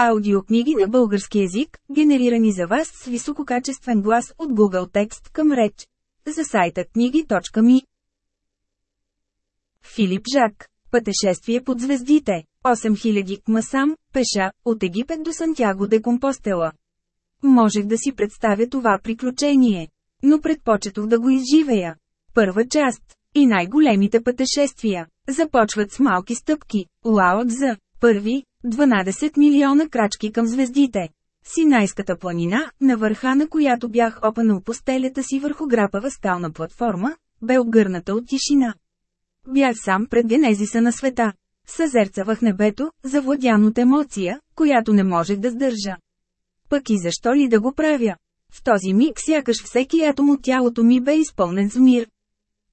Аудиокниги на български язик, генерирани за вас с висококачествен глас от Google Текст към реч. За сайта книги.ми Филип Жак Пътешествие под звездите 8000 кма сам, пеша, от Египет до Сантяго де Компостела. Можех да си представя това приключение. Но предпочетох да го изживея. Първа част. И най-големите пътешествия. Започват с малки стъпки. Лао за Първи, 12 милиона крачки към звездите. Синайската планина, на върха на която бях опанал постелята си върху грапава скална платформа, бе обгърната от тишина. Бях сам пред генезиса на света. Съзерцавах небето, завладян от емоция, която не можех да сдържа. Пък и защо ли да го правя? В този миг сякаш всеки атом от тялото ми бе изпълнен с мир.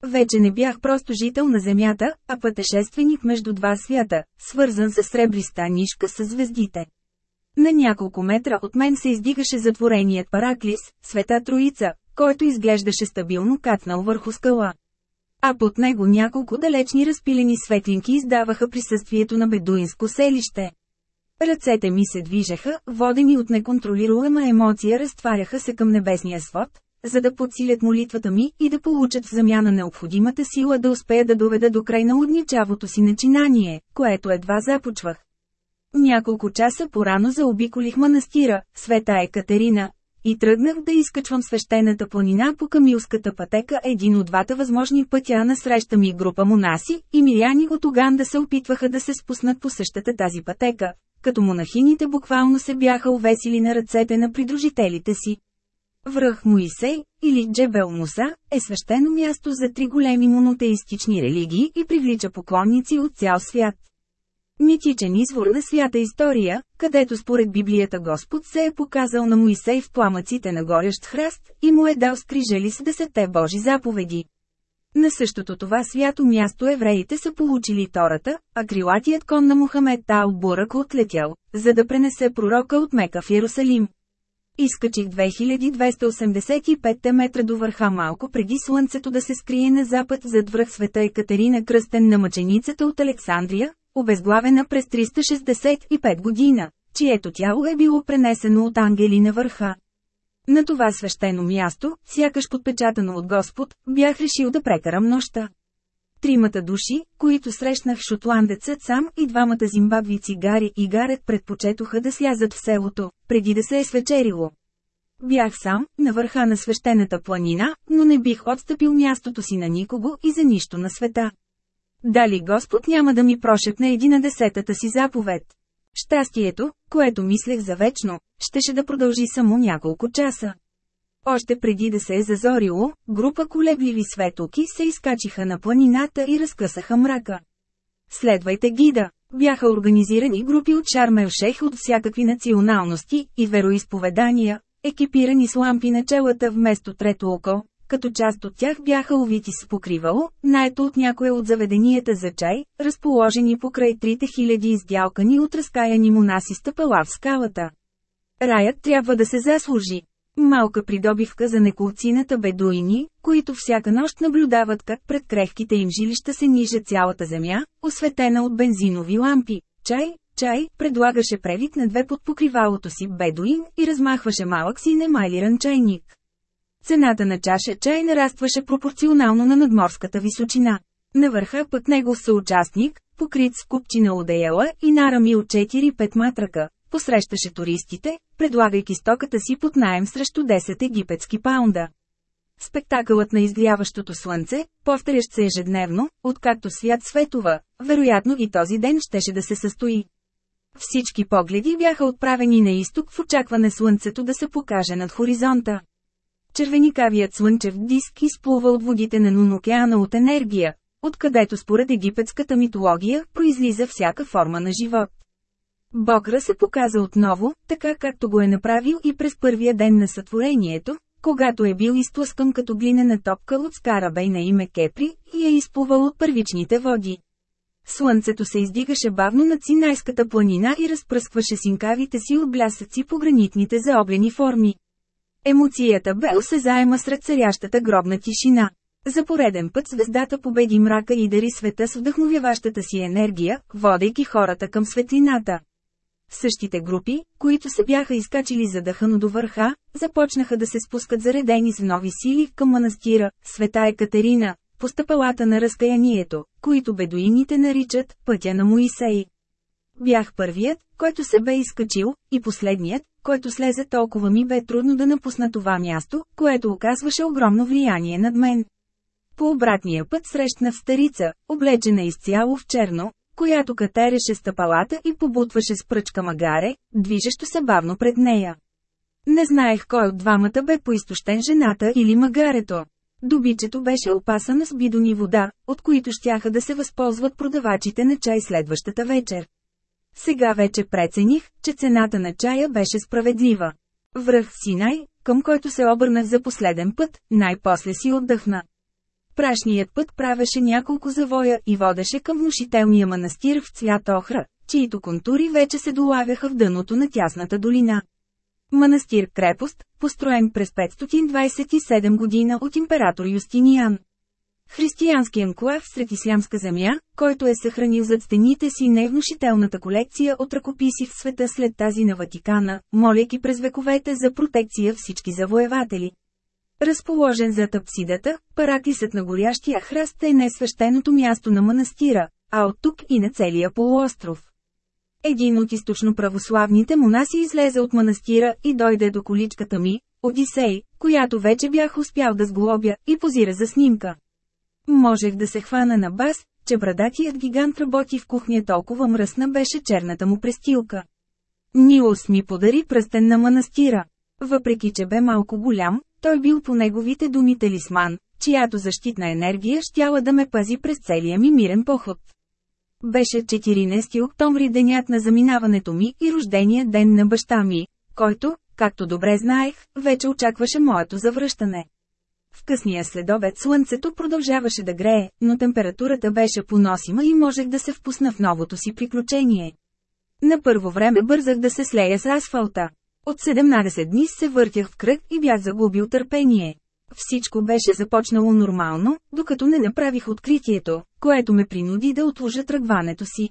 Вече не бях просто жител на Земята, а пътешественик между два свята, свързан с сребриста нишка с звездите. На няколко метра от мен се издигаше затвореният Параклис, Света Троица, който изглеждаше стабилно катнал върху скала. А под него няколко далечни разпилени светлинки издаваха присъствието на бедуинско селище. Ръцете ми се движеха, водени от неконтролируема емоция разтваряха се към небесния свод, за да подсилят молитвата ми и да получат в замяна необходимата сила да успея да доведа до край на удничавото си начинание, което едва започвах. Няколко часа порано заобиколих манастира, света Екатерина, и тръгнах да изкачвам свещената планина по Камилската пътека един от двата възможни пътя на среща ми група монаси и миряни от Уганда се опитваха да се спуснат по същата тази пътека, като монахините буквално се бяха увесили на ръцете на придружителите си. Връх Моисей, или Джебел Муса, е свещено място за три големи монотеистични религии и привлича поклонници от цял свят. Митичен извор на свята история, където според Библията Господ се е показал на Моисей в пламъците на горещ храст и му е дал скрижали с десете Божи заповеди. На същото това свято място евреите са получили Тората, а крилатият кон на Мухамед Тал Бурък отлетял, за да пренесе пророка от Мека в Иерусалим. Изкачих 2285 метра до върха малко преди слънцето да се скрие на запад зад връх света Екатерина Кръстен на мъченицата от Александрия, обезглавена през 365 година, чието тяло е било пренесено от ангели на върха. На това свещено място, сякаш подпечатано от Господ, бях решил да прекарам нощта. Тримата души, които срещнах шотландецът сам и двамата зимбабвици Гари и Гарет предпочетоха да слязат в селото, преди да се е свечерило. Бях сам, на върха на свещената планина, но не бих отстъпил мястото си на никого и за нищо на света. Дали Господ няма да ми прошепне единадесетата си заповед? Щастието, което мислех за вечно, щеше да продължи само няколко часа. Още преди да се е зазорило, група колебливи светоки се изкачиха на планината и разкъсаха мрака. Следвайте гида! Бяха организирани групи от Шармел Шех от всякакви националности и вероисповедания, екипирани с лампи на челата вместо трето око, като част от тях бяха увити с покривало, наето от някоя от заведенията за чай, разположени покрай трите хиляди издялкани от разкаяни монаси стъпала в скалата. Раят трябва да се заслужи. Малка придобивка за неколцината бедуини, които всяка нощ наблюдават как пред крехките им жилища се ниже цялата земя, осветена от бензинови лампи. Чай, чай, предлагаше превид на две под покривалото си бедуин и размахваше малък си немайлиран чайник. Цената на чаша чай нарастваше пропорционално на надморската височина. На върха пък него съучастник, покрит с купчина одеяла и нарами от 4-5 матрака, посрещаше туристите, предлагайки стоката си под найем срещу 10 египетски паунда. Спектакълът на изгряващото слънце, повторящ се ежедневно, откакто свят светова, вероятно и този ден щеше да се състои. Всички погледи бяха отправени на изток в очакване слънцето да се покаже над хоризонта. Червеникавият слънчев диск изплува от водите на Нунокеана от енергия, откъдето според египетската митология произлиза всяка форма на живот. Бокра се показа отново, така както го е направил и през първия ден на сътворението, когато е бил изтлъскан като глинена топка от скарабей на име Кепри и е изплувал от първичните води. Слънцето се издигаше бавно над Синайската планина и разпръскваше синкавите си от блясъци по гранитните заоблени форми. Емоцията бе осезаема сред царящата гробна тишина. За пореден път звездата победи мрака и дари света с вдъхновяващата си енергия, водейки хората към светлината. Същите групи, които се бяха изкачили задъхано до върха, започнаха да се спускат заредени с нови сили към манастира, света Екатерина, по стъпалата на разкаянието, които бедуините наричат «пътя на Моисей». Бях първият, който се бе изкачил, и последният, който слезе толкова ми бе трудно да напусна това място, което оказваше огромно влияние над мен. По обратния път срещнах старица, облечена изцяло в черно, която катереше стъпалата и побутваше с пръчка магаре, движещо се бавно пред нея. Не знаех кой от двамата бе поизтощен жената или магарето. Добичето беше опасана с бидони вода, от които щяха да се възползват продавачите на чай следващата вечер. Сега вече прецених, че цената на чая беше справедлива. Връх Синай, към който се обърнах за последен път, най-после си отдъхна. Прашният път правеше няколко завоя и водеше към внушителния манастир в цвят охра, чието контури вече се долавяха в дъното на тясната долина. Манастир-крепост, построен през 527 година от император Юстиниан. Християнски анклав сред ислямска земя, който е съхранил зад стените си невнушителната колекция от ръкописи в света след тази на Ватикана, моляки през вековете за протекция всички завоеватели. Разположен зад апсидата, параклисът на горящия храст е не свещеното място на манастира, а от тук и на целия полуостров. Един от източно-православните монаси излезе от манастира и дойде до количката ми, Одисей, която вече бях успял да сглобя, и позира за снимка. Можех да се хвана на бас, че брадатият гигант работи в кухня толкова мръсна беше черната му престилка. Нилос ми подари пръстен на манастира. Въпреки че бе малко голям, той бил по неговите думи талисман, чиято защитна енергия щяла да ме пази през целия ми мирен поход. Беше 14 октомври денят на заминаването ми и рождения ден на баща ми, който, както добре знаех, вече очакваше моето завръщане. В късния следобед слънцето продължаваше да грее, но температурата беше поносима и можех да се впусна в новото си приключение. На първо време бързах да се слея с асфалта. От 17 дни се въртях в кръг и бях загубил търпение. Всичко беше започнало нормално, докато не направих откритието, което ме принуди да отложа тръгването си.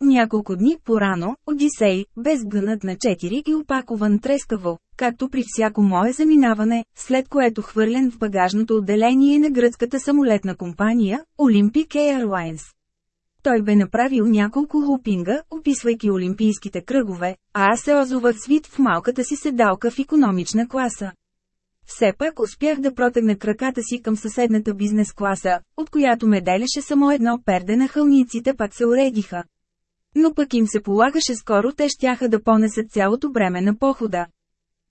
Няколко дни по-рано, Одисей, без гънат на 4 и опакован трескаво, както при всяко мое заминаване, след което хвърлен в багажното отделение на гръцката самолетна компания, Olympic Airlines. Той бе направил няколко лупинга, описвайки олимпийските кръгове, а аз се озовах свит в малката си седалка в економична класа. Все пак успях да протегна краката си към съседната бизнес класа, от която ме делеше само едно перде на хълниците пак се уредиха. Но пък им се полагаше скоро те щяха да понесат цялото бреме на похода.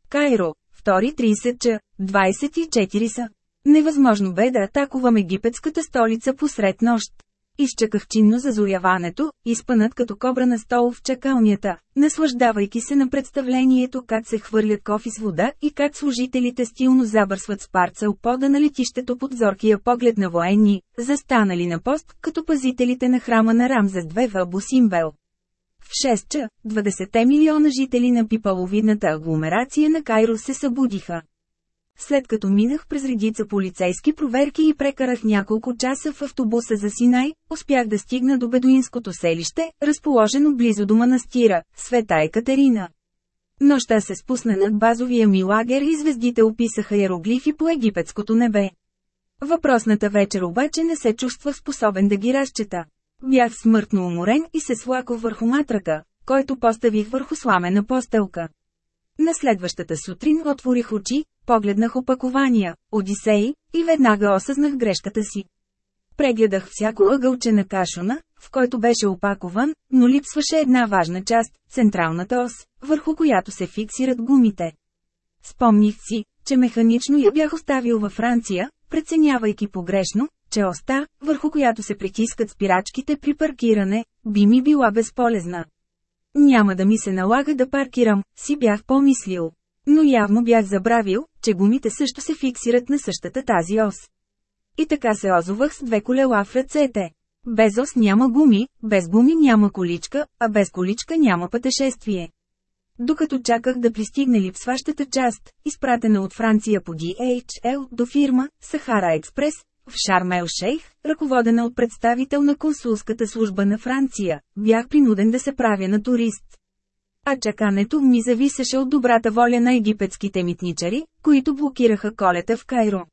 Кайро, 2.30 ч, 24 са. Невъзможно бе да атакувам египетската столица посред нощ. Изчаках чинно зазоряването, изпънат като кобра на стол в чакалнята, наслаждавайки се на представлението как се хвърлят кофи с вода и как служителите стилно забърсват с парца пода на летището под зоркия поглед на военни, застанали на пост, като пазителите на храма на Рамзес II в Абу Симбел. В 6 ча, 20 милиона жители на пипаловидната агломерация на Кайро се събудиха. След като минах през редица полицейски проверки и прекарах няколко часа в автобуса за Синай, успях да стигна до бедуинското селище, разположено близо до манастира, Света Екатерина. Нощта се спусна над базовия ми лагер и звездите описаха иероглифи по египетското небе. Въпросната вечер обаче не се чувствах способен да ги разчета. Бях смъртно уморен и се слакох върху матрака, който поставих върху сламена постелка. На следващата сутрин отворих очи, погледнах опакования, Одисеи, и веднага осъзнах грешката си. Прегледах всяко ъгълче на кашона, в който беше опакован, но липсваше една важна част – централната ос, върху която се фиксират гумите. Спомних си, че механично я бях оставил във Франция, преценявайки погрешно, че оста, върху която се притискат спирачките при паркиране, би ми била безполезна. Няма да ми се налага да паркирам, си бях помислил. Но явно бях забравил, че гумите също се фиксират на същата тази ос. И така се озовах с две колела в ръцете. Без ос няма гуми, без гуми няма количка, а без количка няма пътешествие. Докато чаках да пристигне липсващата част, изпратена от Франция по DHL до фирма Сахара Експрес, в Шармел Шейх, ръководена от представител на консулската служба на Франция, бях принуден да се правя на турист. А чакането ми зависеше от добрата воля на египетските митничари, които блокираха колета в Кайро.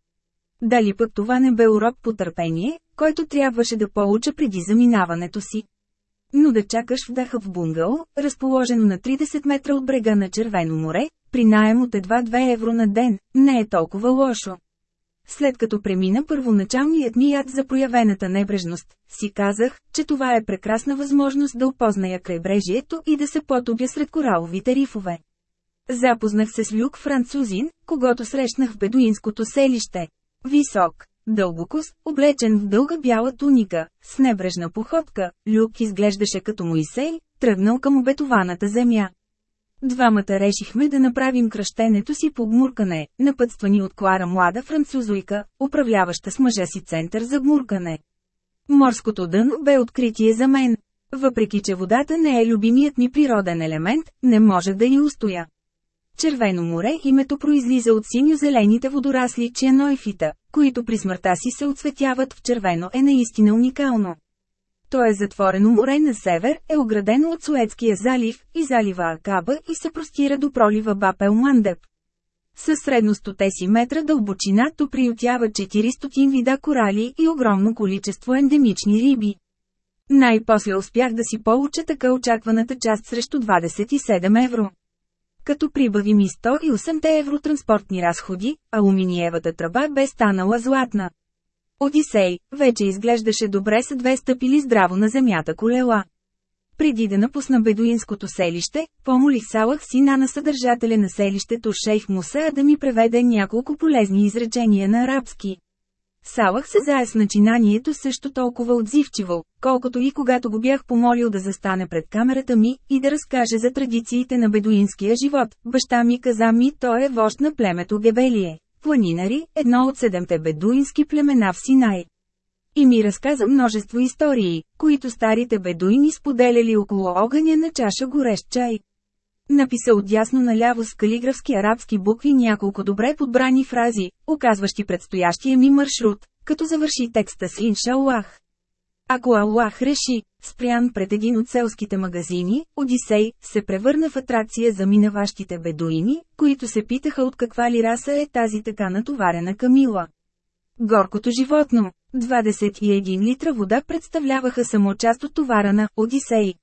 Дали пък това не бе урок по търпение, който трябваше да получа преди заминаването си. Но да чакаш вдаха в бунгало, разположено на 30 метра от брега на Червено море, при найем от едва 2 евро на ден, не е толкова лошо. След като премина първоначалният ми яд за проявената небрежност, си казах, че това е прекрасна възможност да опозная крайбрежието и да се потобя сред кораловите рифове. Запознах се с Люк французин, когато срещнах в бедуинското селище. Висок, дълбокос, облечен в дълга бяла туника, с небрежна походка, Люк изглеждаше като Моисей, тръгнал към обетованата земя. Двамата решихме да направим кръщенето си по гмуркане, напътствани от Клара млада французойка, управляваща с мъжа си център за гмуркане. Морското дъно бе откритие за мен. Въпреки че водата не е любимият ми природен елемент, не може да ни устоя. Червено море името произлиза от синьо-зелените водорасли чианоифита, които при смъртта си се отсветяват в червено е наистина уникално. То е затворено море на север, е оградено от Суетския залив и залива Акаба и се простира до пролива Бапел Мандеп. Със средно 100 си метра дълбочина то приютява 400 вида корали и огромно количество ендемични риби. Най-после успях да си получа така очакваната част срещу 27 евро. Като прибавим и 108 евро транспортни разходи, алуминиевата тръба бе станала златна. Одисей, вече изглеждаше добре са две стъпили здраво на земята колела. Преди да напусна бедуинското селище, помолих Салах сина на съдържателя на селището Шейх Муса да ми преведе няколко полезни изречения на арабски. Салах се зае с начинанието също толкова отзивчиво, колкото и когато го бях помолил да застане пред камерата ми и да разкаже за традициите на бедуинския живот. Баща ми каза ми, той е вожд на племето Гебелие планинари, едно от седемте бедуински племена в Синай. И ми разказа множество истории, които старите бедуини споделяли около огъня на чаша горещ чай. Написа отясно наляво с калиграфски арабски букви няколко добре подбрани фрази, оказващи предстоящия ми маршрут, като завърши текста с Иншаллах. Ако Аллах реши, спрян пред един от селските магазини, Одисей, се превърна в атракция за минаващите бедуини, които се питаха от каква ли раса е тази така натоварена камила. Горкото животно, 21 литра вода представляваха само част от товара на Одисей.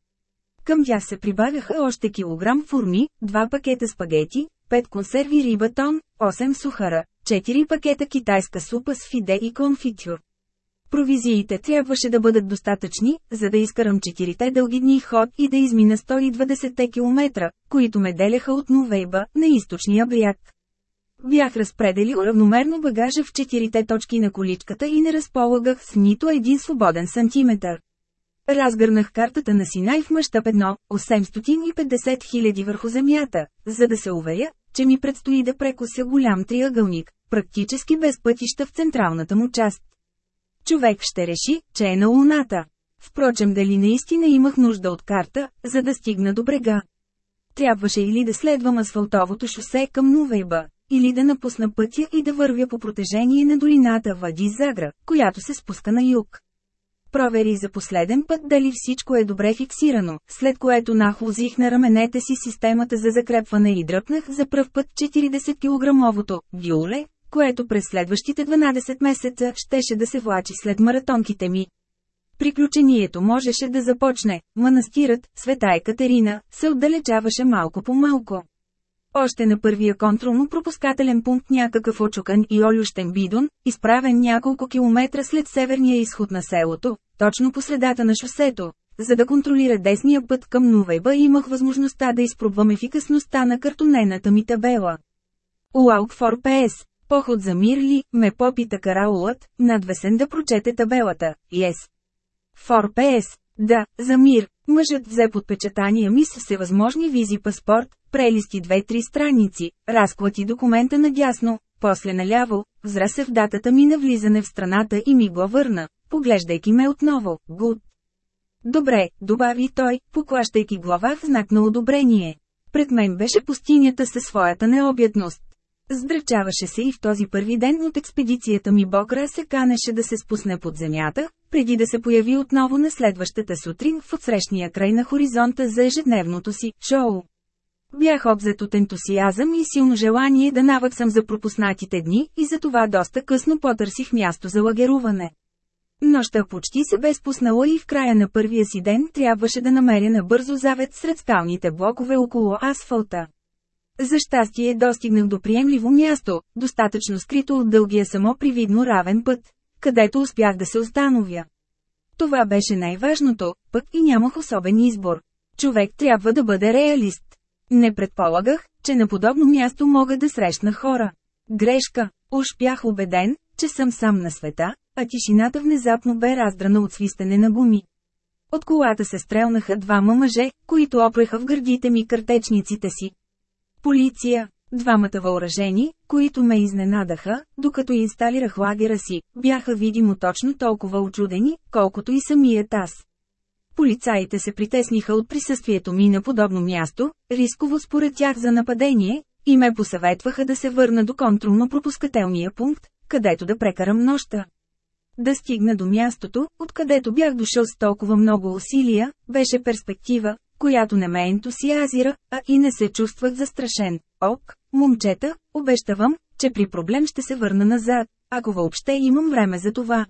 Към тях се прибавяха още килограм форми, 2 пакета спагети, 5 консерви рибатон, 8 сухара, 4 пакета китайска супа с фиде и конфитюр. Провизиите трябваше да бъдат достатъчни, за да изкарам четирите дълги дни ход и да измина 120 км, които ме деляха от Новейба, на източния бряг. Бях разпределил равномерно багажа в четирите точки на количката и не разполагах с нито един свободен сантиметър. Разгърнах картата на Синай в мащаб 1, 850 хиляди върху земята, за да се уверя, че ми предстои да прекося голям триъгълник, практически без пътища в централната му част. Човек ще реши, че е на Луната. Впрочем дали наистина имах нужда от карта, за да стигна до брега. Трябваше или да следвам асфалтовото шосе към Новейба, или да напусна пътя и да вървя по протежение на долината Вади Загра, която се спуска на юг. Провери за последен път дали всичко е добре фиксирано, след което нахлузих на раменете си системата за закрепване и дръпнах за пръв път 40 кг вюле, което през следващите 12 месеца щеше да се влачи след маратонките ми. Приключението можеше да започне, манастирът, света Екатерина, се отдалечаваше малко по малко. Още на първия контролно-пропускателен пункт някакъв очукан и олющен бидон, изправен няколко километра след северния изход на селото, точно по средата на шосето. За да контролира десния път към Новейба имах възможността да изпробвам ефикасността на картонената ми табела. Уалк for PS Поход за мир ли, ме попита караулът, надвесен да прочете табелата, yes. For PS, да, за мир. Мъжът взе подпечатания ми с всевъзможни визи паспорт, прелисти две-три страници, разклати документа надясно, после наляво, взра се в датата ми на влизане в страната и ми го върна, поглеждайки ме отново, гуд. Добре, добави той, поклащайки глава в знак на одобрение. Пред мен беше пустинята със своята необятност. Здрачаваше се и в този първи ден от експедицията ми Бокра се канеше да се спусне под земята, преди да се появи отново на следващата сутрин в отсрещния край на хоризонта за ежедневното си шоу. Бях обзет от ентусиазъм и силно желание да наваксам за пропуснатите дни и затова доста късно потърсих място за лагеруване. Нощта почти се бе спуснала и в края на първия си ден трябваше да намеря на бързо завет сред скалните блокове около асфалта. За щастие достигнах до приемливо място, достатъчно скрито от дългия само привидно равен път, където успях да се установя. Това беше най-важното, пък и нямах особен избор. Човек трябва да бъде реалист. Не предполагах, че на подобно място мога да срещна хора. Грешка, уж бях убеден, че съм сам на света, а тишината внезапно бе раздрана от свистене на гуми. От колата се стрелнаха двама мъже, които опреха в гърдите ми картечниците си. Полиция, двамата въоръжени, които ме изненадаха, докато инсталирах лагера си, бяха видимо точно толкова очудени, колкото и самият аз. Полицаите се притесниха от присъствието ми на подобно място, рисково според тях за нападение, и ме посъветваха да се върна до контролно-пропускателния пункт, където да прекарам нощта. Да стигна до мястото, откъдето бях дошъл с толкова много усилия, беше перспектива, която не ме ентусиазира, а и не се чувствах застрашен. Ок, момчета, обещавам, че при проблем ще се върна назад, ако въобще имам време за това.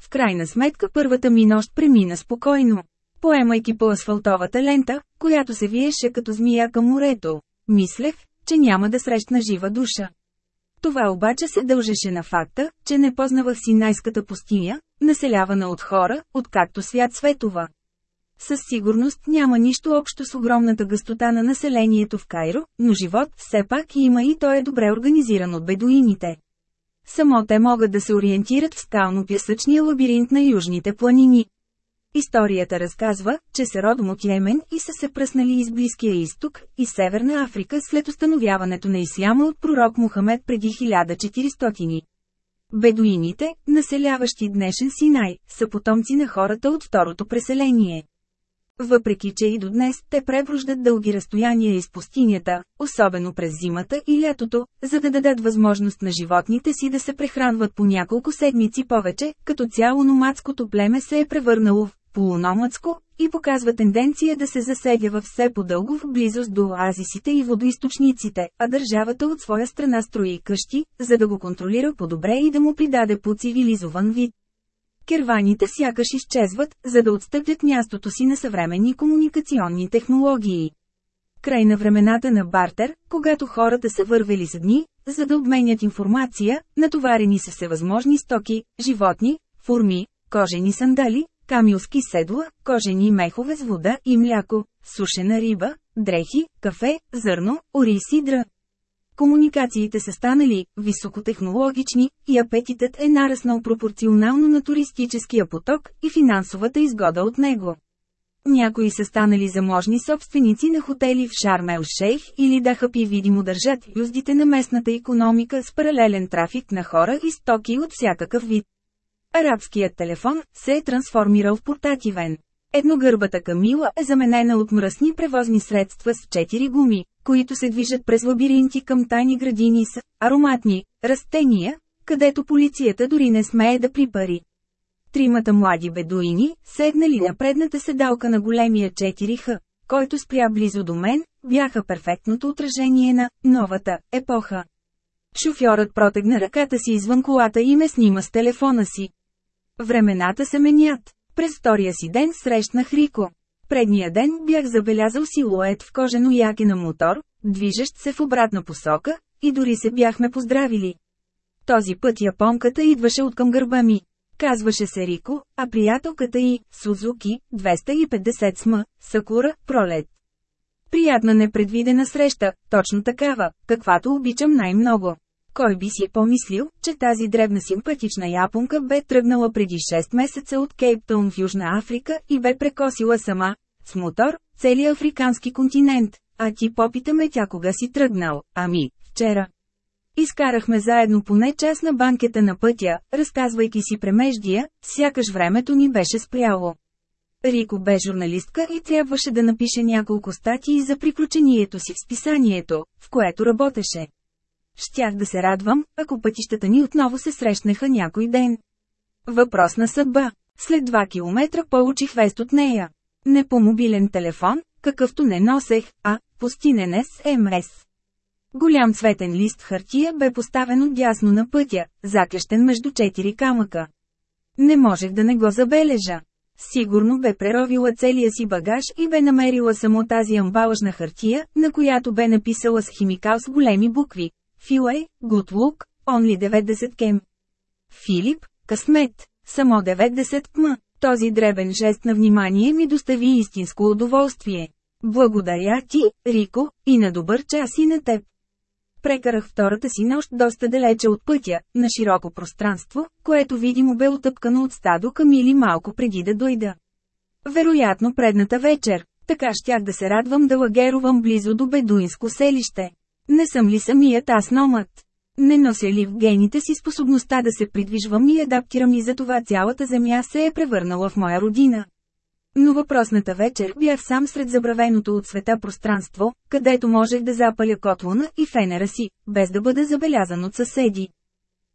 В крайна сметка първата ми нощ премина спокойно. Поемайки по асфалтовата лента, която се виеше като змия към морето, мислех, че няма да срещна жива душа. Това обаче се дължеше на факта, че не познавах Синайската пустиня, населявана от хора, откакто свят светова. Със сигурност няма нищо общо с огромната гъстота на населението в Кайро, но живот все пак има и той е добре организиран от бедуините. Само те могат да се ориентират в скално-пясъчния лабиринт на южните планини. Историята разказва, че са родом от Йемен и са се пръснали из Близкия изток и Северна Африка след установяването на исляма от пророк Мухамед преди 1400. Бедуините, населяващи днешен Синай, са потомци на хората от второто преселение. Въпреки че и до днес те преброждат дълги разстояния из пустинята, особено през зимата и лятото, за да дадат възможност на животните си да се прехранват по няколко седмици повече, като цяло номадското племе се е превърнало в полуномадско и показва тенденция да се заседява все по-дълго в близост до оазисите и водоисточниците, а държавата от своя страна строи къщи, за да го контролира по-добре и да му придаде по-цивилизован вид. Керваните сякаш изчезват, за да отстъпят мястото си на съвременни комуникационни технологии. Край на времената на бартер, когато хората са вървели с дни, за да обменят информация, натоварени са всевъзможни стоки, животни, форми, кожени сандали, камилски седла, кожени мехове с вода и мляко, сушена риба, дрехи, кафе, зърно, ориз и дръ. Комуникациите са станали високотехнологични и апетитът е нараснал пропорционално на туристическия поток и финансовата изгода от него. Някои са станали заможни собственици на хотели в Шармел Шейх или Дахъпи видимо държат юздите на местната економика с паралелен трафик на хора и стоки от всякакъв вид. Арабският телефон се е трансформирал в портативен. Едногърбата камила е заменена от мръсни превозни средства с четири гуми, които се движат през лабиринти към тайни градини с ароматни растения, където полицията дори не смее да припари. Тримата млади бедуини, седнали на предната седалка на големия 4Х, който спря близо до мен, бяха перфектното отражение на новата епоха. Шофьорът протегна ръката си извън колата и ме снима с телефона си. Времената се менят. През втория си ден срещнах Рико. Предния ден бях забелязал силует в кожено яке на мотор, движещ се в обратна посока, и дори се бяхме поздравили. Този път японката идваше от към гърба ми. Казваше се Рико, а приятелката й, Сузуки, 250 см, Сакура, пролет. Приятна непредвидена среща, точно такава, каквато обичам най-много. Кой би си помислил, че тази дребна симпатична японка бе тръгнала преди 6 месеца от Кейптаун в Южна Африка и бе прекосила сама, с мотор, целия африкански континент, а ти попитаме тя кога си тръгнал, ами, вчера. Изкарахме заедно поне час на банкета на пътя, разказвайки си премеждия, сякаш времето ни беше спряло. Рико бе журналистка и трябваше да напише няколко статии за приключението си в списанието, в което работеше. Щях да се радвам, ако пътищата ни отново се срещнаха някой ден. Въпрос на съдба. След 2 километра получих вест от нея. Не по мобилен телефон, какъвто не носех, а пустинен СМС. Голям цветен лист хартия бе поставен дясно на пътя, заклещен между четири камъка. Не можех да не го забележа. Сигурно бе преровила целия си багаж и бе намерила само тази амбалъжна хартия, на която бе написала с химикал с големи букви. Филей, Good Look, Only 90 кем. Филип, късмет, само 90 км. Този дребен жест на внимание ми достави истинско удоволствие. Благодаря ти, Рико, и на добър час и на теб. Прекарах втората си нощ доста далече от пътя, на широко пространство, което видимо бе отъпкано от стадо камили малко преди да дойда. Вероятно предната вечер, така щях да се радвам да лагерувам близо до бедуинско селище. Не съм ли самият аз номът? Не нося ли в гените си способността да се придвижвам и адаптирам и за това цялата земя се е превърнала в моя родина? Но въпросната вечер бях сам сред забравеното от света пространство, където можех да запаля котлона и фенера си, без да бъда забелязан от съседи.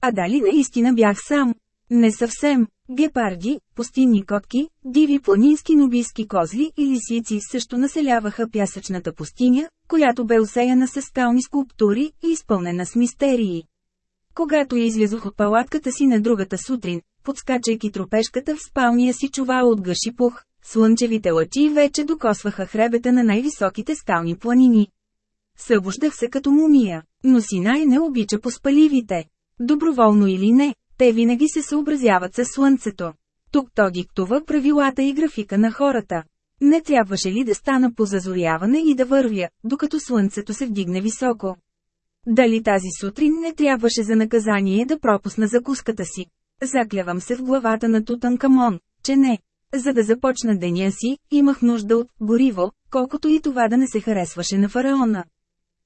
А дали наистина бях сам? Не съвсем. Гепарди, пустинни котки, диви планински нобийски козли и лисици също населяваха пясъчната пустиня, която бе усеяна с скални скулптури и изпълнена с мистерии. Когато излязох от палатката си на другата сутрин, подскачайки тропешката в спалния си чувал от гъши пух, слънчевите лъчи вече докосваха хребета на най-високите скални планини. Събуждах се като мумия, но Синай не обича поспаливите. Доброволно или не, те винаги се съобразяват със слънцето. Тук то диктува правилата и графика на хората. Не трябваше ли да стана по зазоряване и да вървя, докато слънцето се вдигне високо? Дали тази сутрин не трябваше за наказание да пропусна закуската си? Заклявам се в главата на Тутанкамон, че не. За да започна деня си, имах нужда от гориво, колкото и това да не се харесваше на фараона.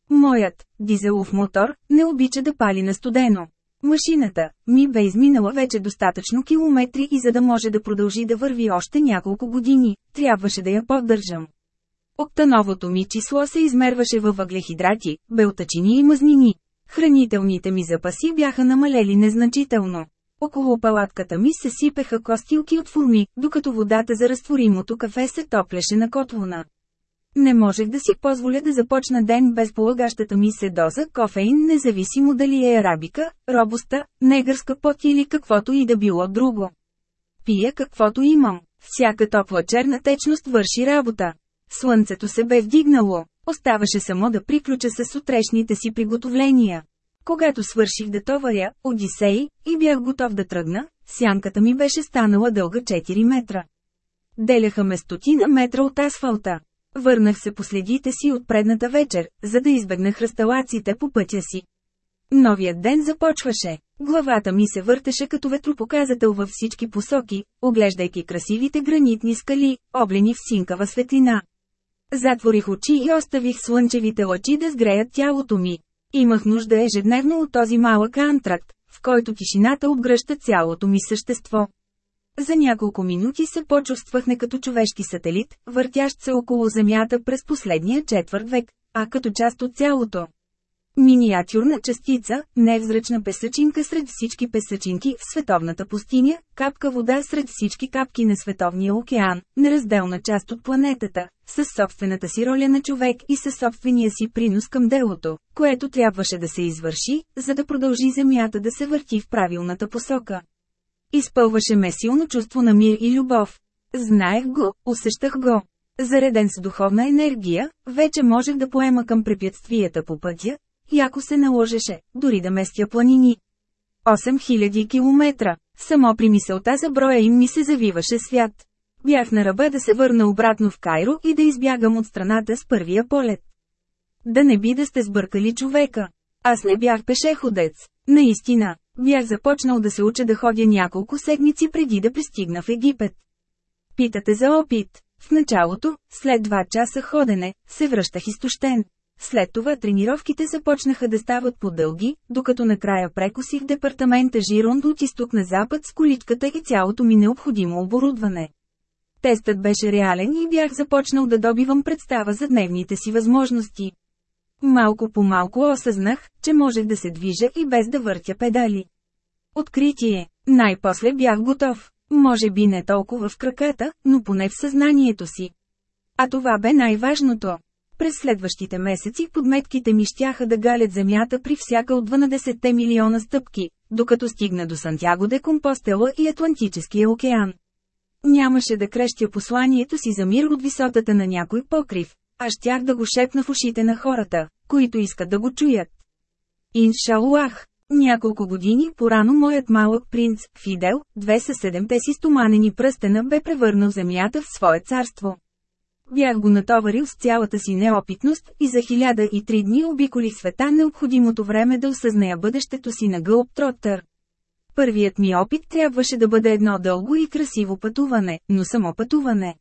Моят, дизелов мотор, не обича да пали на студено. Машината ми бе изминала вече достатъчно километри и за да може да продължи да върви още няколко години, трябваше да я поддържам. Октановото ми число се измерваше във въглехидрати, белтачини и мазнини. Хранителните ми запаси бяха намалели незначително. Около палатката ми се сипеха костилки от форми, докато водата за разтворимото кафе се топлеше на котлона. Не можех да си позволя да започна ден без полагащата ми се доза кофеин, независимо дали е арабика, робоста, негърска пот или каквото и да било друго. Пия каквото имам. Всяка топла черна течност върши работа. Слънцето се бе вдигнало. Оставаше само да приключа с утрешните си приготовления. Когато свърших да товаря, Одисей, и бях готов да тръгна, сянката ми беше станала дълга 4 метра. Деляха ме стотина метра от асфалта. Върнах се по следите си от предната вечер, за да избегна хръсталаците по пътя си. Новият ден започваше. Главата ми се въртеше като ветропоказател във всички посоки, оглеждайки красивите гранитни скали, облени в синкава светлина. Затворих очи и оставих слънчевите лъчи да сгреят тялото ми. Имах нужда ежедневно от този малък антракт, в който тишината обгръща цялото ми същество. За няколко минути се почувствах не като човешки сателит, въртящ се около Земята през последния четвърт век, а като част от цялото. Миниатюрна частица, невзрачна песъчинка сред всички песъчинки в световната пустиня, капка вода сред всички капки на световния океан, неразделна част от планетата, с собствената си роля на човек и със собствения си принос към делото, което трябваше да се извърши, за да продължи Земята да се върти в правилната посока. Изпълваше ме силно чувство на мир и любов. Знаех го, усещах го. Зареден с духовна енергия, вече можех да поема към препятствията по пътя, и ако се наложеше, дори да местя планини. 8000 километра. Само при мисълта за броя им ми се завиваше свят. Бях на ръба да се върна обратно в Кайро и да избягам от страната с първия полет. Да не би да сте сбъркали човека. Аз не бях пешеходец. Наистина, бях започнал да се уча да ходя няколко седмици преди да пристигна в Египет. Питате за опит. В началото, след два часа ходене, се връщах изтощен. След това тренировките започнаха да стават по-дълги, докато накрая прекосих департамента Жиронд от изток на запад с количката и цялото ми необходимо оборудване. Тестът беше реален и бях започнал да добивам представа за дневните си възможности. Малко по малко осъзнах, че можех да се движа и без да въртя педали. Откритие. Най-после бях готов. Може би не толкова в краката, но поне в съзнанието си. А това бе най-важното. През следващите месеци подметките ми щяха да галят земята при всяка от 12 милиона стъпки, докато стигна до Сантяго де Компостела и Атлантическия океан. Нямаше да крещя посланието си за мир от висотата на някой покрив, а щях да го шепна в ушите на хората, които искат да го чуят. Иншалуах, няколко години порано моят малък принц, Фидел, две със седемте си стоманени пръстена бе превърнал земята в свое царство. Бях го натоварил с цялата си неопитност и за хиляда и три дни обиколих света необходимото време да осъзная бъдещето си на гълб Троттър. Първият ми опит трябваше да бъде едно дълго и красиво пътуване, но само пътуване.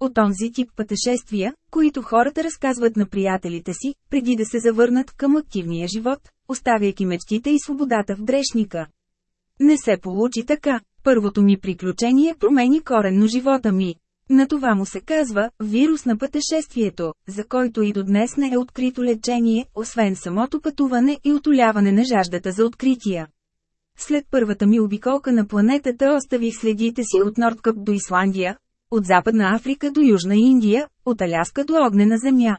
От онзи тип пътешествия, които хората разказват на приятелите си, преди да се завърнат към активния живот, оставяйки мечтите и свободата в дрешника. Не се получи така. Първото ми приключение промени коренно живота ми. На това му се казва «вирус на пътешествието», за който и до днес не е открито лечение, освен самото пътуване и отоляване на жаждата за открития. След първата ми обиколка на планетата оставих следите си от Нордкъп до Исландия, от Западна Африка до Южна Индия, от Аляска до огнена земя.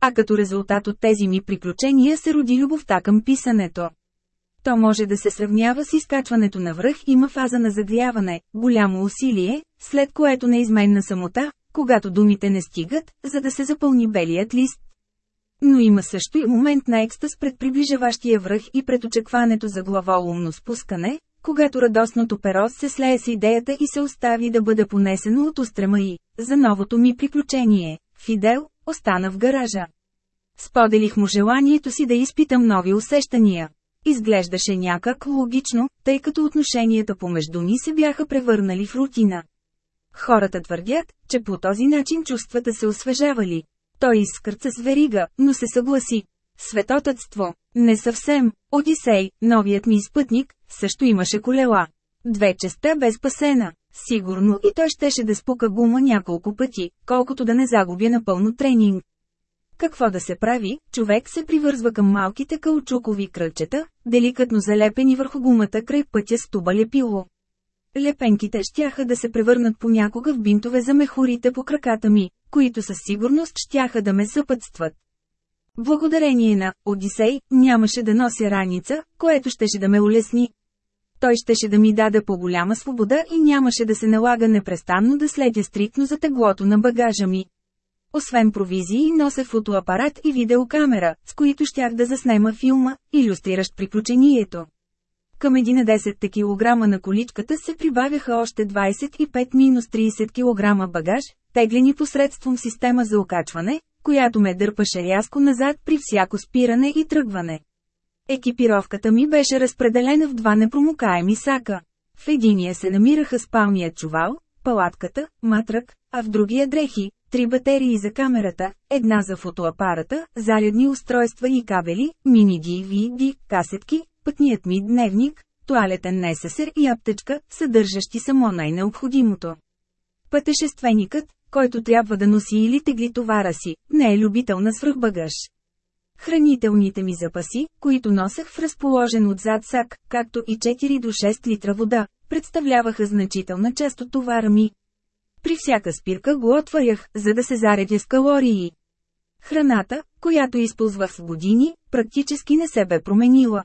А като резултат от тези ми приключения се роди любовта към писането. То може да се сравнява с изкачването на връх има фаза на загряване, голямо усилие, след което неизменна самота, когато думите не стигат, за да се запълни белият лист. Но има също и момент на екстаз пред приближаващия връх и пред очакването за главоломно спускане, когато радостното перо се слее с идеята и се остави да бъде понесено от устрема и, за новото ми приключение, Фидел, остана в гаража. Споделих му желанието си да изпитам нови усещания. Изглеждаше някак логично, тъй като отношенията помежду ни се бяха превърнали в рутина. Хората твърдят, че по този начин чувствата се освежавали. Той изкърца с верига, но се съгласи. Светотътство. Не съвсем. Одисей, новият ми изпътник, също имаше колела. Две честа бе спасена. Сигурно и той щеше да спука гума няколко пъти, колкото да не загубя напълно тренинг. Какво да се прави, човек се привързва към малките каучукови кръчета, деликатно залепени върху гумата край пътя с туба лепило. Лепенките щяха да се превърнат понякога в бинтове за мехурите по краката ми, които със сигурност щяха да ме съпътстват. Благодарение на Одисей, нямаше да нося раница, което щеше да ме улесни. Той щеше да ми даде по-голяма свобода и нямаше да се налага непрестанно да следя стриктно за теглото на багажа ми. Освен провизии нося фотоапарат и видеокамера, с които щях да заснема филма, иллюстриращ приключението. Към 11 кг на количката се прибавяха още 25-30 кг багаж, теглени посредством система за окачване, която ме дърпаше рязко назад при всяко спиране и тръгване. Екипировката ми беше разпределена в два непромокаеми сака. В единия се намираха спалният чувал, палатката, матрак, а в другия дрехи, три батерии за камерата, една за фотоапарата, зарядни устройства и кабели, мини DVD, касетки, пътният ми дневник, туалетен несесер и аптечка, съдържащи само най-необходимото. Пътешественикът, който трябва да носи или тегли товара си, не е любител на свръхбагаж. Хранителните ми запаси, които носех в разположен отзад сак, както и 4 до 6 литра вода, представляваха значителна част от товара ми. При всяка спирка го отварях, за да се заредя с калории. Храната, която използвах в години, практически не се бе променила.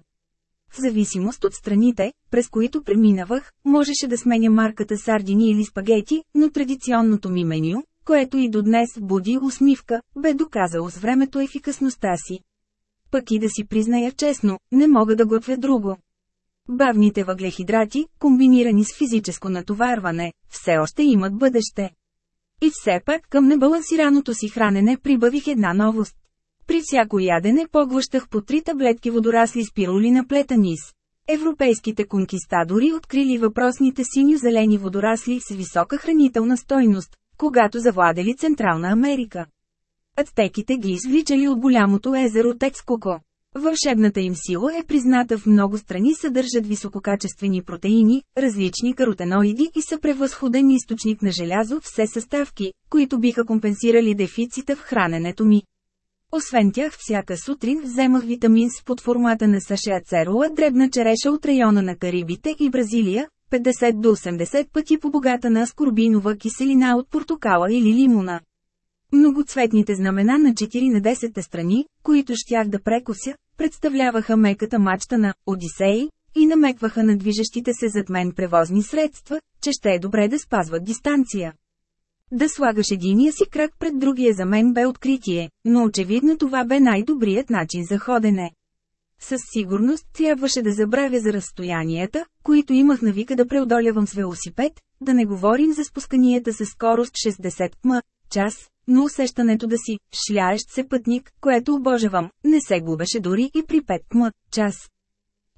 В зависимост от страните, през които преминавах, можеше да сменя марката сардини или спагети, но традиционното ми меню, което и до днес буди усмивка, бе доказало с времето ефикасността си. Пък и да си призная честно, не мога да готвя друго. Бавните въглехидрати, комбинирани с физическо натоварване, все още имат бъдеще. И все пак към небалансираното си хранене прибавих една новост. При всяко ядене поглъщах по три таблетки водорасли спирули на плетанис. Европейските конкистадори открили въпросните синьо-зелени водорасли с висока хранителна стойност, когато завладели Централна Америка. Ацтеките ги извличали от голямото езеро Текскоко. Вълшебната им сила е призната в много страни съдържат висококачествени протеини, различни каротеноиди и са превъзходен източник на желязо все съставки, които биха компенсирали дефицита в храненето ми. Освен тях всяка сутрин вземах витамин с под формата на сашеацерула дребна череша от района на Карибите и Бразилия, 50 до 80 пъти по богата на аскорбинова киселина от портокала или лимона. Многоцветните знамена на 4 на 10 страни, които щях да прекося, представляваха меката мачта на Одисей и намекваха на движещите се зад мен превозни средства, че ще е добре да спазват дистанция. Да слагаш единия си крак пред другия за мен бе откритие, но очевидно това бе най-добрият начин за ходене. Със сигурност трябваше да забравя за разстоянията, които имах навика да преодолявам с велосипед, да не говорим за спусканията със скорост 60 м, час, но усещането да си, шляещ се пътник, което обожавам, не се губеше дори и при 5 м, час.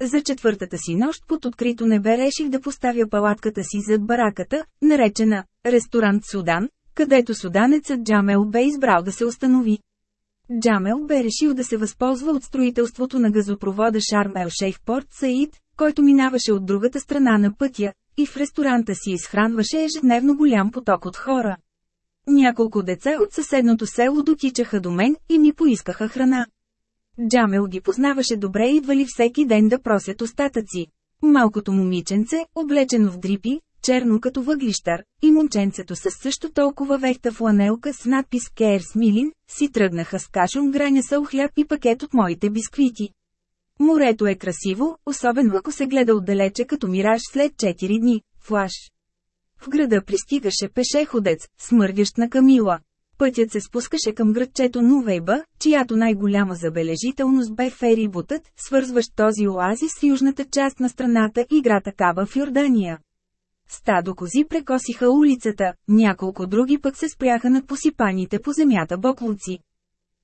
За четвъртата си нощ под открито небе реших да поставя палатката си зад бараката, наречена «Ресторант Судан», където суданецът Джамел бе избрал да се установи. Джамел бе решил да се възползва от строителството на газопровода Шарм Ел Порт Саид, който минаваше от другата страна на пътя, и в ресторанта си изхранваше ежедневно голям поток от хора. Няколко деца от съседното село дотичаха до мен и ми поискаха храна. Джамел ги познаваше добре и идвали всеки ден да просят остатъци. Малкото момиченце, облечено в дрипи, черно като въглищар, и момченцето с също толкова вехта фланелка с надпис Кейрс Милин, си тръгнаха с кашун граня сал хляб и пакет от моите бисквити. Морето е красиво, особено ако се гледа отдалече като мираж след 4 дни, флаш. В града пристигаше пешеходец, смърдящ на камила. Пътят се спускаше към градчето Нувейба, чиято най-голяма забележителност бе ферибутът, свързващ този оазис с южната част на страната и града Каба в Йордания. Стадо кози прекосиха улицата, няколко други пък се спряха над посипаните по земята боклуци.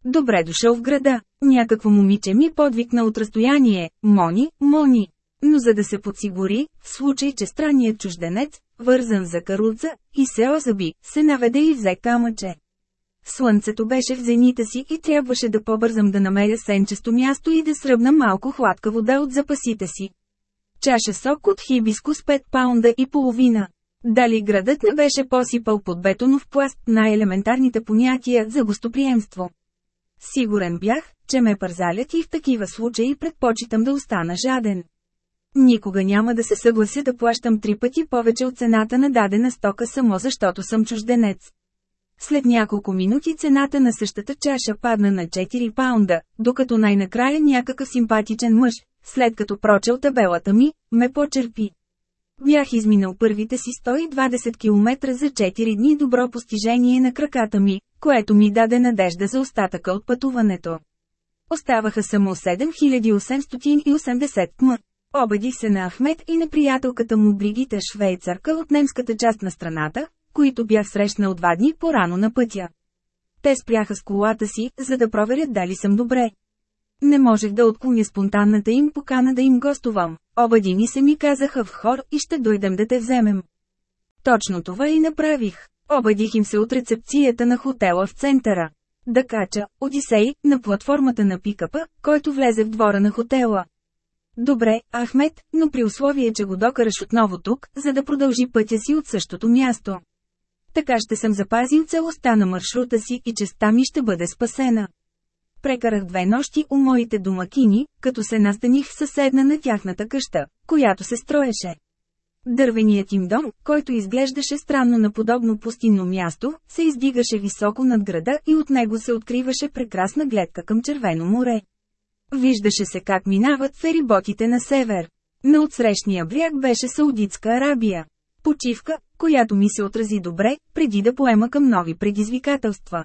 Добре дошъл в града, някакво момиче ми подвикна от разстояние, Мони, Мони. Но за да се подсигури, в случай, че странният чужденец, вързан за каруца, и се озаби, се наведе и взе камъче. Слънцето беше в зенита си и трябваше да побързам да намеря сенчесто място и да сръбна малко хладка вода от запасите си. Чаша сок от хибискус 5 паунда и половина. Дали градът не беше посипал под бетонов пласт на елементарните понятия за гостоприемство. Сигурен бях, че ме пързалят и в такива случаи предпочитам да остана жаден. Никога няма да се съглася да плащам три пъти повече от цената на дадена стока само защото съм чужденец. След няколко минути цената на същата чаша падна на 4 паунда, докато най-накрая някакъв симпатичен мъж, след като прочел табелата ми, ме почерпи. Бях изминал първите си 120 км за 4 дни добро постижение на краката ми, което ми даде надежда за остатъка от пътуването. Оставаха само 7880 км. Обадих се на Ахмед и на приятелката му Бригита швейцарка от немската част на страната, които бях срещнал два дни по-рано на пътя. Те спряха с колата си, за да проверят дали съм добре. Не можех да отклоня спонтанната им покана да им гостувам. Обади ми се ми казаха в хор и ще дойдем да те вземем. Точно това и направих. Обадих им се от рецепцията на хотела в центъра. Да кача, Одисей, на платформата на пикапа, който влезе в двора на хотела. Добре, Ахмед, но при условие, че го докараш отново тук, за да продължи пътя си от същото място. Така ще съм запазил целостта на маршрута си и честа ми ще бъде спасена. Прекарах две нощи у моите домакини, като се настаних в съседна на тяхната къща, която се строеше. Дървеният им дом, който изглеждаше странно на подобно пустинно място, се издигаше високо над града и от него се откриваше прекрасна гледка към Червено море. Виждаше се как минават фериботите на север. На отсрещния бряг беше Саудитска Арабия. Почивка, която ми се отрази добре, преди да поема към нови предизвикателства.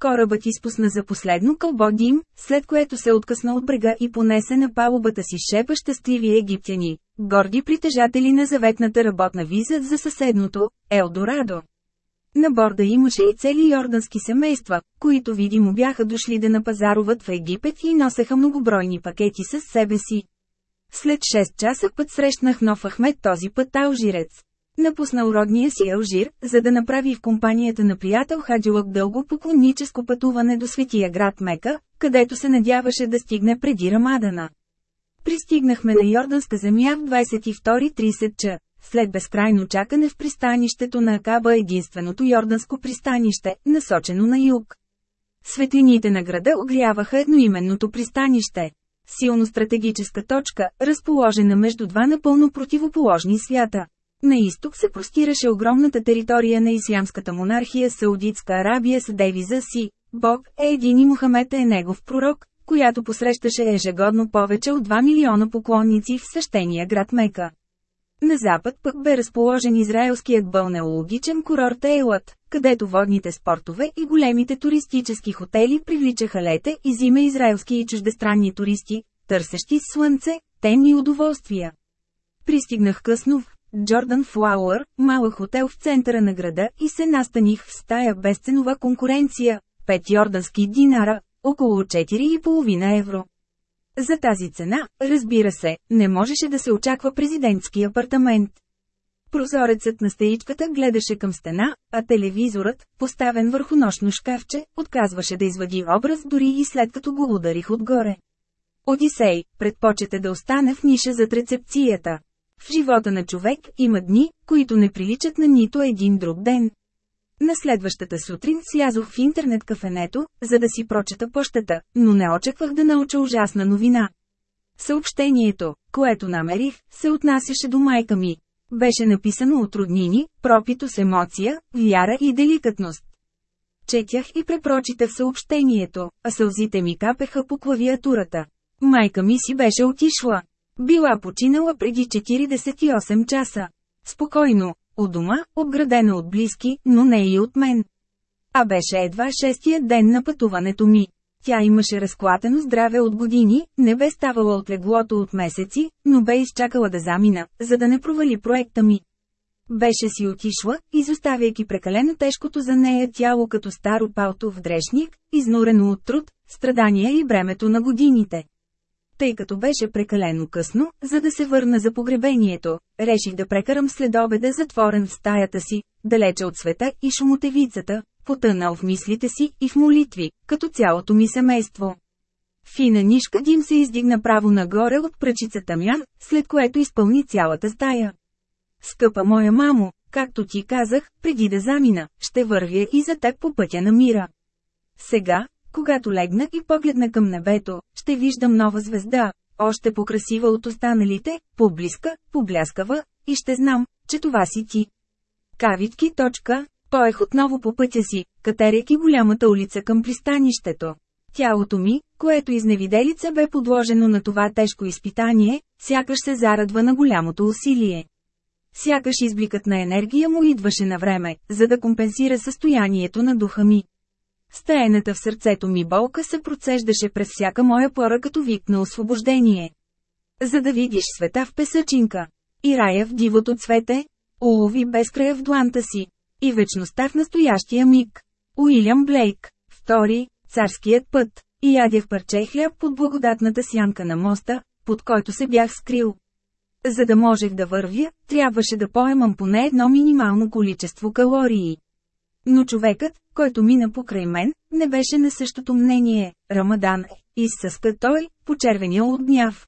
Корабът изпусна за последно кълбо дим, след което се откъсна от брега и понесе на палубата си шепа щастливи египтяни, горди притежатели на заветната работна виза за съседното – Елдорадо. На борда имаше и цели йордански семейства, които видимо бяха дошли да напазаруват в Египет и носеха многобройни пакети с себе си. След 6 часа път срещнах нов Ахмед този път алжирец. Напуснал родния си Алжир, за да направи в компанията на приятел Хаджилък дълго поклонническо пътуване до светия град Мека, където се надяваше да стигне преди Рамадана. Пристигнахме на Йорданска земя в 22.30 ч. След безкрайно чакане в пристанището на Акаба единственото йорданско пристанище, насочено на юг. Светлините на града огряваха едноименното пристанище. Силно стратегическа точка, разположена между два напълно противоположни свята. На изток се простираше огромната територия на ислямската монархия Саудитска Арабия с девиза си «Бог е един и Мухамед е негов пророк», която посрещаше ежегодно повече от 2 милиона поклонници в свещения град Мека. На запад пък бе разположен израелският бълнеологичен курорт Ейлът, където водните спортове и големите туристически хотели привличаха лете и зима израелски и чуждестранни туристи, търсещи слънце, темни удоволствия. Пристигнах късно в Джордан Флауър, малък хотел в центъра на града и се настаних в стая без ценова конкуренция, 5 йордански динара, около 4,5 евро. За тази цена, разбира се, не можеше да се очаква президентски апартамент. Прозорецът на стеичката гледаше към стена, а телевизорът, поставен върху нощно шкафче, отказваше да извади образ дори и след като го ударих отгоре. Одисей, предпочете да остане в ниша зад рецепцията. В живота на човек има дни, които не приличат на нито един друг ден. На следващата сутрин слязох в интернет кафенето, за да си прочета пощата, но не очаквах да науча ужасна новина. Съобщението, което намерих, се отнасяше до майка ми. Беше написано от роднини, пропито с емоция, вяра и деликатност. Четях и препрочитах съобщението, а сълзите ми капеха по клавиатурата. Майка ми си беше отишла. Била починала преди 48 часа. Спокойно, у дома, обградена от близки, но не и от мен. А беше едва шестия ден на пътуването ми. Тя имаше разклатено здраве от години, не бе ставала от леглото от месеци, но бе изчакала да замина, за да не провали проекта ми. Беше си отишла, изоставяйки прекалено тежкото за нея тяло като старо палто в дрешник, изнурено от труд, страдания и бремето на годините. Тъй като беше прекалено късно, за да се върна за погребението, реших да прекарам следобеда затворен в стаята си, далече от света и шумотевицата, потънал в мислите си и в молитви, като цялото ми семейство. Фина нишка Дим се издигна право нагоре от пръчицата мян, след което изпълни цялата стая. Скъпа моя мамо, както ти казах, преди да замина, ще вървя и за теб по пътя на мира. Сега, когато легна и погледна към небето, ще виждам нова звезда, още по-красива от останалите, по-близка, побляскава, и ще знам, че това си ти. Кавитки. Точка. Поех отново по пътя си, катеряки голямата улица към пристанището. Тялото ми, което изневиделица бе подложено на това тежко изпитание, сякаш се зарадва на голямото усилие. Сякаш избликът на енергия му идваше на време, за да компенсира състоянието на духа ми. Стаената в сърцето ми болка се процеждаше през всяка моя пора като вик на освобождение. За да видиш света в песъчинка. И рая в дивото цвете, улови безкрая в дланта си. И вечността в настоящия миг. Уилям Блейк. Втори, царският път. И ядях парче хляб под благодатната сянка на моста, под който се бях скрил. За да можех да вървя, трябваше да поемам поне едно минимално количество калории. Но човекът, който мина покрай мен, не беше на същото мнение. Рамадан е, изсъска той, почервения от гняв.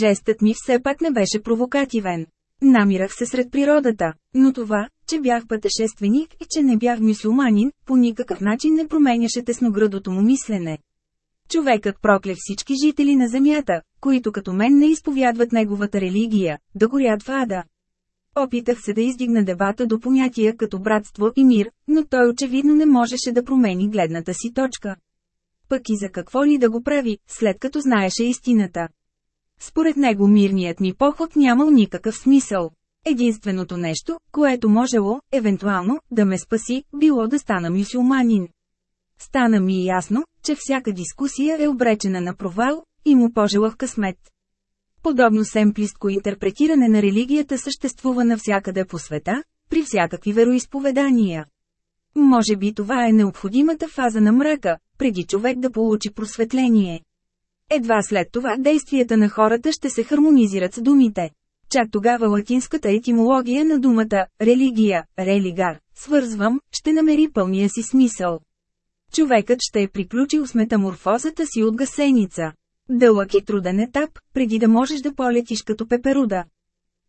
Жестът ми все пак не беше провокативен. Намирах се сред природата, но това, че бях пътешественик и че не бях мюсюлманин, по никакъв начин не променяше тесноградото му мислене. Човекът прокле всички жители на земята, които като мен не изповядват неговата религия, да горят в ада. Опитах се да издигна дебата до понятия като братство и мир, но той очевидно не можеше да промени гледната си точка. Пък и за какво ли да го прави, след като знаеше истината. Според него мирният ми поход нямал никакъв смисъл. Единственото нещо, което можело, евентуално, да ме спаси, било да стана мюсюлманин. Стана ми ясно, че всяка дискусия е обречена на провал, и му пожелах късмет. Подобно семплистко интерпретиране на религията съществува навсякъде по света, при всякакви вероисповедания. Може би това е необходимата фаза на мрака, преди човек да получи просветление. Едва след това действията на хората ще се хармонизират с думите. Чак тогава латинската етимология на думата «религия», «религар», свързвам, ще намери пълния си смисъл. Човекът ще е приключил с метаморфозата си от гасеница. Дълъг и труден етап, преди да можеш да полетиш като пеперуда.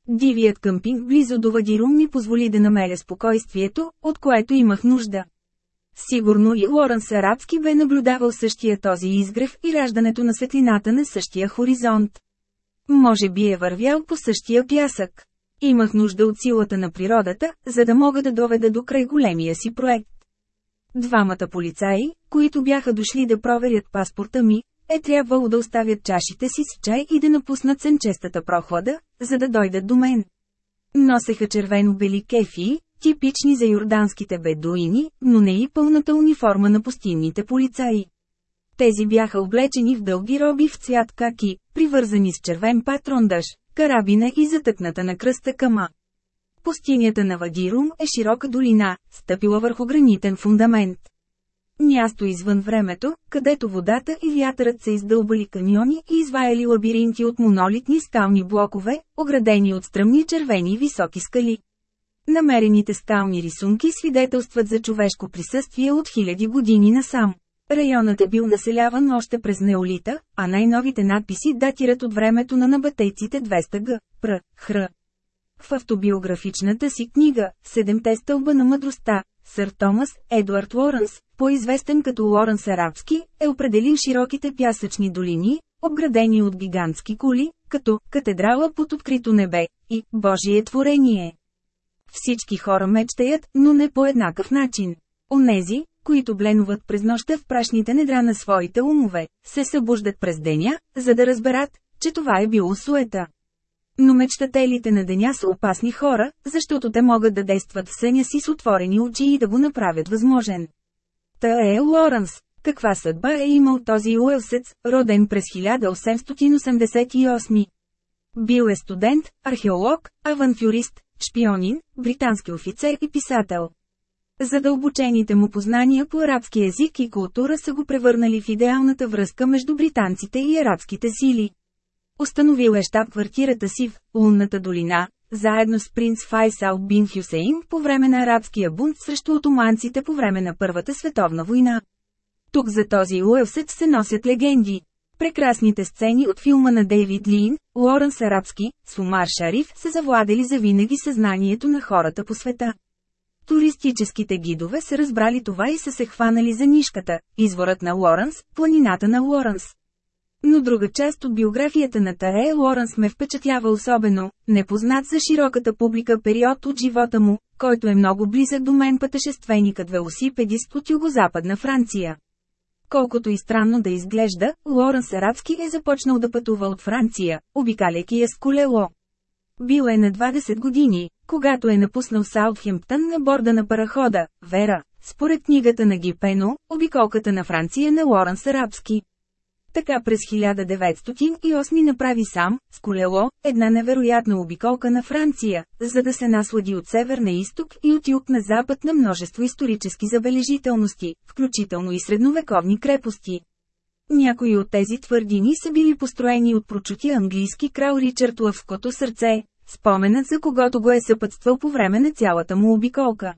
Дивият къмпинг близо до Вадирум ми позволи да намеря спокойствието, от което имах нужда. Сигурно и Лорен Сарабски бе наблюдавал същия този изгрев и раждането на светлината на същия хоризонт. Може би е вървял по същия пясък. Имах нужда от силата на природата, за да мога да доведа до край големия си проект. Двамата полицаи, които бяха дошли да проверят паспорта ми, е трябвало да оставят чашите си с чай и да напуснат сенчестата прохлада, за да дойдат до мен. Носеха червено-бели кефии, типични за юрданските бедуини, но не и пълната униформа на пустинните полицаи. Тези бяха облечени в дълги роби в цвят каки, привързани с червен патрондъж, карабина и затъкната на кръста кама. Пустинята на Вадирум е широка долина, стъпила върху гранитен фундамент. Място извън времето, където водата и вятърът са издълбали каньони и изваяли лабиринти от монолитни скални блокове, оградени от стръмни червени високи скали. Намерените скални рисунки свидетелстват за човешко присъствие от хиляди години насам. Районът е бил населяван още през неолита, а най-новите надписи датират от времето на набатейците 200 г. Пр. Хр. В автобиографичната си книга «Седемте стълба на мъдростта», сър Томас Едуард Лоренс, по-известен като Лоренс Арабски, е определил широките пясъчни долини, обградени от гигантски кули, като «катедрала под открито небе» и «Божие творение». Всички хора мечтаят, но не по еднакъв начин. Онези, които бленуват през нощта в прашните недра на своите умове, се събуждат през деня, за да разберат, че това е било суета. Но мечтателите на деня са опасни хора, защото те могат да действат в съня си с отворени очи и да го направят възможен. Та е Лоренс. Каква съдба е имал този уелсец, роден през 1888? Бил е студент, археолог, авантюрист, шпионин, британски офицер и писател. Задълбочените му познания по арабски език и култура са го превърнали в идеалната връзка между британците и арабските сили. Установил е щаб-квартирата си в Лунната долина, заедно с принц Файсал бин Хюсейн по време на арабския бунт срещу отоманците по време на Първата световна война. Тук за този Уелсет се носят легенди. Прекрасните сцени от филма на Дейвид Лин, Лоренс Арабски, с Умар Шариф са завладели завинаги съзнанието на хората по света. Туристическите гидове са разбрали това и са се хванали за нишката, изворът на Лоренс, планината на Лоренс. Но друга част от биографията на Таре Лоренс ме впечатлява особено, непознат за широката публика период от живота му, който е много близък до мен пътешественикът велосипедист от югозападна Франция. Колкото и странно да изглежда, Лоренс Арабски е започнал да пътува от Франция, обикаляйки я с колело. Бил е на 20 години, когато е напуснал Саутхемптън на борда на парахода, Вера, според книгата на Гипено, обиколката на Франция на Лоренс Арабски. Така през 1908 направи сам, с колело, една невероятна обиколка на Франция, за да се наслади от север на изток и от юг на запад на множество исторически забележителности, включително и средновековни крепости. Някои от тези твърдини са били построени от прочутия английски крал Ричард Лъвското сърце, споменът за когото го е съпътствал по време на цялата му обиколка.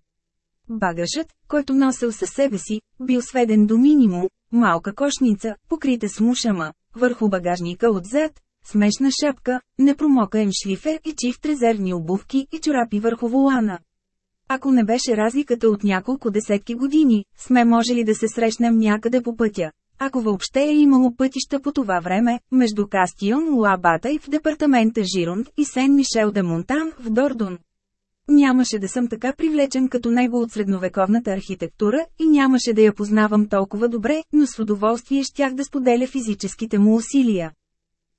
Багажът, който носил със себе си, бил сведен до минимум, малка кошница, покрита с мушама, върху багажника отзад, смешна шапка, непромокаем шлифер и чифт резервни обувки и чорапи върху волана. Ако не беше разликата от няколко десетки години, сме можели да се срещнем някъде по пътя. Ако въобще е имало пътища по това време, между Кастион, Лабата и в департамента Жиронд и Сен-Мишел де Монтан в Дордон. Нямаше да съм така привлечен като него от средновековната архитектура и нямаше да я познавам толкова добре, но с удоволствие щях да споделя физическите му усилия.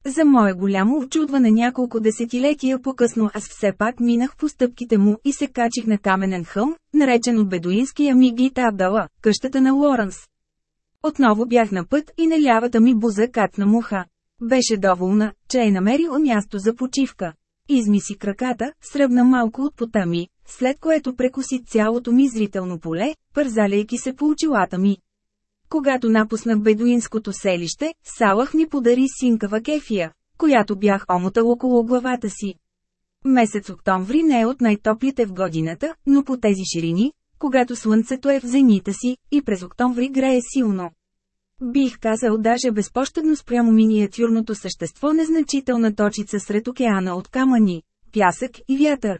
За мое голямо очудване няколко десетилетия по-късно аз все пак минах по стъпките му и се качих на каменен хълм, наречен от бедуинския ми Гита Абдала, къщата на Лоренс. Отново бях на път и на лявата ми буза катна муха. Беше доволна, че е намерила място за почивка. Изми си краката, сръбна малко от пота ми, след което прекоси цялото ми зрително поле, пързаляйки се по очилата ми. Когато напуснах бедуинското селище, Салах ми подари синкава кефия, която бях омотал около главата си. Месец октомври не е от най-топлите в годината, но по тези ширини, когато слънцето е в зенита си, и през октомври грее силно. Бих казал даже безпощадно спрямо миниатюрното същество незначителна точица сред океана от камъни, пясък и вятър.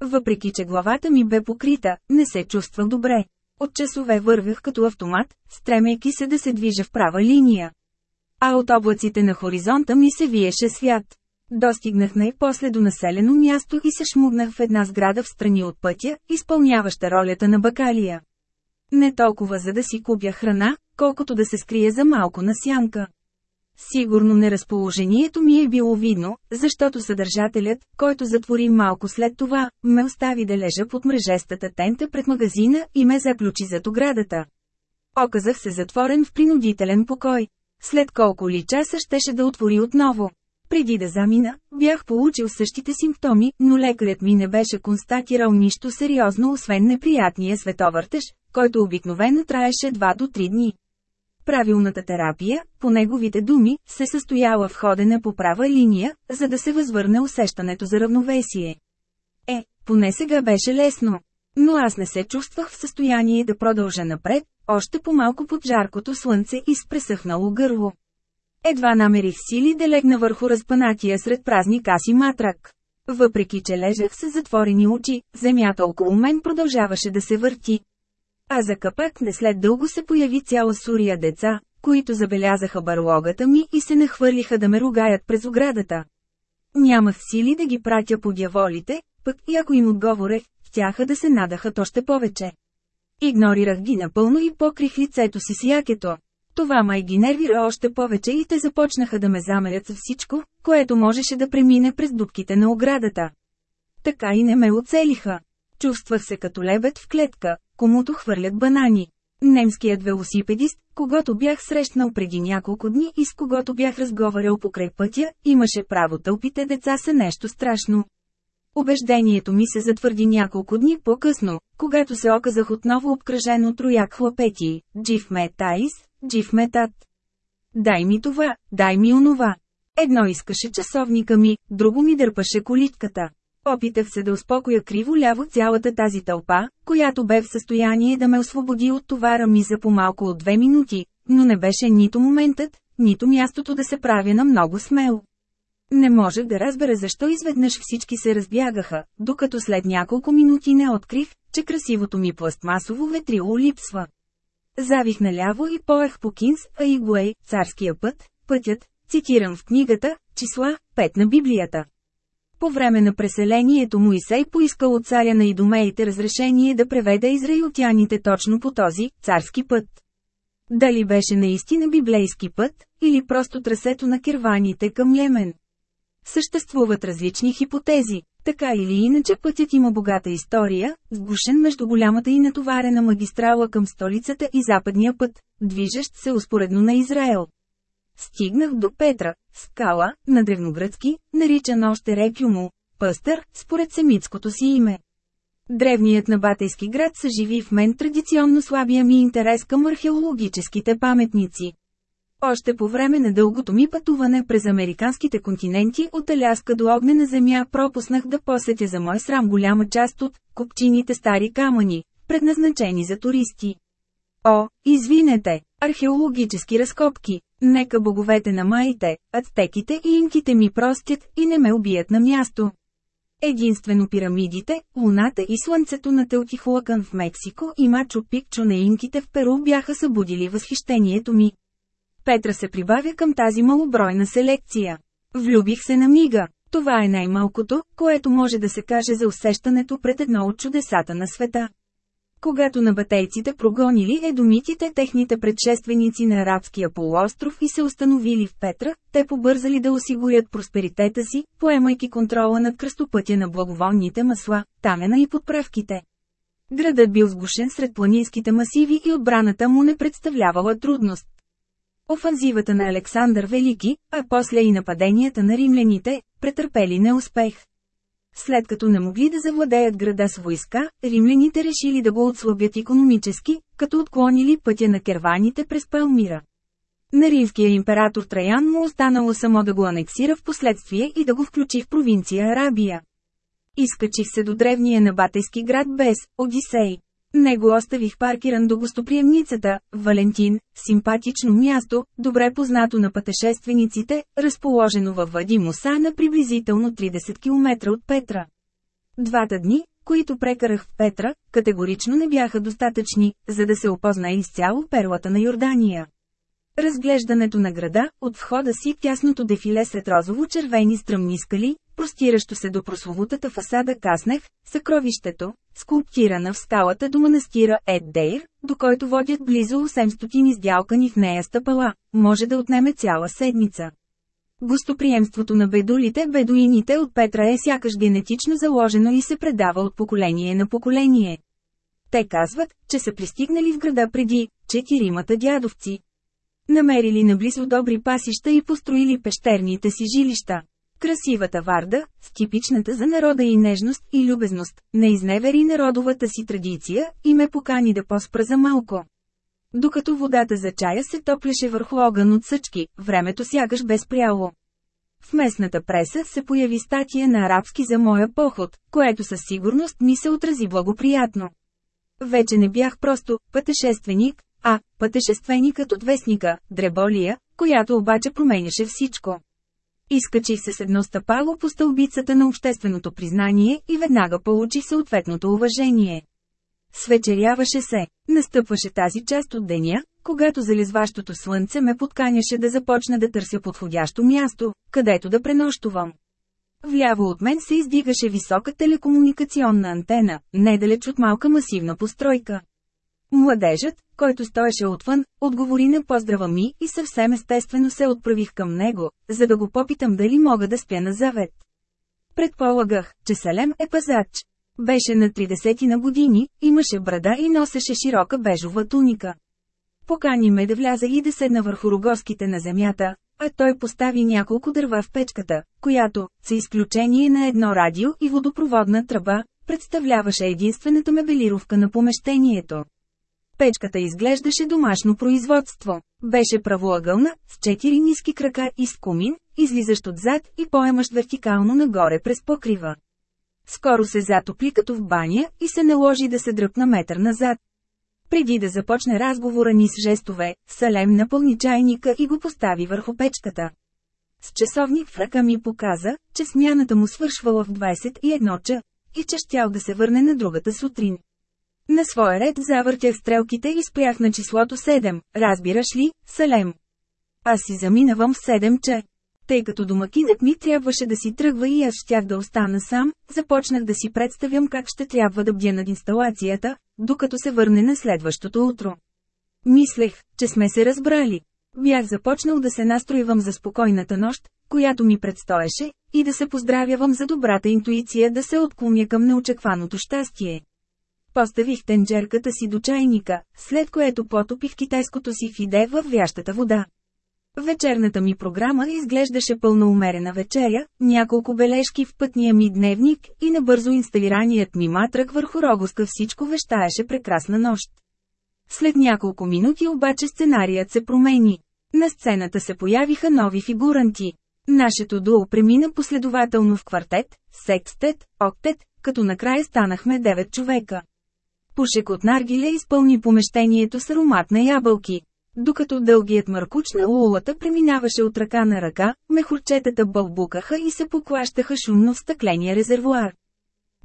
Въпреки че главата ми бе покрита, не се чувствах добре. От часове вървях като автомат, стремейки се да се движа в права линия. А от облаците на хоризонта ми се виеше свят. Достигнах най-после до населено място и се шмугнах в една сграда в страни от пътя, изпълняваща ролята на бакалия. Не толкова за да си купя храна, колкото да се скрие за малко на сянка. Сигурно неразположението ми е било видно, защото съдържателят, който затвори малко след това, ме остави да лежа под мрежестата тента пред магазина и ме заключи зад оградата. Оказах се затворен в принудителен покой. След колко ли часа щеше да отвори отново. Преди да замина, бях получил същите симптоми, но лекарят ми не беше констатирал нищо сериозно освен неприятния световъртеж, който обикновено траеше 2 до 3 дни. Правилната терапия, по неговите думи, се състояла в ходене по права линия, за да се възвърне усещането за равновесие. Е, поне сега беше лесно. Но аз не се чувствах в състояние да продължа напред, още по-малко под жаркото слънце и с пресъхнало гърло. Едва намерих сили да легна върху разпанатия сред празни каси матрак. Въпреки че лежах с затворени очи, земята около мен продължаваше да се върти. А за капак не след дълго се появи цяла сурия деца, които забелязаха барлогата ми и се нахвърлиха да ме ругаят през оградата. Нямах сили да ги пратя по дяволите, пък и ако им отговорех, тяха да се надахат още повече. Игнорирах ги напълно и покрих лицето си с якето. Това май ги нервира още повече и те започнаха да ме замерят с всичко, което можеше да премине през дубките на оградата. Така и не ме оцелиха. Чувствах се като лебед в клетка, комуто хвърлят банани. Немският велосипедист, когато бях срещнал преди няколко дни и с когото бях разговарял покрай пътя, имаше право тълпите деца са нещо страшно. Убеждението ми се затвърди няколко дни по-късно, когато се оказах отново обкръжен от трояк хлапети, джив метаис, джив метат. Дай ми това, дай ми онова. Едно искаше часовника ми, друго ми дърпаше колитката. Опитах се да успокоя криво-ляво цялата тази тълпа, която бе в състояние да ме освободи от товара ми за по-малко от две минути, но не беше нито моментът, нито мястото да се правя на много смел. Не можех да разбера защо изведнъж всички се разбягаха, докато след няколко минути не открих, че красивото ми пластмасово ветрило липсва. Завих наляво и поех по Кинс, Аигуей, царския път, пътят, цитирам в книгата, числа, 5 на Библията. По време на преселението Моисей поискал от царя на идомеите разрешение да преведе израилтяните точно по този, царски път. Дали беше наистина библейски път, или просто трасето на керваните към Йемен? Съществуват различни хипотези. Така или иначе пътят има богата история, сгушен между голямата и натоварена магистрала към столицата и западния път, движещ се успоредно на Израел. Стигнах до Петра, скала, на древногръцки, наричан още Рекюму, пъстър, според семитското си име. Древният набатейски град съживи в мен традиционно слабия ми интерес към археологическите паметници. Още по време на дългото ми пътуване през американските континенти от Аляска до огнена земя пропуснах да посетя за мой срам голяма част от копчините стари камъни, предназначени за туристи. О, извинете, археологически разкопки, нека боговете на маите, ацтеките и инките ми простят и не ме убият на място. Единствено пирамидите, луната и слънцето на Теотихуакън в Мексико и Мачо Пикчо на инките в Перу бяха събудили възхищението ми. Петра се прибавя към тази малобройна селекция. Влюбих се на мига. Това е най-малкото, което може да се каже за усещането пред едно от чудесата на света. Когато набатейците прогонили едомитите техните предшественици на арабския полуостров и се установили в Петра, те побързали да осигурят просперитета си, поемайки контрола над кръстопътя на благоволните масла, тамена и подправките. Градът бил сгушен сред планинските масиви и отбраната му не представлявала трудност. Офанзивата на Александър Велики, а после и нападенията на римляните, претърпели неуспех. След като не могли да завладеят града с войска, римляните решили да го отслабят економически, като отклонили пътя на керваните през Палмира. На римския император Траян му останало само да го анексира в последствие и да го включи в провинция Арабия. Изкачих се до древния набатейски град без Одисей. Него оставих паркиран до гостоприемницата, Валентин, симпатично място, добре познато на пътешествениците, разположено във Вади Муса на приблизително 30 км от Петра. Двата дни, които прекарах в Петра, категорично не бяха достатъчни, за да се опозна изцяло перлата на Йордания. Разглеждането на града, от входа си тясното дефиле сред розово-червени стръмни скали, простиращо се до прословутата фасада Каснех, съкровището, скулптирана в скалата до манастира Ед Дейр, до който водят близо 800 издялкани в нея стъпала, може да отнеме цяла седмица. Гостоприемството на бедулите бедуините от Петра е сякаш генетично заложено и се предава от поколение на поколение. Те казват, че са пристигнали в града преди четиримата дядовци. Намерили наблизо добри пасища и построили пещерните си жилища. Красивата Варда, с типичната за народа и нежност и любезност, не изневери народовата си традиция и ме покани да поспра за малко. Докато водата за чая се топлеше върху огън от съчки, времето сягаш безпряло. В местната преса се появи статия на арабски за моя поход, което със сигурност ми се отрази благоприятно. Вече не бях просто пътешественик, а пътешественикът от вестника, Дреболия, която обаче променяше всичко. Изкачих се с едно стъпало по стълбицата на общественото признание и веднага получи съответното уважение. Свечеряваше се, настъпваше тази част от деня, когато залезващото слънце ме подканяше да започна да търся подходящо място, където да пренощувам. Вляво от мен се издигаше висока телекомуникационна антена, недалеч от малка масивна постройка. Младежът, който стоеше отвън, отговори на поздрава ми и съвсем естествено се отправих към него, за да го попитам дали мога да спя на завет. Предполагах, че Салем е пазач. Беше на 30 на години, имаше брада и носеше широка бежова туника. Покани ме да вляза и да седна върху рогоските на земята, а той постави няколко дърва в печката, която, с изключение на едно радио и водопроводна тръба, представляваше единствената мебелировка на помещението. Печката изглеждаше домашно производство. Беше правоъгълна, с четири ниски крака и с комин, излизащ отзад и поемащ вертикално нагоре през покрива. Скоро се затопли като в баня и се наложи да се дръпна метър назад. Преди да започне разговора ни с жестове, Салем напълни чайника и го постави върху печката. С часовник в ръка ми показа, че смяната му свършвала в 21 ча, и че щял да се върне на другата сутрин. На своя ред завъртях стрелките и спрях на числото 7, разбираш ли, Салем? Аз си заминавам в 7 че. Тъй като домакинът ми трябваше да си тръгва и аз щях да остана сам, започнах да си представям как ще трябва да бдя над инсталацията, докато се върне на следващото утро. Мислех, че сме се разбрали. Бях започнал да се настроивам за спокойната нощ, която ми предстоеше, и да се поздравявам за добрата интуиция да се отклоня към неочакваното щастие. Поставих тенджерката си до чайника, след което потопих китайското си фиде във вящата вода. Вечерната ми програма изглеждаше пълно умерена вечеря, няколко бележки в пътния ми дневник и набързо инсталираният ми матрак върху рогоска всичко вещаеше прекрасна нощ. След няколко минути обаче сценарият се промени. На сцената се появиха нови фигуранти. Нашето дуо премина последователно в квартет, секстет, октет, като накрая станахме 9 човека. Пушек от наргиле изпълни помещението с аромат на ябълки. Докато дългият мъркуч на улата преминаваше от ръка на ръка, мехурчетата бълбукаха и се поклащаха шумно в стъкления резервуар.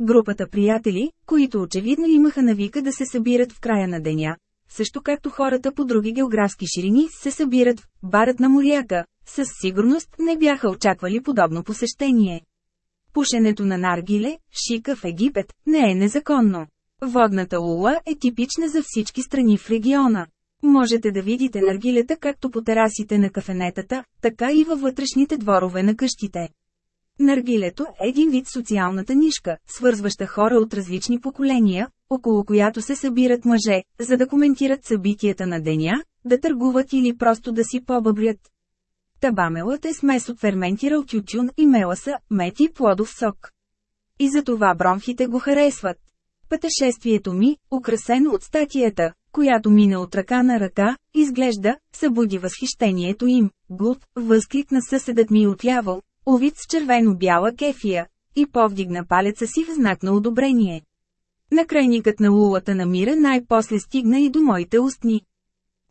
Групата приятели, които очевидно имаха навика да се събират в края на деня, също както хората по други географски ширини се събират в барът на моряка, със сигурност не бяха очаквали подобно посещение. Пушенето на наргиле, шика в Египет, не е незаконно. Водната лула е типична за всички страни в региона. Можете да видите наргилета както по терасите на кафенетата, така и във вътрешните дворове на къщите. Наргилето е един вид социалната нишка, свързваща хора от различни поколения, около която се събират мъже, за да коментират събитията на деня, да търгуват или просто да си побъблят. Табамелът е смес от ферментирал тютюн и меласа, мет и плодов сок. И за това бронхите го харесват. Пътешествието ми, украсено от статията, която мина от ръка на ръка, изглежда, събуди възхищението им. Гуд, възкликна съседът ми отляво, овид с червено-бяла кефия, и повдигна палеца си в знак на одобрение. Накрайникът на лулата на мира най-после стигна и до моите устни.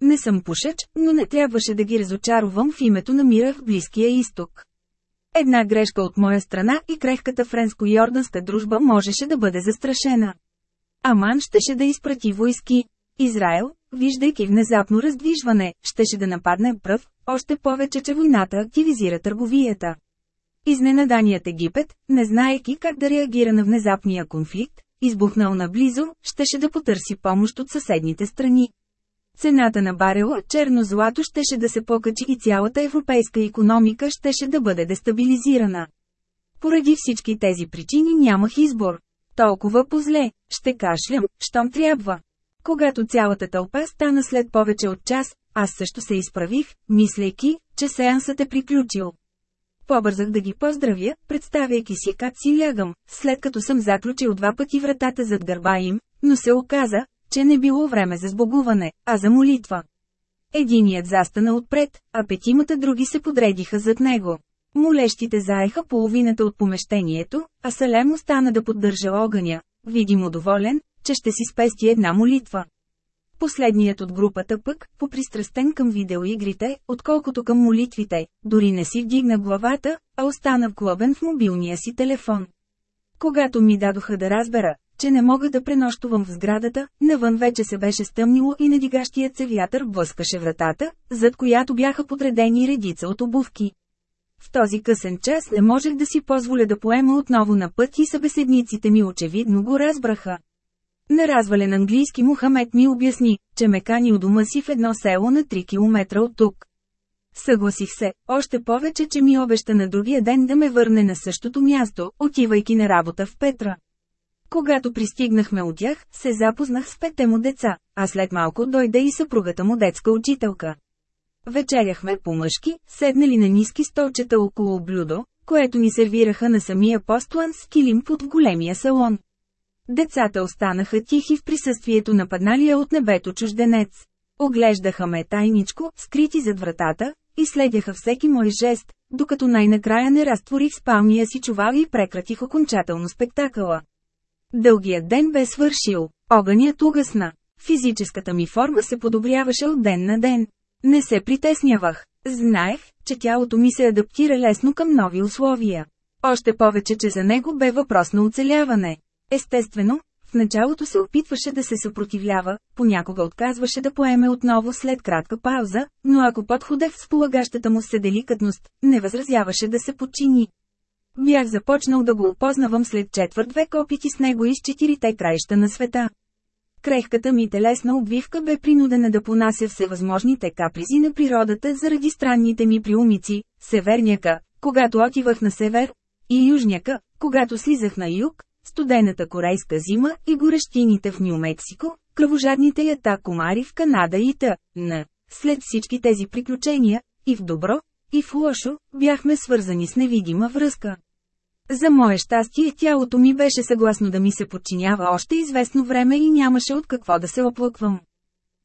Не съм пушач, но не трябваше да ги разочаровам в името на мира в Близкия изток. Една грешка от моя страна и крехката френско-йорданска дружба можеше да бъде застрашена. Аман щеше да изпрати войски. Израел, виждайки внезапно раздвижване, щеше да нападне пръв, още повече че войната активизира търговията. Изненаданият Египет, не знаеки как да реагира на внезапния конфликт, избухнал наблизо, щеше да потърси помощ от съседните страни. Цената на барела черно злато щеше да се покачи и цялата европейска економика щеше да бъде дестабилизирана. Поради всички тези причини нямах избор. Толкова позле, ще кашлям, щом трябва. Когато цялата тълпа стана след повече от час, аз също се изправих, мислейки, че сеансът е приключил. Побързах да ги поздравя, представяйки си как си лягам, след като съм заключил два пъти вратата зад гърба им, но се оказа, че не било време за сбогуване, а за молитва. Единият застана отпред, а петимата други се подредиха зад него. Молещите заеха половината от помещението, а Салем остана да поддържа огъня, видимо доволен, че ще си спести една молитва. Последният от групата пък, попристрастен към видеоигрите, отколкото към молитвите, дори не си вдигна главата, а остана вглъбен в мобилния си телефон. Когато ми дадоха да разбера, че не мога да пренощувам в сградата, навън вече се беше стъмнило и надигащият се вятър блъскаше вратата, зад която бяха подредени редица от обувки. В този късен час не можех да си позволя да поема отново на път и събеседниците ми очевидно го разбраха. На развален английски Мухамед ми обясни, че ме кани у дома си в едно село на 3 км от тук. Съгласих се, още повече, че ми обеща на другия ден да ме върне на същото място, отивайки на работа в Петра. Когато пристигнахме от тях, се запознах с пете му деца, а след малко дойде и съпругата му детска учителка. Вечеряхме по-мъжки, седнали на ниски столчета около блюдо, което ни сервираха на самия постлан с килим под големия салон. Децата останаха тихи в присъствието на падналия от небето чужденец. Оглеждаха ме тайничко, скрити зад вратата, и следяха всеки мой жест, докато най-накрая не разтворих спалния си чувал и прекратих окончателно спектакъла. Дългият ден бе свършил, огънят угасна. Физическата ми форма се подобряваше от ден на ден. Не се притеснявах. Знаех, че тялото ми се адаптира лесно към нови условия. Още повече, че за него бе въпрос на оцеляване. Естествено, в началото се опитваше да се съпротивлява, понякога отказваше да поеме отново след кратка пауза, но ако подходех с полагащата му се деликатност, не възразяваше да се подчини. Бях започнал да го опознавам след четвърт век опити с него из четирите краища на света. Крехката ми телесна обвивка бе принудена да понася всевъзможните капризи на природата заради странните ми приумици, северняка, когато отивах на север, и южняка, когато слизах на юг, студената корейска зима и горещините в Нью-Мексико, кръвожадните ята комари в Канада и т.н. След всички тези приключения, и в добро, и в лошо, бяхме свързани с невидима връзка. За мое щастие тялото ми беше съгласно да ми се подчинява още известно време и нямаше от какво да се оплъквам.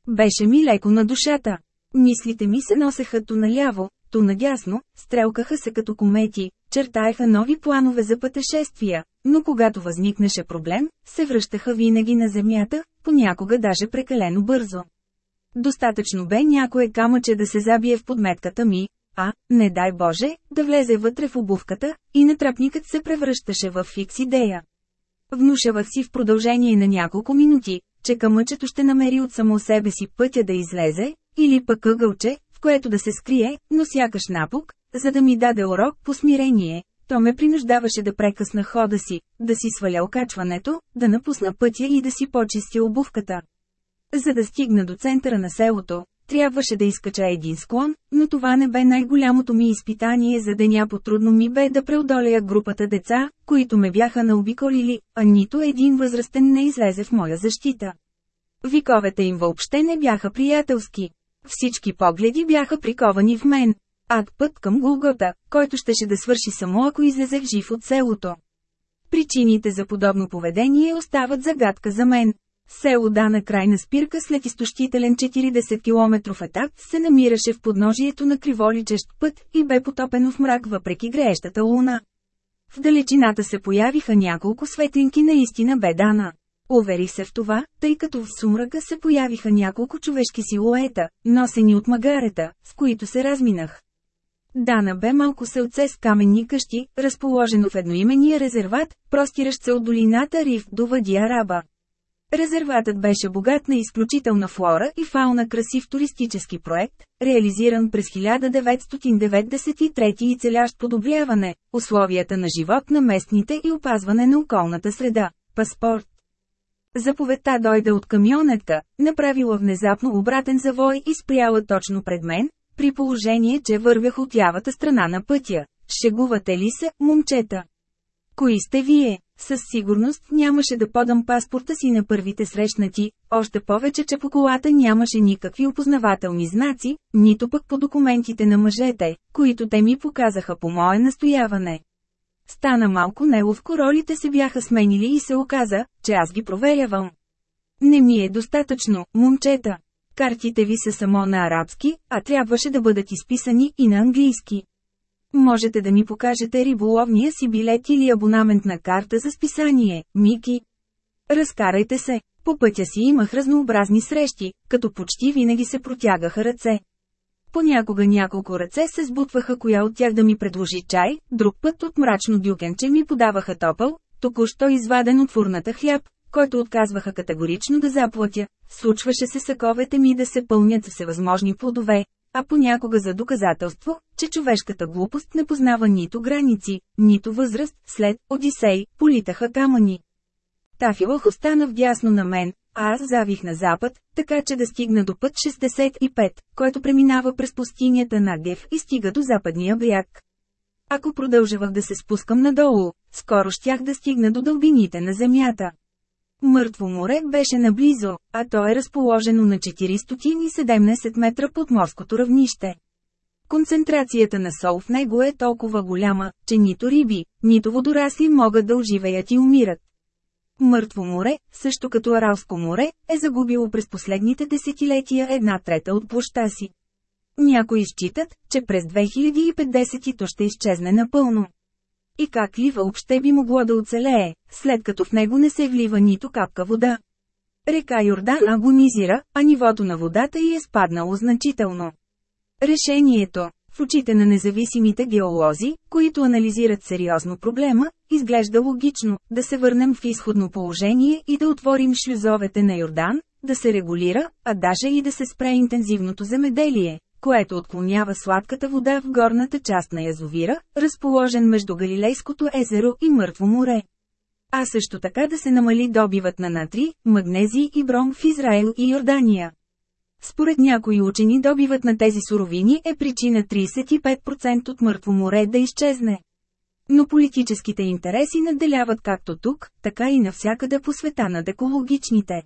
Беше ми леко на душата. Мислите ми се носеха то наляво, то надясно, стрелкаха се като комети, чертаеха нови планове за пътешествия, но когато възникнеше проблем, се връщаха винаги на земята, понякога даже прекалено бързо. Достатъчно бе някое камъче да се забие в подметката ми, а, не дай Боже, да влезе вътре в обувката, и натрапникът се превръщаше в фикс идея. Внушавах си в продължение на няколко минути, че камъчето ще намери от само себе си пътя да излезе, или пък ъгълче, в което да се скрие, но сякаш напук, за да ми даде урок по смирение. То ме принуждаваше да прекъсна хода си, да си сваля окачването, да напусна пътя и да си почистя обувката. За да стигна до центъра на селото, Трябваше да изкача един склон, но това не бе най-голямото ми изпитание за деня по-трудно ми бе да преодолея групата деца, които ме бяха наобиколили, а нито един възрастен не излезе в моя защита. Виковете им въобще не бяха приятелски. Всички погледи бяха приковани в мен. Ад път към Гулгота, който щеше да свърши само ако излезех жив от селото. Причините за подобно поведение остават загадка за мен. Село Дана крайна спирка след изтощителен 40 км етап се намираше в подножието на криволичещ път и бе потопено в мрак въпреки греещата луна. В далечината се появиха няколко светлинки наистина бе Дана. Уверих се в това, тъй като в сумрака се появиха няколко човешки силуета, носени от магарета, с които се разминах. Дана бе малко селце с каменни къщи, разположено в едноименния резерват, простиращ се от долината Риф до Вади Араба. Резерватът беше богат на изключителна флора и фауна красив туристически проект, реализиран през 1993 и целящ подобряване, условията на живот на местните и опазване на околната среда. Паспорт. Заповедта дойде от камионетка, направила внезапно обратен завой и спряла точно пред мен, при положение, че вървях от явата страна на пътя. Шегувате ли се, момчета? Кои сте вие? Със сигурност нямаше да подам паспорта си на първите срещнати, още повече, че по колата нямаше никакви опознавателни знаци, нито пък по документите на мъжете, които те ми показаха по мое настояване. Стана малко неловко, ролите се бяха сменили и се оказа, че аз ги проверявам. Не ми е достатъчно, момчета. Картите ви са само на арабски, а трябваше да бъдат изписани и на английски. Можете да ми покажете риболовния си билет или абонаментна карта за списание, Мики. Разкарайте се. По пътя си имах разнообразни срещи, като почти винаги се протягаха ръце. Понякога няколко ръце се сбутваха коя от тях да ми предложи чай, друг път от мрачно дюкенче ми подаваха топъл, току-що изваден от фурната хляб, който отказваха категорично да заплатя. Случваше се саковете ми да се пълнят с всевъзможни плодове, а понякога за доказателство, че човешката глупост не познава нито граници, нито възраст, след Одисей, политаха камъни. Тафилах остана вдясно на мен, а аз завих на запад, така че да стигна до път 65, който преминава през пустинята на Гев и стига до западния бряг. Ако продължавах да се спускам надолу, скоро щях да стигна до дълбините на земята. Мъртво море беше наблизо, а то е разположено на 417 метра под морското равнище. Концентрацията на сол в него е толкова голяма, че нито риби, нито водорасли могат да оживеят и умират. Мъртво море, също като Аралско море, е загубило през последните десетилетия една трета от площа си. Някои считат, че през 2050 то ще изчезне напълно. И как ли въобще би могло да оцелее, след като в него не се влива нито капка вода? Река Йордан агонизира, а нивото на водата й е спаднало значително. Решението, в очите на независимите геолози, които анализират сериозно проблема, изглежда логично да се върнем в изходно положение и да отворим шлюзовете на Йордан, да се регулира, а даже и да се спре интензивното земеделие, което отклонява сладката вода в горната част на язовира, разположен между Галилейското езеро и Мъртво море. А също така да се намали добивът на натри, магнезий и бром в Израел и Йордания. Според някои учени добивът на тези суровини е причина 35% от Мъртво море да изчезне. Но политическите интереси наделяват както тук, така и навсякъде по света над екологичните.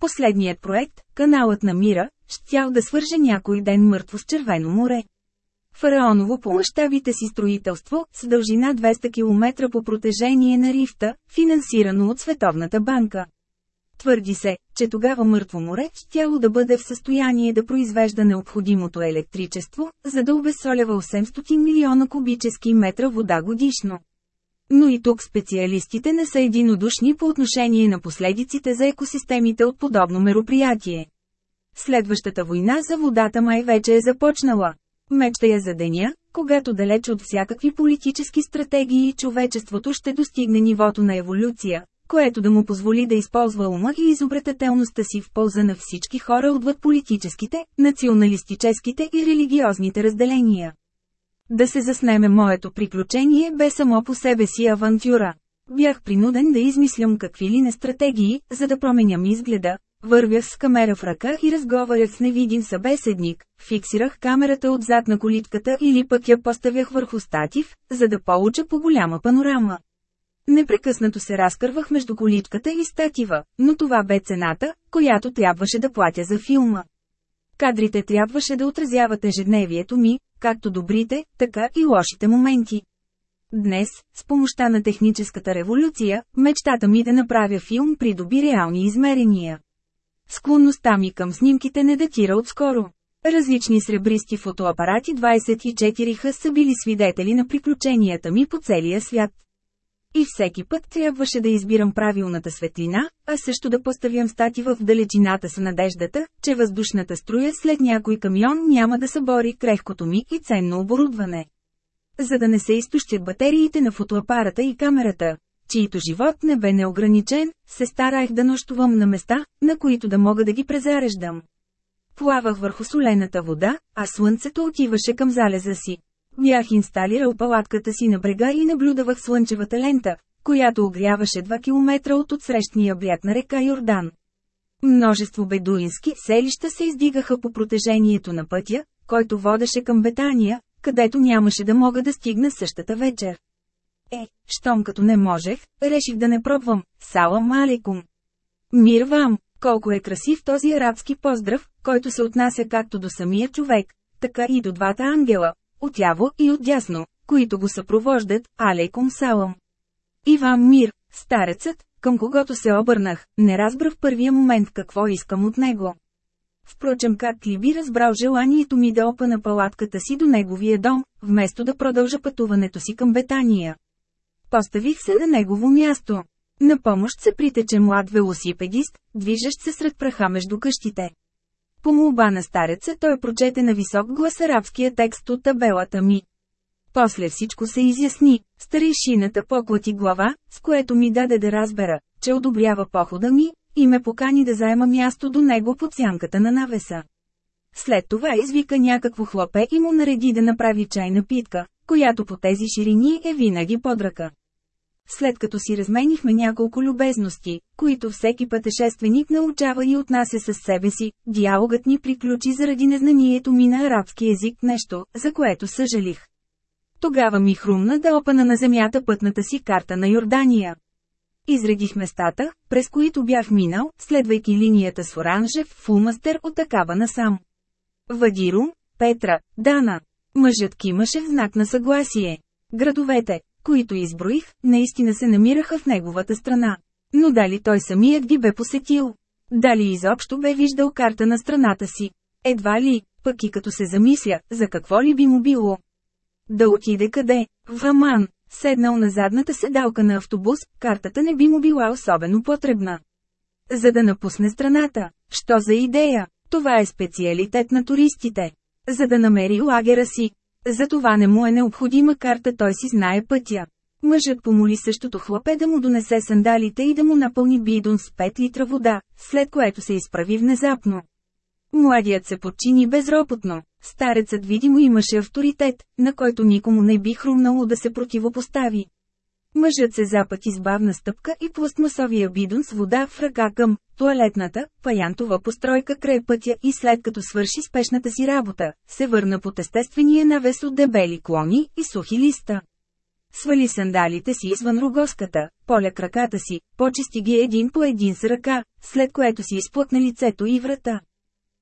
Последният проект, каналът на мира, щял да свърже някой ден мъртво с Червено море. Фараоново по мащабите си строителство, с дължина 200 км по протежение на рифта, финансирано от Световната банка. Твърди се, че тогава мъртво море щяло да бъде в състояние да произвежда необходимото електричество, за да обесолява 800 милиона кубически метра вода годишно. Но и тук специалистите не са единодушни по отношение на последиците за екосистемите от подобно мероприятие. Следващата война за водата май вече е започнала. Мечтая за деня, когато далеч от всякакви политически стратегии човечеството ще достигне нивото на еволюция, което да му позволи да използва ума и изобретателността си в полза на всички хора отвъд политическите, националистическите и религиозните разделения. Да се заснеме моето приключение бе само по себе си авантюра. Бях принуден да измислям какви ли не стратегии, за да променям изгледа. Вървях с камера в ръка и разговарях с невидим събеседник, фиксирах камерата отзад на колитката или пък я поставях върху статив, за да получа по голяма панорама. Непрекъснато се разкървах между количката и статива, но това бе цената, която трябваше да платя за филма. Кадрите трябваше да отразяват ежедневието ми, както добрите, така и лошите моменти. Днес, с помощта на техническата революция, мечтата ми да направя филм придоби реални измерения. Склонността ми към снимките не датира отскоро. Различни сребристи фотоапарати 24 х са били свидетели на приключенията ми по целия свят. И всеки път трябваше да избирам правилната светлина, а също да поставям статива в далечината с надеждата, че въздушната струя след някой камион няма да събори крехкото ми и ценно оборудване. За да не се изтощат батериите на фотоапарата и камерата. чието живот не бе неограничен, се стараех да нощувам на места, на които да мога да ги презареждам. Плавах върху солената вода, а слънцето отиваше към залеза си. Бях инсталирал палатката си на брега и наблюдавах слънчевата лента, която огряваше 2 км от отсрещния бряг на река Йордан. Множество бедуински селища се издигаха по протежението на пътя, който водеше към Бетания, където нямаше да мога да стигна същата вечер. Е, щом като не можех, реших да не пробвам. Салам алейкум. Мир вам, колко е красив този арабски поздрав, който се отнася както до самия човек, така и до двата ангела, отяво и отдясно, които го съпровождат, алейкум салам. И вам мир, старецът, към когото се обърнах, не разбрах в първия момент какво искам от него. Впрочем как ли би разбрал желанието ми да опана палатката си до неговия дом, вместо да продължа пътуването си към Бетания. Поставих се на негово място. На помощ се притече млад велосипедист, движещ се сред праха между къщите. По молба на стареца той прочете на висок глас арабския текст от табелата ми. После всичко се изясни, старейшината поклати глава, с което ми даде да разбера, че одобрява похода ми, и ме покани да заема място до него под сянката на навеса. След това извика някакво хлопе и му нареди да направи чайна питка, която по тези ширини е винаги под ръка. След като си разменихме няколко любезности, които всеки пътешественик научава и отнася със себе си, диалогът ни приключи заради незнанието ми на арабски език нещо, за което съжалих. Тогава ми хрумна да опана на земята пътната си карта на Йордания. Изредих местата, през които бях минал, следвайки линията с оранжев фулмастер от такава насам. Вадирум, Петра, Дана. Мъжът кимаше в знак на съгласие. Градовете, които изброих, наистина се намираха в неговата страна. Но дали той самият ги бе посетил? Дали изобщо бе виждал карта на страната си? Едва ли, пък и като се замисля, за какво ли би му било? Да отиде къде? В Аман. Седнал на задната седалка на автобус, картата не би му била особено потребна. За да напусне страната. Що за идея? Това е специалитет на туристите. За да намери лагера си. За това не му е необходима карта, той си знае пътя. Мъжът помоли същото хлапе да му донесе сандалите и да му напълни бидон с 5 литра вода, след което се изправи внезапно. Младият се подчини безропотно. Старецът видимо имаше авторитет, на който никому не би хрумнало да се противопостави. Мъжът се запъти с бавна стъпка и пластмасовия бидон с вода в ръка към туалетната, паянтова постройка край пътя и след като свърши спешната си работа, се върна под естествения навес от дебели клони и сухи листа. Свали сандалите си извън рогоската, поля краката си, почисти ги един по един с ръка, след което си изплъкна лицето и врата.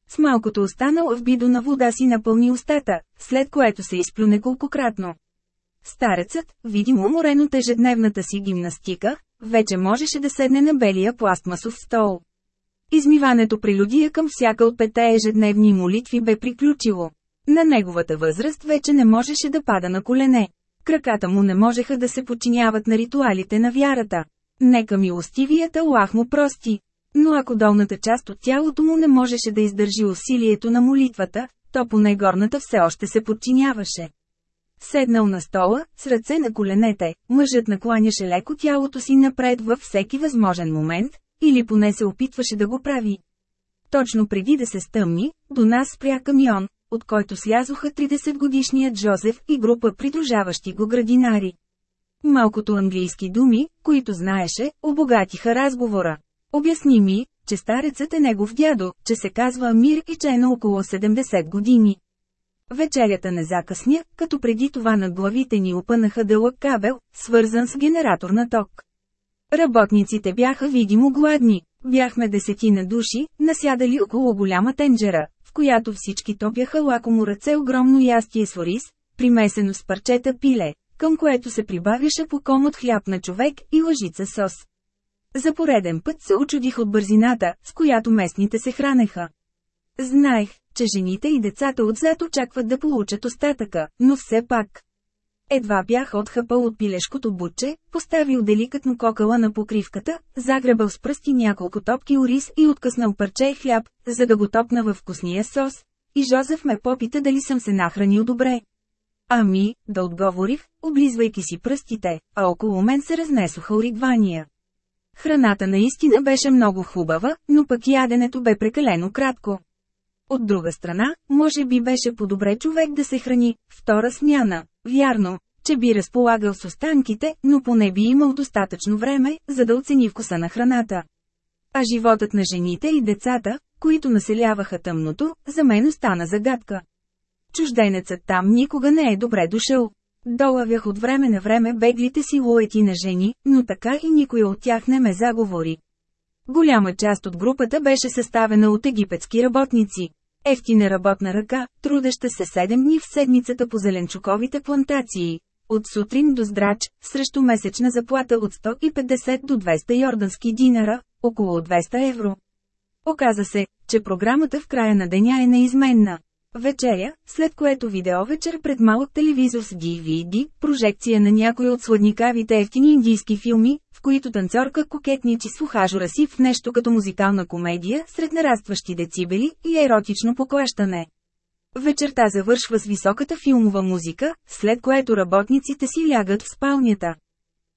С малкото останала в бидона вода си напълни устата, след което се изплю неколкократно. Старецът, видимо уморен от ежедневната си гимнастика, вече можеше да седне на белия пластмасов стол. Измиването прелюдия към всяка от пете ежедневни молитви бе приключило. На неговата възраст вече не можеше да пада на колене. Краката му не можеха да се подчиняват на ритуалите на вярата. Нека милостивият Аллах му прости. Но ако долната част от тялото му не можеше да издържи усилието на молитвата, то поне горната все още се подчиняваше. Седнал на стола, с ръце на коленете, мъжът накланяше леко тялото си напред във всеки възможен момент, или поне се опитваше да го прави. Точно преди да се стъмни, до нас спря камион, от който слязоха 30-годишният Джозеф и група придружаващи го градинари. Малкото английски думи, които знаеше, обогатиха разговора. Обясни ми, че старецът е негов дядо, че се казва Амир и че е на около 70 години. Вечерята не закъсня, като преди това на главите ни опънаха дълъг кабел, свързан с генератор на ток. Работниците бяха видимо гладни. Бяхме десетина души, насядали около голяма тенджера, в която всички топяха лакомо ръце огромно ястие с ориз, примесено с парчета пиле, към което се прибавяше по комот хляб на човек и лъжица сос. За пореден път се очудих от бързината, с която местните се хранеха. Знаех, че жените и децата отзад очакват да получат остатъка, но все пак. Едва бях отхъпал от пилешкото бутче, поставил деликатно кокала на покривката, загребал с пръсти няколко топки ориз и откъснал парче хляб, за да го топна във вкусния сос. И Жозеф ме попита дали съм се нахранил добре. Ами, да отговорих, облизвайки си пръстите, а около мен се разнесоха оригвания. Храната наистина беше много хубава, но пък яденето бе прекалено кратко. От друга страна, може би беше по-добре човек да се храни, втора смяна. Вярно, че би разполагал с останките, но поне би имал достатъчно време, за да оцени вкуса на храната. А животът на жените и децата, които населяваха тъмното, за мен остана загадка. Чужденецът там никога не е добре дошъл. Долавях от време на време беглите силуети на жени, но така и никой от тях не ме заговори. Голяма част от групата беше съставена от египетски работници. Ефтина работна ръка, трудеща се 7 дни в седмицата по зеленчуковите плантации. От сутрин до здрач, срещу месечна заплата от 150 до 200 йордански динара, около 200 евро. Оказа се, че програмата в края на деня е неизменна. Вечеря, след което видеовечер пред малък телевизор с DVD, прожекция на някои от сладникавите ефтини индийски филми, в които танцорка кокетничи с ухажора си в нещо като музикална комедия сред нарастващи децибели и еротично поклащане. Вечерта завършва с високата филмова музика, след което работниците си лягат в спалнята.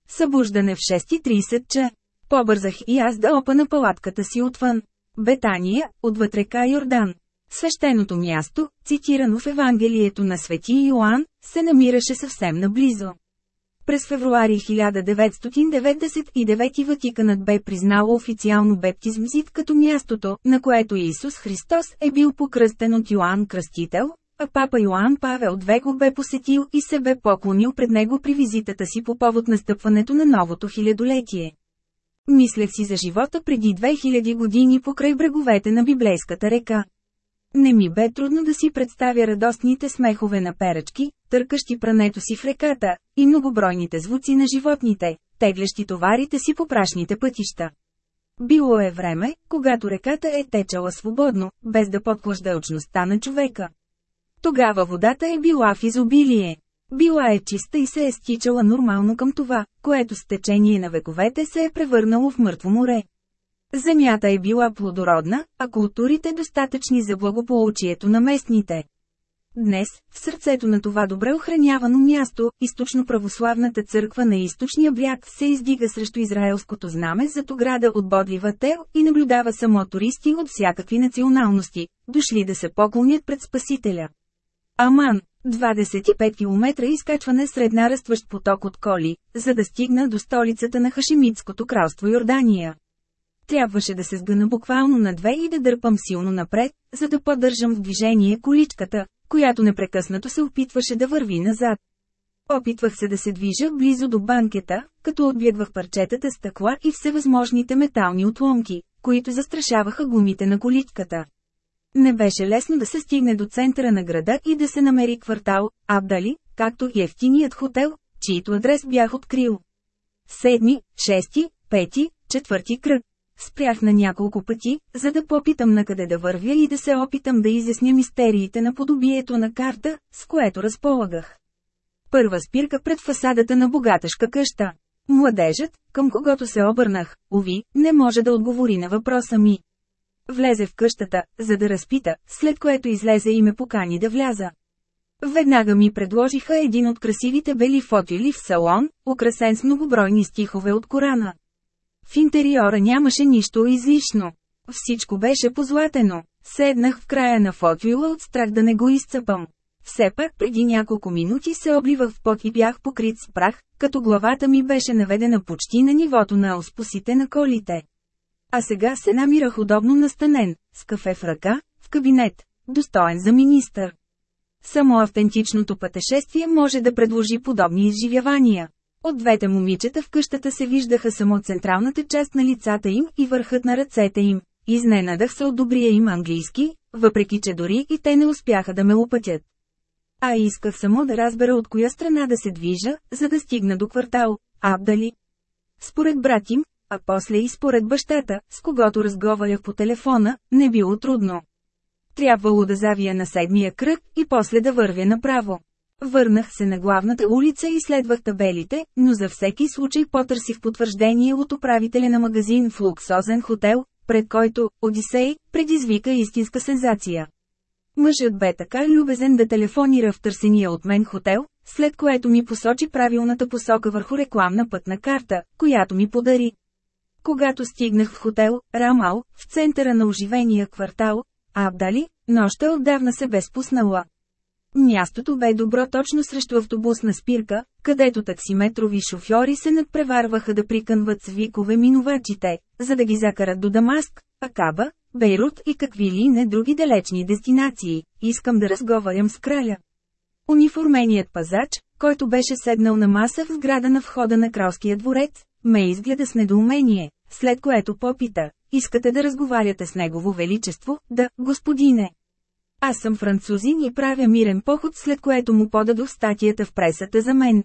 Събуждане в 6.30 ч. Побързах и аз да опана палатката си отвън. Бетания, отвъд река Йордан. Свещеното място, цитирано в Евангелието на Свети Йоанн, се намираше съвсем наблизо. През февруари 1999 Ватиканът бе признал официално бептизмзит като мястото, на което Исус Христос е бил покръстен от Йоанн Кръстител, а папа Йоанн Павел II го бе посетил и се бе поклонил пред него при визитата си по повод настъпването на новото хилядолетие. Мислех си за живота преди 2000 години покрай бреговете на библейската река. Не ми бе трудно да си представя радостните смехове на перачки, търкащи прането си в реката, и многобройните звуци на животните, теглящи товарите си по прашните пътища. Било е време, когато реката е течала свободно, без да подклажда очността на човека. Тогава водата е била в изобилие. Била е чиста и се е стичала нормално към това, което с течение на вековете се е превърнало в мъртво море. Земята е била плодородна, а културите достатъчни за благополучието на местните. Днес, в сърцето на това добре охранявано място, източно-православната църква на източния бряг се издига срещу израелското знаме зад ограда от бодлива тел и наблюдава само туристи от всякакви националности, дошли да се поклонят пред Спасителя. Аман, 25 км изкачване сред нарастващ поток от коли, за да стигна до столицата на Хашемитското кралство Йордания. Трябваше да се сгъна буквално на две и да дърпам силно напред, за да поддържам в движение количката, която непрекъснато се опитваше да върви назад. Опитвах се да се движа близо до банкета, като отбягвах парчетата стъкла и всевъзможните метални отломки, които застрашаваха гумите на количката. Не беше лесно да се стигне до центъра на града и да се намери квартал, Абдали, както и ефтиният хотел, чието адрес бях открил. Седми, шести, пети, четвърти кръг. Спрях на няколко пъти, за да попитам на къде да вървя и да се опитам да изясня мистериите на подобието на карта, с което разполагах. Първа спирка пред фасадата на богаташка къща. Младежът, към когото се обърнах, уви, не може да отговори на въпроса ми. Влезе в къщата, за да разпита, след което излезе и ме покани да вляза. Веднага ми предложиха един от красивите бели фотоили в салон, украсен с многобройни стихове от Корана. В интериора нямаше нищо излишно. Всичко беше позлатено. Седнах в края на фотоила от страх да не го изцъпам. Все пак преди няколко минути се обливах в пот и бях покрит с прах, като главата ми беше наведена почти на нивото на оспосите на колите. А сега се намирах удобно настанен, с кафе в ръка, в кабинет, достоен за министър. Само автентичното пътешествие може да предложи подобни изживявания. От двете момичета в къщата се виждаха само централната част на лицата им и върхът на ръцете им. Изненадах се от добрия им английски, въпреки че дори и те не успяха да ме опътят. А исках само да разбера от коя страна да се движа, за да стигна до квартал, Абдали. Според брат им, а после и според бащата, с когото разговарях по телефона, не било трудно. Трябвало да завия на седмия кръг и после да вървя направо. Върнах се на главната улица и следвах табелите, но за всеки случай потърсих потвърждение от управителя на магазин в луксозен хотел, пред който «Одисей» предизвика истинска сензация. Мъжът бе така любезен да телефонира в търсения от мен хотел, след което ми посочи правилната посока върху рекламна пътна карта, която ми подари. Когато стигнах в хотел, Рамал, в центъра на оживения квартал, Абдали, нощта отдавна се бе спуснала. Мястото бе добро точно срещу автобусна спирка, където таксиметрови шофьори се надпреварваха да прикънват с викове минувачите, за да ги закарат до Дамаск, Акаба, Бейрут и какви ли не други далечни дестинации. Искам да разговарям с краля. Униформеният пазач, който беше седнал на маса в сграда на входа на кралския дворец, ме изгледа с недоумение, след което попита, искате да разговаряте с негово величество, да, господине. Аз съм французин и правя мирен поход, след което му подадох статията в пресата за мен.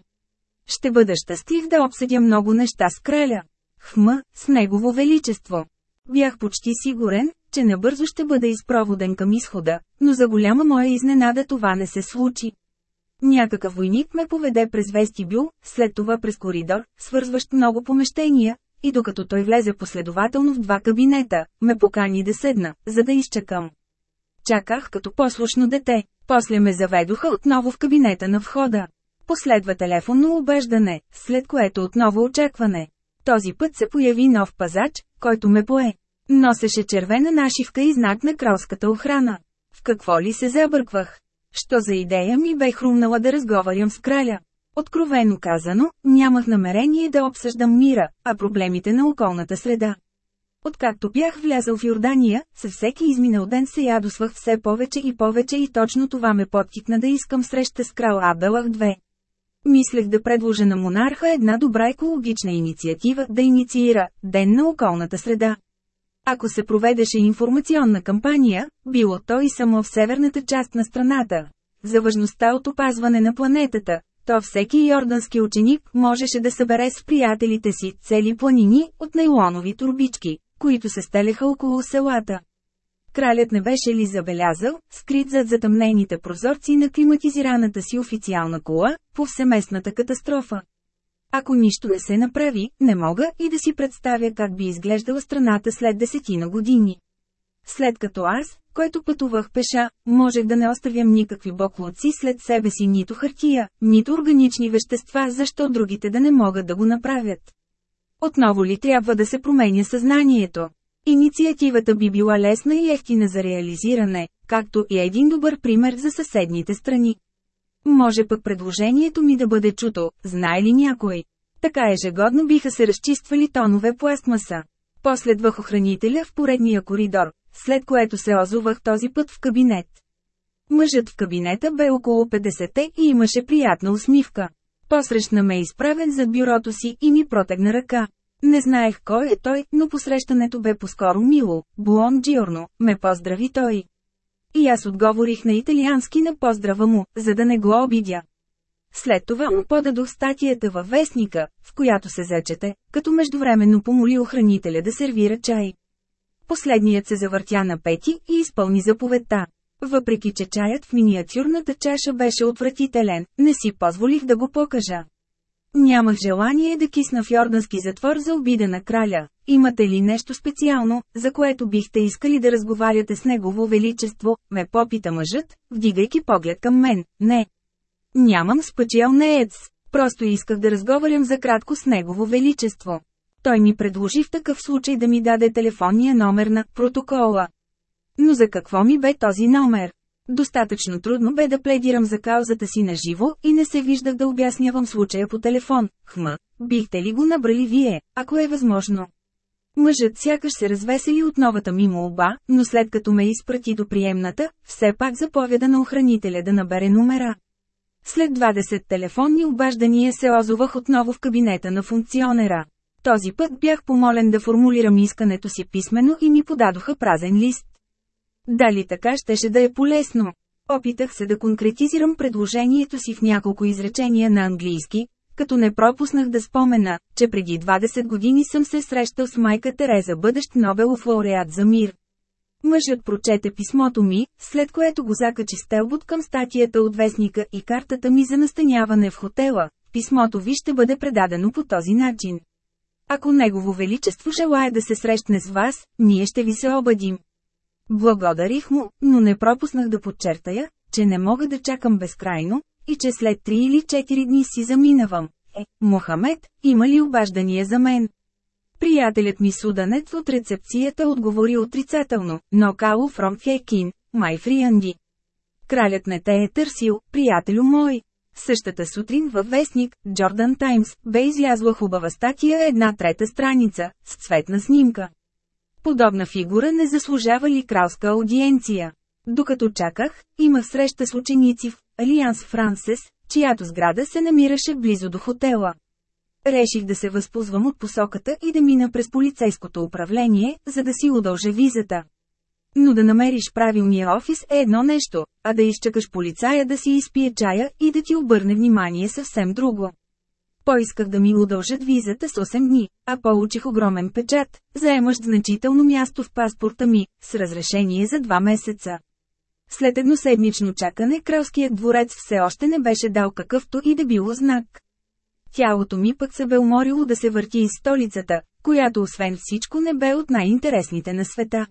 Ще бъда щастлив да обсъдя много неща с краля. Хма, с негово величество. Бях почти сигурен, че набързо ще бъда изпроводен към изхода, но за голяма моя изненада това не се случи. Някакъв войник ме поведе през вестибюл, след това през коридор, свързващ много помещения, и докато той влезе последователно в два кабинета, ме покани да седна, за да изчакам. Чаках като послушно дете, после ме заведоха отново в кабинета на входа. Последва телефонно обеждане, след което отново очакване. Този път се появи нов пазач, който ме пое. Носеше червена нашивка и знак на кралската охрана. В какво ли се забърквах? Що за идея ми бе хрумнала да разговарям с краля? Откровено казано, нямах намерение да обсъждам мира, а проблемите на околната среда. Откакто бях влязъл в Йордания, със всеки изминал ден се ядосвах все повече и повече и точно това ме подтикна да искам среща с крал Абелах 2. Мислех да предложа на монарха една добра екологична инициатива да инициира Ден на околната среда. Ако се проведеше информационна кампания, било то и само в северната част на страната, за важността от опазване на планетата, то всеки йордански ученик можеше да събере с приятелите си цели планини от нейлонови турбички, които се стеляха около селата. Кралят не беше ли забелязал, скрит зад затъмнените прозорци на климатизираната си официална кола, повсеместната катастрофа. Ако нищо не се направи, не мога и да си представя как би изглеждала страната след десетина години. След като аз, който пътувах пеша, можех да не оставям никакви боклоци след себе си нито хартия, нито органични вещества, защо другите да не могат да го направят. Отново ли трябва да се променя съзнанието? Инициативата би била лесна и ефтина за реализиране, както и един добър пример за съседните страни. Може пък предложението ми да бъде чуто, знае ли някой? Така ежегодно биха се разчиствали тонове пластмаса. Последвах охранителя в поредния коридор, след което се озовах този път в кабинет. Мъжът в кабинета бе около 50 и имаше приятна усмивка. Посрещна ме изправен зад бюрото си и ми протегна ръка. Не знаех кой е той, но посрещането бе по-скоро мило. Буон Джиорно, ме поздрави той. И аз отговорих на италиански на поздрава му, за да не го обидя. След това му подадох статията във вестника, в която се зачете, като междувременно помоли охранителя да сервира чай. Последният се завъртя на пети и изпълни заповедта. Въпреки че чаят в миниатюрната чаша беше отвратителен, не си позволих да го покажа. Нямах желание да кисна в йордански затвор за обида на краля. Имате ли нещо специално, за което бихте искали да разговаряте с негово величество, ме попита мъжът, вдигайки поглед към мен. Не. Нямам спъчил неец. Просто исках да разговарям за кратко с негово величество. Той ми предложи в такъв случай да ми даде телефонния номер на протокола. Но за какво ми бе този номер? Достатъчно трудно бе да пледирам за каузата си на живо и не се виждах да обяснявам случая по телефон. Хма, бихте ли го набрали вие, ако е възможно? Мъжът сякаш се развесели от новата ми молба, но след като ме изпрати до приемната, все пак заповяда на охранителя да набере номера. След 20 телефонни обаждания се озовах отново в кабинета на функционера. Този път бях помолен да формулирам искането си писменно и ми подадоха празен лист. Дали така щеше да е полезно? Опитах се да конкретизирам предложението си в няколко изречения на английски, като не пропуснах да спомена, че преди 20 години съм се срещал с майка Тереза бъдещ Нобелов лауреат за мир. Мъжът прочете писмото ми, след което го закачи стелбот към статията от вестника и картата ми за настаняване в хотела. Писмото ви ще бъде предадено по този начин. Ако Негово Величество желая да се срещне с вас, ние ще ви се обадим. Благодарих му, но не пропуснах да подчертая, че не мога да чакам безкрайно, и че след 3 или 4 дни си заминавам. Е, Мохамед, има ли обаждания за мен? Приятелят ми суданец от рецепцията отговори отрицателно, но Кало фром Хекин, май фрианди. Кралят не те е търсил, приятелю мой. Същата сутрин във вестник, Джордан Таймс, бе излязла хубава статия една трета страница, с цветна снимка. Подобна фигура не заслужава ли кралска аудиенция? Докато чаках, имах среща с ученици в Алианс Франсес, чиято сграда се намираше близо до хотела. Реших да се възползвам от посоката и да мина през полицейското управление, за да си удължа визата. Но да намериш правилния офис е едно нещо, а да изчакаш полицая да си изпие чая и да ти обърне внимание съвсем друго. Поисках да ми удължат визата с 8 дни, а получих огромен печат, заемащ значително място в паспорта ми, с разрешение за 2 месеца. След едноседмично чакане кралският дворец все още не беше дал какъвто и да било знак. Тялото ми пък се бе уморило да се върти из столицата, която освен всичко не бе от най-интересните на света.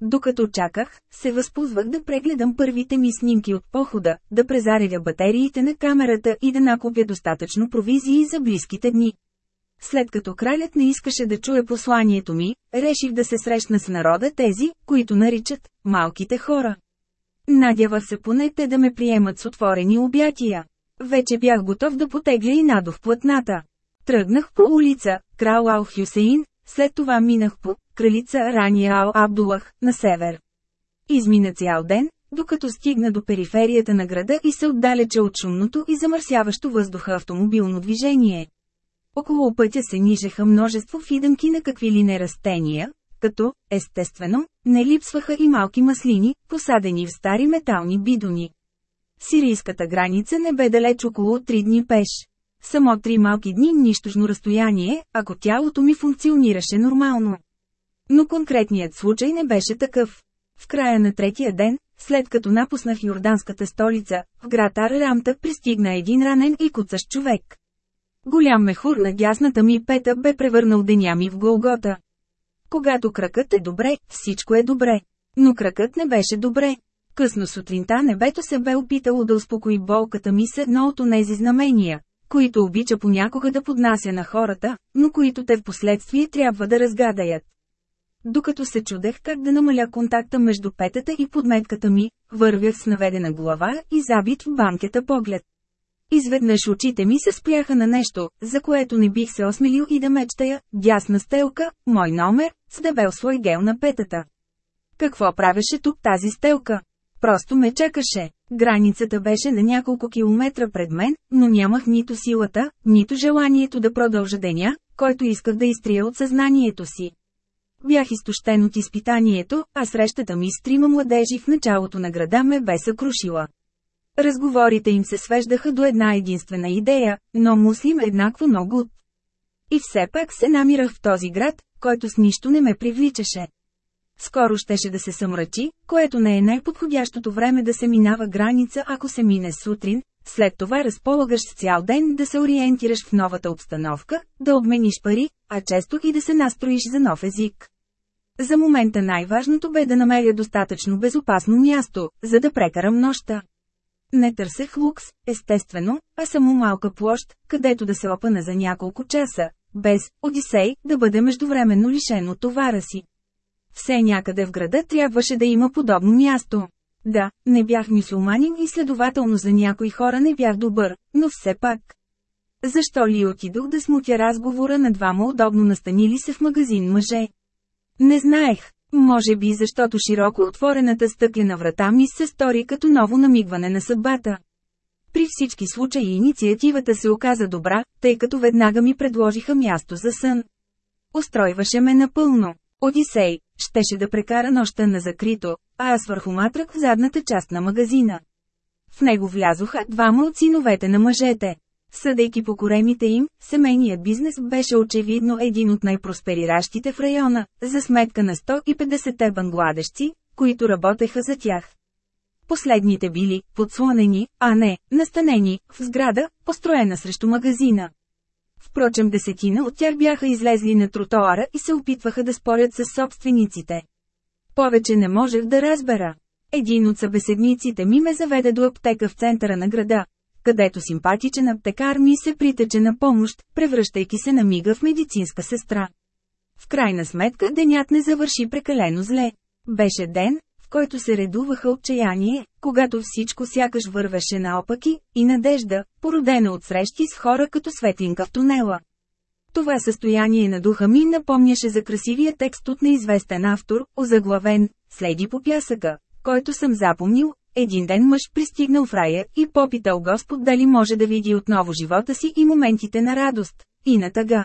Докато чаках, се възползвах да прегледам първите ми снимки от похода, да презаредя батериите на камерата и да накупя достатъчно провизии за близките дни. След като кралят не искаше да чуе посланието ми, реших да се срещна с народа тези, които наричат «малките хора». Надява се поне те да ме приемат с отворени обятия. Вече бях готов да потегля и надох платната. Тръгнах по улица, крал Ал Хюсеин, след това минах по кралица Рания Ал Абдулах, на север. Измина цял ден, докато стигна до периферията на града и се отдалече от шумното и замърсяващо въздуха автомобилно движение. Около пътя се нижеха множество фидъмки на какви ли не растения, като, естествено, не липсваха и малки маслини, посадени в стари метални бидони. Сирийската граница не бе далеч около 3 дни пеш. Само три малки дни нищожно разстояние, ако тялото ми функционираше нормално. Но конкретният случай не беше такъв. В края на третия ден, след като напуснах йорданската столица, в град Ар-Рамта пристигна един ранен и куцащ човек. Голям мехур на дясната ми пета бе превърнал деня ми в Голгота. Когато кракът е добре, всичко е добре. Но кракът не беше добре. Късно сутринта небето се бе опитало да успокои болката ми с едно от онези знамения, които обича понякога да поднася на хората, но които те в последствие трябва да разгадаят. Докато се чудех как да намаля контакта между петата и подметката ми, вървях с наведена глава и забит в банкета поглед. Изведнъж очите ми се спряха на нещо, за което не бих се осмелил и да мечтая, дясна стелка, мой номер, с дебел слой гел на петата. Какво правеше тук тази стелка? Просто ме чакаше. Границата беше на няколко километра пред мен, но нямах нито силата, нито желанието да продължа деня, който исках да изтрия от съзнанието си. Бях изтощен от изпитанието, а срещата ми с трима младежи в началото на града ме бе съкрушила. Разговорите им се свеждаха до една единствена идея, но муслим еднакво много. И все пак се намирах в този град, който с нищо не ме привличаше. Скоро щеше да се съмрачи, което не е най-подходящото време да се минава граница ако се мине сутрин, след това разполагаш с цял ден да се ориентираш в новата обстановка, да обмениш пари, а често и да се настроиш за нов език. За момента най-важното бе да намеря достатъчно безопасно място, за да прекарам нощта. Не търсех лукс, естествено, а само малка площ, където да се опана за няколко часа, без Одисей да бъде междувременно лишен от товара си. Все някъде в града трябваше да има подобно място. Да, не бях мюсюлманин и следователно за някои хора не бях добър, но все пак. Защо ли отидох да смутя разговора на двама удобно настанили се в магазин мъже? Не знаех. Може би защото широко отворената стъклена врата ми се стори като ново намигване на съдбата. При всички случаи инициативата се оказа добра, тъй като веднага ми предложиха място за сън. Устройваше ме напълно. Одисей, щеше да прекара нощта на закрито, а аз върху матрак в задната част на магазина. В него влязоха двама от синовете на мъжете. Съдейки по коремите им, семейният бизнес беше очевидно един от най-проспериращите в района, за сметка на 150-те бангладешци, които работеха за тях. Последните били подслонени, а не настанени, в сграда, построена срещу магазина. Впрочем десетина от тях бяха излезли на тротоара и се опитваха да спорят с собствениците. Повече не можех да разбера. Един от събеседниците ми ме заведе до аптека в центъра на града, където симпатичен аптекар ми се притече на помощ, превръщайки се на мига в медицинска сестра. В крайна сметка денят не завърши прекалено зле. Беше ден, който се редуваха отчаяние, когато всичко сякаш вървеше наопаки, и надежда, породена от срещи с хора като светлинка в тунела. Това състояние на духа ми напомняше за красивия текст от неизвестен автор, озаглавен «Следи по пясъка», който съм запомнил, един ден мъж пристигнал в рая и попитал Господ дали може да види отново живота си и моментите на радост, и на тъга.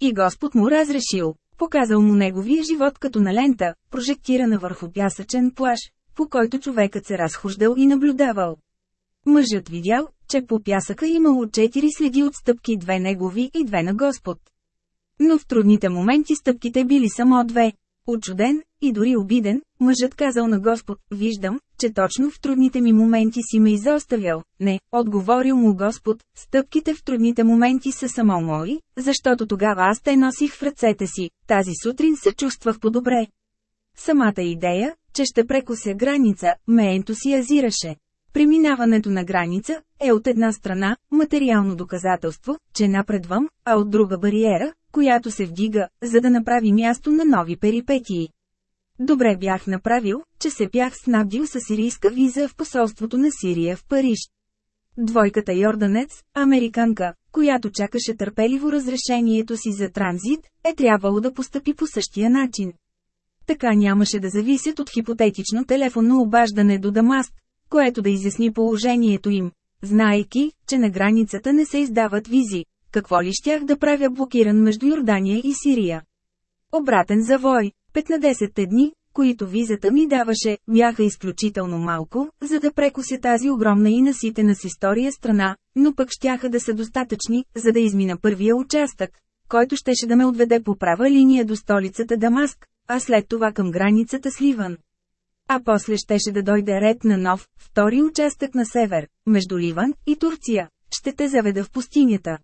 И Господ му разрешил, показал му неговия живот като на лента, прожектирана върху пясъчен плаж, по който човекът се разхождал и наблюдавал. Мъжът видял, че по пясъка имало четири следи от стъпки две негови и две на Господ. Но в трудните моменти стъпките били само две. Очуден, и дори обиден, мъжът казал на Господ, виждам, че точно в трудните ми моменти си ме изоставял. Не, отговорил му Господ, стъпките в трудните моменти са само мои, защото тогава аз те носих в ръцете си, тази сутрин се чувствах по-добре. Самата идея, че ще прекося граница, ме ентусиазираше. Преминаването на граница е от една страна материално доказателство, че напредвам, а от друга бариера, която се вдига, за да направи място на нови перипетии. Добре бях направил, че се бях снабдил с сирийска виза в посолството на Сирия в Париж. Двойката Йорданец, американка, която чакаше търпеливо разрешението си за транзит, е трябвало да постъпи по същия начин. Така нямаше да зависят от хипотетично телефонно обаждане до Дамаск, което да изясни положението им, знаейки, че на границата не се издават визи, какво ли щях да правя блокиран между Йордания и Сирия. Обратен завой, 15 дни, които визата ми даваше, бяха изключително малко, за да прекося тази огромна и наситена с история страна, но пък щяха да са достатъчни, за да измина първия участък, който щеше да ме отведе по права линия до столицата Дамаск, а след това към границата с Ливан. А после щеше да дойде ред на нов, втори участък на север, между Ливан и Турция. Ще те заведа в пустинята.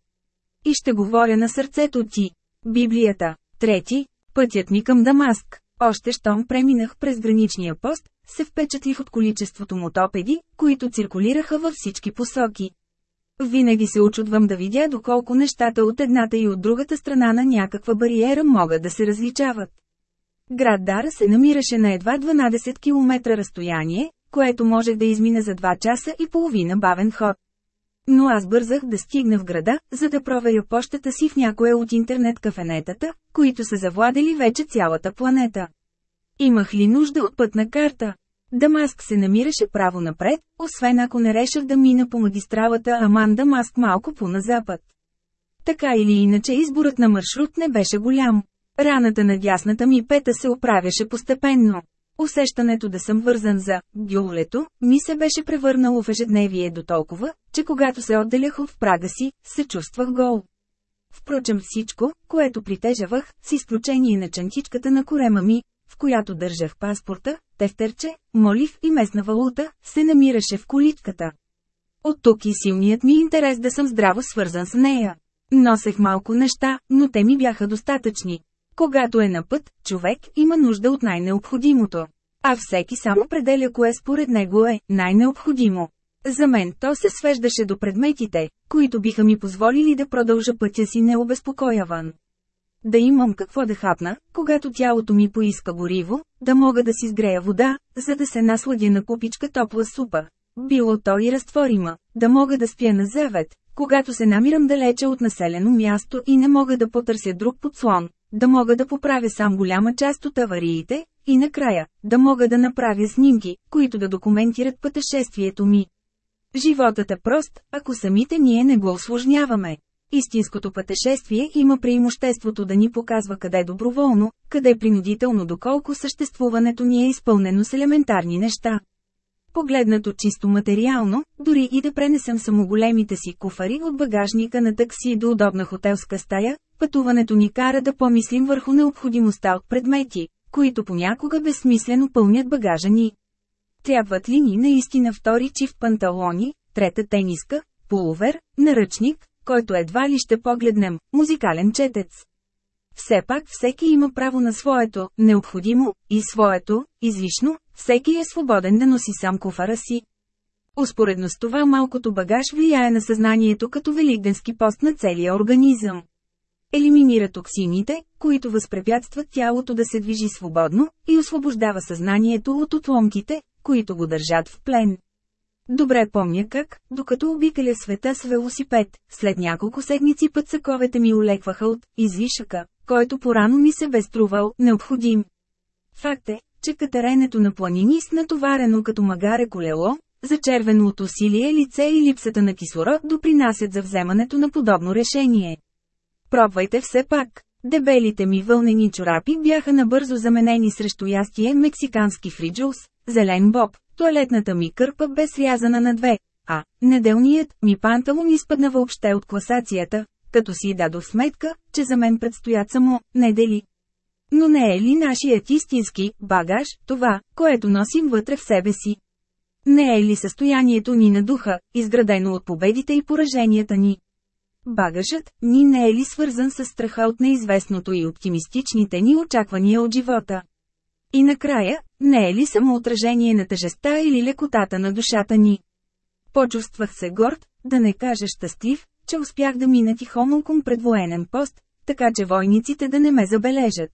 И ще говоря на сърцето ти. Библията. Трети. Пътят ми към Дамаск. Още щом преминах през граничния пост, се впечатлих от количеството мотопеди, които циркулираха във всички посоки. Винаги се очудвам да видя доколко нещата от едната и от другата страна на някаква бариера могат да се различават. Град Дар се намираше на едва 12 км разстояние, което можех да измина за 2 часа и половина бавен ход. Но аз бързах да стигна в града, за да проверя почтата си в някоя от интернет кафенетата, които са завладели вече цялата планета. Имах ли нужда от пътна карта? Дамаск се намираше право напред, освен ако не решах да мина по магистралата Аман Дамаск малко по-на запад. Така или иначе изборът на маршрут не беше голям. Раната на дясната ми пета се оправяше постепенно. Усещането да съм вързан за «гюлето» ми се беше превърнало в ежедневие до толкова, че когато се отделях от прага си, се чувствах гол. Впрочем всичко, което притежавах, с изключение на чантичката на корема ми, в която държах паспорта, тефтерче, молив и местна валута, се намираше в количката. От тук и силният ми интерес да съм здраво свързан с нея. Носех малко неща, но те ми бяха достатъчни. Когато е на път, човек има нужда от най-необходимото. А всеки само определя кое според него е най-необходимо. За мен то се свеждаше до предметите, които биха ми позволили да продължа пътя си необезпокояван. Да имам какво да хапна, когато тялото ми поиска гориво, да мога да си сгрея вода, за да се насладя на купичка топла супа. Било то и разтворима, да мога да спя на завет, когато се намирам далече от населено място и не мога да потърся друг подслон, да мога да поправя сам голяма част от авариите, и накрая, да мога да направя снимки, които да документират пътешествието ми. Животът е прост, ако самите ние не го осложняваме. Истинското пътешествие има преимуществото да ни показва къде доброволно, къде принудително доколко съществуването ни е изпълнено с елементарни неща. Погледнато чисто материално, дори и да пренесем само големите си куфари от багажника на такси до удобна хотелска стая, пътуването ни кара да помислим върху необходимостта от предмети, които понякога безсмислено пълнят багажа ни. Трябват ли ни наистина втори чифт панталони, трета тениска, пуловер, наръчник, който едва ли ще погледнем, музикален четец. Все пак всеки има право на своето, необходимо, и своето, излишно, всеки е свободен да носи сам куфара си. Успоредно с това малкото багаж влияе на съзнанието като великденски пост на целия организъм. Елиминира токсините, които възпрепятстват тялото да се движи свободно, и освобождава съзнанието от отломките, които го държат в плен. Добре помня как, докато обикаля света с велосипед, след няколко седмици пътсаковете ми олекваха от излишъка, който порано ми се бе струвал необходим. Факт е, че катеренето на планини с натоварено като магаре колело, зачервено от усилие лице и липсата на кислород допринасят за вземането на подобно решение. Пробвайте все пак. Дебелите ми вълнени чорапи бяха набързо заменени срещу ястие мексикански фриджулс, зелен боб, туалетната ми кърпа бе срязана на две, а неделният ми панталон изпадна въобще от класацията, като си дадох сметка, че за мен предстоят само недели. Но не е ли нашият истински багаж, това, което носим вътре в себе си? Не е ли състоянието ни на духа, изградено от победите и пораженията ни? Багажът ни не е ли свързан с страха от неизвестното и оптимистичните ни очаквания от живота? И накрая, не е ли само отражение на тъжеста или лекотата на душата ни? Почувствах се горд, да не кажа щастлив, че успях да мина тихомълком пред военен пост, така че войниците да не ме забележат.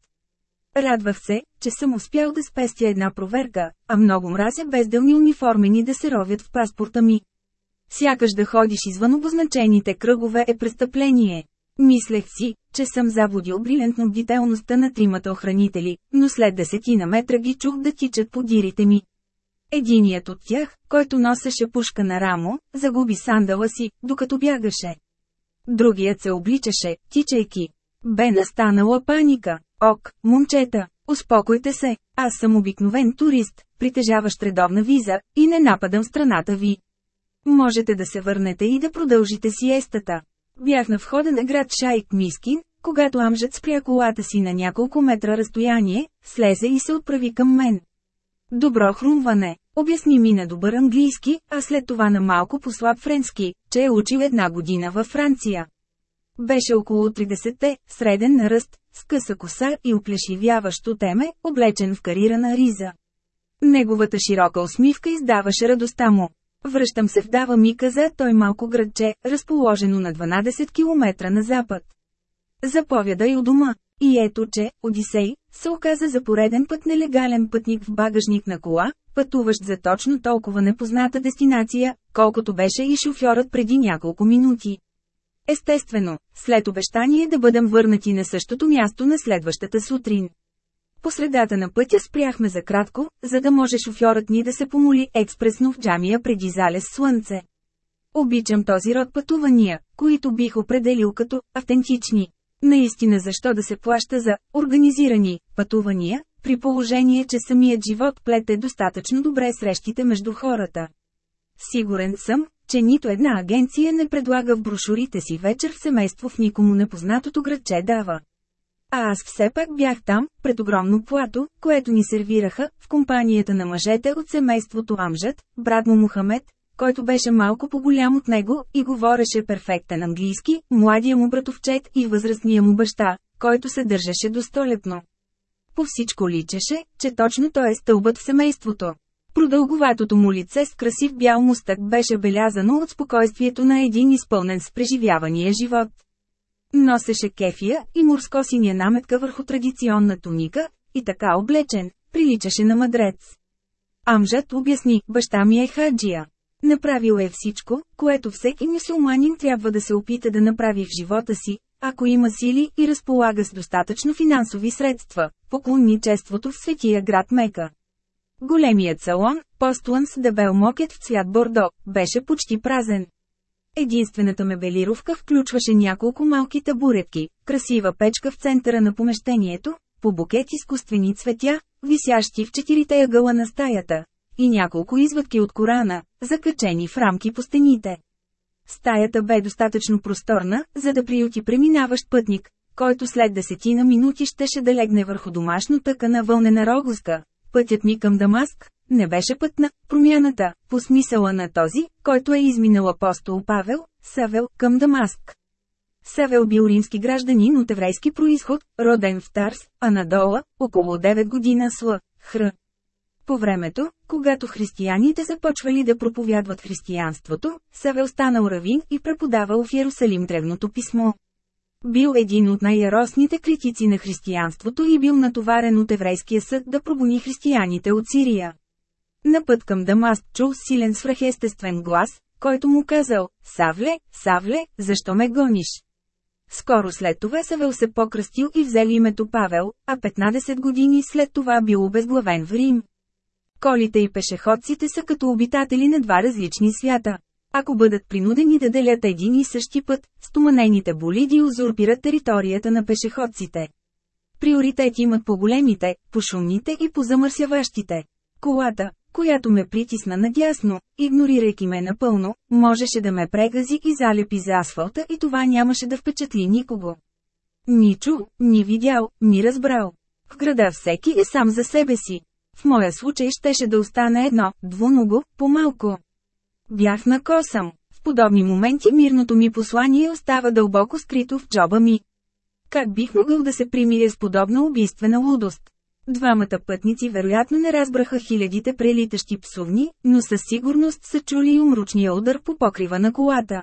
Радвах се, че съм успял да спестя една проверка, а много мразя безделни униформени да се ровят в паспорта ми. Сякаш да ходиш извън обозначените кръгове е престъпление. Мислех си, че съм заводил брилянтно бдителността на тримата охранители, но след десетина метра ги чух да тичат по дирите ми. Единият от тях, който носеше пушка на рамо, загуби сандала си, докато бягаше. Другият се обличаше, тичайки. Бе настанала паника. Ок, момчета, успокойте се, аз съм обикновен турист, притежаващ редовна виза, и не нападам страната ви. Можете да се върнете и да продължите сиестата. Бях на входа на град Шайк Мискин, когато Амжът спря колата си на няколко метра разстояние, слезе и се отправи към мен. Добро хрумване, обясни ми на добър английски, а след това на малко послаб френски, че е учил една година във Франция. Беше около 30-те, среден на ръст, с къса коса и оплешивяващо теме, облечен в карирана риза. Неговата широка усмивка издаваше радостта му. Връщам се в Дава ми каза той малко градче, разположено на 12 км на запад. Заповядай у дома. И ето че, Одисей, се оказа за пореден път нелегален пътник в багажник на кола, пътуващ за точно толкова непозната дестинация, колкото беше и шофьорът преди няколко минути. Естествено, след обещание да бъдем върнати на същото място на следващата сутрин. По средата на пътя спряхме за кратко, за да може шофьорът ни да се помоли експресно в джамия преди залез слънце. Обичам този род пътувания, които бих определил като автентични. Наистина защо да се плаща за организирани пътувания, при положение, че самият живот плете достатъчно добре срещите между хората. Сигурен съм, че нито една агенция не предлага в брошурите си вечер в семейство в никому непознатото градче дава. А аз все пак бях там, пред огромно плато, което ни сервираха, в компанията на мъжете от семейството Амжат, брат му Мухамед, който беше малко по-голям от него и говореше перфектен английски, младия му братовчет и възрастния му баща, който се държеше достолепно. По всичко личеше, че точно той е стълбът в семейството. Продълговатото му лице с красив бял мустък беше белязано от спокойствието на един изпълнен с преживявания живот. Носеше кефия и морско-синя наметка върху традиционна туника, и така облечен, приличаше на мъдрец. Амжат обясни, баща ми е хаджия. Направил е всичко, което всеки мусулманин трябва да се опита да направи в живота си, ако има сили и разполага с достатъчно финансови средства, поклонничеството в светия град Мека. Големият салон, постлан с дебел мокет в цвят бордо, беше почти празен. Единствената мебелировка включваше няколко малки табуретки, красива печка в центъра на помещението, по букет изкуствени цветя, висящи в четирите ъгъла на стаята, и няколко извадки от Корана, закачени в рамки по стените. Стаята бе достатъчно просторна, за да приюти преминаващ пътник, който след десетина минути щеше да легне върху домашно тъкана вълнена рогозка. Пътят ми към Дамаск не беше път на промяната, по смисъла на този, който е изминал апостол Павел, Савел, към Дамаск. Савел бил римски гражданин от еврейски происход, роден в Тарс, Анадола, около 9 година с Хр. По времето, когато християните започвали да проповядват християнството, Савел станал равин и преподавал в Иерусалим древното писмо. Бил един от най-яростните критици на християнството и бил натоварен от еврейския съд да прогони християните от Сирия. На път към Дамаст чул силен свръхестествен глас, който му казал, Савле, Савле, защо ме гониш? Скоро след това Савел се покръстил и взел името Павел, а 15 години след това бил обезглавен в Рим. Колите и пешеходците са като обитатели на два различни свята. Ако бъдат принудени да делят един и същи път, стоманените болиди узурпират територията на пешеходците. Приоритет имат по големите, по шумните и по замърсяващите. Колата, която ме притисна надясно, игнорирайки ме напълно, можеше да ме прегази и залепи за асфалта и това нямаше да впечатли никого. Ни чу, ни видял, ни разбрал. В града всеки е сам за себе си. В моя случай щеше да остане едно, двуного, по-малко. Бях на косъм. В подобни моменти мирното ми послание остава дълбоко скрито в джоба ми. Как бих могъл да се примиря с подобна убийствена лудост? Двамата пътници вероятно не разбраха хилядите прелитащи псовни, но със сигурност са чули и умручния удар по покрива на колата.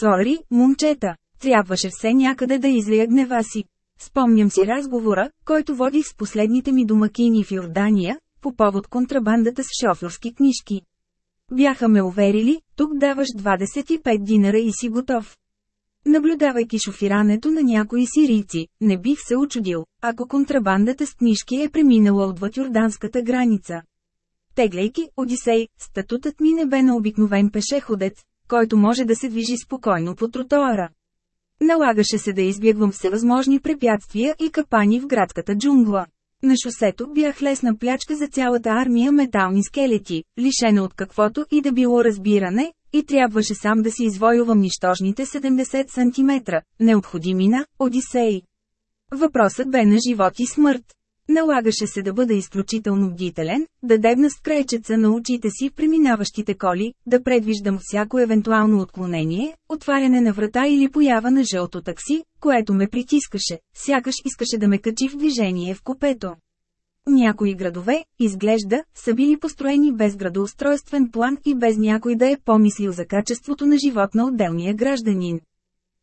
Сори, момчета, трябваше все някъде да излия гнева си. Спомням си разговора, който водих с последните ми домакини в Йордания, по повод контрабандата с шофьорски книжки. Бяха ме уверили, тук даваш 25 динара и си готов. Наблюдавайки шофирането на някои сирийци, не бих се очудил, ако контрабандата с книжки е преминала отвъд юрданската граница. Тегляйки Одисей, статутът ми не бе на обикновен пешеходец, който може да се движи спокойно по тротоара. Налагаше се да избягвам всевъзможни препятствия и капани в градската джунгла. На шосето бях лесна плячка за цялата армия метални скелети, лишена от каквото и да било разбиране, и трябваше сам да си извоювам нищожните 70 см, необходими на Одисей. Въпросът бе на живот и смърт. Налагаше се да бъда изключително бдителен, да дебна с крайчеца на очите си в преминаващите коли, да предвиждам всяко евентуално отклонение, отваряне на врата или поява на жълто такси, което ме притискаше, сякаш искаше да ме качи в движение в купето. Някои градове, изглежда, са били построени без градоустройствен план и без някой да е помислил за качеството на живот на отделния гражданин.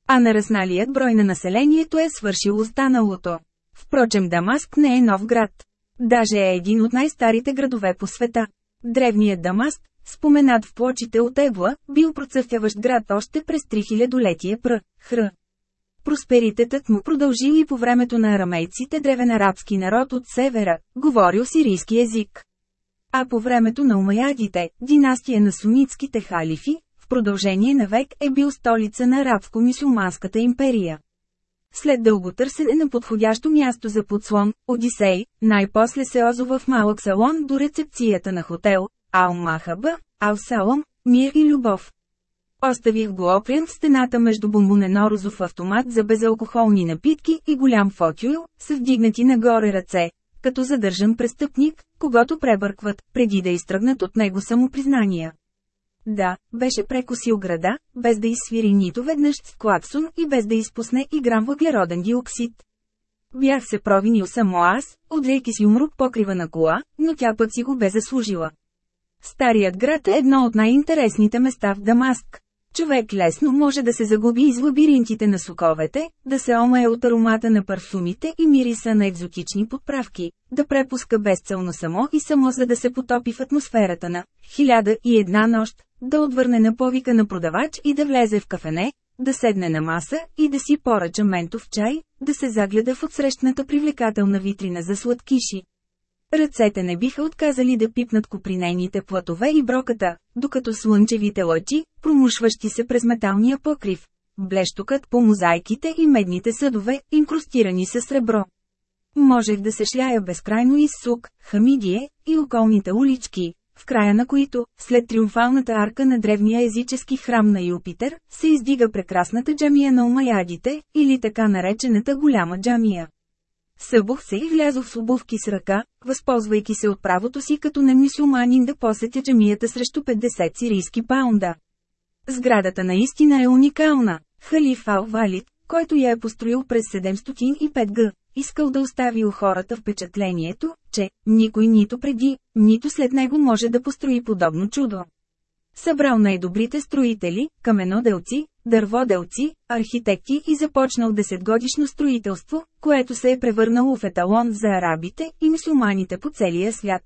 А нарасналият брой на населението е свършил останалото. Впрочем Дамаск не е нов град. Даже е един от най-старите градове по света. Древният Дамаск, споменат в плочите от Ебла, бил процъфтяващ град още през 3000-летие пр. Хр. Просперитетът му продължи и по времето на арамейците древен арабски народ от севера, говорил сирийски език. А по времето на умаядите, династия на сунитските халифи, в продължение на век е бил столица на арабско-мисюлманската империя. След дълго търсене на подходящо място за подслон, Одисей, най-после се озова в малък салон до рецепцията на хотел, Ал-Махаба, Ал-Салам, Мир и Любов. Оставих го опрян в стената между бомбонено розов автомат за безалкохолни напитки и голям фотюил, с вдигнати нагоре ръце, като задържан престъпник, когато пребъркват, преди да изтръгнат от него самопризнания. Да, беше прекосил града, без да изсвири нито веднъж с клаксон и без да изпусне и грам въглероден диоксид. Бях се провинил само аз, отрейки си умрук покрива на кола, но тя пък си го бе заслужила. Старият град е едно от най-интересните места в Дамаск. Човек лесно може да се загуби из лабиринтите на соковете, да се омае от аромата на парфумите и мириса на екзотични подправки, да препуска безцелно само и само за да се потопи в атмосферата на «Хиляда и една нощ», да отвърне на повика на продавач и да влезе в кафене, да седне на маса и да си поръча ментов чай, да се загледа в отсрещната привлекателна витрина за сладкиши. Ръцете не биха отказали да пипнат копринейните платове и броката, докато слънчевите лъчи, промушващи се през металния покрив, блещукът по мозайките и медните съдове, инкрустирани с сребро. Можех да се шляя безкрайно из сук, Хамидие и околните улички, в края на които, след триумфалната арка на древния езически храм на Юпитер, се издига прекрасната джамия на омаядите, или така наречената голяма джамия. Събух се и влязох с обувки с ръка, възползвайки се от правото си като немюсюлманин да посетя джамията срещу 50 сирийски паунда. Сградата наистина е уникална. Халиф Ал-Валид, който я е построил през 705 г., искал да остави у хората впечатлението, че никой нито преди, нито след него може да построи подобно чудо. Събрал най-добрите строители, каменоделци, дърводелци, архитекти и започнал десетгодишно строителство, което се е превърнало в еталон за арабите и мусулманите по целия свят.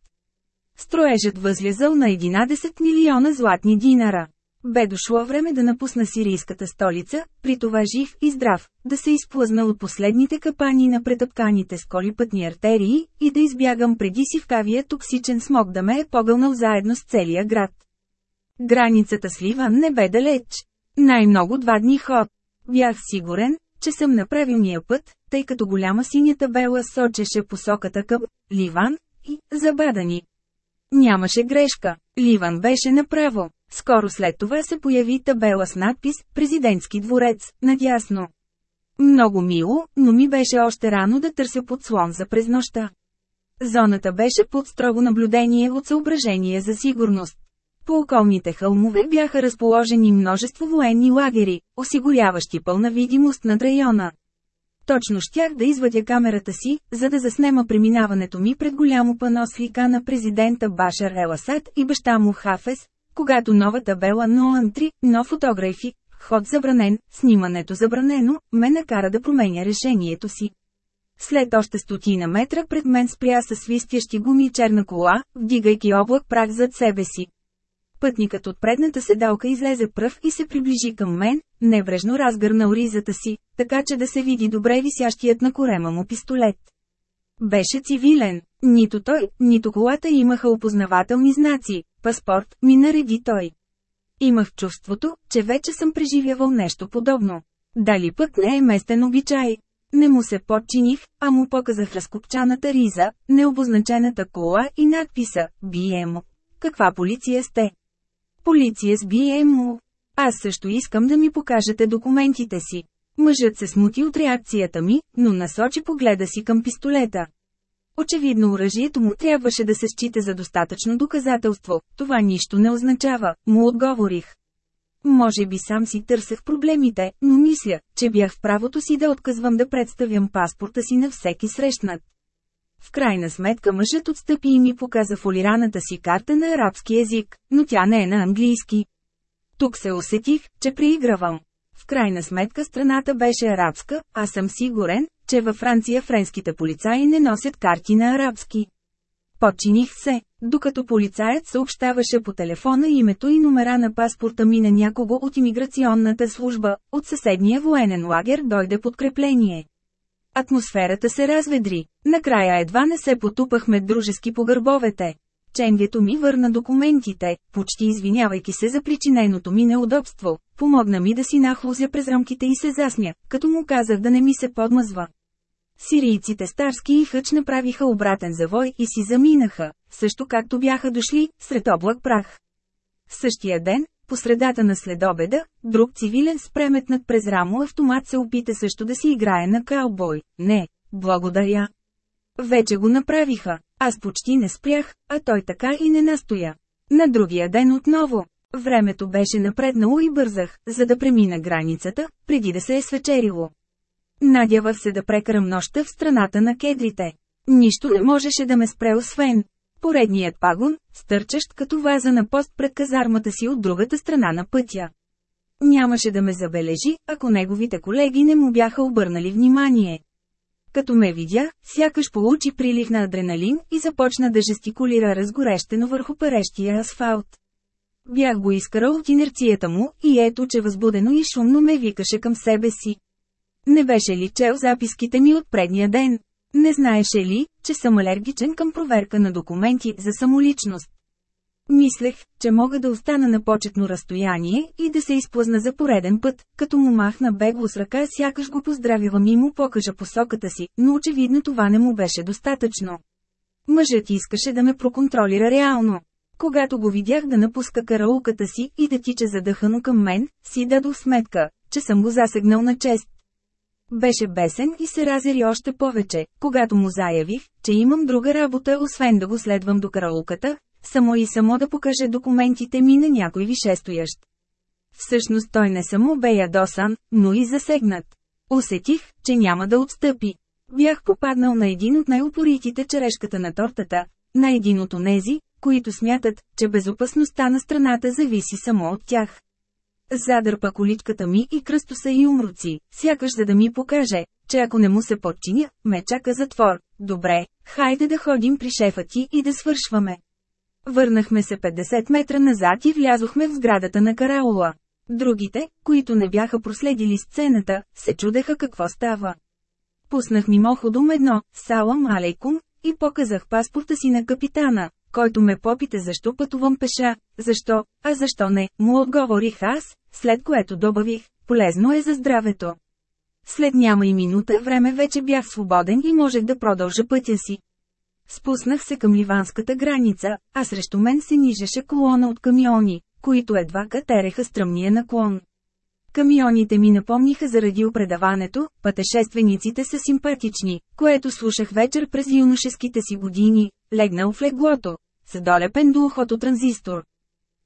Строежът възлязал на 11 милиона златни динара. Бе дошло време да напусна сирийската столица, при това жив и здрав, да се изплъзна от последните капани на претъпканите сколи пътни артерии и да избягам преди си вкавия токсичен смог да ме е погълнал заедно с целия град. Границата с Ливан не бе далеч. Най-много два дни ход. Бях сигурен, че съм на правилния път, тъй като голяма синята бела сочеше посоката към Ливан и забадани. Нямаше грешка. Ливан беше направо. Скоро след това се появи табела с надпис «Президентски дворец», надясно. Много мило, но ми беше още рано да търся подслон за през нощта. Зоната беше под строго наблюдение от съображение за сигурност. По околните хълмове бяха разположени множество военни лагери, осигуряващи пълна видимост над района. Точно щях да извадя камерата си, за да заснема преминаването ми пред голямо пано лика на президента Башар Еласад и баща му Хафес, когато нова табела 03, но фотографи, ход забранен, снимането забранено, ме накара да променя решението си. След още стотина метра пред мен спря със свистящи гуми черна кола, вдигайки облак прах зад себе си. Пътникът от предната седалка излезе пръв и се приближи към мен, неврежно разгърна оризата си, така че да се види добре висящият на корема му пистолет. Беше цивилен. Нито той, нито колата имаха опознавателни знаци. Паспорт, ми нареди той. Имах чувството, че вече съм преживявал нещо подобно. Дали пък не е местен обичай. Не му се подчиних, а му показах разкопчаната риза, необозначената кола и надписа «БМ». Каква полиция сте? Полиция с БМ. Аз също искам да ми покажете документите си. Мъжът се смути от реакцията ми, но насочи погледа си към пистолета. Очевидно оръжието му трябваше да се счита за достатъчно доказателство, това нищо не означава, му отговорих. Може би сам си търсех проблемите, но мисля, че бях в правото си да отказвам да представям паспорта си на всеки срещнат. В крайна сметка мъжът отстъпи и ми показа фолираната си карта на арабски език, но тя не е на английски. Тук се усетих, че преигравам. В крайна сметка страната беше арабска, а съм сигурен, че във Франция френските полицаи не носят карти на арабски. Починих се, докато полицаят съобщаваше по телефона името и номера на паспорта ми на някого от имиграционната служба, от съседния военен лагер дойде подкрепление. Атмосферата се разведри. Накрая едва не се потупахме дружески по гърбовете. Ченгето ми върна документите, почти извинявайки се за причиненото ми неудобство. Помогна ми да си нахлузя през рамките и се засня, като му казах да не ми се подмазва. Сирийците Старски и Хъч направиха обратен завой и си заминаха, също както бяха дошли, сред облак прах. Същия ден, по средата на следобеда, друг цивилен с преметнат през рамо автомат се опита също да си играе на каубой. Не, благодаря. Вече го направиха. Аз почти не спрях, а той така и не настоя. На другия ден отново. Времето беше напреднало и бързах, за да премина границата, преди да се е свечерило. Надявах се да прекарам нощта в страната на кедрите. Нищо не можеше да ме спре освен. Поредният пагон, стърчащ като ваза на пост пред казармата си от другата страна на пътя. Нямаше да ме забележи, ако неговите колеги не му бяха обърнали внимание. Като ме видя, сякаш получи прилив на адреналин и започна да жестикулира разгорещено върху парещия асфалт. Бях го изкарал от инерцията му и ето че възбудено и шумно ме викаше към себе си. Не беше ли чел записките ми от предния ден? Не знаеше ли, че съм алергичен към проверка на документи за самоличност? Мислех, че мога да остана на почетно разстояние и да се изплъзна за пореден път, като му махна бегло с ръка, сякаш го поздравявам и му покажа посоката си, но очевидно това не му беше достатъчно. Мъжът искаше да ме проконтролира реално. Когато го видях да напуска караулката си и да тича задъхано към мен, си дадох сметка, че съм го засегнал на чест. Беше бесен и се разери още повече, когато му заявих, че имам друга работа освен да го следвам до караулката, само и само да покаже документите ми на някой вишестоящ. Всъщност той не само бе ядосан, но и засегнат. Усетих, че няма да отстъпи. Бях попаднал на един от най-упоритите черешката на тортата, на един от онези, които смятат, че безопасността на страната зависи само от тях. Задърпа количката ми и кръстоса и умруци, сякаш за да ми покаже, че ако не му се подчиня, ме чака затвор. Добре, хайде да ходим при шефа ти и да свършваме. Върнахме се 50 метра назад и влязохме в сградата на караула. Другите, които не бяха проследили сцената, се чудеха какво става. Пуснах мимоходом едно «Салам алейкум» и показах паспорта си на капитана, който ме попита защо пътувам пеша, защо, а защо не, му отговорих аз, след което добавих, полезно е за здравето. След няма и минута време вече бях свободен и можех да продължа пътя си. Спуснах се към ливанската граница, а срещу мен се нижеше колона от камиони, които едва катереха стръмния наклон. Камионите ми напомниха заради опредаването, пътешествениците са симпатични, което слушах вечер през юношеските си години, легнал в леглото, задолепен до ухото транзистор.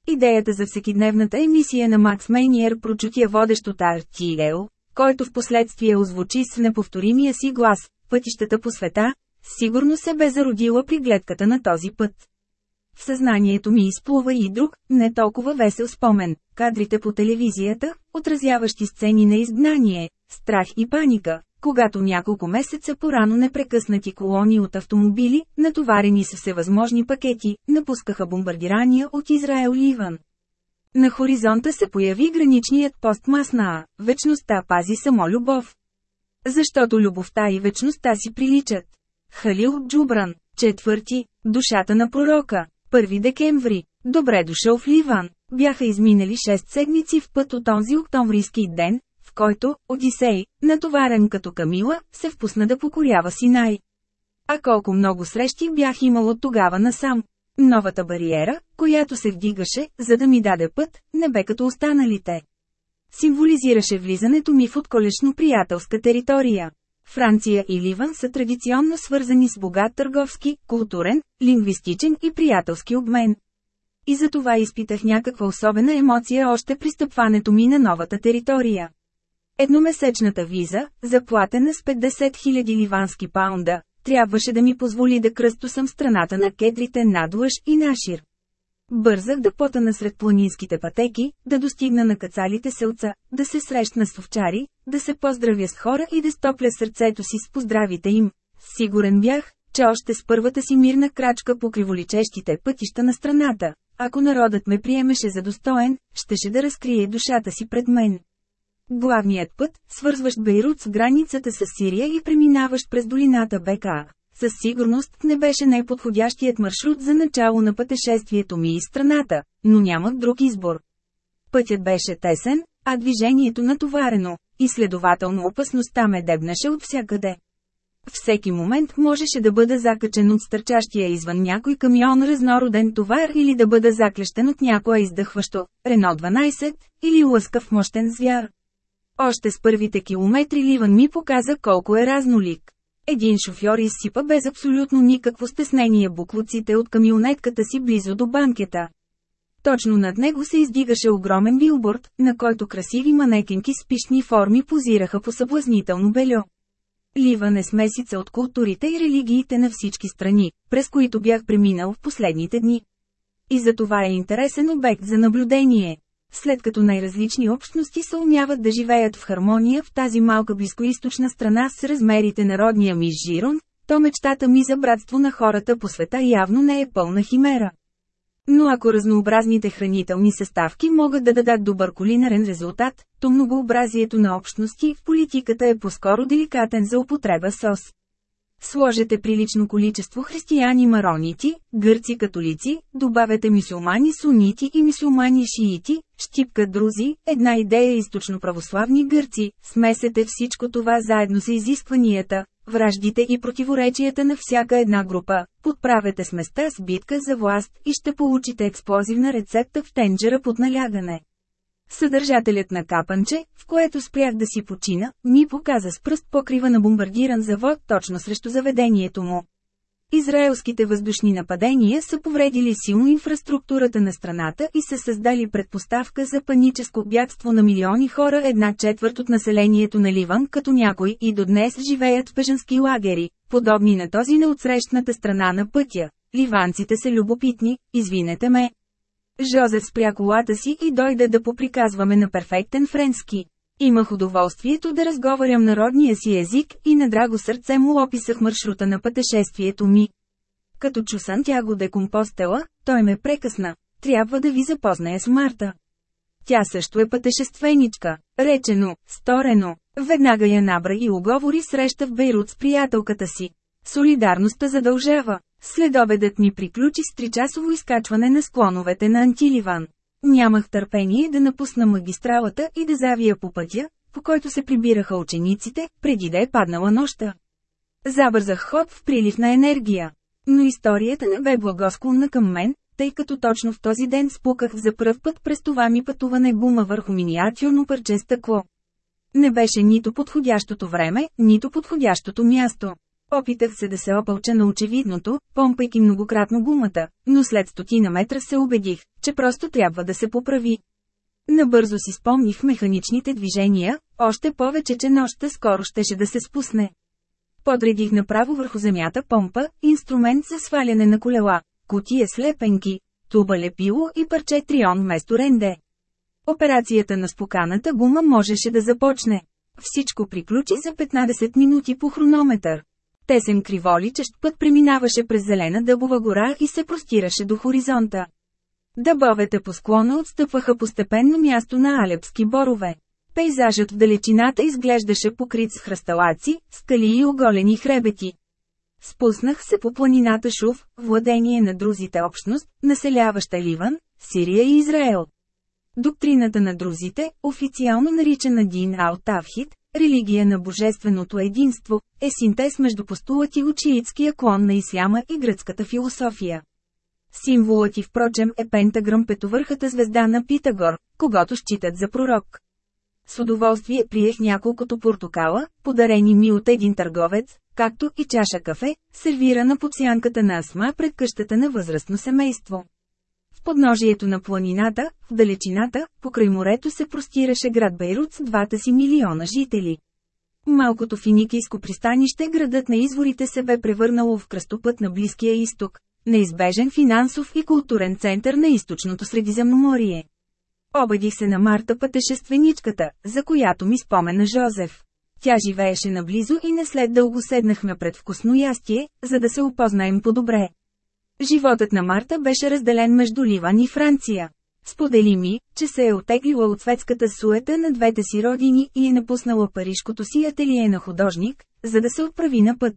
Идеята за всекидневната емисия на Макс Мейниер прочутия водещ от RTL, който в последствие озвучи с неповторимия си глас, пътищата по света, сигурно се бе зародила при гледката на този път. В съзнанието ми изплува и друг, не толкова весел спомен, кадрите по телевизията, отразяващи сцени на изгнание, страх и паника, когато няколко месеца порано непрекъснати колони от автомобили, натоварени с всевъзможни пакети, напускаха бомбардирания от Израел Ливан. На хоризонта се появи граничният пост Маснаа, вечността пази само любов. Защото любовта и вечността си приличат. Халил Джубран, четвърти, душата на пророка. 1 декември. Добре дошъл в Ливан. Бяха изминали 6 седмици в път от онзи октомврийски ден, в който Одисей, натоварен като Камила, се впусна да покорява Синай. А колко много срещи бях имал от тогава насам. Новата бариера, която се вдигаше, за да ми даде път, не бе като останалите. Символизираше влизането ми в отколешно приятелска територия. Франция и Ливан са традиционно свързани с богат търговски, културен, лингвистичен и приятелски обмен. И за това изпитах някаква особена емоция още при стъпването ми на новата територия. Едномесечната виза, заплатена с 50 000 ливански паунда, трябваше да ми позволи да кръстосам страната на кедрите надлъж и нашир. Бързах да потана сред планинските пътеки, да достигна на кацалите селца, да се срещна с овчари, да се поздравя с хора и да стопля сърцето си с поздравите им. Сигурен бях, че още с първата си мирна крачка по криволичещите пътища на страната, ако народът ме приемеше за достоен, щеше да разкрие душата си пред мен. Главният път, свързващ Бейрут с границата с Сирия и преминаващ през долината Бека, със сигурност не беше най-подходящият маршрут за начало на пътешествието ми из страната, но нямах друг избор. Пътят беше тесен, а движението натоварено, и следователно опасността ме дебнаше от всякъде. Всеки момент можеше да бъда закачен от стърчащия извън някой камион разнороден товар или да бъда заклещен от някоя издъхващо, Рено 12, или лъскав мощен звяр. Още с първите километри Ливан ми показа колко е разнолик. Един шофьор изсипа без абсолютно никакво стеснение буклуците от камионетката си близо до банкета. Точно над него се издигаше огромен билборд, на който красиви манекенки с пишни форми позираха по съблазнително бельо. Ливан е смесица от културите и религиите на всички страни, през които бях преминал в последните дни. И за това е интересен обект за наблюдение. След като най-различни общности се умяват да живеят в хармония в тази малка близкоисточна страна с размерите на родния ми Жирон, то мечтата ми за братство на хората по света явно не е пълна химера. Но ако разнообразните хранителни съставки могат да дадат добър кулинарен резултат, то многообразието на общности в политиката е по-скоро деликатен за употреба сос. Сложете прилично количество християни маронити, гърци католици, добавете мисюлмани сунити и мисюлмани шиити, щипка друзи, една идея източно православни гърци, смесете всичко това заедно с изискванията, враждите и противоречията на всяка една група, подправете сместа с битка за власт и ще получите експлозивна рецепта в тенджера под налягане. Съдържателят на капанче, в което спрях да си почина, ми показа с пръст покрива на бомбардиран завод точно срещу заведението му. Израелските въздушни нападения са повредили силно инфраструктурата на страната и са създали предпоставка за паническо бягство на милиони хора една четвърт от населението на Ливан, като някои и до днес живеят в бежански лагери, подобни на този на отсрещната страна на пътя. Ливанците са любопитни, извинете ме. Жозеф спря колата си и дойде да поприказваме на перфектен френски. Имах удоволствието да разговарям народния си език и на драго сърце му описах маршрута на пътешествието ми. Като чу Сантяго де Компостела, той ме прекъсна. Трябва да ви запозная с Марта. Тя също е пътешественичка. Речено, сторено. Веднага я набра и оговори среща в Бейрут с приятелката си. Солидарността задължава. Следобедът ми приключи с тричасово изкачване на склоновете на Антиливан. Нямах търпение да напусна магистралата и да завия по пътя, по който се прибираха учениците, преди да е паднала нощта. Забързах ход в прилив на енергия. Но историята не бе благосклонна към мен, тъй като точно в този ден спуках за пръв път през това ми пътуване гума върху миниатюрно парче стъкло. Не беше нито подходящото време, нито подходящото място. Опитах се да се опълча на очевидното, помпайки многократно гумата, но след стотина метра се убедих, че просто трябва да се поправи. Набързо си спомних механичните движения, още повече, че нощта скоро щеше да се спусне. Подредих направо върху земята помпа, инструмент за сваляне на колела, кутия слепенки, туба лепило и парче трион вместо ренде. Операцията на спуканата гума можеше да започне. Всичко приключи за 15 минути по хронометър. Тесен криволичещ път преминаваше през зелена дъбова гора и се простираше до хоризонта. Дъбовете по склона отстъпваха постепенно място на алепски борове. Пейзажът в далечината изглеждаше покрит с хръсталаци, скали и оголени хребети. Спуснах се по планината Шув, владение на друзите общност, населяваща Ливан, Сирия и Израел. Доктрината на друзите, официално наричана Дин Ал-Тавхид, религия на божественото единство, е синтез между постулати от шиитския клон на исляма и гръцката философия. Символът и впрочем е пентаграм петовърхата звезда на Питагор, когато считат за пророк. С удоволствие приех няколкото портокала, подарени ми от един търговец, както и чаша кафе, сервирана под сянката на Асма пред къщата на възрастно семейство. Подножието на планината, в далечината, покрай морето се простираше град Бейрут с двата си милиона жители. Малкото финикийско пристанище градът на изворите се бе превърнало в кръстопът на Близкия изток, неизбежен финансов и културен център на източното Средиземноморие. Обадих се на Марта пътешественичката, за която ми спомена Жозеф. Тя живееше наблизо и не след дълго седнахме пред вкусно ястие, за да се опознаем по-добре. Животът на Марта беше разделен между Ливан и Франция. Сподели ми, че се е отеглила от светската суета на двете си родини и е напуснала парижкото си ателие на художник, за да се отправи на път.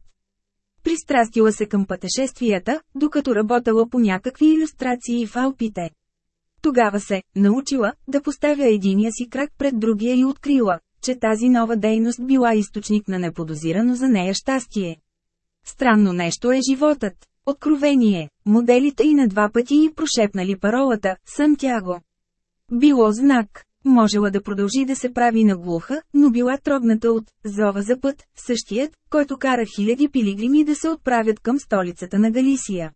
Пристрастила се към пътешествията, докато работала по някакви иллюстрации в Алпите. Тогава се научила да поставя единия си крак пред другия и открила, че тази нова дейност била източник на неподозирано за нея щастие. Странно нещо е животът. Откровение, моделите и на два пъти и прошепнали паролата «Сантяго». Било знак. Можела да продължи да се прави на глуха, но била трогната от «Зова за път», същият, който кара хиляди пилигрими да се отправят към столицата на Галисия.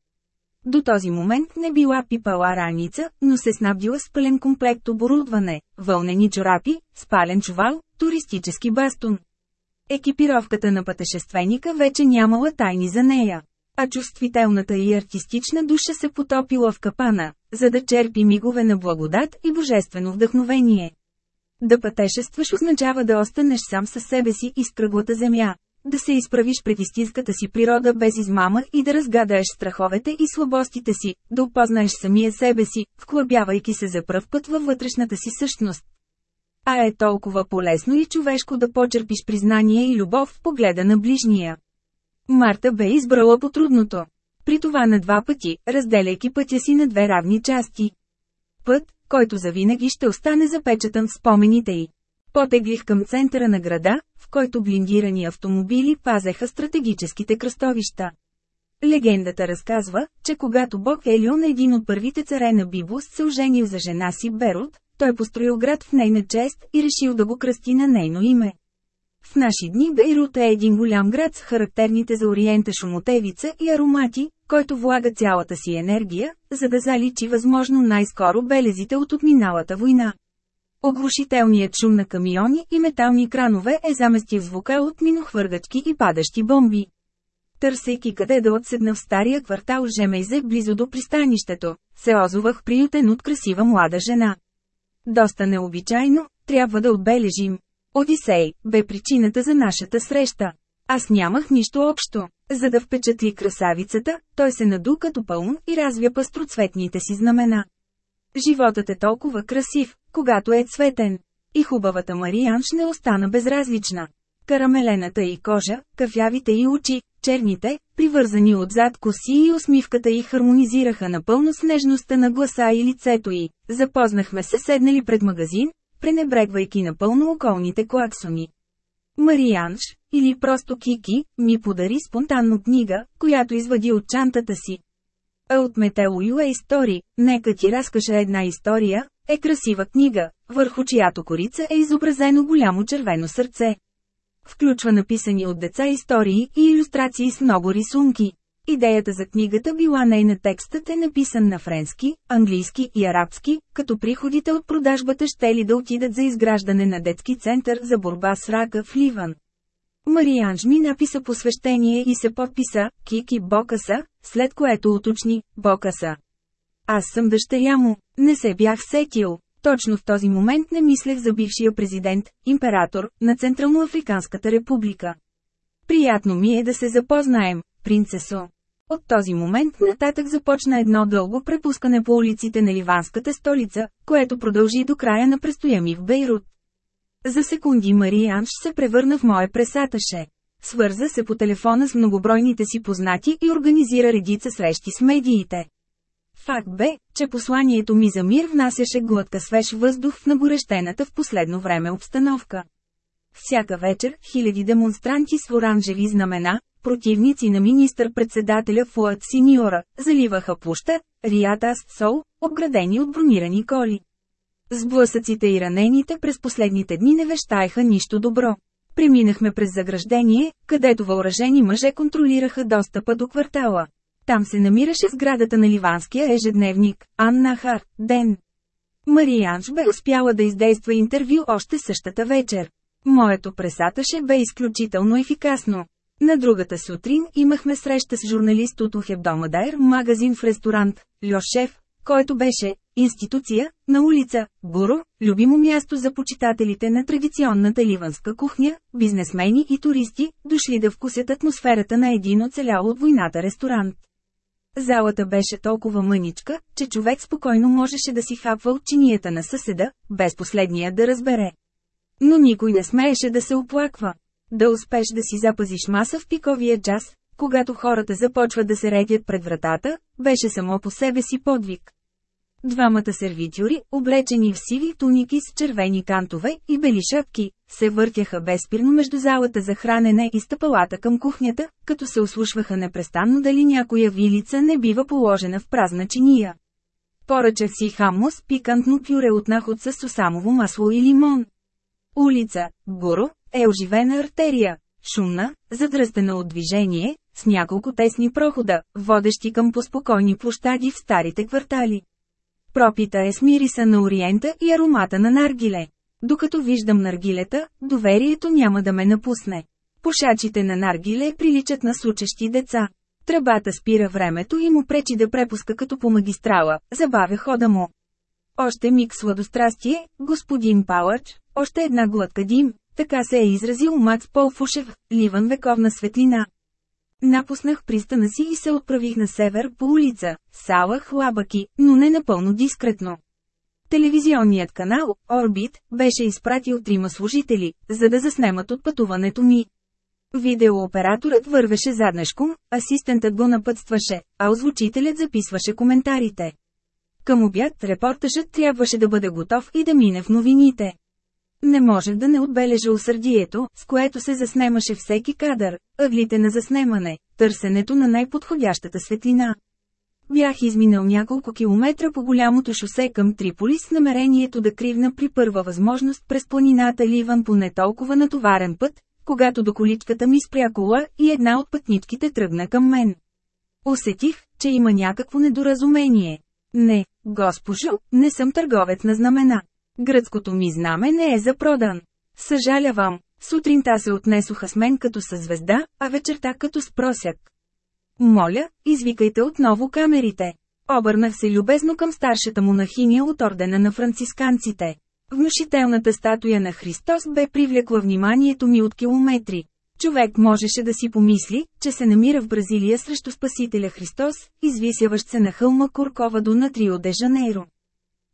До този момент не била пипала раница, но се снабдила с пълен комплект оборудване, вълнени чорапи, спален чувал, туристически бастун. Екипировката на пътешественика вече нямала тайни за нея а чувствителната и артистична душа се потопила в капана, за да черпи мигове на благодат и божествено вдъхновение. Да пътешестваш означава да останеш сам със себе си и с кръглата земя, да се изправиш пред истинската си природа без измама и да разгадаеш страховете и слабостите си, да опознаеш самия себе си, вклабявайки се за пръв път във вътрешната си същност. А е толкова полезно и човешко да почерпиш признание и любов в погледа на ближния. Марта бе избрала по-трудното. При това на два пъти, разделяйки пътя си на две равни части. Път, който завинаги ще остане запечатан в спомените й. Потеглих към центъра на града, в който блиндирани автомобили пазеха стратегическите кръстовища. Легендата разказва, че когато Бог Елион един от първите царе на Бибус се оженил за жена си Берут, той построил град в нейна чест и решил да го кръсти на нейно име. В наши дни Бейрут е един голям град с характерните за Ориента шумотевица и аромати, който влага цялата си енергия, за да заличи възможно най-скоро белезите от отминалата война. Оглушителният шум на камиони и метални кранове е заместив звука от минохвъргачки и падащи бомби. Търсейки къде да отседна в стария квартал Жемейзе близо до пристанището, се озовах приютен от красива млада жена. Доста необичайно, трябва да отбележим. Одисей бе причината за нашата среща. Аз нямах нищо общо. За да впечатли красавицата, той се наду като пълн и развя пастроцветните си знамена. Животът е толкова красив, когато е цветен. И хубавата Марианш не остана безразлична. Карамелената й кожа, кафявите й очи, черните, привързани отзад коси и усмивката й хармонизираха напълно с нежността на гласа и лицето й. Запознахме се седнали пред магазин, пренебрегвайки напълно околните клаксони. Марианш, или просто Кики, ми подари спонтанно книга, която извади от чантата си. А от Метело Юе Истори, нека ти разкажа една история, е красива книга, върху чиято корица е изобразено голямо червено сърце. Включва написани от деца истории и иллюстрации с много рисунки. Идеята за книгата била нейна текстът е написан на френски, английски и арабски, като приходите от продажбата ще ли да отидат за изграждане на детски център за борба с рака в Ливан. Марианж ми написа посвещение и се подписа «Кики Бокаса», след което уточни «Бокаса». Аз съм дъщеря му, не се бях сетил. Точно в този момент не мислех за бившия президент, император, на Централноафриканската република. Приятно ми е да се запознаем, принцесо. От този момент нататък започна едно дълго препускане по улиците на ливанската столица, което продължи до края на престоя ми в Бейрут. За секунди Марианш се превърна в мое пресаташе. Свърза се по телефона с многобройните си познати и организира редица срещи с медиите. Факт бе, че посланието ми за мир внасяше глътка свеж въздух в нагорещената в последно време обстановка. Всяка вечер, хиляди демонстранти с оранжеви знамена, противници на министър-председателя Фуат Синьора, заливаха площа, Риата Сол, обградени от бронирани коли. Сблъсъците и ранените през последните дни не вещаеха нищо добро. Преминахме през заграждение, където въоръжени мъже контролираха достъпа до квартала. Там се намираше сградата на ливанския ежедневник, Аннахар, ден. Марианш бе успяла да издейства интервю още същата вечер. Моето пресаташе бе изключително ефикасно. На другата сутрин имахме среща с журналист от Ухебдомадайр магазин в ресторант, Льошев, който беше институция на улица Гуру, любимо място за почитателите на традиционната ливанска кухня, бизнесмени и туристи, дошли да вкусят атмосферата на един оцелял от войната ресторант. Залата беше толкова мъничка, че човек спокойно можеше да си хапва от чинията на съседа, без последния да разбере. Но никой не смееше да се оплаква. Да успеш да си запазиш маса в пиковия час, когато хората започват да се редят пред вратата, беше само по себе си подвиг. Двамата сервитюри, облечени в сиви туники с червени кантове и бели шапки, се въртяха безспирно между залата за хранене и стъпалата към кухнята, като се ослушваха непрестанно дали някоя вилица не бива положена в празна чиния. Поръчах си хамус, пикантно пюре от наход с сусамово масло и лимон. Улица, Гуро, е оживена артерия, шумна, задръстена от движение, с няколко тесни прохода, водещи към поспокойни площади в старите квартали. Пропита е с мириса на ориента и аромата на наргиле. Докато виждам наргилета, доверието няма да ме напусне. Пушачите на наргиле приличат на сучещи деца. Тръбата спира времето и му пречи да препуска като по магистрала, забавя хода му. Още миг сладострастие, господин Палач, още една глътка дим, така се е изразил Мац Полфушев, ливан вековна светлина. Напуснах пристана си и се отправих на север по улица, Салах Лабаки, но не напълно дискретно. Телевизионният канал, Орбит, беше изпратил трима служители, за да заснемат от пътуването ми. Видеооператорът вървеше заднешком, асистентът го напътстваше, а озвучителят записваше коментарите. Към обяд репортажът трябваше да бъде готов и да мине в новините. Не можех да не отбележа усърдието, с което се заснемаше всеки кадър, ъглите на заснемане, търсенето на най-подходящата светлина. Бях изминал няколко километра по голямото шосе към Триполи с намерението да кривна при първа възможност през планината Ливан по не толкова натоварен път, когато до количката ми спря кола и една от пътничките тръгна към мен. Усетих, че има някакво недоразумение. Не, госпожо, не съм търговец на знамена. Гръцкото ми знаме не е за продан. Съжалявам, сутринта се отнесоха с мен като със звезда, а вечерта като с просяк. Моля, извикайте отново камерите. Обърнах се любезно към старшата монахиня от ордена на францисканците. Внушителната статуя на Христос бе привлекла вниманието ми от километри. Човек можеше да си помисли, че се намира в Бразилия срещу Спасителя Христос, извисяващ се на хълма Куркова до на Трио де Жанейро.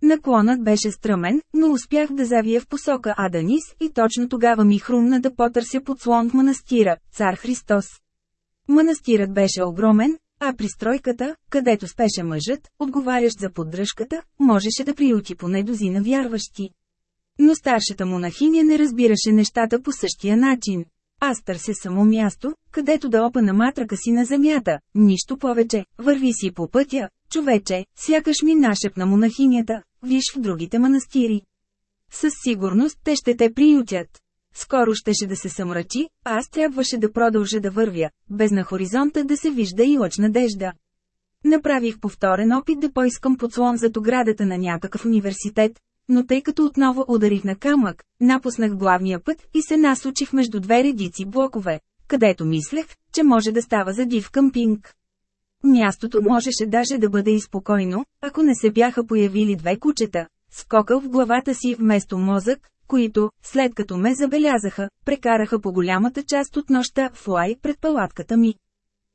Наклонът беше стръмен, но успях да завия в посока Аданис и точно тогава ми хрумна да потърся подслон в манастира, цар Христос. Манастирът беше огромен, а пристройката, където спеше мъжът, отговарящ за поддръжката, можеше да приюти поне дозина вярващи. Но старшата монахиня не разбираше нещата по същия начин. Аз търся само място, където да опана матрака си на земята, нищо повече, върви си по пътя, човече, сякаш ми нашепна монахинята, виж в другите манастири. Със сигурност те ще те приютят. Скоро щеше да се съмрачи, а аз трябваше да продължа да вървя, без на хоризонта да се вижда и лъч надежда. Направих повторен опит да поискам подслон зад оградата на някакъв университет, но тъй като отново ударих на камък, напуснах главния път и се насочих между две редици блокове, където мислех, че може да става за див къмпинг. Мястото можеше даже да бъде изпокойно, ако не се бяха появили две кучета, скокъл в главата си вместо мозък, които, след като ме забелязаха, прекараха по голямата част от нощта в лай пред палатката ми.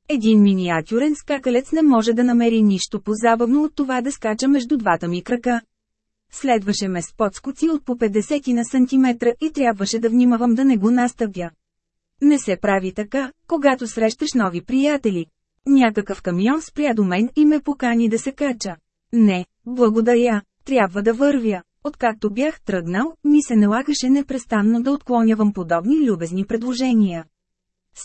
Един миниатюрен скакалец не може да намери нищо по-забавно от това да скача между двата ми крака. Следваше ме с подскоци от по 50 на сантиметра и трябваше да внимавам да не го настъпя. Не се прави така, когато срещаш нови приятели. Някакъв камион спря до мен и ме покани да се кача. Не, благодаря, трябва да вървя. Откакто бях тръгнал, ми се налагаше непрестанно да отклонявам подобни любезни предложения.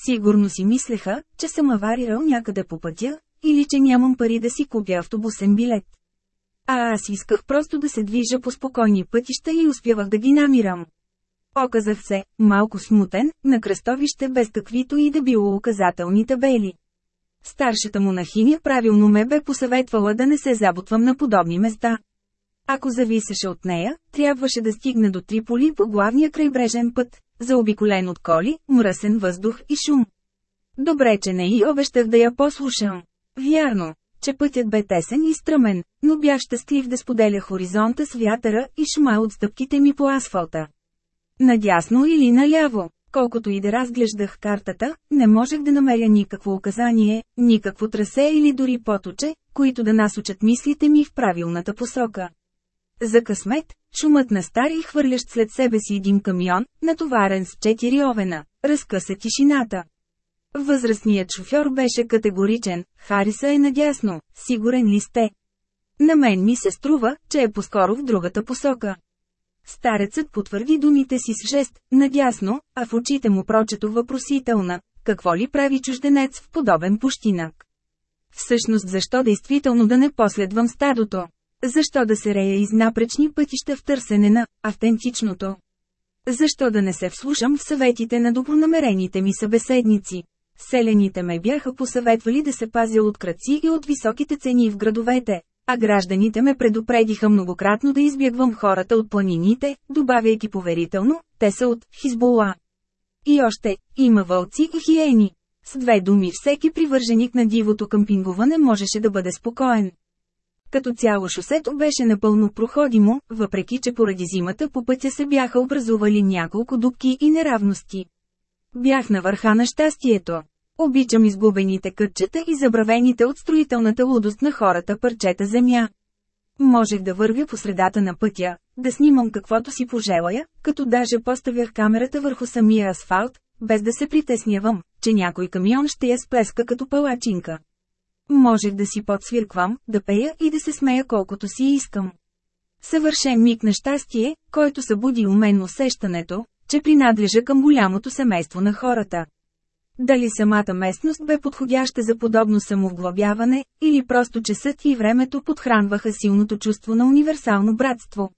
Сигурно си мислеха, че съм аварирал някъде по пътя, или че нямам пари да си купя автобусен билет. А аз исках просто да се движа по спокойни пътища и успявах да ги намирам. Оказах се, малко смутен, на кръстовище без каквито и да било указателни табели. Старшата монахиня правилно ме бе посъветвала да не се забутвам на подобни места. Ако зависеше от нея, трябваше да стигне до Триполи по главния крайбрежен път, заобиколен от коли, мръсен въздух и шум. Добре, че не и обещах да я послушам. Вярно, че пътят бе тесен и стръмен, но бях щастлив да споделя хоризонта с вятъра и шума от стъпките ми по асфалта. Надясно или наляво, колкото и да разглеждах картата, не можех да намеря никакво указание, никакво трасе или дори поточе, които да насочат мислите ми в правилната посока. За късмет, шумът на стари хвърлящ след себе си един камион, натоварен с четири овена, разкъса тишината. Възрастният шофьор беше категоричен, Хариса е надясно, сигурен ли сте? На мен ми се струва, че е поскоро в другата посока. Старецът потвърди думите си с жест, надясно, а в очите му прочето въпросителна, какво ли прави чужденец в подобен пущинак? Всъщност защо действително да не последвам стадото? Защо да се рея из напречни пътища в търсене на автентичното? Защо да не се вслушам в съветите на добронамерените ми събеседници? Селените ме бяха посъветвали да се пазя от кръци и от високите цени в градовете, а гражданите ме предупредиха многократно да избягвам хората от планините, добавяйки поверително, те са от Хизбола. И още, има вълци и хиени. С две думи всеки привърженик на дивото къмпингуване можеше да бъде спокоен. Като цяло шосето беше напълно проходимо, въпреки че поради зимата по пътя се бяха образували няколко дубки и неравности. Бях на върха на щастието. Обичам изгубените кътчета и забравените от строителната лудост на хората парчета земя. Можех да вървя по средата на пътя, да снимам каквото си пожелая, като даже поставях камерата върху самия асфалт, без да се притеснявам, че някой камион ще я сплеска като палачинка. Можех да си подсвирквам, да пея и да се смея колкото си искам. Съвършен миг на щастие, който събуди у мен усещането, че принадлежа към голямото семейство на хората. Дали самата местност бе подходяща за подобно самовглобяване, или просто часът и времето подхранваха силното чувство на универсално братство.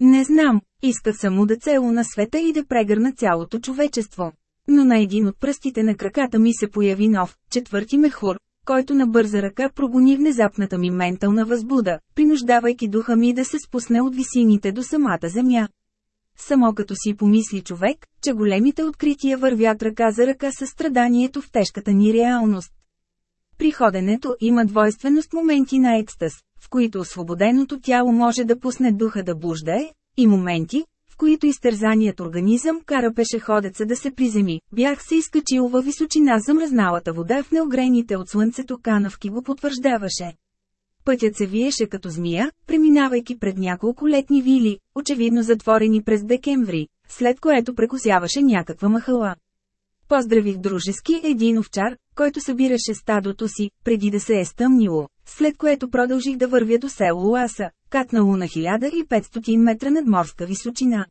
Не знам, исках само да цело на света и да прегърна цялото човечество. Но на един от пръстите на краката ми се появи нов, четвърти мехур, който на бърза ръка прогони внезапната ми ментална възбуда, принуждавайки духа ми да се спусне от висините до самата земя. Само като си помисли човек, че големите открития вървят ръка за ръка с страданието в тежката ни реалност. При ходенето има двойственост моменти на екстаз, в които освободеното тяло може да пусне духа да блуждае, и моменти, в които изтързаният организъм кара пешеходеца да се приземи. Бях се изкачил във височина замръзналата вода в неогрените от слънцето канавки го потвърждаваше. Пътят се виеше като змия, преминавайки пред няколко летни вили, очевидно затворени през декември, след което прекусяваше някаква махала. Поздравих дружески един овчар, който събираше стадото си, преди да се е стъмнило, след което продължих да вървя до село Луаса, катнало на 1500 метра над морска височина.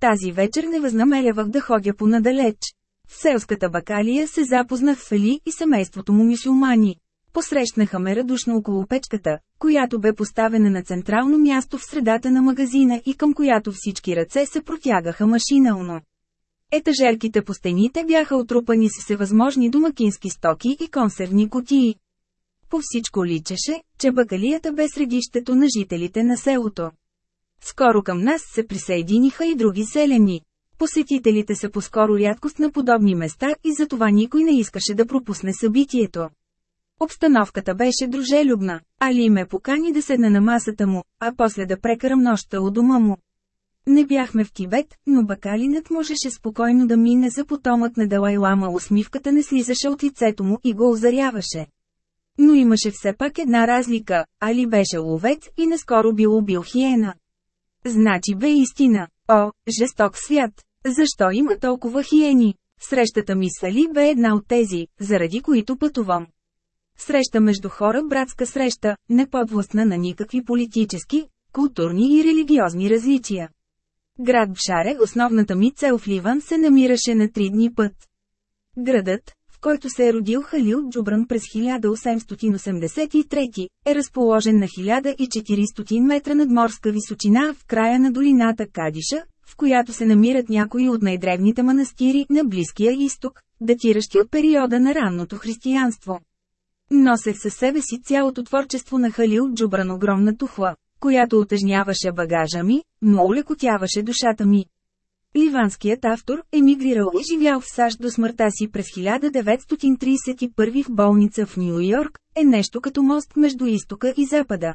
Тази вечер не възнамерявах да ходя понадалеч. В селската бакалия се запознах с Али и семейството му мисюлмани. Посрещнаха ме радушно около печката, която бе поставена на централно място в средата на магазина и към която всички ръце се протягаха машинално. Етажерките по стените бяха отрупани с всевъзможни домакински стоки и консервни кутии. По всичко личеше, че бакалията бе средището на жителите на селото. Скоро към нас се присъединиха и други селени. Посетителите са по-скоро рядкост на подобни места и затова никой не искаше да пропусне събитието. Обстановката беше дружелюбна, Али ме покани да седна на масата му, а после да прекарам нощта у дома му. Не бяхме в Тибет, но бакалинът можеше спокойно да мине за потомък на Далай Лама усмивката не слизаше от лицето му и го озаряваше. Но имаше все пак една разлика, Али беше ловец и наскоро бил убил хиена. Значи бе истина. О, жесток свят! Защо има толкова хиени? Срещата ми с Али бе една от тези, заради които пътувам. Среща между хора братска среща, не подвластна на никакви политически, културни и религиозни различия. Град Бшаре, основната ми цел в Ливан, се намираше на три дни път. Градът, в който се е родил Халил Джубран през 1883, е разположен на 1400 метра над морска височина в края на долината Кадиша, в която се намират някои от най-древните манастири на Близкия изток, датиращи от периода на ранното християнство. Носех със себе си цялото творчество на Халил Джубран огромна тухла, която отъжняваше багажа ми, но улекотяваше душата ми. Ливанският автор, емигрирал и живял в САЩ до смъртта си през 1931 в болница в Нью Йорк, е нещо като мост между изтока и запада.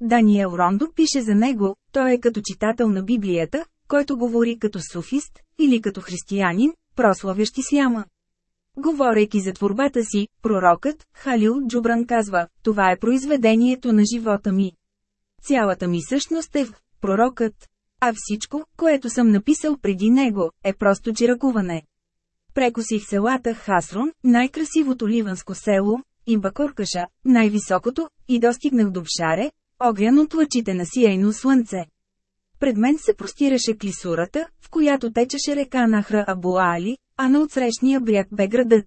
Даниел Рондо пише за него, той е като читател на Библията, който говори като суфист, или като християнин, прославящ исляма. Говорейки за творбата си, пророкът, Халил Джубран казва, това е произведението на живота ми. Цялата ми същност е в пророкът. А всичко, което съм написал преди него, е просто чиракуване. Прекосих селата Хасрон, най-красивото ливанско село, и Бакоркаша, най-високото, и достигнах до Бшаре, огрян от лъчите на сияйно слънце. Пред мен се простираше клисурата, в която течеше река Нахра Абуали, а на отсрещния бряг бе градът.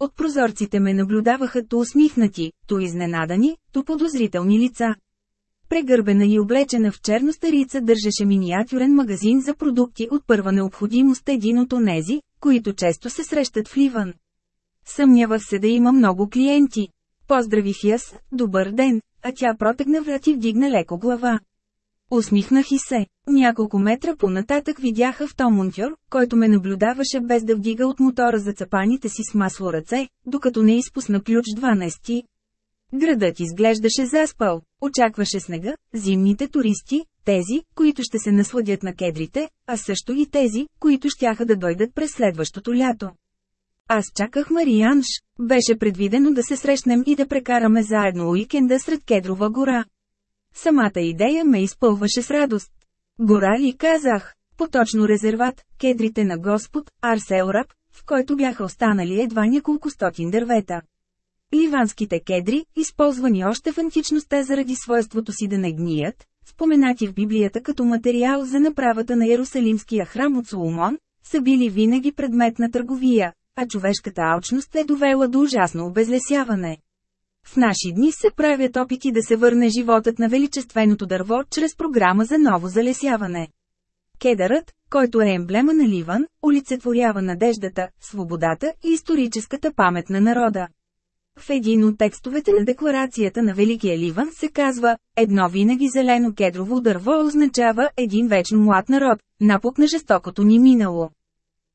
От прозорците ме наблюдаваха то усмихнати, то изненадани, то подозрителни лица. Прегърбена и облечена в черно старица държеше миниатюрен магазин за продукти от първа необходимост един от онези, които често се срещат в Ливан. Съмнявах се да има много клиенти. Поздравих я «Добър ден», а тя протегна врат и вдигна леко глава. Усмихнах и се. Няколко метра по-нататък видях автомонтьор, който ме наблюдаваше без да вдига от мотора за цапаните си с масло ръце, докато не изпусна ключ 12. Градът изглеждаше заспал, очакваше снега, зимните туристи, тези, които ще се насладят на кедрите, а също и тези, които щяха да дойдат през следващото лято. Аз чаках Марианш, беше предвидено да се срещнем и да прекараме заедно уикенда сред Кедрова гора. Самата идея ме изпълваше с радост. Гора ли казах? Поточно резерват, кедрите на Господ, Арселраб, в който бяха останали едва няколко стотин дървета. Ливанските кедри, използвани още в античността заради свойството си да не гният, споменати в Библията като материал за направата на Иерусалимския храм от Соломон, са били винаги предмет на търговия, а човешката алчност е довела до ужасно обезлесяване. В наши дни се правят опити да се върне животът на величественото дърво чрез програма за ново залесяване. Кедърът, който е емблема на Ливан, олицетворява надеждата, свободата и историческата памет на народа. В един от текстовете на декларацията на Великия Ливан се казва, едно винаги зелено кедрово дърво означава един вечно млад народ, напук на жестокото ни минало.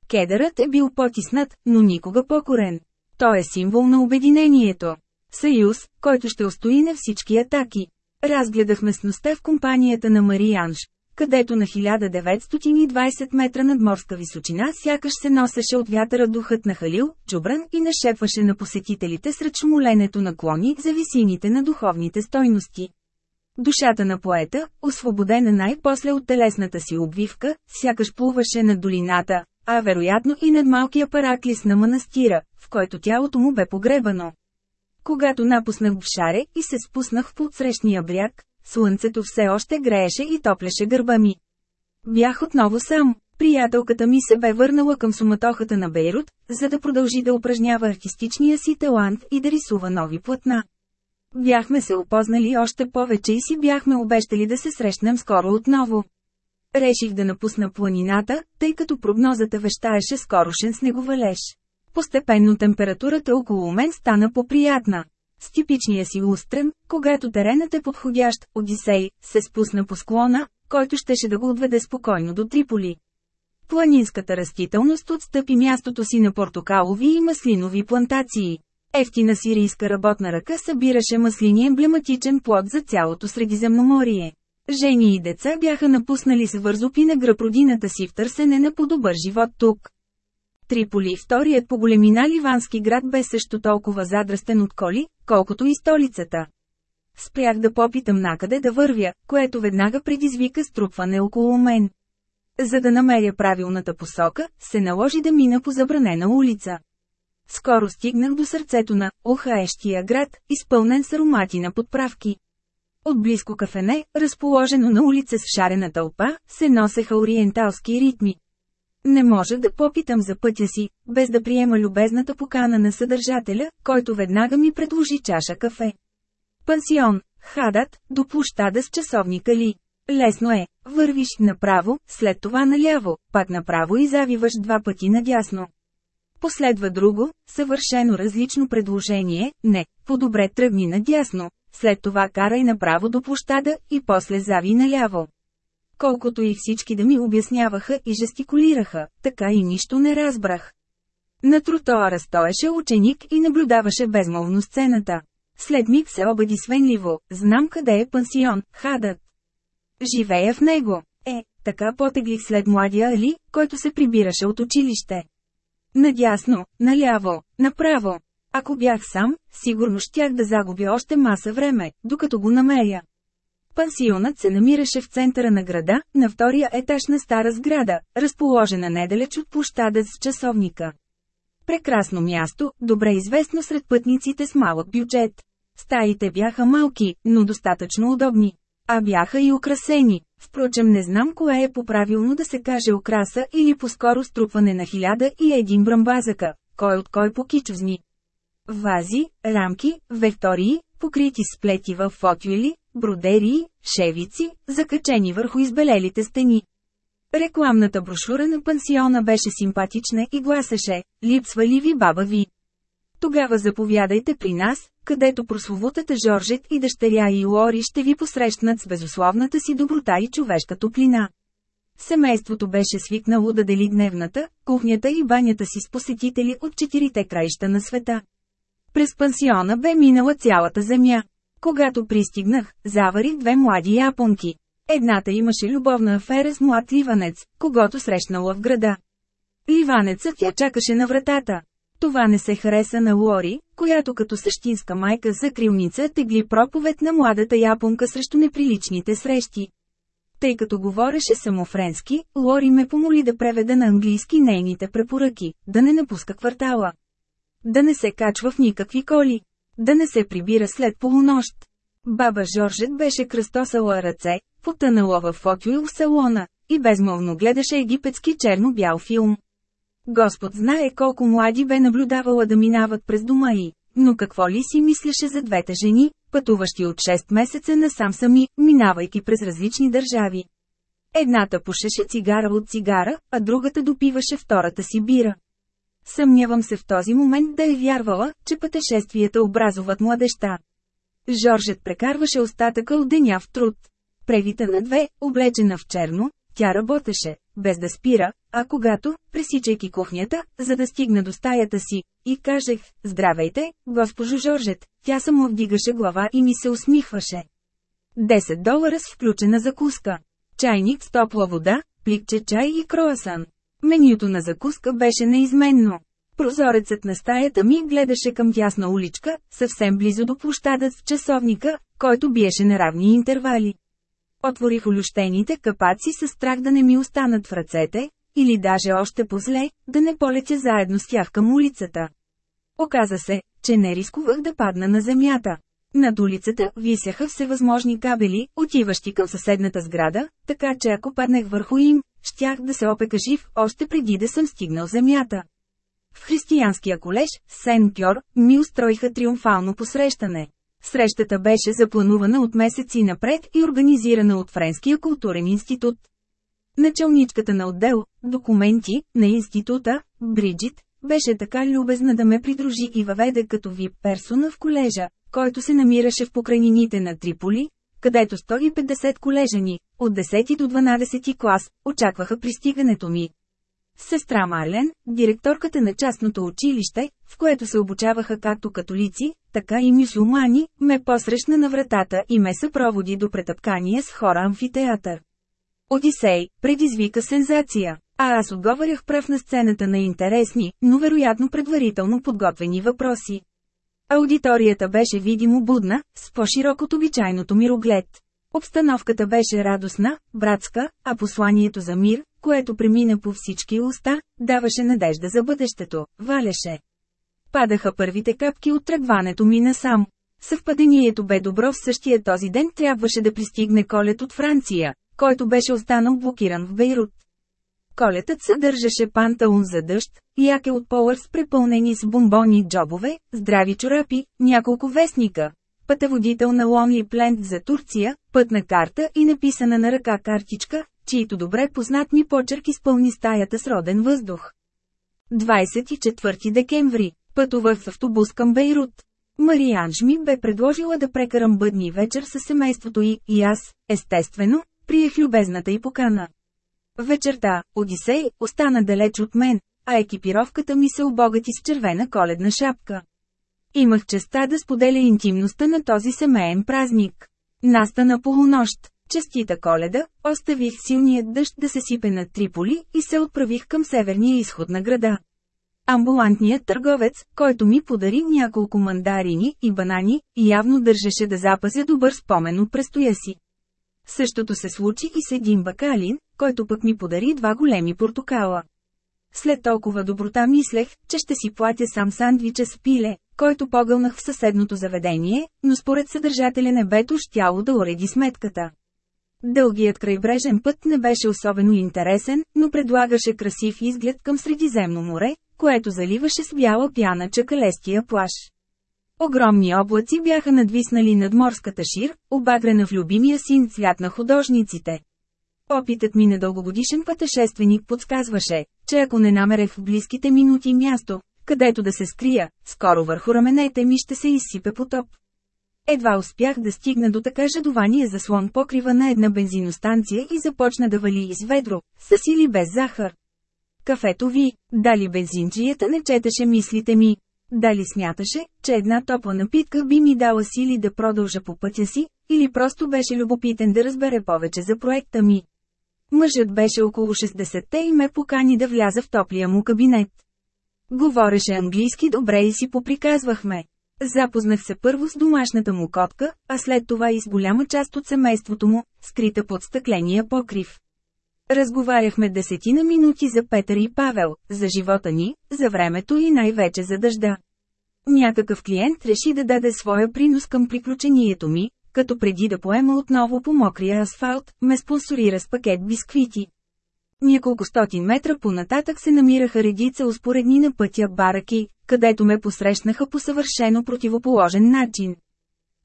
Кедърът е бил потиснат, но никога покорен. Той е символ на обединението. Съюз, който ще устои на всички атаки. Разгледах местността в компанията на Марианж, където на 1920 метра над морска височина сякаш се носеше от вятъра духът на Халил, Джубран и нашепваше на посетителите сред шумоленето на клони за висините на духовните стойности. Душата на поета, освободена най-после от телесната си обвивка, сякаш плуваше над долината, а вероятно и над малкия параклис на манастира, в който тялото му бе погребано. Когато напуснах в шаре и се спуснах в подсрещния бряг, слънцето все още грееше и топлеше гърба ми. Бях отново сам. Приятелката ми се бе върнала към суматохата на Бейрут, за да продължи да упражнява артистичния си талант и да рисува нови платна. Бяхме се опознали още повече и си бяхме обещали да се срещнем скоро отново. Реших да напусна планината, тъй като прогнозата вещаеше скорошен снеговалеж. Постепенно температурата около мен стана поприятна. С типичния си устрем, когато теренът е подходящ, Одисей, се спусна по склона, който щеше да го отведе спокойно до Триполи. Планинската растителност отстъпи мястото си на портокалови и маслинови плантации. Ефтина сирийска работна ръка събираше маслини емблематичен плод за цялото Средиземноморие. Жени и деца бяха напуснали с вързопи на гръб родината си в търсене на по-добър живот тук. Триполи, вторият по големина ливански град бе също толкова задрастен от коли, колкото и столицата. Спрях да попитам накъде да вървя, което веднага предизвика струпване около мен. За да намеря правилната посока, се наложи да мина по забранена улица. Скоро стигнах до сърцето на Охаещия град, изпълнен с аромати на подправки. От близко кафене, разположено на улица с шарена тълпа, се носеха ориенталски ритми. Не може да попитам за пътя си, без да приема любезната покана на съдържателя, който веднага ми предложи чаша кафе. Пансион, хадат, до площада с часовника ли. Лесно е, вървиш направо, след това наляво, пак направо и завиваш два пъти надясно. Последва друго, съвършено различно предложение, не, по-добре тръгни надясно, след това карай направо до площада и после зави наляво. Колкото и всички да ми обясняваха и жестикулираха, така и нищо не разбрах. На тротоара стоеше ученик и наблюдаваше безмолвно сцената. След миг се обади свенливо, знам къде е пансион, хадът. Живея в него. Е, така потеглих след младия Али, който се прибираше от училище. Надясно, наляво, направо. Ако бях сам, сигурно щях да загубя още маса време, докато го намеря. Пансионът се намираше в центъра на града, на втория етаж на стара сграда, разположена недалеч от площада с часовника. Прекрасно място, добре известно сред пътниците с малък бюджет. Стаите бяха малки, но достатъчно удобни. А бяха и украсени. Впрочем не знам кое е по-правилно да се каже украса или по-скоро струпване на хиляда и един брамбазъка, кой от кой покичвзни. Вази, рамки, вектории, покрити с плети в фотюли, бродерии, шевици, закачени върху избелелите стени. Рекламната брошура на пансиона беше симпатична и гласеше «Липсва ли ви баба ви?» Тогава заповядайте при нас, където прословутата Жоржет и дъщеря и Лори ще ви посрещнат с безусловната си доброта и човешка топлина. Семейството беше свикнало да дели дневната, кухнята и банята си с посетители от четирите краища на света. През пансиона бе минала цялата земя. Когато пристигнах, заварих две млади японки. Едната имаше любовна афера с млад ливанец, когато срещнала в града. Ливанецът я чакаше на вратата. Това не се хареса на Лори, която като същинска майка за крилница тегли проповед на младата японка срещу неприличните срещи. Тъй като говореше само френски, Лори ме помоли да преведа на английски нейните препоръки, да не напуска квартала. Да не се качва в никакви коли. Да не се прибира след полунощ. Баба Жоржет беше кръстосала ръце, потънала в фотюил в салона, и безмолвно гледаше египетски черно-бял филм. Господ знае колко млади бе наблюдавала да минават през дома й, но какво ли си мислеше за двете жени, пътуващи от 6 месеца насам сами, минавайки през различни държави. Едната пушеше цигара от цигара, а другата допиваше втората си бира. Съмнявам се в този момент да е вярвала, че пътешествията образуват младеща. Жоржет прекарваше остатъка от деня в труд. Превита на две, облечена в черно, тя работеше, без да спира, а когато, пресичайки кухнята, за да стигна до стаята си, и кажех, здравейте, госпожо Жоржет, тя само вдигаше глава и ми се усмихваше. 10 долара с включена закуска. Чайник с топла вода, пликче чай и круасан. Менюто на закуска беше неизменно. Прозорецът на стаята ми гледаше към тясна уличка, съвсем близо до площадът с часовника, който биеше на равни интервали. Отворих олющените капаци с страх да не ми останат в ръцете, или даже още по-зле, да не полетя заедно с тях към улицата. Оказа се, че не рискувах да падна на земята. Над улицата висяха всевъзможни кабели, отиващи към съседната сграда, така че ако паднах върху им, щях да се опека жив, още преди да съм стигнал земята. В християнския колеж, Сен Кьор, ми устроиха триумфално посрещане. Срещата беше запланувана от месеци напред и организирана от Френския културен институт. Началничката на отдел «Документи» на института, Бриджит, беше така любезна да ме придружи и въведе като вип персона в колежа, който се намираше в покрайнините на Триполи, където 150 колежани, от 10 до 12 клас, очакваха пристигането ми. Сестра Марлен, директорката на частното училище, в което се обучаваха както католици, така и мюсюлмани, ме посрещна на вратата и ме съпроводи до претъпкания с хора амфитеатър. Одисей, предизвика сензация, а аз отговарях прав на сцената на интересни, но вероятно предварително подготвени въпроси. Аудиторията беше видимо будна, с по-широк от обичайното мироглед. Обстановката беше радостна, братска, а посланието за мир, което премина по всички уста, даваше надежда за бъдещето, валяше. Падаха първите капки от тръгването ми насам. Съвпадението бе добро в същия този ден трябваше да пристигне колет от Франция, който беше останал блокиран в Бейрут. Колетът съдържаше панталон за дъжд, яке от Полърс препълнени с бомбони джобове, здрави чорапи, няколко вестника, пътеводител на Lonely Plant за Турция, пътна карта и написана на ръка картичка, чието добре познат ми почерк изпълни стаята с роден въздух. 24 декември. Пътувах в автобус към Бейрут. Марианж ми бе предложила да прекарам бъдни вечер с семейството й, и аз, естествено, приех любезната й покана. Вечерта, Одисей, остана далеч от мен, а екипировката ми се обогати с червена коледна шапка. Имах честа да споделя интимността на този семейен празник. Настана полунощ, честита коледа, оставих силният дъжд да се сипе на Триполи и се отправих към северния изход на града. Амбулантният търговец, който ми подари няколко мандарини и банани, явно държеше да запазя добър спомен от престоя си. Същото се случи и с един бакалин, който пък ми подари два големи портокала. След толкова доброта мислех, че ще си платя сам сандвича с пиле, който погълнах в съседното заведение, но според съдържателя небето щяло да уреди сметката. Дългият крайбрежен път не беше особено интересен, но предлагаше красив изглед към Средиземно море, което заливаше с бяла пяна чакалестия плаж. Огромни облаци бяха надвиснали над морската шир, обагрена в любимия син цвят на художниците. Опитът ми на дългогодишен пътешественик подсказваше, че ако не намерех в близките минути място, където да се скрия, скоро върху раменете ми ще се изсипе потоп. Едва успях да стигна до така жадование за слон покрива на една бензиностанция и започна да вали из ведро, с или без захар. Кафето ви, дали бензинчията не четеше мислите ми. Дали смяташе, че една топла напитка би ми дала сили да продължа по пътя си, или просто беше любопитен да разбере повече за проекта ми. Мъжът беше около 60-те и ме покани да вляза в топлия му кабинет. Говореше английски добре и си поприказвахме. Запознах се първо с домашната му котка, а след това и с голяма част от семейството му, скрита под стъкления покрив. Разговаряхме десетина минути за Петър и Павел, за живота ни, за времето и най-вече за дъжда. Някакъв клиент реши да даде своя принос към приключението ми, като преди да поема отново по мокрия асфалт, ме спонсорира с пакет бисквити. Няколко стотин метра по-нататък се намираха редица успоредни на пътя бараки, където ме посрещнаха по съвършено противоположен начин.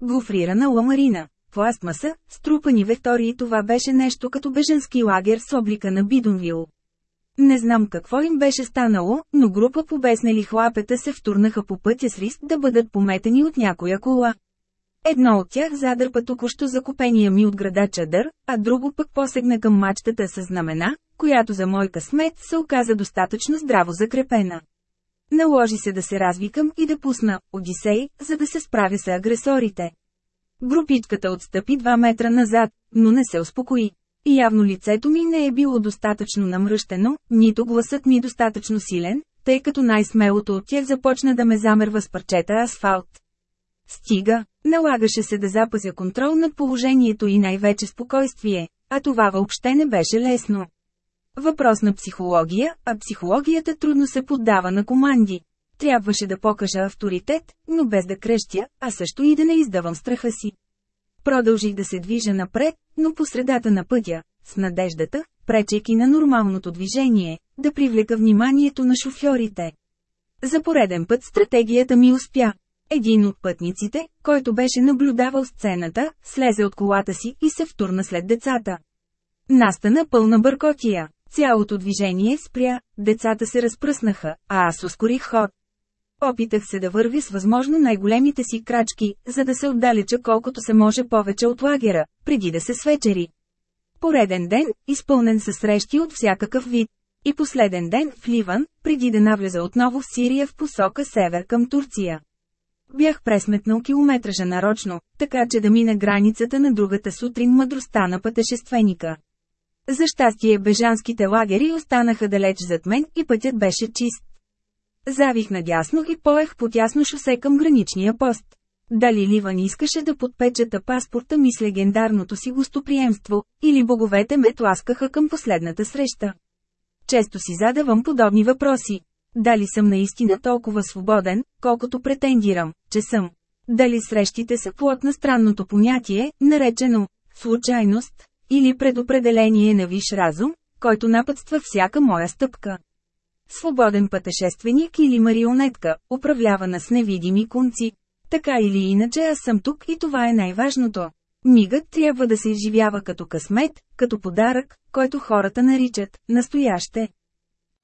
Гофрирана ламарина, пластмаса, струпани вектори и това беше нещо като беженски лагер с облика на Бидонвил. Не знам какво им беше станало, но група побеснели хлапета се втурнаха по пътя с риск да бъдат пометени от някоя кола. Едно от тях задърпа току-що закупения ми от града чадър, а друго пък посегна към мачтата с знамена, която за мой късмет се оказа достатъчно здраво закрепена. Наложи се да се развикам и да пусна Одисей, за да се справя с агресорите. Групичката отстъпи 2 метра назад, но не се успокои. Явно лицето ми не е било достатъчно намръщено, нито гласът ми достатъчно силен, тъй като най-смелото от тях започна да ме замерва с парчета асфалт. Стига, налагаше се да запазя контрол над положението и най-вече спокойствие, а това въобще не беше лесно. Въпрос на психология, а психологията трудно се поддава на команди. Трябваше да покажа авторитет, но без да крещя, а също и да не издавам страха си. Продължих да се движа напред, но по средата на пътя, с надеждата, пречейки на нормалното движение, да привлека вниманието на шофьорите. За пореден път стратегията ми успя. Един от пътниците, който беше наблюдавал сцената, слезе от колата си и се втурна след децата. Настана пълна бъркотия. Цялото движение спря, децата се разпръснаха, а аз ускорих ход. Опитах се да вървя с възможно най-големите си крачки, за да се отдалеча колкото се може повече от лагера, преди да се свечери. Пореден ден, изпълнен със срещи от всякакъв вид. И последен ден в Ливан, преди да навлеза отново в Сирия в посока север към Турция. Бях пресметнал километража нарочно, така че да мина границата на другата сутрин мъдростта на пътешественика. За щастие бежанските лагери останаха далеч зад мен и пътят беше чист. Завих надясно и поех по тясно шосе към граничния пост. Дали Ливан искаше да подпечата паспорта ми с легендарното си гостоприемство, или боговете ме тласкаха към последната среща. Често си задавам подобни въпроси. Дали съм наистина толкова свободен, колкото претендирам, че съм? Дали срещите са плод на странното понятие, наречено «случайност», или предопределение на виш разум, който напътства всяка моя стъпка? Свободен пътешественик или марионетка, управлявана с невидими конци. Така или иначе аз съм тук и това е най-важното. Мигът трябва да се изживява като късмет, като подарък, който хората наричат «настояще».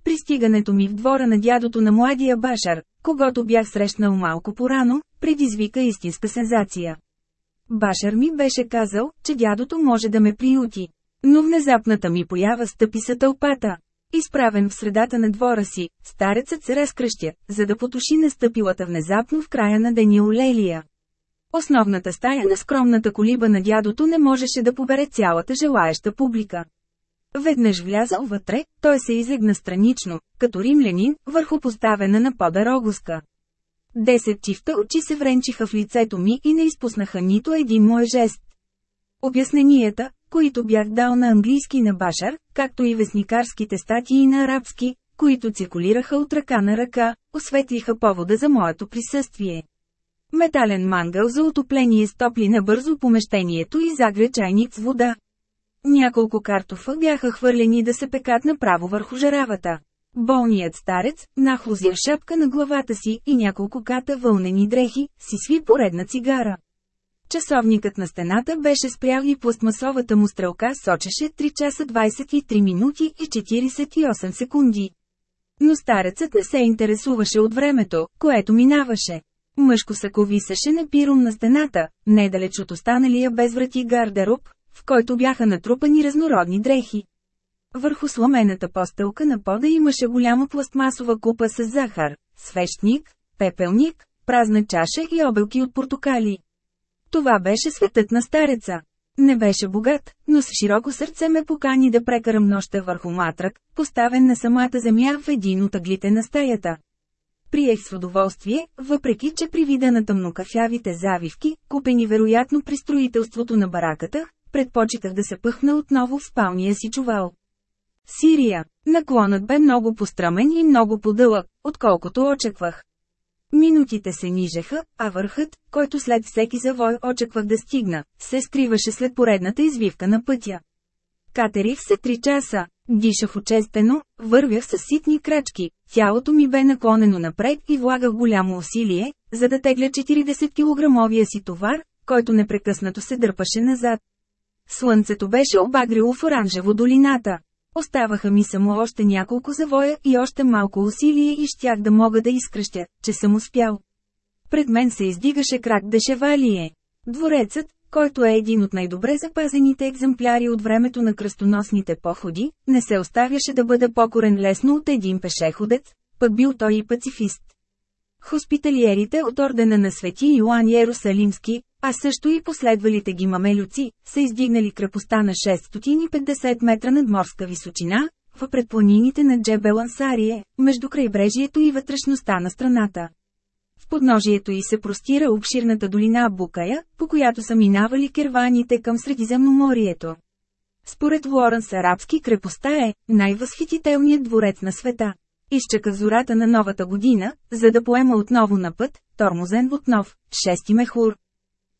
Пристигането ми в двора на дядото на младия башар, когато бях срещнал малко порано, предизвика истинска сензация. Башар ми беше казал, че дядото може да ме приюти. Но внезапната ми поява стъпи са тълпата. Изправен в средата на двора си, старецът се разкръщя, за да потуши настъпилата внезапно в края на деня Олелия. Основната стая на скромната колиба на дядото не можеше да побере цялата желаеща публика. Веднъж влязал вътре, той се изегна странично, като римлянин, върху поставена на пода рогуска. Десет чифта очи се вренчиха в лицето ми и не изпуснаха нито един мой жест. Обясненията, които бях дал на английски на Башар, както и вестникарските статии на арабски, които циркулираха от ръка на ръка, осветлиха повода за моето присъствие. Метален мангъл за отопление стопли набързо помещението и загря чайник с вода. Няколко картофа бяха хвърлени да се пекат направо върху жаравата. Болният старец, нахлузя шапка на главата си и няколко ката вълнени дрехи, си сви поредна цигара. Часовникът на стената беше спрял и пластмасовата му стрелка сочеше 3 часа 23 минути и 48 секунди. Но старецът не се интересуваше от времето, което минаваше. Мъжко сако висеше на пирум на стената, недалеч от останалия безврати гардероб, в който бяха натрупани разнородни дрехи. Върху сламената постелка на пода имаше голяма пластмасова купа с захар, свещник, пепелник, празна чаша и обелки от портокали. Това беше светът на стареца. Не беше богат, но с широко сърце ме покани да прекарам нощта върху матрак, поставен на самата земя в един от аглите на стаята. Приех с удоволствие, въпреки че при вида на тъмнокафявите завивки, купени вероятно при строителството на бараката, предпочитах да се пъхна отново в спалния си чувал. Сирия. Наклонът бе много постръмен и много подълъг, отколкото очаквах. Минутите се нижеха, а върхът, който след всеки завой очаквах да стигна, се скриваше след поредната извивка на пътя. Катерих се три часа, дишах очестено, вървях с ситни крачки, тялото ми бе наклонено напред и влагах голямо усилие, за да тегля 40 килограмовия си товар, който непрекъснато се дърпаше назад. Слънцето беше обагрило в оранжево долината. Оставаха ми само още няколко завоя и още малко усилие и щях да мога да изкръщя, че съм успял. Пред мен се издигаше крак Дешевалие. Дворецът, който е един от най-добре запазените екземпляри от времето на кръстоносните походи, не се оставяше да бъде покорен лесно от един пешеходец, пък бил той и пацифист. Хоспиталиерите от ордена на Свети Йоан Иерусалимски, а също и последвалите ги мамелюци, са издигнали крепостта на 650 метра над морска височина, в предпланините на Джебел Ансарие, между крайбрежието и вътрешността на страната. В подножието й се простира обширната долина Букая, по която са минавали керваните към Средиземноморието. Според Лоренс арабски крепостта е най-възхитителният дворец на света. Изчака зората на новата година, за да поема отново на път, тормозен от нов, шести мехур.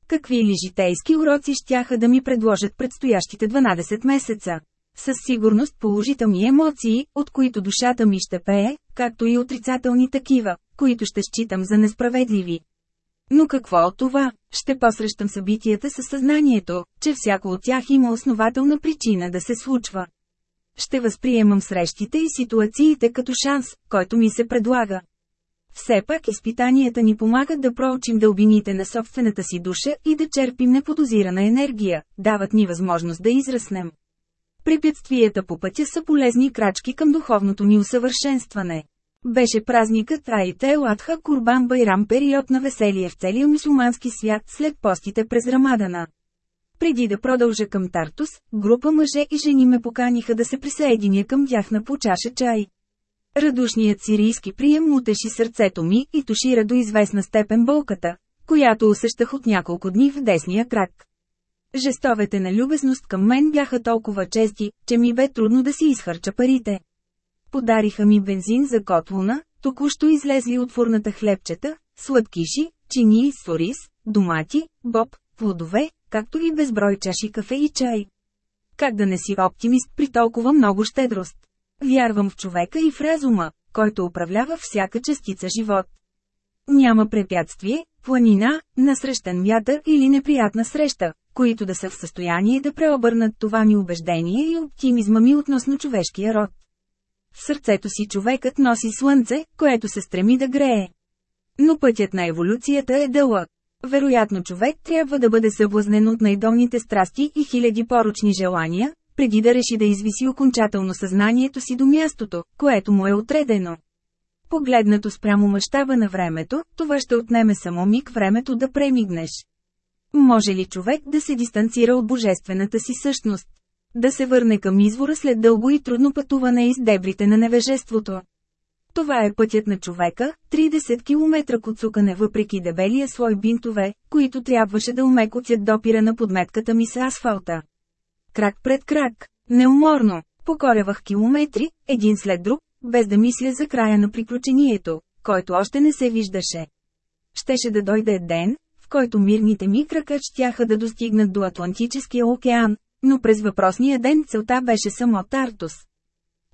Какви ли житейски уроци щяха да ми предложат предстоящите 12 месеца? Със сигурност положителни емоции, от които душата ми ще пее, както и отрицателни такива, които ще считам за несправедливи. Но какво от това? Ще посрещам събитията със съзнанието, че всяко от тях има основателна причина да се случва. Ще възприемам срещите и ситуациите като шанс, който ми се предлага. Все пак изпитанията ни помагат да проучим дълбините на собствената си душа и да черпим неподозирана енергия, дават ни възможност да израснем. Препятствията по пътя са полезни крачки към духовното ни усъвършенстване. Беше празникът Аите Ладха Курбан Байрам период на веселие в целия мусулмански свят след постите през Рамадана. Преди да продължа към Тартус, група мъже и жени ме поканиха да се присъединя към тях на по чаша чай. Радушният сирийски прием мутеши сърцето ми и тушира до известна степен болката, която усещах от няколко дни в десния крак. Жестовете на любезност към мен бяха толкова чести, че ми бе трудно да си изхарча парите. Подариха ми бензин за котлуна, току-що излезли от фурната хлебчета, сладкиши, чини с ориз, домати, боб, плодове, както и безброй чаши кафе и чай. Как да не си оптимист при толкова много щедрост? Вярвам в човека и в разума, който управлява всяка частица живот. Няма препятствие, планина, насрещен вятър или неприятна среща, които да са в състояние да преобърнат това ми убеждение и оптимизма ми относно човешкия род. В сърцето си човекът носи слънце, което се стреми да грее. Но пътят на еволюцията е дълъг. Вероятно човек трябва да бъде съблазнен от най-долните страсти и хиляди порочни желания, преди да реши да извиси окончателно съзнанието си до мястото, което му е отредено. Погледнато спрямо мащаба на времето, това ще отнеме само миг времето да премигнеш. Може ли човек да се дистанцира от божествената си същност? Да се върне към извора след дълго и трудно пътуване из дебрите на невежеството? Това е пътят на човека, 30 км коцукане въпреки дебелия слой бинтове, които трябваше да умекотят допира на подметката ми с асфалта. Крак пред крак, неуморно, покорявах километри, един след друг, без да мисля за края на приключението, който още не се виждаше. Щеше да дойде ден, в който мирните ми крака щяха да достигнат до Атлантическия океан, но през въпросния ден целта беше само Тартус.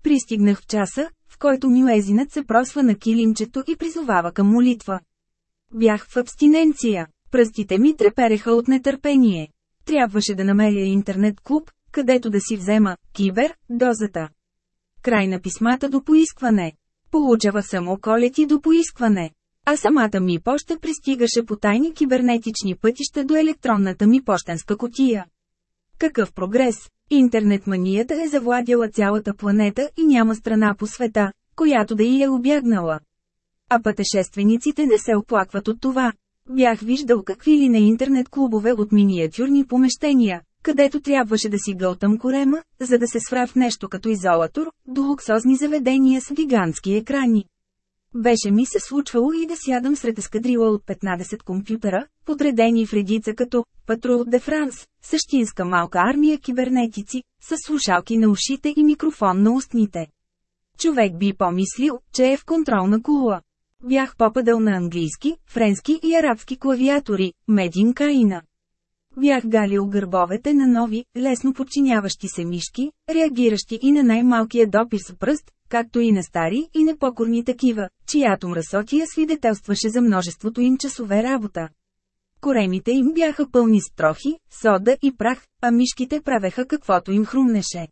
Пристигнах в часа, в който мюезинът се просва на килимчето и призовава към молитва. Бях в абстиненция, пръстите ми трепереха от нетърпение. Трябваше да намеря интернет клуб, където да си взема кибер дозата. Край на писмата до поискване. Получава само колети до поискване. А самата ми поща пристигаше по тайни кибернетични пътища до електронната ми пощенска котия. Какъв прогрес! Интернет манията е завладяла цялата планета и няма страна по света, която да й е обягнала. А пътешествениците не се оплакват от това. Бях виждал какви ли на интернет клубове от миниатюрни помещения, където трябваше да си гълтам корема, за да се свра в нещо като изолатор, до луксозни заведения с гигантски екрани. Беше ми се случвало и да сядам сред ескадрила от 15 компютъра, подредени в редица като «Патрул де Франс», същинска малка армия кибернетици, с слушалки на ушите и микрофон на устните. Човек би помислил, че е в контролна кула. Бях попадал на английски, френски и арабски клавиатори, Медин Каина. Бях галил гърбовете на нови, лесно подчиняващи се мишки, реагиращи и на най-малкия допир с пръст, както и на стари и непокорни такива, чиято мръсотия свидетелстваше за множеството им часове работа. Коремите им бяха пълни с трохи, сода и прах, а мишките правеха каквото им хрумнеше.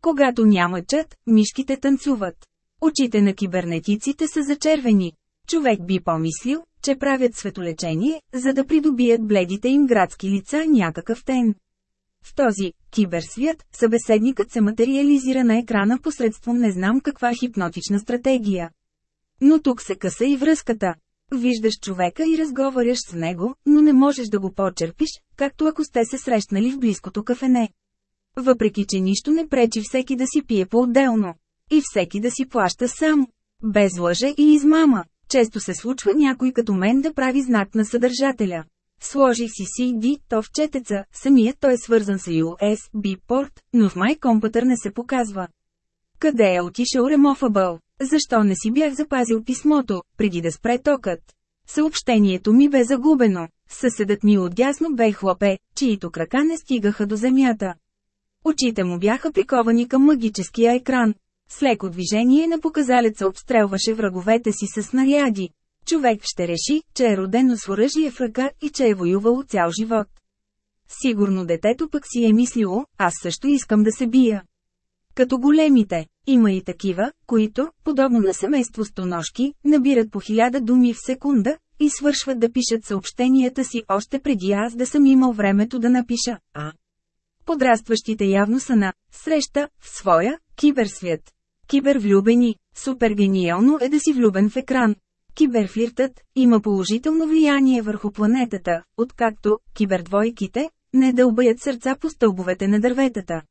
Когато няма чат, мишките танцуват. Очите на кибернетиците са зачервени. Човек би помислил, че правят светолечение, за да придобият бледите им градски лица някакъв тен. В този киберсвят събеседникът се материализира на екрана посредством не знам каква хипнотична стратегия. Но тук се къса и връзката. Виждаш човека и разговаряш с него, но не можеш да го почерпиш, както ако сте се срещнали в близкото кафене. Въпреки, че нищо не пречи всеки да си пие по-отделно. И всеки да си плаща сам. Без лъже и измама. Често се случва някой като мен да прави знак на съдържателя. Сложих си CD, то в четеца, самият той е свързан с USB порт, но в компютър не се показва. Къде е отишъл ремофабъл? Защо не си бях запазил писмото, преди да спре токът? Съобщението ми бе загубено. Съседът ми отдясно бе хлопе, чието крака не стигаха до земята. Очите му бяха приковани към магическия екран. С леко движение на показалеца обстрелваше враговете си с снаряди. Човек ще реши, че е родено с оръжие в ръка и че е воювало цял живот. Сигурно детето пък си е мислило, аз също искам да се бия. Като големите, има и такива, които, подобно на семейство стоножки, набират по хиляда думи в секунда, и свършват да пишат съобщенията си още преди аз да съм имал времето да напиша, а. Подрастващите явно са на среща в своя киберсвят. Кибервлюбени, супер гениално е да си влюбен в екран. Киберфлиртът има положително влияние върху планетата, откакто кибердвойките не дълбаят сърца по стълбовете на дърветата.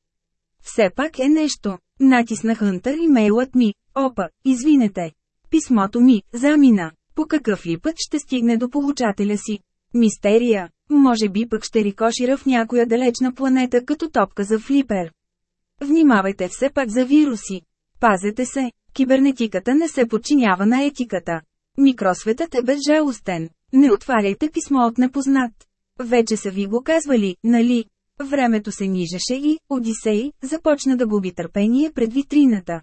Все пак е нещо. Натиснах Хънтър имейлът ми. Опа, извинете. Писмото ми, замина. По какъв ли път ще стигне до получателя си? Мистерия. Може би пък ще рикошира в някоя далечна планета като топка за флипер. Внимавайте все пак за вируси. Пазете се, кибернетиката не се подчинява на етиката. Микросветът е безжалостен. Не отваряйте писмо от непознат. Вече са ви го казвали, нали? Времето се нижеше и, Одисей, започна да губи търпение пред витрината.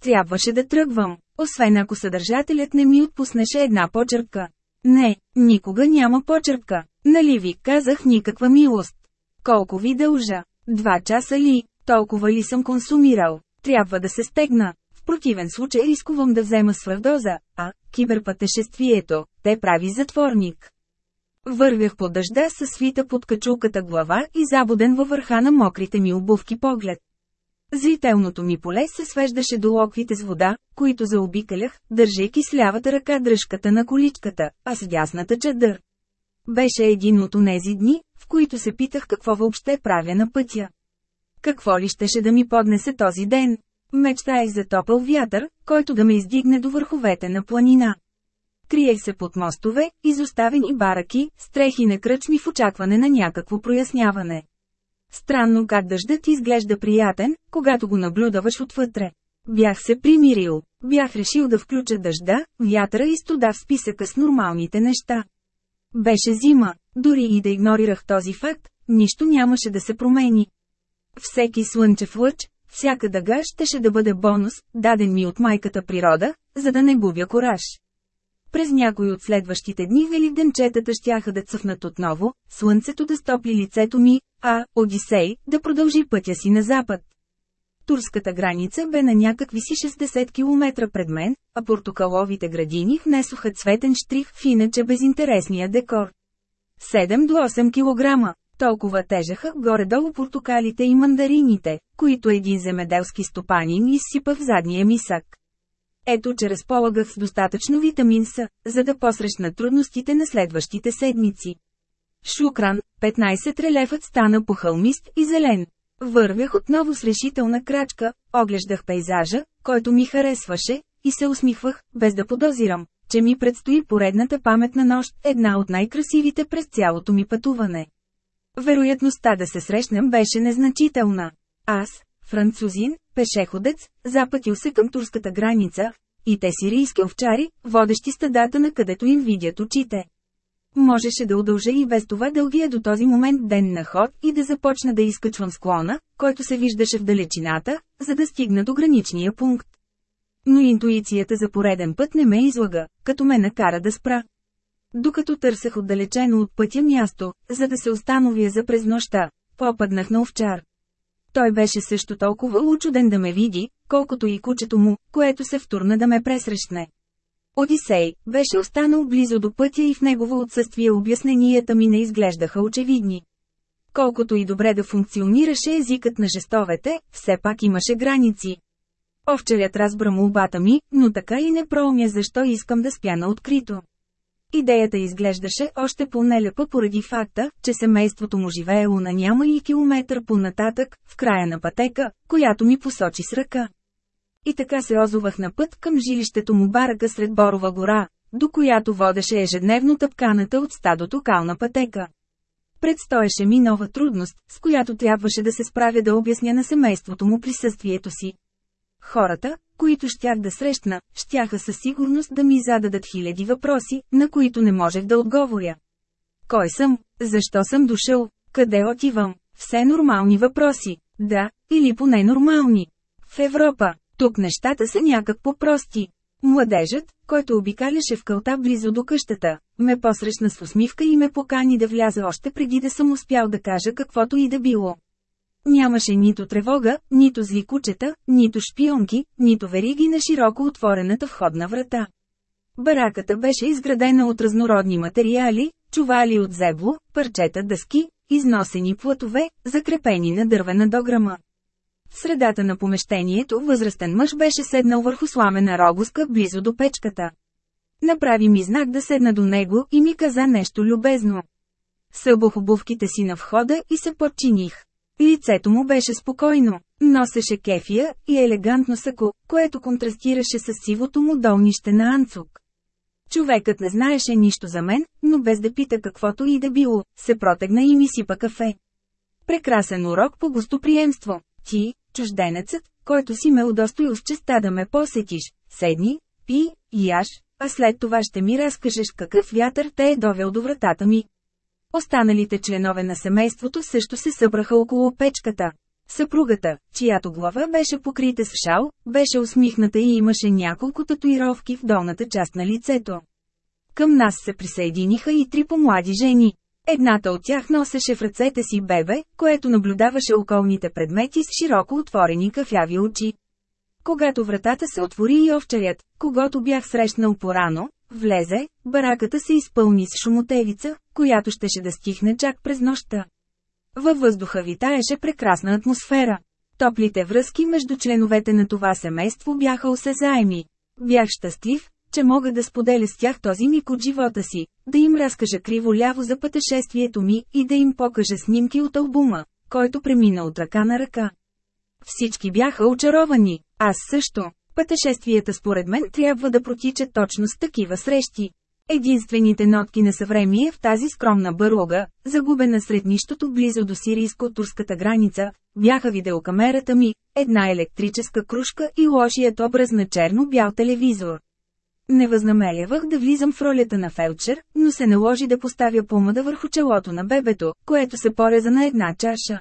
Трябваше да тръгвам, освен ако съдържателят не ми отпуснеше една почерпка. Не, никога няма почерпка. Нали ви казах никаква милост. Колко ви дължа? Два часа ли? Толкова ли съм консумирал? Трябва да се стегна. В противен случай рискувам да взема свръхдоза, а киберпътешествието те прави затворник. Вървях по дъжда със свита под качулката глава и забуден във върха на мокрите ми обувки поглед. Зрителното ми поле се свеждаше до локвите с вода, които заобикалях, държейки с лявата ръка дръжката на количката, а с дясната чадър. Беше един от онези дни, в които се питах какво въобще правя на пътя. Какво ли щеше да ми поднесе този ден? Мечтаех за топъл вятър, който да ме издигне до върховете на планина. Криех се под мостове, изоставени бараки, стрехи на кръчми в очакване на някакво проясняване. Странно как дъждът изглежда приятен, когато го наблюдаваш отвътре. Бях се примирил, бях решил да включа дъжда, вятъра и студа в списъка с нормалните неща. Беше зима, дори и да игнорирах този факт, нищо нямаше да се промени. Всеки слънчев лъч, всяка дъга щеше да бъде бонус, даден ми от майката природа, за да не губя кораж. През някой от следващите дни велиденчетата щяха да цъфнат отново, слънцето да стопли лицето ми, а Одисей да продължи пътя си на запад. Турската граница бе на някакви си 60 км пред мен, а портокаловите градини внесоха цветен штрих в иначе безинтересния декор. 7 до 8 кг. Толкова тежаха горе-долу портокалите и мандарините, които един земеделски стопанин изсипа в задния ми сак. Ето че разполагах с достатъчно витамин С, за да посрещна трудностите на следващите седмици. Шукран, 15 релефът стана похълмист и зелен. Вървях отново с решителна крачка, оглеждах пейзажа, който ми харесваше, и се усмихвах, без да подозирам, че ми предстои поредната паметна нощ, една от най-красивите през цялото ми пътуване. Вероятността да се срещнем беше незначителна. Аз, французин, пешеходец, запътил се към турската граница, и те сирийски овчари, водещи стадата на където им видят очите. Можеше да удължа и без това дългия до този момент ден на ход и да започна да изкачвам склона, който се виждаше в далечината, за да стигна до граничния пункт. Но интуицията за пореден път не ме излага, като ме накара да спра. Докато търсех отдалечено от пътя място, за да се установя за през нощта, попаднах на овчар. Той беше също толкова учуден да ме види, колкото и кучето му, което се втурна да ме пресрещне. Одисей беше останал близо до пътя и в негово отсъствие обясненията ми не изглеждаха очевидни. Колкото и добре да функционираше езикът на жестовете, все пак имаше граници. Овчарят разбра молбата ми, но така и не проумя защо искам да спя на открито. Идеята изглеждаше още по-нелепа поради факта, че семейството му живеело на няма и километър по-нататък, в края на пътека, която ми посочи с ръка. И така се озовах на път към жилището му барака сред Борова гора, до която водеше ежедневно тъпканата от стадото кална пътека. Предстоеше ми нова трудност, с която трябваше да се справя да обясня на семейството му присъствието си. Хората, които щях да срещна, щяха със сигурност да ми зададат хиляди въпроси, на които не можех да отговоря. Кой съм? Защо съм дошъл? Къде отивам? Все нормални въпроси. Да, или поне нормални. В Европа, тук нещата са някак по-прости. Младежът, който обикаляше в кълта близо до къщата, ме посрещна с усмивка и ме покани да вляза още преди да съм успял да кажа каквото и да било. Нямаше нито тревога, нито зли кучета, нито шпионки, нито вериги на широко отворената входна врата. Бараката беше изградена от разнородни материали, чували от зебло, парчета дъски, износени плътове, закрепени на дървена дограма. В средата на помещението възрастен мъж беше седнал върху сламена рогоска близо до печката. Направи ми знак да седна до него и ми каза нещо любезно. Събох обувките си на входа и се подчиних. Лицето му беше спокойно, носеше кефия и елегантно сако, което контрастираше с сивото му долнище на анцук. Човекът не знаеше нищо за мен, но без да пита каквото и да било, се протегна и ми сипа кафе. Прекрасен урок по гостоприемство. Ти, чужденецът, който си ме удостоил с честа да ме посетиш, седни, пи, яш, а след това ще ми разкажеш какъв вятър те е довел до вратата ми. Останалите членове на семейството също се събраха около печката. Съпругата, чиято глава беше покрита с шал, беше усмихната и имаше няколко татуировки в долната част на лицето. Към нас се присъединиха и три помлади жени. Едната от тях носеше в ръцете си бебе, което наблюдаваше околните предмети с широко отворени кафяви очи. Когато вратата се отвори и овчарят, когато бях срещнал порано, влезе, бараката се изпълни с шумотевица, която щеше да стихне чак през нощта. Във въздуха витаеше прекрасна атмосфера. Топлите връзки между членовете на това семейство бяха осезаеми. Бях щастлив, че мога да споделя с тях този миг от живота си, да им разкажа криво-ляво за пътешествието ми и да им покажа снимки от албума, който премина от ръка на ръка. Всички бяха очаровани, аз също. Пътешествията според мен трябва да протичат точно с такива срещи. Единствените нотки на съвремие в тази скромна бърлога, загубена сред нищото близо до сирийско-турската граница, бяха видеокамерата ми, една електрическа кружка и лошият образ на черно-бял телевизор. Не възнамерявах да влизам в ролята на фелчер, но се наложи да поставя помада върху челото на бебето, което се пореза на една чаша.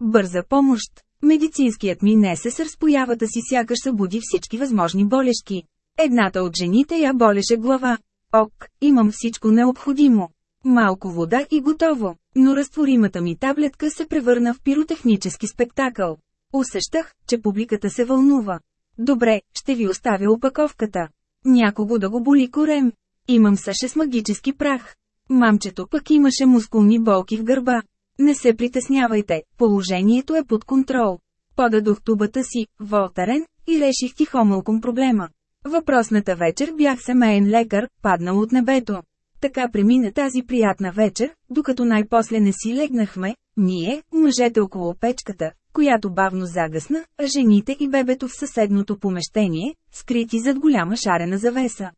Бърза помощ. Медицинският ми несесър с появата си сякаш събуди всички възможни болешки. Едната от жените я болеше глава. Ок, имам всичко необходимо. Малко вода и готово. Но разтворимата ми таблетка се превърна в пиротехнически спектакъл. Усещах, че публиката се вълнува. Добре, ще ви оставя опаковката. Някого да го боли корем. Имам съше с магически прах. Мамчето пък имаше мускулни болки в гърба. Не се притеснявайте, положението е под контрол. Подадох тубата си, Волтарен, и реших тихомълком проблема. Въпросната вечер бях семейен лекар, паднал от небето. Така премина тази приятна вечер, докато най-после не си легнахме, ние, мъжете около печката, която бавно загасна, а жените и бебето в съседното помещение, скрити зад голяма шарена завеса.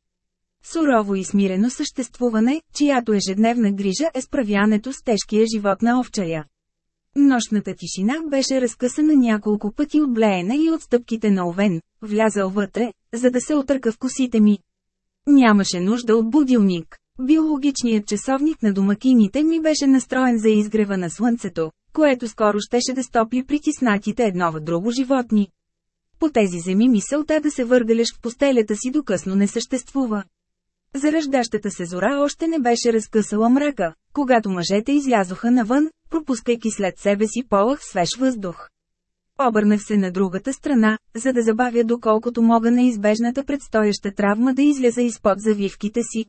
Сурово и смирено съществуване, чиято ежедневна грижа е справянето с тежкия живот на овчаря. Нощната тишина беше разкъсана няколко пъти от блеене и от стъпките на Овен, влязъл вътре, за да се отърка в косите ми. Нямаше нужда от будилник. Биологичният часовник на домакините ми беше настроен за изгрева на слънцето, което скоро щеше да стопи притиснатите едно в друго животни. По тези земи мисълта да се въргаляш в постелята си до късно не съществува. Зараждащата се зора още не беше разкъсала мрака, когато мъжете излязоха навън, пропускайки след себе си полъх свеж въздух. Обърнах се на другата страна, за да забавя доколкото мога неизбежната предстояща травма да изляза изпод завивките си.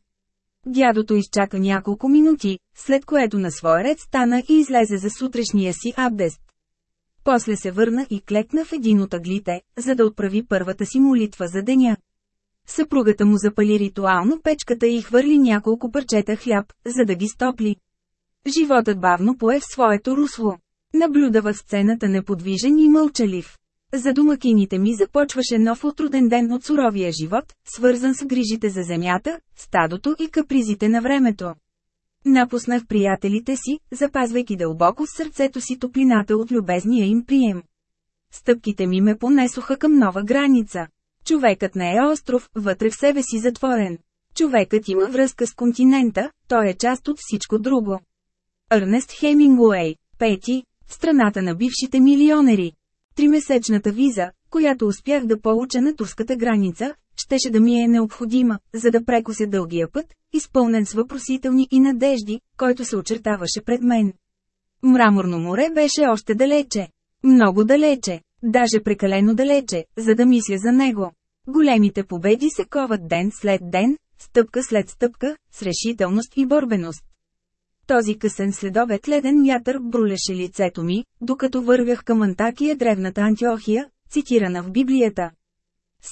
Дядото изчака няколко минути, след което на своя ред стана и излезе за сутрешния си абдест. После се върна и клекна в един от аглите, за да отправи първата си молитва за деня. Съпругата му запали ритуално печката и хвърли няколко парчета хляб, за да ги стопли. Животът бавно пое в своето русло. Наблюдава сцената неподвижен и мълчалив. За домакините ми започваше нов отруден ден от суровия живот, свързан с грижите за земята, стадото и капризите на времето. Напуснах приятелите си, запазвайки дълбоко в сърцето си топлината от любезния им прием. Стъпките ми ме понесоха към нова граница. Човекът не е остров, вътре в себе си затворен. Човекът има връзка с континента, той е част от всичко друго.Ърнест Хемингуей, пети, в страната на бившите милионери. Тримесечната виза, която успях да получа на турската граница, щеше да ми е необходима, за да прекося дългия път, изпълнен с въпросителни и надежди, който се очертаваше пред мен. Мраморно море беше още далече. Много далече, даже прекалено далече, за да мисля за него. Големите победи се коват ден след ден, стъпка след стъпка, с решителност и борбеност. Този късен следобед леден вятър брулеше лицето ми, докато вървях към Антакия древната Антиохия, цитирана в Библията.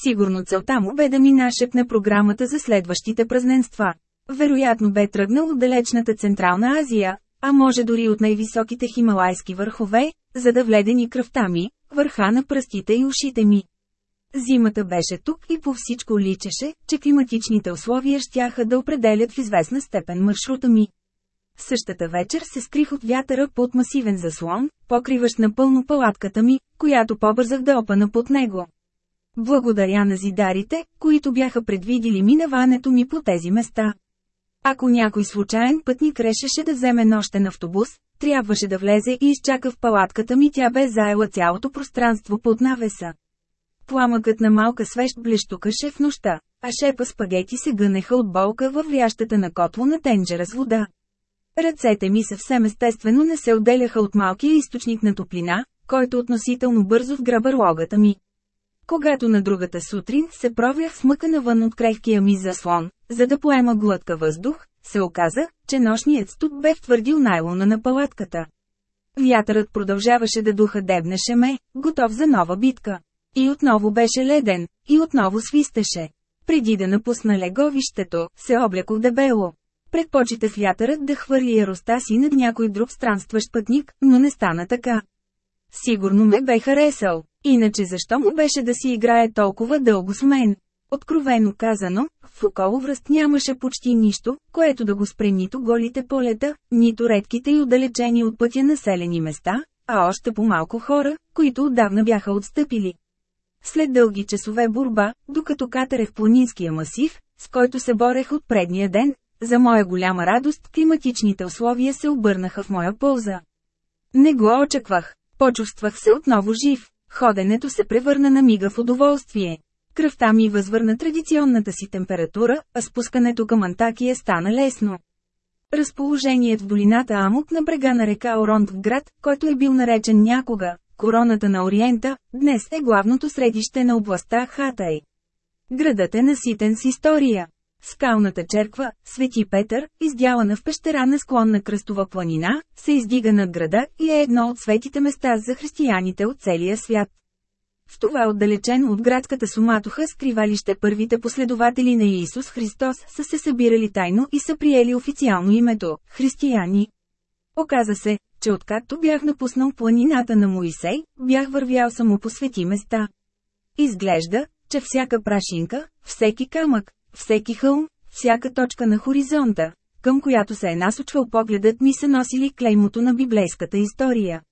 Сигурно целта му бе да ми нашепне програмата за следващите празненства. Вероятно бе тръгнал от далечната Централна Азия, а може дори от най-високите хималайски върхове, за да вледени кръвта ми, върха на пръстите и ушите ми. Зимата беше тук и по всичко личеше, че климатичните условия щяха да определят в известна степен маршрута ми. Същата вечер се скрих от вятъра под масивен заслон, покриващ напълно палатката ми, която побързах да опана под него. Благодаря на зидарите, които бяха предвидили минаването ми по тези места. Ако някой случайен пътник решеше да вземе нощен автобус, трябваше да влезе и изчака в палатката ми тя бе заела цялото пространство под навеса. Пламъкът на малка свещ блещукаше в нощта, а шепа спагети се гънеха от болка във врящата на котло на тенджера с вода. Ръцете ми съвсем естествено не се отделяха от малкия източник на топлина, който относително бързо вграба логата ми. Когато на другата сутрин се провях смъка навън от крехкия ми заслон, за да поема глътка въздух, се оказа, че нощният студ бе втвърдил найлона на палатката. Вятърът продължаваше да духа дебнеше ме, готов за нова битка. И отново беше леден, и отново свистеше. Преди да напусна леговището, се облякох дебело. Предпочитах вятърът да хвърли яроста си над някой друг странстващ пътник, но не стана така. Сигурно ме бе харесал, иначе защо му беше да си играе толкова дълго с мен? Откровено казано, в околовръст нямаше почти нищо, което да го спре нито голите полета, нито редките и отдалечени от пътя населени места, а още по-малко хора, които отдавна бяха отстъпили. След дълги часове борба, докато катерех планинския масив, с който се борех от предния ден, за моя голяма радост климатичните условия се обърнаха в моя полза. Не го очаквах. Почувствах се отново жив. Ходенето се превърна на мига в удоволствие. Кръвта ми възвърна традиционната си температура, а спускането към Антакия стана лесно. Разположението в долината Амук на брега на река Оронт в град, който е бил наречен някога Короната на Ориента, днес е главното средище на областта Хатай. Градът е наситен с история. Скалната черква, Свети Петър, издялана в пещера на склон на Кръстова планина, се издига над града и е едно от светите места за християните от целия свят. В това отдалечено от градската суматоха скривалище първите последователи на Иисус Христос са се събирали тайно и са приели официално името – християни. Оказа се, че откакто бях напуснал планината на Моисей, бях вървял само по свети места. Изглежда, че всяка прашинка, всеки камък, всеки хълм, всяка точка на хоризонта, към която се е насочвал погледът ми са носили клеймото на библейската история.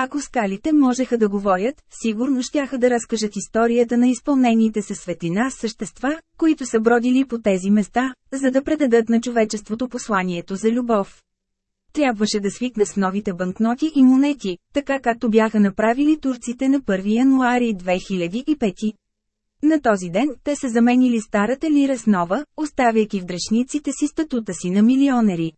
Ако скалите можеха да говорят, сигурно щяха да разкажат историята на изпълнените се светлина същества, които са бродили по тези места, за да предадат на човечеството посланието за любов. Трябваше да свикне с новите банкноти и монети, така както бяха направили турците на 1 януари 2005. На този ден те са заменили старата лира с нова, оставяйки в дрешниците си статута си на милионери.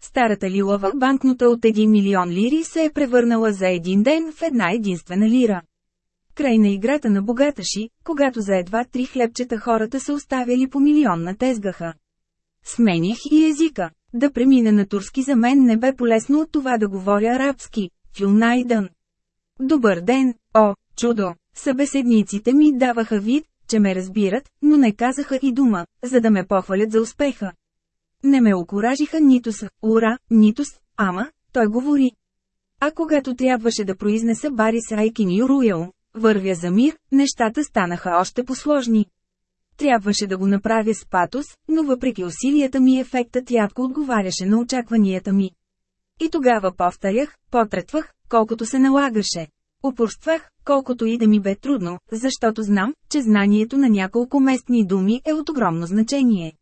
Старата лилава банкнота от 1 милион лири се е превърнала за един ден в една единствена лира. Край на играта на богаташи, когато за едва три хлебчета хората са оставяли по милион на тезгаха. Смених и езика. Да премина на турски за мен не бе полезно от това да говоря арабски. Фюлнайдън. Добър ден, о, чудо! Събеседниците ми даваха вид, че ме разбират, но не казаха и дума, за да ме похвалят за успеха. Не ме окоражиха нито с «Ура», нито с «Ама», той говори. А когато трябваше да произнеса Барис Айкин Юруел, вървя за мир, нещата станаха още посложни. Трябваше да го направя с патос, но въпреки усилията ми ефектът ядко отговаряше на очакванията ми. И тогава повторях, потретвах, колкото се налагаше. Упорствах, колкото и да ми бе трудно, защото знам, че знанието на няколко местни думи е от огромно значение.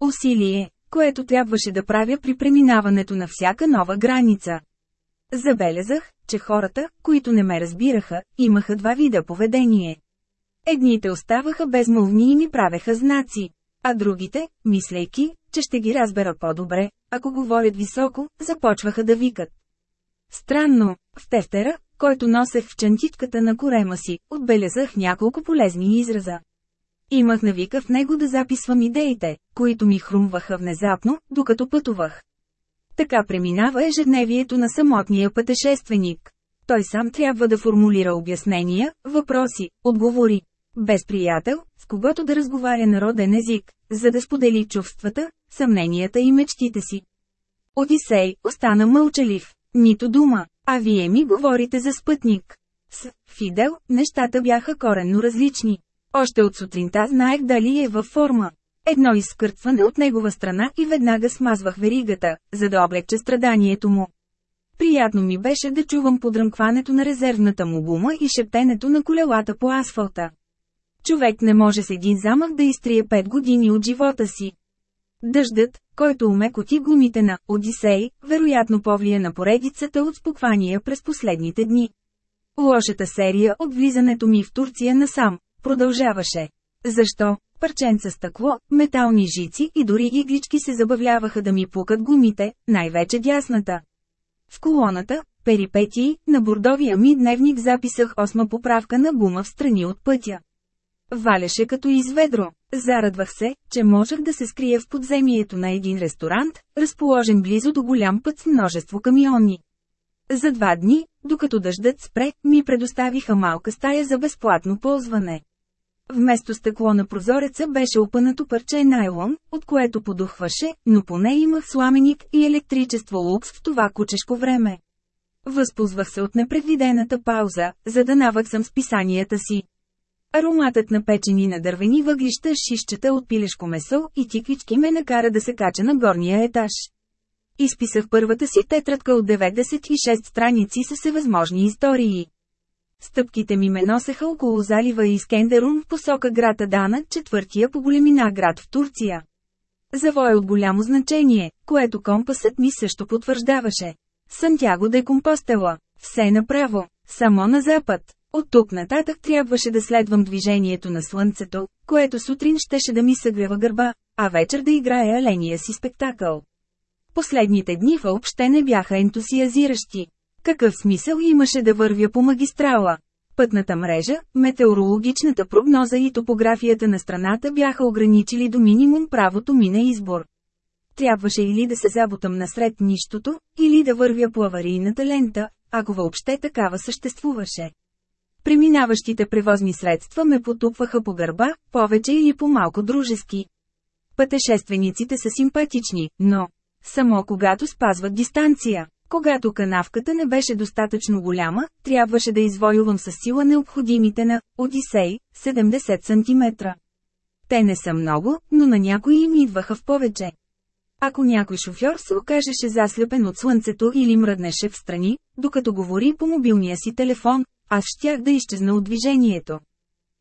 Усилие, което трябваше да правя при преминаването на всяка нова граница. Забелязах, че хората, които не ме разбираха, имаха два вида поведение. Едните оставаха безмолвни и ми правеха знаци, а другите, мислейки, че ще ги разбера по-добре, ако говорят високо, започваха да викат. Странно, в тефтера, който носех в чантичката на корема си, отбелязах няколко полезни израза. Имах навика в него да записвам идеите, които ми хрумваха внезапно, докато пътувах. Така преминава ежедневието на самотния пътешественик. Той сам трябва да формулира обяснения, въпроси, отговори. Без приятел, с когото да разговаря народен език, за да сподели чувствата, съмненията и мечтите си. Одисей остана мълчалив, нито дума, а вие ми говорите за спътник. С Фидел нещата бяха коренно различни. Още от сутринта знаех дали е във форма. Едно изскъртване от негова страна и веднага смазвах веригата, за да облегча страданието му. Приятно ми беше да чувам подръмкването на резервната му гума и шептенето на колелата по асфалта. Човек не може с един замък да изтрие пет години от живота си. Дъждът, който умекоти гумите на Одисей, вероятно повлия на поредицата от споквания през последните дни. Лошата серия от влизането ми в Турция насам, продължаваше. Защо? Парченца стъкло, метални жици и дори иглички се забавляваха да ми пукат гумите, най-вече дясната. В колоната, перипетии, на бордовия ми дневник записах осма поправка на гума в страни от пътя. Валеше като изведро. Зарадвах се, че можех да се скрия в подземието на един ресторант, разположен близо до голям път с множество камиони. За два дни, докато дъждът спре, ми предоставиха малка стая за безплатно ползване. Вместо стъкло на прозореца беше опънато парче найлон, от което подухваше, но поне имах сламеник и електричество лукс в това кучешко време. Възползвах се от непредвидената пауза, за да наваксам списанията си. Ароматът на печени на дървени въглища шишчета от пилешко месо и тиквички ме накара да се кача на горния етаж. Изписах първата си тетрадка от 96 страници с всевъзможни истории. Стъпките ми ме носеха около залива Искендерун в посока град Адана, четвъртия по големина град в Турция. Завой от голямо значение, което компасът ми също потвърждаваше. Сантяго де Компостела. Все направо. Само на запад. От тук нататък трябваше да следвам движението на слънцето, което сутрин щеше да ми съгрева гърба, а вечер да играе аления си спектакъл. Последните дни въобще не бяха ентусиазиращи. Какъв смисъл имаше да вървя по магистрала? Пътната мрежа, метеорологичната прогноза и топографията на страната бяха ограничили до минимум правото ми на избор. Трябваше или да се забутам насред нищото, или да вървя по аварийната лента, ако въобще такава съществуваше. Преминаващите превозни средства ме потупваха по гърба, повече или по-малко дружески. Пътешествениците са симпатични, но само когато спазват дистанция. Когато канавката не беше достатъчно голяма, трябваше да извоювам със сила необходимите на Одисей 70 см. Те не са много, но на някои им идваха в повече. Ако някой шофьор се окажеше заслепен от слънцето или мръднеше в страни, докато говори по мобилния си телефон, аз щях да изчезна от движението.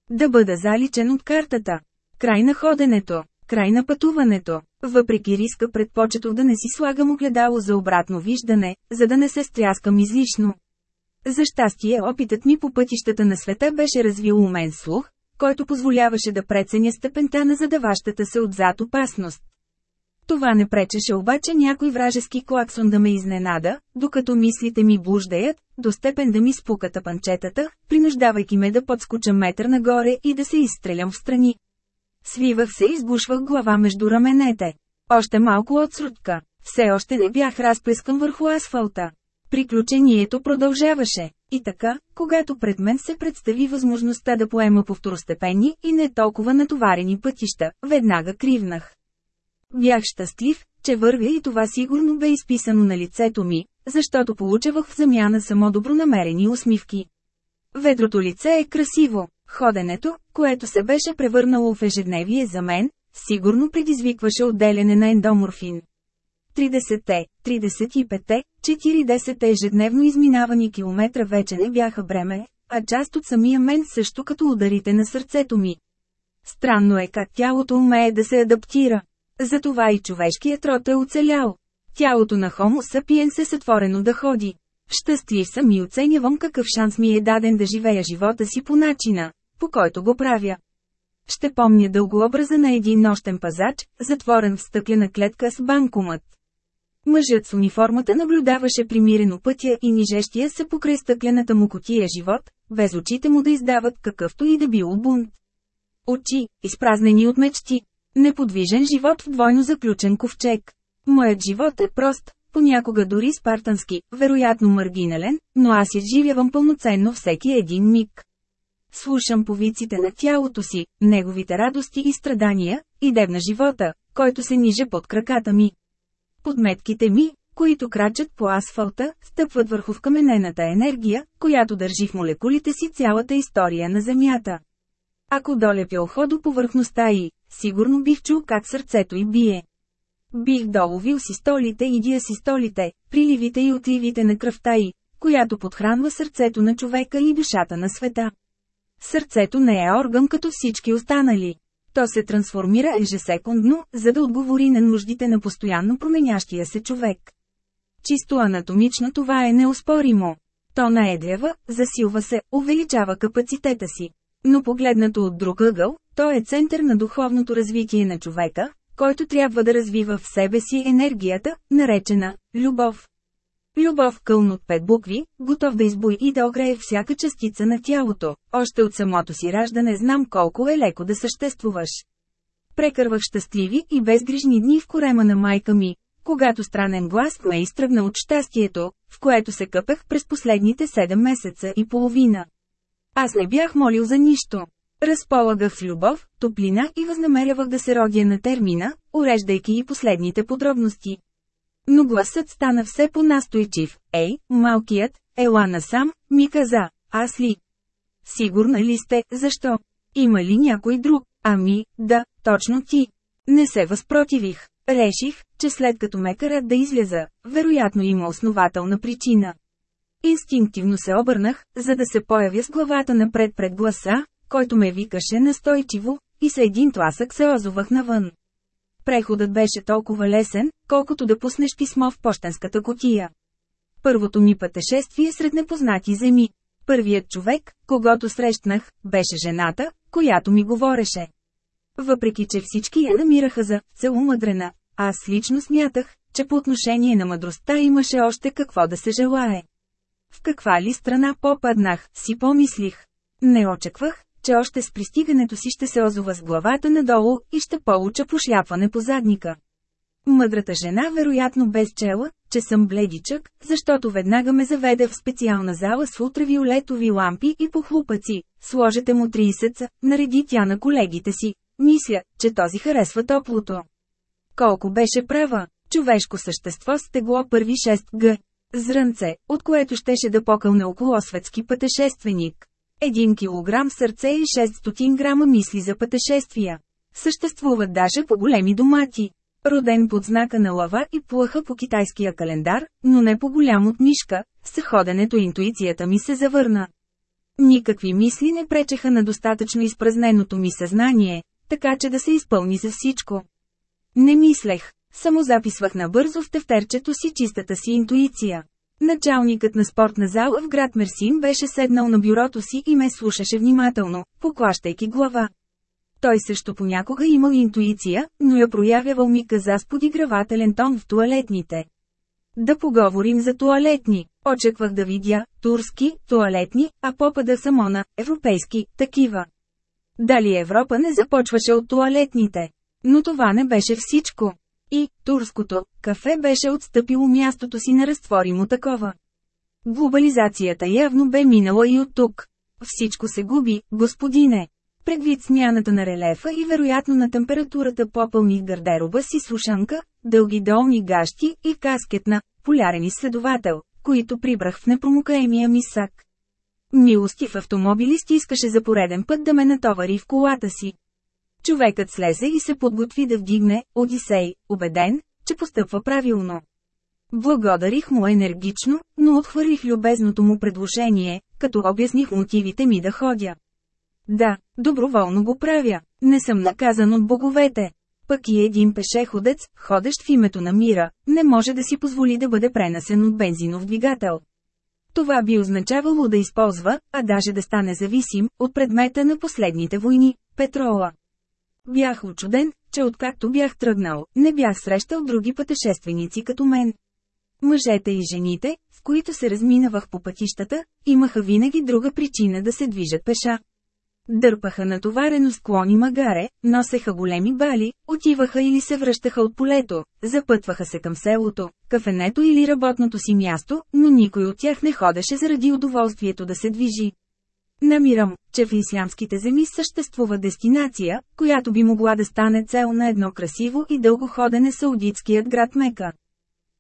Да бъда заличен от картата. Край на ходенето. Край на пътуването. Въпреки риска предпочетох да не си слагам огледало за обратно виждане, за да не се стряскам излишно. За щастие опитът ми по пътищата на света беше развил умен слух, който позволяваше да преценя степента на задаващата се отзад опасност. Това не пречеше обаче някой вражески клаксон да ме изненада, докато мислите ми блуждаят, до степен да ми спукат панчетата, принуждавайки ме да подскоча метър нагоре и да се изстрелям в страни. Свивах се и сбушвах глава между раменете. Още малко от срутка. Все още не бях разплескан върху асфалта. Приключението продължаваше. И така, когато пред мен се представи възможността да поема по второстепенни и не толкова натоварени пътища, веднага кривнах. Бях щастлив, че вървя и това сигурно бе изписано на лицето ми, защото получавах в замяна само добронамерени усмивки. Ведрото лице е красиво. Ходенето, което се беше превърнало в ежедневие за мен, сигурно предизвикваше отделяне на ендоморфин. 30-те, 35-те, 40-те ежедневно изминавани километра вече не бяха бреме, а част от самия мен също като ударите на сърцето ми. Странно е как тялото умее да се адаптира. Затова и човешкият род е оцелял. Тялото на Homo sapiens е сътворено да ходи. Щастлив съм и оценявам какъв шанс ми е даден да живея живота си по начина, по който го правя. Ще помня дългообраза на един нощен пазач, затворен в стъклена клетка с банкомат. Мъжът с униформата наблюдаваше примирено пътя и нижещия се покрай стъклената му котия живот, без очите му да издават какъвто и да било бунт. Очи, изпразнени от мечти. Неподвижен живот в двойно заключен ковчег. Моят живот е прост, понякога дори спартански, вероятно маргинален, но аз изживявам пълноценно всеки един миг. Слушам повиците на тялото си, неговите радости и страдания, и дебна живота, който се ниже под краката ми. Подметките ми, които крачат по асфалта, стъпват върху вкаменената енергия, която държи в молекулите си цялата история на Земята. Ако долепя ухо до повърхността и, сигурно бих чул как сърцето й бие. Бих доловил систолите и диасистолите, приливите и отливите на кръвта й, която подхранва сърцето на човека и душата на света. Сърцето не е орган като всички останали. То се трансформира ежесекундно, за да отговори на нуждите на постоянно променящия се човек. Чисто анатомично това е неоспоримо. То наедлява, засилва се, увеличава капацитета си. Но погледнато от друг ъгъл, то е център на духовното развитие на човека, който трябва да развива в себе си енергията, наречена любов. Любов кълн от пет букви, готов да избои и да огрее всяка частица на тялото. Още от самото си раждане знам колко е леко да съществуваш. Прекървах щастливи и безгрижни дни в корема на майка ми, когато странен глас ме изтръгна от щастието, в което се къпех през последните 7 месеца и половина. Аз не бях молил за нищо. Разполагах с любов, топлина и възнамерявах да се родя на термина, уреждайки и последните подробности. Но гласът стана все по-настойчив. Ей, малкият, ела насам, ми каза, аз ли? Сигурна ли сте, защо? Има ли някой друг? Ами, да, точно ти. Не се възпротивих. Реших, че след като ме карат да изляза, вероятно има основателна причина. Инстинктивно се обърнах, за да се появя с главата напред пред гласа, който ме викаше настойчиво, и с един тласък се озовах навън. Преходът беше толкова лесен, колкото да пуснеш писмо в почтенската котия. Първото ми пътешествие сред непознати земи. Първият човек, когато срещнах, беше жената, която ми говореше. Въпреки, че всички я намираха за целомъдрена, аз лично смятах, че по отношение на мъдростта имаше още какво да се желае. В каква ли страна попаднах, си помислих. Не очаквах, че още с пристигането си ще се озова с главата надолу и ще получа пошляпване по задника. Мъдрата жена вероятно без чела, че съм бледичък, защото веднага ме заведе в специална зала с ултравиолетови лампи и похлупаци. Сложете му 30, нареди тя на колегите си. Мисля, че този харесва топлото. Колко беше права, човешко същество с тегло първи 6 г. Зрънце, от което щеше да покълне около светски пътешественик. 1 кг сърце и 600 грама мисли за пътешествия. Съществуват даже по големи домати. Роден под знака на лава и плъха по китайския календар, но не по-голям от мишка, с интуицията ми се завърна. Никакви мисли не пречеха на достатъчно изпразненото ми съзнание, така че да се изпълни за всичко. Не мислех, само записвах набързо в тефтерчето си чистата си интуиция. Началникът на спортна зала в град Мерсин беше седнал на бюрото си и ме слушаше внимателно, поклащайки глава. Той също понякога имал интуиция, но я проявявал ми каза с подигравателен тон в туалетните. Да поговорим за туалетни. Очаквах да видя турски, туалетни, а попада само на европейски, такива. Дали Европа не започваше от туалетните? Но това не беше всичко. И, турското, кафе беше отстъпило мястото си на разтворимо такова. Глобализацията явно бе минала и от тук. Всичко се губи, господине. Предвид смяната на релефа и вероятно на температурата попълних гардероба си слушанка, дълги долни гащи и каскетна, полярен изследовател, които прибрах в непромокаемия ми сак. Милостив автомобилист искаше за пореден път да ме натовари в колата си. Човекът слезе и се подготви да вдигне Одисей, убеден, че постъпва правилно. Благодарих му енергично, но отхвърлих любезното му предложение, като обясних мотивите ми да ходя. Да, доброволно го правя. Не съм наказан от боговете. Пък и един пешеходец, ходещ в името на мира, не може да си позволи да бъде пренасен от бензинов двигател. Това би означавало да използва, а даже да стане зависим, от предмета на последните войни – петрола. Бях очуден, че откакто бях тръгнал, не бях срещал други пътешественици като мен. Мъжете и жените, с които се разминавах по пътищата, имаха винаги друга причина да се движат пеша. Дърпаха натоварено склони магаре, носеха големи бали, отиваха или се връщаха от полето, запътваха се към селото, кафенето или работното си място, но никой от тях не ходеше заради удоволствието да се движи. Намирам, че в ислямските земи съществува дестинация, която би могла да стане цел на едно красиво и дълго ходене саудитският град Мека.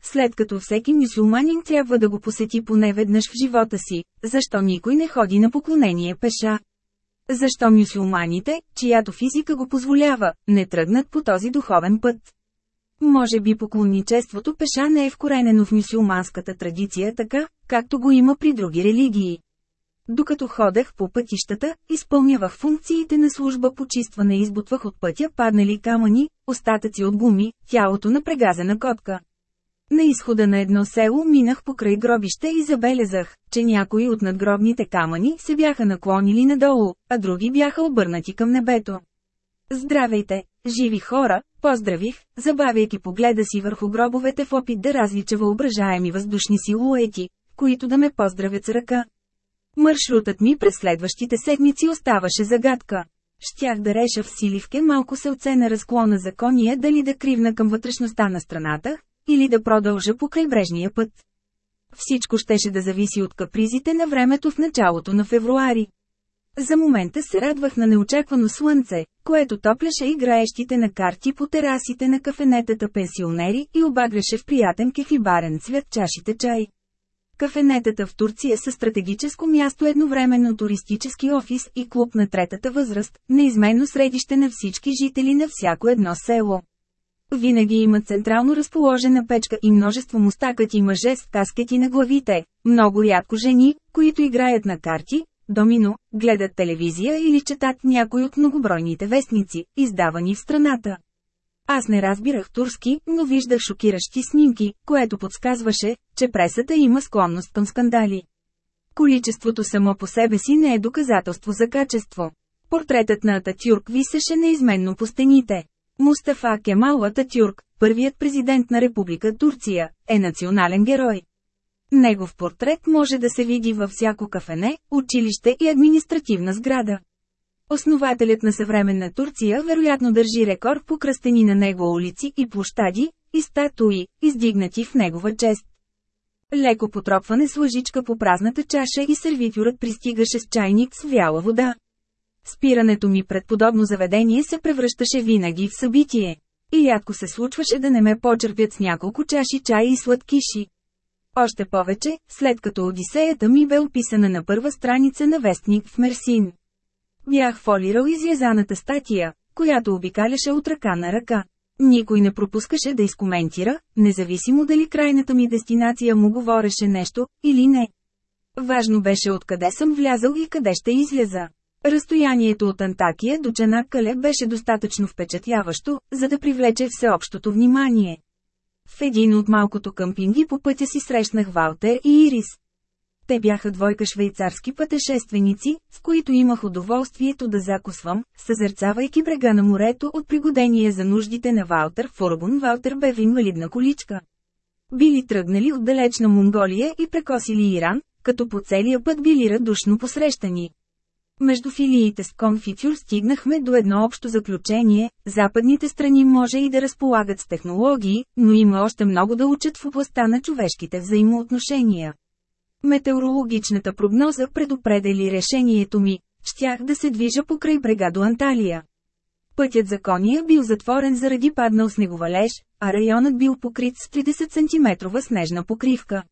След като всеки мюсюлманин трябва да го посети поне веднъж в живота си, защо никой не ходи на поклонение пеша? Защо мюсюлманите, чиято физика го позволява, не тръгнат по този духовен път? Може би поклонничеството пеша не е вкоренено в мюсюлманската традиция така, както го има при други религии. Докато ходех по пътищата, изпълнявах функциите на служба почистване и избутвах от пътя паднали камъни, остатъци от гуми, тялото на прегазена котка. На изхода на едно село минах покрай гробище и забелязах, че някои от надгробните камъни се бяха наклонили надолу, а други бяха обърнати към небето. Здравейте, живи хора, поздравих, забавяйки погледа си върху гробовете в опит да различа въображаеми въздушни силуети, които да ме поздравят с ръка. Маршрутът ми през следващите седмици оставаше загадка. Щях да реша в Силивке малко се оцена разклона за кония дали да кривна към вътрешността на страната, или да продължа по крайбрежния път. Всичко щеше да зависи от капризите на времето в началото на февруари. За момента се радвах на неочаквано слънце, което топляше играещите на карти по терасите на кафенетата пенсионери и обагряше в приятен кефибарен цвят чашите чай. Кафенетата в Турция са стратегическо място едновременно туристически офис и клуб на третата възраст, неизменно средище на всички жители на всяко едно село. Винаги има централно разположена печка и множество мустакати мъже с каскети на главите, много рядко жени, които играят на карти, домино, гледат телевизия или четат някой от многобройните вестници, издавани в страната. Аз не разбирах турски, но виждах шокиращи снимки, което подсказваше, че пресата има склонност към скандали. Количеството само по себе си не е доказателство за качество. Портретът на Ататюрк висеше неизменно по стените. Мустафа Кемал Ататюрк, първият президент на Република Турция, е национален герой. Негов портрет може да се види във всяко кафене, училище и административна сграда. Основателят на съвременна Турция вероятно държи рекорд по кръстени на него улици и площади, и статуи, издигнати в негова чест. Леко потропване с лъжичка по празната чаша и сервитюрът пристигаше с чайник с вяла вода. Спирането ми пред подобно заведение се превръщаше винаги в събитие. И рядко се случваше да не ме почерпят с няколко чаши чай и сладкиши. Още повече, след като Одисеята ми бе описана на първа страница на вестник в Мерсин. Бях фолирал изязаната статия, която обикаляше от ръка на ръка. Никой не пропускаше да изкоментира, независимо дали крайната ми дестинация му говореше нещо, или не. Важно беше откъде съм влязал и къде ще изляза. Разстоянието от Антакия до Чанакале беше достатъчно впечатляващо, за да привлече всеобщото внимание. В един от малкото къмпинги по пътя си срещнах Валтер и Ирис. Те бяха двойка швейцарски пътешественици, с които имах удоволствието да закусвам, съзерцавайки брега на морето от пригодение за нуждите на Валтер Фурбун Валтер бе в инвалидна количка. Били тръгнали от далечна Монголия и прекосили Иран, като по целия път били радушно посрещани. Между филиите с конфитюр стигнахме до едно общо заключение – западните страни може и да разполагат с технологии, но има още много да учат в областта на човешките взаимоотношения. Метеорологичната прогноза предопредели решението ми – щях да се движа покрай брега до Анталия. Пътят за кония бил затворен заради паднал снеговалеж, а районът бил покрит с 30 см снежна покривка.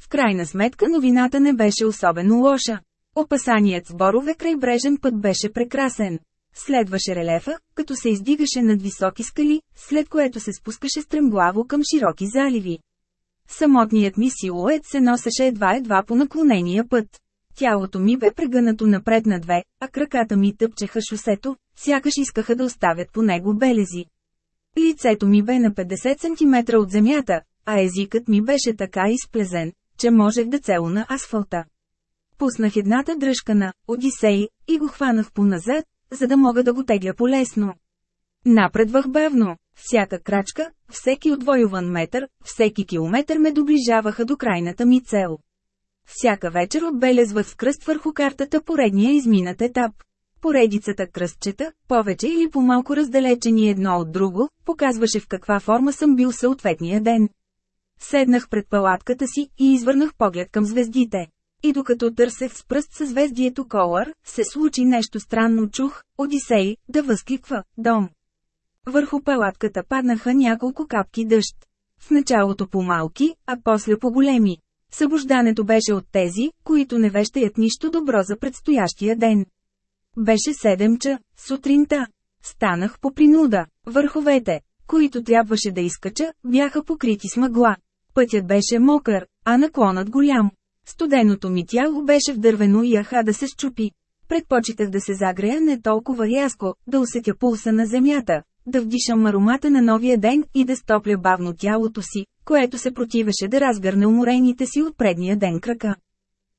В крайна сметка новината не беше особено лоша. Опасаният с борове крайбрежен път беше прекрасен. Следваше релефа, като се издигаше над високи скали, след което се спускаше стремглаво към широки заливи. Самотният ми силует се носеше едва-едва по наклонения път. Тялото ми бе прегънато напред на две, а краката ми тъпчеха шосето, сякаш искаха да оставят по него белези. Лицето ми бе на 50 см от земята, а езикът ми беше така изплезен, че можех да целуна асфалта. Пуснах едната дръжка на Одисей и го хванах по-назад, за да мога да го тегля полесно. Напредвах бавно. Всяка крачка, всеки отвоюван метър, всеки километър ме доближаваха до крайната ми цел. Всяка вечер отбелезвах с кръст върху картата поредния изминат етап. Поредицата кръстчета, повече или по-малко раздалечени едно от друго, показваше в каква форма съм бил съответния ден. Седнах пред палатката си и извърнах поглед към звездите. И докато търсех с пръст съзвездието Колър, се случи нещо странно чух, Одисей, да възкликва, дом. Върху палатката паднаха няколко капки дъжд. В началото по-малки, а после по-големи. Събуждането беше от тези, които не вещаят нищо добро за предстоящия ден. Беше 7 ча, сутринта. Станах по принуда. Върховете, които трябваше да изкача, бяха покрити с мъгла. Пътят беше мокър, а наклонът голям. Студеното ми тяло беше вдървено и яха да се щупи. Предпочитах да се загрея не толкова рязко, да усетя пулса на земята, да вдишам аромата на новия ден и да стопля бавно тялото си, което се противеше да разгърне уморените си от предния ден крака.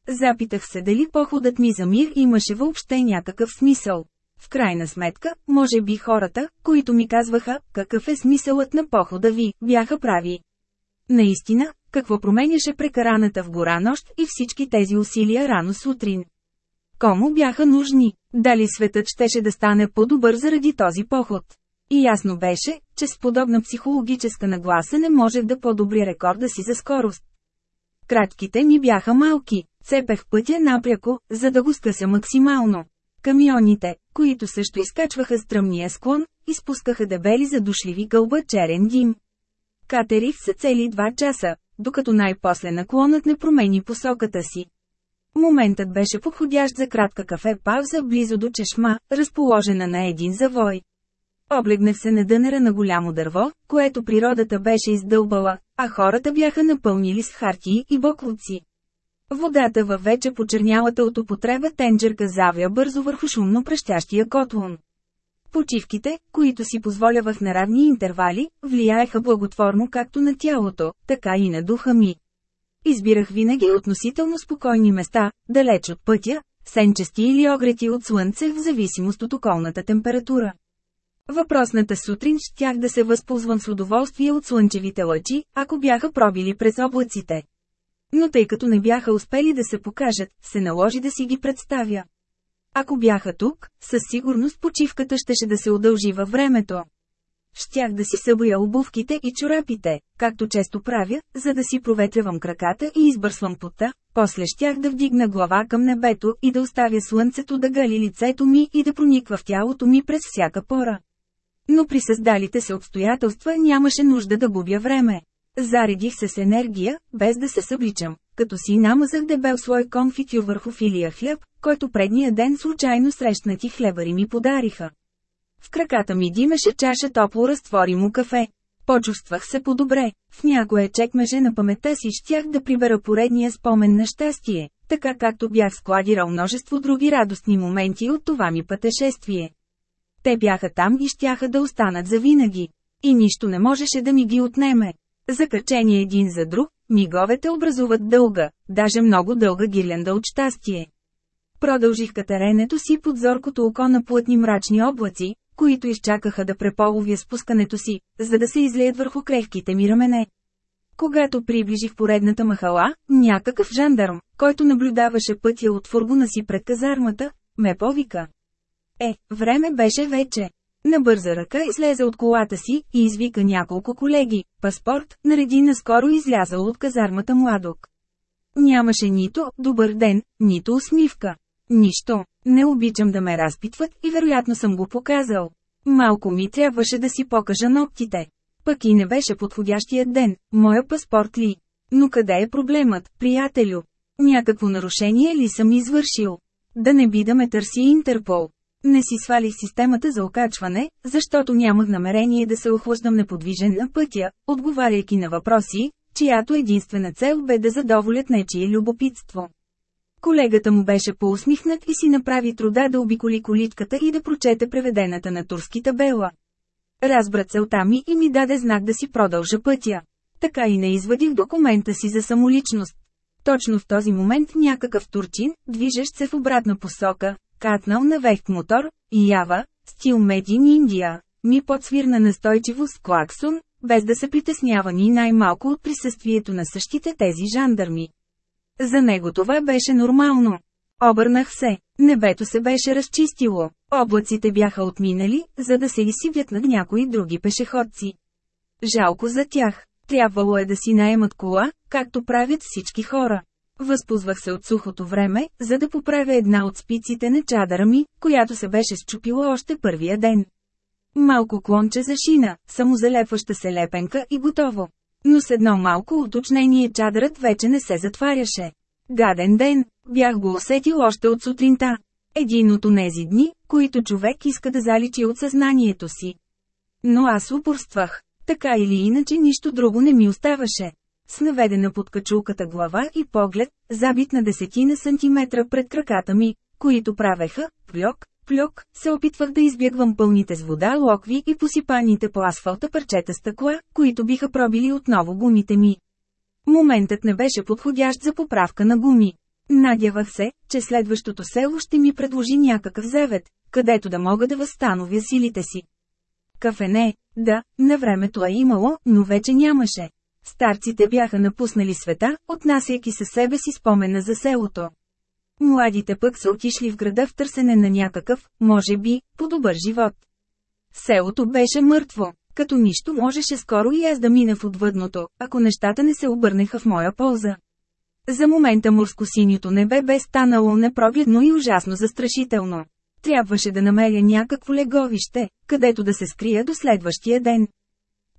Запитах се дали походът ми за мир имаше въобще някакъв смисъл. В крайна сметка, може би хората, които ми казваха, какъв е смисълът на похода ви, бяха прави. Наистина, какво променяше прекараната в гора нощ и всички тези усилия рано сутрин? Кому бяха нужни? Дали светът щеше да стане по-добър заради този поход? И ясно беше, че с подобна психологическа нагласа не може да подобри рекорда си за скорост. Кратките ми бяха малки, цепех пътя напряко, за да го скъся максимално. Камионите, които също изкачваха стръмния склон, изпускаха дебели задушливи гълба черен дим. Катерих се цели два часа, докато най-после наклонът не промени посоката си. Моментът беше подходящ за кратка кафе пауза близо до чешма, разположена на един завой. Облегнах се на дънера на голямо дърво, което природата беше издълбала, а хората бяха напълнили с хартии и боклуци. Водата във вече почернялата от употреба тенджерка завя бързо върху шумно пръщящия котлон. Почивките, които си позволявах на равни интервали, влияеха благотворно както на тялото, така и на духа ми. Избирах винаги относително спокойни места, далеч от пътя, сенчести или огрети от слънце в зависимост от околната температура. Въпросната сутрин щях да се възползвам с удоволствие от слънчевите лъчи, ако бяха пробили през облаците. Но тъй като не бяха успели да се покажат, се наложи да си ги представя. Ако бяха тук, със сигурност почивката щеше да се удължи във времето. Щях да си събоя обувките и чорапите, както често правя, за да си проветрявам краката и избърсвам пота, после щях да вдигна глава към небето и да оставя слънцето да гали лицето ми и да прониква в тялото ми през всяка пора. Но при създалите се обстоятелства нямаше нужда да губя време. Заредих се с енергия, без да се събличам, като си намазах дебел слой конфитюр върху филия хляб, който предния ден случайно срещнати хлебари ми подариха. В краката ми димеше чаша топло разтворимо кафе. Почувствах се по-добре. В някое чекмеже на паметта си щях да прибера поредния спомен на щастие, така както бях складирал множество други радостни моменти от това ми пътешествие. Те бяха там и щяха да останат завинаги. И нищо не можеше да ми ги отнеме. Закачени един за друг, миговете образуват дълга, даже много дълга гирлянда от щастие. Продължих катеренето си под зоркото око на плътни мрачни облаци, които изчакаха да преполовя спускането си, за да се излеят върху крехките ми рамене. Когато приближих поредната махала, някакъв жандарм, който наблюдаваше пътя от фургона си пред казармата, ме повика. Е, време беше вече. На бърза ръка излезе от колата си и извика няколко колеги, паспорт, нареди наскоро излязъл от казармата младок. Нямаше нито «добър ден», нито усмивка. Нищо. Не обичам да ме разпитват и вероятно съм го показал. Малко ми трябваше да си покажа ногтите. Пък и не беше подходящия ден, моя паспорт ли. Но къде е проблемът, приятелю? Някакво нарушение ли съм извършил? Да не би да ме търси Интерпол. Не си свалих системата за окачване, защото нямах намерение да се охлаждам неподвижен на пътя, отговаряйки на въпроси, чиято единствена цел бе да задоволят нечие любопитство. Колегата му беше поусмихнат и си направи труда да обиколи количката и да прочете преведената на турски табела. Разбра целта ми и ми даде знак да си продължа пътя. Така и не извадих документа си за самоличност. Точно в този момент някакъв турчин, движещ се в обратна посока, катнал на вехт мотор, и ява, стил Медин Индия, ми подсвирна настойчиво с клаксон, без да се притеснява ни най-малко от присъствието на същите тези жандарми. За него това беше нормално. Обърнах се. Небето се беше разчистило. Облаците бяха отминали, за да се изсивят над някои други пешеходци. Жалко за тях. Трябвало е да си наемат кола, както правят всички хора. Възползвах се от сухото време, за да поправя една от спиците на чадъра ми, която се беше счупила още първия ден. Малко клонче за шина, самозалепваща се лепенка и готово. Но с едно малко уточнение чадърът вече не се затваряше. Гаден ден, бях го усетил още от сутринта. Един от онези дни, които човек иска да заличи от съзнанието си. Но аз упорствах. Така или иначе нищо друго не ми оставаше. С наведена под качулката глава и поглед, забит на десетина сантиметра пред краката ми, които правеха, плюк, плюк, се опитвах да избягвам пълните с вода локви и посипаните по асфалта парчета стъкла, които биха пробили отново гумите ми. Моментът не беше подходящ за поправка на гуми. Надявах се, че следващото село ще ми предложи някакъв завет, където да мога да възстановя силите си. Кафене, да, на времето е имало, но вече нямаше. Старците бяха напуснали света, отнасяйки със себе си спомена за селото. Младите пък са отишли в града в търсене на някакъв, може би, по-добър живот. Селото беше мъртво, като нищо можеше скоро и аз да мина в отвъдното, ако нещата не се обърнеха в моя полза. За момента морско-синьото небе бе станало непрогледно и ужасно застрашително. Трябваше да намеря някакво леговище, където да се скрия до следващия ден.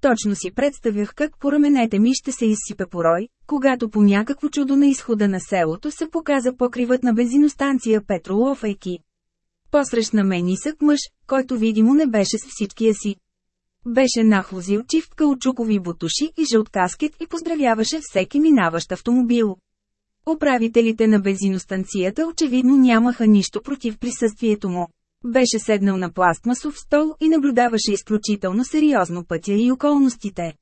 Точно си представях как по раменете ми ще се изсипе порой, когато по някакво чудо на изхода на селото се показа покривът на бензиностанция Петролофайки. Посрещна ме нисък мъж, който видимо не беше с всичкия си. Беше нахлозил чифт каучукови бутуши и жълт каскет и поздравяваше всеки минаващ автомобил. Управителите на бензиностанцията очевидно нямаха нищо против присъствието му. Беше седнал на пластмасов стол и наблюдаваше изключително сериозно пътя и околностите.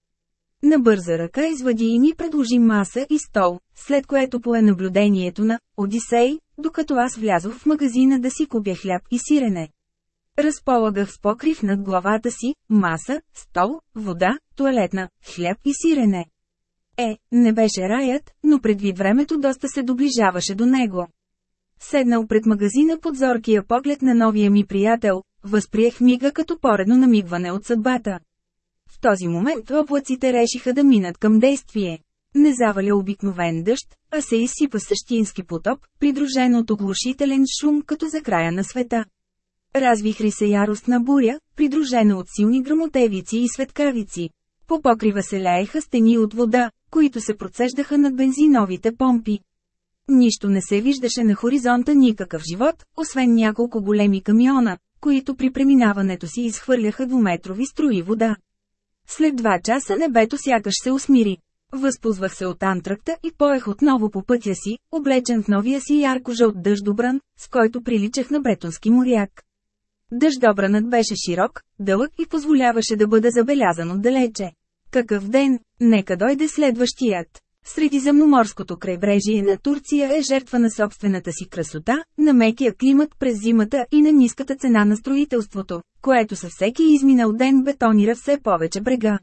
На бърза ръка извади и ми предложи маса и стол, след което пое наблюдението на «Одисей», докато аз влязох в магазина да си купя хляб и сирене. Разполагах с покрив над главата си, маса, стол, вода, туалетна, хляб и сирене. Е, не беше раят, но предвид времето доста се доближаваше до него. Седнал пред магазина под зоркия поглед на новия ми приятел, възприех мига като поредно намигване от съдбата. В този момент облаците решиха да минат към действие. Не заваля обикновен дъжд, а се изсипа същински потоп, придружен от оглушителен шум като за края на света. Развихри се яростна буря, придружена от силни грамотевици и светкавици. По покрива се лееха стени от вода, които се процеждаха над бензиновите помпи. Нищо не се виждаше на хоризонта никакъв живот, освен няколко големи камиона, които при преминаването си изхвърляха двуметрови строи вода. След два часа небето сякаш се усмири. Възползвах се от антракта и поех отново по пътя си, облечен в новия си ярко-жълт дъждобран, с който приличах на бретонски моряк. Дъждобранът беше широк, дълъг и позволяваше да бъде забелязан отдалече. Какъв ден! Нека дойде следващият. Средиземноморското крайбрежие на Турция е жертва на собствената си красота, на мекия климат през зимата и на ниската цена на строителството, което със всеки изминал ден бетонира все повече брега.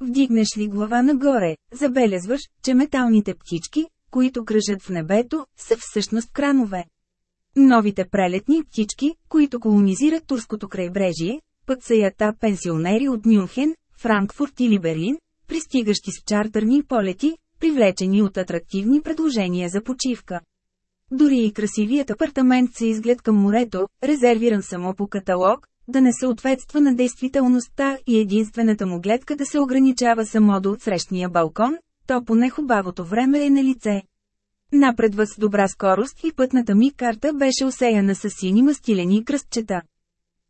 Вдигнеш ли глава нагоре, забелезваш, че металните птички, които кръжат в небето, са всъщност кранове. Новите прелетни птички, които колонизират турското крайбрежие, пък са пенсионери от Мюнхен, Франкфурт или Берлин, пристигащи с чартърни полети, привлечени от атрактивни предложения за почивка. Дори и красивият апартамент се изглед към морето, резервиран само по каталог, да не съответства на действителността и единствената му гледка да се ограничава само до отсрещния балкон, то поне хубавото време е на лице. Напредва с добра скорост и пътната ми карта беше осеяна с сини мастилени кръстчета.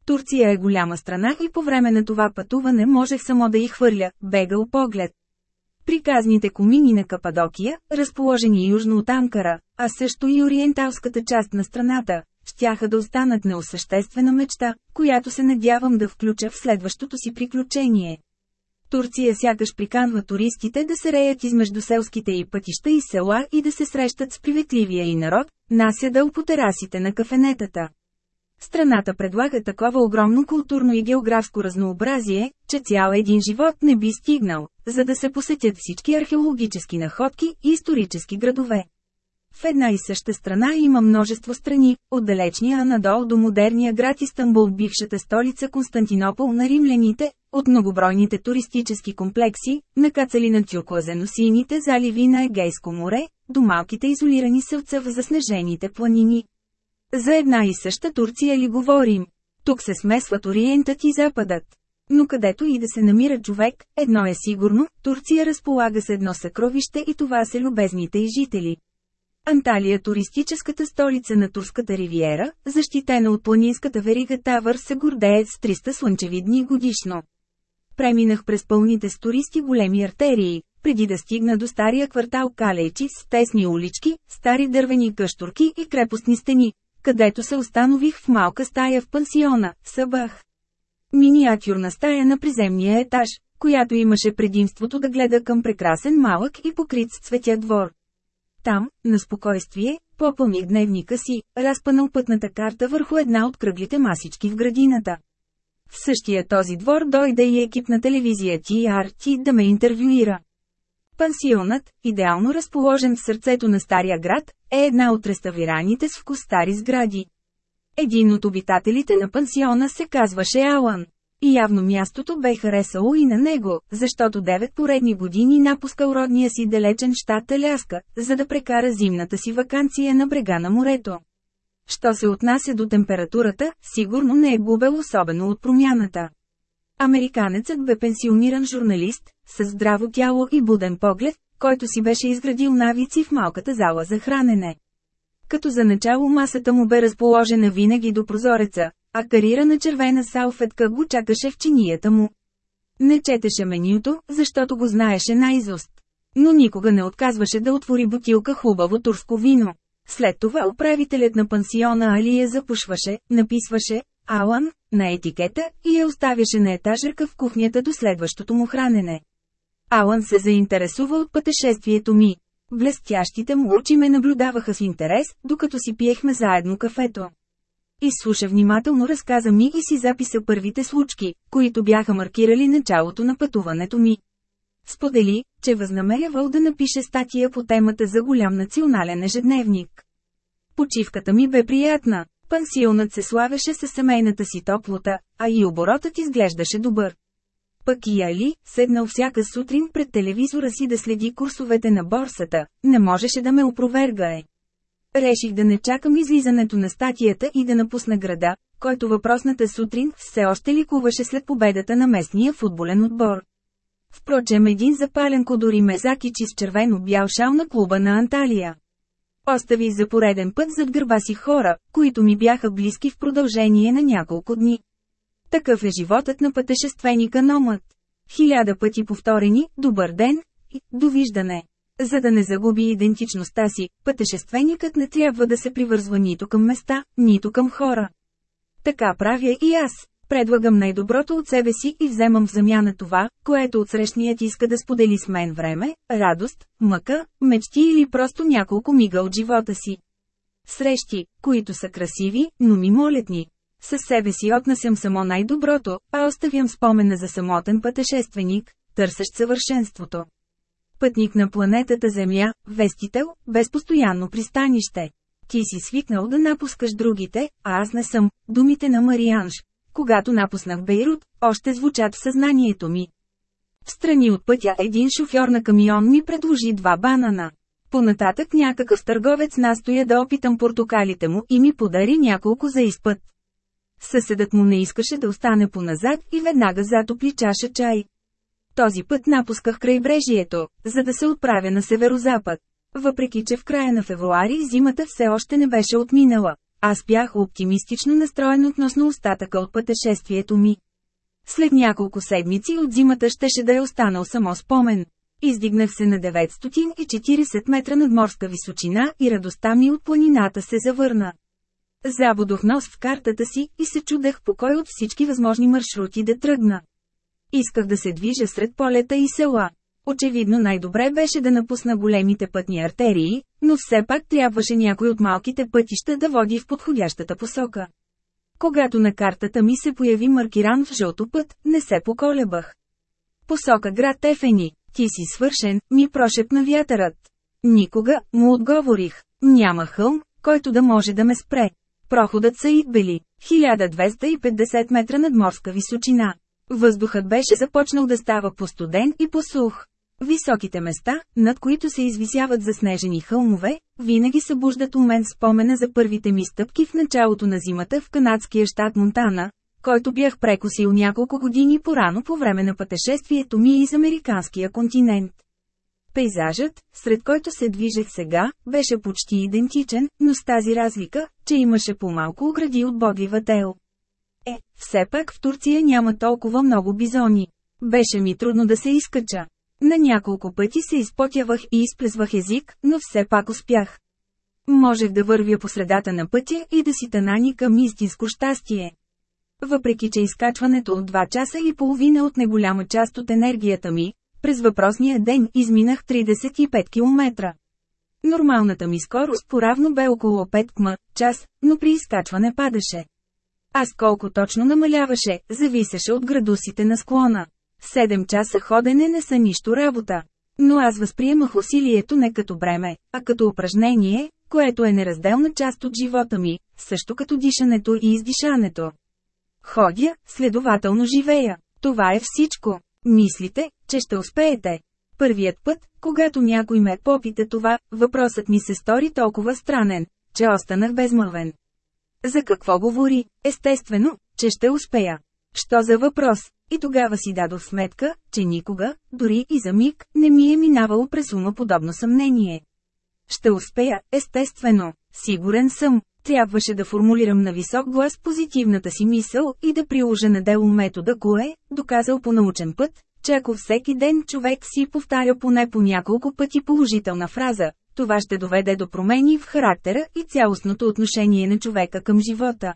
Турция е голяма страна и по време на това пътуване можех само да й хвърля, бегал поглед. Приказните комини на Кападокия, разположени южно от Анкара, а също и ориенталската част на страната, щяха да останат неосъществена мечта, която се надявам да включа в следващото си приключение. Турция сякаш приканва туристите да се реят измежду селските и пътища и села и да се срещат с приветливия и народ, насядал по терасите на кафенетата. Страната предлага такова огромно културно и географско разнообразие, че цял един живот не би стигнал, за да се посетят всички археологически находки и исторически градове. В една и съща страна има множество страни, от далечния Анадол до модерния град Истанбул, бившата столица Константинопол на римляните, от многобройните туристически комплекси, накацали на тюклазеносийните заливи на Егейско море, до малките изолирани селца в заснежените планини. За една и съща Турция ли говорим? Тук се смесват Ориентът и Западът. Но където и да се намира човек, едно е сигурно, Турция разполага с едно съкровище и това са любезните и жители. Анталия туристическата столица на Турската ривиера, защитена от планинската верига Тавър се гордее с 300 слънчеви дни годишно. Преминах през пълните с туристи големи артерии, преди да стигна до стария квартал Калейчи с тесни улички, стари дървени къщурки и крепостни стени, където се установих в малка стая в пансиона, Събах. Миниатюрна стая на приземния етаж, която имаше предимството да гледа към прекрасен малък и покрит с цветя двор. Там, на спокойствие, попълних дневника си, разпанал пътната карта върху една от кръглите масички в градината. В същия този двор дойде и екип на телевизия TRT да ме интервюира. Пансионът, идеално разположен в сърцето на стария град, е една от реставрираните с вкус стари сгради. Един от обитателите на пансиона се казваше Алан. И явно мястото бе харесало и на него, защото 9 поредни години напускал родния си далечен щат Аляска, за да прекара зимната си вакансия на брега на морето. Що се отнася до температурата, сигурно не е губел особено от промяната. Американецът бе пенсиониран журналист, с здраво тяло и буден поглед, който си беше изградил навици в малката зала за хранене. Като за начало масата му бе разположена винаги до прозореца, а карирана червена салфетка го чакаше в чинията му. Не четеше менюто, защото го знаеше наизуст. Но никога не отказваше да отвори бутилка хубаво турско вино. След това управителят на пансиона Алия запушваше, написваше «Алан» на етикета и я оставяше на етажерка в кухнята до следващото му хранене. Алан се заинтересува от пътешествието ми. Блестящите му очи ме наблюдаваха с интерес, докато си пиехме заедно кафето. Изслуша внимателно разказа ми и си записа първите случки, които бяха маркирали началото на пътуването ми. Сподели, че възнамерявал да напише статия по темата за голям национален ежедневник. Почивката ми бе приятна. Пансионът се славеше със семейната си топлота, а и оборотът изглеждаше добър. Пък и Али, седнал всяка сутрин пред телевизора си да следи курсовете на борсата, не можеше да ме опровергае. Реших да не чакам излизането на статията и да напусна града, който въпросната сутрин все още ликуваше след победата на местния футболен отбор. Впрочем един запален кодори ме закичи с червено-бял шал на клуба на Анталия. Остави за пореден път зад гърба си хора, които ми бяха близки в продължение на няколко дни. Такъв е животът на пътешественика Номът. Хиляда пъти повторени, добър ден и довиждане. За да не загуби идентичността си, пътешественикът не трябва да се привързва нито към места, нито към хора. Така правя и аз. Предлагам най-доброто от себе си и вземам в замяна това, което отсрещният иска да сподели с мен време, радост, мъка, мечти или просто няколко мига от живота си. Срещи, които са красиви, но мимолетни. Със себе си отнасям само най-доброто, а оставям спомена за самотен пътешественик, търсещ съвършенството. Пътник на планетата Земя, вестител, без постоянно пристанище. Ти си свикнал да напускаш другите, а аз не съм, думите на Марианж. Когато напуснах Бейрут, още звучат в съзнанието ми. В страни от пътя един шофьор на камион ми предложи два банана. Понататък някакъв търговец настоя да опитам портокалите му и ми подари няколко за изпът. Съседът му не искаше да остане поназад и веднага затопли чаша чай. Този път напусках крайбрежието, за да се отправя на северозапад. Въпреки че в края на февруари зимата все още не беше отминала, аз бях оптимистично настроен относно остатъка от пътешествието ми. След няколко седмици от зимата щеше да е останал само спомен. Издигнах се на 940 метра над морска височина и радостта ми от планината се завърна. Забудох нос в картата си и се чудех по кой от всички възможни маршрути да тръгна. Исках да се движа сред полета и села. Очевидно най-добре беше да напусна големите пътни артерии, но все пак трябваше някой от малките пътища да води в подходящата посока. Когато на картата ми се появи маркиран в жълто път, не се поколебах. Посока град Ефени, ти си свършен, ми прошепна вятърът. Никога, му отговорих, няма хълм, който да може да ме спре. Проходът са идбели, 1250 метра над морска височина. Въздухът беше започнал да става по-студен и по-сух. Високите места, над които се извисяват заснежени хълмове, винаги събуждат у мен спомена за първите ми стъпки в началото на зимата в канадския щат Монтана, който бях прекусил няколко години порано по време на пътешествието ми из американския континент. Пейзажът, сред който се движех сега, беше почти идентичен, но с тази разлика, че имаше по-малко огради от бодлива тел. Е, все пак в Турция няма толкова много бизони. Беше ми трудно да се изкача. На няколко пъти се изпотявах и изплезвах език, но все пак успях. Можех да вървя по средата на пътя и да си тананикам истинско щастие. Въпреки че изкачването от 2 часа и половина от неголяма част от енергията ми, през въпросния ден изминах 35 км. Нормалната ми скорост поравно бе около 5 км час, но при изкачване падаше. Аз колко точно намаляваше, зависеше от градусите на склона. Седем часа ходене не са нищо работа. Но аз възприемах усилието не като бреме, а като упражнение, което е неразделна част от живота ми, също като дишането и издишането. Ходя, следователно живея. Това е всичко. Мислите, че ще успеете. Първият път, когато някой ме попита това, въпросът ми се стори толкова странен, че останах безмълвен. За какво говори? Естествено, че ще успея. Що за въпрос? И тогава си дадох сметка, че никога, дори и за миг, не ми е минавало през ума подобно съмнение. Ще успея, естествено, сигурен съм. Трябваше да формулирам на висок глас позитивната си мисъл и да приложа на дело метода кое, доказал по научен път, че ако всеки ден човек си повтаря поне по няколко пъти положителна фраза, това ще доведе до промени в характера и цялостното отношение на човека към живота.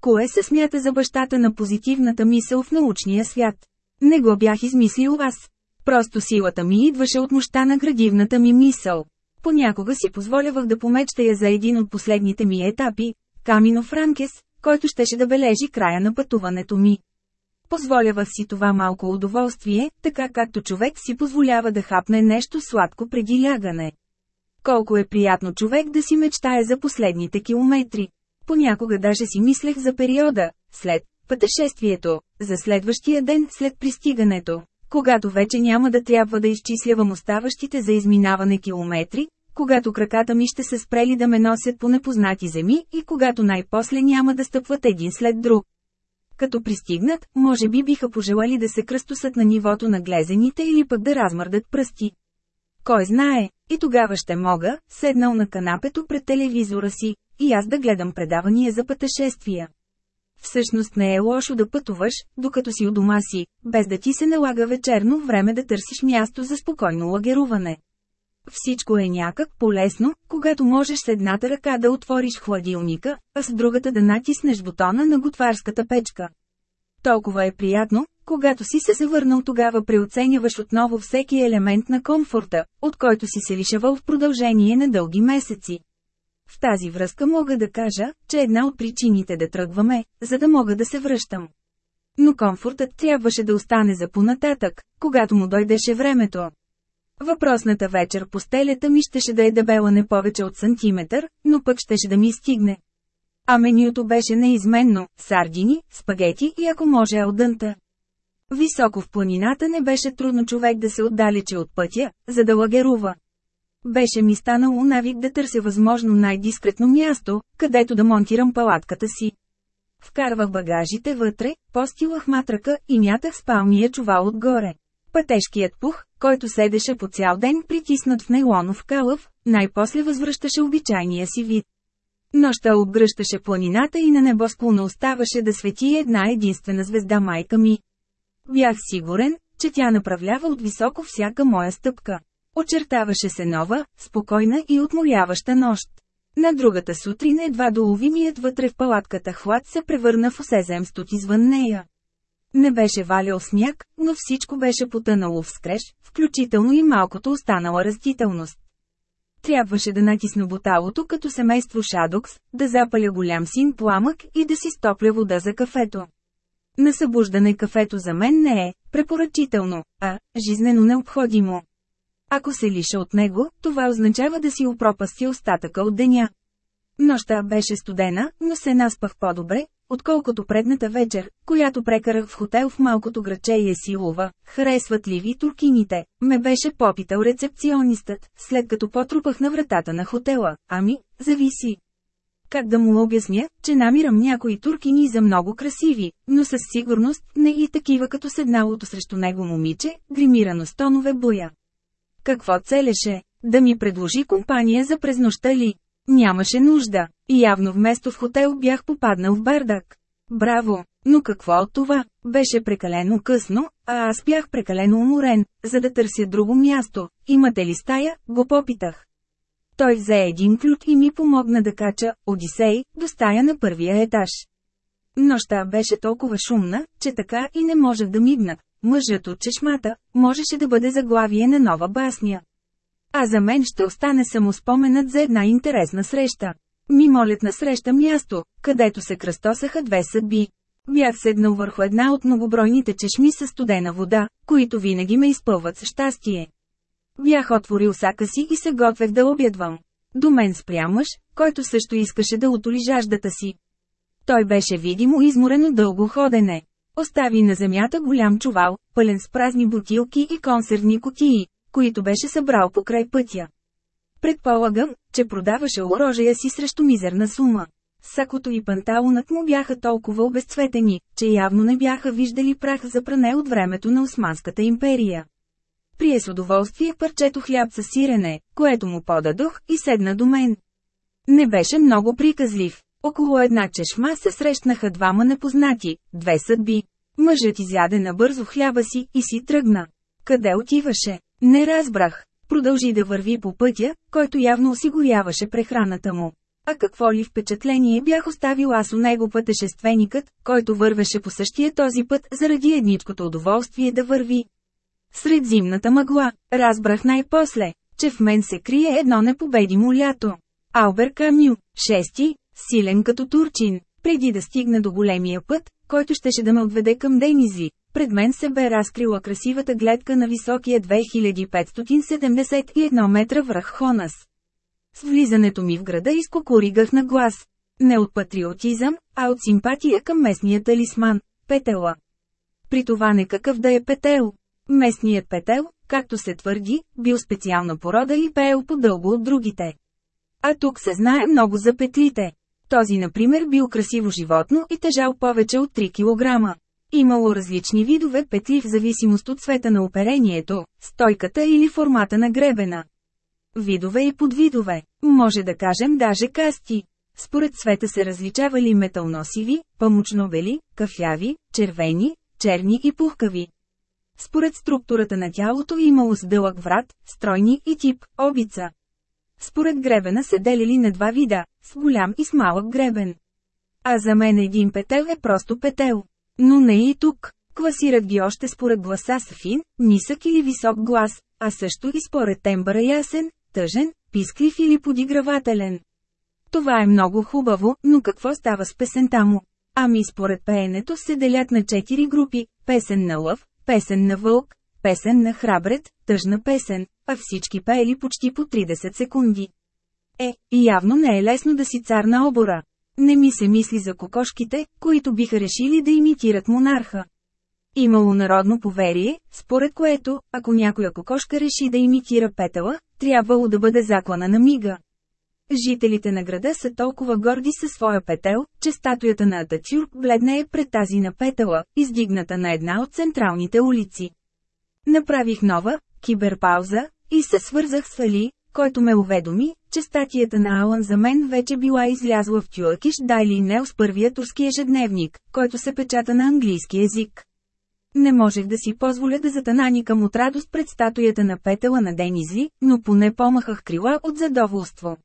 Кое се смята за бащата на позитивната мисъл в научния свят? Не го бях измислил аз. Просто силата ми идваше от мощта на градивната ми мисъл. Понякога си позволявах да помечтая за един от последните ми етапи, Камино Франкес, който щеше да бележи края на пътуването ми. Позволявах си това малко удоволствие, така както човек си позволява да хапне нещо сладко преди лягане. Колко е приятно човек да си мечтае за последните километри. Понякога даже си мислех за периода, след пътешествието, за следващия ден след пристигането, когато вече няма да трябва да изчислявам оставащите за изминаване километри, когато краката ми ще се спрели да ме носят по непознати земи и когато най-после няма да стъпват един след друг. Като пристигнат, може би биха пожелали да се кръстосат на нивото на глезените или пък да размърдат пръсти. Кой знае, и тогава ще мога, седнал на канапето пред телевизора си, и аз да гледам предавания за пътешествия. Всъщност не е лошо да пътуваш, докато си у дома си, без да ти се налага вечерно време да търсиш място за спокойно лагеруване. Всичко е някак полезно, когато можеш с едната ръка да отвориш хладилника, а с другата да натиснеш бутона на готварската печка. Толкова е приятно, когато си се завърнал тогава преоценяваш отново всеки елемент на комфорта, от който си се лишавал в продължение на дълги месеци. В тази връзка мога да кажа, че една от причините да тръгваме, за да мога да се връщам. Но комфортът трябваше да остане за понататък, когато му дойдеше времето. Въпросната вечер постелята ми щеше да е дебела не повече от сантиметър, но пък щеше да ми стигне. А менюто беше неизменно – сардини, спагети и ако може алдънта. Високо в планината не беше трудно човек да се отдалече от пътя, за да лагерува. Беше ми станало навик да търся възможно най-дискретно място, където да монтирам палатката си. Вкарвах багажите вътре, постилах матрака и мятах спалния чувал отгоре. Пътешкият пух, който седеше по цял ден притиснат в нейлонов калъв, най-после възвръщаше обичайния си вид. Нощта обгръщаше планината и на небосклона оставаше да свети една единствена звезда майка ми. Бях сигурен, че тя направлява от високо всяка моя стъпка. Очертаваше се нова, спокойна и отморяваща нощ. На другата сутрин едва доловимият вътре в палатката хлад се превърна в осезем стот извън нея. Не беше валял сняг, но всичко беше потънало в скреж, включително и малкото останала растителност. Трябваше да натисна буталото като семейство Шадокс, да запаля голям син пламък и да си стопля вода за кафето. На събуждане кафето за мен не е препоръчително, а жизнено необходимо. Ако се лиша от него, това означава да си опропасти остатъка от деня. Нощта беше студена, но се наспах по-добре, отколкото предната вечер, която прекарах в хотел в малкото граче Есилова, харесват ли ви туркините, ме беше попитал рецепционистът, след като потрупах на вратата на хотела, ами, зависи. Как да му обясня, че намирам някои туркини за много красиви, но със сигурност не и такива като седналото срещу него момиче, гримирано с тонове боя. Какво целеше? Да ми предложи компания за през нощта ли? Нямаше нужда. Явно вместо в хотел бях попаднал в бардак. Браво! Но какво от това? Беше прекалено късно, а аз бях прекалено уморен, за да търся друго място. Имате ли стая? Го попитах. Той взе един ключ и ми помогна да кача Одисей до стая на първия етаж. Нощта беше толкова шумна, че така и не можех да мигна. Мъжът от чешмата можеше да бъде заглавие на нова басня. А за мен ще остане само споменът за една интересна среща. Ми молят на среща място, където се кръстосаха две съдби. Бях седнал върху една от многобройните чешми със студена вода, които винаги ме изпълват с щастие. Бях отворил сака си и се готвех да обядвам. До мен спря мъж, който също искаше да утоли жаждата си. Той беше видимо изморено дълго ходене. Остави на земята голям чувал, пълен с празни бутилки и консервни кутии, които беше събрал покрай пътя. Предполагам, че продаваше оръжия си срещу мизерна сума. Сакото и панталонът му бяха толкова обезцветени, че явно не бяха виждали прах за пране от времето на Османската империя. Прие с удоволствие парчето хляб с сирене, което му подадох и седна до мен. Не беше много приказлив. Около една чешма се срещнаха двама непознати, две съдби. Мъжът изяде набързо хляба си и си тръгна. Къде отиваше? Не разбрах. Продължи да върви по пътя, който явно осигуряваше прехраната му. А какво ли впечатление бях оставил аз у него пътешественикът, който вървеше по същия този път заради едничкото удоволствие да върви. Сред зимната мъгла, разбрах най-после, че в мен се крие едно непобедимо лято. Албер Камю, шести, силен като турчин, преди да стигна до големия път, който щеше да ме отведе към Дейнизи, пред мен се бе разкрила красивата гледка на високия 2571 метра връх Хонас. С влизането ми в града изкокоригах на глас. Не от патриотизъм, а от симпатия към местния талисман – петела. При това не какъв да е петел. Местният петел, както се твърди, бил специална порода и пеел по-дълго от другите. А тук се знае много за петлите. Този, например, бил красиво животно и тежал повече от 3 кг. Имало различни видове петли в зависимост от цвета на оперението, стойката или формата на гребена. Видове и подвидове, може да кажем даже касти. Според цвета се различавали металносиви, памучновели, кафяви, червени, черни и пухкави. Според структурата на тялото имало с дълъг врат, стройни и тип – обица. Според гребена се делили на два вида – с голям и с малък гребен. А за мен един петел е просто петел. Но не и тук. Класират ги още според гласа с фин, нисък или висок глас, а също и според тембъра ясен, тъжен, писклив или подигравателен. Това е много хубаво, но какво става с песента му? Ами според пеенето се делят на четири групи – песен на лъв, песен на вълк, песен на храбрет, тъжна песен, а всички пеели почти по 30 секунди. Е, явно не е лесно да си цар на обора. Не ми се мисли за кокошките, които биха решили да имитират монарха. Имало народно поверие, според което, ако някоя кокошка реши да имитира петела, трябвало да бъде заклана на мига. Жителите на града са толкова горди със своя петел, че статуята на Ататюрк бледне е пред тази на петела, издигната на една от централните улици. Направих нова, киберпауза, и се свързах с Али, който ме уведоми, че статията на Алан за мен вече била излязла в Тюлакиш Дайли Неус първия турски ежедневник, който се печата на английски език. Не можех да си позволя да затананикам от радост пред статуята на петела на Денизли, но поне помахах крила от задоволство.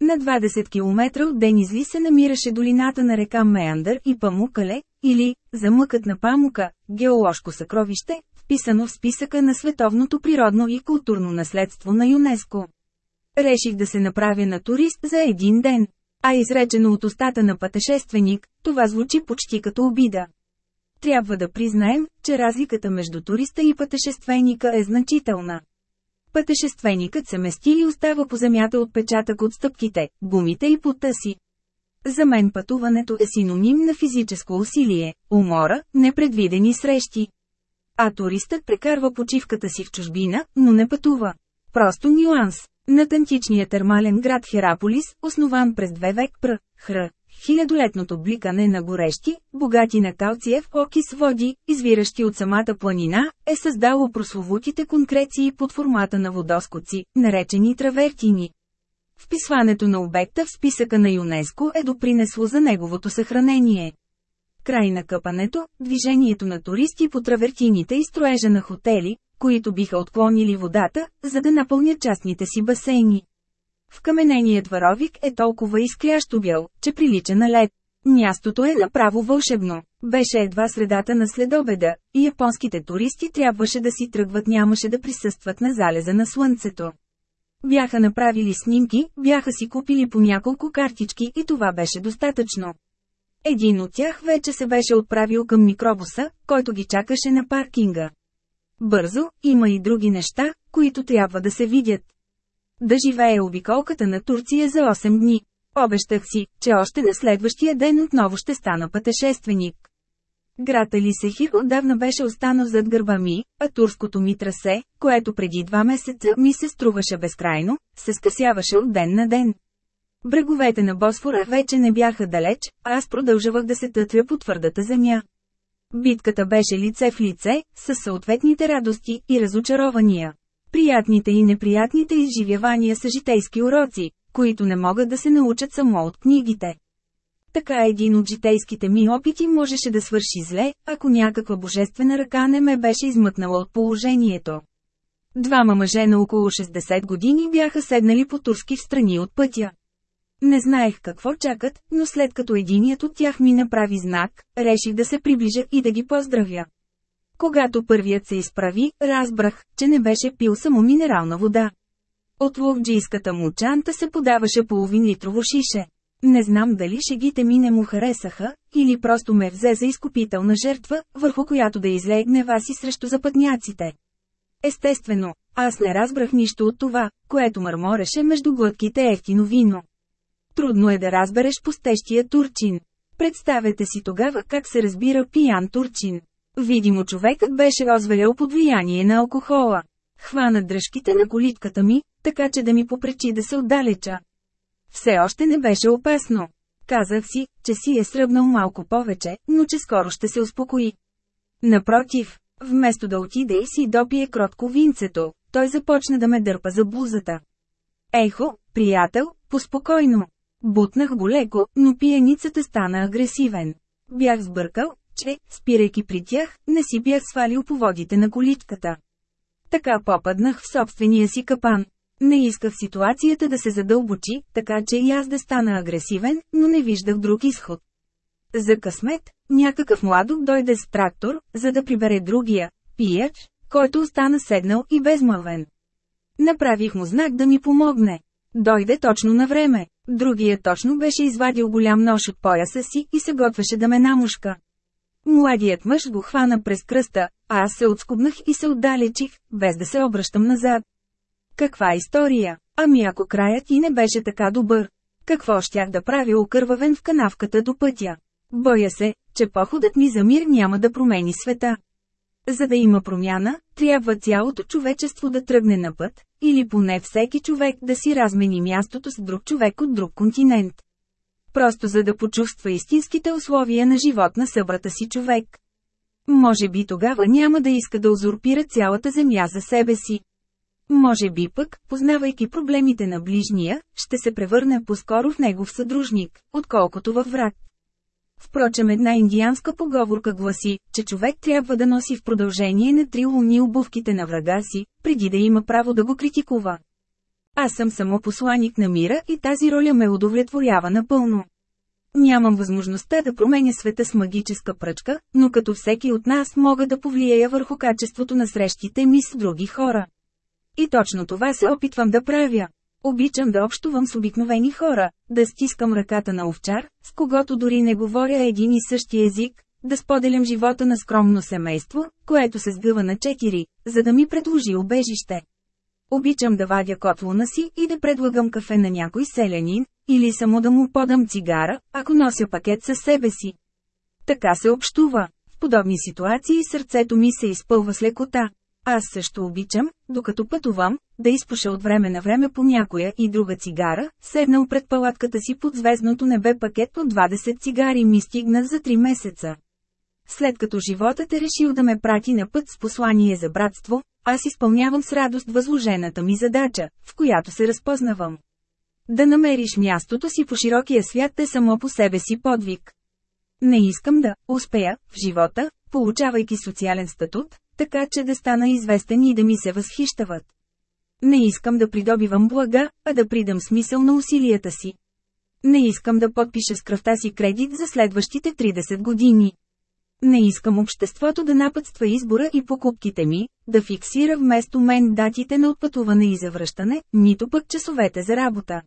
На 20 км от Денизли се намираше долината на река Меандър и Памукале, или «Замъкът на Памука», геоложко съкровище, вписано в списъка на световното природно и културно наследство на ЮНЕСКО. Реших да се направя на турист за един ден. А изречено от устата на пътешественик, това звучи почти като обида. Трябва да признаем, че разликата между туриста и пътешественика е значителна. Пътешественикът се мести и остава по земята отпечатък от стъпките, гумите и пота си. За мен пътуването е синоним на физическо усилие, умора, непредвидени срещи. А туристът прекарва почивката си в чужбина, но не пътува. Просто нюанс. На античния термален град Хераполис, основан през две век пр. Хр. Хилядолетното бликане на горещи, богати на калциев окис води, извиращи от самата планина, е създало прословутите конкреции под формата на водоскоци, наречени травертини. Вписването на обекта в списъка на ЮНЕСКО е допринесло за неговото съхранение. Край на къпането, движението на туристи по травертините и строежа на хотели, които биха отклонили водата, за да напълнят частните си басейни. Вкамененият варовик е толкова изкрящо бял, че прилича на лед. Мястото е направо вълшебно. Беше едва средата на следобеда, и японските туристи трябваше да си тръгват нямаше да присъстват на залеза на слънцето. Бяха направили снимки, бяха си купили по няколко картички и това беше достатъчно. Един от тях вече се беше отправил към микробуса, който ги чакаше на паркинга. Бързо, има и други неща, които трябва да се видят. Да живее обиколката на Турция за 8 дни. Обещах си, че още на следващия ден отново ще стана пътешественик. Град Алисехир отдавна беше останал зад гърба ми, а турското ми трасе, което преди два месеца ми се струваше безкрайно, се скъсяваше от ден на ден. Бреговете на Босфора вече не бяха далеч, а аз продължавах да се тътря по твърдата земя. Битката беше лице в лице, с съответните радости и разочарования. Приятните и неприятните изживявания са житейски уроци, които не могат да се научат само от книгите. Така един от житейските ми опити можеше да свърши зле, ако някаква божествена ръка не ме беше измъкнала от положението. Двама мъже на около 60 години бяха седнали по турски в страни от пътя. Не знаех какво чакат, но след като единият от тях ми направи знак, реших да се приближа и да ги поздравя. Когато първият се изправи, разбрах, че не беше пил само минерална вода. От ловджийската му чанта се подаваше половин литрово шише. Не знам дали шегите ми не му харесаха, или просто ме взе за изкупителна жертва, върху която да излее гнева си срещу запътняците. Естествено, аз не разбрах нищо от това, което мърмореше между глътките ефтино вино. Трудно е да разбереш пустещия турчин. Представете си тогава как се разбира пиян турчин. Видимо човекът беше развалял под влияние на алкохола. Хвана дръжките на колитката ми, така че да ми попречи да се отдалеча. Все още не беше опасно. Казах си, че си е сръбнал малко повече, но че скоро ще се успокои. Напротив, вместо да отиде и си допие кротко винцето, той започна да ме дърпа за блузата. Ехо, приятел, поспокойно. Бутнах го леко, но пияницата стана агресивен. Бях сбъркал, че, спирайки при тях, не си бях свалил поводите на количката. Така попаднах в собствения си капан. Не исках ситуацията да се задълбочи, така че и аз да стана агресивен, но не виждах друг изход. За късмет, някакъв младок дойде с трактор, за да прибере другия, пияч, който остана седнал и безмълвен. Направих му знак да ми помогне. Дойде точно на време. Другият точно беше извадил голям нож от пояса си и се готвеше да ме намушка. Младият мъж го хвана през кръста, а аз се отскубнах и се отдалечих, без да се обръщам назад. Каква история? Ами ако краят и не беше така добър. Какво щях да правя окървавен в канавката до пътя? Боя се, че походът ми за мир няма да промени света. За да има промяна, трябва цялото човечество да тръгне на път, или поне всеки човек да си размени мястото с друг човек от друг континент. Просто за да почувства истинските условия на живот на събрата си човек. Може би тогава няма да иска да узурпира цялата земя за себе си. Може би пък, познавайки проблемите на ближния, ще се превърне по-скоро в негов съдружник, отколкото във враг. Впрочем една индианска поговорка гласи, че човек трябва да носи в продължение на три луни обувките на врага си, преди да има право да го критикува. Аз съм само посланик на мира и тази роля ме удовлетворява напълно. Нямам възможността да променя света с магическа пръчка, но като всеки от нас мога да повлияя върху качеството на срещите ми с други хора. И точно това се опитвам да правя. Обичам да общувам с обикновени хора, да стискам ръката на овчар, с когото дори не говоря един и същи език, да споделям живота на скромно семейство, което се сгъва на четири, за да ми предложи обежище. Обичам да вадя котлона си и да предлагам кафе на някой селянин, или само да му подам цигара, ако нося пакет със себе си. Така се общува. В подобни ситуации сърцето ми се изпълва с лекота. Аз също обичам, докато пътувам, да изпуша от време на време по някоя и друга цигара, седнал пред палатката си под звездното небе пакет от 20 цигари ми стигна за 3 месеца. След като животът е решил да ме прати на път с послание за братство, аз изпълнявам с радост възложената ми задача, в която се разпознавам. Да намериш мястото си по широкия свят е само по себе си подвиг. Не искам да успея в живота, получавайки социален статут, така че да стана известен и да ми се възхищават. Не искам да придобивам блага, а да придам смисъл на усилията си. Не искам да подпиша с кръвта си кредит за следващите 30 години. Не искам обществото да напътства избора и покупките ми, да фиксира вместо мен датите на отпътуване и завръщане, нито пък часовете за работа.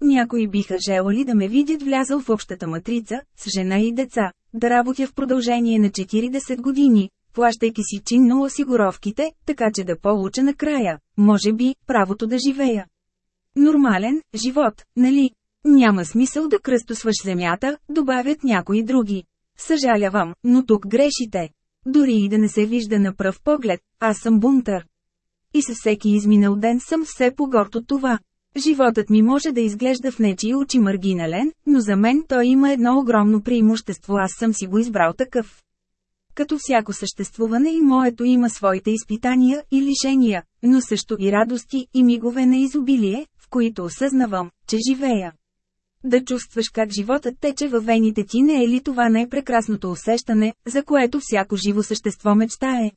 Някои биха желали да ме видят влязъл в общата матрица, с жена и деца, да работя в продължение на 40 години, плащайки си чинно осигуровките, така че да получа накрая, може би, правото да живея. Нормален живот, нали? Няма смисъл да кръстосваш земята, добавят някои други. Съжалявам, но тук грешите. Дори и да не се вижда на пръв поглед, аз съм бунтър. И със всеки изминал ден съм все по-горд от това. Животът ми може да изглежда в нечи очи маргинален, но за мен той има едно огромно преимущество, аз съм си го избрал такъв. Като всяко съществуване и моето има своите изпитания и лишения, но също и радости и мигове на изобилие, в които осъзнавам, че живея. Да чувстваш как животът тече във вените ти не е ли това най-прекрасното усещане, за което всяко живо същество мечтае?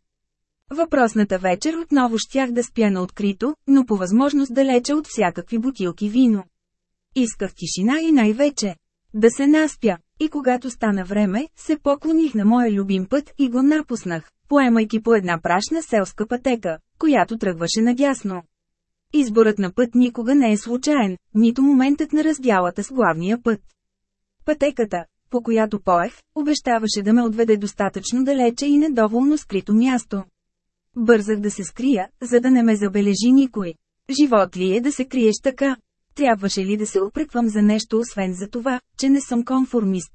Въпросната вечер отново щях да спя на открито, но по възможност далече от всякакви бутилки вино. Исках тишина и най-вече да се наспя. И когато стана време, се поклоних на моя любим път и го напуснах, поемайки по една прашна селска пътека, която тръгваше надясно. Изборът на път никога не е случайен, нито моментът на раздялата с главния път. Пътеката, по която поех, обещаваше да ме отведе достатъчно далече и недоволно скрито място. Бързах да се скрия, за да не ме забележи никой. Живот ли е да се криеш така? Трябваше ли да се опреквам за нещо освен за това, че не съм конформист?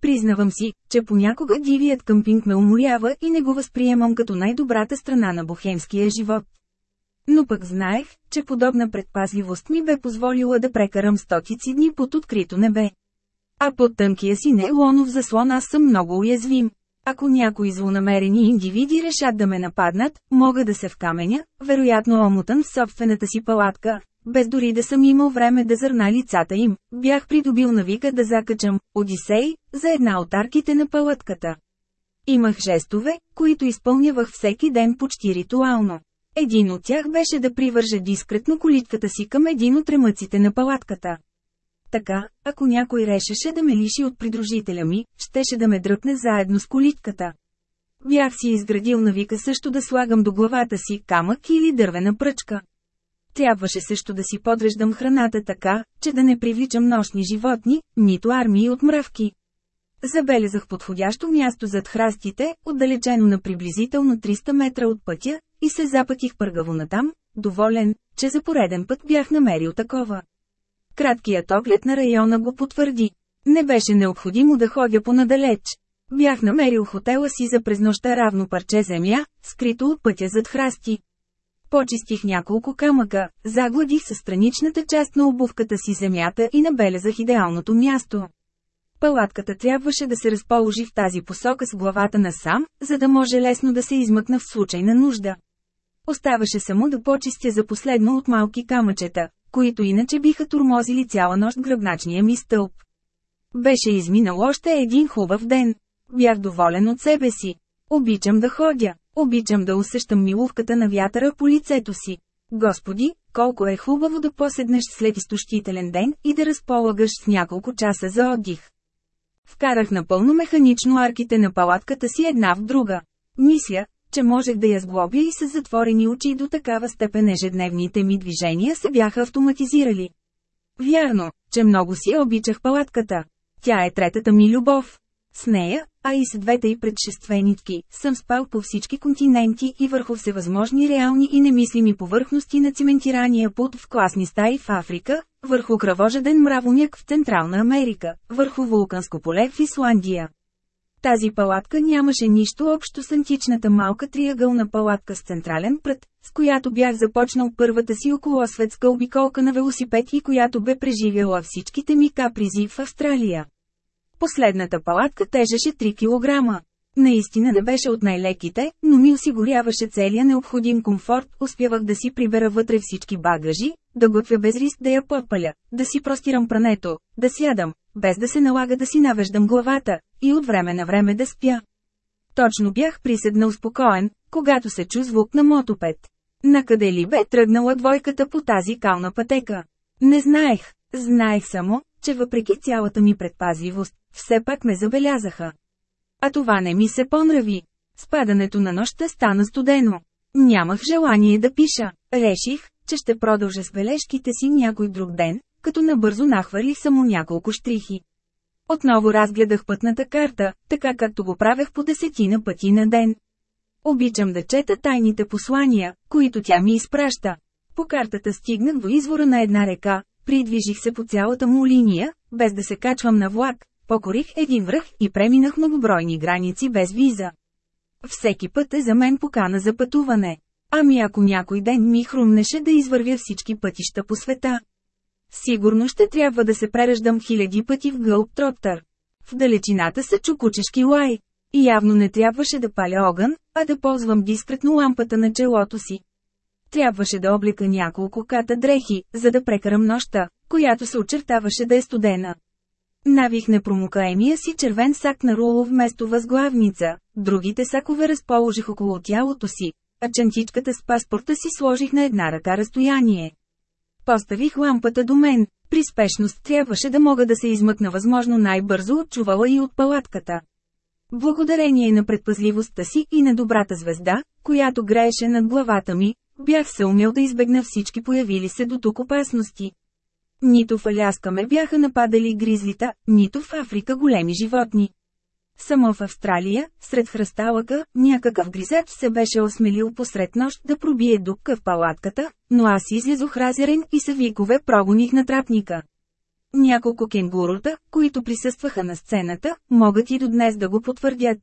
Признавам си, че понякога дивият къмпинг ме уморява и не го възприемам като най-добрата страна на бохемския живот. Но пък знаех, че подобна предпазливост ми бе позволила да прекарам стотици дни под открито небе. А под тънкия си нейлонов заслон аз съм много уязвим. Ако някои злонамерени индивиди решат да ме нападнат, мога да се вкаменя, вероятно омутан в собствената си палатка, без дори да съм имал време да зърна лицата им, бях придобил навика да закачам «Одисей» за една от арките на палатката. Имах жестове, които изпълнявах всеки ден почти ритуално. Един от тях беше да привържа дискретно колитката си към един от ремъците на палатката. Така, ако някой решеше да ме лиши от придружителя ми, щеше да ме дръпне заедно с колитката. Бях си изградил навика също да слагам до главата си камък или дървена пръчка. Трябваше също да си подреждам храната така, че да не привличам нощни животни, нито армии от мръвки. Забелязах подходящо място зад храстите, отдалечено на приблизително 300 метра от пътя, и се запътих пъргаво натам, доволен, че за пореден път бях намерил такова. Краткият оглед на района го потвърди. Не беше необходимо да ходя понадалеч. Бях намерил хотела си за през нощта равно парче земя, скрито от пътя зад храсти. Почистих няколко камъка, загладих със страничната част на обувката си земята и набелязах идеалното място. Палатката трябваше да се разположи в тази посока с главата насам, за да може лесно да се измъкна в случай на нужда. Оставаше само да почистя за последно от малки камъчета, които иначе биха турмозили цяла нощ гръбначния ми стълб. Беше изминал още един хубав ден. Бях доволен от себе си. Обичам да ходя. Обичам да усещам милувката на вятъра по лицето си. Господи, колко е хубаво да поседнеш след изтощителен ден и да разполагаш с няколко часа за отдих. Вкарах напълно механично арките на палатката си една в друга. Мисля, че можех да я сглобя и с затворени очи до такава степен ежедневните ми движения се бяха автоматизирали. Вярно, че много си обичах палатката. Тя е третата ми любов. С нея, а и с двете и предшественички, съм спал по всички континенти и върху всевъзможни реални и немислими повърхности на циментирания пут в класни стаи в Африка, върху кръвожеден мравоняк в Централна Америка, върху вулканско поле в Исландия. Тази палатка нямаше нищо общо с античната малка триъгълна палатка с централен прът, с която бях започнал първата си околосветска обиколка на велосипед и която бе преживяла всичките ми капризи в Австралия. Последната палатка тежеше 3 кг. Наистина не беше от най-леките, но ми осигуряваше целия необходим комфорт, успявах да си прибера вътре всички багажи, да готвя без риск да я попаля, да си простирам прането, да сядам, без да се налага да си навеждам главата, и от време на време да спя. Точно бях приседнал спокоен, когато се чу звук на мотопед. Накъде ли бе тръгнала двойката по тази кална пътека? Не знаех, знаех само, че въпреки цялата ми предпазливост, все пак ме забелязаха. А това не ми се понрави. Спадането на нощта стана студено. Нямах желание да пиша. Реших, че ще продължа с бележките си някой друг ден, като набързо нахвърлих само няколко штрихи. Отново разгледах пътната карта, така както го правех по десетина пъти на ден. Обичам да чета тайните послания, които тя ми изпраща. По картата стигнах до извора на една река, придвижих се по цялата му линия, без да се качвам на влак, покорих един връх и преминах многобройни граници без виза. Всеки път е за мен покана за пътуване. Ами ако някой ден ми хрумнеше да извървя всички пътища по света. Сигурно ще трябва да се пререждам хиляди пъти в гълб троттър. В далечината са чукучешки лай. И явно не трябваше да паля огън, а да ползвам дискретно лампата на челото си. Трябваше да облека няколко ката дрехи, за да прекарам нощта, която се очертаваше да е студена. Навих непромокаемия си червен сак на руло вместо възглавница, другите сакове разположих около тялото си, а чантичката с паспорта си сложих на една ръка разстояние. Поставих лампата до мен, при спешност трябваше да мога да се измъкна възможно най-бързо от чувала и от палатката. Благодарение на предпазливостта си и на добрата звезда, която грееше над главата ми, бях се умел да избегна всички появили се до тук опасности. Нито в Аляска ме бяха нападали гризлита, нито в Африка големи животни. Само в Австралия, сред хръсталъка, някакъв гризач се беше осмелил посред нощ да пробие дупка в палатката, но аз излезох разярен и са викове прогоних на трапника. Няколко кенгурута, които присъстваха на сцената, могат и до днес да го потвърдят.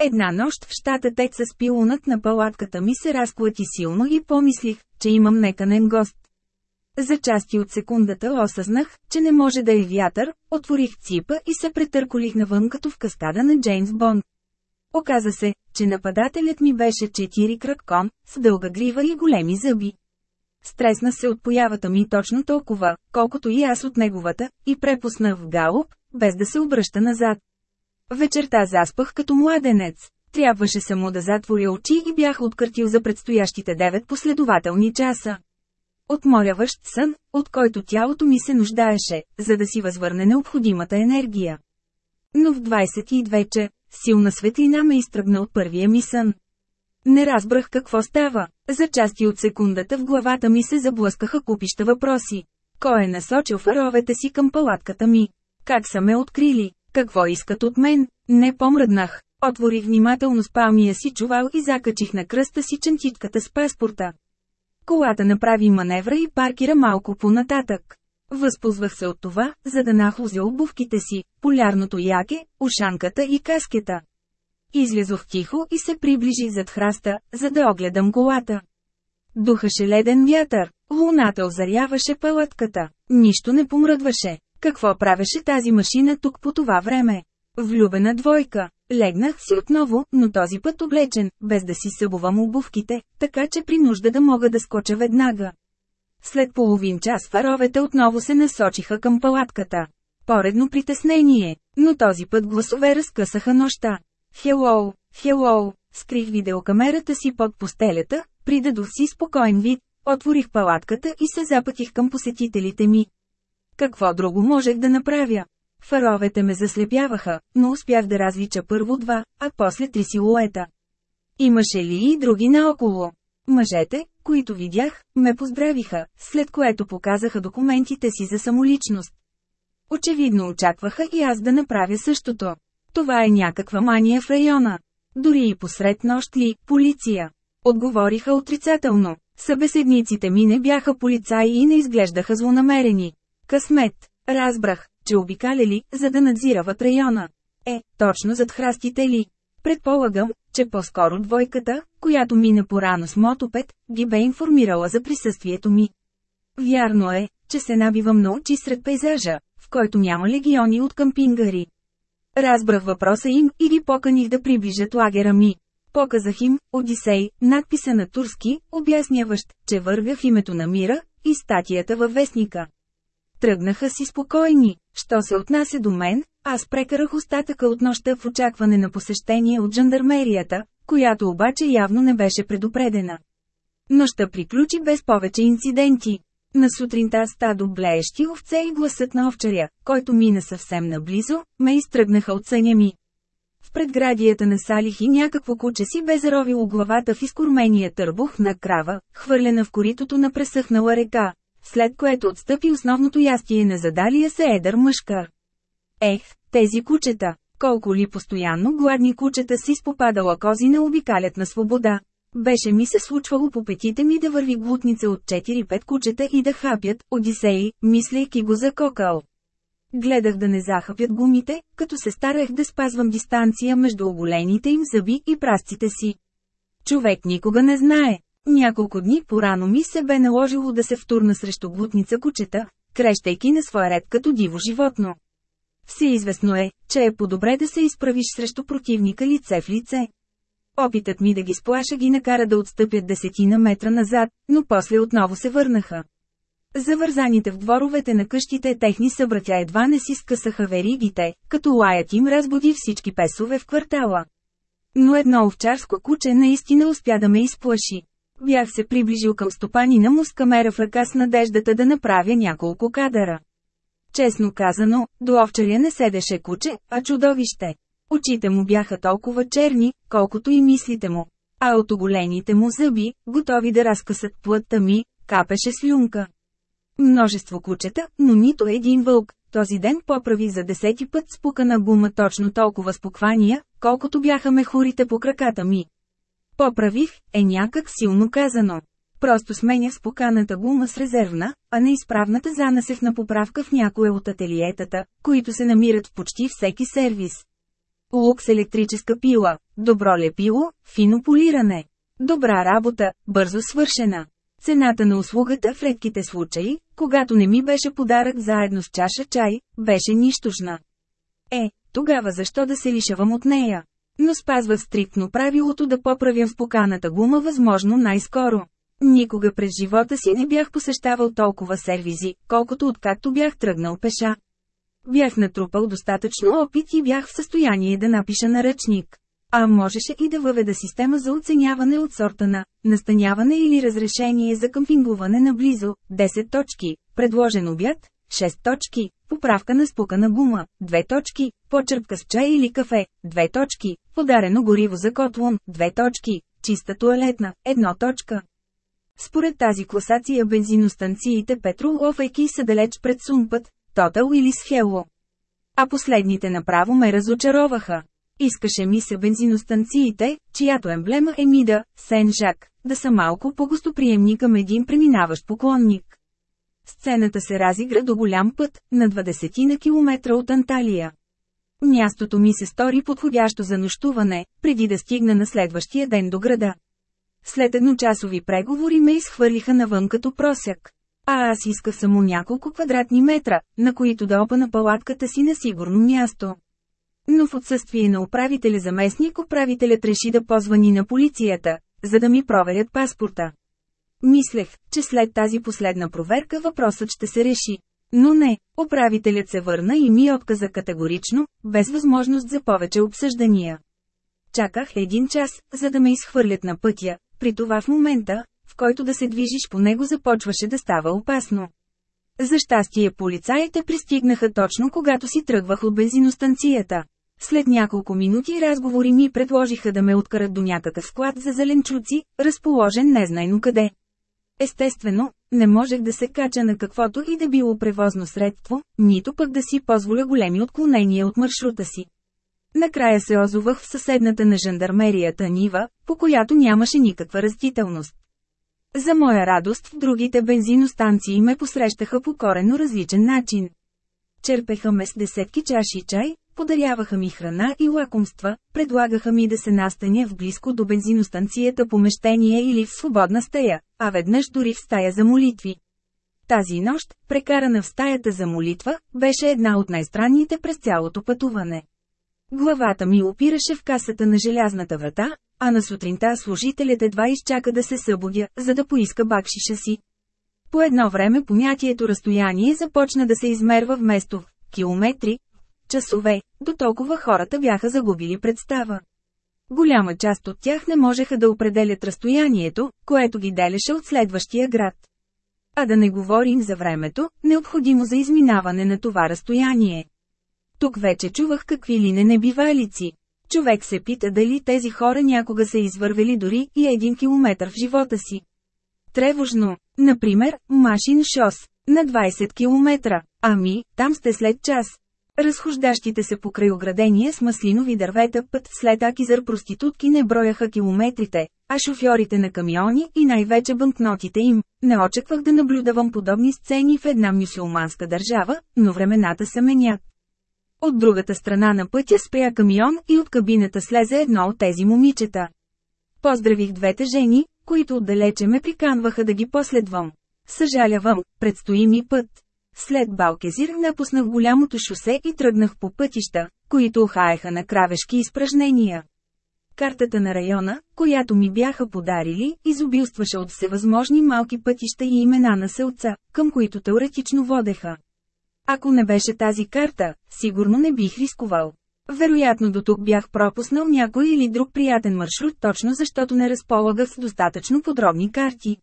Една нощ в щата Тексас пилонът на палатката ми се разклати силно и помислих, че имам неканен гост. За части от секундата осъзнах, че не може да е вятър, отворих ципа и се претърколих навън като в каскада на Джеймс Бонд. Оказа се, че нападателят ми беше четири крак кон, с дълга грива и големи зъби. Стресна се от появата ми точно толкова, колкото и аз от неговата, и препусна в галоп, без да се обръща назад. Вечерта заспах като младенец. Трябваше само да затворя очи и бях откъртил за предстоящите девет последователни часа. Отморяващ сън, от който тялото ми се нуждаеше, за да си възвърне необходимата енергия. Но в 22 че, силна светлина ме изтръгна от първия ми сън. Не разбрах какво става. За части от секундата в главата ми се заблъскаха купища въпроси. Кой е насочил фаровете си към палатката ми? Как са ме открили? Какво искат от мен? Не помръднах. Отворих внимателно спалния си чувал и закачих на кръста си чантичката с паспорта. Колата направи маневра и паркира малко по-нататък. Възползвах се от това, за да нахлузя обувките си, полярното яке, ушанката и каскета. Излязох тихо и се приближи зад храста, за да огледам колата. Духаше леден вятър, луната озаряваше палатката, нищо не помръдваше. Какво правеше тази машина тук по това време? Влюбена двойка. Легнах си отново, но този път облечен, без да си събувам обувките, така че при нужда да мога да скоча веднага. След половин час фаровете отново се насочиха към палатката. Поредно притеснение, но този път гласове разкъсаха нощта. Хелоу, хелоу, скрих видеокамерата си под постелята, придадох си спокоен вид, отворих палатката и се запътих към посетителите ми. Какво друго можех да направя? Фаровете ме заслепяваха, но успях да различа първо два, а после три силуета. Имаше ли и други наоколо? Мъжете, които видях, ме поздравиха, след което показаха документите си за самоличност. Очевидно очакваха и аз да направя същото. Това е някаква мания в района. Дори и посред нощ ли, полиция. Отговориха отрицателно. Събеседниците ми не бяха полицаи и не изглеждаха злонамерени. Късмет. Разбрах, че обикаляли, за да надзирават района. Е, точно зад храстите ли? Предполагам, че по-скоро двойката, която мина порано с мотопед, ги бе информирала за присъствието ми. Вярно е, че се набивам на очи сред пейзажа, в който няма легиони от кампингари. Разбрах въпроса им и ги поканих да приближат лагера ми. Показах им Одисей, надписа на турски, обясняващ, че вървя в името на мира, и статията във вестника. Тръгнаха си спокойни, що се отнася до мен, аз прекарах остатъка от нощта в очакване на посещение от жандармерията, която обаче явно не беше предупредена. Нощта приключи без повече инциденти. На сутринта стадо блеещи овце и гласът на овчаря, който мина съвсем наблизо, ме изтръгнаха от съня ми. В предградията на Салих и някакво куче си бе заровило главата в изкормения търбух на крава, хвърлена в коритото на пресъхнала река, след което отстъпи основното ястие на задалия се едър мъжкар. Ех, тези кучета, колко ли постоянно гладни кучета си спопадала кози не обикалят на свобода. Беше ми се случвало по петите ми да върви глутница от 4-5 кучета и да хапят, Одисеи, мислейки го за кокал. Гледах да не захапят гумите, като се старах да спазвам дистанция между оголените им зъби и прасците си. Човек никога не знае. Няколко дни порано ми се бе наложило да се втурна срещу глутница кучета, крещейки на своя ред като диво животно. Всеизвестно е, че е по-добре да се изправиш срещу противника лице в лице. Опитът ми да ги сплаша ги накара да отстъпят десетина метра назад, но после отново се върнаха. Завързаните в дворовете на къщите техни събратя едва не си скъсаха веригите, като лаят им разбуди всички песове в квартала. Но едно овчарско куче наистина успя да ме изплаши. Бях се приближил към стопанина му с камера в ръка с надеждата да направя няколко кадъра. Честно казано, до овчаря не седеше куче, а чудовище. Очите му бяха толкова черни, колкото и мислите му. А от оголените му зъби, готови да разкъсат плътта ми, капеше слюнка. Множество кучета, но нито един вълк. Този ден поправих за десети път спукана гума точно толкова споквания, колкото бяха мехурите по краката ми. Поправих, е някак силно казано. Просто сменя споканата гума с резервна, а неизправната занасех на поправка в някое от ателиетата, които се намират в почти всеки сервис. Лук с електрическа пила, добро лепило, фино полиране. Добра работа, бързо свършена. Цената на услугата в редките случаи, когато не ми беше подарък заедно с чаша чай, беше нищожна. Е, тогава защо да се лишавам от нея? Но спазвах стриктно правилото да поправям споканата гума възможно най-скоро. Никога през живота си не бях посещавал толкова сервизи, колкото откакто бях тръгнал пеша. Бях натрупал достатъчно опит и бях в състояние да напиша наръчник. А можеше и да въведа система за оценяване от сорта на настаняване или разрешение за къмпингуване наблизо, 10 точки, предложен обяд, 6 точки, поправка на спукана гума, 2 точки, почерпка с чай или кафе, 2 точки, подарено гориво за котлон, 2 точки, чиста туалетна, 1 точка. Според тази класация бензиностанциите Петрол Лофейки са далеч пред Сумпът, Тотал или Схело. А последните направо ме разочароваха. Искаше ми се бензиностанциите, чиято емблема е Мида, Сен-Жак, да са малко по-гостоприемни към един преминаващ поклонник. Сцената се разигра до голям път, на 20 на километра от Анталия. Мястото ми се стори подходящо за нощуване, преди да стигна на следващия ден до града. След едночасови преговори ме изхвърлиха навън като просяк. А аз исках само няколко квадратни метра, на които да опана палатката си на сигурно място. Но в отсъствие на управителя заместник управителят реши да позвани на полицията, за да ми проверят паспорта. Мислех, че след тази последна проверка въпросът ще се реши. Но не, управителят се върна и ми отказа категорично, без възможност за повече обсъждания. Чаках един час, за да ме изхвърлят на пътя, при това в момента, в който да се движиш по него започваше да става опасно. За щастие полицаите пристигнаха точно когато си тръгвах от бензиностанцията. След няколко минути разговори ми предложиха да ме откарат до някакъв склад за зеленчуци, разположен незнайно къде. Естествено, не можех да се кача на каквото и да било превозно средство, нито пък да си позволя големи отклонения от маршрута си. Накрая се озовах в съседната на жандармерията нива, по която нямаше никаква растителност. За моя радост в другите бензиностанции ме посрещаха по корено различен начин. Черпеха ме с десетки чаши чай, подаряваха ми храна и лакомства, предлагаха ми да се настаня в близко до бензиностанцията помещение или в свободна стая, а веднъж дори в стая за молитви. Тази нощ, прекарана в стаята за молитва, беше една от най-странните през цялото пътуване. Главата ми опираше в касата на желязната врата, а на сутринта служителят едва изчака да се събудя, за да поиска бакшиша си. По едно време понятието разстояние започна да се измерва вместо в километри, часове, до толкова хората бяха загубили представа. Голяма част от тях не можеха да определят разстоянието, което ги делеше от следващия град. А да не говорим за времето, необходимо за изминаване на това разстояние. Тук вече чувах какви ли не небивалици. Човек се пита дали тези хора някога са извървели дори и един километър в живота си. Тревожно, например, Машин Шос, на 20 км, ами, там сте след час. Разхождащите се покрай оградения с маслинови дървета път след Акизър проститутки не брояха километрите, а шофьорите на камиони и най-вече банкнотите им. Не очаквах да наблюдавам подобни сцени в една мюсюлманска държава, но времената се менят. От другата страна на пътя спря камион и от кабината слезе едно от тези момичета. Поздравих двете жени, които отдалече ме приканваха да ги последвам. Съжалявам, предстои ми път. След Балкезир напуснах голямото шосе и тръгнах по пътища, които охаеха на кравешки изпражнения. Картата на района, която ми бяха подарили, изобилстваше от всевъзможни малки пътища и имена на селца, към които теоретично водеха. Ако не беше тази карта, сигурно не бих рискувал. Вероятно до тук бях пропуснал някой или друг приятен маршрут точно защото не разполагах с достатъчно подробни карти.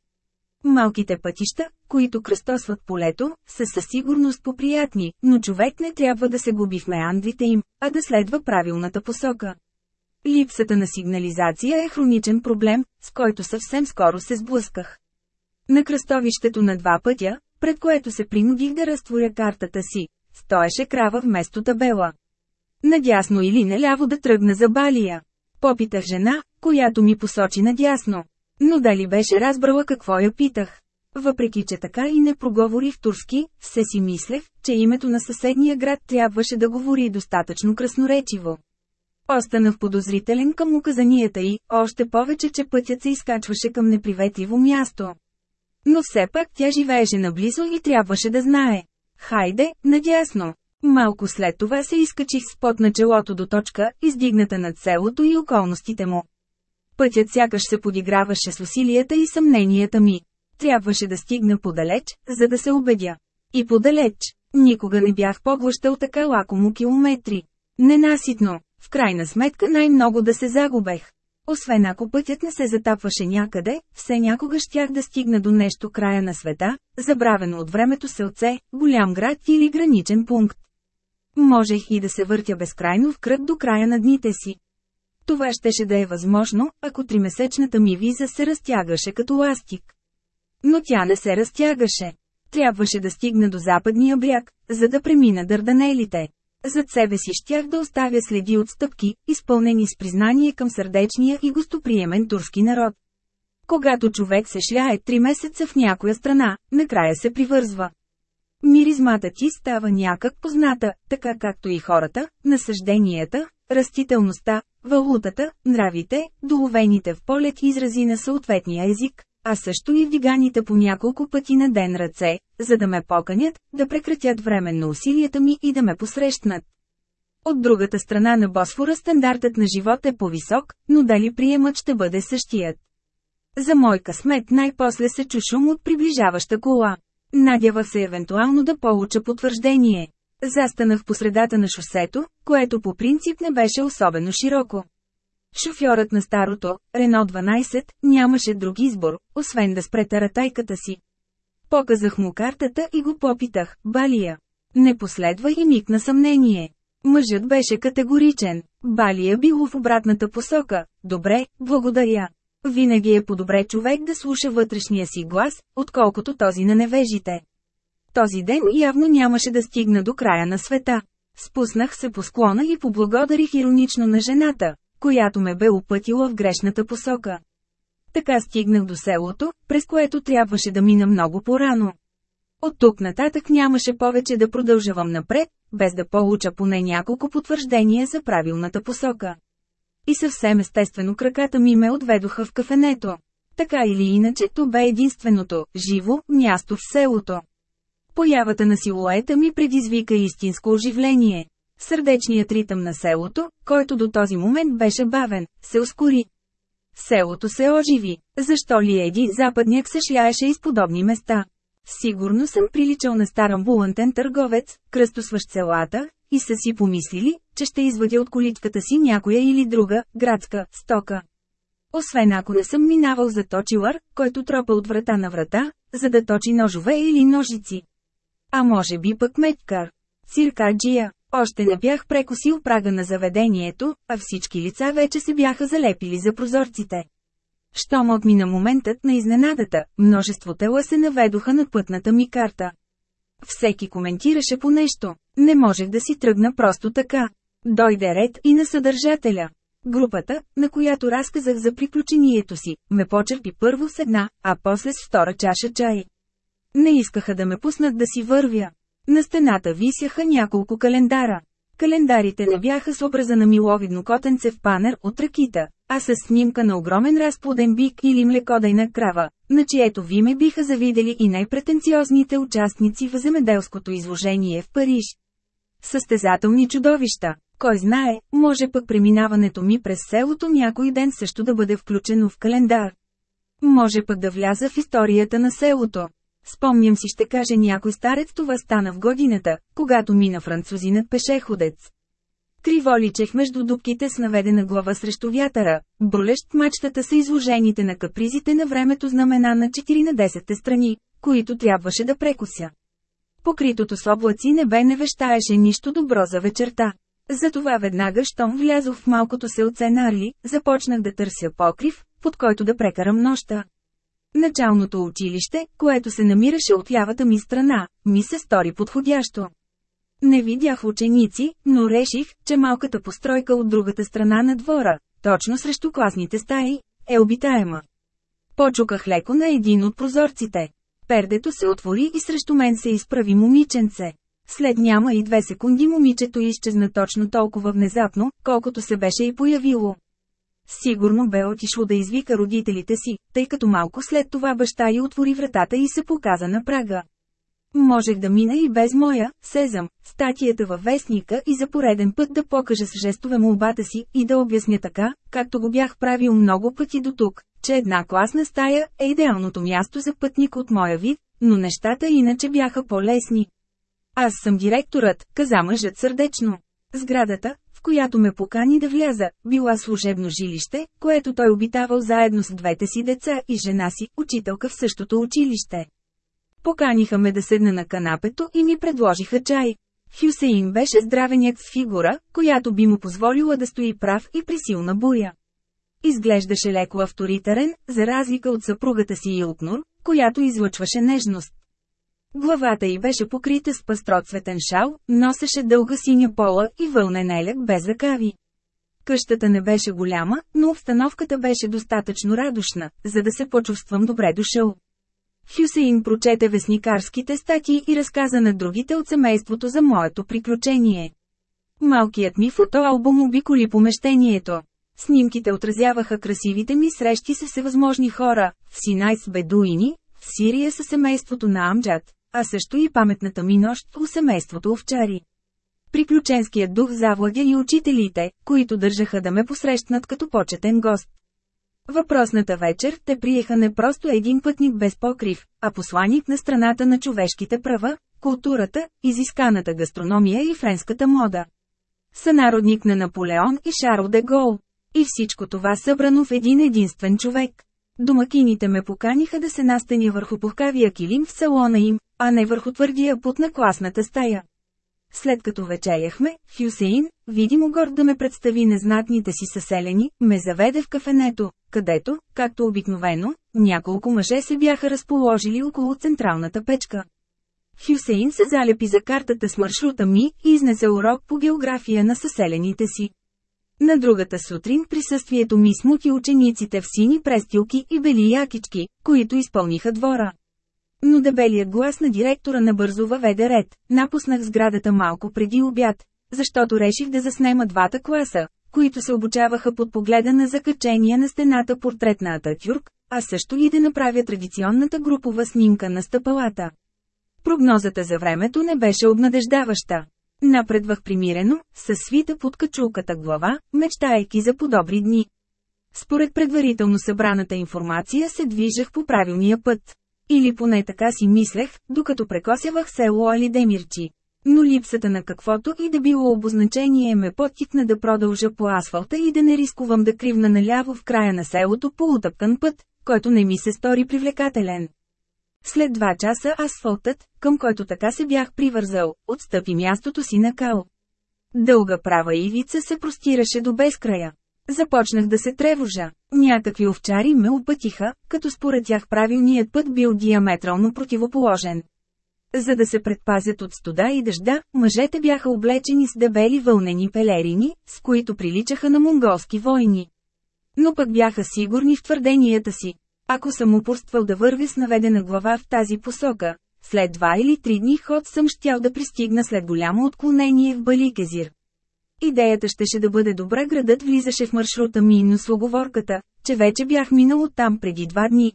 Малките пътища, които кръстосват полето, са със сигурност поприятни, но човек не трябва да се губи в меандрите им, а да следва правилната посока. Липсата на сигнализация е хроничен проблем, с който съвсем скоро се сблъсках. На кръстовището на два пътя, пред което се принудих да разтворя картата си, стоеше крава вместо табела. Надясно или наляво да тръгна за балия. Попитах жена, която ми посочи надясно. Но дали беше разбрала какво я питах? Въпреки че така и не проговорих турски, все си мислех, че името на съседния град трябваше да говори достатъчно красноречиво. Останах подозрителен към указанията й, още повече, че пътят се изкачваше към неприветливо място. Но все пак тя живееше наблизо и трябваше да знае. Хайде, надясно. Малко след това се изкачих с пот на челото до точка, издигната над селото и околностите му. Пътят сякаш се подиграваше с усилията и съмненията ми. Трябваше да стигна подалеч, за да се убедя. И подалеч. Никога не бях поглъщал така лакомо километри. Ненаситно. В крайна сметка най-много да се загубех. Освен ако пътят не се затапваше някъде, все някога щях да стигна до нещо края на света, забравено от времето селце, голям град или граничен пункт. Можех и да се въртя безкрайно в кръг до края на дните си. Това щеше да е възможно, ако тримесечната ми виза се разтягаше като ластик. Но тя не се разтягаше. Трябваше да стигна до западния бряг, за да премина дърданелите. Зад себе си щях да оставя следи от стъпки, изпълнени с признание към сърдечния и гостоприемен турски народ. Когато човек се шляе три месеца в някоя страна, накрая се привързва. Миризмата ти става някак позната, така както и хората, насъжденията, растителността, валутата, нравите, доловените в полет изрази на съответния език, а също и вдиганите по няколко пъти на ден ръце, за да ме поканят, да прекратят временно усилията ми и да ме посрещнат. От другата страна на Босфора стандартът на живот е по-висок, но дали приемът ще бъде същият. За мой късмет най-после се чу шум от приближаваща кола. Надява се евентуално да получа потвърждение. Застанах по средата на шосето, което по принцип не беше особено широко. Шофьорът на старото, Рено 12, нямаше друг избор, освен да спре таратайката си. Показах му картата и го попитах, Балия. Не последва и миг на съмнение. Мъжът беше категоричен. Балия било в обратната посока. Добре, благодаря. Винаги е по-добре човек да слуша вътрешния си глас, отколкото този на невежите. Този ден явно нямаше да стигна до края на света. Спуснах се по склона и поблагодарих иронично на жената, която ме бе опътила в грешната посока. Така стигнах до селото, през което трябваше да мина много по-рано. От тук нататък нямаше повече да продължавам напред, без да получа поне няколко потвърждения за правилната посока. И съвсем естествено краката ми ме отведоха в кафенето. Така или иначе, то бе единственото, живо, място в селото. Появата на силуета ми предизвика истинско оживление. Сърдечният ритъм на селото, който до този момент беше бавен, се ускори. Селото се оживи. Защо ли един западняк се шляеше из подобни места? Сигурно съм приличал на стар амбулантен търговец, кръстосващ селата, и са си помислили, че ще извадя от количката си някоя или друга, градска, стока. Освен ако не съм минавал за точилър, който тропа от врата на врата, за да точи ножове или ножици. А може би пък меткар. Циркаджия. Още не бях прекосил прага на заведението, а всички лица вече се бяха залепили за прозорците. Щом отмина моментът на изненадата, множество тела се наведоха на пътната ми карта. Всеки коментираше по нещо. Не можех да си тръгна просто така. Дойде ред и на съдържателя. Групата, на която разказах за приключението си, ме почерпи първо с една, а после с втора чаша чай. Не искаха да ме пуснат да си вървя. На стената висяха няколко календара. Календарите не бяха с образа на миловидно котенце в панер от ракита, а с снимка на огромен разплоден бик или млекодайна крава, на чието виме биха завидели и най-претенциозните участници в земеделското изложение в Париж. Състезателни чудовища. Кой знае, може пък преминаването ми през селото някой ден също да бъде включено в календар. Може пък да вляза в историята на селото. Спомням си ще каже някой старец това стана в годината, когато мина французинът пешеходец. Криволичех между дубките с наведена глава срещу вятъра, брулещ мачтата са изложените на капризите на времето знамена на 4 на 10 страни, които трябваше да прекуся. Покритото с облаци небе не вещаеше нищо добро за вечерта. Затова веднага, щом влязох в малкото селце Нарли, започнах да търся покрив, под който да прекарам нощта. Началното училище, което се намираше от лявата ми страна, ми се стори подходящо. Не видях ученици, но реших, че малката постройка от другата страна на двора, точно срещу класните стаи, е обитаема. Почуках леко на един от прозорците. Пердето се отвори и срещу мен се изправи момиченце. След няма и две секунди момичето изчезна точно толкова внезапно, колкото се беше и появило. Сигурно бе отишло да извика родителите си, тъй като малко след това баща й отвори вратата и се показа на прага. Можех да мина и без моя, сезам, статията във вестника и за пореден път да покажа с жестове молбата си и да обясня така, както го бях правил много пъти до тук, че една класна стая е идеалното място за пътник от моя вид, но нещата иначе бяха по-лесни. Аз съм директорът, каза мъжът сърдечно. Сградата, в която ме покани да вляза, била служебно жилище, което той обитавал заедно с двете си деца и жена си, учителка в същото училище. Поканиха ме да седна на канапето и ми предложиха чай. Хюсеин беше здравенят с фигура, която би му позволила да стои прав и при силна буря. Изглеждаше леко авторитарен, за разлика от съпругата си Илкнур, която излъчваше нежност. Главата й беше покрита с пастроцветен шал, носеше дълга синя пола и вълнен елек без ръкави. Къщата не беше голяма, но обстановката беше достатъчно радушна, за да се почувствам добре дошъл. Хюсеин прочете вестникарските статии и разказа на другите от семейството за моето приключение. Малкият ми фотоалбум обиколи помещението. Снимките отразяваха красивите ми срещи с всевъзможни хора, в Синай с бедуини, в Сирия със семейството на Амджад, а също и паметната ми нощ у семейството овчари. Приключенският дух завладя и учителите, които държаха да ме посрещнат като почетен гост. Въпросната вечер те приеха не просто един пътник без покрив, а посланик на страната на човешките права, културата, изисканата гастрономия и френската мода. Сънародник на Наполеон и Шарл де Гол. И всичко това събрано в един единствен човек. Домакините ме поканиха да се настаня върху пухкавия килим в салона им, а не върху твърдия пут на класната стая. След като вечеряхме, Хюсеин, видимо горд да ме представи незнатните си съселени, ме заведе в кафенето, където, както обикновено, няколко мъже се бяха разположили около централната печка. Хюсеин се залепи за картата с маршрута ми и изнесе урок по география на съселените си. На другата сутрин присъствието ми смути учениците в сини престилки и бели якички, които изпълниха двора. Но дебелият глас на директора набързо въведе ред, напуснах сградата малко преди обяд, защото реших да заснема двата класа, които се обучаваха под погледа на закачения на стената портрет на Ататюрк, а също и да направя традиционната групова снимка на стъпалата. Прогнозата за времето не беше обнадеждаваща. Напредвах примирено, със свита под качулката глава, мечтайки за подобри дни. Според предварително събраната информация се движех по правилния път. Или поне така си мислех, докато прекосявах село Алидемирчи. Но липсата на каквото и да било обозначение ме подтикна да продължа по асфалта и да не рискувам да кривна наляво в края на селото по утъпкан път, който не ми се стори привлекателен. След два часа асфалтът, към който така се бях привързал, отстъпи мястото си на кал. Дълга права ивица се простираше до безкрая. Започнах да се тревожа. Някакви овчари ме опътиха, като според тях правилният път бил диаметрално противоположен. За да се предпазят от студа и дъжда, мъжете бяха облечени с дебели вълнени пелерини, с които приличаха на монголски войни. Но пък бяха сигурни в твърденията си. Ако съм упорствал да вървя с наведена глава в тази посока, след два или три дни ход съм щял да пристигна след голямо отклонение в Баликезир. Идеята щеше да бъде добра градът влизаше в маршрута ми, но с оговорката, че вече бях минал оттам преди два дни.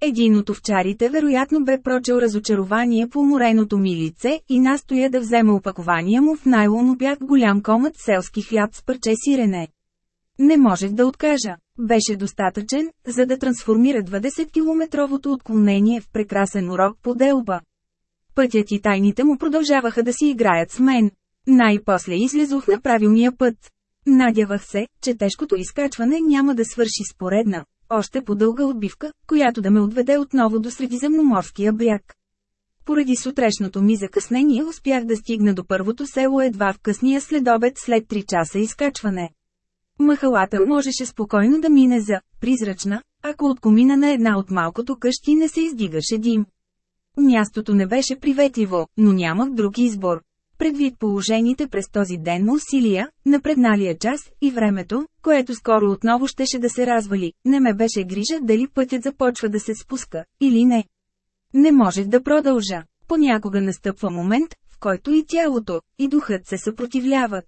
Един от овчарите вероятно бе прочел разочарование по мореното ми лице и настоя да взема опакования му в найлон обяд голям комът селски хляб с парче сирене. Не можех да откажа. Беше достатъчен, за да трансформира 20-километровото отклонение в прекрасен урок по делба. Пътят и тайните му продължаваха да си играят с мен. Най-после излезох на правилния път. Надявах се, че тежкото изкачване няма да свърши споредна, още по-дълга отбивка, която да ме отведе отново до средиземноморския бряг. Поради сутрешното ми закъснение успях да стигна до първото село едва в късния следобед след 3 часа изкачване. Махалата можеше спокойно да мине за призрачна, ако от комина на една от малкото къщи не се издигаше дим. Мястото не беше приветливо, но нямах друг избор. Предвид положените през този ден усилия, напредналия час и времето, което скоро отново щеше да се развали, не ме беше грижа дали пътят започва да се спуска, или не. Не можех да продължа. Понякога настъпва момент, в който и тялото, и духът се съпротивляват.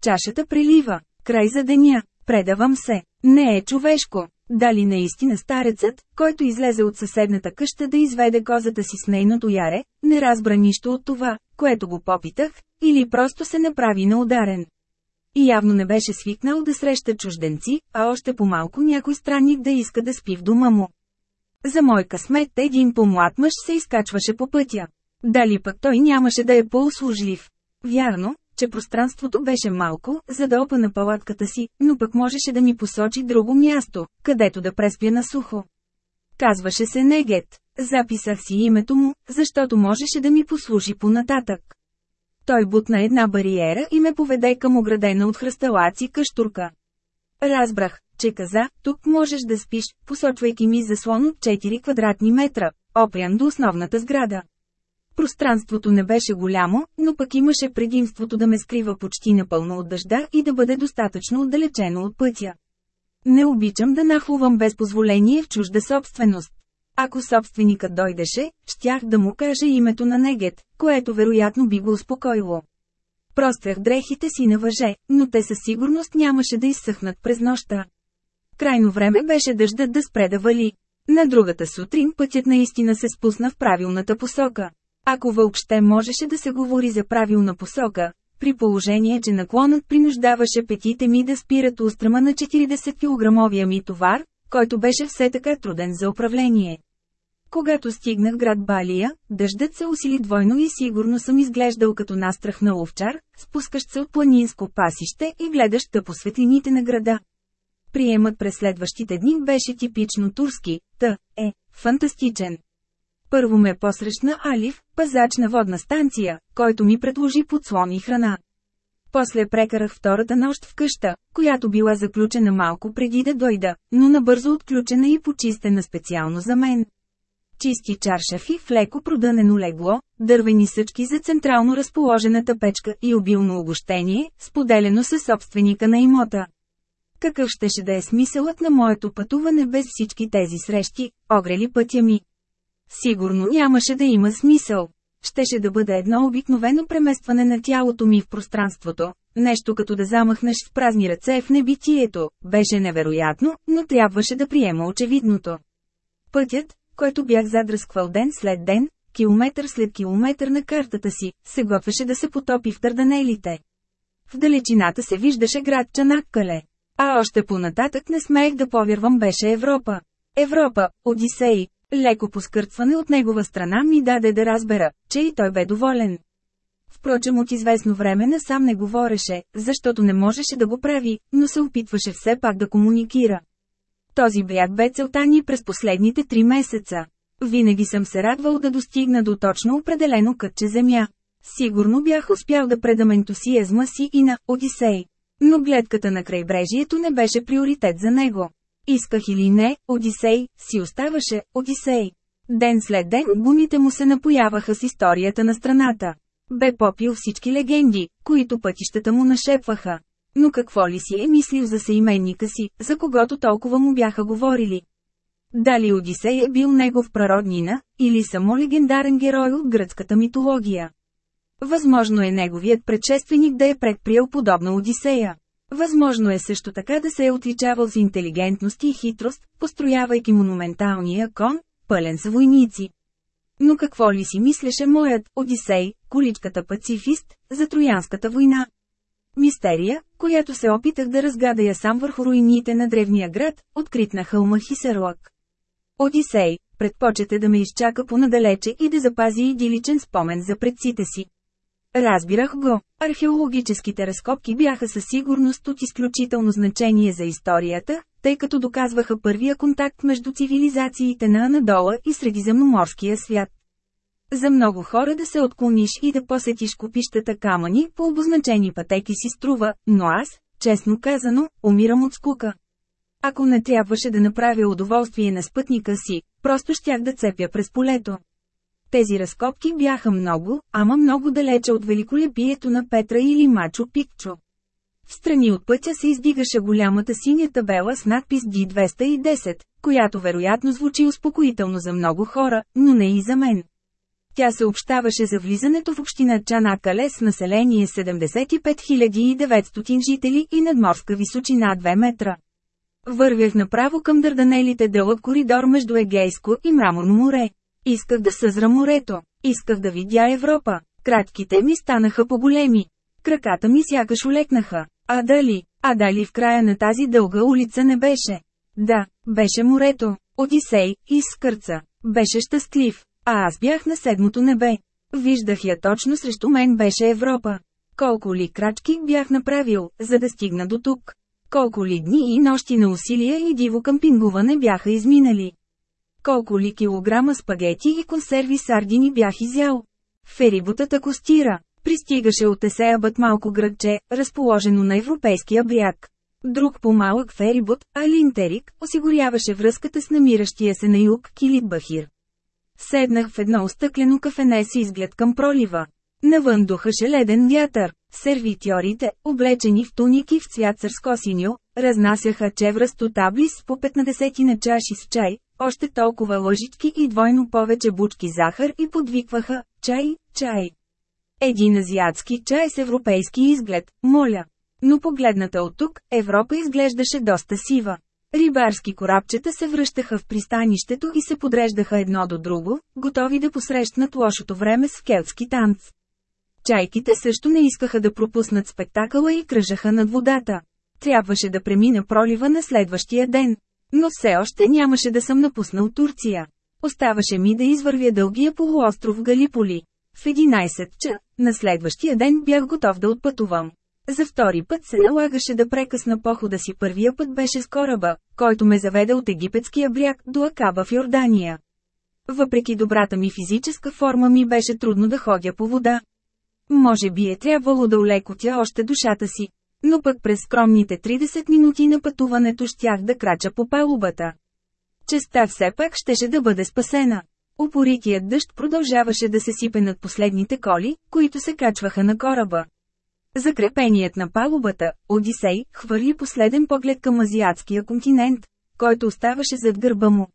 Чашата прелива. Край за деня. Предавам се. Не е човешко. Дали наистина старецът, който излезе от съседната къща да изведе козата си с нейното яре, не разбра нищо от това, което го попитах, или просто се направи на ударен. И явно не беше свикнал да среща чужденци, а още по-малко някой странник да иска да спи в дома му. За мой късмет един по-млад мъж се изкачваше по пътя. Дали пък той нямаше да е по-услужлив? Вярно, че пространството беше малко, за да опана палатката си, но пък можеше да ми посочи друго място, където да преспя на сухо. Казваше се Негет. Записах си името му, защото можеше да ми послужи понататък. Той бутна една бариера и ме поведе към оградена от хръсталаци къщурка. Разбрах, че каза, тук можеш да спиш, посочвайки ми заслон от 4 квадратни метра, опрян до основната сграда. Пространството не беше голямо, но пък имаше предимството да ме скрива почти напълно от дъжда и да бъде достатъчно отдалечено от пътя. Не обичам да нахлувам без позволение в чужда собственост. Ако собственикът дойдеше, щях да му кажа името на Негет, което вероятно би го успокоило. Прострях дрехите си на въже, но те със сигурност нямаше да изсъхнат през нощта. Крайно време беше дъждът да спре да вали. На другата сутрин пътят наистина се спусна в правилната посока. Ако въобще можеше да се говори за правилна посока, при положение, че наклонът принуждаваше петите ми да спират устрема на 40 кг ми товар, който беше все така труден за управление. Когато стигнах град Балия, дъждът се усили двойно и сигурно съм изглеждал като настрах на овчар, спускащ се от планинско пасище и гледащ по светлините на града. Приемът през следващите дни беше типично турски, та, е, фантастичен. Първо ме посрещна Алив, пазач на водна станция, който ми предложи подслон и храна. После прекарах втората нощ в къща, която била заключена малко преди да дойда, но набързо отключена и почистена специално за мен. Чисти чаршафи в леко продънено легло, дървени съчки за централно разположената печка и обилно огощение, споделено със собственика на имота. Какъв щеше да е смисълът на моето пътуване без всички тези срещи, огрели пътя ми? Сигурно нямаше да има смисъл. Щеше да бъде едно обикновено преместване на тялото ми в пространството, нещо като да замахнеш с празни ръце в небитието, беше невероятно, но трябваше да приема очевидното. Пътят, който бях задръсквал ден след ден, километър след километър на картата си, се готвеше да се потопи в търданелите. В далечината се виждаше град Чанаккале. А още понататък не смеех да повярвам беше Европа. Европа, Одисей, Леко поскъртване от негова страна ми даде да разбера, че и той бе доволен. Впрочем от известно време насам не говореше, защото не можеше да го прави, но се опитваше все пак да комуникира. Този бряг бе целта ни през последните три месеца. Винаги съм се радвал да достигна до точно определено кътче земя. Сигурно бях успял да предам ентусиазма си и на Одисей. Но гледката на крайбрежието не беше приоритет за него. Исках или не, Одисей, си оставаше, Одисей. Ден след ден гумите му се напояваха с историята на страната. Бе попил всички легенди, които пътищата му нашепваха. Но какво ли си е мислил за съименника си, за когото толкова му бяха говорили? Дали Одисей е бил негов прароднина, или само легендарен герой от гръцката митология? Възможно е неговият предшественик да е предприел подобна Одисея. Възможно е също така да се е отличавал с интелигентност и хитрост, построявайки монументалния кон, пълен с войници. Но какво ли си мислеше моят Одисей, количката пацифист, за Троянската война? Мистерия, която се опитах да разгадая сам върху руините на древния град, открит на хълма Хисерлък. Одисей, предпочете да ме изчака понадалече и да запази идиличен спомен за предците си. Разбирах го. Археологическите разкопки бяха със сигурност от изключително значение за историята, тъй като доказваха първия контакт между цивилизациите на Анадола и Средиземноморския свят. За много хора да се отклониш и да посетиш купищата камъни по обозначени пътеки си струва, но аз, честно казано, умирам от скука. Ако не трябваше да направя удоволствие на спътника си, просто щях да цепя през полето. Тези разкопки бяха много, ама много далече от великолепието на Петра или Мачо Пикчо. В страни от пътя се издигаше голямата синя табела с надпис D210, която вероятно звучи успокоително за много хора, но не и за мен. Тя съобщаваше за влизането в община Чанакале с население 75 900 жители и надморска височина 2 метра. Вървях направо към Дърданелите дълъг коридор между Егейско и Мраморно море. Исках да съзра морето. Исках да видя Европа. Кратките ми станаха по-големи. Краката ми сякаш олекнаха. А дали, а дали в края на тази дълга улица не беше? Да, беше морето. Одисей, и скърца. Беше щастлив. А аз бях на седмото небе. Виждах я точно срещу мен беше Европа. Колко ли крачки бях направил, за да стигна до тук? Колко ли дни и нощи на усилия и диво къмпингуване бяха изминали? Колко ли килограма спагети и консерви сардини бях изял? Ферибутата костира. Пристигаше от Есеабът малко градче, разположено на европейския бряг. Друг по-малък ферибот, Алинтерик, осигуряваше връзката с намиращия се на юг Килит Бахир. Седнах в едно стъклено кафене с изглед към пролива. Навън духаше леден вятър. Сервитьорите, облечени в туники в цвят църско синьо, разнасяха чевръсто таблис по 15 на чаши с чай, още толкова лъжички и двойно повече бучки захар и подвикваха «Чай, чай!» Един азиатски чай с европейски изглед, моля. Но погледната от тук, Европа изглеждаше доста сива. Рибарски корабчета се връщаха в пристанището и се подреждаха едно до друго, готови да посрещнат лошото време с келтски танц. Чайките също не искаха да пропуснат спектакъла и кръжаха над водата. Трябваше да премина пролива на следващия ден. Но все още нямаше да съм напуснал Турция. Оставаше ми да извървя дългия полуостров Галиполи. В 11 ча, на следващия ден бях готов да отпътувам. За втори път се налагаше да прекъсна похода си първия път беше с кораба, който ме заведе от египетския бряг до Акаба в Йордания. Въпреки добрата ми физическа форма ми беше трудно да ходя по вода. Може би е трябвало да улекотя още душата си. Но пък през скромните 30 минути на пътуването щях да крача по палубата. Честа все пак щеше да бъде спасена. Упоритият дъжд продължаваше да се сипе над последните коли, които се качваха на кораба. Закрепеният на палубата, Одисей, хвърли последен поглед към азиатския континент, който оставаше зад гърба му.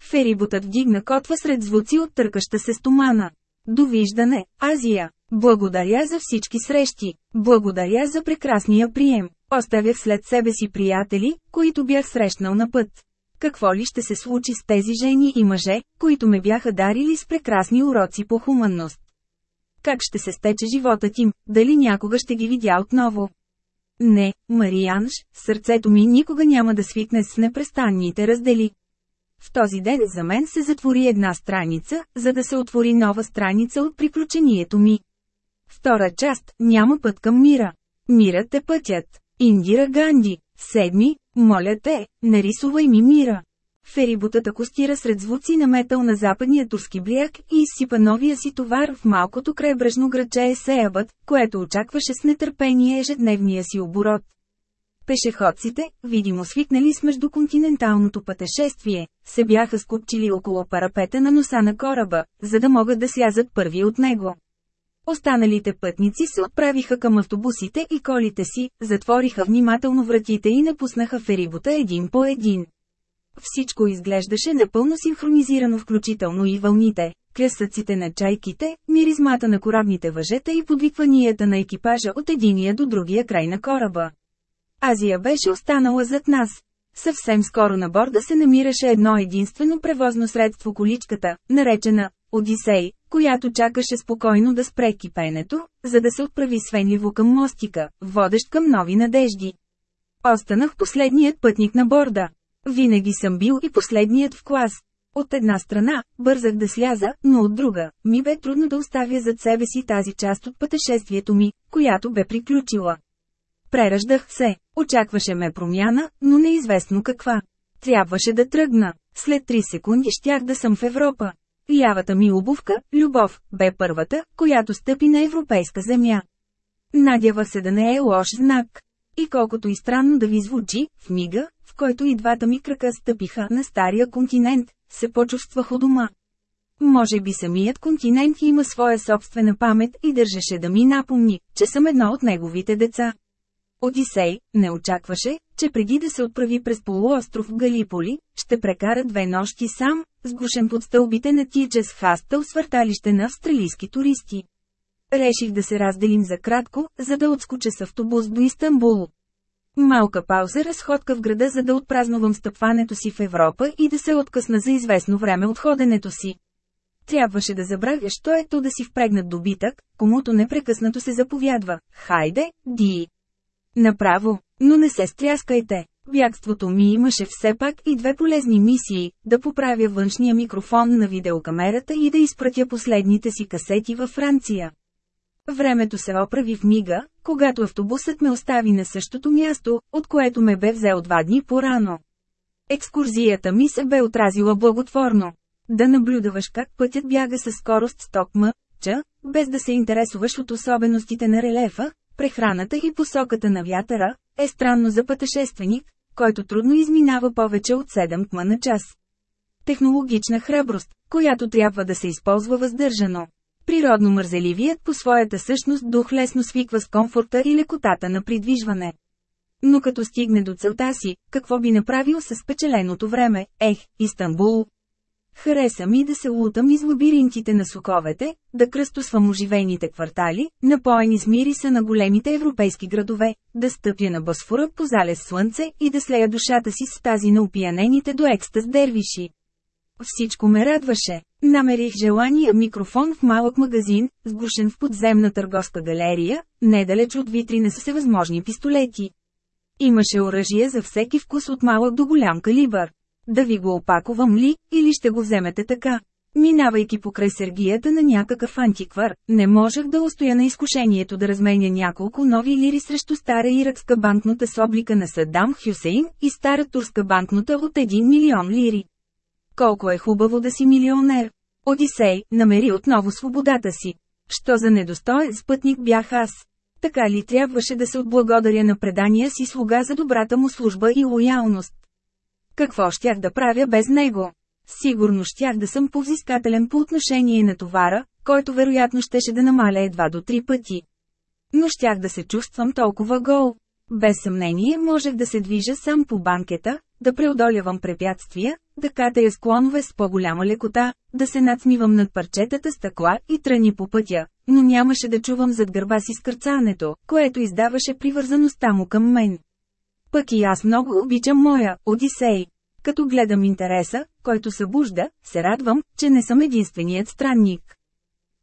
Фериботът вдигна котва сред звуци от търкаща се стомана. Довиждане, Азия! Благодаря за всички срещи. Благодаря за прекрасния прием. Оставях след себе си приятели, които бях срещнал на път. Какво ли ще се случи с тези жени и мъже, които ме бяха дарили с прекрасни уроци по хуманност? Как ще се стече животът им, дали някога ще ги видя отново? Не, Марианш, сърцето ми никога няма да свикне с непрестанните раздели. В този ден за мен се затвори една страница, за да се отвори нова страница от приключението ми. Втора част – няма път към мира. Мирът е пътят. Индира Ганди. Седми, моля те, нарисувай ми мира. Ферибутата костира сред звуци на метал на западния турски бряг и изсипа новия си товар в малкото крайбрежно градче Есеябът, което очакваше с нетърпение ежедневния си оборот. Пешеходците, видимо свикнали с междуконтиненталното пътешествие, се бяха скупчили около парапета на носа на кораба, за да могат да слязат първи от него. Останалите пътници се отправиха към автобусите и колите си, затвориха внимателно вратите и напуснаха ферибота един по един. Всичко изглеждаше напълно синхронизирано включително и вълните, кресъците на чайките, миризмата на корабните въжета и подвикванията на екипажа от единия до другия край на кораба. Азия беше останала зад нас. Съвсем скоро на борда се намираше едно единствено превозно средство количката, наречена Одисей, която чакаше спокойно да спре кипенето, за да се отправи свенливо към мостика, водещ към нови надежди. Останах последният пътник на борда. Винаги съм бил и последният в клас. От една страна, бързах да сляза, но от друга, ми бе трудно да оставя зад себе си тази част от пътешествието ми, която бе приключила. Прераждах се, очакваше ме промяна, но неизвестно каква. Трябваше да тръгна. След 3 секунди щях да съм в Европа. Лявата ми обувка, любов, бе първата, която стъпи на европейска земя. Надява се да не е лош знак. И колкото и странно да ви звучи, в мига, в който и двата ми крака стъпиха на стария континент, се почувствах у дома. Може би самият континент има своя собствена памет и държеше да ми напомни, че съм едно от неговите деца. Одисей не очакваше, че преди да се отправи през полуостров Галиполи, ще прекара две нощи сам, сгушен под стълбите на Тиджес Хастъл свърталище на австралийски туристи. Реших да се разделим за кратко, за да отскоча с автобус до Истанбул. Малка пауза разходка в града за да отпразнувам стъпването си в Европа и да се откъсна за известно време от ходенето си. Трябваше да забравя, що е то да си впрегнат добитък, комуто непрекъснато се заповядва. Хайде, ди! Направо, но не се стряскайте. Бягството ми имаше все пак и две полезни мисии – да поправя външния микрофон на видеокамерата и да изпратя последните си касети във Франция. Времето се оправи в мига, когато автобусът ме остави на същото място, от което ме бе взел два дни по-рано. Екскурзията ми се бе отразила благотворно. Да наблюдаваш как пътят бяга със скорост 100 км, без да се интересуваш от особеностите на релефа, прехраната и посоката на вятъра, е странно за пътешественик, който трудно изминава повече от 7 км на час. Технологична храброст, която трябва да се използва въздържано. Природно мързеливият по своята същност дух лесно свиква с комфорта и лекотата на придвижване. Но като стигне до целта си, какво би направил с спечеленото време? Ех, Истанбул! Хареса ми да се лутам из лабиринтите на соковете, да кръстосвам оживените квартали, напоени с мириса на големите европейски градове, да стъпя на Босфора по залез слънце и да слея душата си с тази на опиянените до екстаз дервиши. Всичко ме радваше. Намерих желания микрофон в малък магазин, сгушен в подземна търговска галерия, недалеч от витрина с всевъзможни пистолети. Имаше оръжие за всеки вкус от малък до голям калибър. Да ви го опаковам ли, или ще го вземете така? Минавайки покрай сергията на някакъв антиквар, не можех да устоя на изкушението да разменя няколко нови лири срещу стара иракска банкнота с облика на Саддам Хюсейн и стара турска банкнота от 1 милион лири. Колко е хубаво да си милионер! Одисей, намери отново свободата си. Що за недостоен спътник бях аз? Така ли трябваше да се отблагодаря на предания си слуга за добрата му служба и лоялност? Какво щях да правя без него? Сигурно щях да съм повзискателен по отношение на товара, който вероятно щеше да намаля едва до три пъти. Но щях да се чувствам толкова гол. Без съмнение можех да се движа сам по банкета, да преодолявам препятствия, да катая склонове с по-голяма лекота, да се надсмивам над парчетата стъкла и тръни по пътя, но нямаше да чувам зад гърба си скърцането, което издаваше привързаността му към мен. Пък и аз много обичам моя Одисей. Като гледам интереса, който събужда, се радвам, че не съм единственият странник.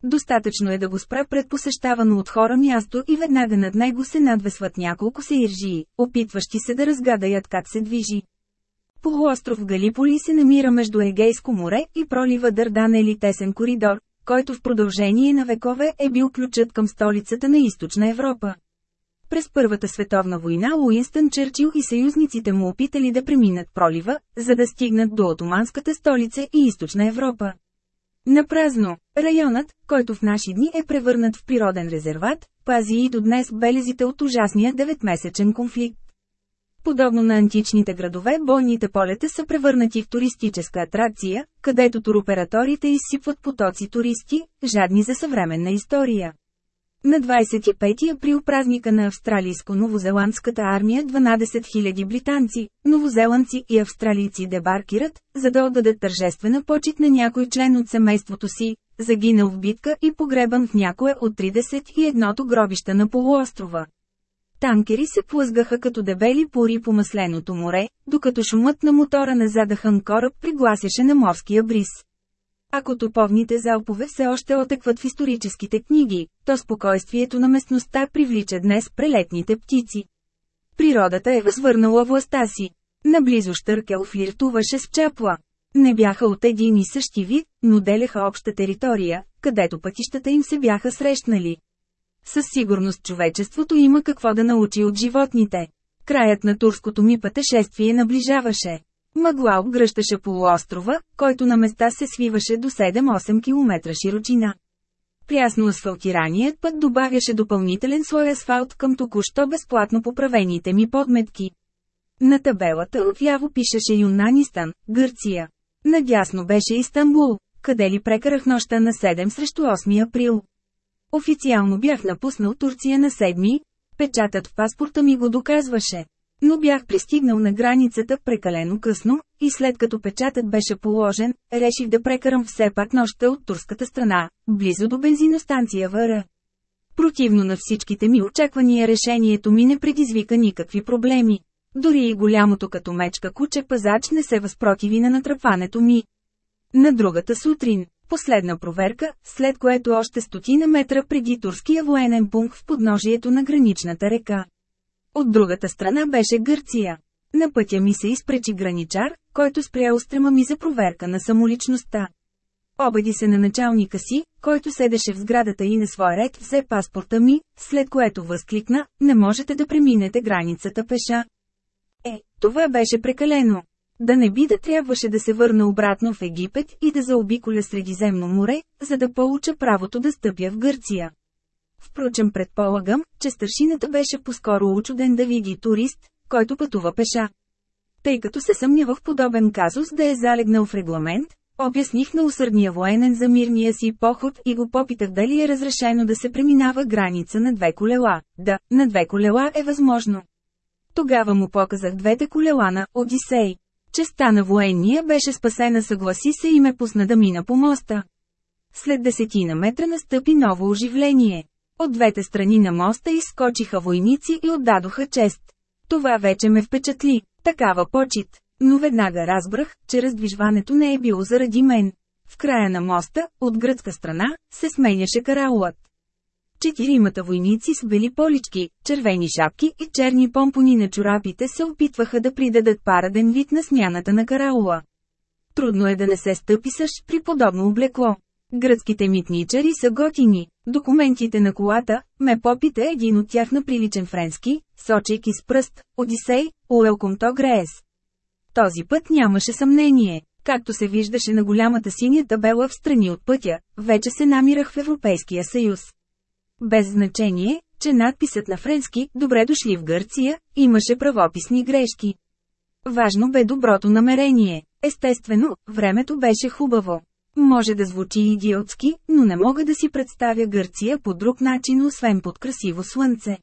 Достатъчно е да го спра пред посещавано от хора място и веднага над него се надвесват няколко сеиржии, опитващи се да разгадаят как се движи. Полуостров Галиполи се намира между Егейско море и пролива Дърдан или тесен коридор, който в продължение на векове е бил ключът към столицата на източна Европа. През Първата световна война Уинстън Черчил и съюзниците му опитали да преминат пролива, за да стигнат до отоманската столица и източна Европа. Напразно, районът, който в наши дни е превърнат в природен резерват, пази и до днес белезите от ужасния деветмесечен конфликт. Подобно на античните градове, бойните полета са превърнати в туристическа атракция, където туроператорите изсипват потоци туристи, жадни за съвременна история. На 25 април празника на австралийско-новозеландската армия 12 000 британци, новозеландци и австралийци дебаркират, за да отдадат тържествена почет на някой член от семейството си, загинал в битка и погребан в някое от 31-то гробища на полуострова. Танкери се плъзгаха като дебели пори по масленото море, докато шумът на мотора на задахан кораб пригласяше на морския бриз. Ако топовните залпове все още отекват в историческите книги, то спокойствието на местността привлича днес прелетните птици. Природата е възвърнала властта си. Наблизо Штъркел флиртуваше с чапла. Не бяха от един и същи вид, но деляха обща територия, където пътищата им се бяха срещнали. Със сигурност човечеството има какво да научи от животните. Краят на турското ми пътешествие наближаваше. Мъгла обгръщаше полуострова, който на места се свиваше до 7-8 км широчина. Прясно асфалтираният път добавяше допълнителен слой асфалт към току-що безплатно поправените ми подметки. На табелата отляво пишеше Юнанистан, Гърция. Надясно беше Истанбул, къде ли прекарах нощта на 7 срещу 8 април. Официално бях напуснал Турция на 7, печатът в паспорта ми го доказваше. Но бях пристигнал на границата прекалено късно, и след като печатът беше положен, реших да прекарам все пак нощта от турската страна, близо до бензиностанция Въра. Противно на всичките ми очаквания решението ми не предизвика никакви проблеми. Дори и голямото като мечка куче пазач не се възпротиви на натръпването ми. На другата сутрин, последна проверка, след което още стотина метра преди турския военен пункт в подножието на граничната река. От другата страна беше Гърция. На пътя ми се изпречи граничар, който спря устрема ми за проверка на самоличността. Обади се на началника си, който седеше в сградата и на свой ред взе паспорта ми, след което възкликна, не можете да преминете границата пеша. Е, това беше прекалено. Да не би да трябваше да се върна обратно в Египет и да заобиколя Средиземно море, за да получа правото да стъпя в Гърция. Впрочем предполагам, че старшината беше по-скоро учуден да види турист, който пътува пеша. Тъй като се съмнява в подобен казус да е залегнал в регламент, обясних на усърдния военен за мирния си поход и го попитах дали е разрешено да се преминава граница на две колела. Да, на две колела е възможно. Тогава му показах двете колела на Одисей. Честа на военния беше спасена съгласи се и ме пусна да мина по моста. След десетина метра настъпи ново оживление. От двете страни на моста изскочиха войници и отдадоха чест. Това вече ме впечатли, такава почет. Но веднага разбрах, че раздвижването не е било заради мен. В края на моста, от гръцка страна, се сменяше караулът. Четиримата войници с бели полички, червени шапки и черни помпони на чорапите се опитваха да придадат параден вид на смяната на караула. Трудно е да не се стъписаш при подобно облекло. Гръцките митничари са готини. Документите на колата, ме попита един от тях на приличен френски, сочейки с пръст, Одисей, Уелком то Греес. Този път нямаше съмнение. Както се виждаше на голямата синя табела в страни от пътя, вече се намирах в Европейския съюз. Без значение, че надписът на френски «Добре дошли в Гърция» имаше правописни грешки. Важно бе доброто намерение. Естествено, времето беше хубаво. Може да звучи идиотски, но не мога да си представя Гърция по друг начин, освен под красиво слънце.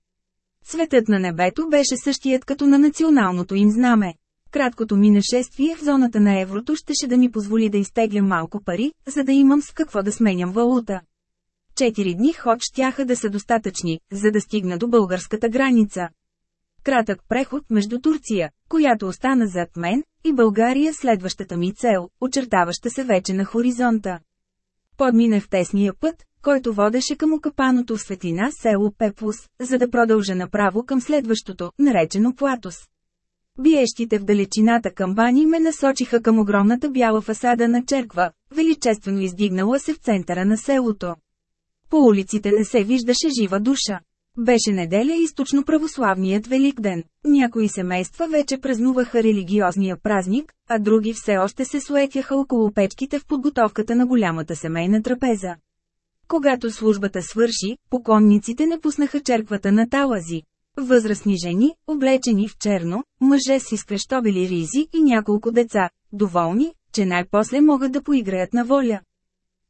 Светът на небето беше същият като на националното им знаме. Краткото ми нашествие в зоната на еврото щеше да ми позволи да изтеглям малко пари, за да имам с какво да сменям валута. Четири дни ход щяха да са достатъчни, за да стигна до българската граница. Кратък преход между Турция, която остана зад мен, и България следващата ми цел, очертаваща се вече на хоризонта. Подминах тесния път, който водеше към окапаното в светлина село Пеплус, за да продължа направо към следващото, наречено Платос. Биещите в далечината камбани ме насочиха към огромната бяла фасада на черква, величествено издигнала се в центъра на селото. По улиците не се виждаше жива душа. Беше неделя източно православният Великден. Някои семейства вече празнуваха религиозния празник, а други все още се суетяха около печките в подготовката на голямата семейна трапеза. Когато службата свърши, поклонниците напуснаха черквата на Талази. Възрастни жени, облечени в черно, мъже с изкрещобили ризи и няколко деца, доволни, че най-после могат да поиграят на воля.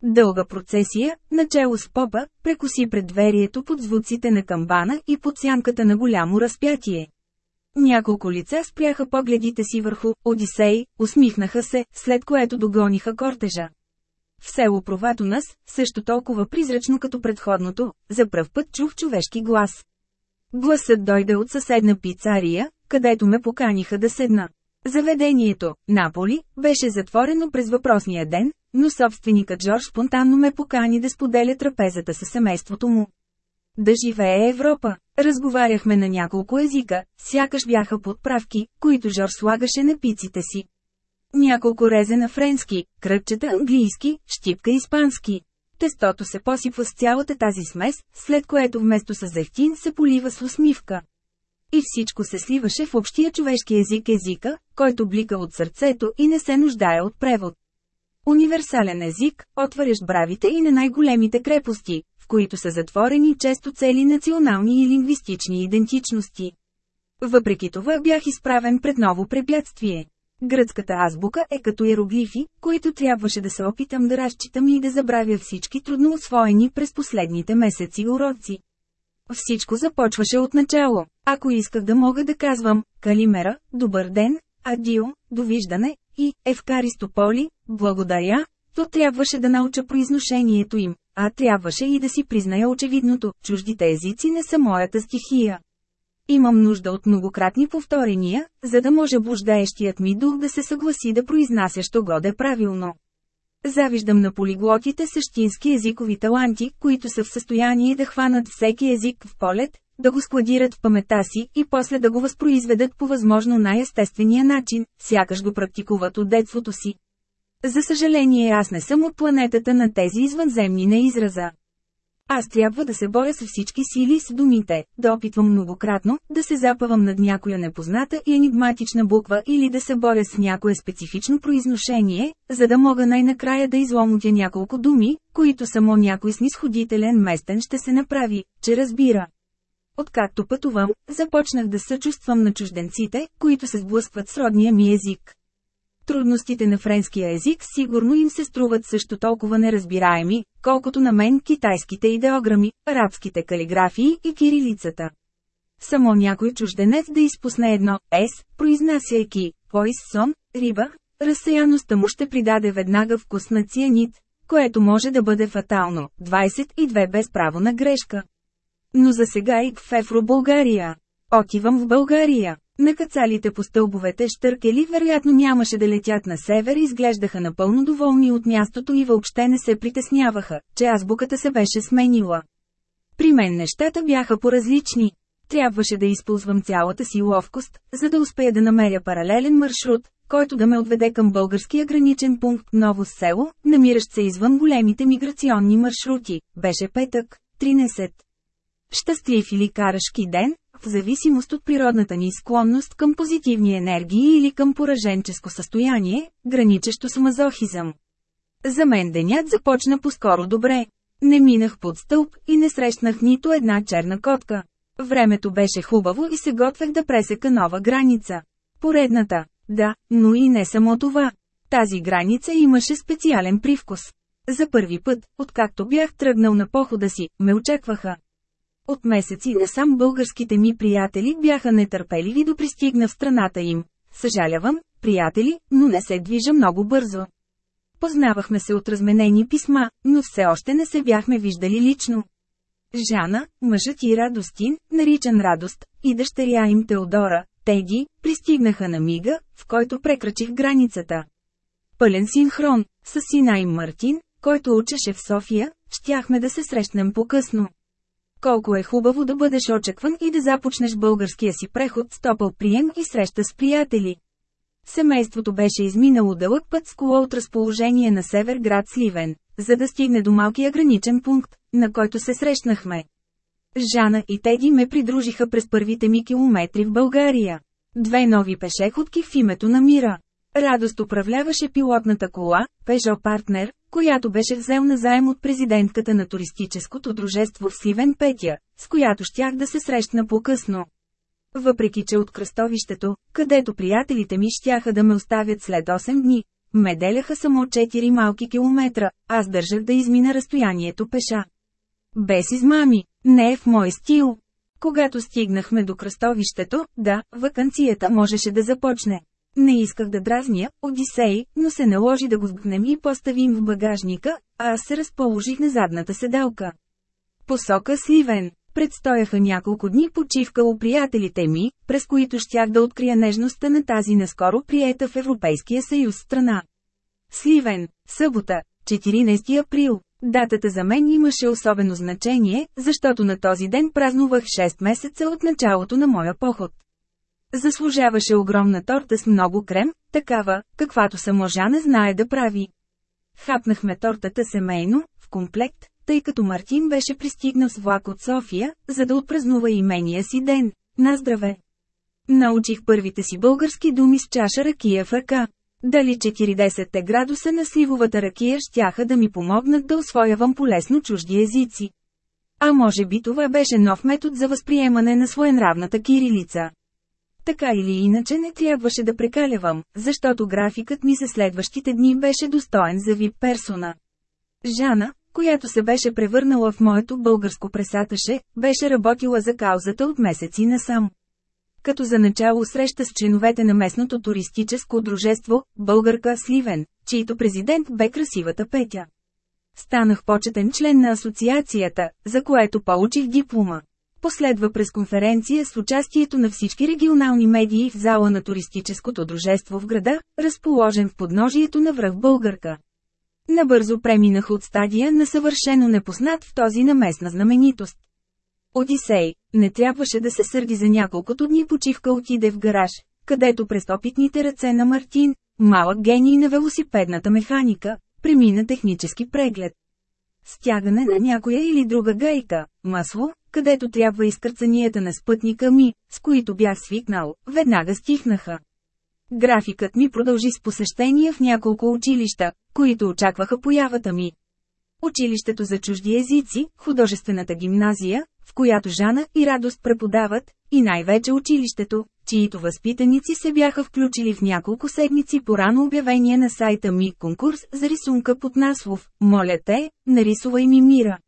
Дълга процесия, начало с попа, прекоси пред дверието под звуците на камбана и под сянката на голямо разпятие. Няколко лица спряха погледите си върху Одисей, усмихнаха се, след което догониха кортежа. В село Проватонас, също толкова призрачно като предходното, за пръв път чух човешки глас. Гласът дойде от съседна пицария, където ме поканиха да седна. Заведението, Наполи, беше затворено през въпросния ден, но собственикът Джордж спонтанно ме покани да споделя трапезата със семейството му. Да живее Европа! Разговаряхме на няколко езика, сякаш бяха подправки, които Жорж слагаше на пиците си. Няколко резе на френски, кръгчета английски, щипка испански. Тестото се посипва с цялата тази смес, след което вместо с зехтин се полива с усмивка. И всичко се сливаше в общия човешки език езика, който блика от сърцето и не се нуждае от превод. Универсален език, отварящ бравите и на най-големите крепости, в които са затворени често цели национални и лингвистични идентичности. Въпреки това бях изправен пред ново препятствие. Гръцката азбука е като иероглифи, които трябваше да се опитам да разчитам и да забравя всички трудно освоени през последните месеци уроци. Всичко започваше от начало. Ако исках да мога да казвам «Калимера», «Добър ден», «Адио», «Довиждане» и «Евкаристополи», «Благодаря», то трябваше да науча произношението им, а трябваше и да си призная очевидното, чуждите езици не са моята стихия. Имам нужда от многократни повторения, за да може блуждаещият ми дух да се съгласи да произнася що годе правилно. Завиждам на полиглотите същински езикови таланти, които са в състояние да хванат всеки език в полет, да го складират в памета си и после да го възпроизведат по възможно най-естествения начин, сякаш го практикуват от детството си. За съжаление аз не съм от планетата на тези извънземни на израза. Аз трябва да се боря с всички сили с думите, да опитвам многократно, да се запъвам над някоя непозната и енигматична буква или да се боря с някое специфично произношение, за да мога най-накрая да изломутя няколко думи, които само някой снисходителен местен ще се направи, че разбира. Откакто пътувам, започнах да съчувствам на чужденците, които се сблъскват с родния ми език. Трудностите на френския език сигурно им се струват също толкова неразбираеми, колкото на мен китайските идеограми, арабските калиграфии и кирилицата. Само някой чужденец да изпусне едно «с», произнасяйки «поиссон», «риба», разсеяността му ще придаде веднага вкус на цианит, което може да бъде фатално, 22 без право на грешка. Но за сега и в Евро-България. Отивам в България. Накацалите по стълбовете штъркели вероятно нямаше да летят на север и изглеждаха напълно доволни от мястото и въобще не се притесняваха, че азбуката се беше сменила. При мен нещата бяха поразлични. Трябваше да използвам цялата си ловкост, за да успея да намеря паралелен маршрут, който да ме отведе към българския граничен пункт Ново село, намиращ се извън големите миграционни маршрути. Беше петък, 13. Щастлив или карашки ден, в зависимост от природната ни склонност към позитивни енергии или към пораженческо състояние, граничещо с мазохизъм. За мен денят започна по-скоро добре. Не минах под стълб и не срещнах нито една черна котка. Времето беше хубаво и се готвех да пресека нова граница. Поредната. Да, но и не само това. Тази граница имаше специален привкус. За първи път, откакто бях тръгнал на похода си, ме очакваха. От месеци насам българските ми приятели бяха нетърпеливи да пристигна в страната им. Съжалявам, приятели, но не се движа много бързо. Познавахме се от разменени писма, но все още не се бяхме виждали лично. Жана, мъжът и Радостин, наричан Радост, и дъщеря им Теодора, Теги, пристигнаха на мига, в който прекрачих границата. Пълен синхрон, с сина им Мартин, който учеше в София, щяхме да се срещнем по-късно. Колко е хубаво да бъдеш очакван и да започнеш българския си преход с топъл прием и среща с приятели. Семейството беше изминало дълъг път с кола от разположение на север град Сливен, за да стигне до малкия граничен пункт, на който се срещнахме. Жана и Теди ме придружиха през първите ми километри в България. Две нови пешеходки в името на мира. Радост управляваше пилотната кола, Peugeot Partner, която беше взел на заем от президентката на туристическото дружество в Сивен Петя, с която щях да се срещна по-късно. Въпреки че от кръстовището, където приятелите ми щяха да ме оставят след 8 дни, ме деляха само 4 малки километра, аз държах да измина разстоянието пеша. Без измами, не е в мой стил. Когато стигнахме до кръстовището, да, вакансията можеше да започне. Не исках да дразня, Одисей, но се наложи да го сгнем и поставим в багажника, а аз се разположих на задната седалка. Посока Сливен. Предстояха няколко дни почивка у приятелите ми, през които щях да открия нежността на тази наскоро приета в Европейския съюз страна. Сливен, събота, 14 април. Датата за мен имаше особено значение, защото на този ден празнувах 6 месеца от началото на моя поход. Заслужаваше огромна торта с много крем, такава, каквато само Жана знае да прави. Хапнахме тортата семейно, в комплект, тъй като Мартин беше пристигнал с влак от София, за да отпразнува имения си ден. На здраве! Научих първите си български думи с чаша ракия в ръка. Дали 40 градуса на сливовата ракия щяха да ми помогнат да освоявам полесно чужди езици. А може би това беше нов метод за възприемане на своенравната кирилица. Така или иначе не трябваше да прекалявам, защото графикът ми за следващите дни беше достоен за вип персона. Жана, която се беше превърнала в моето българско пресаташе, беше работила за каузата от месеци насам. Като за начало среща с членовете на местното туристическо дружество, българка Сливен, чийто президент бе красивата Петя. Станах почетен член на асоциацията, за което получих диплома. Последва през конференция с участието на всички регионални медии в зала на туристическото дружество в града, разположен в подножието на връх Българка. Набързо преминах от стадия на съвършено непознат в този на местна знаменитост. Одисей, не трябваше да се сърди за няколкото дни почивка отиде в гараж, където през опитните ръце на Мартин, малък гений на велосипедната механика, премина технически преглед. Стягане на някоя или друга гайка, масло, където трябва изкърцанията на спътника ми, с които бях свикнал, веднага стихнаха. Графикът ми продължи с посещения в няколко училища, които очакваха появата ми. Училището за чужди езици, художествената гимназия, в която Жана и Радост преподават, и най-вече училището, чието възпитаници се бяха включили в няколко седмици по рано обявение на сайта ми конкурс за рисунка под наслов «Моля те, нарисувай ми мира».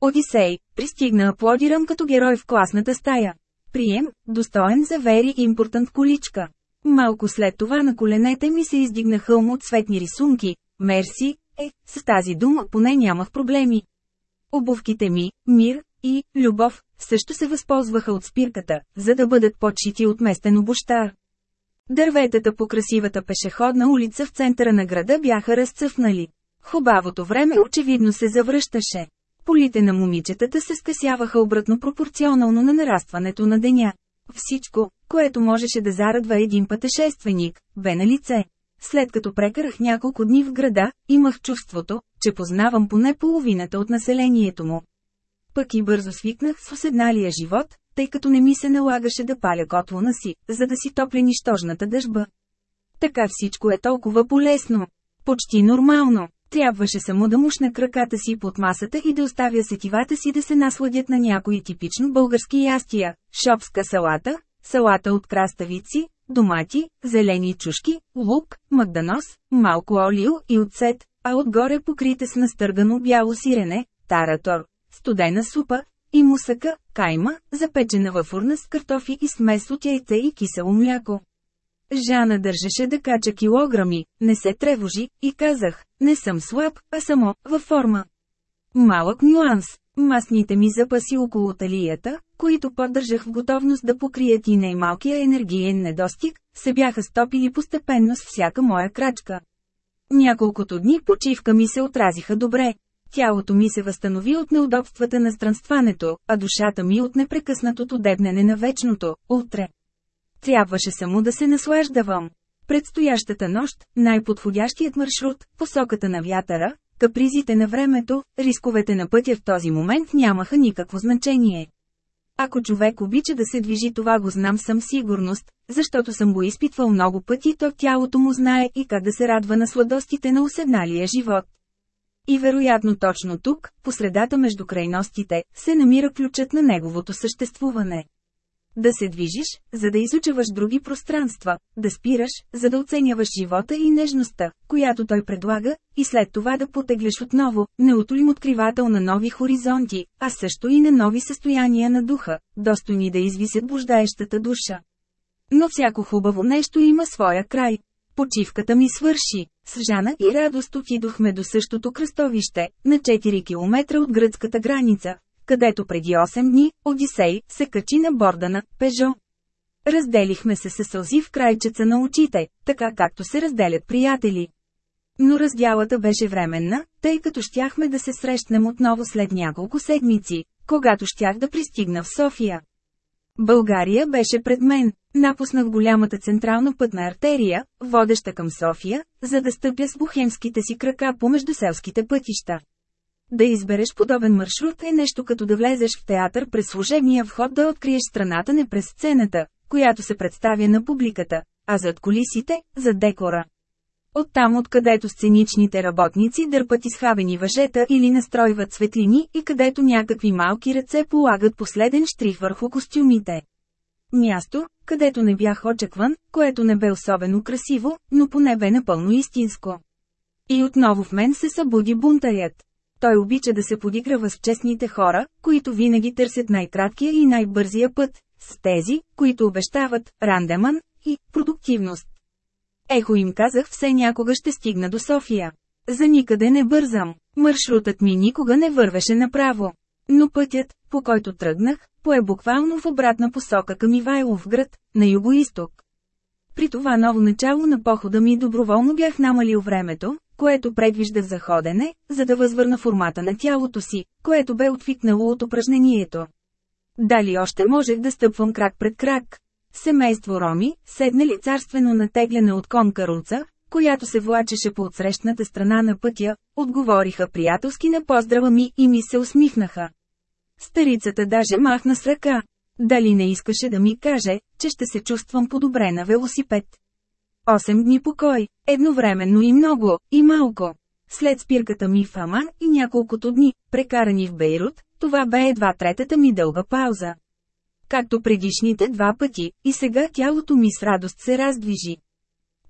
Одисей, пристигна аплодирам като герой в класната стая. Прием, достоен за Вери импортант количка. Малко след това на коленете ми се издигна хълм от цветни рисунки. Мерси, е, с тази дума поне нямах проблеми. Обувките ми, мир и любов също се възползваха от спирката, за да бъдат подшити от местен обощар. Дърветата по красивата пешеходна улица в центъра на града бяха разцъфнали. Хубавото време очевидно се завръщаше. Полите на момичетата се скъсяваха обратно пропорционално на нарастването на деня. Всичко, което можеше да зарадва един пътешественик, бе на лице. След като прекарах няколко дни в града, имах чувството, че познавам поне половината от населението му. Пък и бързо свикнах с уседналия живот, тъй като не ми се налагаше да паля котлона си, за да си топля нищожната дъжба. Така всичко е толкова полезно. Почти нормално. Трябваше само да мушна краката си под масата и да оставя сетивата си да се насладят на някои типично български ястия – шопска салата, салата от краставици, домати, зелени чушки, лук, магданос, малко олио и оцет, а отгоре покрите с настъргано бяло сирене, таратор, студена супа, и мусъка, кайма, запечена във фурна с картофи и смес от яйце и кисело мляко. Жана държеше да кача килограми, не се тревожи, и казах, не съм слаб, а само, във форма. Малък нюанс. Масните ми запаси около талията, които поддържах в готовност да покрият и най-малкия енергиен недостиг, се бяха стопили постепенно с всяка моя крачка. Няколкото дни почивка ми се отразиха добре. Тялото ми се възстанови от неудобствата на странстването, а душата ми от непрекъснатото дебнене на вечното, утре. Трябваше само да се наслаждавам. Предстоящата нощ, най-подходящият маршрут, посоката на вятъра, капризите на времето, рисковете на пътя в този момент нямаха никакво значение. Ако човек обича да се движи това го знам съм сигурност, защото съм го изпитвал много пъти то тялото му знае и как да се радва на сладостите на уседналия живот. И вероятно точно тук, по средата между крайностите, се намира ключът на неговото съществуване. Да се движиш, за да изучаваш други пространства, да спираш, за да оценяваш живота и нежността, която той предлага, и след това да потегляш отново, неутолим откривател на нови хоризонти, а също и на нови състояния на духа, достойни да извисят буждаещата душа. Но всяко хубаво нещо има своя край. Почивката ми свърши. С Жана и радост отидохме до същото кръстовище, на 4 км от гръцката граница, където преди 8 дни, Одисей, се качи на борда на Пежо. Разделихме се със сълзи в крайчеца на очите, така както се разделят приятели. Но раздялата беше временна, тъй като щяхме да се срещнем отново след няколко седмици, когато щях да пристигна в София. България беше пред мен. Напуснах голямата централна пътна артерия, водеща към София, за да стъпя с бухемските си крака по междуселските пътища. Да избереш подобен маршрут е нещо като да влезеш в театър през служебния вход да откриеш страната не през сцената, която се представя на публиката, а зад колисите, зад декора. Оттам откъдето сценичните работници дърпат изхабени въжета или настройват светлини и където някакви малки ръце полагат последен штрих върху костюмите. Място, където не бях очакван, което не бе особено красиво, но поне бе напълно истинско. И отново в мен се събуди бунтарят. Той обича да се подиграва с честните хора, които винаги търсят най-краткия и най-бързия път, с тези, които обещават рандеман и продуктивност. Ехо им казах все някога ще стигна до София. За никъде не бързам. Маршрутът ми никога не вървеше направо. Но пътят, по който тръгнах, пое буквално в обратна посока към Ивайлов град, на юго-исток. При това ново начало на похода ми доброволно бях намалил времето, което предвиждах за ходене, за да възвърна формата на тялото си, което бе отвикнало от упражнението. Дали още можех да стъпвам крак пред крак? Семейство Роми, седнали царствено натегляне от кон каруца, която се влачеше по отсрещната страна на пътя, отговориха приятелски на поздрава ми и ми се усмихнаха. Старицата даже махна с ръка. Дали не искаше да ми каже, че ще се чувствам по-добре на велосипед. Осем дни покой, едновременно и много, и малко. След спирката ми в Аман и няколкото дни, прекарани в Бейрут, това бе едва третата ми дълга пауза. Както предишните два пъти, и сега тялото ми с радост се раздвижи.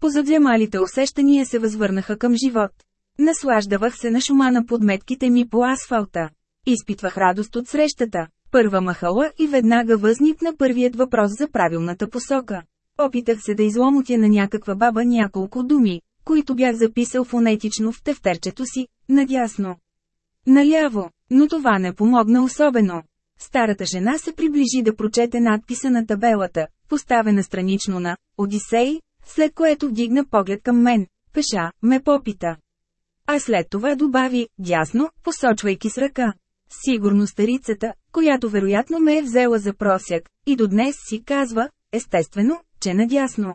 Позадземалите усещания се възвърнаха към живот. Наслаждавах се на шума на подметките ми по асфалта. Изпитвах радост от срещата. Първа махала и веднага възникна първият въпрос за правилната посока. Опитах се да изломотя на някаква баба няколко думи, които бях записал фонетично в тефтерчето си, надясно. Наляво, но това не помогна особено. Старата жена се приближи да прочете надписа на табелата, поставена странично на «Одисей», след което вдигна поглед към мен, пеша, ме попита. А след това добави, дясно, посочвайки с ръка. Сигурно старицата, която вероятно ме е взела за просяк, и до днес си казва, естествено, че надясно.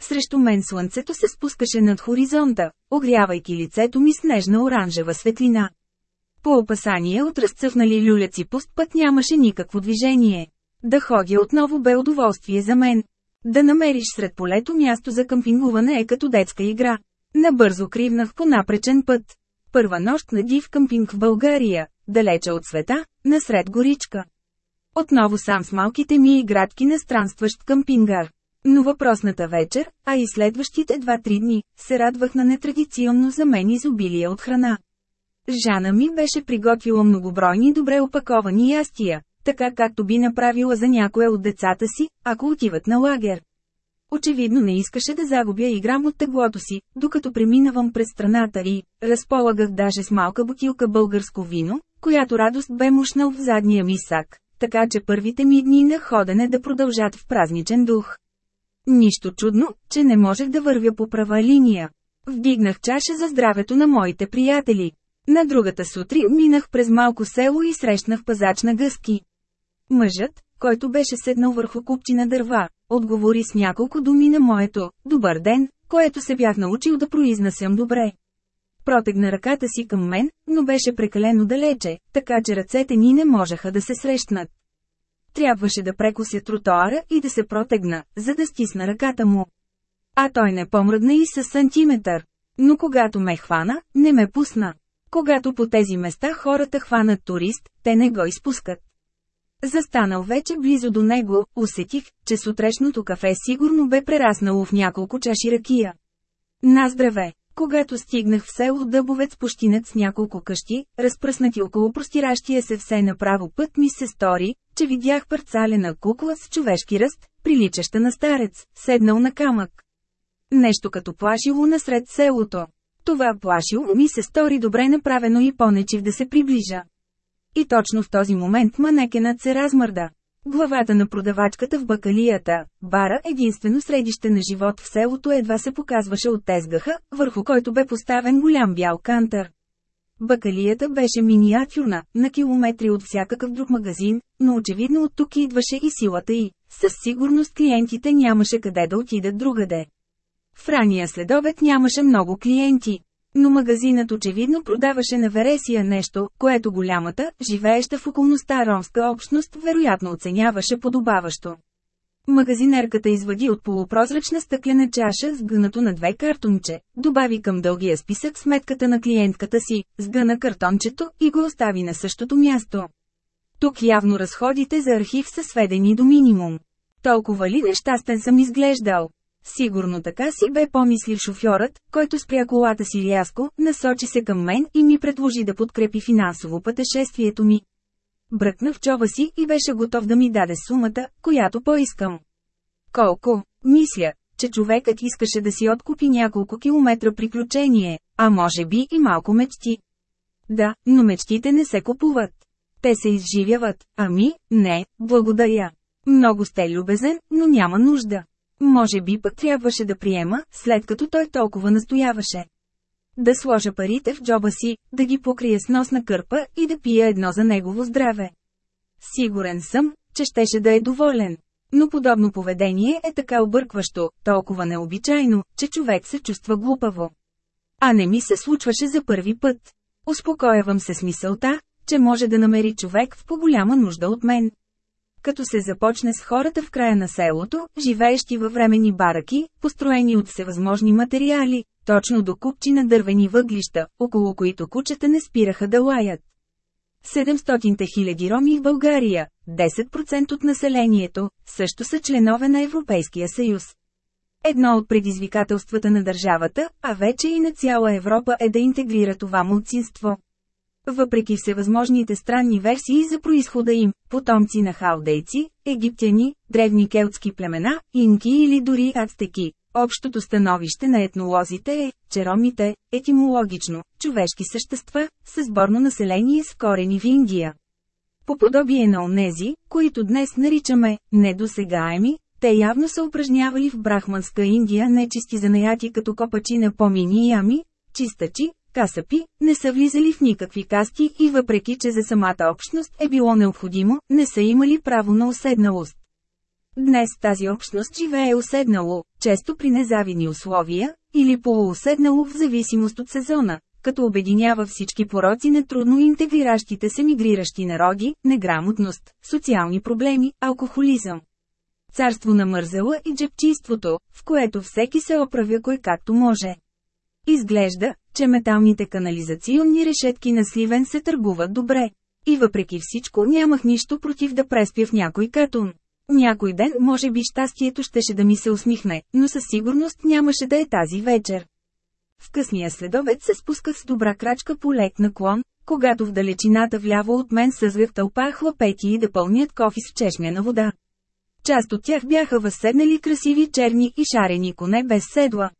Срещу мен слънцето се спускаше над хоризонта, огрявайки лицето ми с нежна оранжева светлина. По опасание от разцъфнали люляци пуст път нямаше никакво движение. Да ходя отново бе удоволствие за мен. Да намериш сред полето място за къмпингуване е като детска игра. Набързо кривнах по напречен път. Първа нощ на див къмпинг в България, далече от света, насред горичка. Отново сам с малките ми игратки на странстващ къмпингар. Но въпросната вечер, а и следващите 2-3 дни, се радвах на нетрадиционно за мен изобилие от храна. Жана ми беше приготвила многобройни добре опаковани ястия, така както би направила за някоя от децата си, ако отиват на лагер. Очевидно не искаше да загубя и грам от теглото си, докато преминавам през страната и разполагах даже с малка бутилка българско вино, която радост бе мушнал в задния ми сак, така че първите ми дни на ходене да продължат в празничен дух. Нищо чудно, че не можех да вървя по права линия. Вдигнах чаша за здравето на моите приятели. На другата сутрин минах през малко село и срещнах пазач на гъски. Мъжът, който беше седнал върху купчина дърва, отговори с няколко думи на моето «Добър ден», което се бях научил да произнасям добре. Протегна ръката си към мен, но беше прекалено далече, така че ръцете ни не можеха да се срещнат. Трябваше да прекося тротоара и да се протегна, за да стисна ръката му. А той не помръдна и с сантиметър. Но когато ме хвана, не ме пусна. Когато по тези места хората хванат турист, те не го изпускат. Застанал вече близо до него, усетих, че сутрешното кафе сигурно бе прераснало в няколко чаши ракия. На здраве! Когато стигнах в село Дъбовец пущинец с няколко къщи, разпръснати около простиращия се все направо път ми се стори, че видях парцалена кукла с човешки ръст, приличаща на старец, седнал на камък. Нещо като плашило насред селото. Това плашило ми се стори добре направено и понечив да се приближа. И точно в този момент манекенът се размърда. Главата на продавачката в бакалията, бара единствено средище на живот в селото едва се показваше от тезгаха, върху който бе поставен голям бял кантър. Бакалията беше миниатюрна, на километри от всякакъв друг магазин, но очевидно от тук идваше и силата й. Със сигурност клиентите нямаше къде да отидат другаде. В ранния следобед нямаше много клиенти. Но магазинът очевидно продаваше на Вересия нещо, което голямата, живееща в околността ромска общност, вероятно оценяваше подобаващо. Магазинерката извади от полупрозрачна стъклена чаша с гънато на две картонче, добави към дългия списък сметката на клиентката си, сгъна картончето и го остави на същото място. Тук явно разходите за архив са сведени до минимум. Толкова ли нещастен съм изглеждал? Сигурно така си бе помислил шофьорът, който спря колата си рязко, насочи се към мен и ми предложи да подкрепи финансово пътешествието ми. Бръкна в чоба си и беше готов да ми даде сумата, която поискам. Колко? Мисля, че човекът искаше да си откупи няколко километра приключение, а може би и малко мечти. Да, но мечтите не се купуват. Те се изживяват, ами, не, благодаря. Много сте любезен, но няма нужда. Може би пък трябваше да приема, след като той толкова настояваше. Да сложа парите в джоба си, да ги покрия с носна кърпа и да пия едно за негово здраве. Сигурен съм, че щеше да е доволен. Но подобно поведение е така объркващо, толкова необичайно, че човек се чувства глупаво. А не ми се случваше за първи път. Успокоявам се с мисълта, че може да намери човек в по-голяма нужда от мен. Като се започне с хората в края на селото, живеещи във времени бараки, построени от всевъзможни материали, точно до купчи на дървени въглища, около които кучета не спираха да лаят. 700 хиляди роми в България, 10% от населението, също са членове на Европейския съюз. Едно от предизвикателствата на държавата, а вече и на цяла Европа е да интегрира това мълцинство. Въпреки всевъзможните странни версии за происхода им, потомци на халдейци, египтяни, древни келтски племена, инки или дори ацтеки, общото становище на етнолозите е, че ромите, етимологично, човешки същества, са сборно население с корени в Индия. По подобие на онези, които днес наричаме недосегаеми, те явно са упражнявали в брахманска Индия нечисти занаяти като копачи на помини ями, чистачи, касапи, не са влизали в никакви касти и въпреки че за самата общност е било необходимо, не са имали право на уседналост. Днес тази общност живее уседнало, често при незавидни условия, или полууседнало в зависимост от сезона, като обединява всички пороци на трудно интегриращите се мигриращи народи, неграмотност, социални проблеми, алкохолизъм. Царство на мързела и джепчийството, в което всеки се оправя кой както може. Изглежда, че металните канализационни решетки на Сливен се търгуват добре. И въпреки всичко нямах нищо против да преспя в някой катун. Някой ден може би щастието щеше да ми се усмихне, но със сигурност нямаше да е тази вечер. В късния следобед се спусках с добра крачка по лек наклон, когато в далечината вляво от мен съзвях тълпа хлапети и да пълнят кофи с чешмяна вода. Част от тях бяха възседнали красиви черни и шарени коне без седла.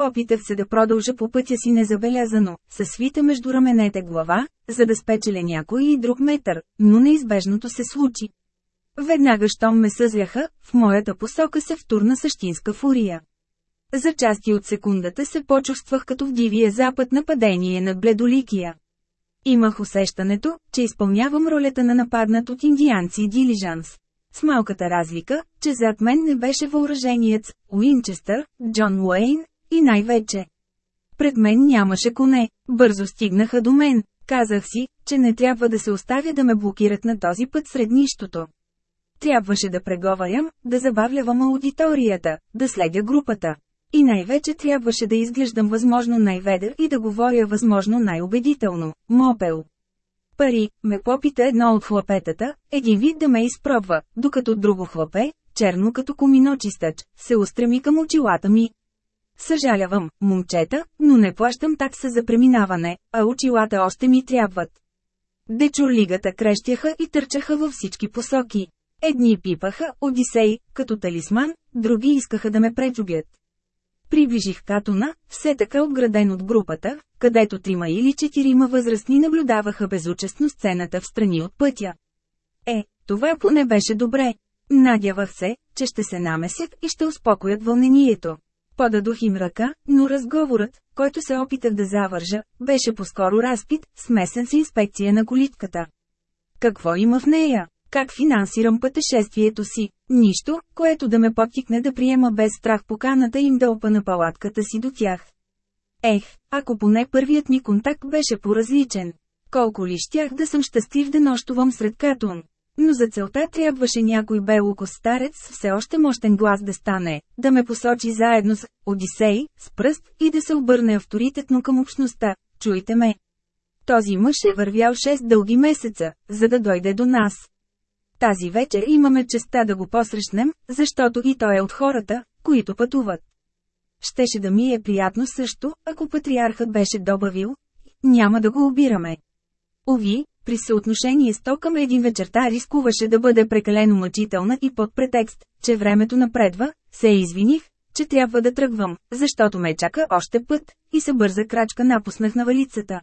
Опитах се да продължа по пътя си незабелязано, със свита между раменете глава, за да спечеля някой и друг метър, но неизбежното се случи. Веднага щом ме съзляха, в моята посока се втурна същинска фурия. За части от секундата се почувствах като в дивия запад нападение над бледоликия. Имах усещането, че изпълнявам ролята на нападнат от индианци дилижанс. С малката разлика, че зад мен не беше въоръжениец, Уинчестър, Джон Уейн, и най-вече. Пред мен нямаше коне, бързо стигнаха до мен, казах си, че не трябва да се оставя да ме блокират на този път сред нищото. Трябваше да преговарям, да забавлявам аудиторията, да следя групата. И най-вече трябваше да изглеждам възможно най-ведър и да говоря възможно най-убедително. Мопел. Пари, ме попита едно от хлапетата, един вид да ме изпробва, докато друго хлапе, черно като коминочистъч, се устреми към очилата ми. Съжалявам, момчета, но не плащам такса за преминаване, а очилата още ми трябват. Дечурлигата крещяха и търчаха във всички посоки. Едни пипаха, Одисей, като талисман, други искаха да ме пречубят. Приближих Катуна, все така обграден от групата, където трима или четирима възрастни наблюдаваха безучестно сцената в страни от пътя. Е, това поне беше добре. Надявах се, че ще се намесят и ще успокоят вълнението. Подадох им ръка, но разговорът, който се опитах да завържа, беше по-скоро разпит, смесен с инспекция на колитката. Какво има в нея? Как финансирам пътешествието си? Нищо, което да ме подтикне да приема без страх поканата им да опана палатката си до тях. Ех, ако поне първият ми контакт беше поразличен. Колко ли щях да съм щастлив да нощувам сред Катун. Но за целта трябваше някой белоко старец с все още мощен глас да стане, да ме посочи заедно с Одисей, с пръст и да се обърне авторитетно към общността. Чуйте ме! Този мъж е вървял 6 дълги месеца, за да дойде до нас. Тази вечер имаме честа да го посрещнем, защото и той е от хората, които пътуват. Щеше да ми е приятно също, ако патриархът беше добавил, няма да го обираме. Ови, при съотношение 100 към един вечерта рискуваше да бъде прекалено мъчителна и под претекст, че времето напредва, се извиних, че трябва да тръгвам, защото ме чака още път, и се бърза крачка напуснах на валицата.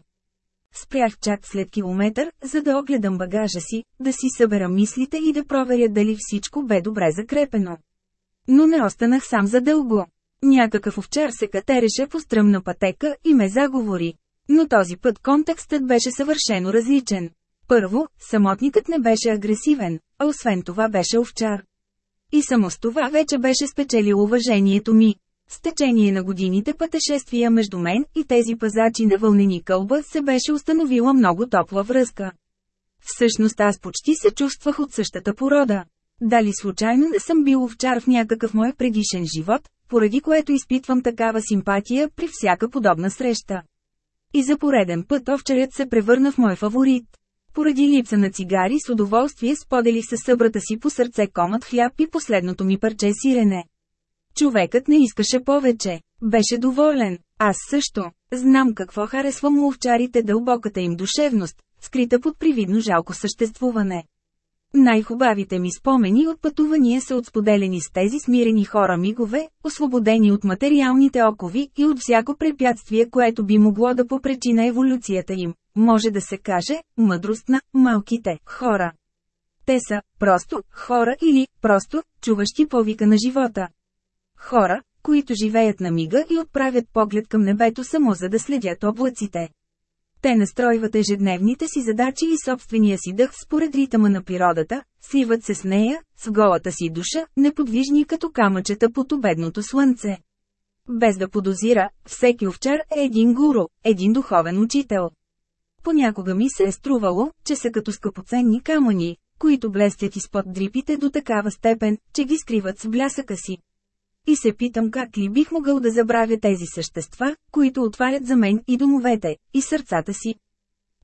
Спрях чак след километър, за да огледам багажа си, да си събера мислите и да проверя дали всичко бе добре закрепено. Но не останах сам за дълго. Някакъв овчар се катереше по стръмна пътека и ме заговори. Но този път контекстът беше съвършено различен. Първо, самотникът не беше агресивен, а освен това беше овчар. И само с това вече беше спечелил уважението ми. С течение на годините пътешествия между мен и тези пазачи на вълнени кълба се беше установила много топла връзка. Всъщност аз почти се чувствах от същата порода. Дали случайно не съм бил овчар в някакъв мой предишен живот, поради което изпитвам такава симпатия при всяка подобна среща. И за пореден път овчарят се превърна в мой фаворит. Поради липса на цигари с удоволствие споделих със събрата си по сърце комът хляб и последното ми парче сирене. Човекът не искаше повече. Беше доволен. Аз също. Знам какво харесвам у овчарите дълбоката им душевност, скрита под привидно жалко съществуване. Най-хубавите ми спомени от пътувания са отсподелени с тези смирени хора мигове, освободени от материалните окови и от всяко препятствие, което би могло да попречи на еволюцията им. Може да се каже, мъдрост на малките хора. Те са просто хора или просто чуващи повика на живота. Хора, които живеят на мига и отправят поглед към небето само за да следят облаците. Те настройват ежедневните си задачи и собствения си дъх според ритъма на природата, сливат се с нея, с голата си душа, неподвижни като камъчета под обедното слънце. Без да подозира, всеки овчар е един гуру, един духовен учител. Понякога ми се е струвало, че са като скъпоценни камъни, които блестят изпод дрипите до такава степен, че ги скриват с блясъка си. И се питам как ли бих могъл да забравя тези същества, които отварят за мен и домовете, и сърцата си.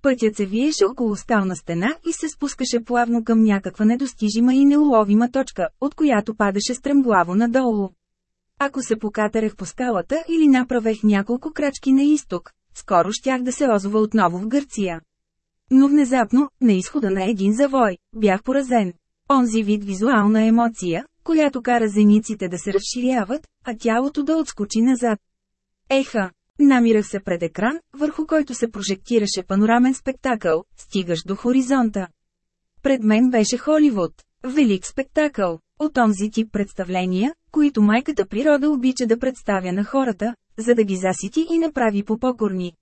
Пътят се виеше около скална стена и се спускаше плавно към някаква недостижима и неуловима точка, от която падаше стремглаво надолу. Ако се покатарех по скалата или направех няколко крачки на изток, скоро щях да се озова отново в Гърция. Но внезапно, на изхода на един завой, бях поразен. Онзи вид визуална емоция, която кара зениците да се разширяват, а тялото да отскочи назад. Еха! Намирах се пред екран, върху който се прожектираше панорамен спектакъл, стигаш до хоризонта. Пред мен беше Холивуд. Велик спектакъл. От онзи тип представления, които майката природа обича да представя на хората, за да ги засити и направи по-покорни.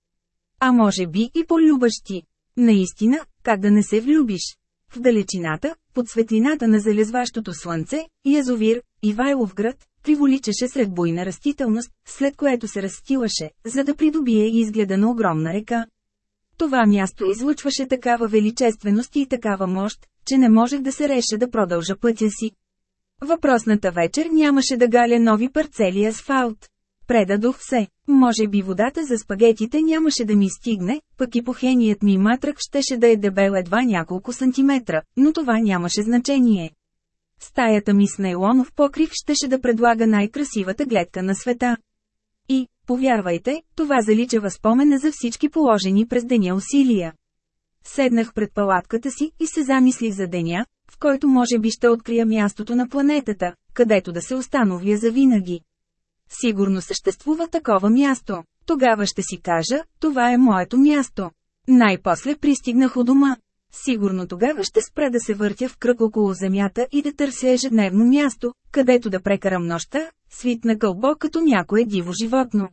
А може би и по-любащи. Наистина, как да не се влюбиш? В далечината, под светлината на залезващото слънце, язовир, Ивайловград, приволичаше сред буйна растителност, след което се разстилаше, за да придобие изгледа на огромна река. Това място излъчваше такава величественост и такава мощ, че не можех да се реша да продължа пътя си. Въпросната вечер нямаше да галя нови парцели асфалт. Предадох се. Може би водата за спагетите нямаше да ми стигне, пък и похеният ми матрък щеше да е дебел едва няколко сантиметра, но това нямаше значение. Стаята ми с нейлонов покрив щеше да предлага най-красивата гледка на света. И, повярвайте, това заличава спомена за всички положени през деня усилия. Седнах пред палатката си и се замислих за деня, в който може би ще открия мястото на планетата, където да се установя завинаги. Сигурно съществува такова място. Тогава ще си кажа, това е моето място. Най-после пристигнах у дома. Сигурно тогава ще спра да се въртя в кръг около земята и да търся ежедневно място, където да прекарам нощта, свит на кълбо като някое диво животно.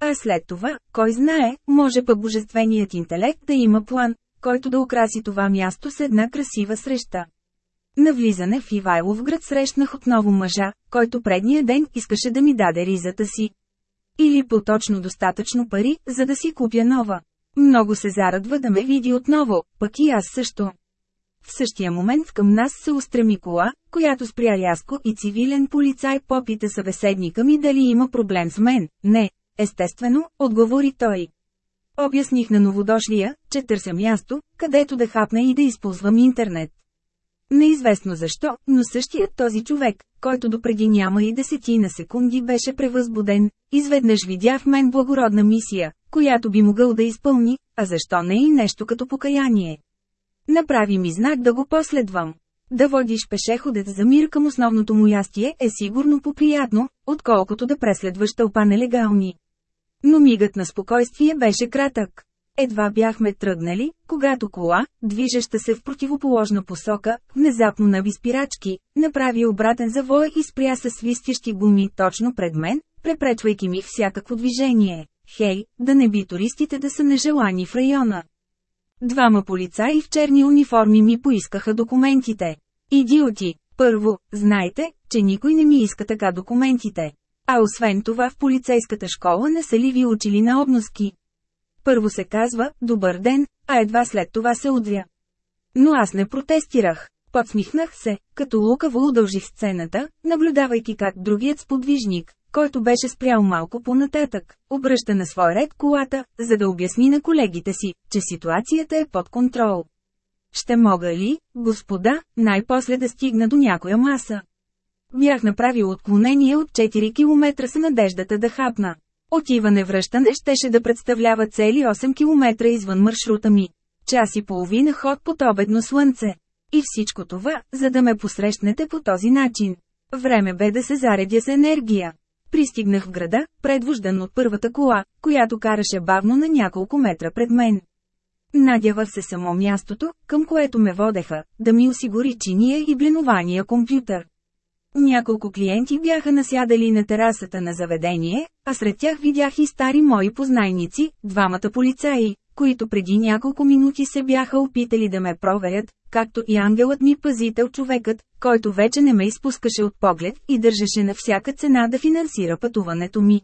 А след това, кой знае, може пък божественият интелект да има план, който да украси това място с една красива среща. На влизане в Ивайловград срещнах отново мъжа, който предния ден искаше да ми даде ризата си. Или поточно достатъчно пари, за да си купя нова. Много се зарадва да ме види отново, пък и аз също. В същия момент към нас се устреми кола, която спря рязко и цивилен полицай попита събеседника ми дали има проблем с мен. Не, естествено, отговори той. Обясних на новодошлия, че търся място, където да хапна и да използвам интернет. Неизвестно защо, но същият този човек, който допреди няма и десетина секунди беше превъзбуден, изведнъж видя в мен благородна мисия, която би могъл да изпълни, а защо не и нещо като покаяние. Направи ми знак да го последвам. Да водиш пешеходец за мир към основното му ястие е сигурно поприятно, отколкото да преследваш тълпа нелегални. Но мигът на спокойствие беше кратък. Едва бяхме тръгнали, когато кола, движеща се в противоположна посока, внезапно наби спирачки, направи обратен завой и спря със свистящи гуми точно пред мен, препречвайки ми всякакво движение. Хей, да не би туристите да са нежелани в района. Двама полицаи в черни униформи ми поискаха документите. Идиоти, Първо, знайте, че никой не ми иска така документите. А освен това в полицейската школа не са ли ви учили на обноски? Първо се казва «Добър ден», а едва след това се удря. Но аз не протестирах. Подсмихнах се, като лукаво удължих сцената, наблюдавайки как другият сподвижник, който беше спрял малко по-нататък, обръща на свой ред колата, за да обясни на колегите си, че ситуацията е под контрол. Ще мога ли, господа, най-после да стигна до някоя маса? Бях направил отклонение от 4 км с надеждата да хапна. Отиване-връщане щеше да представлява цели 8 км извън маршрута ми. Час и половина ход под обедно слънце. И всичко това, за да ме посрещнете по този начин. Време бе да се заредя с енергия. Пристигнах в града, предвождан от първата кола, която караше бавно на няколко метра пред мен. Надявах се само мястото, към което ме водеха, да ми осигури чиния и бленования компютър. Няколко клиенти бяха насядали на терасата на заведение, а сред тях видях и стари мои познайници, двамата полицаи, които преди няколко минути се бяха опитали да ме проверят, както и ангелът ми пазител човекът, който вече не ме изпускаше от поглед и държеше на всяка цена да финансира пътуването ми.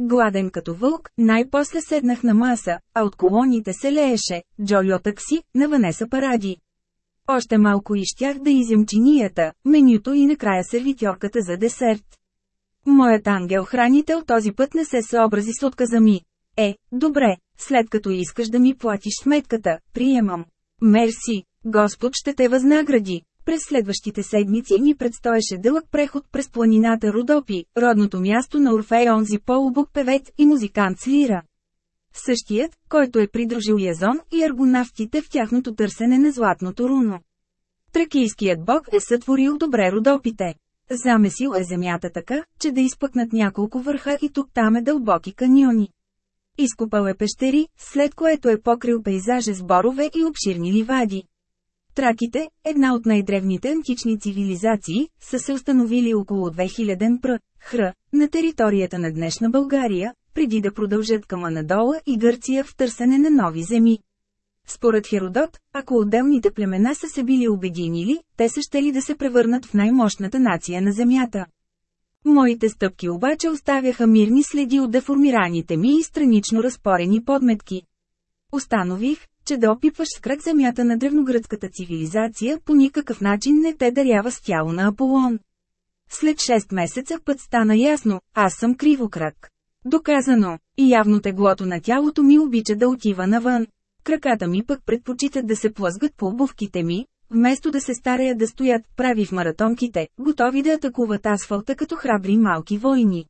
Гладен като вълк, най-после седнах на маса, а от колоните се лееше, Джолио такси, на Ванеса Паради. Още малко и щях да изям чинията, менюто и накрая сервитьорката за десерт. Моят ангел-хранител този път не се съобрази с отказа ми. Е, добре, след като искаш да ми платиш сметката, приемам. Мерси, Господ ще те възнагради. През следващите седмици ми предстоеше дълъг преход през планината Родопи, родното място на Орфей онзи полубок певец и музикант с лира. Същият, който е придружил Язон и аргонавтите в тяхното търсене на златното руно. Тракийският бог е сътворил добре Родопите. Замесил е земята така, че да изпъкнат няколко върха и тук там е дълбоки каньони. Изкопал е пещери, след което е покрил пейзажа с борове и обширни ливади. Траките, една от най-древните антични цивилизации, са се установили около 2000 пр. хр. на територията на днешна България, преди да продължат към Анадола и Гърция в търсене на нови земи. Според Херодот, ако отделните племена са се били обединили, те са щели да се превърнат в най-мощната нация на Земята. Моите стъпки обаче оставяха мирни следи от деформираните ми и странично разпорени подметки. Установих, че да опипваш с крак земята на древногръцката цивилизация по никакъв начин не те дарява с тяло на Аполон. След 6 месеца път стана ясно, аз съм кривокрак. Доказано, и явно теглото на тялото ми обича да отива навън. Краката ми пък предпочитат да се плъзгат по обувките ми, вместо да се стараят да стоят прави в маратонките, готови да атакуват асфалта като храбри малки войни.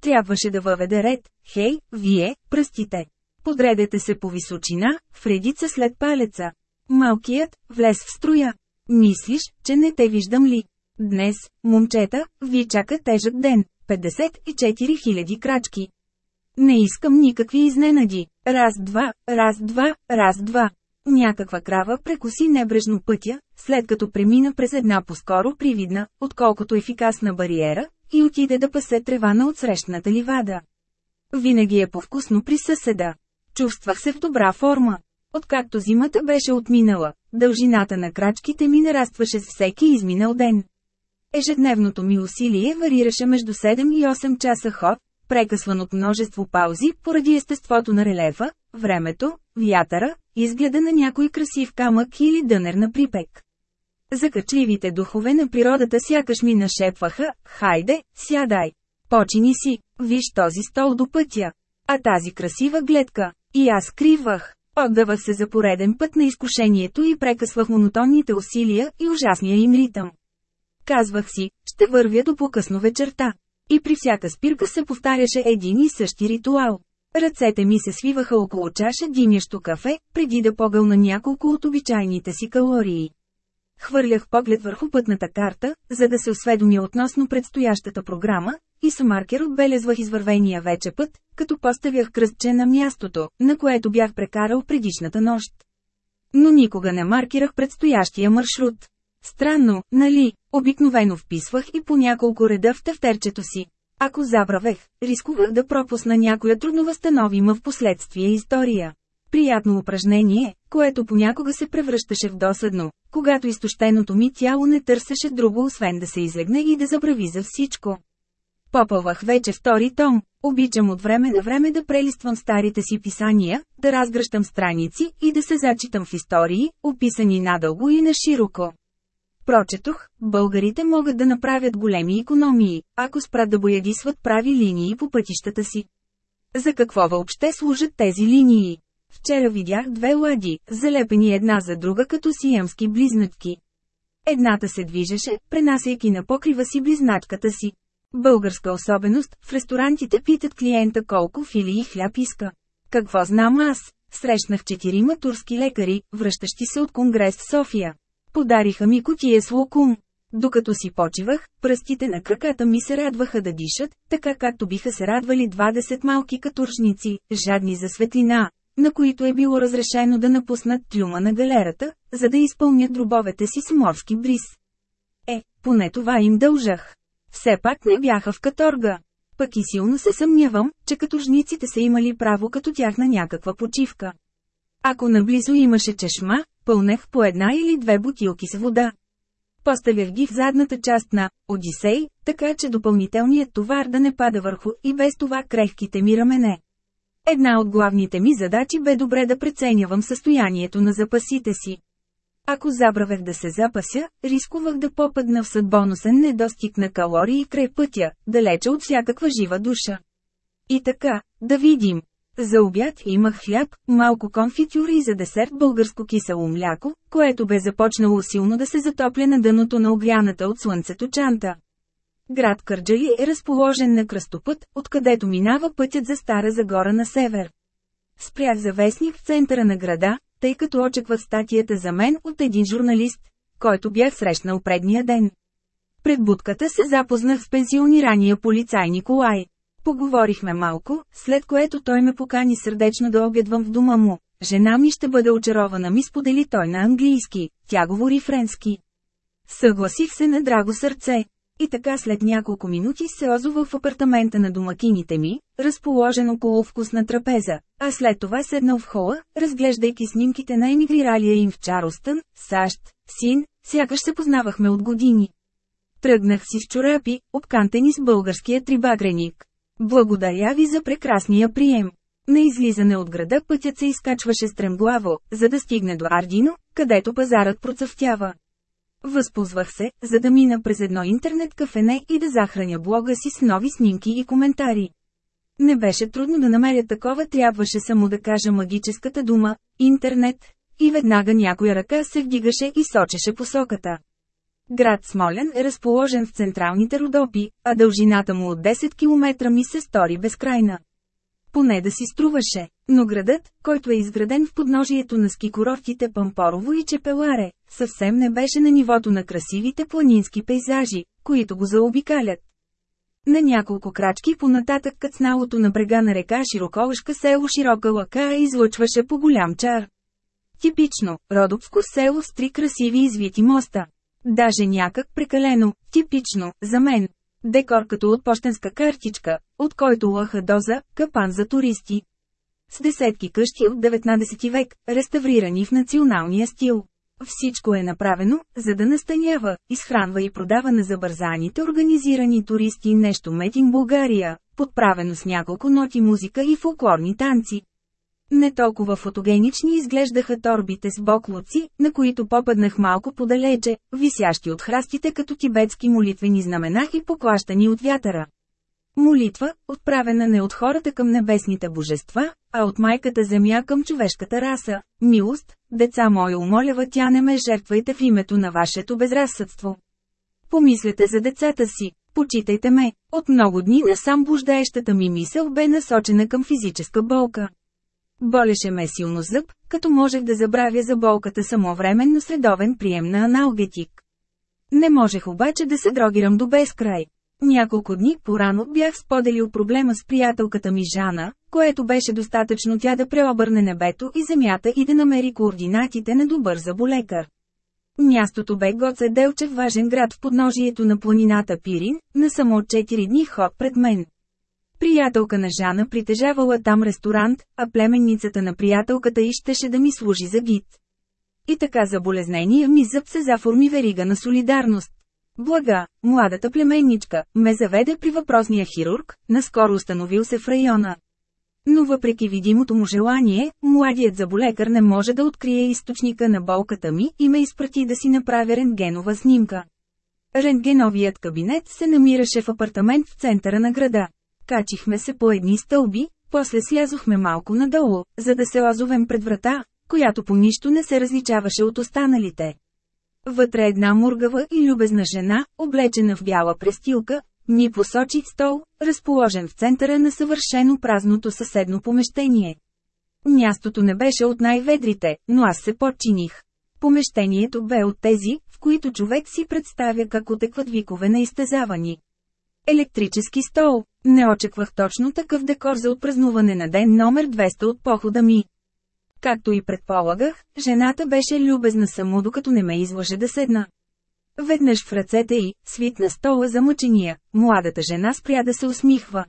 Трябваше да въведе ред, хей, вие, пръстите. Подредете се по височина, в редица след палеца. Малкият, влез в строя. Мислиш, че не те виждам ли? Днес, момчета, ви чака тежък ден. 54 000 крачки. Не искам никакви изненади. Раз-два, раз-два, раз-два. Някаква крава прекоси небрежно пътя, след като премина през една по-скоро привидна, отколкото ефикасна бариера, и отиде да пасе трева на отсрещната ливада. Винаги е повкусно при съседа. Чувствах се в добра форма. Откакто зимата беше отминала, дължината на крачките ми нарастваше с всеки изминал ден. Ежедневното ми усилие варираше между 7 и 8 часа ход, прекъсван от множество паузи, поради естеството на релефа, времето, вятъра, изгледа на някой красив камък или дънер на припек. Закачливите духове на природата сякаш ми нашепваха, хайде, сядай. Почини си, виж този стол до пътя. А тази красива гледка, и аз кривах. Отдавах се за пореден път на изкушението и прекъсвах монотонните усилия и ужасния им ритъм. Казвах си, ще вървя до по-късно вечерта. И при всяка спирка се повтаряше един и същи ритуал. Ръцете ми се свиваха около чаша димящо кафе, преди да погълна няколко от обичайните си калории. Хвърлях поглед върху пътната карта, за да се осведомя относно предстоящата програма, и с маркер отбелезвах извървения вече път, като поставях кръстче на мястото, на което бях прекарал предишната нощ. Но никога не маркирах предстоящия маршрут. Странно, нали, обикновено вписвах и по няколко реда в тефтерчето си. Ако забравех, рискувах да пропусна някоя трудно възстановима в последствие история. Приятно упражнение, което понякога се превръщаше в досадно, когато изтощеното ми тяло не търсеше друго освен да се излегне и да забрави за всичко. Попълвах вече втори том, обичам от време на време да прелиствам старите си писания, да разгръщам страници и да се зачитам в истории, описани надълго и на широко. Прочетох, българите могат да направят големи економии, ако спрат да боядисват прави линии по пътищата си. За какво въобще служат тези линии? Вчера видях две лади, залепени една за друга като сиемски близнатки. Едната се движеше, пренасяйки на покрива си близначката си. Българска особеност, в ресторантите питат клиента колко фили и хляб иска. Какво знам аз? Срещнах четирима турски лекари, връщащи се от конгрес в София. Подариха ми котия с лукум. Докато си почивах, пръстите на краката ми се радваха да дишат, така както биха се радвали 20 малки катуршници, жадни за светлина, на които е било разрешено да напуснат трюма на галерата, за да изпълнят дробовете си с морски бриз. Е, поне това им дължах. Все пак не бяха в каторга. Пък и силно се съмнявам, че каторжниците са имали право като тях на някаква почивка. Ако наблизо имаше чешма, пълнех по една или две бутилки с вода. Поставях ги в задната част на Одисей, така че допълнителният товар да не пада върху и без това крехките ми рамене. Една от главните ми задачи бе добре да преценявам състоянието на запасите си. Ако забравях да се запася, рискувах да попадна в съдбоносен недостиг на калории край пътя, далече от всякаква жива душа. И така, да видим. За обяд имах хляб, малко конфитюри и за десерт българско кисело мляко, което бе започнало силно да се затопля на дъното на огряната от слънцето чанта. Град Кърджали е разположен на кръстопът, откъдето минава пътят за Стара Загора на север. Спрях за вестник в центъра на града, тъй като очаквах статията за мен от един журналист, който бях срещнал предния ден. Пред будката се запознах с пенсионирания полицай Николай. Поговорихме малко, след което той ме покани сърдечно да обядвам в дома му. Жена ми ще бъде очарована ми сподели той на английски, тя говори френски. Съгласих се на драго сърце. И така след няколко минути се озова в апартамента на домакините ми, разположен около вкусна трапеза, а след това седнал в хола, разглеждайки снимките на емигриралия им в Чарлстън, САЩ, син, сякаш се познавахме от години. Тръгнах си с чорапи, обкантени с българския трибагреник. Благодаря ви за прекрасния прием. На излизане от града пътят се изкачваше стремглаво, за да стигне до Ардино, където пазарът процъфтява. Възползвах се, за да мина през едно интернет кафене и да захраня блога си с нови снимки и коментари. Не беше трудно да намеря такова, трябваше само да кажа магическата дума – интернет, и веднага някоя ръка се вдигаше и сочеше посоката. Град Смолен е разположен в централните Родопи, а дължината му от 10 км ми се стори безкрайна. Поне да си струваше, но градът, който е изграден в подножието на скикурортите Пампорово и Чепеларе, съвсем не беше на нивото на красивите планински пейзажи, които го заобикалят. На няколко крачки понататък кацналото на брега на река Широколъшка село Широка лъка излъчваше по голям чар. Типично, родопско село с три красиви извити моста. Даже някак прекалено, типично, за мен. Декор като от почтенска картичка, от който лъха доза, капан за туристи. С десетки къщи от 19 век, реставрирани в националния стил. Всичко е направено, за да настанява, изхранва и продава на забързаните организирани туристи нещо Метин България, подправено с няколко ноти музика и фолклорни танци. Не толкова фотогенични изглеждаха торбите с боклоци, на които попаднах малко подалече, висящи от храстите като тибетски молитвени знамена и поклащани от вятъра. Молитва, отправена не от хората към небесните божества, а от майката земя към човешката раса. Милост, деца мои умолява тя не ме жертвайте в името на вашето безразсъдство. Помислете за децата си, почитайте ме. От много дни насам буждаещата ми мисъл бе насочена към физическа болка. Болеше ме силно зъб, като можех да забравя за болката само временно средовен прием на аналгетик. Не можех обаче да се дрогирам до безкрай. Няколко дни порано бях споделил проблема с приятелката ми Жана, което беше достатъчно тя да преобърне небето и земята и да намери координатите на добър заболекар. Мястото бе Гоце Делчев важен град в подножието на планината Пирин, на само 4 дни ход пред мен. Приятелка на Жана притежавала там ресторант, а племенницата на приятелката й щеше да ми служи за гид. И така за болезнения ми зъб се заформи верига на солидарност. Блага, младата племенничка, ме заведе при въпросния хирург, наскоро установил се в района. Но въпреки видимото му желание, младият заболекар не може да открие източника на болката ми и ме изпрати да си направя рентгенова снимка. Рентгеновият кабинет се намираше в апартамент в центъра на града. Качихме се по едни стълби, после слязохме малко надолу, за да се озовем пред врата, която по нищо не се различаваше от останалите. Вътре една мургава и любезна жена, облечена в бяла престилка, ни посочи стол, разположен в центъра на съвършено празното съседно помещение. Мястото не беше от най-ведрите, но аз се подчиних. Помещението бе от тези, в които човек си представя как отекват викове на изтезавани. Електрически стол. Не очаквах точно такъв декор за отпразнуване на ден номер 200 от похода ми. Както и предполагах, жената беше любезна само докато не ме излъже да седна. Веднъж в ръцете й, свит на стола за мъчения, младата жена спря да се усмихва.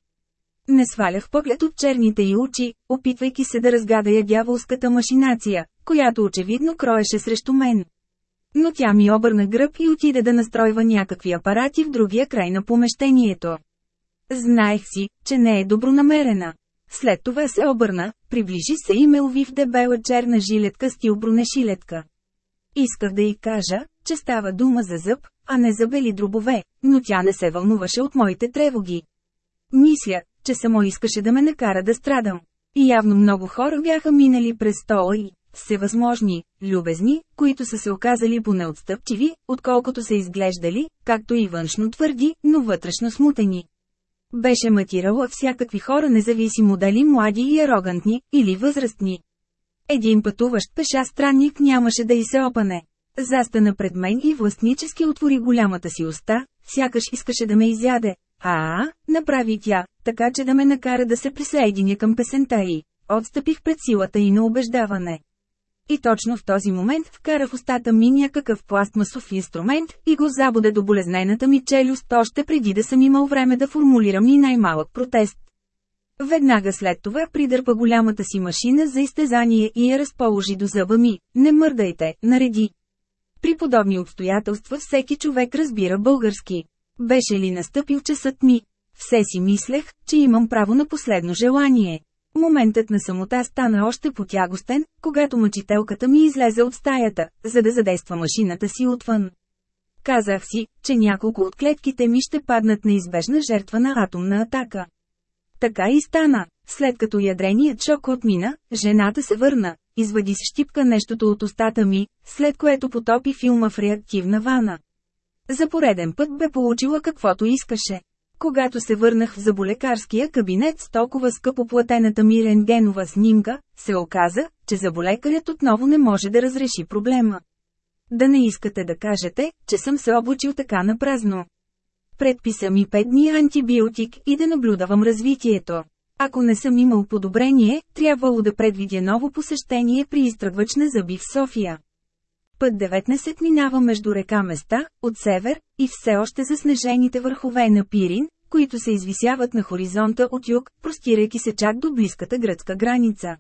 Не свалях поглед от черните й очи, опитвайки се да разгадая дяволската машинация, която очевидно кроеше срещу мен. Но тя ми обърна гръб и отиде да настройва някакви апарати в другия край на помещението. Знаех си, че не е добронамерена. След това се обърна, приближи се и ме уви в дебела черна жилетка стил бронешилетка. Исках да й кажа, че става дума за зъб, а не за бели дробове, но тя не се вълнуваше от моите тревоги. Мисля, че само искаше да ме накара да страдам. И явно много хора бяха минали през стола и, всевъзможни, любезни, които са се оказали по-неотстъпчиви, отколкото са изглеждали, както и външно твърди, но вътрешно смутени. Беше матирала всякакви хора независимо дали млади и арогантни, или възрастни. Един пътуващ пеша странник нямаше да и се опане. Застана пред мен и властнически отвори голямата си уста, сякаш искаше да ме изяде. А, -а направи тя, така че да ме накара да се присъединя към песента й. Отстъпих пред силата и на убеждаване. И точно в този момент вкара в устата ми някакъв пластмасов инструмент и го забуде до болезнената ми челюст още преди да съм имал време да формулирам и най-малък протест. Веднага след това придърпа голямата си машина за изтезание и я разположи до зъба ми. Не мърдайте, нареди. При подобни обстоятелства всеки човек разбира български. Беше ли настъпил часът ми? Все си мислех, че имам право на последно желание. Моментът на самота стана още потягостен, когато мъчителката ми излезе от стаята, за да задейства машината си отвън. Казах си, че няколко от клетките ми ще паднат неизбежна жертва на атомна атака. Така и стана. След като ядреният шок отмина, жената се върна, извади с щипка нещото от устата ми, след което потопи филма в реактивна вана. За пореден път бе получила каквото искаше. Когато се върнах в заболекарския кабинет с толкова скъпо платената ми рентгенова снимка, се оказа, че заболекарят отново не може да разреши проблема. Да не искате да кажете, че съм се обучил така на празно. Предписа ми 5 дни антибиотик и да наблюдавам развитието. Ако не съм имал подобрение, трябвало да предвидя ново посещение при изтръгвач на зъби в София. Път 19 минава между река Места, от север, и все още заснежените върхове на Пирин, които се извисяват на хоризонта от юг, простирайки се чак до близката гръцка граница.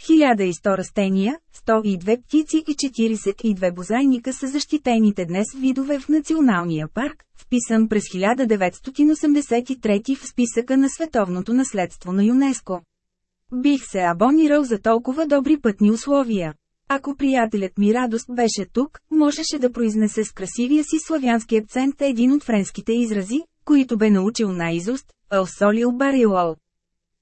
1100 растения, 102 птици и 42 бозайника са защитените днес видове в Националния парк, вписан през 1983 в списъка на световното наследство на ЮНЕСКО. Бих се абонирал за толкова добри пътни условия. Ако приятелят ми радост беше тук, можеше да произнесе с красивия си славянски акцент един от френските изрази, които бе научил наизуст, Алсолил Барилол.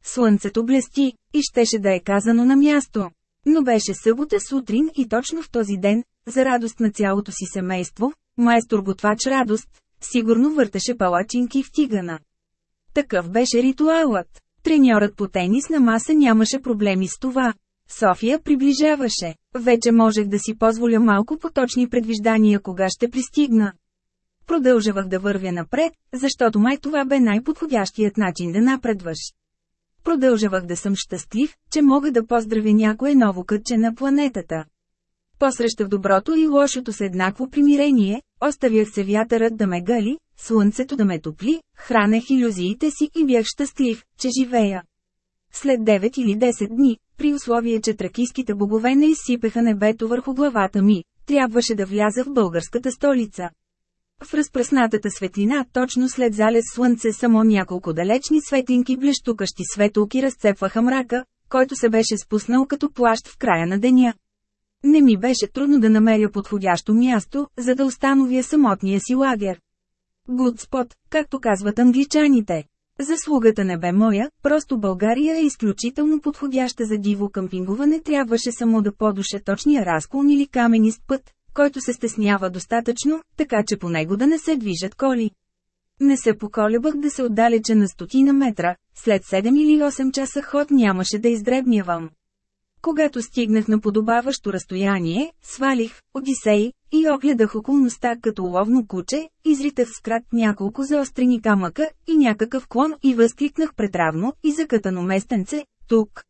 Слънцето блести, и щеше да е казано на място. Но беше събота сутрин и точно в този ден, за радост на цялото си семейство, майстор готвач радост, сигурно въртеше палачинки в тигана. Такъв беше ритуалът. Треньорът по тенис на маса нямаше проблеми с това. София приближаваше. Вече можех да си позволя малко поточни предвиждания кога ще пристигна. Продължавах да вървя напред, защото май това бе най-подходящият начин да напредваш. Продължавах да съм щастлив, че мога да поздравя някое ново кътче на планетата. Посрещах доброто и лошото с еднакво примирение, оставях се вятърът да ме гали, слънцето да ме топли, хранех иллюзиите си и бях щастлив, че живея. След 9 или 10 дни, при условие, че тракийските богове не изсипеха небето върху главата ми, трябваше да вляза в българската столица. В разпръснатата светлина точно след залез слънце само няколко далечни светлинки блещукащи светулки разцепваха мрака, който се беше спуснал като плащ в края на деня. Не ми беше трудно да намеря подходящо място, за да установя самотния си лагер. Spot, както казват англичаните. Заслугата не бе моя, просто България е изключително подходяща за диво къмпингуване трябваше само да подуша точния разклон или каменист път, който се стеснява достатъчно, така че по него да не се движат коли. Не се поколебах да се отдалеча на стотина метра, след 7 или 8 часа ход нямаше да издребнявам. Когато стигнах на подобаващо разстояние, свалих, Одисей, и огледах околността като ловно куче, изритах с крак няколко заострени камъка и някакъв клон и възкликнах претравно и закътано местенце, тук.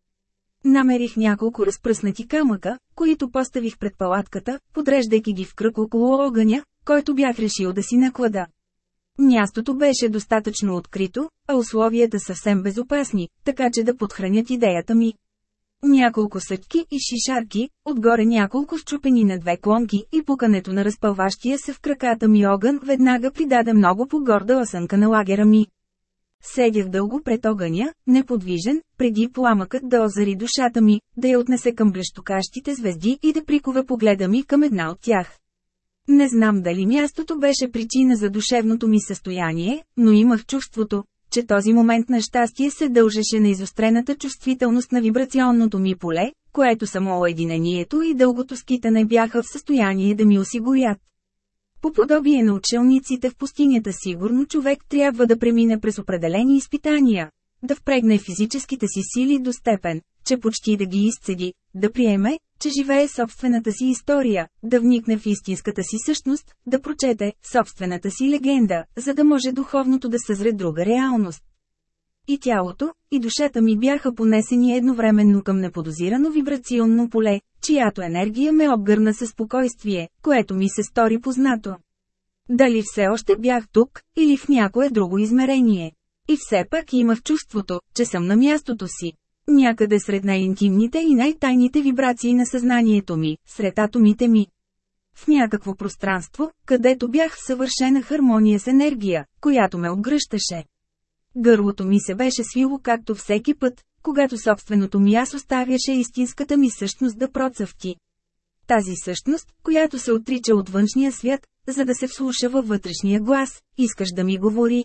Намерих няколко разпръснати камъка, които поставих пред палатката, подреждайки ги в кръг около огъня, който бях решил да си наклада. Мястото беше достатъчно открито, а условията съвсем безопасни, така че да подхранят идеята ми. Няколко съчки и шишарки, отгоре няколко щупени на две клонки и пукането на разпълващия се в краката ми огън веднага придаде много по-горда осънка на лагера ми. Седях дълго пред огъня, неподвижен, преди пламъкът да озари душата ми, да я отнесе към блещокащите звезди и да прикове погледа ми към една от тях. Не знам дали мястото беше причина за душевното ми състояние, но имах чувството, че този момент на щастие се дължеше на изострената чувствителност на вибрационното ми поле, което само уединението и дългото скитане бяха в състояние да ми осигурят. По подобие на учелниците в пустинята сигурно човек трябва да премине през определени изпитания, да впрегне физическите си сили до степен, че почти да ги изцеди, да приеме, че живее собствената си история, да вникне в истинската си същност, да прочете собствената си легенда, за да може духовното да съзре друга реалност. И тялото, и душата ми бяха понесени едновременно към неподозирано вибрационно поле, чиято енергия ме обгърна със спокойствие, което ми се стори познато. Дали все още бях тук, или в някое друго измерение. И все пак имах чувството, че съм на мястото си. Някъде сред най-интимните и най-тайните вибрации на съзнанието ми, сред атомите ми. В някакво пространство, където бях в съвършена хармония с енергия, която ме обгръщаше. Гърлото ми се беше свило както всеки път, когато собственото ми аз оставяше истинската ми същност да процъфти. Тази същност, която се отрича от външния свят, за да се вслуша във вътрешния глас, искаш да ми говори.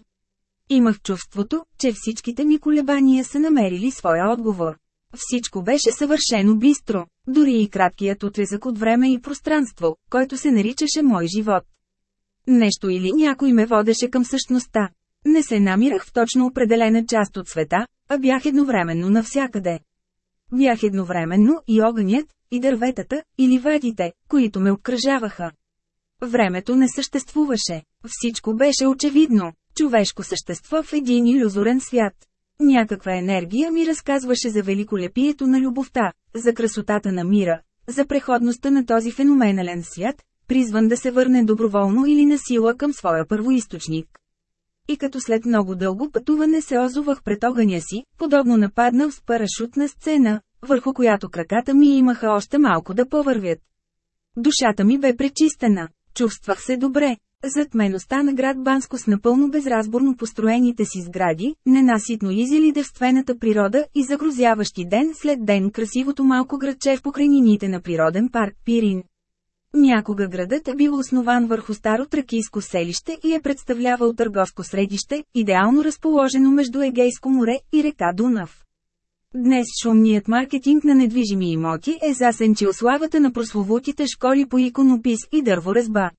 Имах чувството, че всичките ми колебания са намерили своя отговор. Всичко беше съвършено бистро, дори и краткият отрезък от време и пространство, който се наричаше мой живот. Нещо или някой ме водеше към същността. Не се намирах в точно определена част от света, а бях едновременно навсякъде. Бях едновременно и огънят, и дърветата, и ливадите, които ме обкръжаваха. Времето не съществуваше, всичко беше очевидно, човешко същество в един иллюзорен свят. Някаква енергия ми разказваше за великолепието на любовта, за красотата на мира, за преходността на този феноменален свят, призван да се върне доброволно или на сила към своя първоисточник. И като след много дълго пътуване се озовах пред огъня си, подобно нападнал с парашутна сцена, върху която краката ми имаха още малко да повървят. Душата ми бе пречистена, чувствах се добре, зад мен остана град Банско с напълно безразборно построените си сгради, ненаситно изили девствената природа и загрозяващи ден след ден красивото малко градче в покрайнините на природен парк Пирин. Някога градът е бил основан върху старо тракийско селище и е представлявал търговско средище, идеално разположено между Егейско море и река Дунав. Днес шумният маркетинг на недвижими имоти е засенчил славата на прословутите школи по иконопис и дърворезба.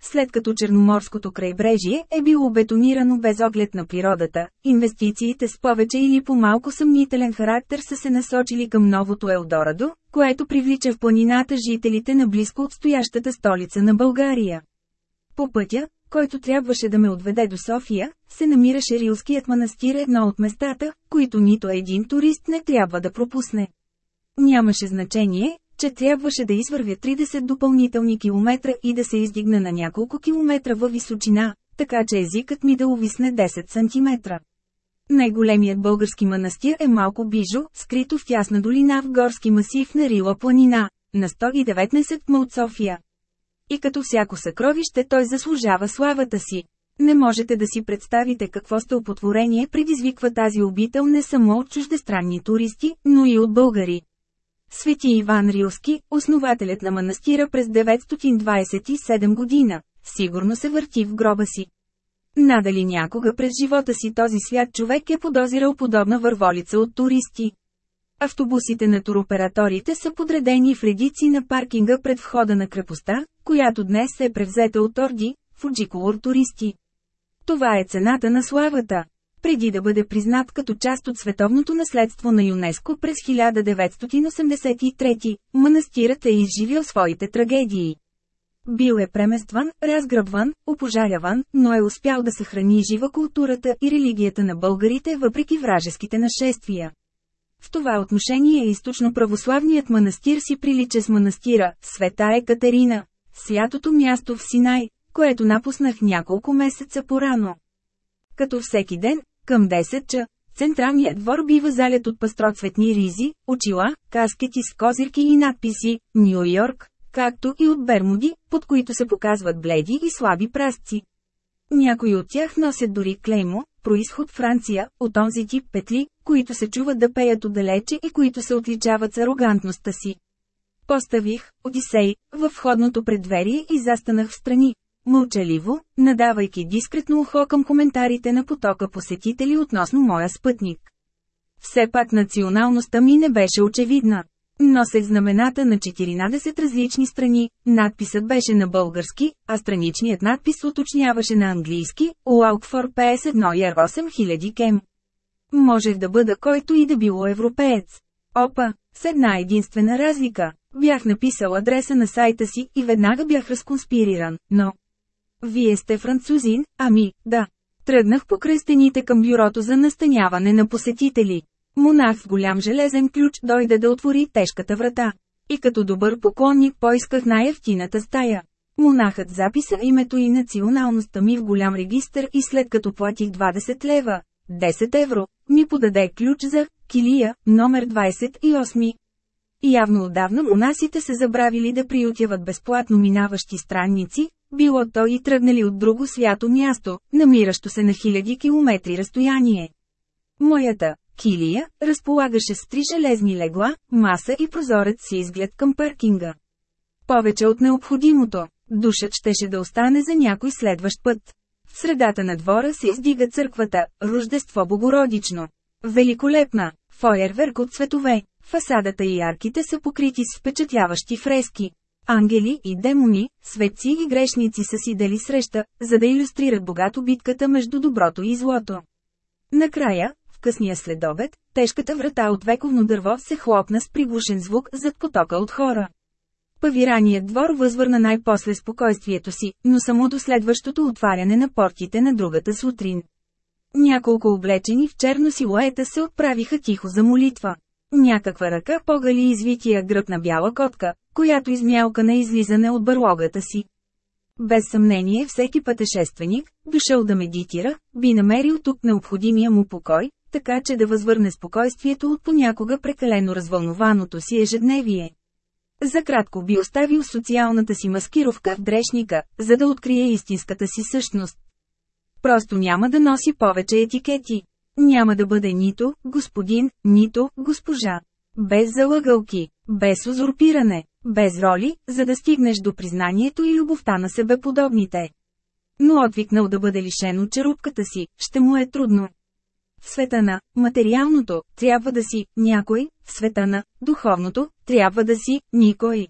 След като Черноморското крайбрежие е било бетонирано без оглед на природата, инвестициите с повече или по-малко съмнителен характер са се насочили към новото Елдорадо, което привлича в планината жителите на близко отстоящата столица на България. По пътя, който трябваше да ме отведе до София, се намираше Рилският манастир едно от местата, които нито един турист не трябва да пропусне. Нямаше значение, че трябваше да извървя 30 допълнителни километра и да се издигна на няколко километра във височина, така че езикът ми да увисне 10 см. Най-големият български манастир е малко бижо, скрито в тясна долина в горски масив на Рила планина, на 119 км от София. И като всяко съкровище той заслужава славата си. Не можете да си представите какво стълпотворение предизвиква тази обител не само от чуждестранни туристи, но и от българи. Свети Иван Рилски, основателят на манастира през 927 година, сигурно се върти в гроба си. Надали някога през живота си този свят човек е подозирал подобна върволица от туристи. Автобусите на туроператорите са подредени в редици на паркинга пред входа на крепостта, която днес е превзета от орди, фуджиколор туристи. Това е цената на славата. Преди да бъде признат като част от световното наследство на ЮНЕСКО през 1983, манастирът е изживял своите трагедии. Бил е преместван, разграбван, опожаряван, но е успял да съхрани жива културата и религията на българите въпреки вражеските нашествия. В това отношение източно православният манастир си прилича с манастира Света Екатерина, святото място в Синай, което напуснах няколко месеца по-рано. Като всеки ден, към 10 ча, централният двор бива залят от пастроцветни ризи, очила, каскети с козирки и надписи «Нью Йорк», както и от бермуди, под които се показват бледи и слаби прасци. Някои от тях носят дори клеймо, происход Франция, от онзи тип петли, които се чуват да пеят отдалече и които се отличават с арогантността си. Поставих Одисей във входното предверие и застанах в страни, мълчаливо, надавайки дискретно ухо към коментарите на потока посетители относно моя спътник. Все пак националността ми не беше очевидна. Носех знамената на 14 различни страни, надписът беше на български, а страничният надпис уточняваше на английски «Walk for PS1 Year 8000 кем». Можех да бъда който и да било европеец. Опа, с една единствена разлика. Бях написал адреса на сайта си и веднага бях разконспириран, но... Вие сте французин, ами, да. Тръгнах по кръстените към бюрото за настаняване на посетители. Монах с голям железен ключ дойде да отвори тежката врата. И като добър поклонник поисках най-ефтината стая. Монахът записа името и националността ми в голям регистър и след като платих 20 лева, 10 евро, ми подаде ключ за килия, номер 28. Явно отдавна монасите се забравили да приютяват безплатно минаващи странници, било то и тръгнали от друго свято място, намиращо се на хиляди километри разстояние. Моята килия разполагаше с три железни легла, маса и прозорец си изглед към паркинга. Повече от необходимото, душът щеше да остане за някой следващ път. В средата на двора се издига църквата, Рождество Богородично. Великолепна, фойерверк от цветове, фасадата и арките са покрити с впечатляващи фрески. Ангели и демони, светци и грешници са си дали среща, за да иллюстрират богато битката между доброто и злото. Накрая, в късния следобед, тежката врата от вековно дърво се хлопна с приглушен звук зад потока от хора. Павираният двор възвърна най-после спокойствието си, но само до следващото отваряне на портите на другата сутрин. Няколко облечени в черно силуета се отправиха тихо за молитва. Някаква ръка погали извития гръб на бяла котка, която измялка на излизане от бърлогата си. Без съмнение всеки пътешественик, дошъл да медитира, би намерил тук необходимия му покой, така че да възвърне спокойствието от понякога прекалено развълнованото си ежедневие. За кратко би оставил социалната си маскировка в дрешника, за да открие истинската си същност. Просто няма да носи повече етикети. Няма да бъде нито господин, нито госпожа. Без залъгълки, без узурпиране, без роли, за да стигнеш до признанието и любовта на себеподобните. Но отвикнал да бъде лишен от черупката си, ще му е трудно. В света на материалното трябва да си някой, в света на духовното трябва да си никой.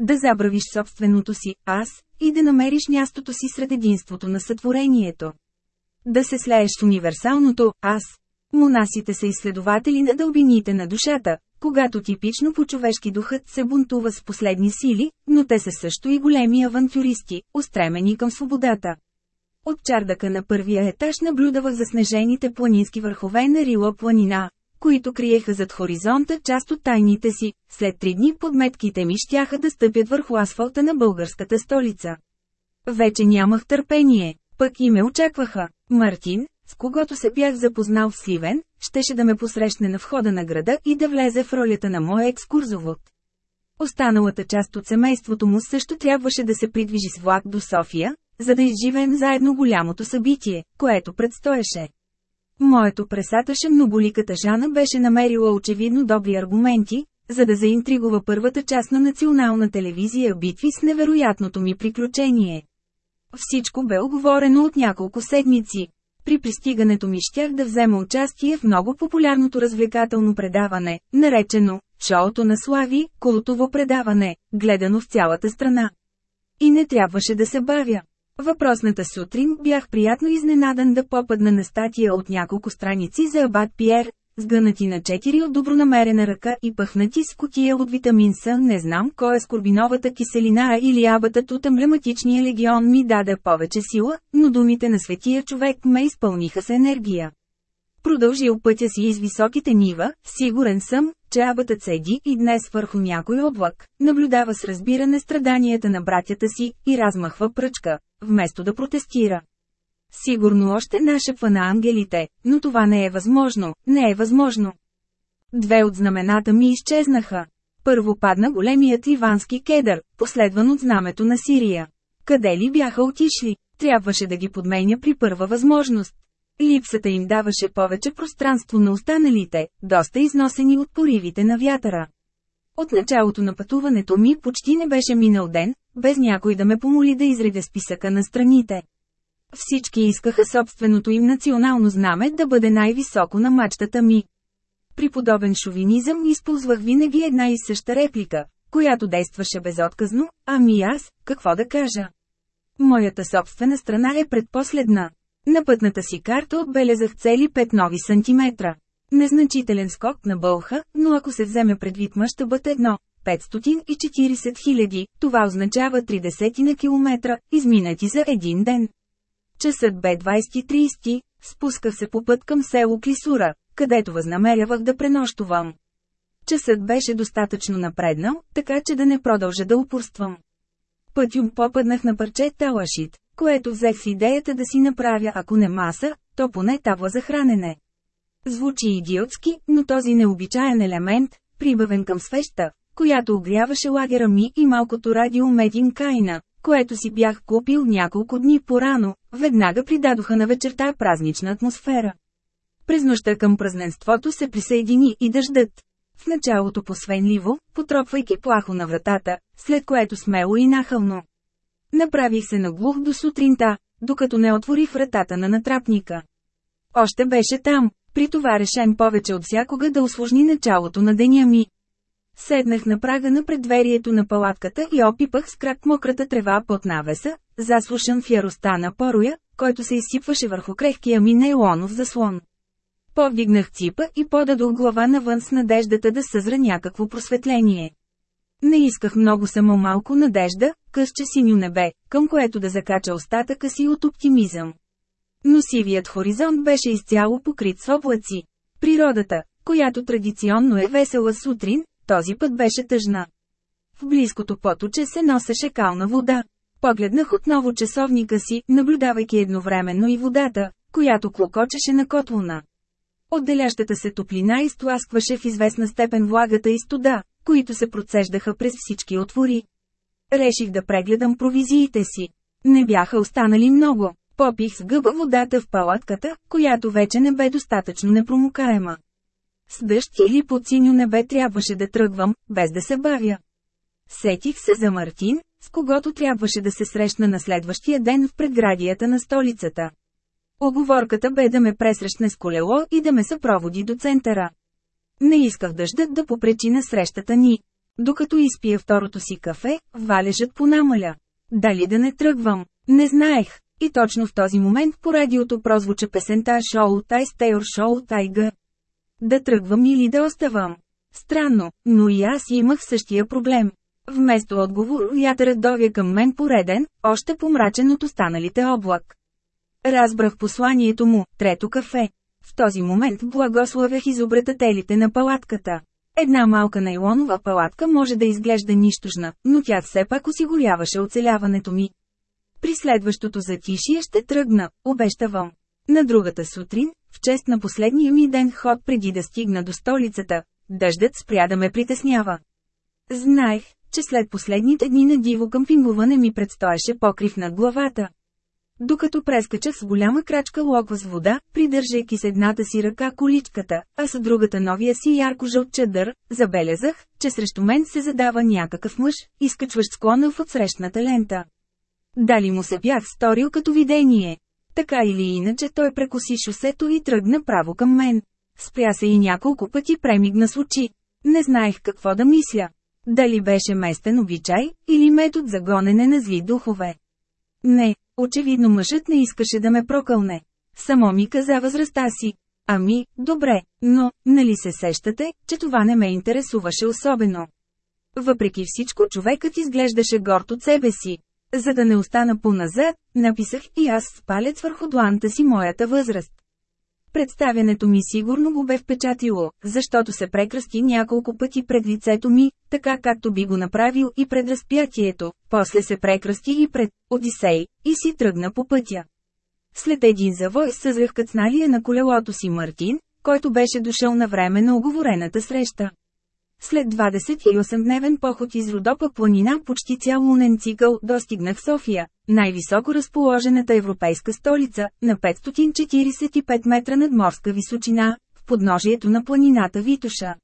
Да забравиш собственото си аз и да намериш мястото си сред единството на сътворението. Да се слееш с универсалното «аз». Монасите са изследователи на дълбините на душата, когато типично по-човешки духът се бунтува с последни сили, но те са също и големи авантюристи, устремени към свободата. От чардака на първия етаж наблюдавах заснежените планински върхове на Рила планина, които криеха зад хоризонта част от тайните си, след три дни подметките ми щяха да стъпят върху асфалта на българската столица. Вече нямах търпение. Пък и ме очакваха. Мартин, с когото се бях запознал в Сливен, щеше да ме посрещне на входа на града и да влезе в ролята на моя екскурзовод. Останалата част от семейството му също трябваше да се придвижи с влак до София, за да изживеем заедно голямото събитие, което предстоеше. Моето пресаташе многоликата Жана беше намерила очевидно добри аргументи, за да заинтригува първата част на национална телевизия битви с невероятното ми приключение. Всичко бе оговорено от няколко седмици. При пристигането ми щях да взема участие в много популярното развлекателно предаване, наречено «Шоуто на Слави», култово предаване, гледано в цялата страна. И не трябваше да се бавя. Въпросната сутрин бях приятно изненадан да попадна на статия от няколко страници за Абат Пиер, сгънати на четири от добронамерена ръка и пъхнати с котия от витамин С. Не знам кой е скорбиновата киселина или абатът от емблематичния легион ми даде повече сила, но думите на светия човек ме изпълниха с енергия. Продължил пътя си из високите нива, сигурен съм, че абатът седи и днес върху някой облак, наблюдава с разбиране страданията на братята си и размахва пръчка, вместо да протестира. Сигурно още нашепва на ангелите, но това не е възможно, не е възможно. Две от знамената ми изчезнаха. Първо падна големият ливански кедър, последван от знамето на Сирия. Къде ли бяха отишли? Трябваше да ги подменя при първа възможност. Липсата им даваше повече пространство на останалите, доста износени от поривите на вятъра. От началото на пътуването ми почти не беше минал ден, без някой да ме помоли да изредя списъка на страните. Всички искаха собственото им национално знаме да бъде най-високо на мачтата ми. При подобен шовинизъм използвах винаги една и съща реплика, която действаше безотказно, ами аз, какво да кажа? Моята собствена страна е предпоследна. На пътната си карта отбелязах цели 5 нови сантиметра. Незначителен скок на бълха, но ако се вземе предвид мащабът едно, 540 хиляди, това означава 30 на километра, изминати за един ден. Часът бе 20.30, спусках се по път към село Клисура, където възнамерявах да пренощувам. Часът беше достатъчно напреднал, така че да не продължа да упорствам. Пътюм попаднах на парче талашит, което взех с идеята да си направя ако не маса, то поне табла за хранене. Звучи идиотски, но този необичаен елемент, прибавен към свеща, която огряваше лагера ми и малкото радио Медин Кайна, което си бях купил няколко дни по-рано, веднага придадоха на вечерта празнична атмосфера. През нощта към празненството се присъедини и дъждът. В началото посвенливо, потропвайки плахо на вратата, след което смело и нахълно. Направих се наглух до сутринта, докато не отворих вратата на натрапника. Още беше там, при това решен повече от всякога да усложни началото на деня ми. Седнах на прага на предверието на палатката и опипах с крак мократа трева под навеса, заслушан в яроста на пороя, който се изсипваше върху крехкия ми нейлонов заслон. Повдигнах ципа и подадох глава навън с надеждата да съзра някакво просветление. Не исках много само малко надежда, късче синьо небе, към което да закача остатъка си от оптимизъм. Но сивият хоризонт беше изцяло покрит с облаци. Природата, която традиционно е весела сутрин, този път беше тъжна. В близкото поточе се носеше кална вода. Погледнах отново часовника си, наблюдавайки едновременно и водата, която клокочеше на котлона. Отделящата се топлина изтласкваше в известна степен влагата и студа, които се процеждаха през всички отвори. Реших да прегледам провизиите си. Не бяха останали много. Попих с гъба водата в палатката, която вече не бе достатъчно непромокаема. С дъжд или под синьо небе трябваше да тръгвам, без да се бавя. Сетих се за Мартин, с когото трябваше да се срещна на следващия ден в предградията на столицата. Оговорката бе да ме пресрещне с колело и да ме съпроводи до центъра. Не исках дъждът да попречи на срещата ни. Докато изпия второто си кафе, валежът понамаля. Дали да не тръгвам? Не знаех. И точно в този момент по радиото прозвуча песента Шоу Тай Стейор Шоу Тайга. Да тръгвам или да оставам. Странно, но и аз имах същия проблем. Вместо отговор, вятърът довя към мен пореден, още помрачен от останалите облак. Разбрах посланието му, трето кафе. В този момент благословях изобретателите на палатката. Една малка найлонова палатка може да изглежда нищожна, но тя все пак осигуряваше оцеляването ми. При следващото затишие ще тръгна, обещавам. На другата сутрин, в чест на последния ми ден ход преди да стигна до столицата, дъждът спря да ме притеснява. Знаех, че след последните дни на диво къмпингуване ми предстоеше покрив над главата. Докато прескачах с голяма крачка локва с вода, придържайки с едната си ръка количката, а с другата новия си ярко жълт чадър, забелязах, че срещу мен се задава някакъв мъж, изкачващ склона в отсрещната лента. Дали му се бях сторил като видение? Така или иначе той прекоси шосето и тръгна право към мен. Спря се и няколко пъти премигна с очи. Не знаех какво да мисля. Дали беше местен обичай, или метод за гонене на зли духове. Не, очевидно мъжът не искаше да ме прокълне. Само ми каза възрастта си. Ами, добре, но, нали се сещате, че това не ме интересуваше особено. Въпреки всичко човекът изглеждаше горд от себе си. За да не остана по-назад, написах и аз с палец върху дланта си моята възраст. Представянето ми сигурно го бе впечатило, защото се прекръсти няколко пъти пред лицето ми, така както би го направил и пред разпятието, после се прекръсти и пред Одисей, и си тръгна по пътя. След един завой съзрях кацналия на колелото си Мартин, който беше дошъл на време на оговорената среща. След 28-дневен поход из Родопа планина почти цял лунен цикъл достигнах София, най-високо разположената европейска столица, на 545 метра над морска височина, в подножието на планината Витуша.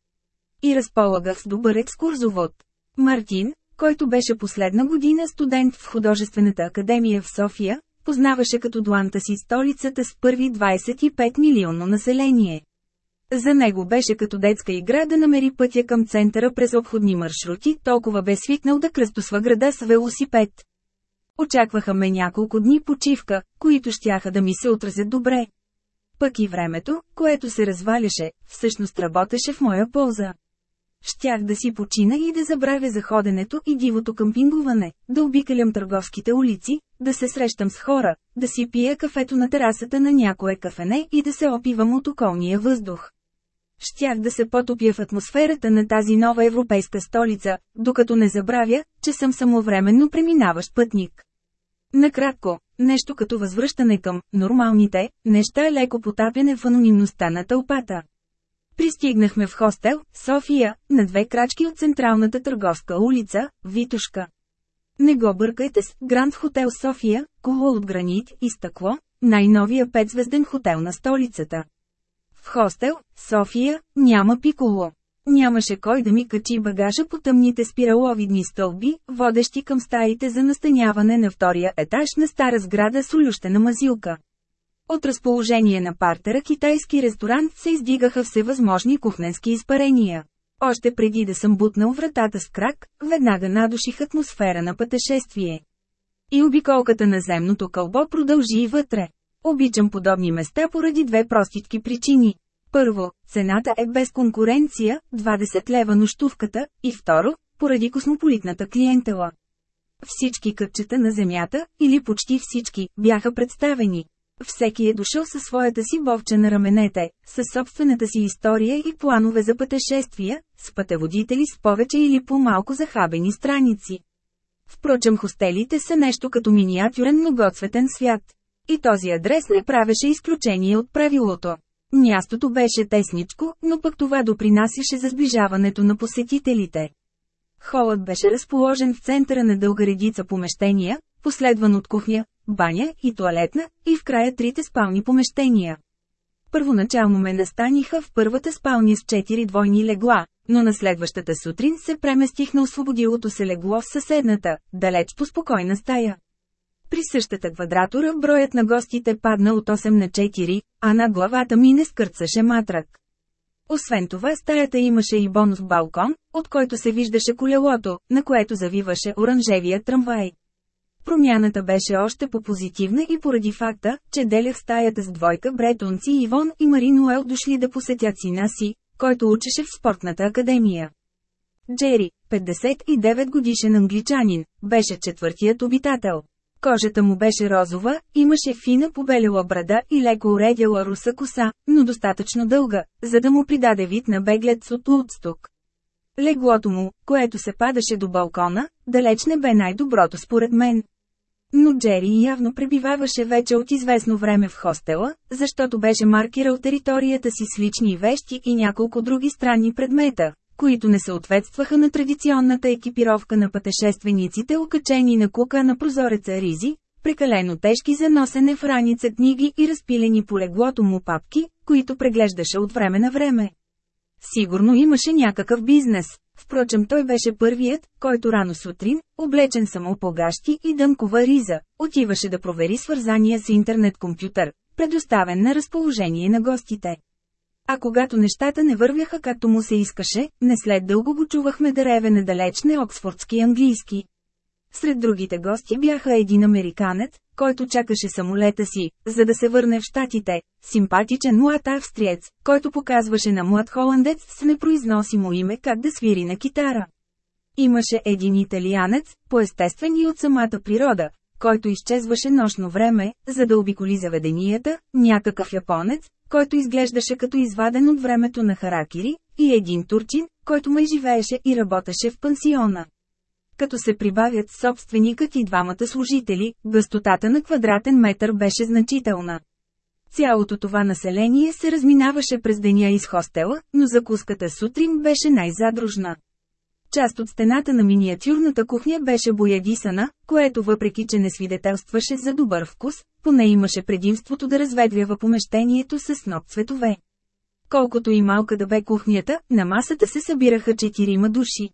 И разполагах с добър екскурзовод. Мартин, който беше последна година студент в художествената академия в София, познаваше като дланта си столицата с първи 25 милионно население. За него беше като детска игра да намери пътя към центъра през обходни маршрути, толкова бе свикнал да кръстосва града с велосипед. Очакваха ме няколко дни почивка, които щяха да ми се отразят добре. Пък и времето, което се разваляше, всъщност работеше в моя полза. Щях да си почина и да забравя за ходенето и дивото къмпингуване, да обикалям търговските улици, да се срещам с хора, да си пия кафето на терасата на някое кафене и да се опивам от околния въздух. Щях да се потопя в атмосферата на тази нова европейска столица, докато не забравя, че съм самовременно преминаващ пътник. Накратко, нещо като възвръщане към нормалните неща е леко потапяне в анонимността на тълпата. Пристигнахме в хостел, София, на две крачки от централната търговска улица, Витушка. Не го бъркайте с Гранд Хотел София, коло от гранит и стъкло, най-новия петзвезден хотел на столицата. Хостел, София, няма пиколо. Нямаше кой да ми качи багажа по тъмните спираловидни стълби, водещи към стаите за настаняване на втория етаж на стара сграда с улющена мазилка. От разположение на партера китайски ресторант се издигаха всевъзможни кухненски изпарения. Още преди да съм бутнал вратата с крак, веднага надуших атмосфера на пътешествие. И обиколката на земното кълбо продължи и вътре. Обичам подобни места поради две простички причини. Първо, цената е без конкуренция, 20 лева нощувката, и второ, поради космополитната клиентела. Всички кътчета на земята, или почти всички, бяха представени. Всеки е дошъл със своята си бовче на раменете, със собствената си история и планове за пътешествия, с пътеводители с повече или по-малко захабени страници. Впрочем хостелите са нещо като миниатюрен многоцветен свят. И този адрес не правеше изключение от правилото. Мястото беше тесничко, но пък това допринасяше за сближаването на посетителите. Холът беше разположен в центъра на дълга редица помещения, последван от кухня, баня и туалетна, и в края трите спални помещения. Първоначално ме настаниха в първата спалня с четири двойни легла, но на следващата сутрин се преместих на освободилото се легло в съседната, далеч по спокойна стая. При същата квадратура броят на гостите падна от 8 на 4, а на главата ми не скърцаше матрак. Освен това стаята имаше и бонус балкон, от който се виждаше колелото, на което завиваше оранжевия трамвай. Промяната беше още по-позитивна и поради факта, че делях стаята с двойка бретонци Ивон и Маринуел дошли да посетят сина си, който учеше в спортната академия. Джери, 59 годишен англичанин, беше четвъртият обитател. Кожата му беше розова, имаше фина побелела брада и леко уредяла руса коса, но достатъчно дълга, за да му придаде вид на беглец от Лудсток. Леглото му, което се падаше до балкона, далеч не бе най-доброто според мен. Но Джери явно пребиваваше вече от известно време в хостела, защото беше маркирал територията си с лични вещи и няколко други странни предмета, които не съответстваха на традиционната екипировка на пътешествениците окачени на кука на прозореца ризи, прекалено тежки за носене в раница книги и разпилени по леглото му папки, които преглеждаше от време на време. Сигурно имаше някакъв бизнес. Впрочем той беше първият, който рано сутрин, облечен само по гащи и дъмкова риза, отиваше да провери свързания с интернет-компютър, предоставен на разположение на гостите. А когато нещата не вървяха както му се искаше, не след дълго го чувахме да реве недалеч не оксфордски английски. Сред другите гости бяха един американец, който чакаше самолета си, за да се върне в Штатите, симпатичен млад австриец, който показваше на млад холандец с непроизносимо име как да свири на китара. Имаше един италианец, по-естествен и от самата природа, който изчезваше нощно време, за да обиколи заведенията, някакъв японец, който изглеждаше като изваден от времето на Харакири, и един турчин, който ме живееше и работеше в пансиона. Като се прибавят собственикът и двамата служители, гъстотата на квадратен метър беше значителна. Цялото това население се разминаваше през деня из хостела, но закуската сутрин беше най-задружна. Част от стената на миниатюрната кухня беше боядисана, което въпреки че не свидетелстваше за добър вкус, поне имаше предимството да разведвява помещението с сноп цветове. Колкото и малка да бе кухнята, на масата се събираха четирима души.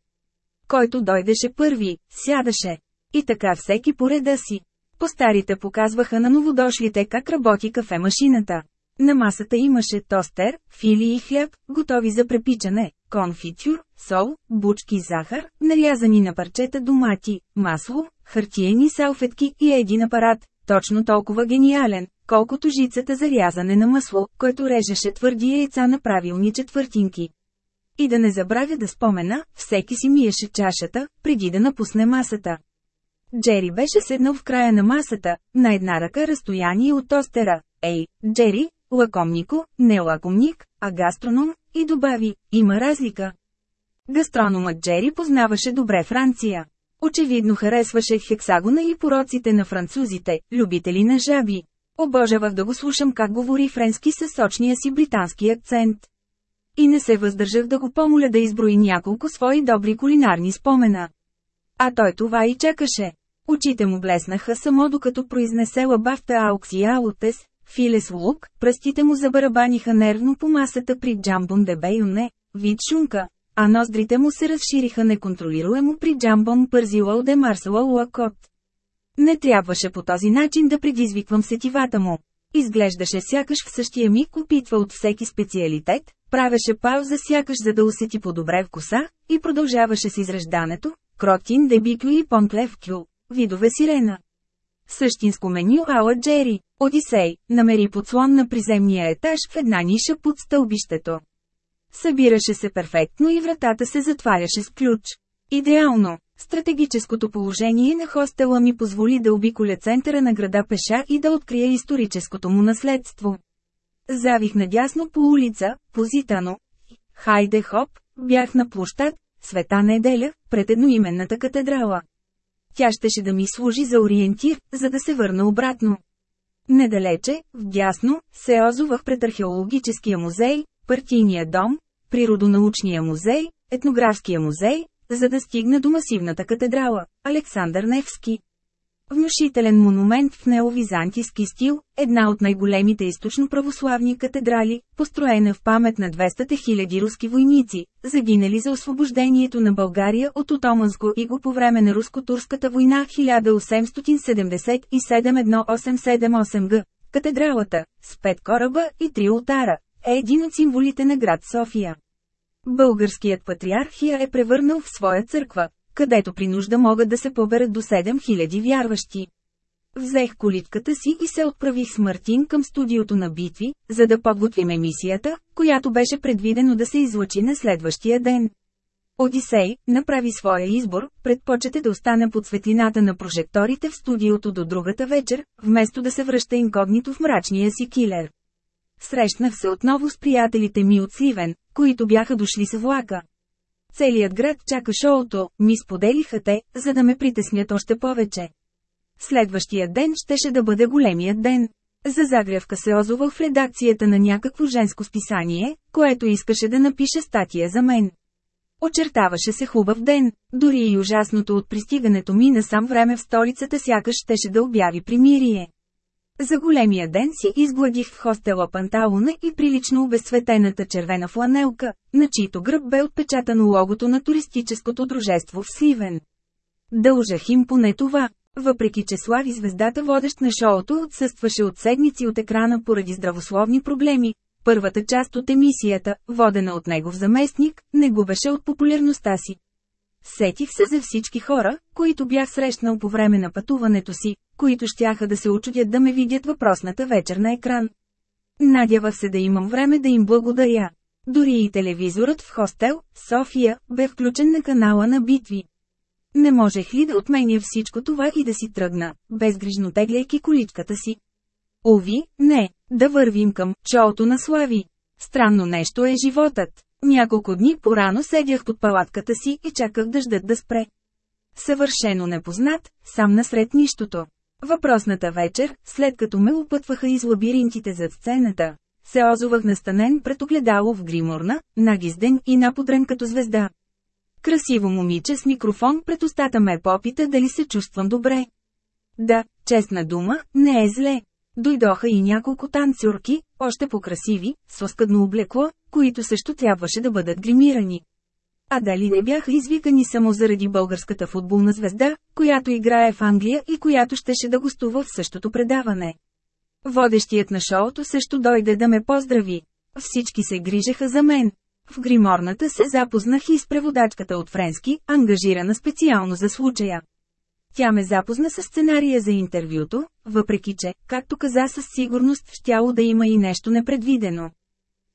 Който дойдеше първи, сядаше. И така всеки по реда си. Постарите показваха на новодошлите как работи кафемашината. На масата имаше тостер, фили и хляб, готови за препичане, конфитюр, сол, бучки захар, нарязани на парчета домати, масло, хартиени салфетки и един апарат, точно толкова гениален, колкото жицата за рязане на масло, който режеше твърди яйца на правилни четвъртинки. И да не забравя да спомена, всеки си миеше чашата, преди да напусне масата. Джери беше седнал в края на масата, на една ръка разстояние от тостера. Ей, Джери, лакомнико, не лакомник, а гастроном, и добави, има разлика. Гастрономът Джери познаваше добре Франция. Очевидно харесваше хексагона и пороците на французите, любители на жаби. Обожавах да го слушам как говори френски със сочния си британски акцент. И не се въздържах да го помоля да изброи няколко свои добри кулинарни спомена. А той това и чакаше. Очите му блеснаха само докато произнесе лабафта ауксиалотес, филес лук, пръстите му забарабаниха нервно по масата при джамбон де бейоне, вид шунка, а ноздрите му се разшириха неконтролируемо при джамбон пързила де марсала лакот. Не трябваше по този начин да предизвиквам сетивата му. Изглеждаше сякаш в същия миг опитва от всеки специалитет, правеше пауза сякаш за да усети по-добре вкуса, и продължаваше с изреждането, кротин дебиклю и понтлевкю, видове сирена. Същинско меню Ала Джери, Одисей, намери подслон на приземния етаж в една ниша под стълбището. Събираше се перфектно и вратата се затваряше с ключ. Идеално, стратегическото положение на хостела ми позволи да обиколя центъра на града пеша и да открия историческото му наследство. Завих надясно по улица, позитано. Хайде хоп, бях на площад, света неделя, пред едноименната катедрала. Тя щеше да ми служи за ориентир, за да се върна обратно. Недалече, вдясно, се озовах пред археологическия музей, партийния дом, природонаучния музей, етнографския музей, за да стигна до масивната катедрала, Александър Невски. Внушителен монумент в неовизантийски стил, една от най-големите източно-православни катедрали, построена в памет на 200 000 руски войници, загинали за освобождението на България от Отоманско и го по време на руско-турската война 1877-1878 г. Катедралата, с пет кораба и три ултара, е един от символите на град София. Българският патриархия е превърнал в своя църква, където при нужда могат да се поберат до 7000 вярващи. Взех колитката си и се отправих с Мартин към студиото на битви, за да подготвим емисията, която беше предвидено да се излъчи на следващия ден. Одисей направи своя избор, предпочете да остане под светлината на прожекторите в студиото до другата вечер, вместо да се връща инкогнито в мрачния си килер. Срещнах се отново с приятелите ми от Сливен, които бяха дошли с влака. Целият град чака шоуто, ми споделиха те, за да ме притеснят още повече. Следващия ден щеше да бъде големият ден. За загрявка се озовах в редакцията на някакво женско списание, което искаше да напише статия за мен. Очертаваше се хубав ден, дори и ужасното от пристигането ми на сам време в столицата сякаш щеше да обяви примирие. За големия ден си изгладих в хостела Панталуна и прилично обезсветената червена фланелка, на чийто гръб бе отпечатано логото на туристическото дружество в Сливен. Дължах им поне това, въпреки че Слави звездата водещ на шоуто отсъстваше от седмици от екрана поради здравословни проблеми, първата част от емисията, водена от негов заместник, не губеше от популярността си. Сетих се за всички хора, които бях срещнал по време на пътуването си, които щяха да се очудят да ме видят въпросната вечер на екран. Надявах се да имам време да им благодаря. Дори и телевизорът в хостел, София, бе включен на канала на битви. Не можех ли да отменя всичко това и да си тръгна, безгрижно тегляйки количката си? Ови, не, да вървим към шоуто на Слави. Странно нещо е животът. Няколко дни порано седях под палатката си и чаках дъждът да спре. Съвършено непознат, сам насред нищото. Въпросната вечер, след като ме опътваха из лабиринтите зад сцената, се озовах настанен пред огледало в гриморна, нагизден и наподрен като звезда. Красиво момиче с микрофон пред устата ме попита дали се чувствам добре. Да, честна дума, не е зле. Дойдоха и няколко танцорки, още по-красиви, с оскъдно облекло, които също трябваше да бъдат гримирани. А дали не бяха извикани само заради българската футболна звезда, която играе в Англия и която щеше да гостува в същото предаване? Водещият на шоуто също дойде да ме поздрави. Всички се грижеха за мен. В гриморната се запознах и с преводачката от френски, ангажирана специално за случая. Тя ме запозна с сценария за интервюто, въпреки че, както каза със сигурност, щяло да има и нещо непредвидено.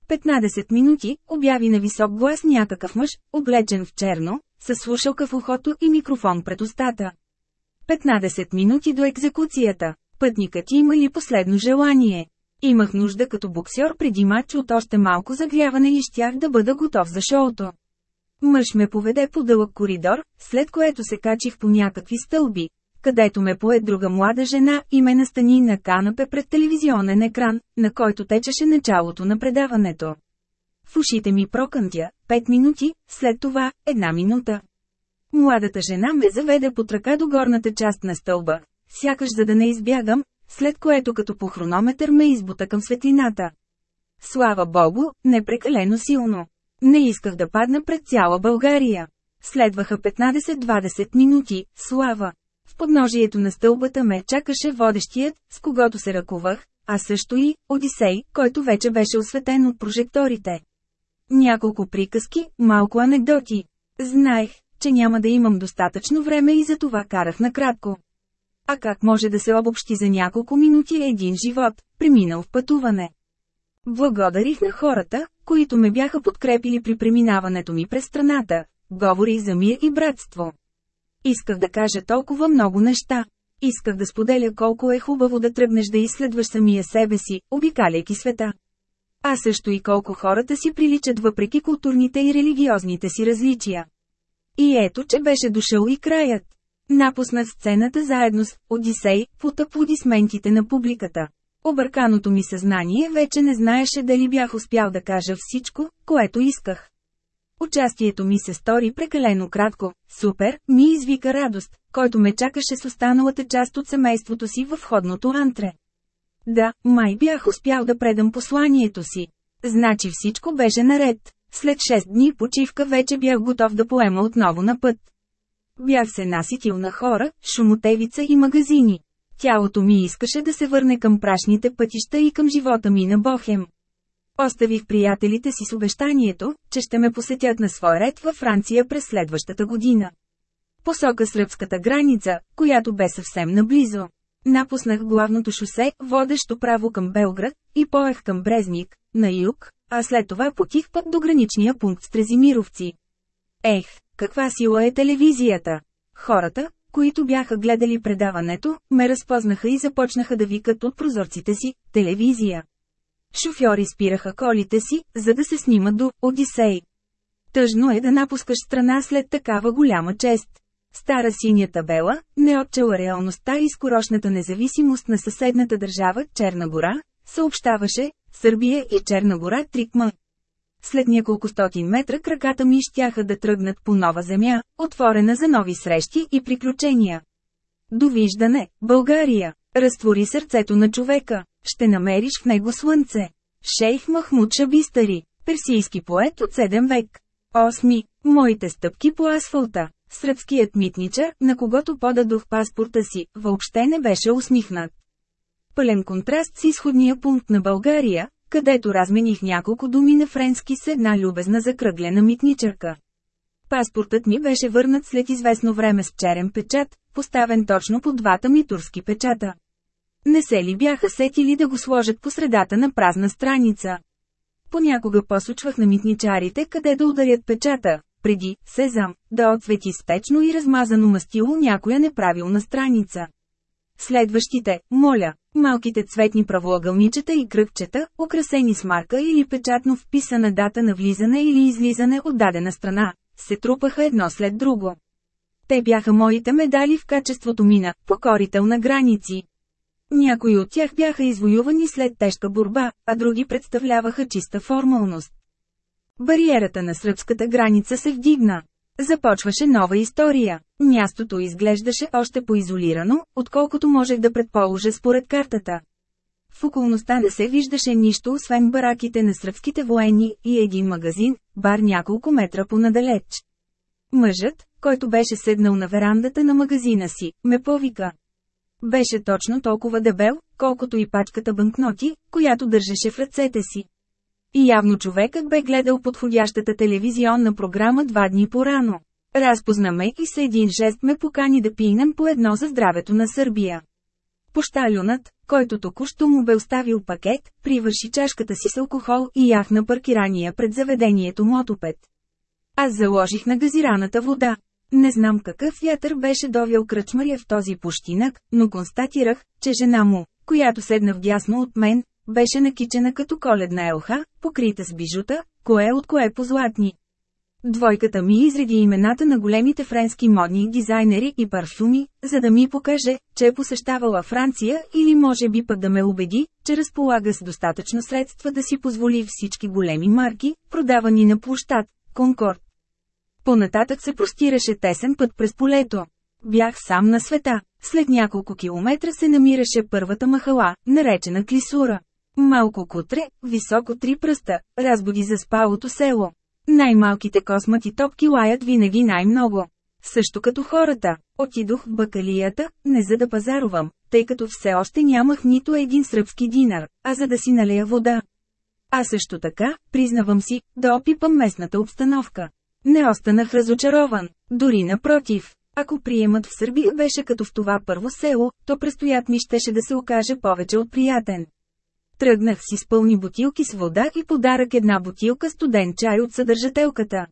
15 минути, обяви на висок глас някакъв мъж, облечен в черно, с слушалка в ухото и микрофон пред устата. 15 минути до екзекуцията. Пътникът има ли последно желание? Имах нужда като боксер преди матч от още малко загряване и щях да бъда готов за шоуто. Мъж ме поведе по дълъг коридор, след което се качих по някакви стълби, където ме пое друга млада жена и ме настани на канапе пред телевизионен екран, на който течеше началото на предаването. В ушите ми прокънтя, пет минути, след това, една минута. Младата жена ме заведе под ръка до горната част на стълба, сякаш за да не избягам, след което като по хронометър ме избута към светлината. Слава Богу, не прекалено силно. Не исках да падна пред цяла България. Следваха 15-20 минути, слава. В подножието на стълбата ме чакаше водещият, с когото се ръкувах, а също и Одисей, който вече беше осветен от прожекторите. Няколко приказки, малко анекдоти. Знаех, че няма да имам достатъчно време и за това карах накратко. А как може да се обобщи за няколко минути един живот, преминал в пътуване? Благодарих на хората, които ме бяха подкрепили при преминаването ми през страната. Говорих за мир и братство. Исках да кажа толкова много неща. Исках да споделя колко е хубаво да тръгнеш да изследваш самия себе си, обикаляйки света. А също и колко хората си приличат въпреки културните и религиозните си различия. И ето, че беше дошъл и краят. Напуснах сцената заедно с Одисей, под аплодисментите на публиката. Обърканото ми съзнание вече не знаеше дали бях успял да кажа всичко, което исках. Участието ми се стори прекалено кратко, супер, ми извика радост, който ме чакаше с останалата част от семейството си във входното антре. Да, май бях успял да предам посланието си. Значи всичко беше наред. След 6 дни почивка вече бях готов да поема отново на път. Бях се наситил на хора, шумотевица и магазини. Тялото ми искаше да се върне към прашните пътища и към живота ми на Бохем. Оставих приятелите си с обещанието, че ще ме посетят на свой ред във Франция през следващата година. Посока сръбската граница, която бе съвсем наблизо. Напуснах главното шосе, водещо право към Белград, и поех към Брезник, на юг, а след това потих път до граничния пункт с Трезимировци. Ех, каква сила е телевизията! Хората, които бяха гледали предаването, ме разпознаха и започнаха да викат от прозорците си – телевизия. Шофьори спираха колите си, за да се снимат до Одисей. Тъжно е да напускаш страна след такава голяма чест. Стара синя табела, не отчела реалността и скорошната независимост на съседната държава Черна гора, съобщаваше Сърбия и Черна гора Трикма. След няколко стотин метра краката ми щяха да тръгнат по нова земя, отворена за нови срещи и приключения. Довиждане, България! Разтвори сърцето на човека, ще намериш в него слънце. Шейх Махмуд Шабистари, персийски поет от 7 век. Осми. Моите стъпки по асфалта. Сръбският митнича, на когото подадох паспорта си, въобще не беше усмихнат. Пълен контраст с изходния пункт на България, където размених няколко думи на френски с една любезна закръглена митничарка. Паспортът ми беше върнат след известно време с черен печат, поставен точно по двата ми турски печата. Не се ли бяха сетили да го сложат по средата на празна страница? Понякога посочвах на митничарите къде да ударят печата, преди, сезам, да отсвети стечно и размазано мастило някоя неправилна страница. Следващите, моля, малките цветни правоъгълничета и кръгчета, украсени с марка или печатно вписана дата на влизане или излизане от дадена страна, се трупаха едно след друго. Те бяха моите медали в качеството ми на покорител на граници. Някои от тях бяха извоювани след тежка борба, а други представляваха чиста формалност. Бариерата на сръбската граница се вдигна. Започваше нова история. Мястото изглеждаше още по-изолирано, отколкото можех да предположа според картата. В околността не се виждаше нищо освен бараките на сръбските военни и един магазин, бар няколко метра понадалеч. Мъжът, който беше седнал на верандата на магазина си, ме повика. Беше точно толкова дебел, колкото и пачката банкноти, която държеше в ръцете си. И явно човекът бе гледал подходящата телевизионна програма два дни по-рано. Разпозна ме и с един жест ме покани да пинем по едно за здравето на Сърбия. Пощалюнат, който току-що му бе оставил пакет, привърши чашката си с алкохол и яхна паркирания пред заведението мотопед. Аз заложих на газираната вода. Не знам какъв вятър беше довел кръчмаря в този пущинък, но констатирах, че жена му, която седна вдясно от мен, беше накичена като коледна елха, покрита с бижута, кое от кое позлатни. Двойката ми изреди имената на големите френски модни дизайнери и парфюми, за да ми покаже, че е посещавала Франция или може би пък да ме убеди, че разполага с достатъчно средства да си позволи всички големи марки, продавани на площад, Конкорд. Понататък се простираше тесен път през полето. Бях сам на света. След няколко километра се намираше първата махала, наречена Клисура. Малко кутре, високо три пръста, разбуди за спалото село. Най-малките космати топки лаят винаги най-много. Също като хората, отидох в бакалията, не за да пазарувам, тъй като все още нямах нито един сръбски динар, а за да си налея вода. А също така, признавам си, да опипам местната обстановка. Не останах разочарован, дори напротив. Ако приемат в Сърбия беше като в това първо село, то престоят ми щеше да се окаже повече от приятен. Тръгнах си с пълни бутилки с вода и подарък една бутилка студен чай от съдържателката.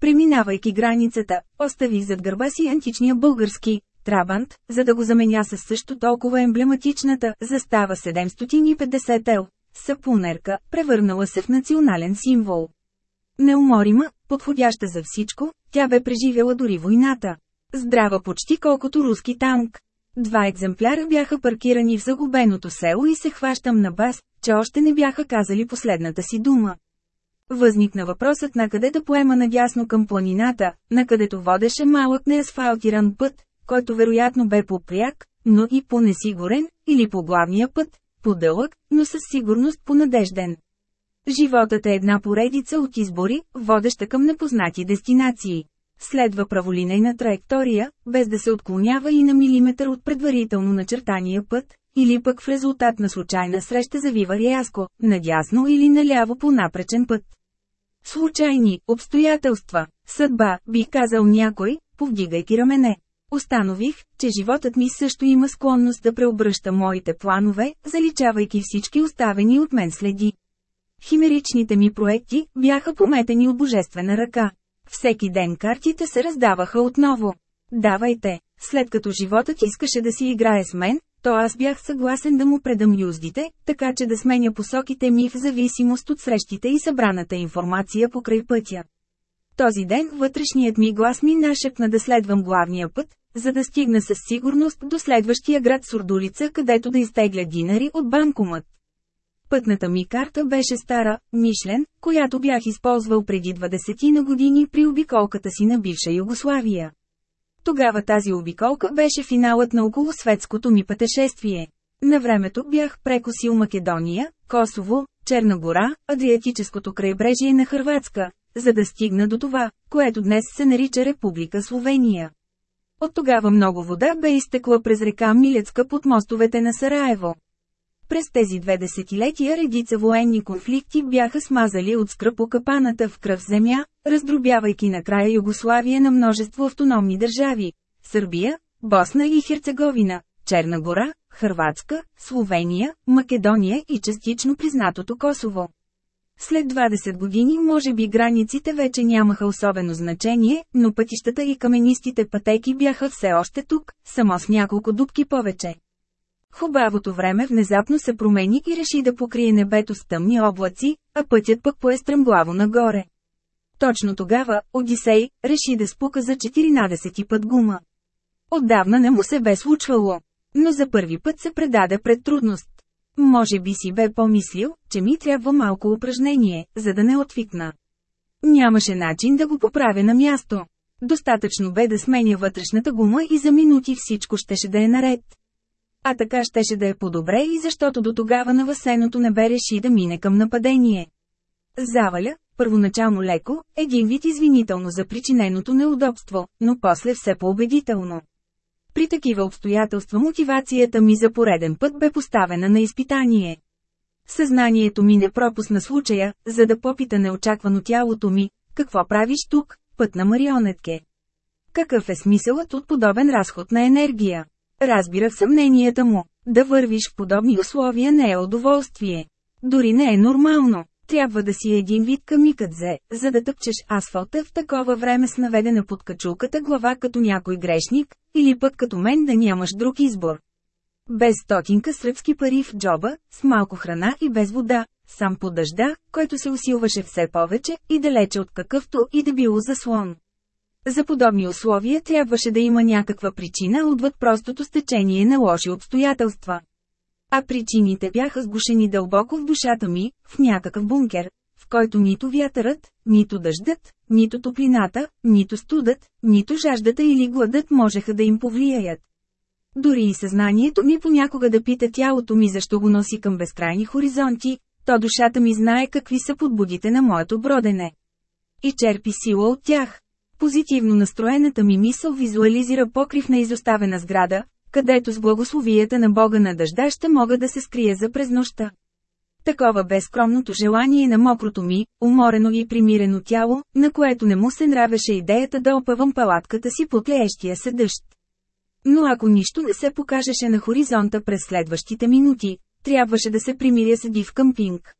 Преминавайки границата, оставих зад гърба си античния български Трабант, за да го заменя с също толкова емблематичната застава 750 ел. Сапунерка, превърнала се в национален символ. Неуморима, подходяща за всичко, тя бе преживяла дори войната. Здрава почти колкото руски танк. Два екземпляра бяха паркирани в загубеното село и се хващам на бас, че още не бяха казали последната си дума. Възникна въпросът на къде да поема надясно към планината, на където водеше малък неасфалтиран път, който вероятно бе по-пряк, но и по-несигурен, или по главния път, по-дълъг, но със сигурност по-надежден. Животът е една поредица от избори, водеща към непознати дестинации. Следва праволинейна траектория, без да се отклонява и на милиметър от предварително начертания път, или пък в резултат на случайна среща завива рязко, надясно или наляво по напречен път. Случайни обстоятелства, съдба, бих казал някой, повдигайки рамене. Установих, че животът ми също има склонност да преобръща моите планове, заличавайки всички оставени от мен следи. Химеричните ми проекти бяха пометени от божествена ръка. Всеки ден картите се раздаваха отново. Давайте, след като животът искаше да си играе с мен, то аз бях съгласен да му предам юздите, така че да сменя посоките ми в зависимост от срещите и събраната информация по край пътя. Този ден вътрешният ми глас ми нашепна да следвам главния път, за да стигна със сигурност до следващия град Сурдулица, където да изтегля динари от банкомат. Пътната ми карта беше стара, Мишлен, която бях използвал преди 20 на години при обиколката си на бивша Югославия. Тогава тази обиколка беше финалът на околосветското ми пътешествие. На времето бях прекосил Македония, Косово, Черна гора, Адриатическото крайбрежие на Хрватска, за да стигна до това, което днес се нарича Република Словения. От тогава много вода бе изтекла през река Милецка под мостовете на Сараево. През тези две десетилетия редица военни конфликти бяха смазали от скръп окапаната в кръв земя, раздробявайки накрая Югославия на множество автономни държави – Сърбия, Босна и Херцеговина, Черна гора, Хърватска, Словения, Македония и частично признатото Косово. След 20 години може би границите вече нямаха особено значение, но пътищата и каменистите пътеки бяха все още тук, само с няколко дубки повече. Хубавото време внезапно се промени и реши да покрие небето с тъмни облаци, а пътят пък пое стремглаво нагоре. Точно тогава, Одисей, реши да спука за 14 път гума. Отдавна не му се бе случвало. Но за първи път се предаде пред трудност. Може би си бе помислил, че ми трябва малко упражнение, за да не отвикна. Нямаше начин да го поправя на място. Достатъчно бе да сменя вътрешната гума и за минути всичко щеше да е наред. А така щеше да е по-добре и защото до тогава на Васеното небе реши да мине към нападение. Заваля, първоначално леко, един вид извинително за причиненото неудобство, но после все по-убедително. При такива обстоятелства мотивацията ми за пореден път бе поставена на изпитание. Съзнанието ми не пропусна случая, за да попита неочаквано тялото ми, какво правиш тук, път на марионетке. Какъв е смисълът от подобен разход на енергия? Разбирах съмненията му. Да вървиш в подобни условия не е удоволствие. Дори не е нормално. Трябва да си един вид камикадзе, за да тъпчеш асфалта в такова време с наведена под качулката глава като някой грешник, или пък като мен да нямаш друг избор. Без стотинка сръбски пари в джоба, с малко храна и без вода, сам по дъжда, който се усилваше все повече и далече от какъвто и да било заслон. За подобни условия трябваше да има някаква причина отвъд простото стечение на лоши обстоятелства. А причините бяха сгушени дълбоко в душата ми, в някакъв бункер, в който нито вятърът, нито дъждът, нито топлината, нито студът, нито жаждата или гладът можеха да им повлияят. Дори и съзнанието ми понякога да пита тялото ми защо го носи към безкрайни хоризонти, то душата ми знае какви са подбудите на моето бродене. И черпи сила от тях. Позитивно настроената ми мисъл визуализира покрив на изоставена сграда, където с благословията на Бога на дъжда ще мога да се скрия за през нощта. Такова бе скромното желание на мокрото ми, уморено и примирено тяло, на което не му се нравеше идеята да опъвам палатката си под леещия се дъжд. Но ако нищо не се покажеше на хоризонта през следващите минути, трябваше да се примиря с див къмпинг.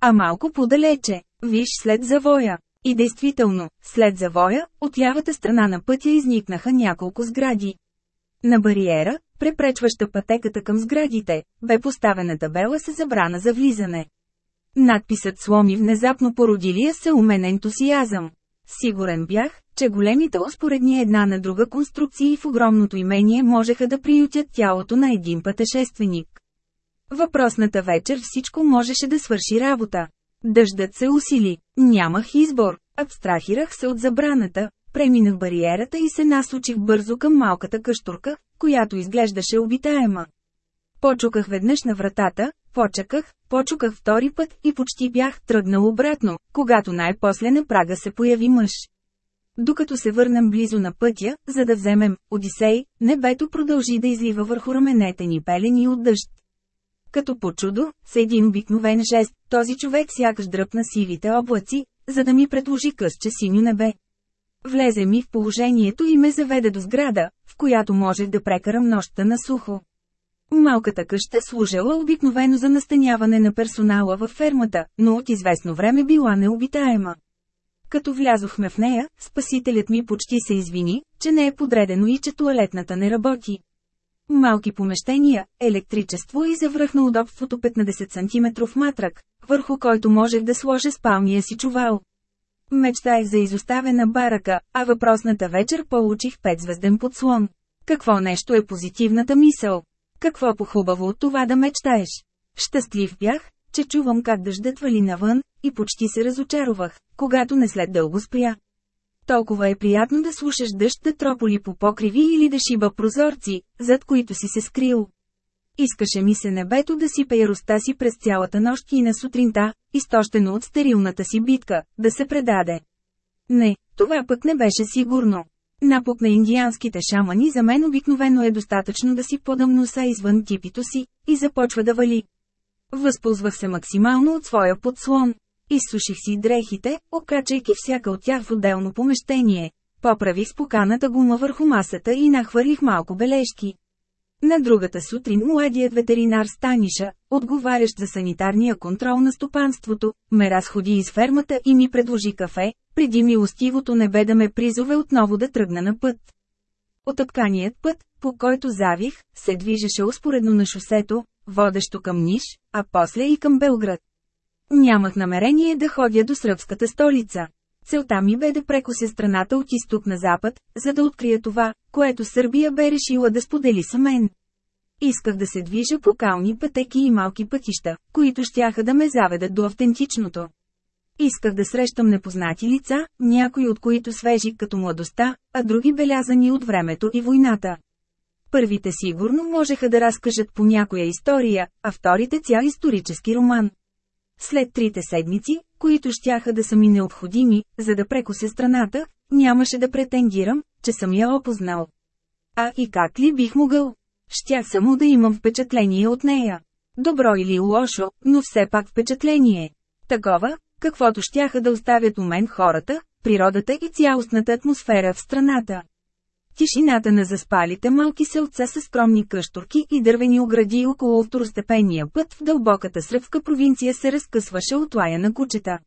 А малко подалече, виж след завоя. И действително, след завоя, от лявата страна на пътя изникнаха няколко сгради. На бариера, препречваща пътеката към сградите, бе поставена табела с забрана за влизане. Надписът сломи внезапно породилия се умен ентусиазъм. Сигурен бях, че големите успоредни една на друга конструкции в огромното имение можеха да приютят тялото на един пътешественик. Въпросната вечер всичко можеше да свърши работа. Дъждът се усили, нямах избор, абстрахирах се от забраната, преминах бариерата и се насочих бързо към малката къщурка, която изглеждаше обитаема. Почуках веднъж на вратата, почаках, почуках втори път и почти бях тръгнал обратно, когато най-после на прага се появи мъж. Докато се върнем близо на пътя, за да вземем Одисей, небето продължи да излива върху раменете ни пелени от дъжд. Като по чудо, с един обикновен жест, този човек сякаш дръпна сивите облаци, за да ми предложи късче синьо небе. Влезе ми в положението и ме заведе до сграда, в която можех да прекарам нощта на сухо. Малката къща служила обикновено за настаняване на персонала във фермата, но от известно време била необитаема. Като влязохме в нея, спасителят ми почти се извини, че не е подредено и че туалетната не работи. Малки помещения, електричество и завръх на удобството 15 см матрак, върху който можех да сложа спалния си чувал. Мечтаех за изоставена барака, а въпросната вечер получих петзвезден подслон. Какво нещо е позитивната мисъл? Какво по-хубаво от това да мечтаеш? Щастлив бях, че чувам как дъждът вали навън, и почти се разочаровах, когато не след дълго спря. Толкова е приятно да слушаш дъжд да трополи по покриви или да шиба прозорци, зад които си се скрил. Искаше ми се небето да си яроста си през цялата нощ и на сутринта, изтощено от стерилната си битка, да се предаде. Не, това пък не беше сигурно. Напук на индианските шамани за мен обикновено е достатъчно да си подам носа извън типито си, и започва да вали. Възползвах се максимално от своя подслон. Изсуших си дрехите, окачайки всяка от тях в отделно помещение. Поправих споканата гума върху масата и нахвърлих малко бележки. На другата сутрин младият ветеринар Станиша, отговарящ за санитарния контрол на стопанството, ме разходи из фермата и ми предложи кафе, преди милостивото небе да ме призове отново да тръгна на път. Отъпканият път, по който завих, се движеше успоредно на шосето, водещо към Ниш, а после и към Белград. Нямах намерение да ходя до сръбската столица. Целта ми бе да прекося страната от изток на запад, за да открия това, което Сърбия бе решила да сподели с мен. Исках да се движа по кални пътеки и малки пътища, които щяха да ме заведат до автентичното. Исках да срещам непознати лица, някои от които свежи като младостта, а други белязани от времето и войната. Първите сигурно можеха да разкажат по някоя история, а вторите цял исторически роман. След трите седмици, които щяха да са ми необходими, за да прекося страната, нямаше да претендирам, че съм я опознал. А и как ли бих могъл? Щях само да имам впечатление от нея. Добро или лошо, но все пак впечатление. Такова, каквото щяха да оставят у мен хората, природата и цялостната атмосфера в страната. Тишината на заспалите малки селца с скромни къщурки и дървени огради около второстепенния път в дълбоката сръбска провинция се разкъсваше от лая на кучета.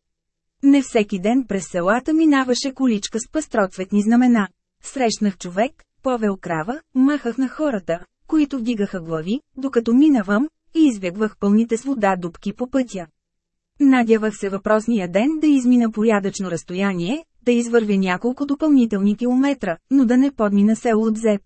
Не всеки ден през селата минаваше количка с пастроцветни знамена. Срещнах човек, повел крава, махах на хората, които вдигаха глави, докато минавам, и избягвах пълните с вода дубки по пътя. Надявах се въпросния ден да измина порядъчно разстояние, да извървя няколко допълнителни километра, но да не подмина село от Зеп.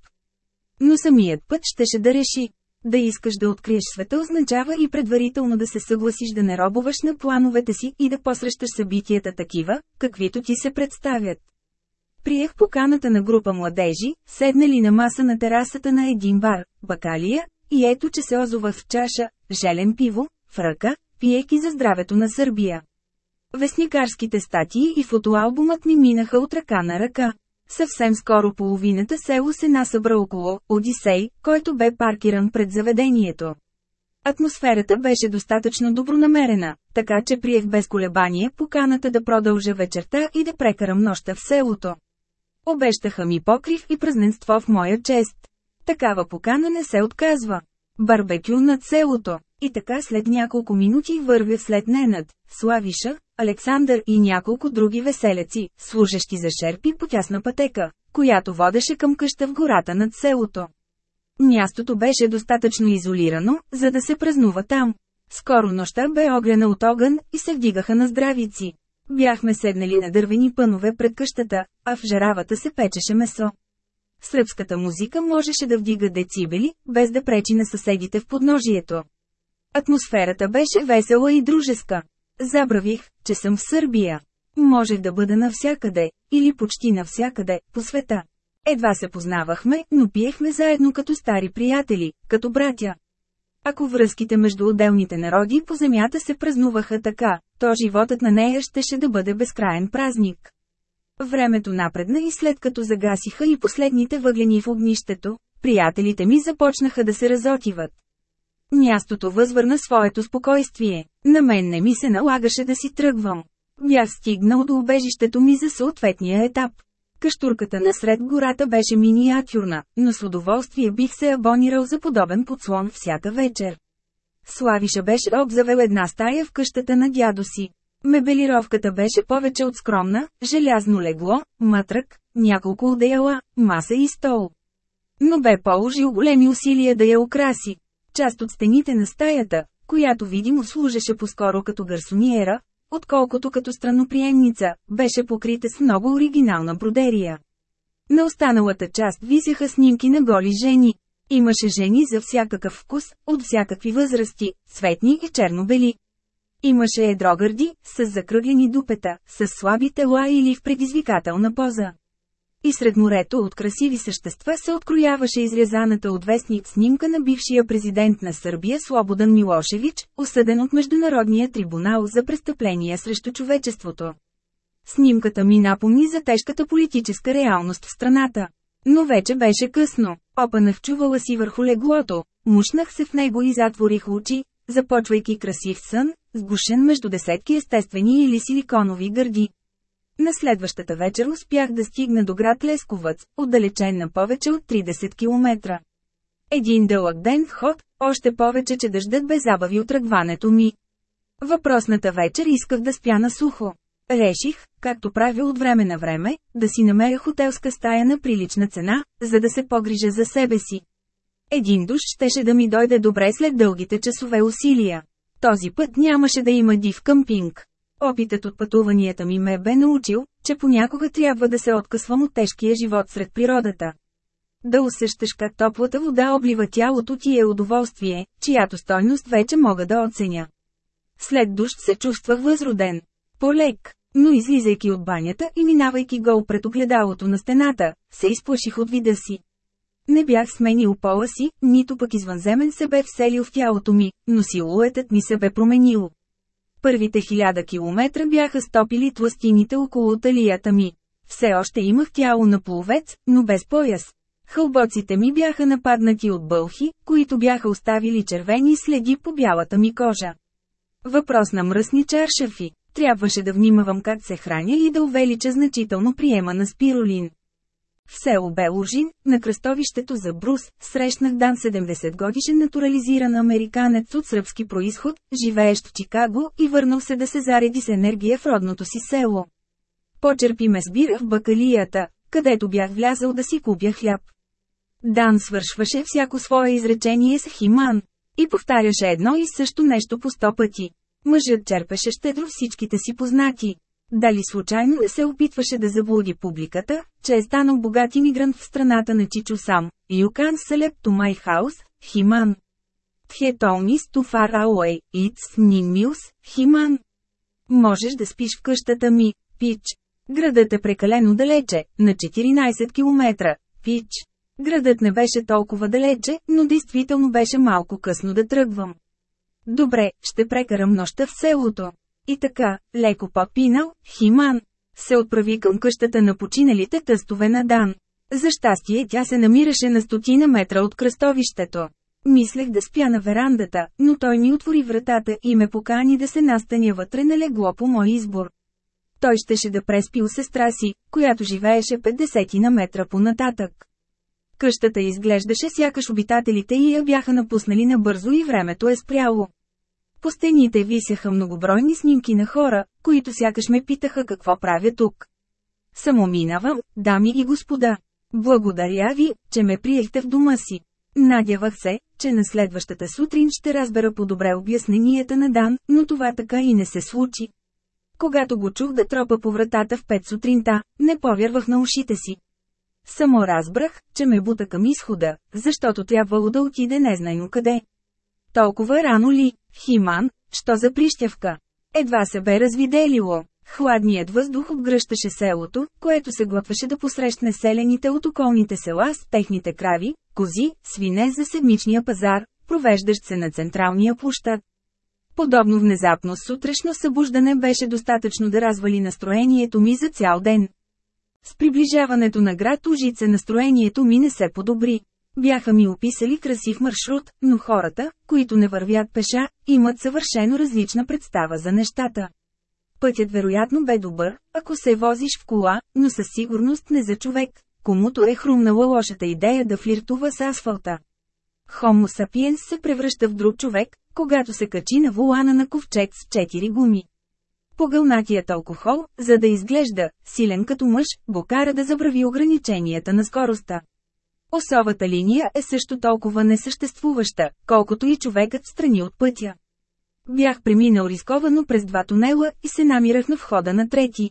Но самият път щеше да реши. Да искаш да откриеш света означава и предварително да се съгласиш да не робуваш на плановете си и да посрещаш събитията такива, каквито ти се представят. Приех поканата на група младежи, седнали на маса на терасата на един бар, бакалия, и ето че се озовах в чаша, желен пиво, в ръка, пиеки за здравето на Сърбия. Вестникарските статии и фотоалбумът ми минаха от ръка на ръка. Съвсем скоро половината село се насъбра около Одисей, който бе паркиран пред заведението. Атмосферата беше достатъчно добронамерена, така че приех без колебание поканата да продължа вечерта и да прекарам нощта в селото. Обещаха ми покрив и празненство в моя чест. Такава покана не се отказва. Барбекю над селото. И така след няколко минути вървя след Ненад, Славиша, Александър и няколко други веселеци, служещи за шерпи по тясна пътека, която водеше към къща в гората над селото. Мястото беше достатъчно изолирано, за да се празнува там. Скоро нощта бе огрена от огън и се вдигаха на здравици. Бяхме седнали на дървени пънове пред къщата, а в жаравата се печеше месо. Сръбската музика можеше да вдига децибели, без да пречи на съседите в подножието. Атмосферата беше весела и дружеска. Забравих, че съм в Сърбия. Можех да бъда навсякъде, или почти навсякъде, по света. Едва се познавахме, но пиехме заедно като стари приятели, като братя. Ако връзките между отделните народи по земята се празнуваха така, то животът на нея щеше да бъде безкраен празник. Времето напредна и след като загасиха и последните въглени в огнището, приятелите ми започнаха да се разотиват. Мястото възвърна своето спокойствие. На мен не ми се налагаше да си тръгвам. Бях стигнал до убежището ми за съответния етап. Каштурката насред гората беше миниатюрна, но с удоволствие бих се абонирал за подобен подслон всяка вечер. Славиша беше обзавел една стая в къщата на дядо си. Мебелировката беше повече от скромна, желязно легло, матрък, няколко одеяла, маса и стол. Но бе положил големи усилия да я украси. Част от стените на стаята, която видимо служеше по-скоро като гарсониера, отколкото като страноприемница, беше покрита с много оригинална бродерия. На останалата част висяха снимки на голи жени. Имаше жени за всякакъв вкус, от всякакви възрасти, цветни и чернобели. Имаше едрогърди, с закръглени дупета, с слаби тела или в предизвикателна поза. И сред морето от красиви същества се открояваше изрязаната от вестник снимка на бившия президент на Сърбия Слободан Милошевич, осъден от Международния трибунал за престъпления срещу човечеството. Снимката ми напомни за тежката политическа реалност в страната. Но вече беше късно. Опанах чувала си върху леглото, мушнах се в него и затворих очи, започвайки красив сън, сгушен между десетки естествени или силиконови гърди. На следващата вечер успях да стигна до град Лесковъц, отдалечен на повече от 30 км. Един дълъг ден в ход, още повече, че дъждът бе забави от тръгването ми. Въпросната вечер исках да спя на сухо. Реших, както правя от време на време, да си намеря хотелска стая на прилична цена, за да се погрижа за себе си. Един душ щеше да ми дойде добре след дългите часове усилия. Този път нямаше да има див къмпинг. Опитът от пътуванията ми ме бе научил, че понякога трябва да се откъсвам от тежкия живот сред природата. Да усещаш как топлата вода облива тялото ти е удоволствие, чиято стойност вече мога да оценя. След душ се чувствах възроден. Полек, но излизайки от банята и минавайки гол пред огледалото на стената, се изплаших от вида си. Не бях сменил пола си, нито пък извънземен се бе вселил в тялото ми, но силуетът ми се бе променил. Първите хиляда километра бяха стопили тластините около талията ми. Все още имах тяло на половец, но без пояс. Хълбоците ми бяха нападнати от бълхи, които бяха оставили червени следи по бялата ми кожа. Въпрос на мръсни чаршафи. Трябваше да внимавам как се храня и да увелича значително приема на спиролин. В село Белужин, на кръстовището за Брус, срещнах Дан 70 годишен натурализиран американец от сръбски происход, живеещ в Чикаго и върнал се да се зареди с енергия в родното си село. Почерпи ме сбира в бакалията, където бях влязал да си купя хляб. Дан свършваше всяко свое изречение с химан. И повтаряше едно и също нещо по сто пъти. Мъжът черпеше щедро всичките си познати. Дали случайно не се опитваше да заблуди публиката, че е станал богат иммигрант в страната на Чичо сам. Can select to my house, Химан. He told me to far away, it's Nimils, Химан. Можеш да спиш в къщата ми, пич. Градът е прекалено далече, на 14 км, пич. Градът не беше толкова далече, но действително беше малко късно да тръгвам. Добре, ще прекарам нощта в селото. И така, леко попинал, Химан, се отправи към къщата на починалите тъстове на Дан. За щастие тя се намираше на стотина метра от кръстовището. Мислех да спя на верандата, но той ми отвори вратата и ме покани да се настаня вътре на легло по мой избор. Той щеше да преспи у сестра си, която живееше 50 на метра по-нататък. Къщата изглеждаше сякаш обитателите и я бяха напуснали набързо и времето е спряло. По стените висяха многобройни снимки на хора, които сякаш ме питаха какво правя тук. Само минавам, дами и господа. Благодаря ви, че ме приехте в дома си. Надявах се, че на следващата сутрин ще разбера по-добре обясненията на Дан, но това така и не се случи. Когато го чух да тропа по вратата в 5 сутринта, не повярвах на ушите си. Само разбрах, че ме бута към изхода, защото трябвало да отиде незнайно къде. Толкова рано ли, Химан, що за прищявка? Едва се бе развиделило. Хладният въздух обгръщаше селото, което се глъпваше да посрещне селените от околните села с техните крави, кози, свине за седмичния пазар, провеждащ се на централния площад. Подобно внезапно сутрешно събуждане беше достатъчно да развали настроението ми за цял ден. С приближаването на град Ужице настроението ми не се подобри. Бяха ми описали красив маршрут, но хората, които не вървят пеша, имат съвършено различна представа за нещата. Пътят вероятно бе добър, ако се возиш в кола, но със сигурност не за човек, комуто е хрумнала лошата идея да флиртува с асфалта. Homo sapiens се превръща в друг човек, когато се качи на вулана на ковчег с четири гуми. Погълнатият алкохол, за да изглежда силен като мъж, го кара да забрави ограниченията на скоростта. Осовата линия е също толкова несъществуваща, колкото и човекът страни от пътя. Бях преминал рисковано през два тунела и се намирах на входа на трети.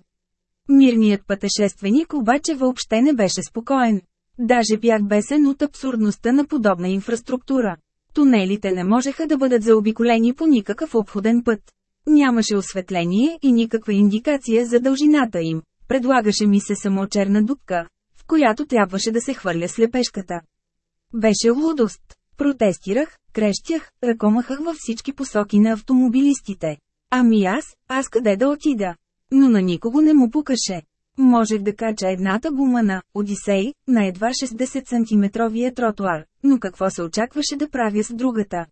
Мирният пътешественик обаче въобще не беше спокоен. Даже бях бесен от абсурдността на подобна инфраструктура. Тунелите не можеха да бъдат заобиколени по никакъв обходен път. Нямаше осветление и никаква индикация за дължината им. Предлагаше ми се само черна дупка, която трябваше да се хвърля слепешката. Беше лудост. Протестирах, крещях, ръкомахах във всички посоки на автомобилистите. Ами аз, аз къде да отида? Но на никого не му пукаше. Можех да кача едната гума на Одисей на едва 60 см тротуар, но какво се очакваше да правя с другата?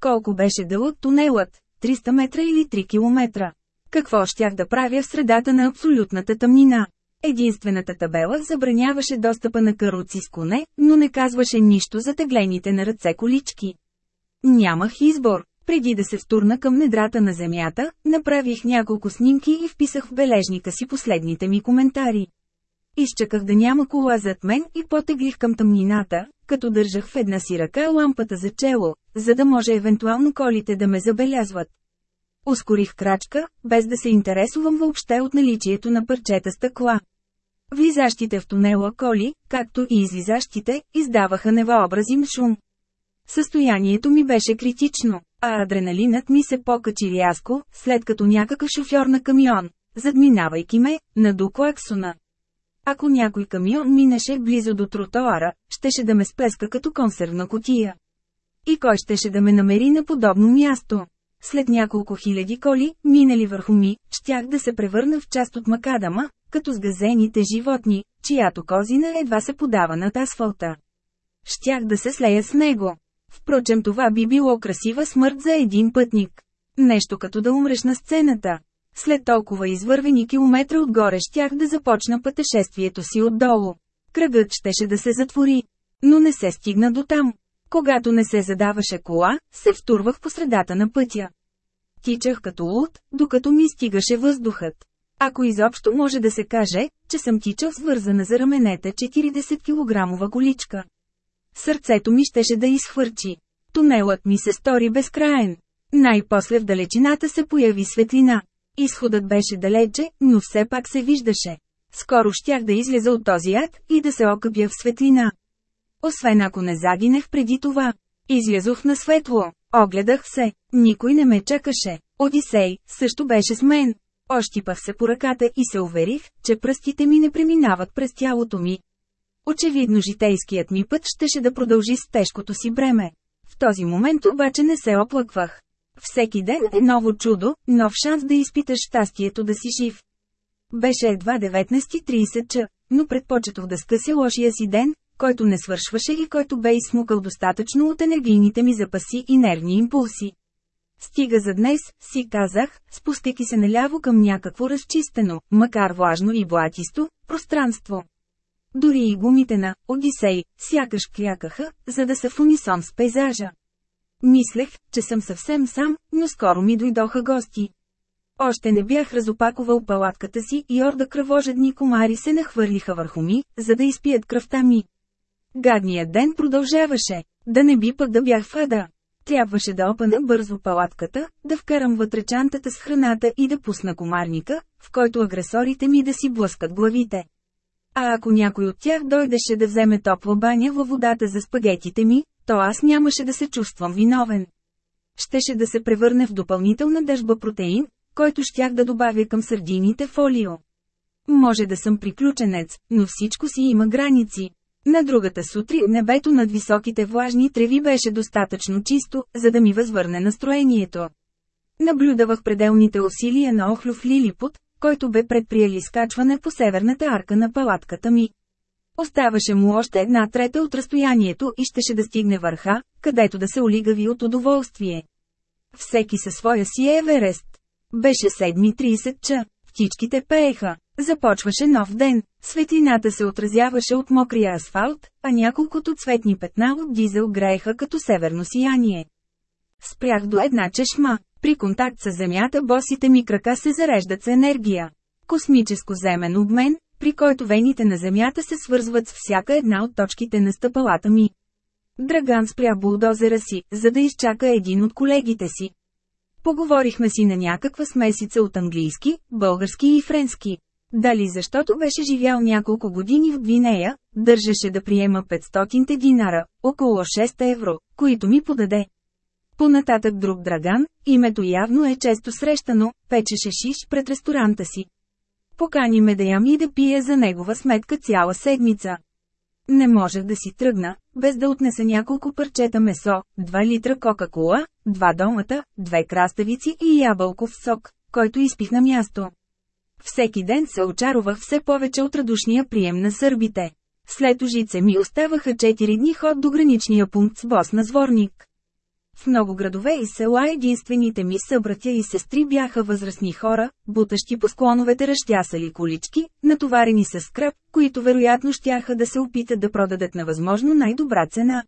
Колко беше дълъг тунелът? 300 метра или 3 км? Какво щях да правя в средата на абсолютната тъмнина? Единствената табела забраняваше достъпа на каруци с коне, но не казваше нищо за теглените на ръце колички. Нямах избор. Преди да се втурна към недрата на земята, направих няколко снимки и вписах в бележника си последните ми коментари. Изчаках да няма кола зад мен и потеглих към тъмнината, като държах в една си ръка лампата за чело, за да може евентуално колите да ме забелязват. Ускорих крачка, без да се интересувам въобще от наличието на парчета стъкла. Влизащите в тунела коли, както и излизащите, издаваха невообразим шум. Състоянието ми беше критично, а адреналинът ми се покачи рязко, след като някакъв шофьор на камион, задминавайки ме, наду клаксона. Ако някой камион минеше близо до тротоара, щеше да ме сплеска като консервна котия. И кой щеше да ме намери на подобно място? След няколко хиляди коли, минали върху ми, щях да се превърна в част от макадама, като сгазените животни, чиято козина едва се подава над асфалта. Щях да се слея с него. Впрочем това би било красива смърт за един пътник. Нещо като да умреш на сцената. След толкова извървени километра отгоре щях да започна пътешествието си отдолу. Кръгът щеше да се затвори. Но не се стигна до там. Когато не се задаваше кола, се втурвах по средата на пътя. Тичах като луд, докато ми стигаше въздухът. Ако изобщо може да се каже, че съм тичал свързана за раменете 40 кг количка. Сърцето ми щеше да изхвърчи. Тунелът ми се стори безкраен. Най-после в далечината се появи светлина. Изходът беше далече, но все пак се виждаше. Скоро щях да излеза от този ад и да се окъпя в светлина. Освен ако не загинех преди това. Излязох на светло. Огледах се. Никой не ме чакаше. Одисей също беше с мен. Ощипах се по ръката и се уверих, че пръстите ми не преминават през тялото ми. Очевидно житейският ми път щеше да продължи с тежкото си бреме. В този момент обаче не се оплаквах. Всеки ден е ново чудо, нов шанс да изпиташ щастието да си жив. Беше едва 19.30 ч, но предпочетох да скъся лошия си ден, който не свършваше и който бе изсмукал достатъчно от енергийните ми запаси и нервни импулси. Стига за днес, си казах, спускайки се наляво към някакво разчистено, макар влажно и блатисто, пространство. Дори и гумите на Одисей сякаш клякаха, за да са в унисон с пейзажа. Мислех, че съм съвсем сам, но скоро ми дойдоха гости. Още не бях разопакувал палатката си и орда кръвожедни комари се нахвърлиха върху ми, за да изпият кръвта ми. Гадният ден продължаваше. Да не би пък да бях в ада. Трябваше да опана бързо палатката, да вкарам вътре чантата с храната и да пусна комарника, в който агресорите ми да си блъскат главите. А ако някой от тях дойдеше да вземе топла баня във водата за спагетите ми, то аз нямаше да се чувствам виновен. Щеше да се превърне в допълнителна дъжба протеин, който щях да добавя към сърдините фолио. Може да съм приключенец, но всичко си има граници. На другата сутрин небето над високите влажни треви беше достатъчно чисто, за да ми възвърне настроението. Наблюдавах пределните усилия на Охлюв Лилипут, който бе предприели скачване по северната арка на палатката ми. Оставаше му още една трета от разстоянието и щеше да стигне върха, където да се олигави от удоволствие. Всеки със своя си Еверест. Беше 7.30 ча. Птичките пееха. Започваше нов ден. Светлината се отразяваше от мокрия асфалт, а няколкото цветни петна от дизел грееха като северно сияние. Спрях до една чешма. При контакт с земята босите ми крака се зареждат с енергия. Космическо земен обмен, при който вените на земята се свързват с всяка една от точките на стъпалата ми. Драган спря булдозера си, за да изчака един от колегите си. Поговорихме си на някаква смесица от английски, български и френски. Дали защото беше живял няколко години в Гвинея, държеше да приема 500 динара, около 6 евро, които ми подаде. Понататък друг Драган, името явно е често срещано, печеше шиш пред ресторанта си. Покани ме да ям и да пие за негова сметка цяла седмица. Не можех да си тръгна, без да отнеса няколко парчета месо, 2 литра кока-кола, 2 домата, 2 краставици и ябълков сок, който изпих на място. Всеки ден се очаровах все повече от радушния прием на сърбите. След ожице ми оставаха 4 дни ход до граничния пункт с Босна Зворник. В много градове и села единствените ми събратя и сестри бяха възрастни хора, бутащи по склоновете ръщясали колички, натоварени с скраб, които вероятно щяха да се опитат да продадат на възможно най-добра цена.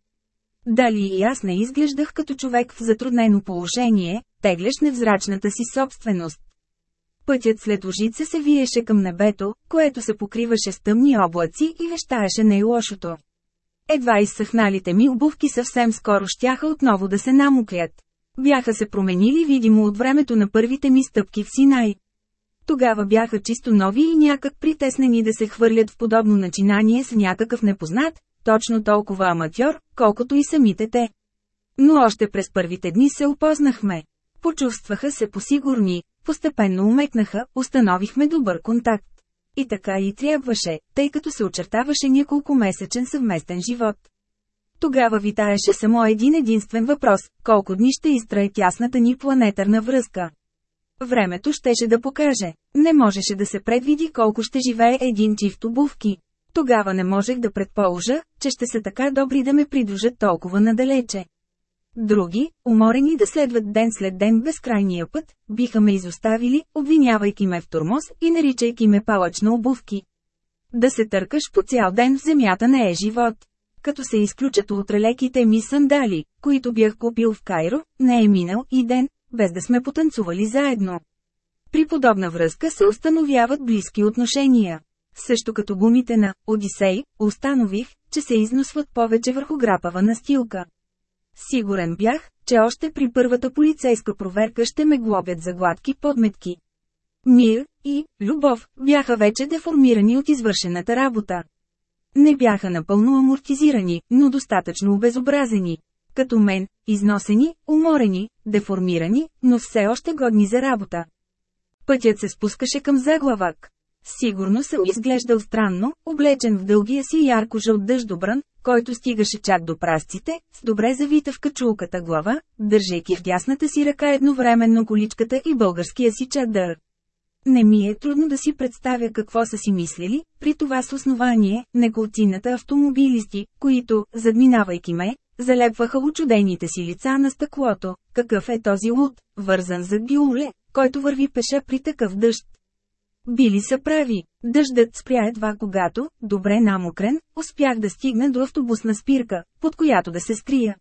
Дали и аз не изглеждах като човек в затруднено положение, теглеш невзрачната си собственост. Пътят след ожица се виеше към небето, което се покриваше с тъмни облаци и вещаеше най-лошото. Едва изсъхналите ми обувки съвсем скоро щяха отново да се намокрят. Бяха се променили видимо от времето на първите ми стъпки в Синай. Тогава бяха чисто нови и някак притеснени да се хвърлят в подобно начинание с някакъв непознат, точно толкова аматьор, колкото и самите те. Но още през първите дни се опознахме. Почувстваха се посигурни, постепенно умекнаха, установихме добър контакт. И така и трябваше, тъй като се очертаваше няколко месечен съвместен живот. Тогава витаеше само един единствен въпрос – колко дни ще изтрае тясната ни планетарна връзка. Времето щеше да покаже. Не можеше да се предвиди колко ще живее един чифт обувки. Тогава не можех да предположа, че ще са така добри да ме придружат толкова надалече. Други, уморени да следват ден след ден безкрайния път, биха ме изоставили, обвинявайки ме в турмоз и наричайки ме палач на обувки. Да се търкаш по цял ден в земята не е живот. Като се изключат леките ми сандали, които бях купил в Кайро, не е минал и ден, без да сме потанцували заедно. При подобна връзка се установяват близки отношения. Също като гумите на Одисей, установих, че се износват повече върху грапава настилка. Сигурен бях, че още при първата полицейска проверка ще ме глобят за гладки подметки. Мир и любов бяха вече деформирани от извършената работа. Не бяха напълно амортизирани, но достатъчно обезобразени. Като мен, износени, уморени, деформирани, но все още годни за работа. Пътят се спускаше към заглавак. Сигурно се изглеждал странно, облечен в дългия си ярко-жълт дъждобран, който стигаше чак до прасците, с добре завита в качулката глава, държейки в дясната си ръка едновременно количката и българския си чадър. Не ми е трудно да си представя какво са си мислили, при това с основание, неколцината автомобилисти, които, задминавайки ме, залепваха очудените си лица на стъклото. Какъв е този луд, вързан за гюле, който върви пеша при такъв дъжд? Били са прави. Дъждът спря едва когато, добре намокрен, успях да стигна до автобусна спирка, под която да се скрия.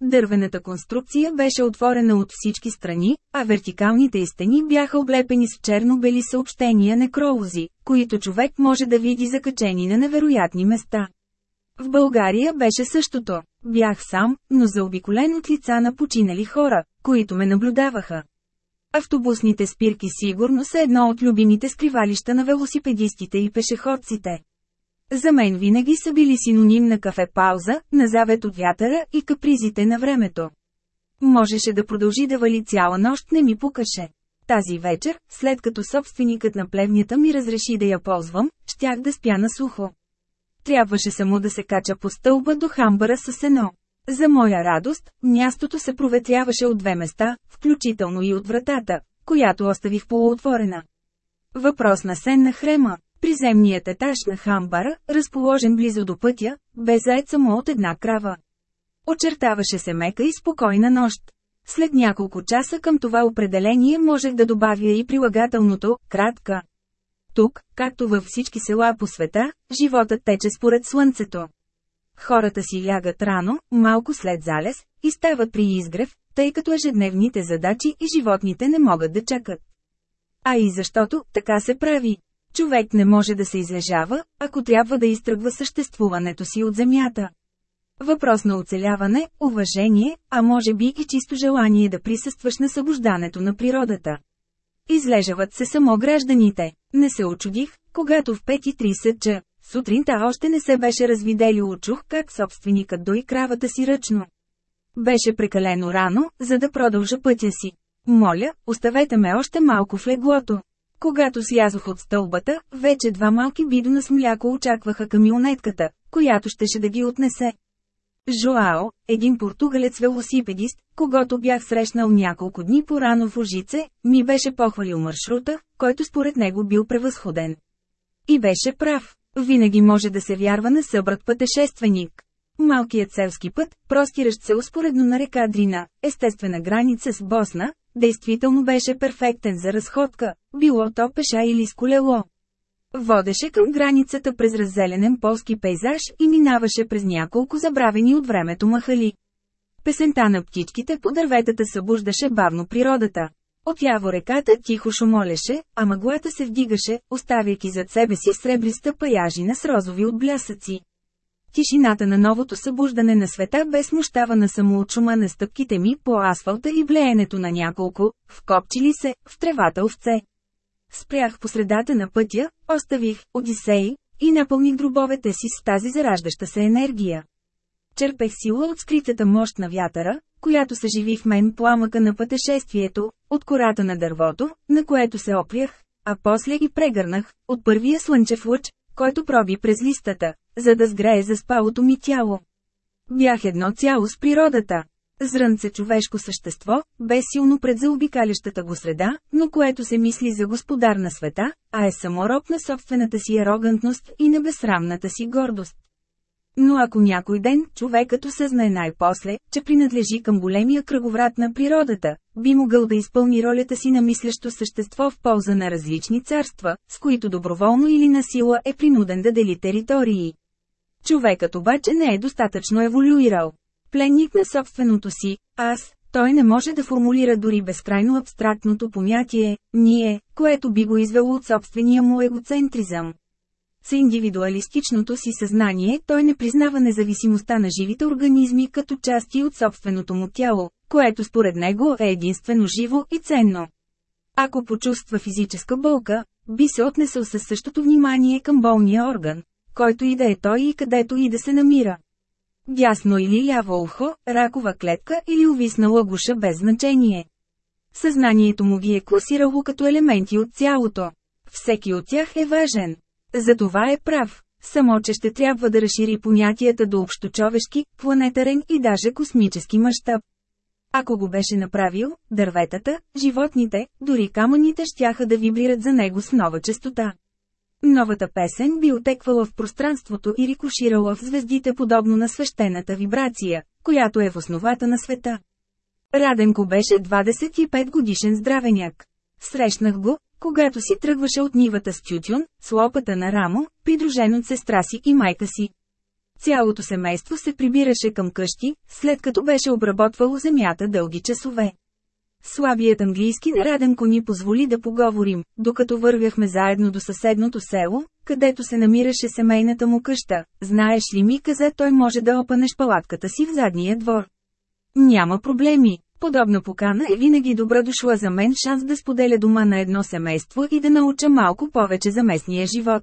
Дървената конструкция беше отворена от всички страни, а вертикалните стени бяха облепени с черно-бели съобщения некролози, които човек може да види закачени на невероятни места. В България беше същото. Бях сам, но заобиколен от лица на починали хора, които ме наблюдаваха. Автобусните спирки сигурно са едно от любимите скривалища на велосипедистите и пешеходците. За мен винаги са били синоним на кафе-пауза, на завет от вятъра и капризите на времето. Можеше да продължи да вали цяла нощ, не ми пукаше. Тази вечер, след като собственикът на плевнята ми разреши да я ползвам, щях да спя на сухо. Трябваше само да се кача по стълба до хамбара с сено. За моя радост, мястото се проветряваше от две места, включително и от вратата, която оставих полуотворена. Въпрос на сен на хрема. Приземният етаж на хамбара, разположен близо до пътя, бе заед само от една крава. Очертаваше се мека и спокойна нощ. След няколко часа към това определение можех да добавя и прилагателното «кратка». Тук, както във всички села по света, животът тече според слънцето. Хората си лягат рано, малко след залез, и стават при изгрев, тъй като ежедневните задачи и животните не могат да чакат. А и защото, така се прави. Човек не може да се излежава, ако трябва да изтръгва съществуването си от земята. Въпрос на оцеляване, уважение, а може би и чисто желание да присъстваш на събуждането на природата. Излежават се само гражданите. Не се очудих, когато в 5.30 ч. Сутринта още не се беше развидели очух как собственикът дои кравата си ръчно. Беше прекалено рано, за да продължа пътя си. Моля, оставете ме още малко в леглото. Когато слязох от стълбата, вече два малки бидона с мляко очакваха камионетката, която щеше да ги отнесе. Жоао, един португалец велосипедист, когато бях срещнал няколко дни по-рано в Ожице, ми беше похвалил маршрута, който според него бил превъзходен. И беше прав. Винаги може да се вярва на събрат пътешественик. Малкият селски път, простиращ се успоредно на река Дрина, естествена граница с Босна, действително беше перфектен за разходка, било то пеша или с колело. Водеше към границата през раззеленен полски пейзаж и минаваше през няколко забравени от времето махали. Песента на птичките по дърветата събуждаше бавно природата. Отяво реката тихо шумолеше, а мъглата се вдигаше, оставяйки зад себе си сребриста паяжина с розови отблясъци. Тишината на новото събуждане на света бе смущавана само от шума на стъпките ми по асфалта и блеенето на няколко, вкопчили се, в тревата овце. Спрях по средата на пътя, оставих Одисей и напълних дробовете си с тази зараждаща се енергия. Черпех сила от скритата мощ на вятъра, която съживи в мен пламъка на пътешествието, от кората на дървото, на което се опрях, а после ги прегърнах, от първия слънчев лъч, който проби през листата, за да сгрее за спалото ми тяло. Бях едно цяло с природата. Зрънце човешко същество, безсилно пред заобикалящата го среда, но което се мисли за господар на света, а е самороб на собствената си арогантност и на безсрамната си гордост. Но ако някой ден човекът осъзнае най-после, че принадлежи към големия кръговрат на природата, би могъл да изпълни ролята си на мислещо същество в полза на различни царства, с които доброволно или насила е принуден да дели територии. Човекът обаче не е достатъчно еволюирал. Пленник на собственото си, аз, той не може да формулира дори безкрайно абстрактното понятие «ние», което би го извело от собствения му егоцентризъм. С индивидуалистичното си съзнание той не признава независимостта на живите организми като части от собственото му тяло, което според него е единствено живо и ценно. Ако почувства физическа болка, би се отнесъл със същото внимание към болния орган, който и да е той и където и да се намира. Дясно или ляво ухо, ракова клетка или увиснала гуша без значение. Съзнанието му ги е класирало като елементи от цялото. Всеки от тях е важен. За това е прав. Само, че ще трябва да разшири понятията до общочовешки, планетарен и даже космически мащаб. Ако го беше направил, дърветата, животните, дори камъните щяха да вибрират за него с нова частота. Новата песен би отеквала в пространството и рикоширала в звездите подобно на свещената вибрация, която е в основата на света. Раденко беше 25 годишен здравеняк. Срещнах го, когато си тръгваше от нивата с тютюн, с лопата на рамо, придружен от сестра си и майка си. Цялото семейство се прибираше към къщи, след като беше обработвало земята дълги часове. Слабият английски на Раденко ни позволи да поговорим, докато вървяхме заедно до съседното село, където се намираше семейната му къща. Знаеш ли ми каза той може да опанеш палатката си в задния двор. Няма проблеми. Подобна покана е винаги добра дошла за мен шанс да споделя дома на едно семейство и да науча малко повече за местния живот.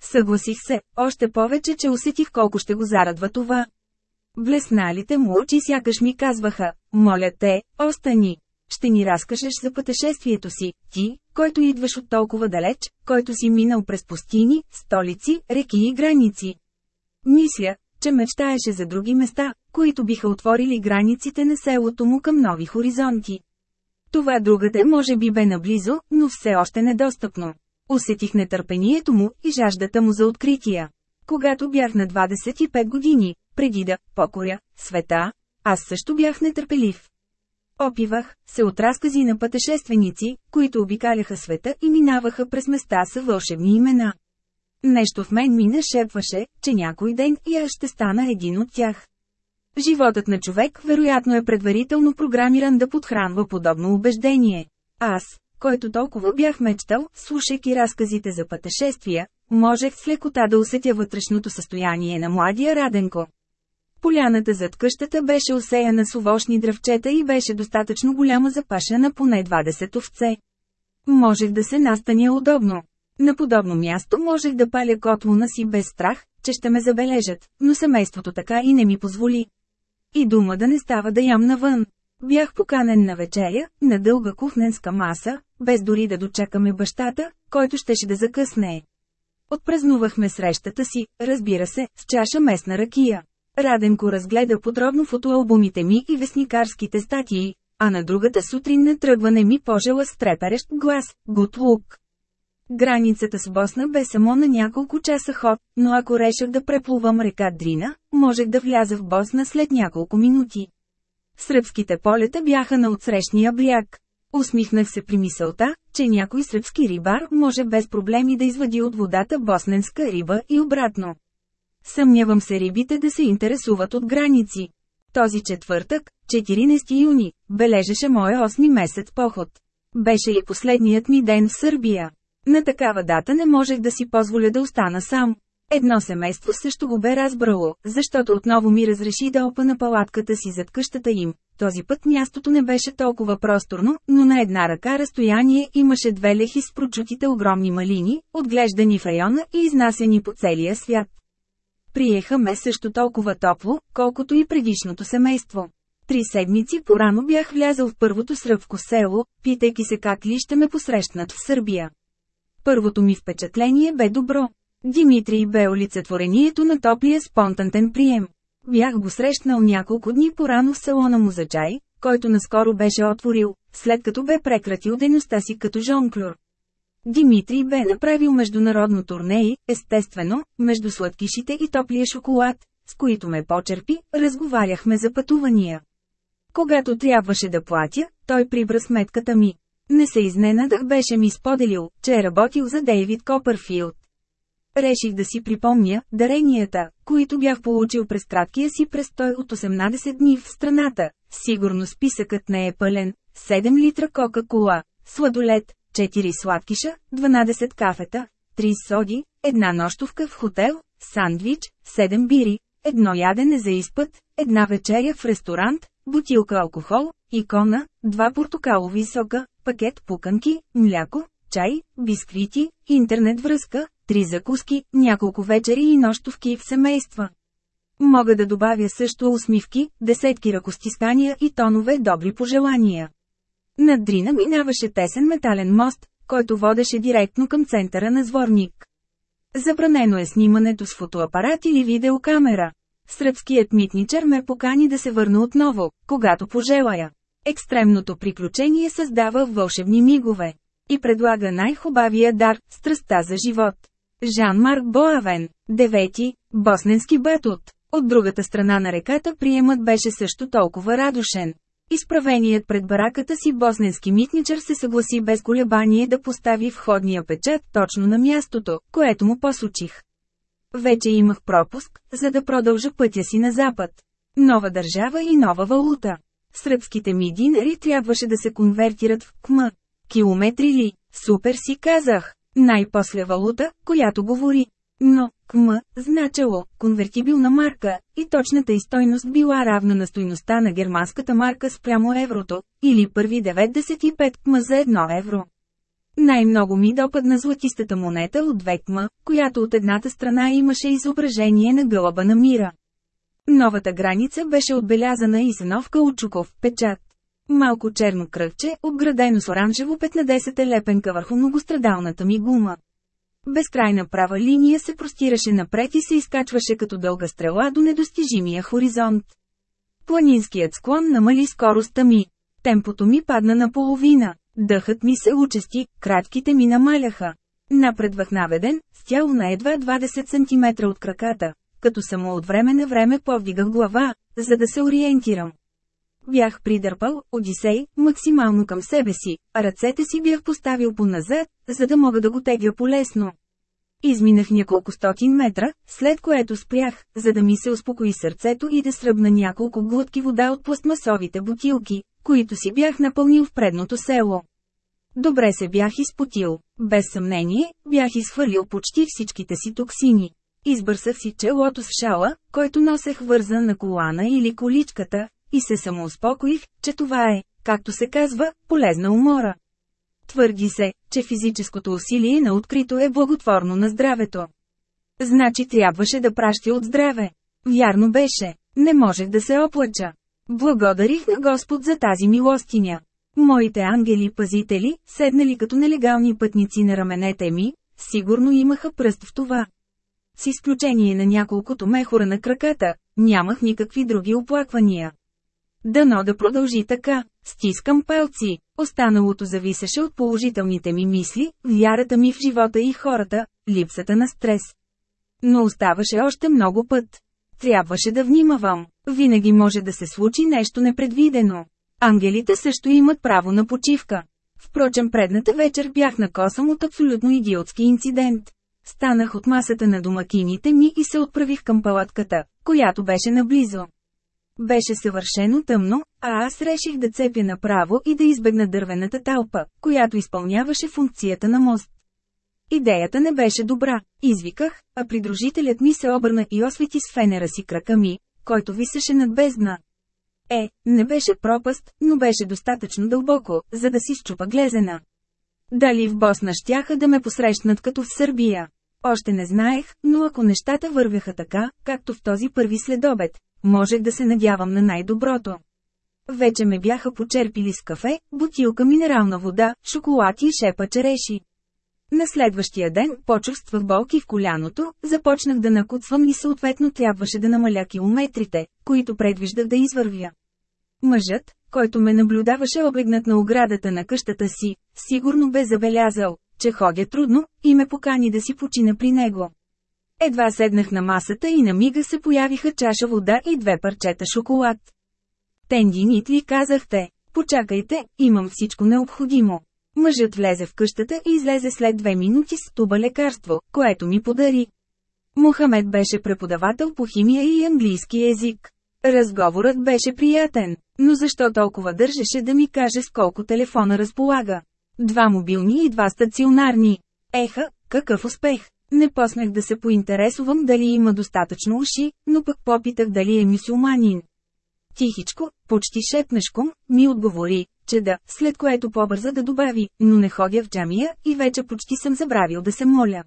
Съгласих се, още повече, че усетих колко ще го зарадва това. Блесналите му очи сякаш ми казваха, моля те, остани. Ще ни разкажеш за пътешествието си, ти, който идваш от толкова далеч, който си минал през пустини, столици, реки и граници. Мисля, че мечтаеше за други места, които биха отворили границите на селото му към нови хоризонти. Това другата може би бе наблизо, но все още недостъпно. Усетих нетърпението му и жаждата му за открития. Когато бях на 25 години, преди да покоря света, аз също бях нетърпелив. Опивах се от разкази на пътешественици, които обикаляха света и минаваха през места с вълшебни имена. Нещо в мен ми нашепваше, че някой ден и аз ще стана един от тях. Животът на човек вероятно е предварително програмиран да подхранва подобно убеждение. Аз, който толкова бях мечтал, слушайки разказите за пътешествия, можех с лекота да усетя вътрешното състояние на младия Раденко. Поляната зад къщата беше осеяна с овощни дръвчета и беше достатъчно голяма за паша на поне 20 овце. Можех да се настаня удобно. На подобно място можех да паля котлона си без страх, че ще ме забележат, но семейството така и не ми позволи. И дума да не става да ям навън. Бях поканен на вечеря, на дълга кухненска маса, без дори да дочакаме бащата, който щеше да закъсне. Отпразнувахме срещата си, разбира се, с чаша местна ракия. Раденко разгледа подробно фотоалбумите ми и вестникарските статии, а на другата сутрин на тръгване ми пожела с треперещ глас – Гутлук. Границата с Босна бе само на няколко часа ход, но ако решах да преплувам река Дрина, можех да вляза в Босна след няколко минути. Сръбските полета бяха на отсрещния бряг. Усмихнах се при мисълта, че някой сръбски рибар може без проблеми да извади от водата босненска риба и обратно. Съмнявам се рибите да се интересуват от граници. Този четвъртък, 14 юни, бележеше моя 8 месец поход. Беше и последният ми ден в Сърбия. На такава дата не можех да си позволя да остана сам. Едно семейство също го бе разбрало, защото отново ми разреши да опана палатката си зад къщата им. Този път мястото не беше толкова просторно, но на една ръка разстояние имаше две лехи с прочутите огромни малини, отглеждани в района и изнасени по целия свят. Приеха ме също толкова топло, колкото и предишното семейство. Три седмици порано бях влязъл в първото сръбско село, питайки се как ли ще ме посрещнат в Сърбия. Първото ми впечатление бе добро. Димитрий бе олицетворението на топлия спонтантен прием. Бях го срещнал няколко дни порано в салона му за чай, който наскоро беше отворил, след като бе прекратил дейността си като жонклюр. Димитрий бе направил международно турнеи, естествено, между сладкишите и топлия шоколад, с които ме почерпи, разговаряхме за пътувания. Когато трябваше да платя, той прибра сметката ми. Не се изненадах беше ми споделил, че е работил за Дейвид Копърфилд. Реших да си припомня даренията, които бях получил през краткия си престой от 18 дни в страната. Сигурно списъкът не е пълен. 7 литра кока-кола, сладолет, 4 сладкиша, 12 кафета, 3 соди, една нощовка в хотел, сандвич, 7 бири, едно ядене за изпът, една вечеря в ресторант, бутилка алкохол, икона, два портокалови сока, пакет пуканки, мляко, чай, бисквити, интернет връзка, три закуски, няколко вечери и нощовки в семейства. Мога да добавя също усмивки, десетки ръкостискания и тонове добри пожелания. Над Дрина минаваше тесен метален мост, който водеше директно към центъра на Зворник. Забранено е снимането с фотоапарат или видеокамера. Сръбският митничар ме покани да се върна отново, когато пожелая. Екстремното приключение създава вълшебни мигове. И предлага най-хубавия дар – страстта за живот. Жан-Марк Боавен, девети, босненски батут. От другата страна на реката приемът беше също толкова радушен. Изправеният пред бараката си босненски митничър се съгласи без колебание да постави входния печат точно на мястото, което му посочих. Вече имах пропуск, за да продължа пътя си на запад. Нова държава и нова валута. Сръбските ми динари трябваше да се конвертират в КМ. Километри ли? Супер си казах. Най-после валута, която говори. Но, КМ, значело, конвертибилна марка, и точната и стойност била равна на стойността на германската марка спрямо еврото, или първи 95 км за 1 евро. Най-много ми допадна златистата монета от 2 км, която от едната страна имаше изображение на гълъба на мира. Новата граница беше отбелязана и с нов каучуков печат. Малко черно кръгче, обградено с оранжево 15 лепенка върху многострадалната ми гума. Безкрайна права линия се простираше напред и се изкачваше като дълга стрела до недостижимия хоризонт. Планинският склон намали скоростта ми. Темпото ми падна на половина. Дъхът ми се участи, кратките ми намаляха. Напредвах наведен, с тяло на едва 20 см от краката, като само от време на време повдигах глава, за да се ориентирам. Бях придърпал, Одисей, максимално към себе си, а ръцете си бях поставил по-назад, за да мога да го тегля полесно. Изминах няколко стотин метра, след което спрях, за да ми се успокои сърцето и да сръбна няколко глътки вода от пластмасовите бутилки, които си бях напълнил в предното село. Добре се бях изпотил, без съмнение, бях изхвърлил почти всичките си токсини. Избърсах си челото с шала, който носех вързан на колана или количката, и се самоуспокоих, че това е, както се казва, полезна умора. Твърди се, че физическото усилие на открито е благотворно на здравето. Значи трябваше да пращи от здраве. Вярно беше. Не можех да се оплача. Благодарих на Господ за тази милостиня. Моите ангели-пазители, седнали като нелегални пътници на раменете ми, сигурно имаха пръст в това. С изключение на няколкото мехора на краката, нямах никакви други оплаквания. Дано да продължи така, стискам палци, останалото зависеше от положителните ми мисли, вярата ми в живота и хората, липсата на стрес. Но оставаше още много път. Трябваше да внимавам. Винаги може да се случи нещо непредвидено. Ангелите също имат право на почивка. Впрочем предната вечер бях накосан от абсолютно идиотски инцидент. Станах от масата на домакините ми и се отправих към палатката, която беше наблизо. Беше съвършено тъмно, а аз реших да цепя направо и да избегна дървената талпа, която изпълняваше функцията на мост. Идеята не беше добра, извиках, а придружителят ми се обърна и освети с фенера си крака ми, който висеше над бездна. Е, не беше пропаст, но беше достатъчно дълбоко, за да си щупа глезена. Дали в Босна щяха да ме посрещнат като в Сърбия? Още не знаех, но ако нещата вървяха така, както в този първи следобед, можех да се надявам на най-доброто. Вече ме бяха почерпили с кафе, бутилка минерална вода, шоколад и шепа череши. На следващия ден почувствах болки в коляното, започнах да накуцвам и съответно трябваше да намаля километрите, които предвиждах да извървя. Мъжът, който ме наблюдаваше облегнат на оградата на къщата си, сигурно бе забелязал, че ходя трудно, и ме покани да си почина при него. Едва седнах на масата и на мига се появиха чаша вода и две парчета шоколад. Тенди Нитли казахте, почакайте, имам всичко необходимо. Мъжът влезе в къщата и излезе след две минути с туба лекарство, което ми подари. Мохамед беше преподавател по химия и английски език. Разговорът беше приятен, но защо толкова държеше да ми каже с колко телефона разполага? Два мобилни и два стационарни. Еха, какъв успех! Не поснах да се поинтересувам дали има достатъчно уши, но пък попитах дали е мюсюлманин. Тихичко, почти шепнешком, ми отговори, че да, след което побърза да добави, но не ходя в джамия и вече почти съм забравил да се моля.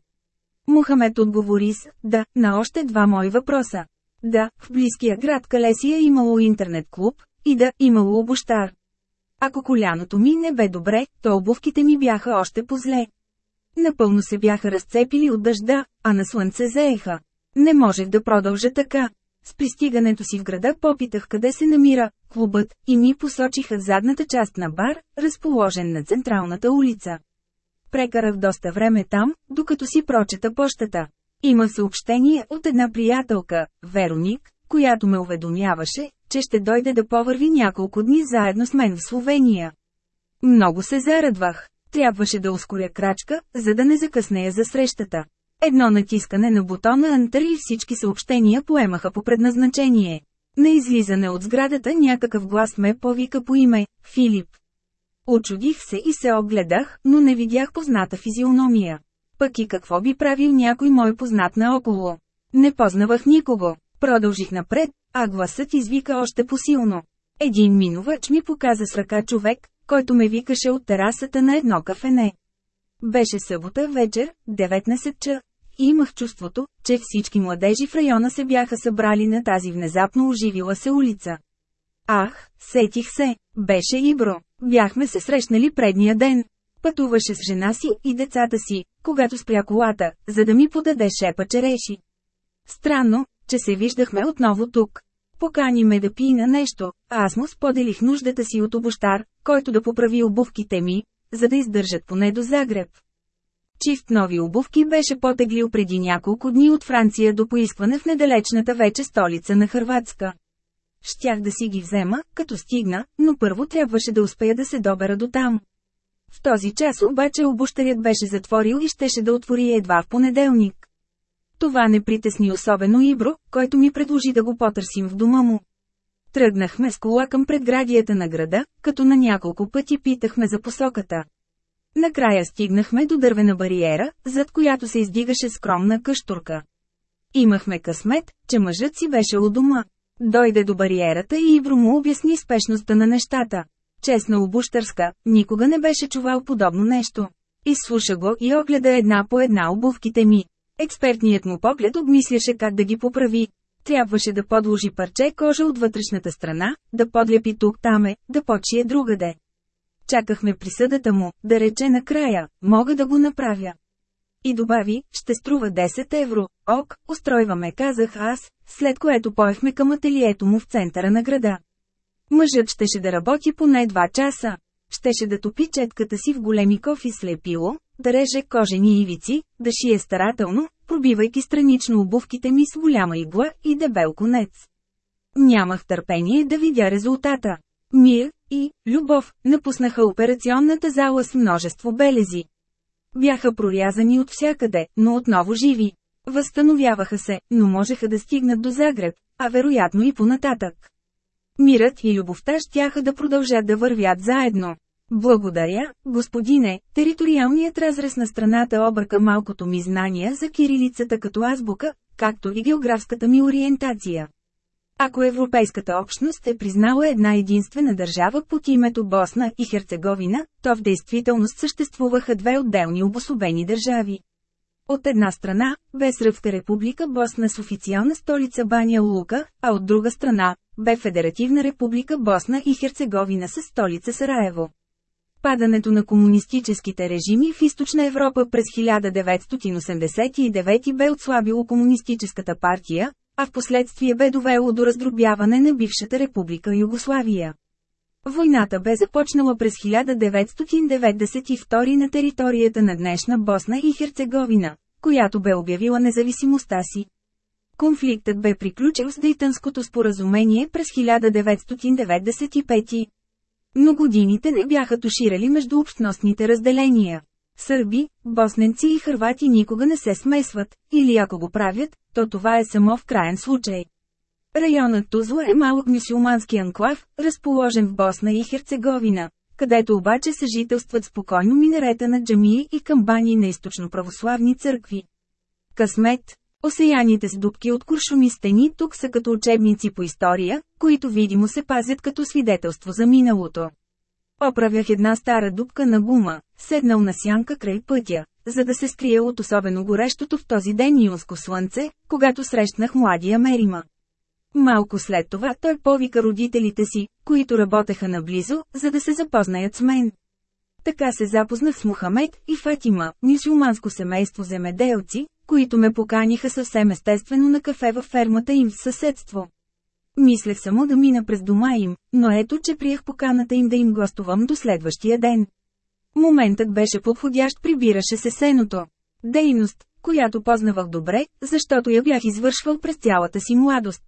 Мухамед отговори с «да» на още два мои въпроса. Да, в близкия град Калесия имало интернет-клуб, и да, имало обощар. Ако коляното ми не бе добре, то обувките ми бяха още по-зле. Напълно се бяха разцепили от дъжда, а на слънце заеха. Не можех да продължа така. С пристигането си в града попитах къде се намира клубът и ми посочиха задната част на бар, разположен на централната улица. Прекарах доста време там, докато си прочета пощата. Има съобщение от една приятелка, Вероник, която ме уведомяваше, че ще дойде да повърви няколко дни заедно с мен в Словения. Много се зарадвах. Трябваше да ускоря крачка, за да не закъснея за срещата. Едно натискане на бутона Enter и всички съобщения поемаха по предназначение. На излизане от сградата някакъв глас ме повика по име – Филип. Очудих се и се огледах, но не видях позната физиономия. Пък и какво би правил някой мой познат наоколо. Не познавах никого. Продължих напред, а гласът извика още посилно. Един минувач ми показа с ръка човек, който ме викаше от терасата на едно кафене. Беше събота вечер, 19 ча, и имах чувството, че всички младежи в района се бяха събрали на тази внезапно оживила се улица. Ах, сетих се, беше Ибро. Бяхме се срещнали предния ден. Пътуваше с жена си и децата си, когато спря колата, за да ми подаде шепа череши. Странно, че се виждахме отново тук. Покани ме да пина нещо, а аз му споделих нуждата си от обощар, който да поправи обувките ми, за да издържат поне до Загреб. Чифт нови обувки беше потеглил преди няколко дни от Франция до поискване в недалечната вече столица на Хрватска. Щях да си ги взема, като стигна, но първо трябваше да успея да се добера до там. В този час обаче обущарят беше затворил и щеше да отвори едва в понеделник. Това не притесни особено Ибро, който ми предложи да го потърсим в дома му. Тръгнахме с кола към предградията на града, като на няколко пъти питахме за посоката. Накрая стигнахме до дървена бариера, зад която се издигаше скромна къщурка. Имахме късмет, че мъжът си беше у дома. Дойде до бариерата и Ибро му обясни спешността на нещата. Честна обущърска, никога не беше чувал подобно нещо. Изслуша го и огледа една по една обувките ми. Експертният му поглед обмисляше как да ги поправи. Трябваше да подложи парче кожа от вътрешната страна, да подлепи тук-таме, да почие другаде. Чакахме присъдата му, да рече накрая, мога да го направя. И добави, ще струва 10 евро. Ок, устройваме, казах аз, след което поехме към ателието му в центъра на града. Мъжът щеше да работи поне 2 часа. Щеше да топи четката си в големи кофи с лепило, да реже кожени ивици, да шие старателно, пробивайки странично обувките ми с голяма игла и дебел конец. Нямах търпение да видя резултата. Мир и любов напуснаха операционната зала с множество белези. Бяха прорязани от всякъде, но отново живи. Възстановяваха се, но можеха да стигнат до Загреб, а вероятно и понататък. Мирът и любовта щяха да продължат да вървят заедно. Благодаря, господине, териториалният разрез на страната обърка малкото ми знания за кирилицата като азбука, както и географската ми ориентация. Ако Европейската общност е признала една единствена държава под името Босна и Херцеговина, то в действителност съществуваха две отделни обособени държави. От една страна, Безръвска република Босна с официална столица Баня Лука, а от друга страна, бе Федеративна република Босна и Херцеговина с столица Сараево. Падането на комунистическите режими в Източна Европа през 1989 бе отслабило комунистическата партия, а в последствие бе довело до раздробяване на бившата република Югославия. Войната бе започнала през 1992 на територията на днешна Босна и Херцеговина, която бе обявила независимостта си. Конфликтът бе приключил с Дейтънското споразумение през 1995. Но годините не бяха туширали между общностните разделения. Сърби, босненци и хървати никога не се смесват, или ако го правят, то това е само в крайен случай. Районът Тузла е малък мюсюлмански анклав, разположен в Босна и Херцеговина, където обаче съжителстват спокойно минарета на джамии и камбани на източно-православни църкви. Късмет Осеяните с дубки от куршуми стени тук са като учебници по история, които видимо се пазят като свидетелство за миналото. Оправях една стара дупка на гума, седнал на сянка край пътя, за да се скрия от особено горещото в този ден юнско слънце, когато срещнах младия Мерима. Малко след това той повика родителите си, които работеха наблизо, за да се запознаят с мен. Така се запознах с Мухамед и Фатима, мюсюлманско семейство земеделци, които ме поканиха съвсем естествено на кафе във фермата им в съседство. Мислех само да мина през дома им, но ето че приех поканата им да им гостувам до следващия ден. Моментът беше подходящ прибираше се сеното. Дейност, която познавах добре, защото я бях извършвал през цялата си младост.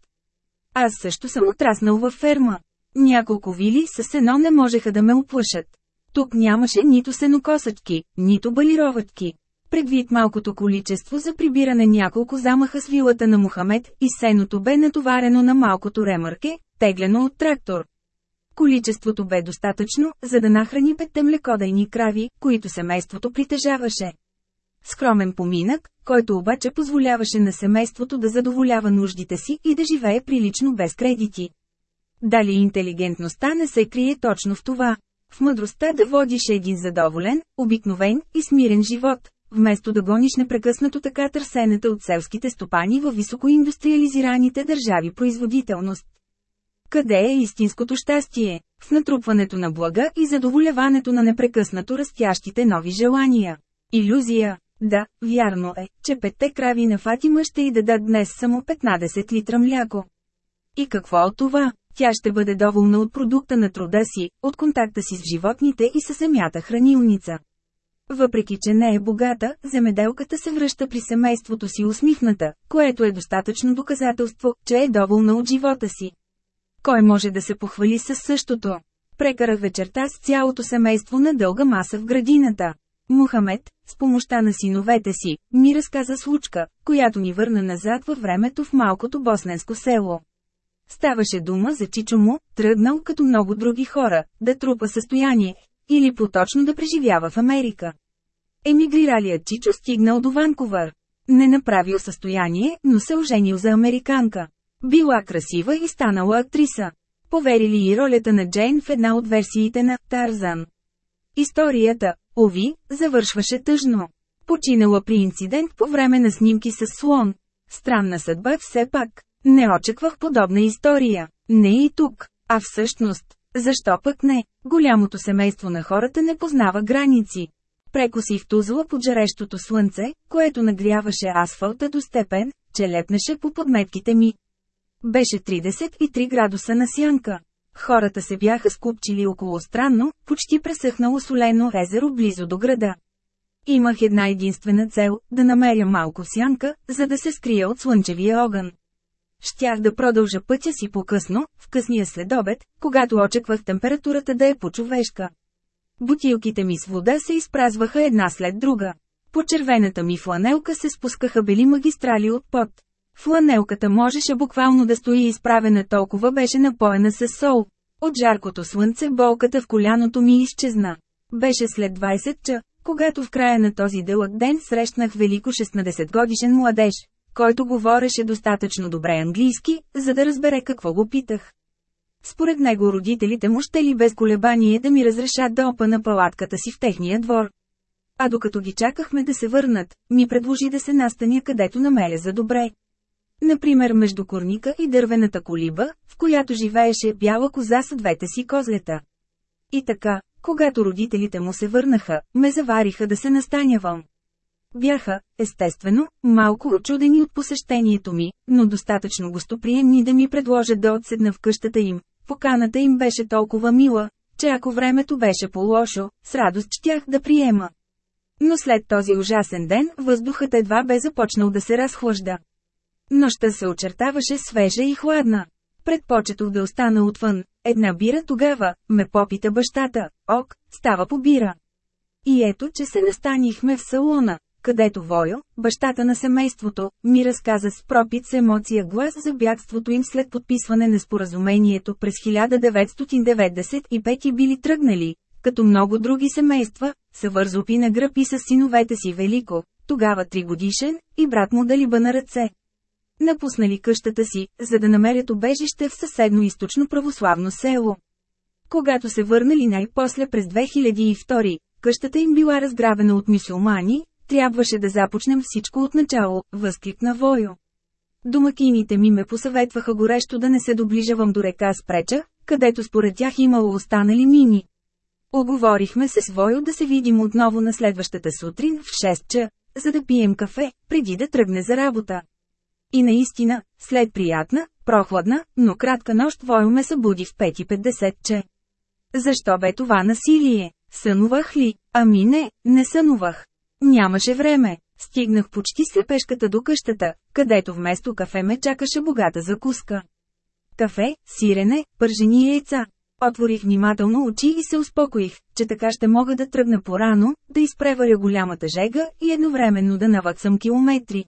Аз също съм отраснал във ферма. Няколко вили със сено не можеха да ме оплашат. Тук нямаше нито сенокосачки, нито балироватки. Предвид малкото количество за прибиране няколко замаха с вилата на Мухамед и сеното бе натоварено на малкото ремърке, теглено от трактор. Количеството бе достатъчно, за да нахрани петте млекодайни крави, които семейството притежаваше. Скромен поминък, който обаче позволяваше на семейството да задоволява нуждите си и да живее прилично без кредити. Дали интелигентността не се крие точно в това? В мъдростта да водиш един задоволен, обикновен и смирен живот, вместо да гониш непрекъснато така търсената от селските стопани във високоиндустриализираните държави производителност. Къде е истинското щастие? В натрупването на блага и задоволяването на непрекъснато растящите нови желания. Иллюзия. Да, вярно е, че петте крави на Фатима ще й дадат днес само 15 литра мляко. И какво от това? Тя ще бъде доволна от продукта на труда си, от контакта си с животните и със семята хранилница. Въпреки, че не е богата, земеделката се връща при семейството си усмихната, което е достатъчно доказателство, че е доволна от живота си. Кой може да се похвали със същото? Прекарах вечерта с цялото семейство на дълга маса в градината. Мухамед, с помощта на синовете си, ми разказа случка, която ни върна назад във времето в малкото босненско село. Ставаше дума за чичо му, тръгнал като много други хора, да трупа състояние, или поточно да преживява в Америка. Емигриралият Чичо стигнал до Ванкувър. Не направил състояние, но се оженил за американка. Била красива и станала актриса. Поверили и ролята на Джейн в една от версиите на Тарзан. Историята, ови, завършваше тъжно. Починала при инцидент по време на снимки с слон. Странна съдба все пак. Не очаквах подобна история. Не и тук. А всъщност, защо пък не? Голямото семейство на хората не познава граници. Прекоси в Тузла под жарещото слънце, което нагряваше асфалта до степен, че лепнеше по подметките ми. Беше 33 градуса на сянка. Хората се бяха скупчили около странно, почти пресъхнало солено езеро близо до града. Имах една единствена цел – да намеря малко сянка, за да се скрия от слънчевия огън. Щях да продължа пътя си по-късно, в късния следобед, когато очаквах температурата да е по-човешка. Бутилките ми с вода се изпразваха една след друга. По червената ми фланелка се спускаха бели магистрали от пот. Фланелката можеше буквално да стои изправена толкова беше напоена с сол. От жаркото слънце болката в коляното ми изчезна. Беше след 20 ча, когато в края на този дълъг ден срещнах велико 16 годишен младеж, който говореше достатъчно добре английски, за да разбере какво го питах. Според него родителите му ще ли без колебание да ми разрешат да опана палатката си в техния двор. А докато ги чакахме да се върнат, ми предложи да се настаня където намеря за добре. Например между корника и дървената колиба, в която живееше бяла коза с двете си козлета. И така, когато родителите му се върнаха, ме завариха да се настанявам. Бяха, естествено, малко очудени от посещението ми, но достатъчно гостоприемни да ми предложат да отседна в къщата им. Поканата им беше толкова мила, че ако времето беше по-лошо, с радост щях да приема. Но след този ужасен ден, въздухът едва бе започнал да се разхлажда. Нощта се очертаваше свежа и хладна. Предпочетох да остана отвън. Една бира тогава, ме попита бащата. Ок, става по бира. И ето, че се настанихме в салона, където Войо, бащата на семейството, ми разказа с пропит с емоция глас за бягството им след подписване на споразумението през 1995 и били тръгнали, като много други семейства, са вързопи на гръб и с синовете си Велико, тогава тригодишен, и брат му Далиба на ръце. Напуснали къщата си, за да намерят обежище в съседно източно православно село. Когато се върнали най-после през 2002, къщата им била разграбена от мисулмани, трябваше да започнем всичко от начало, възкликна Войо. Домакините ми ме посъветваха горещо да не се доближавам до река Спреча, където според тях имало останали мини. Оговорихме се с Войо да се видим отново на следващата сутрин в 6 ча, за да пием кафе, преди да тръгне за работа. И наистина, след приятна, прохладна, но кратка нощ Войо ме събуди в 5.50 че. Защо бе това насилие? Сънувах ли? Ами не, не сънувах. Нямаше време. Стигнах почти слепешката до къщата, където вместо кафе ме чакаше богата закуска. Кафе, сирене, пържени яйца. Отворих внимателно очи и се успокоих, че така ще мога да тръгна порано, да изпреваря голямата жега и едновременно да наваксам километри.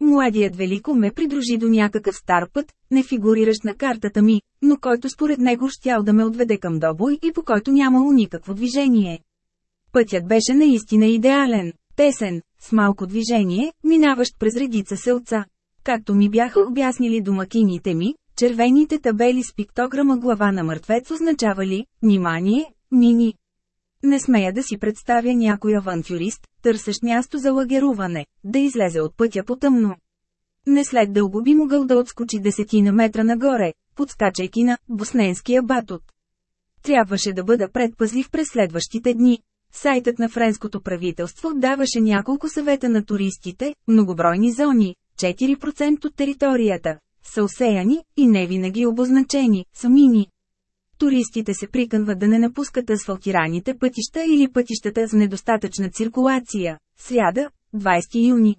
Младият Велико ме придружи до някакъв стар път, не фигуриращ на картата ми, но който според него щял да ме отведе към Добой и по който нямало никакво движение. Пътят беше наистина идеален, тесен, с малко движение, минаващ през редица селца. Както ми бяха обяснили домакините ми, червените табели с пиктограма глава на мъртвец означавали «Внимание, мини». Не смея да си представя някой авантюрист, търсещ място за лагеруване, да излезе от пътя по тъмно. Не след дълго би могъл да отскочи десетина метра нагоре, подскачайки на «Босненския батут». Трябваше да бъда предпазлив през следващите дни. Сайтът на френското правителство даваше няколко съвета на туристите, многобройни зони, 4% от територията, са осеяни и не винаги обозначени, са мини. Туристите се приканват да не напускат асфалтираните пътища или пътищата с недостатъчна циркулация. Сряда, 20 юни.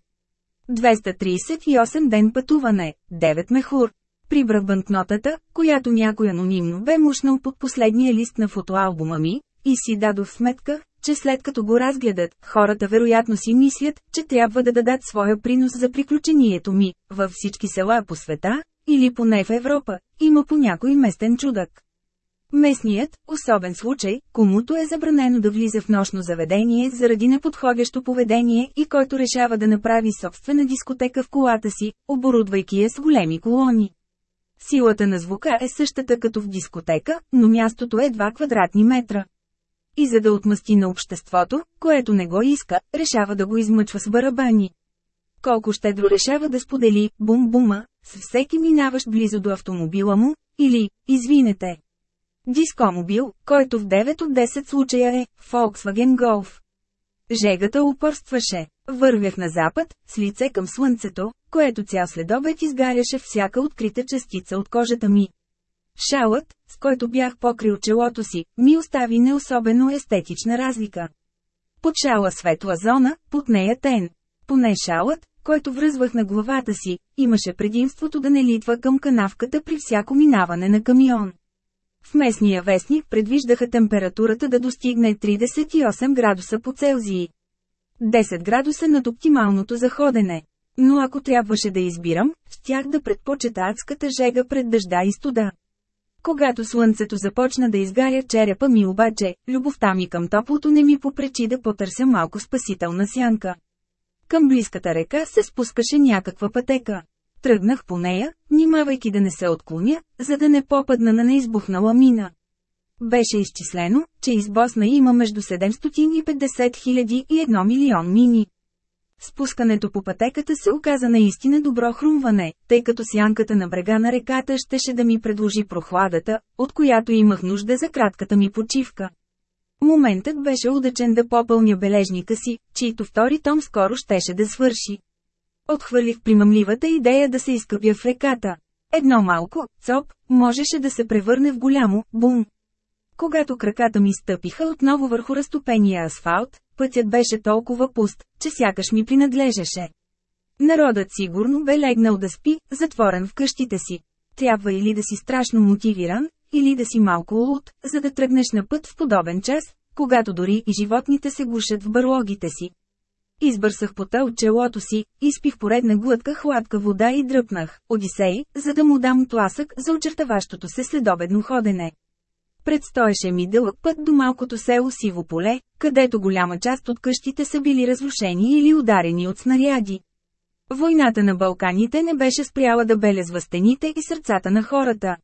238 ден пътуване, 9 мехур. Прибрах банкнотата, която някой анонимно бе мушнал под последния лист на фотоалбума ми, и си дадох сметка, че след като го разгледат, хората вероятно си мислят, че трябва да дадат своя принос за приключението ми, във всички села по света, или поне в Европа, има по някой местен чудак. Местният, особен случай, комуто е забранено да влиза в нощно заведение заради неподходящо поведение и който решава да направи собствена дискотека в колата си, оборудвайки я с големи колони. Силата на звука е същата като в дискотека, но мястото е 2 квадратни метра. И за да отмъсти на обществото, което не го иска, решава да го измъчва с барабани. Колко щедро решава да сподели бум-бума с всеки минаващ близо до автомобила му, или, извинете, Дискомобил, който в 9 от 10 случая е Volkswagen Golf. Жегата упорстваше. Вървях на запад, с лице към слънцето, което цял следобед изгаряше всяка открита частица от кожата ми. Шалът, с който бях покрил челото си, ми остави не особено естетична разлика. Под шала светла зона, под нея тен. Поне шалът, който връзвах на главата си, имаше предимството да не литва към канавката при всяко минаване на камион. В местния вестник предвиждаха температурата да достигне 38 градуса по Целзии. 10 градуса над оптималното за ходене. Но ако трябваше да избирам, щях да предпочета адската жега пред дъжда и студа. Когато слънцето започна да изгаря черепа ми обаче, любовта ми към топлото не ми попречи да потърся малко спасителна сянка. Към близката река се спускаше някаква пътека. Тръгнах по нея, внимавайки да не се отклоня, за да не попадна на неизбухнала мина. Беше изчислено, че из Босна има между 750 хиляди и 1 милион мини. Спускането по пътеката се оказа наистина добро хрумване, тъй като сянката на брега на реката щеше да ми предложи прохладата, от която имах нужда за кратката ми почивка. Моментът беше удачен да попълня бележника си, чийто втори том скоро щеше да свърши. Отхвърлих примамливата идея да се изкъпя в реката. Едно малко, цоп, можеше да се превърне в голямо, бум. Когато краката ми стъпиха отново върху разтопения асфалт, пътят беше толкова пуст, че сякаш ми принадлежеше. Народът сигурно бе легнал да спи, затворен в къщите си. Трябва или да си страшно мотивиран, или да си малко луд, за да тръгнеш на път в подобен час, когато дори и животните се гушат в бърлогите си. Избърсах пота от челото си, изпих поредна глътка хладка вода и дръпнах, Одисей, за да му дам тласък за очертаващото се следобедно ходене. Предстоеше ми дълъг път до малкото село Сиво поле, където голяма част от къщите са били разрушени или ударени от снаряди. Войната на Балканите не беше спряла да белезва стените и сърцата на хората.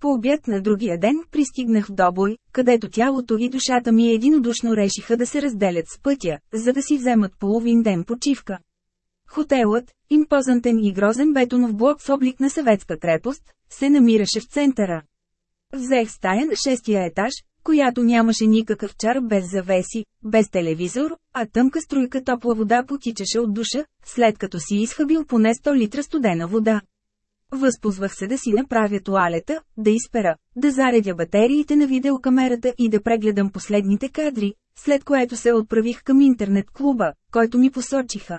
По обяд на другия ден пристигнах в Добой, където тялото и душата ми единодушно решиха да се разделят с пътя, за да си вземат половин ден почивка. Хотелът, импозантен и грозен бетонов блок с облик на съветска крепост, се намираше в центъра. Взех стая на шестия етаж, която нямаше никакъв чар без завеси, без телевизор, а тъмка струйка топла вода потичаше от душа, след като си изхъбил поне 100 литра студена вода. Възползвах се да си направя туалета, да изпера, да заредя батериите на видеокамерата и да прегледам последните кадри, след което се отправих към интернет клуба, който ми посочиха.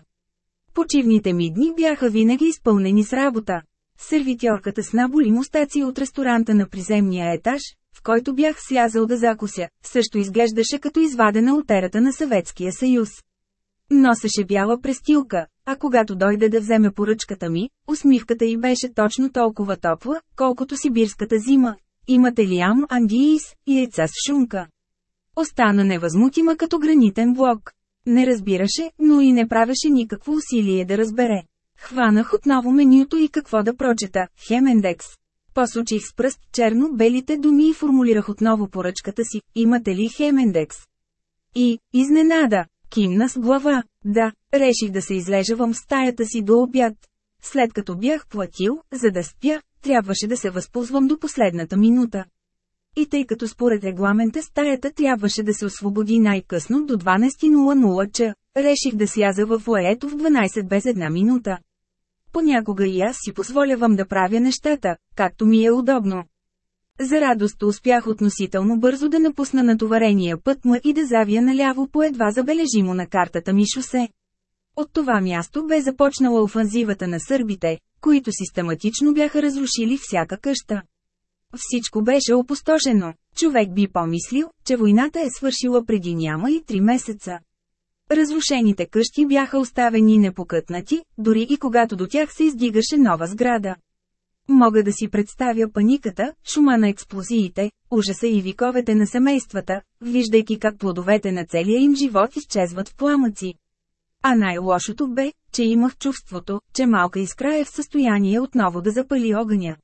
Почивните ми дни бяха винаги изпълнени с работа. Сервитьорката с наболи мустаци от ресторанта на приземния етаж, в който бях слязал да закуся, също изглеждаше като извадена от ерата на Съветския съюз. Носеше бяла престилка, а когато дойде да вземе поръчката ми, усмивката й беше точно толкова топла, колкото сибирската зима. Имате ли ам андиис яйца с шунка? Остана невъзмутима като гранитен блок. Не разбираше, но и не правеше никакво усилие да разбере. Хванах отново менюто и какво да прочета – Хемендекс. Посочих с пръст черно-белите думи и формулирах отново поръчката си – имате ли Хемендекс? И, изненада, Кимна с глава. Да, реших да се излежавам в стаята си до обяд. След като бях платил, за да спя, трябваше да се възползвам до последната минута. И тъй като според регламента стаята трябваше да се освободи най-късно до 12.00 ч, реших да сляза в лаето в 12 без една минута. Понякога и аз си позволявам да правя нещата, както ми е удобно. За радост успях относително бързо да напусна натоварения път ма и да завия наляво по едва забележимо на картата ми шосе. От това място бе започнала офанзивата на сърбите, които систематично бяха разрушили всяка къща. Всичко беше опустошено. Човек би помислил, че войната е свършила преди няма и три месеца. Разрушените къщи бяха оставени непокътнати, дори и когато до тях се издигаше нова сграда. Мога да си представя паниката, шума на експлозиите, ужаса и виковете на семействата, виждайки как плодовете на целия им живот изчезват в пламъци. А най-лошото бе, че имах чувството, че малка искра е в състояние отново да запали огъня.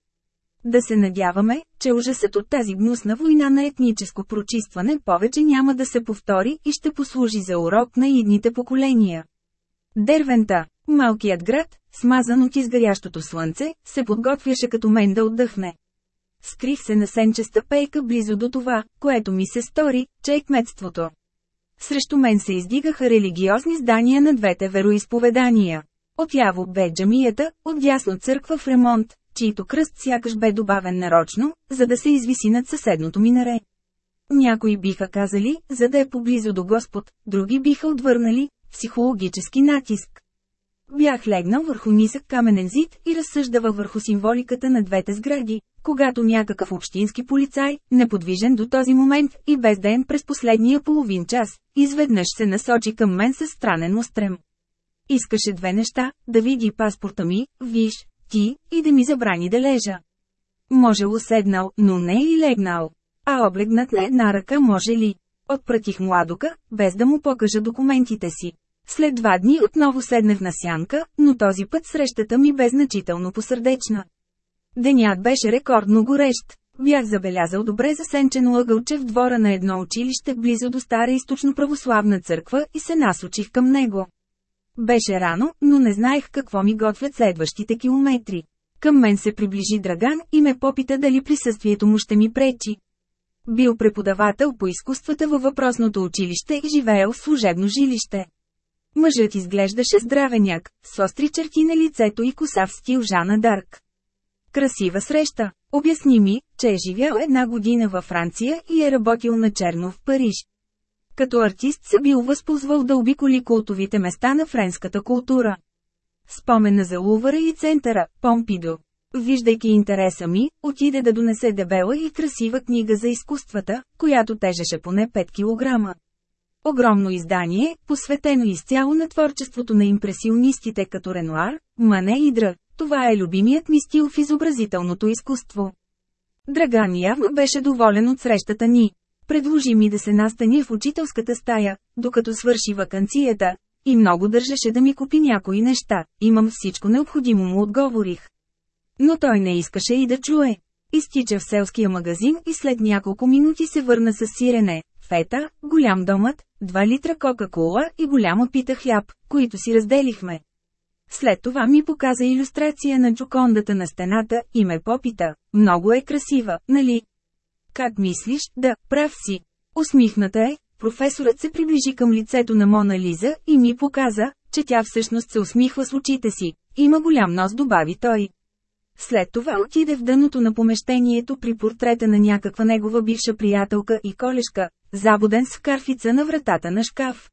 Да се надяваме, че ужасът от тази гнусна война на етническо прочистване повече няма да се повтори и ще послужи за урок на идните поколения. Дервента, малкият град, смазан от изгарящото слънце, се подготвяше като мен да отдъхне. Скрих се на сенчеста пейка близо до това, което ми се стори, че е кметството. Срещу мен се издигаха религиозни здания на двете вероисповедания. Отяво бе джамията, отдясно църква в ремонт, чийто кръст сякаш бе добавен нарочно, за да се извиси над съседното минаре. Някои биха казали, за да е поблизо до Господ, други биха отвърнали, психологически натиск. Бях легнал върху нисък каменен зид и разсъждавах върху символиката на двете сгради, когато някакъв общински полицай, неподвижен до този момент и без ден през последния половин час, изведнъж се насочи към мен с странен устрем. Искаше две неща, да види паспорта ми, виж, ти, и да ми забрани да лежа. Можело седнал, но не и легнал. А облегнат на една ръка може ли? Отпратих младока, без да му покажа документите си. След два дни отново седнах на сянка, но този път срещата ми бе значително посърдечна. Денят беше рекордно горещ. Бях забелязал добре засенчено ъгълче в двора на едно училище близо до стара източно православна църква и се насочих към него. Беше рано, но не знаех какво ми готвят следващите километри. Към мен се приближи Драган и ме попита дали присъствието му ще ми пречи. Бил преподавател по изкуствата във въпросното училище и живеел в служебно жилище. Мъжът изглеждаше здравеняк, с остри черти на лицето и коса в стил Жана Дарк. Красива среща. Обясни ми, че е живял една година във Франция и е работил на черно в Париж. Като артист се бил възползвал да обиколи култовите места на френската култура. Спомена за Лувъра и центъра, Помпидо. Виждайки интереса ми, отиде да донесе дебела и красива книга за изкуствата, която тежеше поне 5 кг. Огромно издание, посветено изцяло на творчеството на импресионистите като Ренуар, Мане и Дра. Това е любимият ми стил в изобразителното изкуство. Драган явно беше доволен от срещата ни. Предложи ми да се настани в учителската стая, докато свърши вакансията, и много държеше да ми купи някои неща, имам всичко необходимо му отговорих. Но той не искаше и да чуе. Изтича в селския магазин и след няколко минути се върна с сирене, фета, голям домът, 2 литра кока-кола и голяма пита хляб, които си разделихме. След това ми показа иллюстрация на джокондата на стената и ме попита, много е красива, нали? Как мислиш, да, прав си. Усмихната е, професорът се приближи към лицето на Мона Лиза и ми показа, че тя всъщност се усмихва с очите си. Има голям нос, добави той. След това отиде в дъното на помещението при портрета на някаква негова бивша приятелка и колешка, забуден с карфица на вратата на шкаф.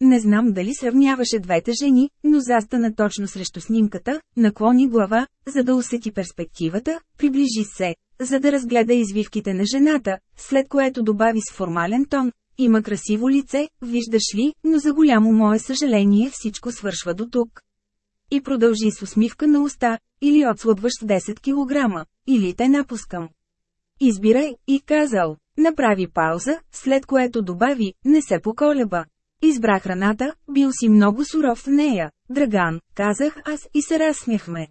Не знам дали сравняваше двете жени, но застана точно срещу снимката, наклони глава, за да усети перспективата, приближи се, за да разгледа извивките на жената, след което добави с формален тон. Има красиво лице, виждаш ли, но за голямо мое съжаление всичко свършва до тук. И продължи с усмивка на уста, или отслабваш 10 кг, или те напускам. Избирай, и казал. Направи пауза, след което добави, не се поколеба. Избра храната, бил си много суров в нея, Драган, казах аз и се разсмяхме.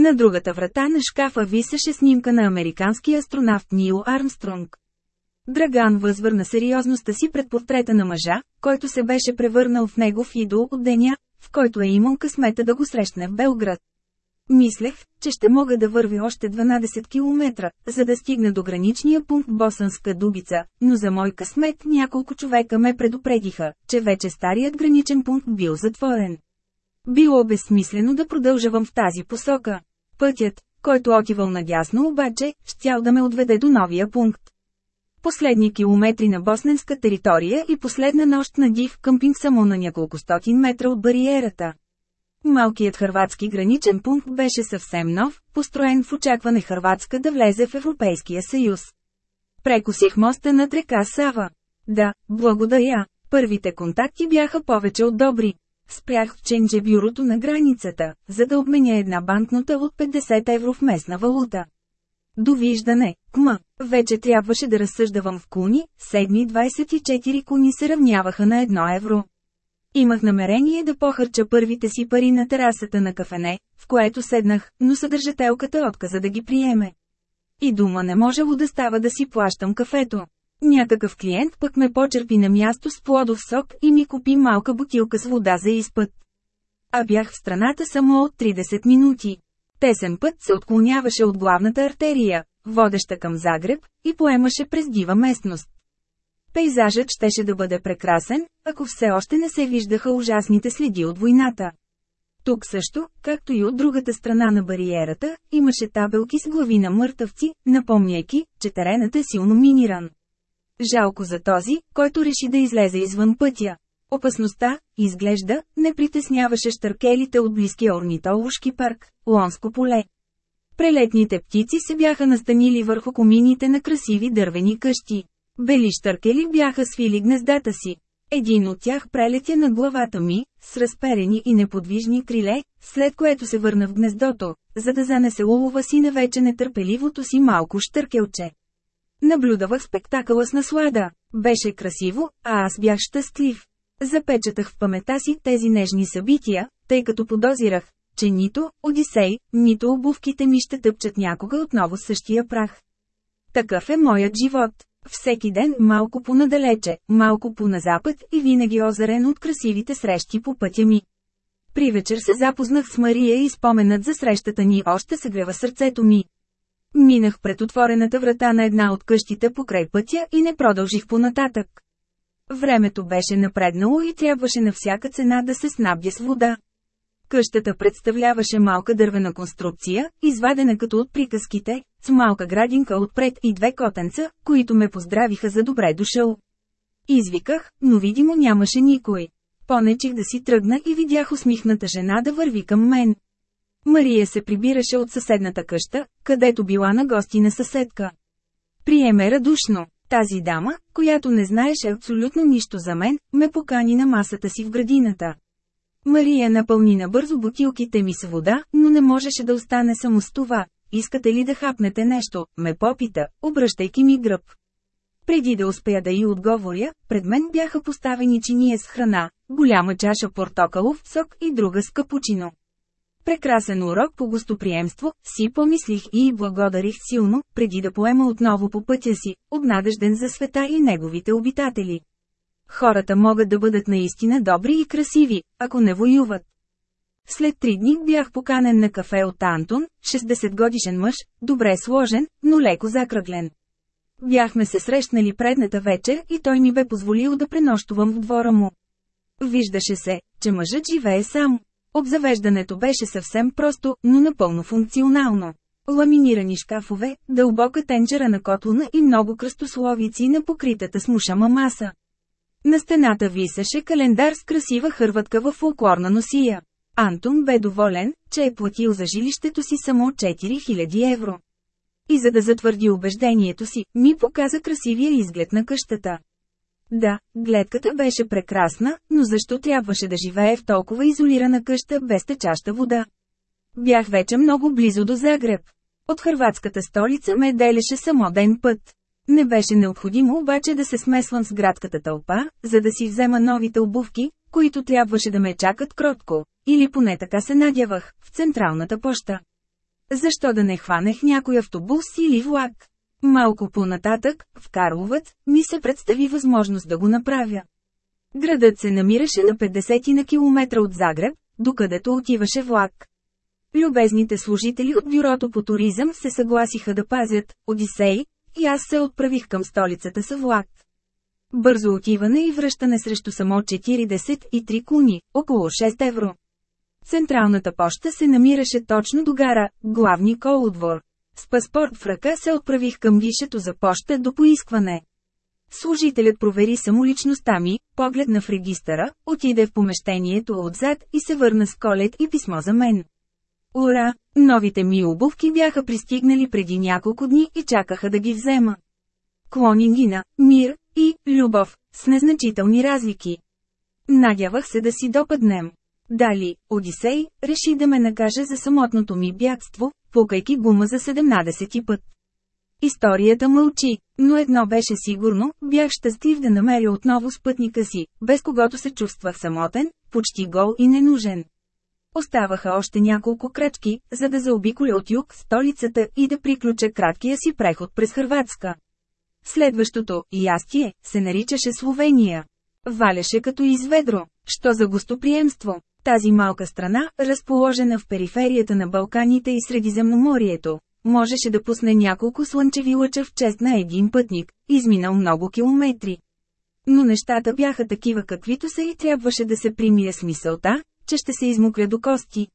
На другата врата на шкафа висеше снимка на американски астронавт Нил Армстронг. Драган възвърна сериозността си пред портрета на мъжа, който се беше превърнал в негов идол от деня, в който е имал късмета да го срещне в Белград. Мислех, че ще мога да върви още 12 км, за да стигна до граничния пункт Босанска дубица, но за мой късмет няколко човека ме предупредиха, че вече старият граничен пункт бил затворен. Било безсмислено да продължавам в тази посока. Пътят, който отивал надясно обаче, щял да ме отведе до новия пункт. Последни километри на босненска територия и последна нощ на див къмпинг само на няколко стотин метра от бариерата. Малкият хърватски граничен пункт беше съвсем нов, построен в очакване Хърватска да влезе в Европейския съюз. Прекусих моста над река Сава. Да, благодаря. Първите контакти бяха повече от добри. Спрях в ченджи бюрото на границата, за да обменя една банкнота от 50 евро в местна валута. Довиждане, кма. Вече трябваше да разсъждавам в куни, седми 24 куни се равняваха на 1 евро. Имах намерение да похарча първите си пари на терасата на кафене, в което седнах, но съдържателката отказа да ги приеме. И дума не можело да става да си плащам кафето. Някакъв клиент пък ме почерпи на място с плодов сок и ми купи малка бутилка с вода за изпът. А бях в страната само от 30 минути. Тесен път се отклоняваше от главната артерия, водеща към Загреб, и поемаше през дива местност. Пейзажът щеше да бъде прекрасен, ако все още не се виждаха ужасните следи от войната. Тук също, както и от другата страна на бариерата, имаше табелки с глави на мъртъвци, напомняйки, че теренът е силно миниран. Жалко за този, който реши да излезе извън пътя. Опасността, изглежда, не притесняваше штъркелите от близкия орнитоложки парк, Лонско поле. Прелетните птици се бяха настанили върху комините на красиви дървени къщи. Бели штъркели бяха свили гнездата си. Един от тях прелетя над главата ми, с разперени и неподвижни криле, след което се върна в гнездото, за да занесе улова си на вече нетърпеливото си малко штъркелче. Наблюдавах спектакъла с наслада. Беше красиво, а аз бях щастлив. Запечатах в памета си тези нежни събития, тъй като подозирах, че нито Одисей, нито обувките ми ще тъпчат някога отново същия прах. Такъв е моят живот. Всеки ден малко понадалече, малко по-назапад и винаги озарен от красивите срещи по пътя ми. При вечер се запознах с Мария и споменът за срещата ни още се грева сърцето ми. Минах пред отворената врата на една от къщите покрай пътя и не продължих понататък. Времето беше напреднало и трябваше на всяка цена да се снабдя с вода. Къщата представляваше малка дървена конструкция, извадена като от приказките, с малка градинка отпред и две котенца, които ме поздравиха за добре дошъл. Извиках, но видимо нямаше никой. Понечих да си тръгна и видях усмихната жена да върви към мен. Мария се прибираше от съседната къща, където била на гости на съседка. Приеме радушно. Тази дама, която не знаеше абсолютно нищо за мен, ме покани на масата си в градината. Мария напълни набързо бутилките ми с вода, но не можеше да остане само с това. Искате ли да хапнете нещо, ме попита, обръщайки ми гръб. Преди да успея да й отговоря, пред мен бяха поставени чиния с храна, голяма чаша портокалов сок и друга с капучино. Прекрасен урок по гостоприемство, си помислих и благодарих силно, преди да поема отново по пътя си, обнадежден за света и неговите обитатели. Хората могат да бъдат наистина добри и красиви, ако не воюват. След три дни бях поканен на кафе от Антон, 60 годишен мъж, добре сложен, но леко закръглен. Бяхме се срещнали предната вечер и той ми бе позволил да пренощувам в двора му. Виждаше се, че мъжът живее сам. Обзавеждането беше съвсем просто, но напълно функционално. Ламинирани шкафове, дълбока тенджера на котлона и много кръстословици на покритата с мушама маса. На стената висеше календар с красива хърватка в фолклорна носия. Антон бе доволен, че е платил за жилището си само 4000 евро. И за да затвърди убеждението си, ми показа красивия изглед на къщата. Да, гледката беше прекрасна, но защо трябваше да живее в толкова изолирана къща без течаща вода? Бях вече много близо до Загреб. От хрватската столица ме делеше само ден път. Не беше необходимо обаче да се смесвам с градската тълпа, за да си взема новите обувки, които трябваше да ме чакат кротко, или поне така се надявах, в централната поща. Защо да не хванех някой автобус или влак? Малко по-нататък, в Карловец, ми се представи възможност да го направя. Градът се намираше на 50 на километра от Загреб, докъдето отиваше влак. Любезните служители от бюрото по туризъм се съгласиха да пазят Одисей, и аз се отправих към столицата с влак. Бързо отиване и връщане срещу само 43 куни, около 6 евро. Централната поща се намираше точно до гара, главни колодвор. С паспорт в ръка се отправих към гишето за поща до поискване. Служителят провери самоличността ми, погледна в регистъра, отиде в помещението отзад и се върна с колет и писмо за мен. Ура! Новите ми обувки бяха пристигнали преди няколко дни и чакаха да ги взема. Клонингина, мир и любов, с незначителни разлики. Надявах се да си допаднем. Дали, Одисей, реши да ме накаже за самотното ми бягство, пукайки гума за 17 път. Историята мълчи, но едно беше сигурно, бях щастлив да намеря отново спътника си, без когото се чувствах самотен, почти гол и ненужен. Оставаха още няколко крачки, за да заобиколя от юг столицата и да приключа краткия си преход през Хрватска. Следващото, ястие, се наричаше Словения. Валяше като изведро. Що за гостоприемство? Тази малка страна, разположена в периферията на Балканите и Средиземноморието, можеше да пусне няколко слънчеви лъча в чест на един пътник, изминал много километри. Но нещата бяха такива каквито са и трябваше да се примия с мисълта, че ще се измукля до кости.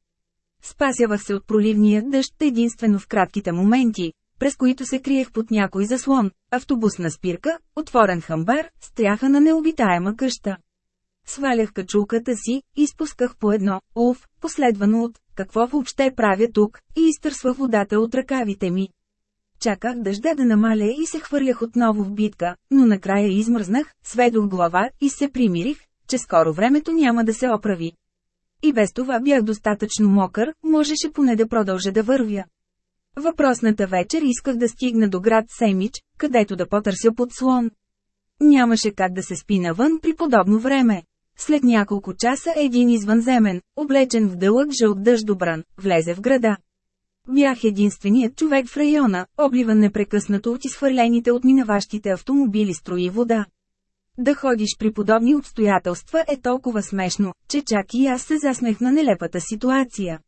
Спасявах се от проливния дъжд единствено в кратките моменти, през които се криех под някой заслон, автобусна спирка, отворен хамбар, стряха на необитаема къща. Свалях качулката си, изпусках по едно, уф, последвано от «Какво въобще правя тук?» и изтърсвах водата от ръкавите ми. Чаках дъжда да намаля и се хвърлях отново в битка, но накрая измръзнах, сведох глава и се примирих, че скоро времето няма да се оправи. И без това бях достатъчно мокър, можеше поне да продължа да вървя. Въпросната вечер исках да стигна до град Семич, където да потърся подслон. Нямаше как да се спи навън при подобно време. След няколко часа един извънземен, облечен в дълъг жълт дъждобран, влезе в града. Бях единственият човек в района, обливан непрекъснато от изхвърлените от минаващите автомобили строи вода. Да ходиш при подобни обстоятелства е толкова смешно, че чак и аз се засмех на нелепата ситуация.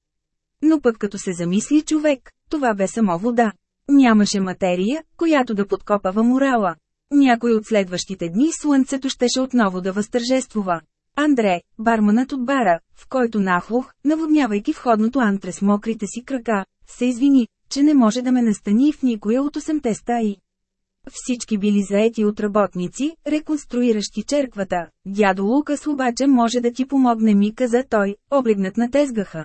Но пък като се замисли човек, това бе само вода. Нямаше материя, която да подкопава морала. Някой от следващите дни слънцето щеше отново да възтържествува. Андре, барманът от бара, в който нахлух, наводнявайки входното антре с мокрите си крака, се извини, че не може да ме настани в никоя от 8 стаи. Всички били заети от работници, реконструиращи черквата. Дядо Лукас обаче може да ти помогне ми каза той, облегнат на тезгаха.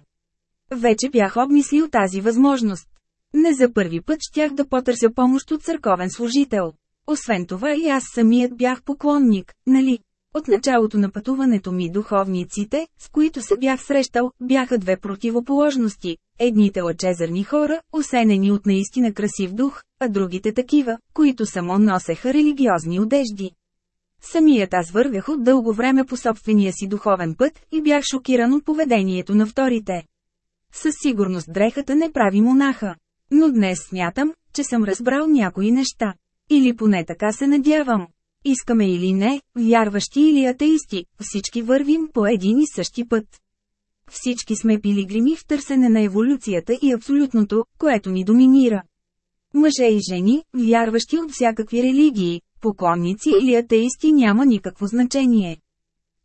Вече бях обмислил тази възможност. Не за първи път щях да потърся помощ от църковен служител. Освен това и аз самият бях поклонник, нали? От началото на пътуването ми духовниците, с които се бях срещал, бяха две противоположности. Едните лъчезърни хора, осенени от наистина красив дух, а другите такива, които само носеха религиозни одежди. Самият аз вървях от дълго време по собствения си духовен път и бях шокиран от поведението на вторите. Със сигурност дрехата не прави монаха. Но днес смятам, че съм разбрал някои неща. Или поне така се надявам. Искаме или не, вярващи или атеисти, всички вървим по един и същи път. Всички сме пилигрими в търсене на еволюцията и абсолютното, което ни доминира. Мъже и жени, вярващи от всякакви религии, поклонници или атеисти няма никакво значение.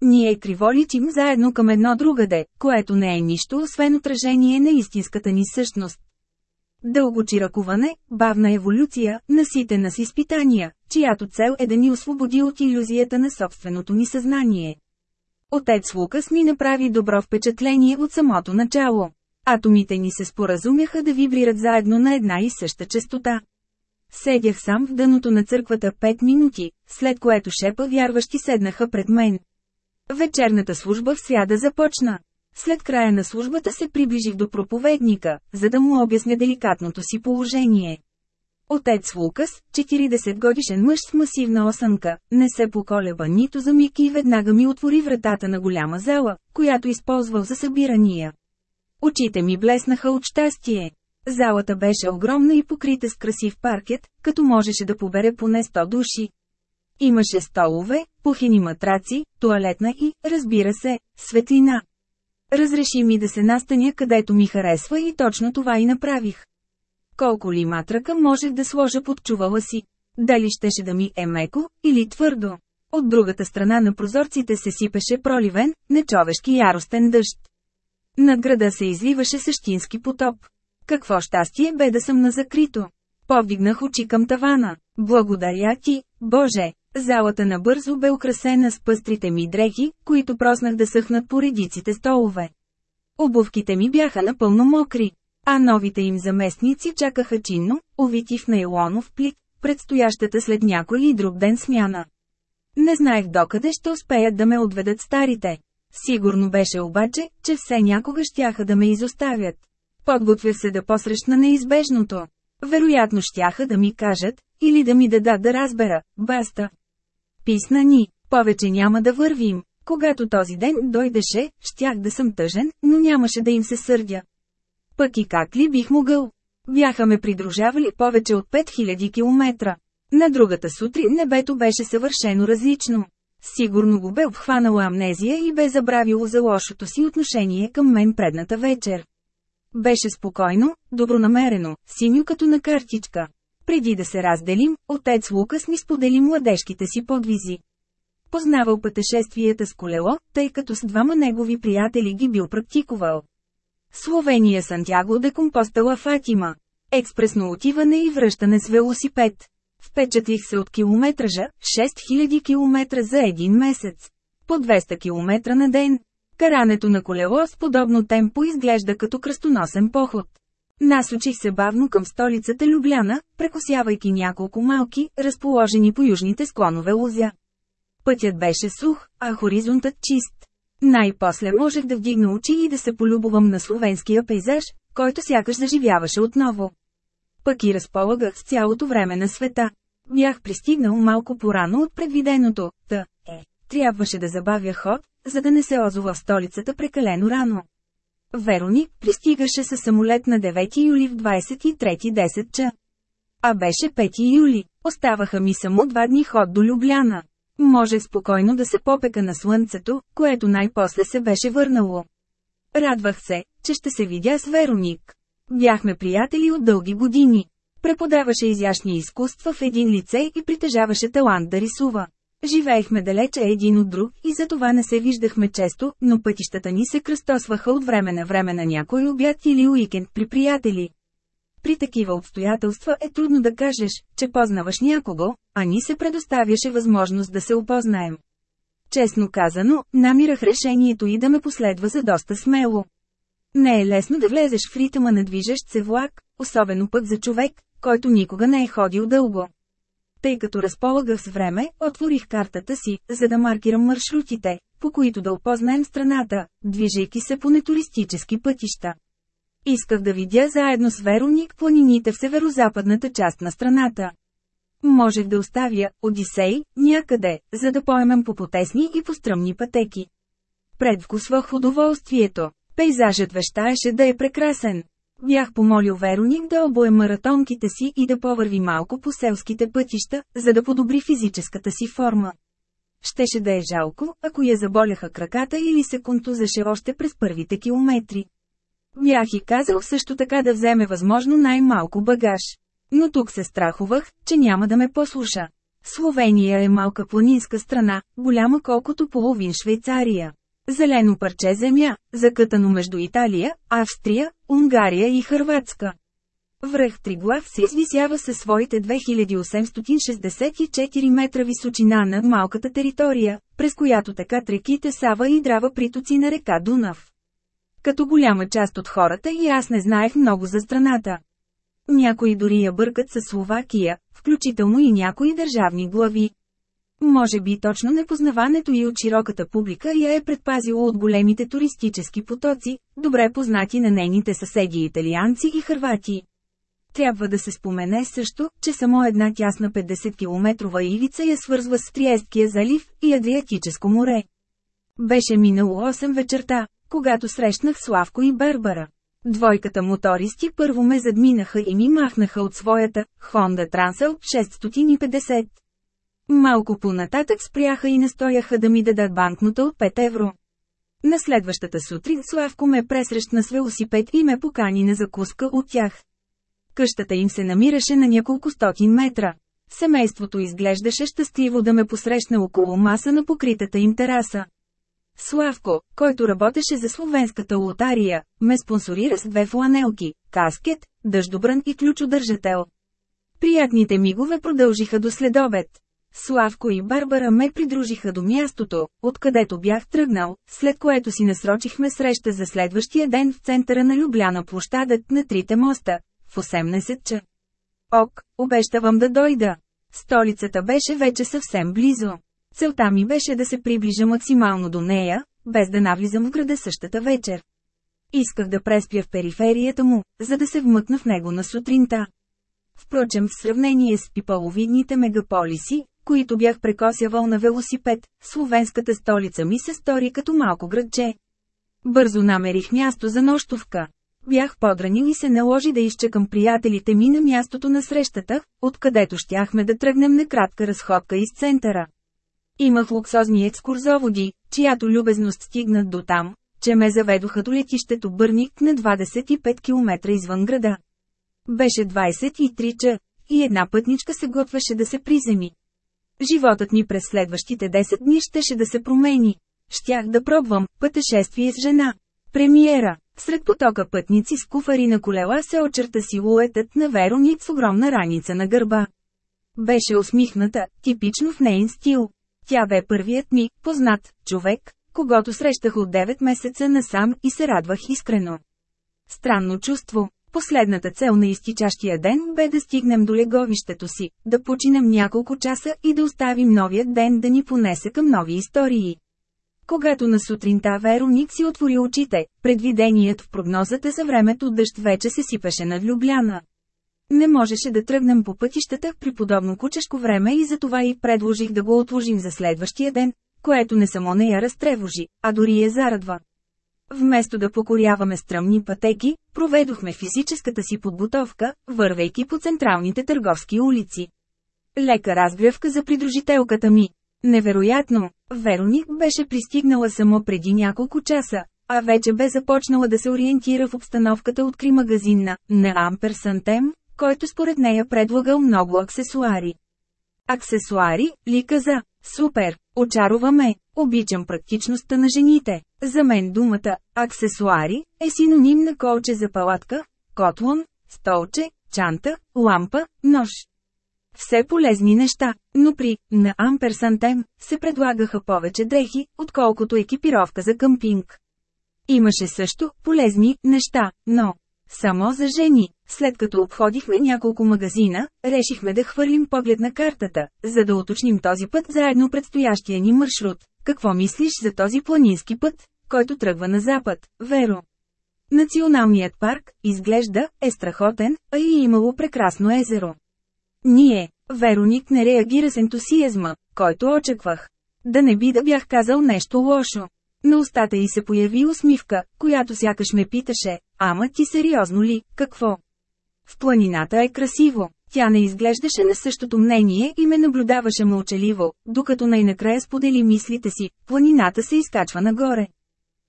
Ние криволичим заедно към едно другаде, което не е нищо освен отражение на истинската ни същност. Дълго чиракуване, бавна еволюция, наситена с изпитания, чиято цел е да ни освободи от иллюзията на собственото ни съзнание. Отец Лукас ми направи добро впечатление от самото начало. Атомите ни се споразумяха да вибрират заедно на една и съща частота. Седях сам в дъното на църквата 5 минути, след което шепа вярващи седнаха пред мен. Вечерната служба в свята започна. След края на службата се приближих до проповедника, за да му обясня деликатното си положение. Отец Лукас, 40 годишен мъж с масивна осънка, не се поколеба нито за миг и веднага ми отвори вратата на голяма зала, която използвал за събирания. Очите ми блеснаха от щастие. Залата беше огромна и покрита с красив паркет, като можеше да побере поне 100 души. Имаше столове, пухени матраци, туалетна и, разбира се, светлина. Разреши ми да се настаня където ми харесва и точно това и направих. Колко ли матръка можех да сложа под чувала си? Дали щеше да ми е меко, или твърдо? От другата страна на прозорците се сипеше проливен, нечовешки яростен дъжд. Над града се изливаше същински потоп. Какво щастие бе да съм на закрито. Повдигнах очи към тавана. Благодаря ти, Боже! Залата набързо бе украсена с пъстрите ми дрехи, които проснах да съхнат по редиците столове. Обувките ми бяха напълно мокри, а новите им заместници чакаха чинно, увити в нейлонов плик, предстоящата след някой и друг ден смяна. Не знаех докъде ще успеят да ме отведат старите. Сигурно беше обаче, че все някога щяха да ме изоставят. Подготвя се да посрещна неизбежното. Вероятно щяха да ми кажат, или да ми дадат да разбера, баста. Писна ни, повече няма да вървим. Когато този ден дойдеше, щях да съм тъжен, но нямаше да им се сърдя. Пък и как ли бих могъл? Бяха ме придружавали повече от 5000 км. На другата сутрин небето беше съвършено различно. Сигурно го бе обхванала амнезия и бе забравило за лошото си отношение към мен предната вечер. Беше спокойно, добронамерено, синьо като на картичка. Преди да се разделим, отец Лукас ми сподели младежките си подвизи. Познавал пътешествията с колело, тъй като с двама негови приятели ги бил практикувал. Словения Сантяго де Компостела Фатима. Експресно отиване и връщане с велосипед. Впечатлих се от километража, 6000 км за един месец. По 200 км на ден. Карането на колело с подобно темпо изглежда като кръстоносен поход. Насочих се бавно към столицата Любляна, прекосявайки няколко малки, разположени по южните склонове лузя. Пътят беше сух, а хоризонтът чист. Най-после можех да вдигна очи и да се полюбувам на словенския пейзаж, който сякаш заживяваше отново. Пък и разполагах с цялото време на света. Бях пристигнал малко порано от предвиденото, та, е, трябваше да забавя ход, за да не се озова в столицата прекалено рано. Вероник пристигаше със самолет на 9 юли в 23.10 ча. А беше 5 юли, оставаха ми само два дни ход до Любляна. Може спокойно да се попека на слънцето, което най-после се беше върнало. Радвах се, че ще се видя с Вероник. Бяхме приятели от дълги години. Преподаваше изящни изкуства в един лицей и притежаваше талант да рисува. Живеехме далече един от друг и затова не се виждахме често, но пътищата ни се кръстосваха от време на време на някой обяд или уикенд при приятели. При такива обстоятелства е трудно да кажеш, че познаваш някого, а ни се предоставяше възможност да се опознаем. Честно казано, намирах решението и да ме последва за доста смело. Не е лесно да влезеш в ритъма на движещ се влак, особено пък за човек, който никога не е ходил дълго. Тъй като разполагах с време, отворих картата си, за да маркирам маршрутите, по които да опознаем страната, движейки се по нетуристически пътища. Исках да видя заедно с Вероник планините в северо-западната част на страната. Можех да оставя Одисей някъде, за да поемем по потесни и по стръмни пътеки. Предвкусвах удоволствието. Пейзажът вещаеше да е прекрасен. Бях помолил Вероник да обое маратонките си и да повърви малко по селските пътища, за да подобри физическата си форма. Щеше да е жалко, ако я заболяха краката или се контузеше още през първите километри. Бях и казал също така да вземе възможно най-малко багаж. Но тук се страхувах, че няма да ме послуша. Словения е малка планинска страна, голяма колкото половин Швейцария. Зелено парче земя, закътано между Италия, Австрия, Унгария и Хърватска. Връх Триглав се извисява със своите 2864 метра височина над малката територия, през която така реките Сава и Драва притоци на река Дунав. Като голяма част от хората и аз не знаех много за страната. Някои дори я бъркат с Словакия, включително и някои държавни глави. Може би точно непознаването и от широката публика я е предпазило от големите туристически потоци, добре познати на нейните съседи италианци и хървати. Трябва да се спомене също, че само една тясна 50-километрова ивица я свързва с Триесткия залив и Адриатическо море. Беше минало 8 вечерта, когато срещнах Славко и Бербара. Двойката мотористи първо ме задминаха и ми махнаха от своята Honda Transel 650. Малко по-нататък спряха и настояха да ми дадат банкнота от 5 евро. На следващата сутрин Славко ме пресрещна с велосипед и ме покани на закуска от тях. Къщата им се намираше на няколко стотин метра. Семейството изглеждаше щастливо да ме посрещне около маса на покритата им тераса. Славко, който работеше за словенската лотария, ме спонсорира с две фланелки, каскет, дъждобран и ключодържател. Приятните мигове продължиха до следобед. Славко и Барбара ме придружиха до мястото, откъдето бях тръгнал, след което си насрочихме среща за следващия ден в центъра на Любляна площадът на Трите моста, в 18 ча. Ок, обещавам да дойда. Столицата беше вече съвсем близо. Целта ми беше да се приближа максимално до нея, без да навлизам в града същата вечер. Исках да преспя в периферията му, за да се вмъкна в него на сутринта. Впрочем в сравнение с пипаловидните мегаполиси, които бях прекосявал на велосипед, словенската столица ми се стори като малко градче. Бързо намерих място за нощовка. Бях подранил и се наложи да изчекам приятелите ми на мястото на срещата, откъдето щяхме да тръгнем на кратка разходка из центъра. Имах луксозни екскурзоводи, чиято любезност стигнат до там, че ме заведоха до летището Бърник на 25 км извън града. Беше 23 ча, и една пътничка се готвеше да се приземи. Животът ми през следващите 10 дни щеше да се промени. Щях да пробвам пътешествие с жена. Премиера. Сред потока пътници с куфари на колела се очерта силуетът на Вероник с огромна раница на гърба. Беше усмихната, типично в нейн стил. Тя бе първият ми, познат, човек, когато срещах от 9 месеца насам и се радвах искрено. Странно чувство. Последната цел на изтичащия ден бе да стигнем до леговището си, да починем няколко часа и да оставим новият ден да ни понесе към нови истории. Когато на сутринта Вероник си отвори очите, предвиденият в прогнозата за времето дъжд вече се сипеше над Любляна. Не можеше да тръгнем по пътищата при подобно кучешко време и затова и предложих да го отложим за следващия ден, което не само не я разтревожи, а дори я зарадва. Вместо да покоряваме стръмни пътеки, проведохме физическата си подготовка, вървейки по централните търговски улици. Лека разгръвка за придружителката ми. Невероятно, Вероник беше пристигнала само преди няколко часа, а вече бе започнала да се ориентира в обстановката откри магазин на Ампер Сантем, който според нея предлагал много аксесуари. Аксесуари, ли каза, супер, очарова ме, обичам практичността на жените. За мен думата «аксесуари» е синоним на колче за палатка, котлон, столче, чанта, лампа, нож. Все полезни неща, но при на Амперсантем се предлагаха повече дрехи, отколкото екипировка за къмпинг. Имаше също полезни неща, но само за жени. След като обходихме няколко магазина, решихме да хвърлим поглед на картата, за да уточним този път заедно предстоящия ни маршрут. Какво мислиш за този планински път, който тръгва на запад, Веро? Националният парк, изглежда, е страхотен, а и имало прекрасно езеро. Ние, Вероник не реагира с ентусиазма, който очаквах. Да не би да бях казал нещо лошо. На устата й се появи усмивка, която сякаш ме питаше, ама ти сериозно ли, какво? В планината е красиво. Тя не изглеждаше на същото мнение и ме наблюдаваше мълчаливо, докато най-накрая сподели мислите си, планината се изкачва нагоре.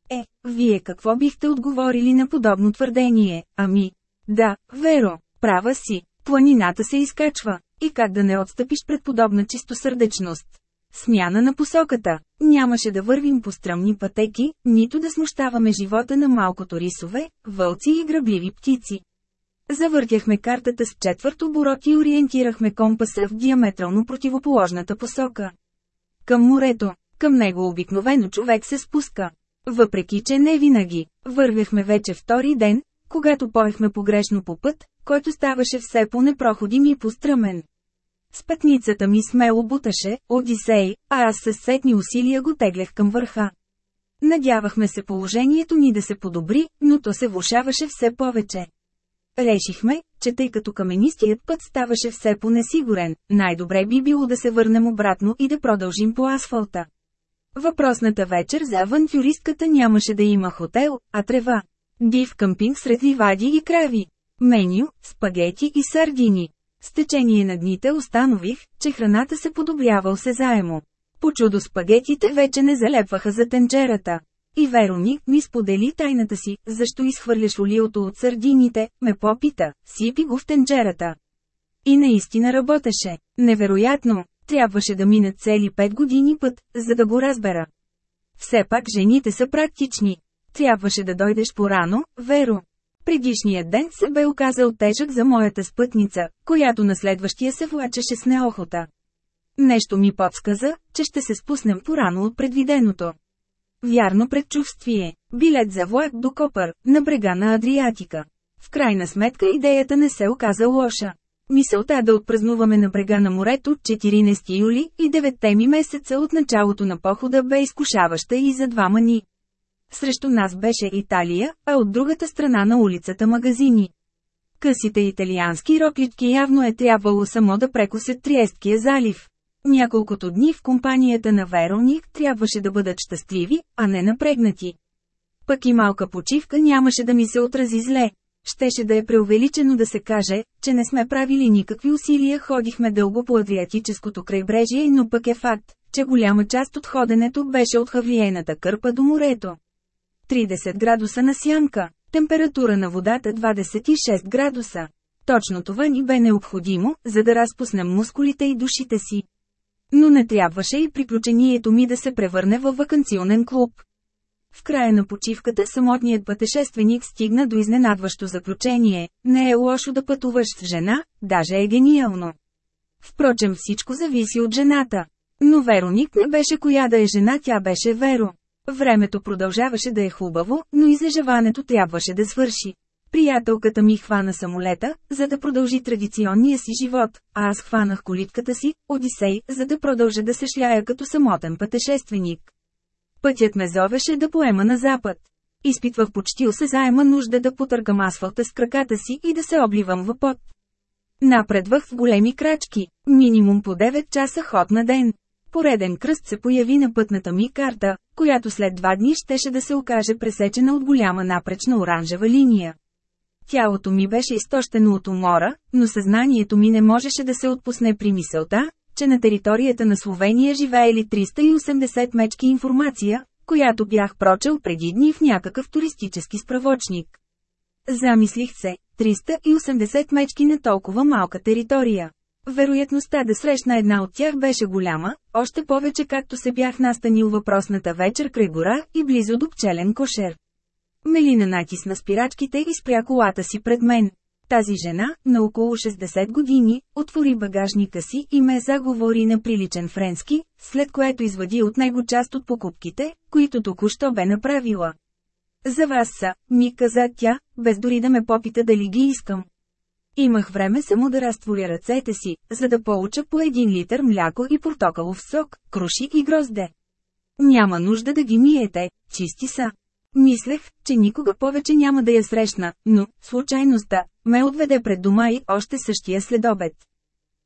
Е, вие какво бихте отговорили на подобно твърдение, ами? Да, Веро, права си, планината се изкачва, и как да не отстъпиш пред подобна чистосърдечност. Смяна на посоката. Нямаше да вървим по стръмни пътеки, нито да смущаваме живота на малкото рисове, вълци и грабливи птици. Завъртяхме картата с четвърт оборот и ориентирахме компаса в диаметрално противоположната посока. Към морето, към него обикновено човек се спуска. Въпреки, че не винаги, вървяхме вече втори ден, когато поехме погрешно по път, който ставаше все по-непроходим и постръмен. Спътницата ми смело буташе, Одисей, а аз със сетни усилия го теглях към върха. Надявахме се положението ни да се подобри, но то се влушаваше все повече. Решихме, че тъй като каменистият път ставаше все по-несигурен, най-добре би било да се върнем обратно и да продължим по асфалта. Въпросната вечер за авантюристката нямаше да има хотел, а трева. Див къмпинг сред ливади и крави. Меню, спагети и сардини. С течение на дните установих, че храната се подобрява осезаемо. По чудо спагетите вече не залепваха за тенджерата. И Вероник ми сподели тайната си, защо изхвърляш олиото от сардините, ме попита, сипи го в тенджерата. И наистина работеше. Невероятно, трябваше да минат цели пет години път, за да го разбера. Все пак жените са практични. Трябваше да дойдеш порано, Веро. Предишният ден се бе оказал тежък за моята спътница, която на следващия се влачеше с неохота. Нещо ми подсказа, че ще се спуснем порано от предвиденото. Вярно предчувствие. Билет за влак до Копър, на брега на Адриатика. В крайна сметка идеята не се оказа лоша. Мисълта да отпразнуваме на брега на морето 14 юли и 9 ми месеца от началото на похода бе изкушаваща и за двама ни. Срещу нас беше Италия, а от другата страна на улицата магазини. Късите италиански роклички явно е трябвало само да прекусят Триесткия залив. Няколкото дни в компанията на Вероник трябваше да бъдат щастливи, а не напрегнати. Пък и малка почивка нямаше да ми се отрази зле. Щеше да е преувеличено да се каже, че не сме правили никакви усилия, ходихме дълго по Адриатическото крайбрежие, но пък е факт, че голяма част от ходенето беше от Хавиената кърпа до морето. 30 градуса на сянка, температура на водата 26 градуса. Точно това ни бе необходимо, за да разпуснем мускулите и душите си. Но не трябваше и приключението ми да се превърне във вакансионен клуб. В края на почивката самотният пътешественик стигна до изненадващо заключение – не е лошо да пътуваш с жена, даже е гениално. Впрочем всичко зависи от жената. Но Вероник не беше коя да е жена, тя беше Веро. Времето продължаваше да е хубаво, но и зажаването трябваше да свърши. Приятелката ми хвана самолета, за да продължи традиционния си живот, а аз хванах колитката си, Одисей, за да продължа да се шляя като самотен пътешественик. Пътят ме зовеше да поема на запад. Изпитвах почти осезаема нужда да потъргам асфалта с краката си и да се обливам в пот. Напредвах в големи крачки, минимум по 9 часа ход на ден. Пореден кръст се появи на пътната ми карта, която след два дни щеше да се окаже пресечена от голяма напречна оранжева линия. Тялото ми беше изтощено от умора, но съзнанието ми не можеше да се отпусне при мисълта, че на територията на Словения живеели 380 мечки информация, която бях прочел преди дни в някакъв туристически справочник. Замислих се, 380 мечки на толкова малка територия. Вероятността да срещна една от тях беше голяма, още повече както се бях настанил въпросната вечер край гора и близо до пчелен кошер. Мелина натисна спирачките и спря колата си пред мен. Тази жена, на около 60 години, отвори багажника си и ме заговори на приличен френски, след което извади от него част от покупките, които току-що бе направила. За вас са, ми каза тя, без дори да ме попита дали ги искам. Имах време само да разтворя ръцете си, за да получа по един литър мляко и портокалов сок, круши и грозде. Няма нужда да ги миете, чисти са. Мислех, че никога повече няма да я срещна, но, случайността, ме отведе пред дома и още същия следобед.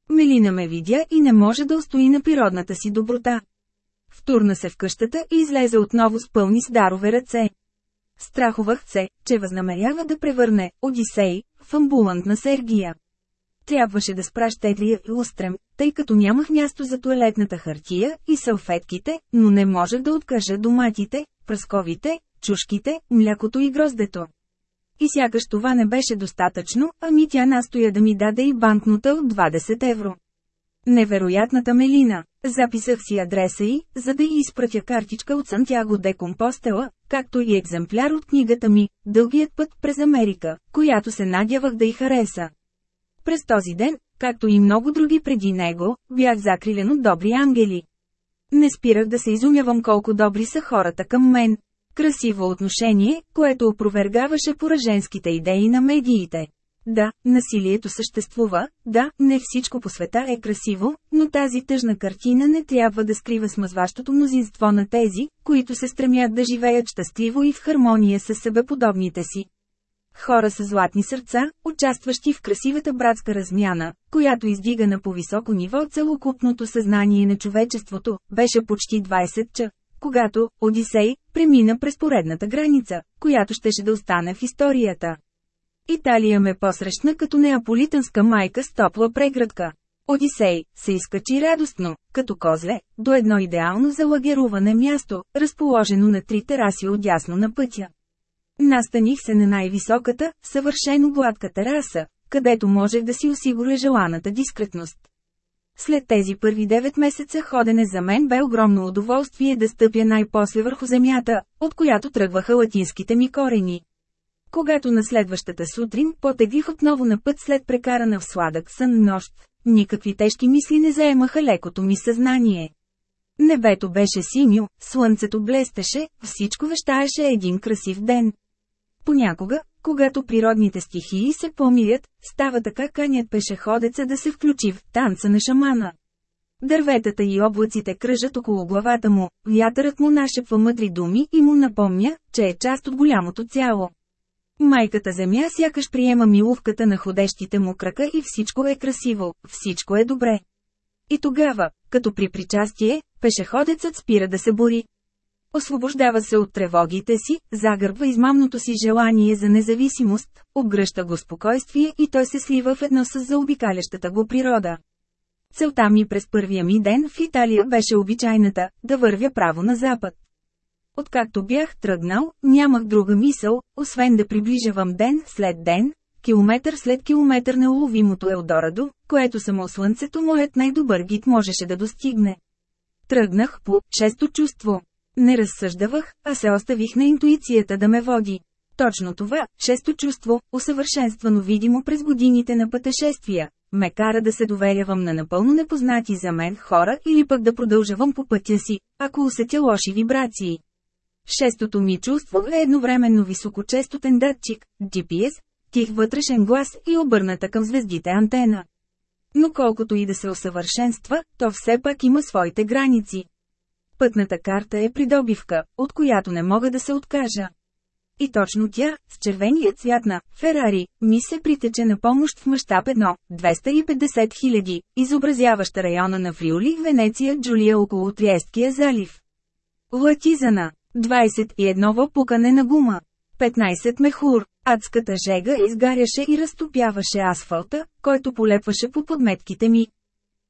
Мелина ме видя и не може да устои на природната си доброта. Втурна се в къщата и излезе отново с пълни с дарове ръце. Страхувах се, че възнамерява да превърне Одисей в амбулант на Сергия. Трябваше да спра щедрия и устрем, тъй като нямах място за туалетната хартия и салфетките, но не можех да откажа доматите, пръсковите, чушките, млякото и гроздето. И сякаш това не беше достатъчно, ами тя настоя да ми даде и банкнота от 20 евро. Невероятната Мелина. Записах си адреса й, за да й изпратя картичка от Сантяго де Компостела, както и екземпляр от книгата ми «Дългият път през Америка», която се надявах да й хареса. През този ден, както и много други преди него, бях закрилен от добри ангели. Не спирах да се изумявам колко добри са хората към мен. Красиво отношение, което опровергаваше пораженските идеи на медиите. Да, насилието съществува, да, не всичко по света е красиво, но тази тъжна картина не трябва да скрива смазващото мнозинство на тези, които се стремят да живеят щастливо и в хармония с себеподобните си. Хора с златни сърца, участващи в красивата братска размяна, която издига на по-високо ниво целокупното съзнание на човечеството, беше почти 20 ча, когато Одисей премина през поредната граница, която щеше да остане в историята. Италия ме посрещна като неаполитанска майка с топла преградка. Одисей се изкачи радостно, като козле, до едно идеално за лагеруване място, разположено на три тераси отясно на пътя. Настаних се на най-високата, съвършено гладка тераса, където можех да си осигуря желаната дискретност. След тези първи 9 месеца ходене за мен бе огромно удоволствие да стъпя най-после върху земята, от която тръгваха латинските ми корени. Когато на следващата сутрин потеглих отново на път след прекарана в сладък сън нощ, никакви тежки мисли не заемаха лекото ми съзнание. Небето беше синьо, слънцето блестеше, всичко вещаеше един красив ден. Понякога, когато природните стихии се помирят, става така канят пешеходеца да се включи в танца на шамана. Дърветата и облаците кръжат около главата му, вятърът му нашепва мъдри думи и му напомня, че е част от голямото цяло. Майката земя сякаш приема милувката на ходещите му крака и всичко е красиво, всичко е добре. И тогава, като при причастие, пешеходецът спира да се бори. Освобождава се от тревогите си, загърбва измамното си желание за независимост, обгръща го спокойствие и той се слива в едно с заобикалящата го природа. Целта ми през първия ми ден в Италия беше обичайната – да вървя право на запад. Откакто бях тръгнал, нямах друга мисъл, освен да приближавам ден след ден, километър след километър на уловимото Елдорадо, което само слънцето моят най-добър гид можеше да достигне. Тръгнах по шесто чувство. Не разсъждавах, а се оставих на интуицията да ме води. Точно това, шесто чувство, усъвършенствано видимо през годините на пътешествия, ме кара да се доверявам на напълно непознати за мен хора или пък да продължавам по пътя си, ако усетя лоши вибрации. Шестото ми чувство е едновременно високочестотен датчик, GPS, тих вътрешен глас и обърната към звездите антена. Но колкото и да се усъвършенства, то все пак има своите граници. Пътната карта е придобивка, от която не мога да се откажа. И точно тя, с червения цвят на Ферари, ми се притече на помощ в мащаб 1, 250 хиляди, изобразяваща района на Фриоли, Венеция, Джулия около Триесткия залив. Латизана 21 пукане на гума. 15 мехур. Адската жега изгаряше и разтопяваше асфалта, който полепваше по подметките ми.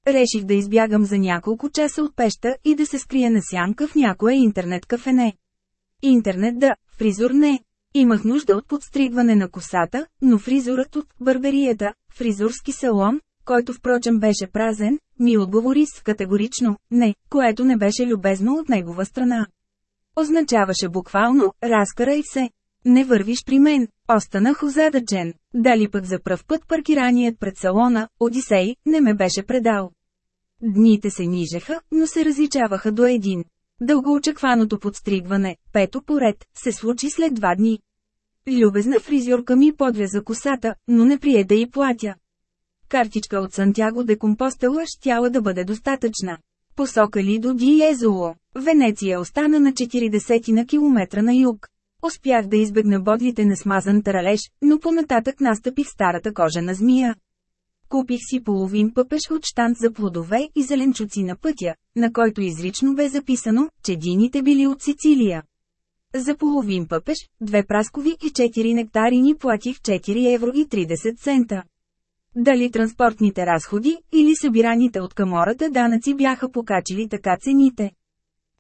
Реших да избягам за няколко часа от пеща и да се скрия на сянка в някое интернет кафене. Интернет да, фризур не. Имах нужда от подстригване на косата, но фризурът от барберията, фризурски салон, който впрочем беше празен, ми отговори с категорично «не», което не беше любезно от негова страна. Означаваше буквално «разкарай се». Не вървиш при мен, останах озадачен. Дали пък за пръв път паркираният пред салона, Одисей, не ме беше предал. Дните се нижеха, но се различаваха до един. Дългоочакваното подстригване, пето поред, се случи след два дни. Любезна фризьорка ми подвяза косата, но не прие да й платя. Картичка от Сантяго де Компостела щяла да бъде достатъчна. Посока ли до Диезоло. Венеция остана на 40 на километра на юг. Успях да избегна бодлите на смазан таралеж, но понататък настъпих старата кожа на змия. Купих си половин пъпеш от штант за плодове и зеленчуци на пътя, на който изрично бе записано, че дините били от Сицилия. За половин пъпеш, две праскови и четири нектарини платих 4 евро и 30 цента. Дали транспортните разходи, или събираните от камората данъци бяха покачили така цените.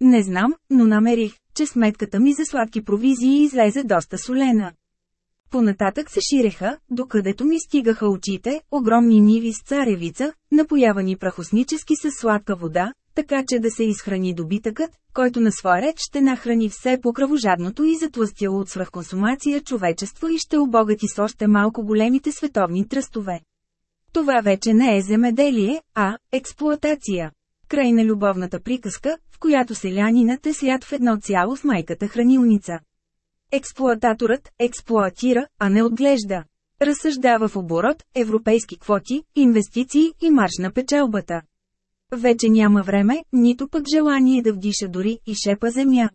Не знам, но намерих, че сметката ми за сладки провизии излезе доста солена. Понататък се ширеха, докъдето ми стигаха очите, огромни ниви с царевица, напоявани прахоснически с сладка вода, така че да се изхрани добитъкът, който на своя реч ще нахрани все по кръвожадното и затлъстяло от свръхконсумация човечество и ще обогати с още малко големите световни тръстове. Това вече не е земеделие, а експлоатация. Край на любовната приказка, в която селянинът е свят в едно цяло с майката хранилница. Експлоататорът експлоатира, а не отглежда. Разсъждава в оборот, европейски квоти, инвестиции и марш на печелбата. Вече няма време, нито пък желание да вдиша дори и шепа земя.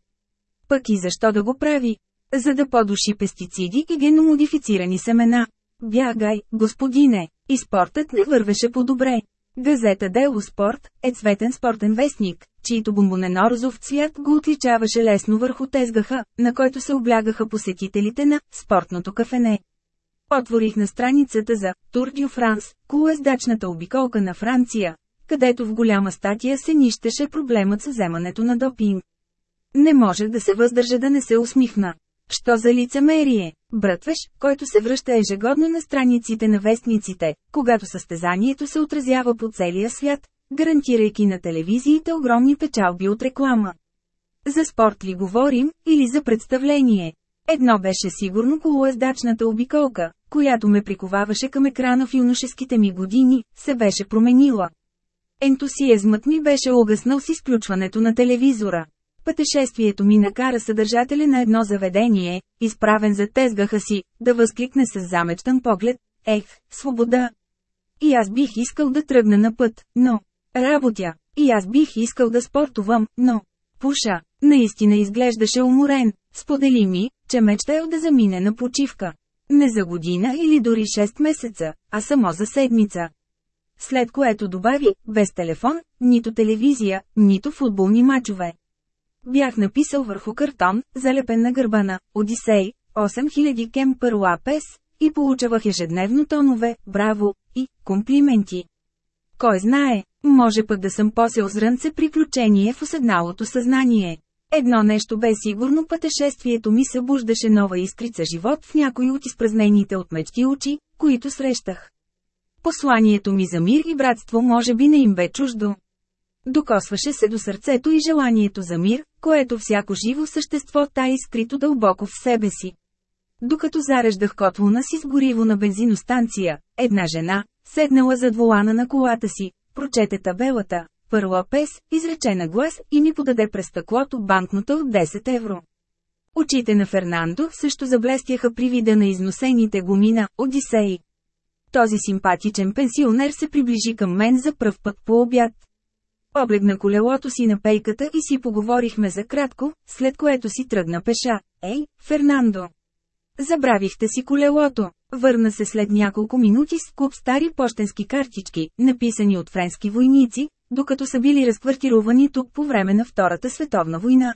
Пък и защо да го прави? За да подуши пестициди и геномодифицирани семена. Бягай, господине, и спортът не вървеше по-добре. Газета Дело Спорт е цветен спортен вестник, чийто бомбонен розов цвят го отличаваше лесно върху тезгаха, на който се облягаха посетителите на спортното кафене. Отворих на страницата за Тур дю Франс, колоездачната обиколка на Франция, където в голяма статия се нищеше проблемът с вземането на допинг. Не можех да се въздържа да не се усмихна. Що за лицемерие? Брътвеш, който се връща ежегодно на страниците на вестниците, когато състезанието се отразява по целия свят, гарантирайки на телевизиите огромни печалби от реклама. За спорт ли говорим, или за представление? Едно беше сигурно колоездачната обиколка, която ме приковаваше към екрана в юношеските ми години, се беше променила. Ентусиазмът ми беше угаснал с изключването на телевизора. Пътешествието ми накара съдържателя на едно заведение, изправен за тезгаха си, да възкликне с замечтан поглед, ех, свобода! И аз бих искал да тръгна на път, но... Работя. И аз бих искал да спортувам, но... Пуша. Наистина изглеждаше уморен. Сподели ми, че мечтаял да замине на почивка. Не за година или дори 6 месеца, а само за седмица. След което добави, без телефон, нито телевизия, нито футболни мачове. Бях написал върху картон, залепен на гърба на Одисей, 8000 кемпър лапес, и получавах ежедневно тонове, браво, и комплименти. Кой знае, може пък да съм посел зрънце приключение в уседналото съзнание. Едно нещо бе сигурно пътешествието ми събуждаше нова искрица живот в някои от изпразнените от мечти очи, които срещах. Посланието ми за мир и братство може би не им бе чуждо. Докосваше се до сърцето и желанието за мир, което всяко живо същество та изкрито дълбоко в себе си. Докато зареждах котлона си с гориво на бензиностанция, една жена, седнала зад волана на колата си, прочете табелата, пърла пес, изрече на глас и ми подаде през стъклото банкнота от 10 евро. Очите на Фернандо също заблестяха при вида на износените гуми на Одисеи. Този симпатичен пенсионер се приближи към мен за пръв път по обяд. Облегна колелото си на пейката и си поговорихме за кратко, след което си тръгна пеша. Ей, Фернандо! Забравихте си колелото. Върна се след няколко минути с куп стари почтенски картички, написани от френски войници, докато са били разквартирувани тук по време на Втората световна война.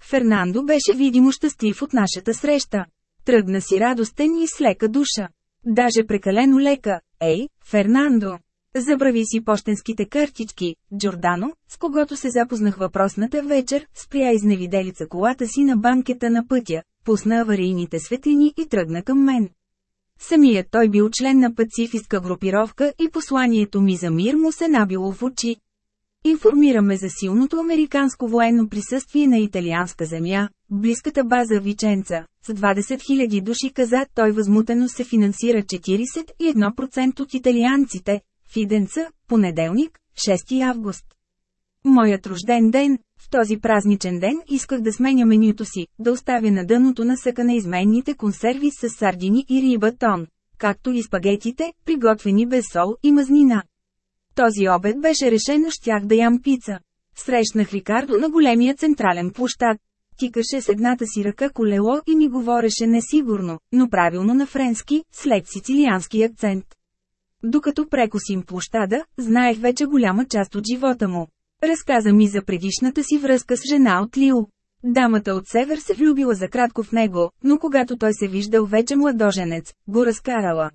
Фернандо беше видимо щастлив от нашата среща. Тръгна си радостен и с лека душа. Даже прекалено лека. Ей, Фернандо! Забрави си почтенските картички, Джордано, с когото се запознах въпросната вечер, спря изневиделица колата си на банкета на пътя, пусна аварийните светлини и тръгна към мен. Самият той бил член на пацифистка групировка и посланието ми за мир му се набило в очи. Информираме за силното американско военно присъствие на италианска земя, близката база Виченца, с 20 000 души каза той възмутено се финансира 41% от италианците, Фиденца, понеделник, 6 август. Моят рожден ден, в този празничен ден исках да сменя менюто си, да оставя на дъното на съка на изменните консерви с сардини и риба тон, както и спагетите, приготвени без сол и мазнина. Този обед беше решено щях да ям пица. Срещнах Рикардо на големия централен площад. Тикаше с едната си ръка колело и ми говореше несигурно, но правилно на френски, след сицилиански акцент. Докато прекусим площада, знаех вече голяма част от живота му. Разказа ми за предишната си връзка с жена от Лил. Дамата от север се влюбила за кратко в него, но когато той се виждал вече младоженец, го разкарала.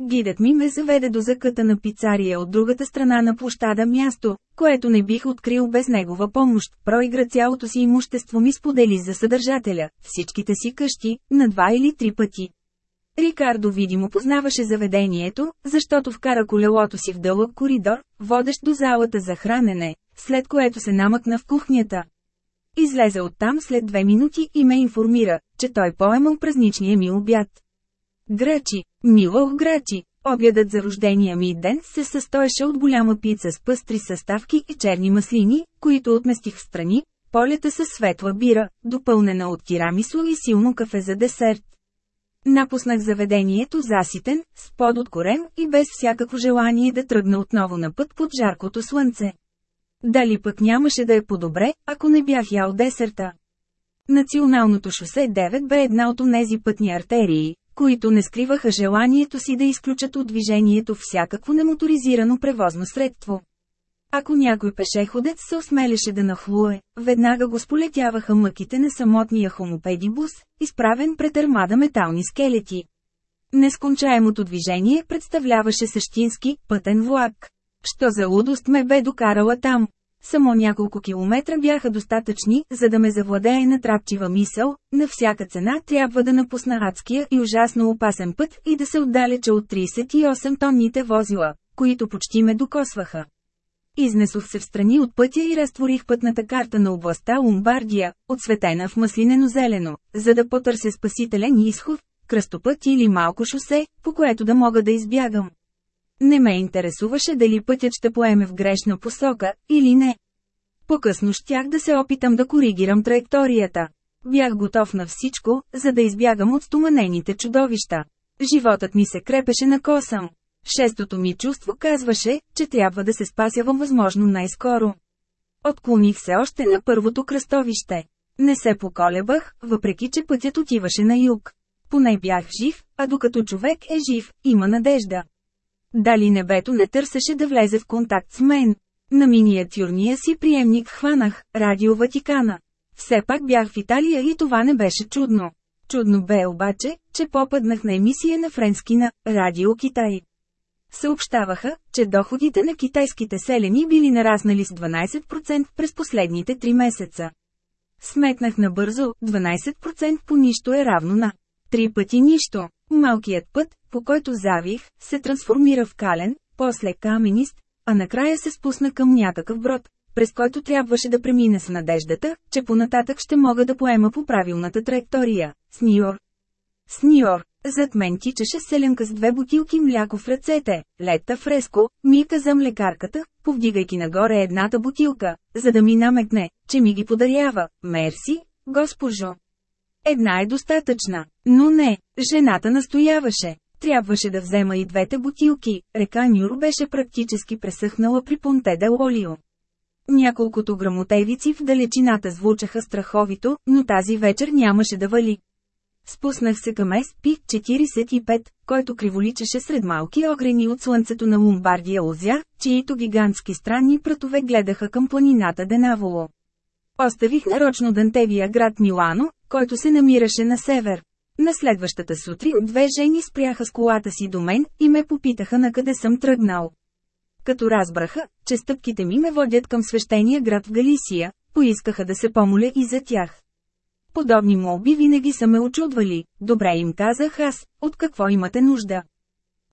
Гидът ми ме заведе до закъта на пицария от другата страна на площада място, което не бих открил без негова помощ. Проигра цялото си имущество ми сподели за съдържателя, всичките си къщи, на два или три пъти. Рикардо видимо познаваше заведението, защото вкара колелото си в дълъг коридор, водещ до залата за хранене, след което се намъкна в кухнята. Излезе оттам след две минути и ме информира, че той поемал празничния ми обяд. Грачи, милох грачи, обядът за рождения ми ден се състоеше от голяма пица с пъстри съставки и черни маслини, които отместих в страни, полета с светла бира, допълнена от тирамисо и силно кафе за десерт. Напуснах заведението заситен, с под от корем и без всякакво желание да тръгна отново на път под жаркото слънце. Дали пък нямаше да е по-добре, ако не бях ял десерта. Националното шосе 9 бе една от онези пътни артерии, които не скриваха желанието си да изключат от движението всякакво немоторизирано превозно средство. Ако някой пешеходец се осмелеше да нахлуе, веднага го сполетяваха мъките на самотния хомопедибус, изправен пред армада метални скелети. Нескончаемото движение представляваше същински, пътен влак. Що за лудост ме бе докарала там? Само няколко километра бяха достатъчни, за да ме завладее натрапчива мисъл, на всяка цена трябва да напусна адския и ужасно опасен път и да се отдалеча от 38 тонните возила, които почти ме докосваха. Изнесох се в страни от пътя и разтворих пътната карта на областта Ломбардия, отсветена в маслинено зелено, за да потърся спасителен изход, кръстопът или малко шосе, по което да мога да избягам. Не ме интересуваше дали пътят ще поеме в грешна посока, или не. По-късно щях да се опитам да коригирам траекторията. Бях готов на всичко, за да избягам от стоманените чудовища. Животът ми се крепеше на косъм. Шестото ми чувство казваше, че трябва да се спасявам възможно най-скоро. Отклоних се още на първото кръстовище. Не се поколебах, въпреки че пътят отиваше на юг. Поне бях жив, а докато човек е жив, има надежда. Дали небето не търсеше да влезе в контакт с мен? На миниатюрния си приемник хванах Радио Ватикана. Все пак бях в Италия и това не беше чудно. Чудно бе обаче, че попаднах на емисия на френски на Радио Китай. Съобщаваха, че доходите на китайските селени били нараснали с 12% през последните 3 месеца. Сметнах набързо, 12% по нищо е равно на Три пъти нищо. Малкият път, по който завих, се трансформира в кален, после каменист, а накрая се спусна към някакъв брод, през който трябваше да премина с надеждата, че понататък ще мога да поема по правилната траектория. Сниор. Сниор. Зад мен тичаше селенка с две бутилки мляко в ръцете. Лета фреско, ми каза млекарката, повдигайки нагоре едната бутилка, за да ми намекне, че ми ги подарява. Мерси, госпожо. Една е достатъчна. Но не, жената настояваше. Трябваше да взема и двете бутилки. Река Нюр беше практически пресъхнала при Понте де Олио. Няколкото грамотевици в далечината звучаха страховито, но тази вечер нямаше да вали. Спуснах се към SP-45, който криволичеше сред малки огрени от слънцето на Ломбардия Озя, чието гигантски странни пратове гледаха към планината Денаволо. Оставих нарочно Дантевия град Милано, който се намираше на север. На следващата сутрин две жени спряха с колата си до мен и ме попитаха на къде съм тръгнал. Като разбраха, че стъпките ми ме водят към свещения град в Галисия, поискаха да се помоля и за тях. Подобни молби винаги са ме очудвали, добре им казах аз, от какво имате нужда.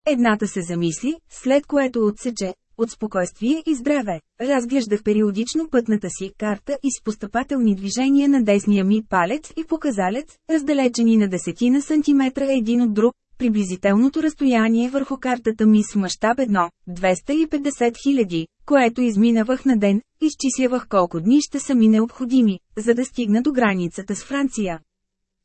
Едната се замисли, след което отсече, от спокойствие и здраве, разглеждах периодично пътната си карта и с постъпателни движения на десния ми палец и показалец, раздалечени на десетина сантиметра един от друг, приблизителното разстояние върху картата ми с мащаб 1, 250 хиляди, което изминавах на ден, изчислявах колко дни ще са ми необходими, за да стигна до границата с Франция.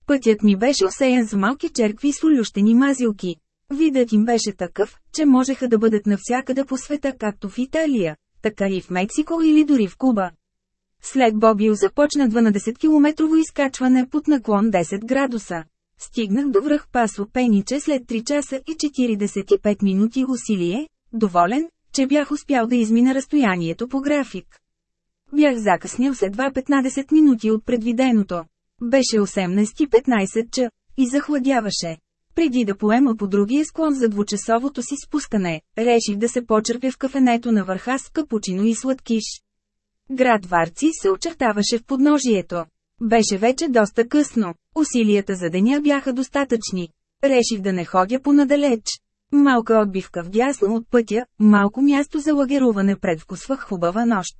Пътят ми беше осеян с малки черкви с улющени мазилки. Видът им беше такъв, че можеха да бъдат навсякъде по света както в Италия, така и в Мексико или дори в Куба. След Бобил започна 12-километрово изкачване под наклон 10 градуса. Стигнах до връх Пасо Пениче след 3 часа и 45 минути усилие, доволен, че бях успял да измина разстоянието по график. Бях закъснял с едва 15 минути от предвиденото. Беше 18.15 ч. и захладяваше. Преди да поема по другия склон за двучасовото си спускане, реших да се почерпя в кафенето на върха с капучино и сладкиш. Град Варци се очертаваше в подножието. Беше вече доста късно, усилията за деня бяха достатъчни. Реших да не ходя понадалеч. Малка отбивка вдясно от пътя, малко място за лагеруване предвкусвах хубава нощ.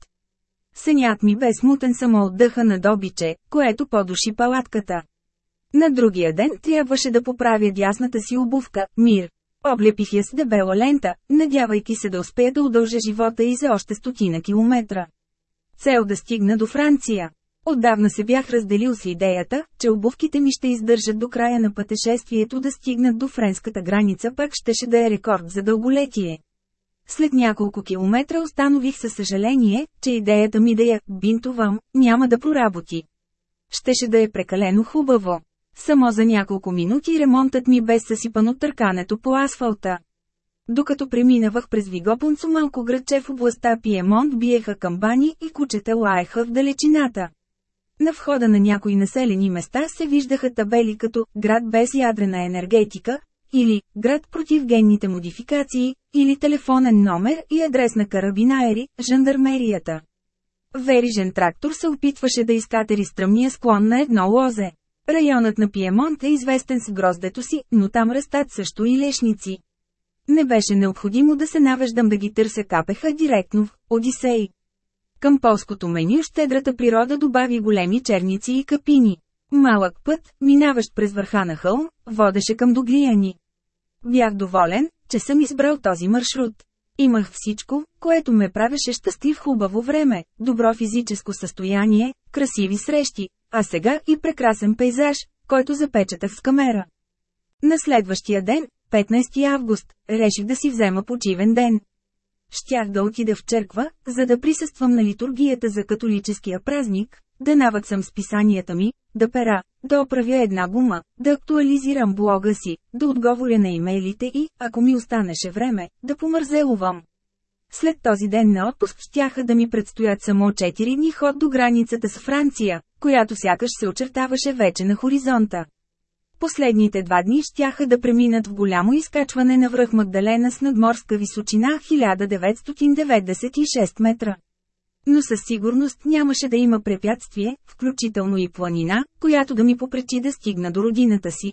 Сенят ми бе смутен само от дъха на добиче, което подуши палатката. На другия ден трябваше да поправя дясната си обувка, мир. Облепих я с дебела лента, надявайки се да успея да удължа живота и за още стотина километра. Цел да стигна до Франция. Отдавна се бях разделил с идеята, че обувките ми ще издържат до края на пътешествието да стигнат до френската граница пък щеше да е рекорд за дълголетие. След няколко километра установих със съжаление, че идеята ми да я бинтовам няма да проработи. Щеше да е прекалено хубаво. Само за няколко минути ремонтът ми бе съсипано търкането по асфалта. Докато преминавах през Вигопонцо малко градче в областта Пиемонт биеха камбани и кучета лаеха в далечината. На входа на някои населени места се виждаха табели като «Град без ядрена енергетика», или «Град против генните модификации», или телефонен номер и адрес на карабинаери, жандармерията. Верижен трактор се опитваше да изкатери стръмния склон на едно лозе. Районът на Пиемонт е известен с гроздето си, но там растат също и лешници. Не беше необходимо да се навеждам да ги търся капеха директно в Одисей. Към полското меню щедрата природа добави големи черници и капини. Малък път, минаващ през върха на хълм, водеше към Доглияни. Бях доволен, че съм избрал този маршрут. Имах всичко, което ме правеше щастлив хубаво време, добро физическо състояние, красиви срещи, а сега и прекрасен пейзаж, който запечатах с камера. На следващия ден, 15 август, реших да си взема почивен ден. Щях да отида в черква, за да присъствам на литургията за католическия празник, да навъцам списанията ми, да пера, да оправя една гума, да актуализирам блога си, да отговоря на имейлите и, ако ми останеше време, да помързелувам. След този ден на отпуск щяха да ми предстоят само 4 дни ход до границата с Франция, която сякаш се очертаваше вече на хоризонта. Последните два дни щяха да преминат в голямо изкачване на връх Магдалена с надморска височина 1996 метра. Но със сигурност нямаше да има препятствие, включително и планина, която да ми попречи да стигна до родината си.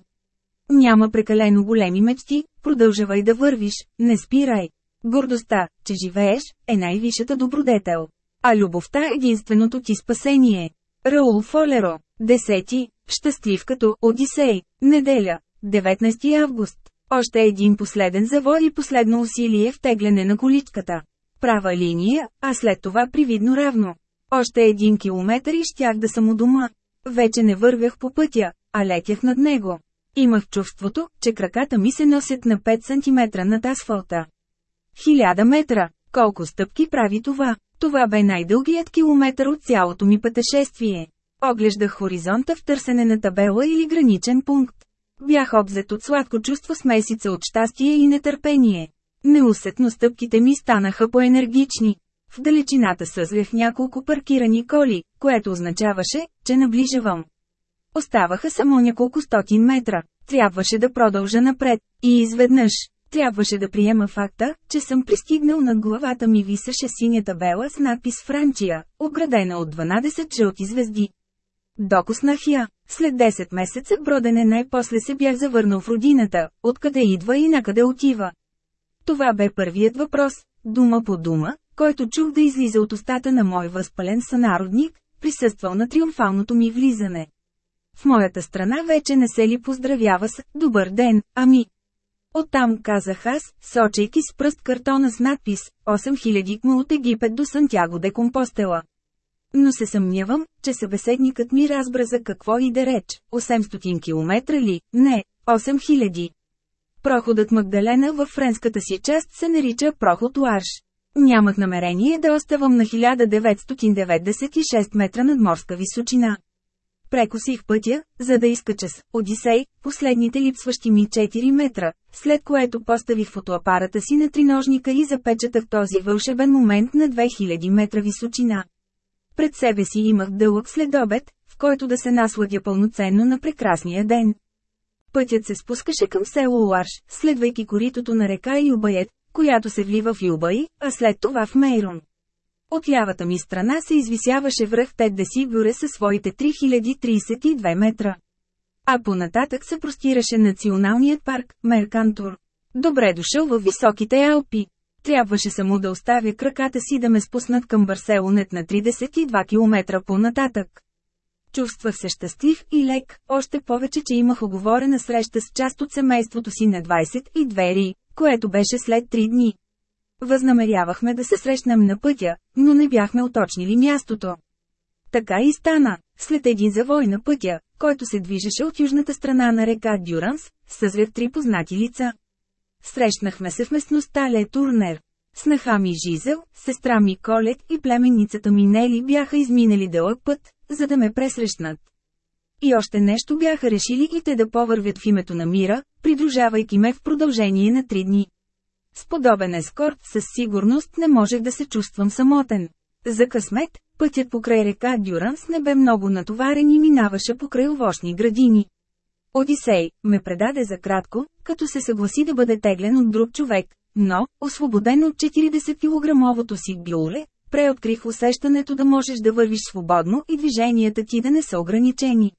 Няма прекалено големи мечти, продължавай да вървиш, не спирай. Гордостта, че живееш, е най-висшата добродетел. А любовта е единственото ти спасение. Раул Фолеро, 10. Щастлив като Одисей, неделя, 19 август. Още един последен завой и последно усилие в тегляне на количката. Права линия, а след това привидно равно. Още един километър и щях да съм у дома. Вече не вървях по пътя, а летях над него. Имах чувството, че краката ми се носят на 5 см над асфалта. Хиляда метра. Колко стъпки прави това? Това бе най-дългият километър от цялото ми пътешествие. Оглеждах хоризонта в търсене на табела или граничен пункт. Бях обзет от сладко чувство с месица от щастие и нетърпение. Неусетно стъпките ми станаха по-енергични. В далечината съзрях няколко паркирани коли, което означаваше, че наближавам. Оставаха само няколко стотин метра. Трябваше да продължа напред. И изведнъж, трябваше да приема факта, че съм пристигнал над главата ми висеше синята бела с надпис Франция, оградена от 12 жълти звезди. Докоснах я. След 10 месеца бродене най-после се бях завърнал в родината, откъде идва и накъде отива. Това бе първият въпрос, дума по дума, който чух да излиза от устата на мой възпален сънародник, присъствал на триумфалното ми влизане. В моята страна вече не се ли поздравява с «Добър ден, ами». Оттам казах аз, сочейки с пръст картона с надпис 8000 км от Египет до Сантяго де Компостела. Но се съмнявам, че събеседникът ми разбра за какво и да реч. 800 км ли? Не, 8000. Проходът Магдалена във френската си част се нарича проход Ларш. Нямах намерение да оставам на 1996 метра над морска височина. Прекосих пътя, за да изкача с Одисей, последните липсващи ми 4 метра, след което поставих фотоапарата си на триножника и запечатах този вълшебен момент на 2000 метра височина. Пред себе си имах дълъг следобед, в който да се насладя пълноценно на прекрасния ден. Пътят се спускаше към село Ларш, следвайки коритото на река Юбаят, която се влива в Юбай, а след това в Мейрон. От лявата ми страна се извисяваше връх Тед Деси Гюре със своите 3032 метра. А понататък се простираше националният парк, Меркантур. Добре дошъл във високите Алпи. Трябваше само да оставя краката си да ме спуснат към Барселонет на 32 км по-нататък. Чувствах се щастлив и лек, още повече, че имах оговорена среща с част от семейството си на 22 ри, което беше след 3 дни. Възнамерявахме да се срещнем на пътя, но не бяхме уточнили мястото. Така и стана. След един завой на пътя, който се движеше от южната страна на река Дюранс, съзрях три познати лица. Срещнахме се в местността Ле Турнер. Снаха ми Жизел, сестра ми Колет и племенницата ми Нели бяха изминали дълъг път, за да ме пресрещнат. И още нещо бяха решили и те да повървят в името на мира, придружавайки ме в продължение на три дни. С подобен ескорт със сигурност не можех да се чувствам самотен. За късмет, пътят покрай река Дюранс не бе много натоварен и минаваше покрай овощни градини. Одисей ме предаде за кратко, като се съгласи да бъде теглен от друг човек, но, освободен от 40-килограмовото си бюле, преоткрих усещането да можеш да вървиш свободно и движенията ти да не са ограничени.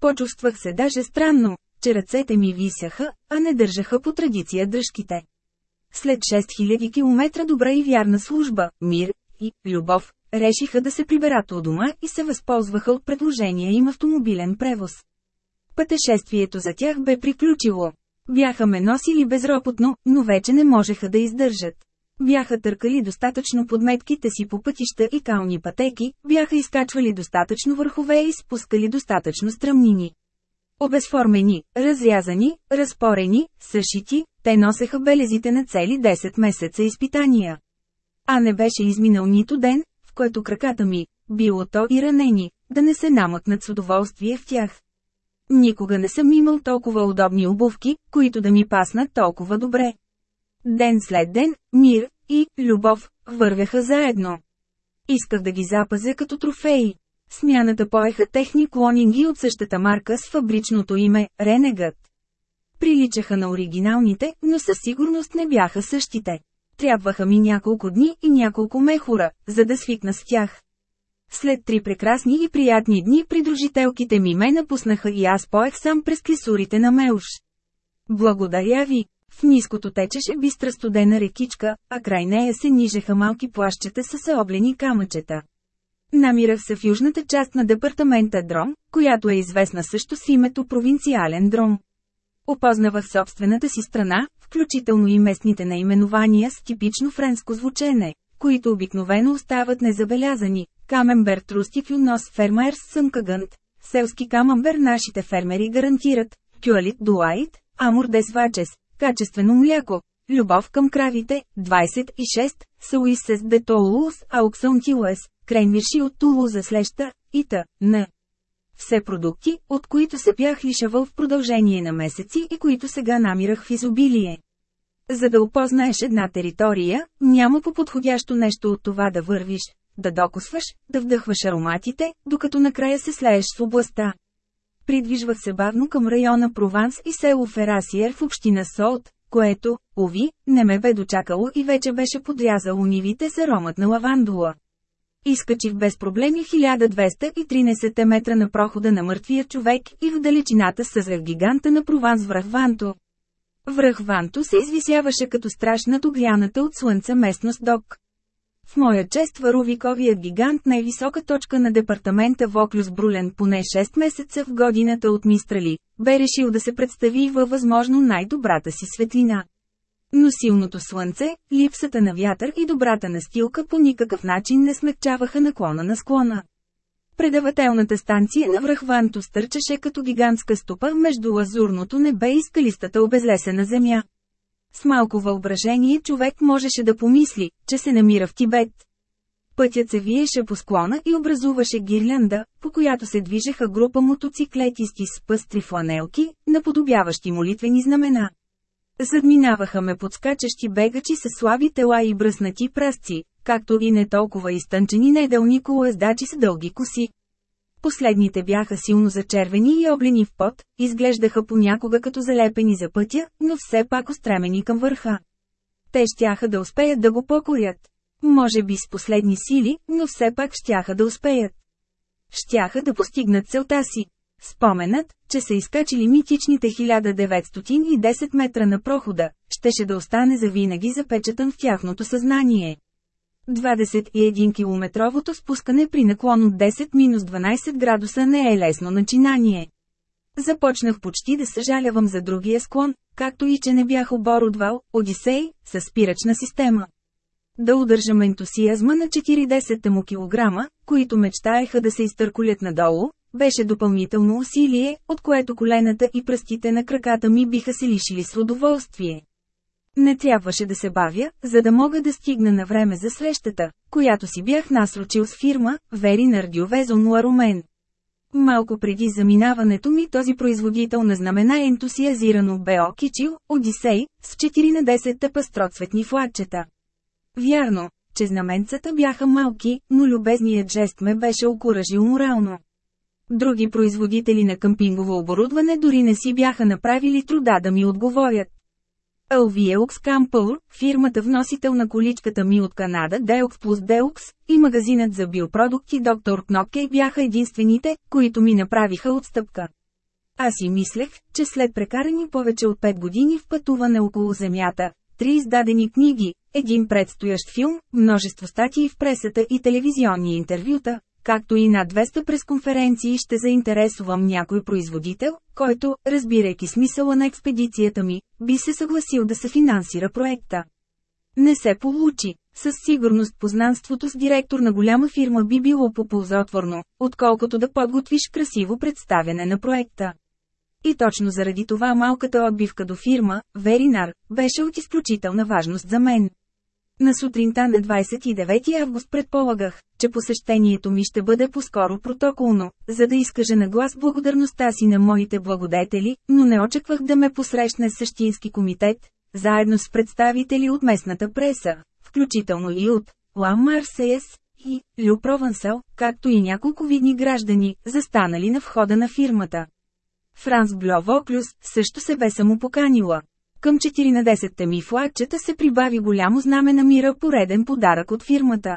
Почувствах се даже странно, че ръцете ми висяха, а не държаха по традиция дръжките. След 6000 км добра и вярна служба, мир и любов, решиха да се приберат у дома и се възползваха от предложения им автомобилен превоз. Пътешествието за тях бе приключило. Бяха ме носили безропотно, но вече не можеха да издържат. Бяха търкали достатъчно подметките си по пътища и кални пътеки, бяха изкачвали достатъчно върхове и спускали достатъчно стръмнини. Обезформени, разрязани, разпорени, съшити, те носеха белезите на цели 10 месеца изпитания. А не беше изминал нито ден, в който краката ми, било то и ранени, да не се намъкнат с удоволствие в тях. Никога не съм имал толкова удобни обувки, които да ми паснат толкова добре. Ден след ден, мир и любов вървяха заедно. Исках да ги запазя като трофеи. Смяната поеха техни клонинги от същата марка с фабричното име – Ренегът. Приличаха на оригиналните, но със сигурност не бяха същите. Трябваха ми няколко дни и няколко мехура, за да свикна с тях. След три прекрасни и приятни дни придружителките ми ме напуснаха и аз поех сам през клисурите на Меуш. Благодаря ви! В ниското течеше бистра студена рекичка, а край нея се нижеха малки плащчета с съоблени камъчета. Намирах се в южната част на департамента Дром, която е известна също с името провинциален Дром. Опознавах собствената си страна, включително и местните наименования с типично френско звучене, които обикновено остават незабелязани. Камембер Трустив Юнос Фермерс Сънкагант. Селски камамбер нашите фермери гарантират. Кюалит Дуайт, Амур Дес Вачес, качествено мляко. Любов към кравите, 26, Сауисес де Толус, Ауксън Тилуес, кренвирши от Тулуза слеща, и т.н. Все продукти, от които се бях лишавал в продължение на месеци и които сега намирах в изобилие. За да опознаеш една територия, няма по-подходящо нещо от това да вървиш, да докосваш, да вдъхваш ароматите, докато накрая се слееш с областта. Придвижвах се бавно към района Прованс и село Ферасиер в община Солт, което, уви, не ме бе дочакало и вече беше подрязало нивите с аромат на лавандула. Изкачих без проблеми 1213 метра на прохода на мъртвия човек и в далечината съзрах гиганта на Прованс връх Ванто. Връх Ванто се извисяваше като страш над огряната от слънце местност Док. В моя чест Варовиковият гигант най-висока точка на департамента Воклюс Брулен поне 6 месеца в годината от Мистрали, бе решил да се представи във възможно най-добрата си светлина. Но силното слънце, липсата на вятър и добрата настилка по никакъв начин не смекчаваха наклона на склона. Предавателната станция на връх Ванто стърчеше като гигантска стопа между лазурното небе и скалистата обезлесена земя. С малко въображение човек можеше да помисли, че се намира в Тибет. Пътят се виеше по склона и образуваше гирлянда, по която се движеха група мотоциклетисти с пъстри фланелки, наподобяващи молитвени знамена. Задминаваха ме подскачащи бегачи с слаби тела и бръснати прасци, както и не толкова изтънчени неделни колоездачи с дълги коси. Последните бяха силно зачервени и облени в пот, изглеждаха понякога като залепени за пътя, но все пак устремени към върха. Те щяха да успеят да го покорят. Може би с последни сили, но все пак щяха да успеят. Щяха да постигнат целта си. Споменът, че са изкачили митичните 1910 метра на прохода, щеше да остане завинаги запечатан в тяхното съзнание. 21-километровото спускане при наклон от 10-12 градуса не е лесно начинание. Започнах почти да съжалявам за другия склон, както и че не бях оборудвал Одисей с спирачна система. Да удържам ентусиазма на 40 му килограма, които мечтаеха да се изтърколят надолу, беше допълнително усилие, от което колената и пръстите на краката ми биха се лишили с удоволствие. Не трябваше да се бавя, за да мога да стигна на време за срещата, която си бях насрочил с фирма, Вери Нардиовезон Ларумен. Малко преди заминаването ми този производител на знамена ентусиазирано бе окичил, Одисей, с 4 на 10 пастроцветни флагчета. Вярно, че знаменцата бяха малки, но любезният жест ме беше окуражил морално. Други производители на къмпингово оборудване дори не си бяха направили труда да ми отговорят. Алвиелкс Кампъл, фирмата вносител на количката ми от Канада Деокс плюс Деокс, и магазинът за биопродукти Доктор Кнопке бяха единствените, които ми направиха отстъпка. Аз си мислех, че след прекарани повече от 5 години в пътуване около Земята, три издадени книги, един предстоящ филм, множество статии в пресата и телевизионни интервюта, както и на 200 пресконференции ще заинтересувам някой производител, който, разбирайки смисъла на експедицията ми, би се съгласил да се финансира проекта. Не се получи. Със сигурност познанството с директор на голяма фирма би било по-ползотворно, отколкото да подготвиш красиво представяне на проекта. И точно заради това малката отбивка до фирма, Веринар, беше от изключителна важност за мен. На сутринта на 29 август предполагах, че посещението ми ще бъде по-скоро протоколно, за да изкажа на глас благодарността си на моите благодетели, но не очаквах да ме посрещне същински комитет, заедно с представители от местната преса, включително и от Ла Марсеес и Лю Провансел, както и няколко видни граждани, застанали на входа на фирмата. Франс Блёвоклюс също се бе самопоканила. Към 14-те ми флагчета се прибави голямо знаме на мира пореден подарък от фирмата.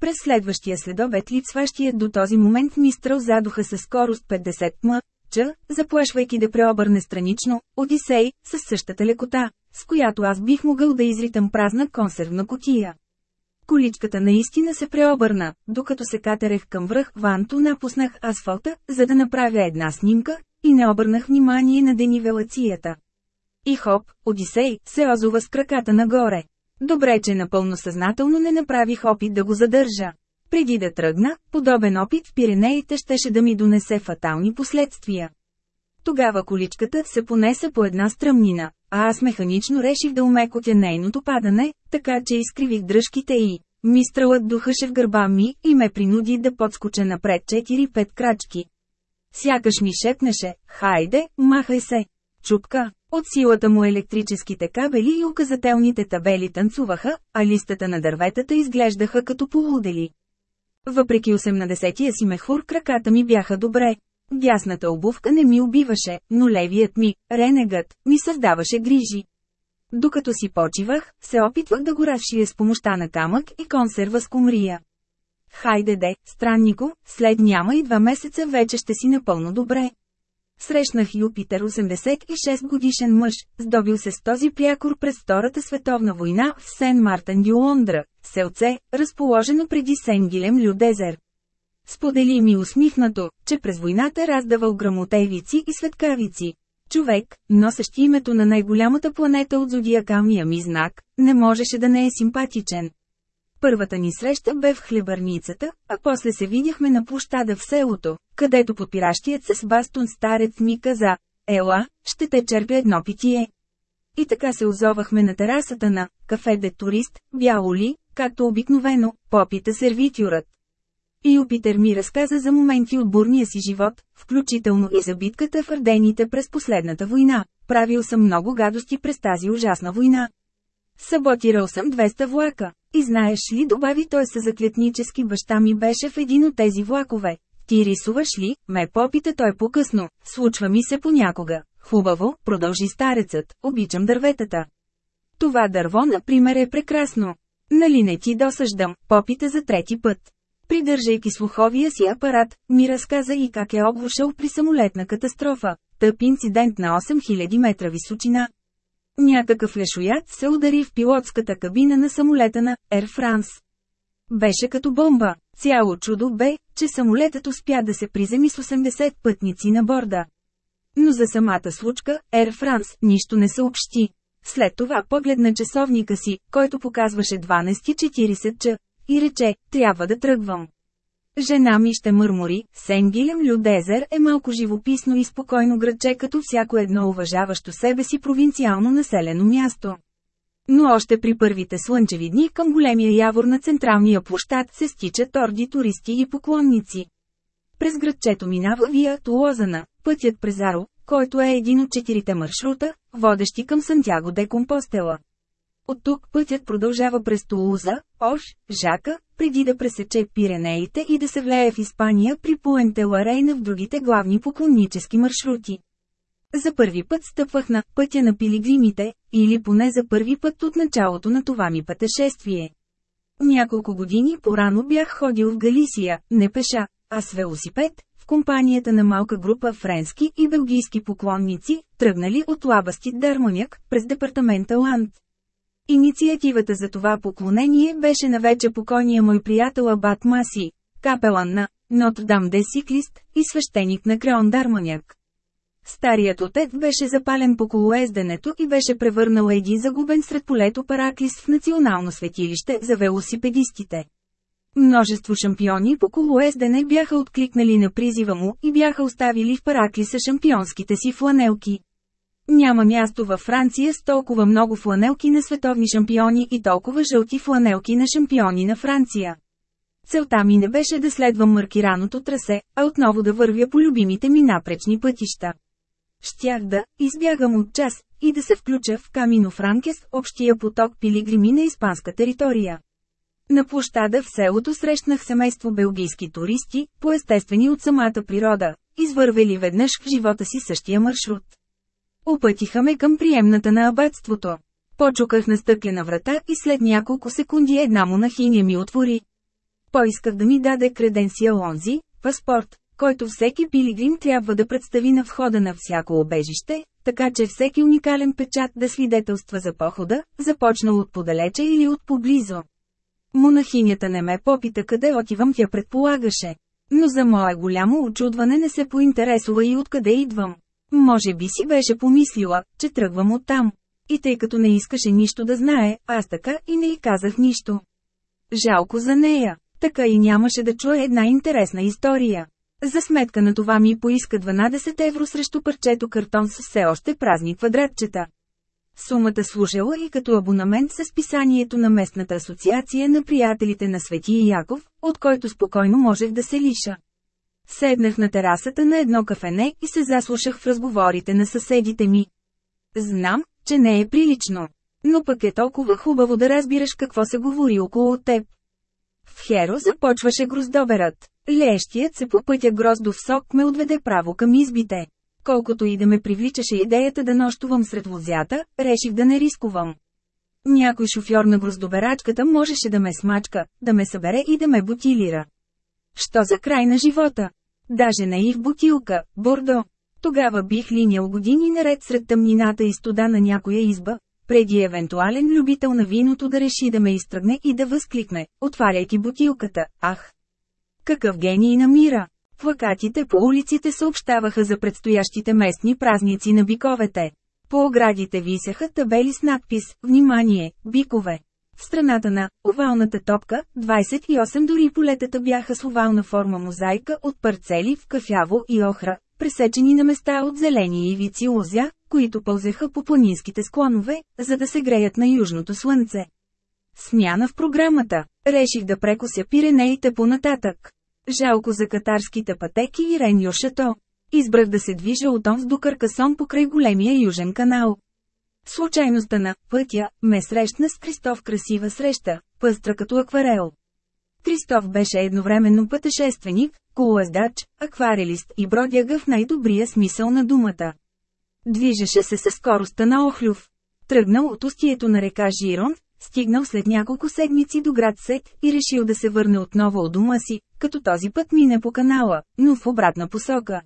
През следващия следобед липсващия до този момент мистрал задуха със скорост 50 м, ч, заплашвайки да преобърне странично, Одисей, със същата лекота, с която аз бих могъл да изритам празна консервна котия. Количката наистина се преобърна, докато се катерех към връх Ванто напуснах асфалта, за да направя една снимка, и не обърнах внимание на денивелацията. И хоп, Одисей, се озова с краката нагоре. Добре, че напълно съзнателно не направих опит да го задържа. Преди да тръгна, подобен опит в Пиренеите щеше да ми донесе фатални последствия. Тогава количката се понесе по една стръмнина, а аз механично реших да умекотя нейното падане, така че изкривих дръжките и мистралът духаше в гърба ми и ме принуди да подскоча напред 4-5 крачки. Сякаш ми шепнеше, хайде, махай се. Чупка, от силата му електрическите кабели и указателните табели танцуваха, а листата на дърветата изглеждаха като полудели. Въпреки 18-тия си мехур краката ми бяха добре. Дясната обувка не ми убиваше, но левият ми, ренегът, ми създаваше грижи. Докато си почивах, се опитвах да го разшия с помощта на камък и консерва с кумрия. Хайде де, страннико, след няма и два месеца вече ще си напълно добре. Срещнах Юпитер 86 годишен мъж, здобил се с този прякор през Втората световна война в Сен Мартен дю Лондра, селце, разположено преди Сен Гилем Людезер. Сподели ми усмихнато, че през войната раздавал грамотевици и светкавици. Човек, носещ името на най-голямата планета от зодиакалния ми знак, не можеше да не е симпатичен. Първата ни среща бе в хлебарницата, а после се видяхме на площада в селото, където подпиращият се с бастун старец ми каза, «Ела, ще те черпя едно питие». И така се озовахме на терасата на «Кафе де турист», бяло ли, както обикновено, попита сервитюрат. И Юпитер ми разказа за моменти от бурния си живот, включително и за битката в Ардените през последната война. Правил съм много гадости през тази ужасна война. Саботирал съм 200 влака. И знаеш ли, добави той със заклетнически баща ми беше в един от тези влакове. Ти рисуваш ли, ме попита той по-късно, случва ми се понякога. Хубаво, продължи старецът, обичам дърветата. Това дърво, например, е прекрасно. Нали не ти досъждам, попита за трети път. Придържайки слуховия си апарат, ми разказа и как е обвушал при самолетна катастрофа, тъп инцидент на 8000 метра височина. Някакъв лешоят се удари в пилотската кабина на самолета на Air France. Беше като бомба. Цяло чудо бе, че самолетът успя да се приземи с 80 пътници на борда. Но за самата случка, Air France нищо не съобщи. След това погледна часовника си, който показваше 12.40 ч. и рече, трябва да тръгвам. Жена ми ще мърмори, Сенгилем Людезер е малко живописно и спокойно градче като всяко едно уважаващо себе си провинциално населено място. Но още при първите слънчеви дни към големия явор на централния площад се стичат орди туристи и поклонници. През градчето минава Вия Тулозана, пътят през Аро, който е един от четирите маршрута, водещи към Сантяго де Компостела. От тук пътят продължава през Тулуза, Ош, Жака, преди да пресече Пиренеите и да се влее в Испания при Пуенте Ларейна в другите главни поклоннически маршрути. За първи път стъпвах на пътя на пилигримите, или поне за първи път от началото на това ми пътешествие. Няколко години по-рано бях ходил в Галисия, не пеша, а с велосипед, в компанията на малка група френски и белгийски поклонници, тръгнали от Лабасти Дърманяк, през департамента Ланд. Инициативата за това поклонение беше на вече покойния мой приятел Абат Маси, капелан на Нотр-Дам де и свещеник на Креон Дарманяк. Старият отец беше запален по колоезденето и беше превърнал един загубен сред полето Параклис в национално светилище за велосипедистите. Множество шампиони по колоездене бяха откликнали на призива му и бяха оставили в Параклиса шампионските си фланелки. Няма място във Франция с толкова много фланелки на световни шампиони и толкова жълти фланелки на шампиони на Франция. Целта ми не беше да следвам маркираното трасе, а отново да вървя по любимите ми напречни пътища. Щях да избягам от час и да се включа в Камино Франкес, общия поток пилигрими на испанска територия. На площада в селото срещнах семейство белгийски туристи, поестествени от самата природа, извървели веднъж в живота си същия маршрут. Опътиха ме към приемната на абатството. Почуках на стъклена врата и след няколко секунди една монахиня ми отвори. Поисках да ми даде креденция онзи, паспорт, който всеки пилигрим трябва да представи на входа на всяко обежище, така че всеки уникален печат да свидетелства за похода, започнал от подалече или от поблизо. Монахинята не ме попита къде отивам тя предполагаше. Но за мое голямо очудване не се поинтересува и откъде идвам. Може би си беше помислила, че тръгвам оттам. И тъй като не искаше нищо да знае, аз така и не й казах нищо. Жалко за нея, така и нямаше да чуе една интересна история. За сметка на това ми поиска 12 евро срещу парчето картон с все още празни квадратчета. Сумата служила и като абонамент с списанието на местната асоциация на приятелите на Свети Яков, от който спокойно можех да се лиша. Седнах на терасата на едно кафене и се заслушах в разговорите на съседите ми. Знам, че не е прилично. Но пък е толкова хубаво да разбираш какво се говори около теб. В Херо започваше гроздоберът. Лещият се по пътя гроздов сок ме отведе право към избите. Колкото и да ме привличаше идеята да нощувам сред возята, реших да не рискувам. Някой шофьор на гроздоберачката можеше да ме смачка, да ме събере и да ме бутилира. Що за край на живота? Даже не и в бутилка, бордо. Тогава бих линял години наред сред тъмнината и студа на някоя изба, преди евентуален любител на виното да реши да ме изтръгне и да възкликне, отваряйки бутилката, ах! Какъв гений намира! Плакатите по улиците съобщаваха за предстоящите местни празници на биковете. По оградите висяха табели с надпис «Внимание, бикове!» В страната на овалната топка, 28 дори полетата бяха с овална форма мозайка от парцели в кафяво и охра, пресечени на места от зелени ивици лозя, които пълзеха по планинските склонове, за да се греят на южното слънце. Смяна в програмата. Реших да прекося Пиренеите по-нататък. Жалко за катарските пътеки и Реньо Шато. Избрах да се движа от Онс до Каркасон покрай големия южен канал. Случайността на пътя ме срещна с Кристоф красива среща, пъстра като акварел. Кристоф беше едновременно пътешественик, колоездач, акварелист и бродяга в най-добрия смисъл на думата. Движеше се със скоростта на Охлюв. Тръгнал от устието на река Жирон, стигнал след няколко седмици до град Сет и решил да се върне отново от дома си, като този път мине по канала, но в обратна посока.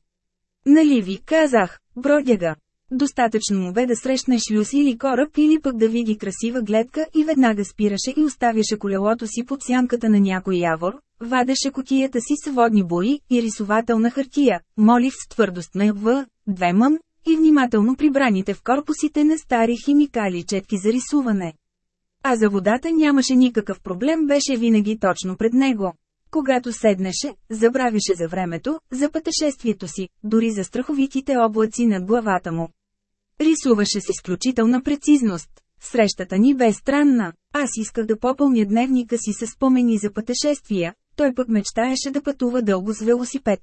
Нали ви казах, бродяга, Достатъчно му бе да срещне шлюз или кораб или пък да види красива гледка и веднага спираше и оставяше колелото си под сянката на някой явор, вадеше котията си с водни бои и рисователна хартия, молив с твърдост на В, две мъм, и внимателно прибраните в корпусите на стари химикали четки за рисуване. А за водата нямаше никакъв проблем беше винаги точно пред него. Когато седнеше, забравяше за времето, за пътешествието си, дори за страховитите облаци над главата му. Рисуваше с изключителна прецизност. Срещата ни бе странна. Аз исках да попълня дневника си с спомени за пътешествия, той пък мечтаеше да пътува дълго с велосипед.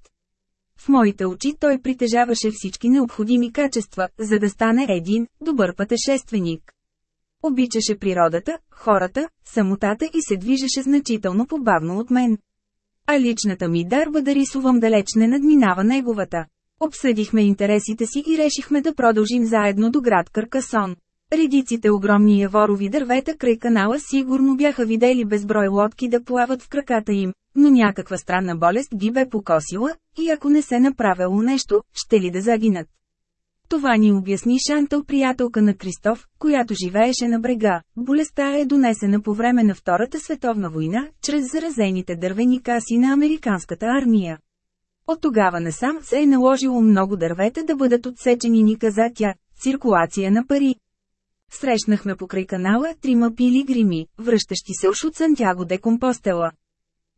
В моите очи той притежаваше всички необходими качества, за да стане един добър пътешественик. Обичаше природата, хората, самотата и се движеше значително побавно от мен. А личната ми дарба да рисувам далеч не надминава неговата. Обсъдихме интересите си и решихме да продължим заедно до град Каркасон. Редиците огромни яворови дървета край канала сигурно бяха видели безброй лодки да плават в краката им, но някаква странна болест ги бе покосила, и ако не се направило нещо, ще ли да загинат. Това ни обясни Шантъл приятелка на Кристоф, която живееше на брега. Болестта е донесена по време на Втората световна война, чрез заразените дървени каси на американската армия. От тогава насам се е наложило много дървета да бъдат отсечени ни каза тя, циркулация на пари. Срещнахме покрай канала трима пилигрими, връщащи се уж от Сантяго де Компостела.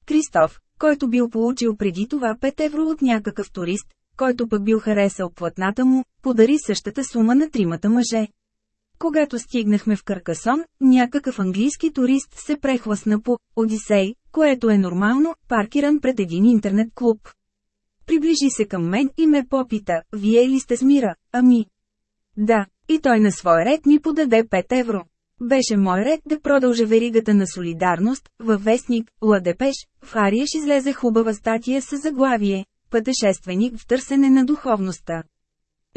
Кристоф, който бил получил преди това 5 евро от някакъв турист, който пък бил харесал платната му, подари същата сума на тримата мъже. Когато стигнахме в Каркасон, някакъв английски турист се прехласна по Одисей, което е нормално, паркиран пред един интернет клуб. Приближи се към мен и ме попита, вие ли сте с мира, ами? Да, и той на свой ред ми подаде 5 евро. Беше мой ред да продължа веригата на солидарност, във вестник, Ладепеш, в Ариеш излезе хубава статия с заглавие «Пътешественик в търсене на духовността».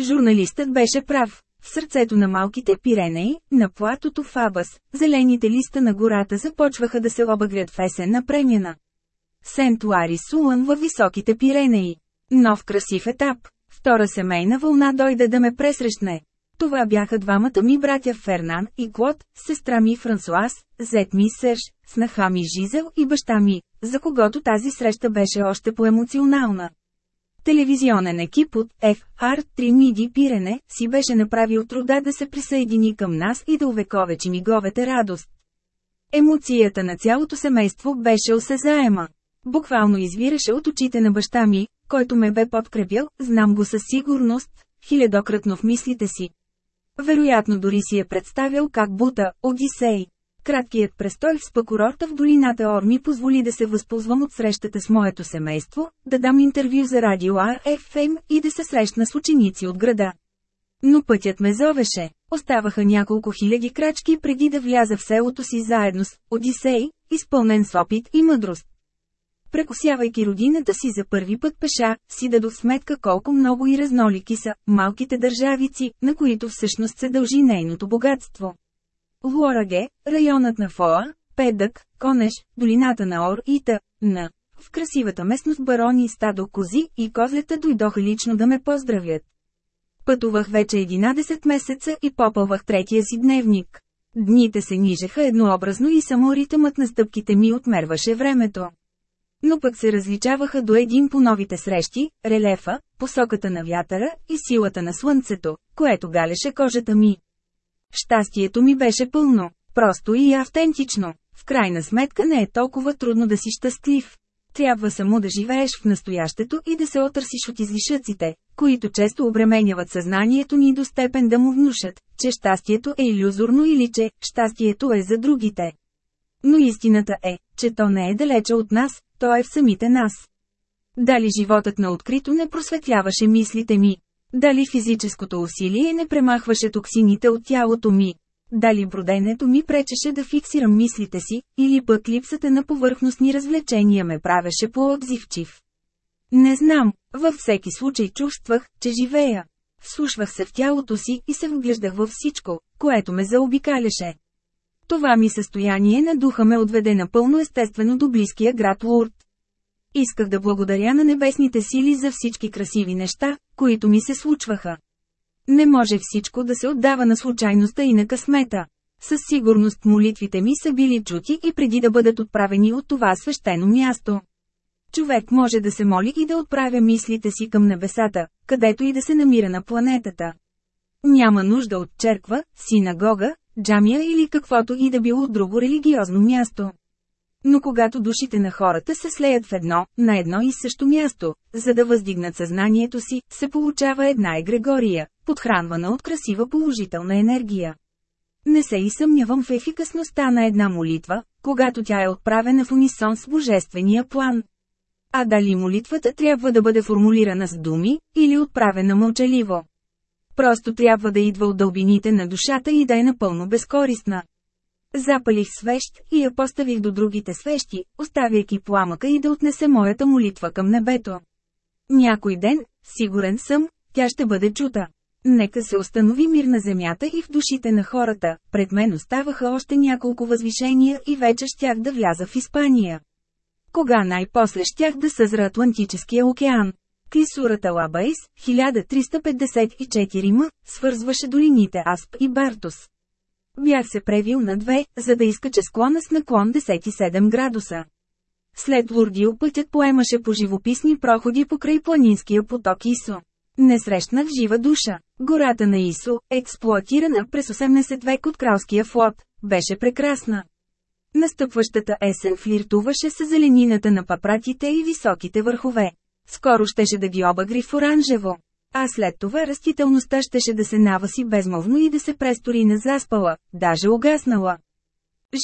Журналистът беше прав. В сърцето на малките Пиренеи, на платото Фабас, зелените листа на гората започваха да се обагрят в есенна премяна. Сентуари Сулан във високите Пиренеи. Нов красив етап. Втора семейна вълна дойде да ме пресрещне. Това бяха двамата ми братя Фернан и Клод, сестра ми Франсуаз, зет ми Серж, снаха ми Жизел и баща ми, за когото тази среща беше още по-емоционална. Телевизионен екип от FR 3 Миди Пирене си беше направил труда да се присъедини към нас и да увековечи миговете радост. Емоцията на цялото семейство беше осезаема. Буквално извираше от очите на баща ми, който ме бе подкрепил, знам го със сигурност, хилядократно в мислите си. Вероятно дори си е представил как бута, Одисей. Краткият престой в спакурорта в долината Ор ми позволи да се възползвам от срещата с моето семейство, да дам интервю за радио RFM и да се срещна с ученици от града. Но пътят ме зовеше. Оставаха няколко хиляди крачки преди да вляза в селото си заедно с Одисей, изпълнен с опит и мъдрост. Прекосявайки родината си за първи път пеша, си дадох сметка колко много и разнолики са малките държавици, на които всъщност се дължи нейното богатство. Луораге, районът на Фоа, Педък, Конеш, долината на Ор и Т.Н. В красивата местност барони стадо кози и козлета дойдоха лично да ме поздравят. Пътувах вече 11 месеца и попълвах третия си дневник. Дните се нижеха еднообразно и само ритъмът на стъпките ми отмерваше времето. Но пък се различаваха до един по новите срещи, релефа, посоката на вятъра и силата на слънцето, което галеше кожата ми. Щастието ми беше пълно, просто и автентично. В крайна сметка не е толкова трудно да си щастлив. Трябва само да живееш в настоящето и да се отърсиш от излишъците, които често обременяват съзнанието ни до степен да му внушат, че щастието е иллюзорно или че щастието е за другите. Но истината е, че то не е далече от нас, то е в самите нас. Дали животът на открито не просветляваше мислите ми? Дали физическото усилие не премахваше токсините от тялото ми? Дали броденето ми пречеше да фиксирам мислите си, или пък липсата на повърхностни развлечения ме правеше по-отзивчив? Не знам, във всеки случай чувствах, че живея. Вслушвах се в тялото си и се вглеждах във всичко, което ме заобикаляше. Това ми състояние на духа ме отведе напълно естествено до близкия град Лурд. Исках да благодаря на небесните сили за всички красиви неща, които ми се случваха. Не може всичко да се отдава на случайността и на късмета. Със сигурност молитвите ми са били чути и преди да бъдат отправени от това свещено място. Човек може да се моли и да отправя мислите си към небесата, където и да се намира на планетата. Няма нужда от черква, синагога, джамия или каквото и да било друго религиозно място. Но когато душите на хората се слеят в едно, на едно и също място, за да въздигнат съзнанието си, се получава една егрегория, подхранвана от красива положителна енергия. Не се и съмнявам в ефикасността на една молитва, когато тя е отправена в унисон с божествения план. А дали молитвата трябва да бъде формулирана с думи, или отправена мълчаливо? Просто трябва да идва от дълбините на душата и да е напълно безкористна. Запалих свещ и я поставих до другите свещи, оставяйки пламъка и да отнесе моята молитва към небето. Някой ден, сигурен съм, тя ще бъде чута. Нека се установи мир на земята и в душите на хората. Пред мен оставаха още няколко възвишения и вече щях да вляза в Испания. Кога най-после щях да съзра Атлантическия океан? Клисурата Лабайс, 1354 м, свързваше долините Асп и Бартус. Бях се превил на две, за да изкача склона с наклон 17 градуса. След Лурдио пътят поемаше по живописни проходи покрай планинския поток Исо. Не срещнах жива душа. Гората на Исо, експлуатирана през 18 век от кралския флот, беше прекрасна. Настъпващата есен флиртуваше с зеленината на папратите и високите върхове. Скоро щеше да ги обагри в оранжево. А след това растителността щеше да се наваси безмолвно и да се престори на заспала, даже угаснала.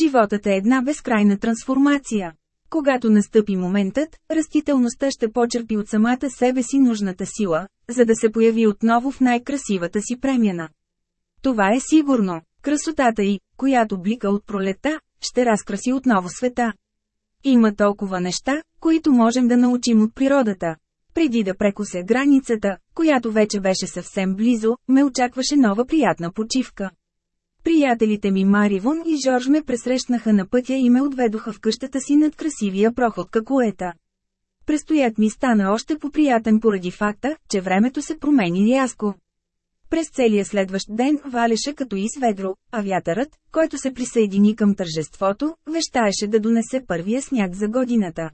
Животът е една безкрайна трансформация. Когато настъпи моментът, растителността ще почерпи от самата себе си нужната сила, за да се появи отново в най-красивата си премяна. Това е сигурно. Красотата й, която блика от пролета, ще разкраси отново света. Има толкова неща, които можем да научим от природата. Преди да прекуся границата, която вече беше съвсем близо, ме очакваше нова приятна почивка. Приятелите ми Маривон и Жорж ме пресрещнаха на пътя и ме отведоха в къщата си над красивия проход Какуета. Престоят ми стана още поприятен поради факта, че времето се промени рязко. През целия следващ ден валеше като изведро, а вятърът, който се присъедини към тържеството, вещаеше да донесе първия сняг за годината.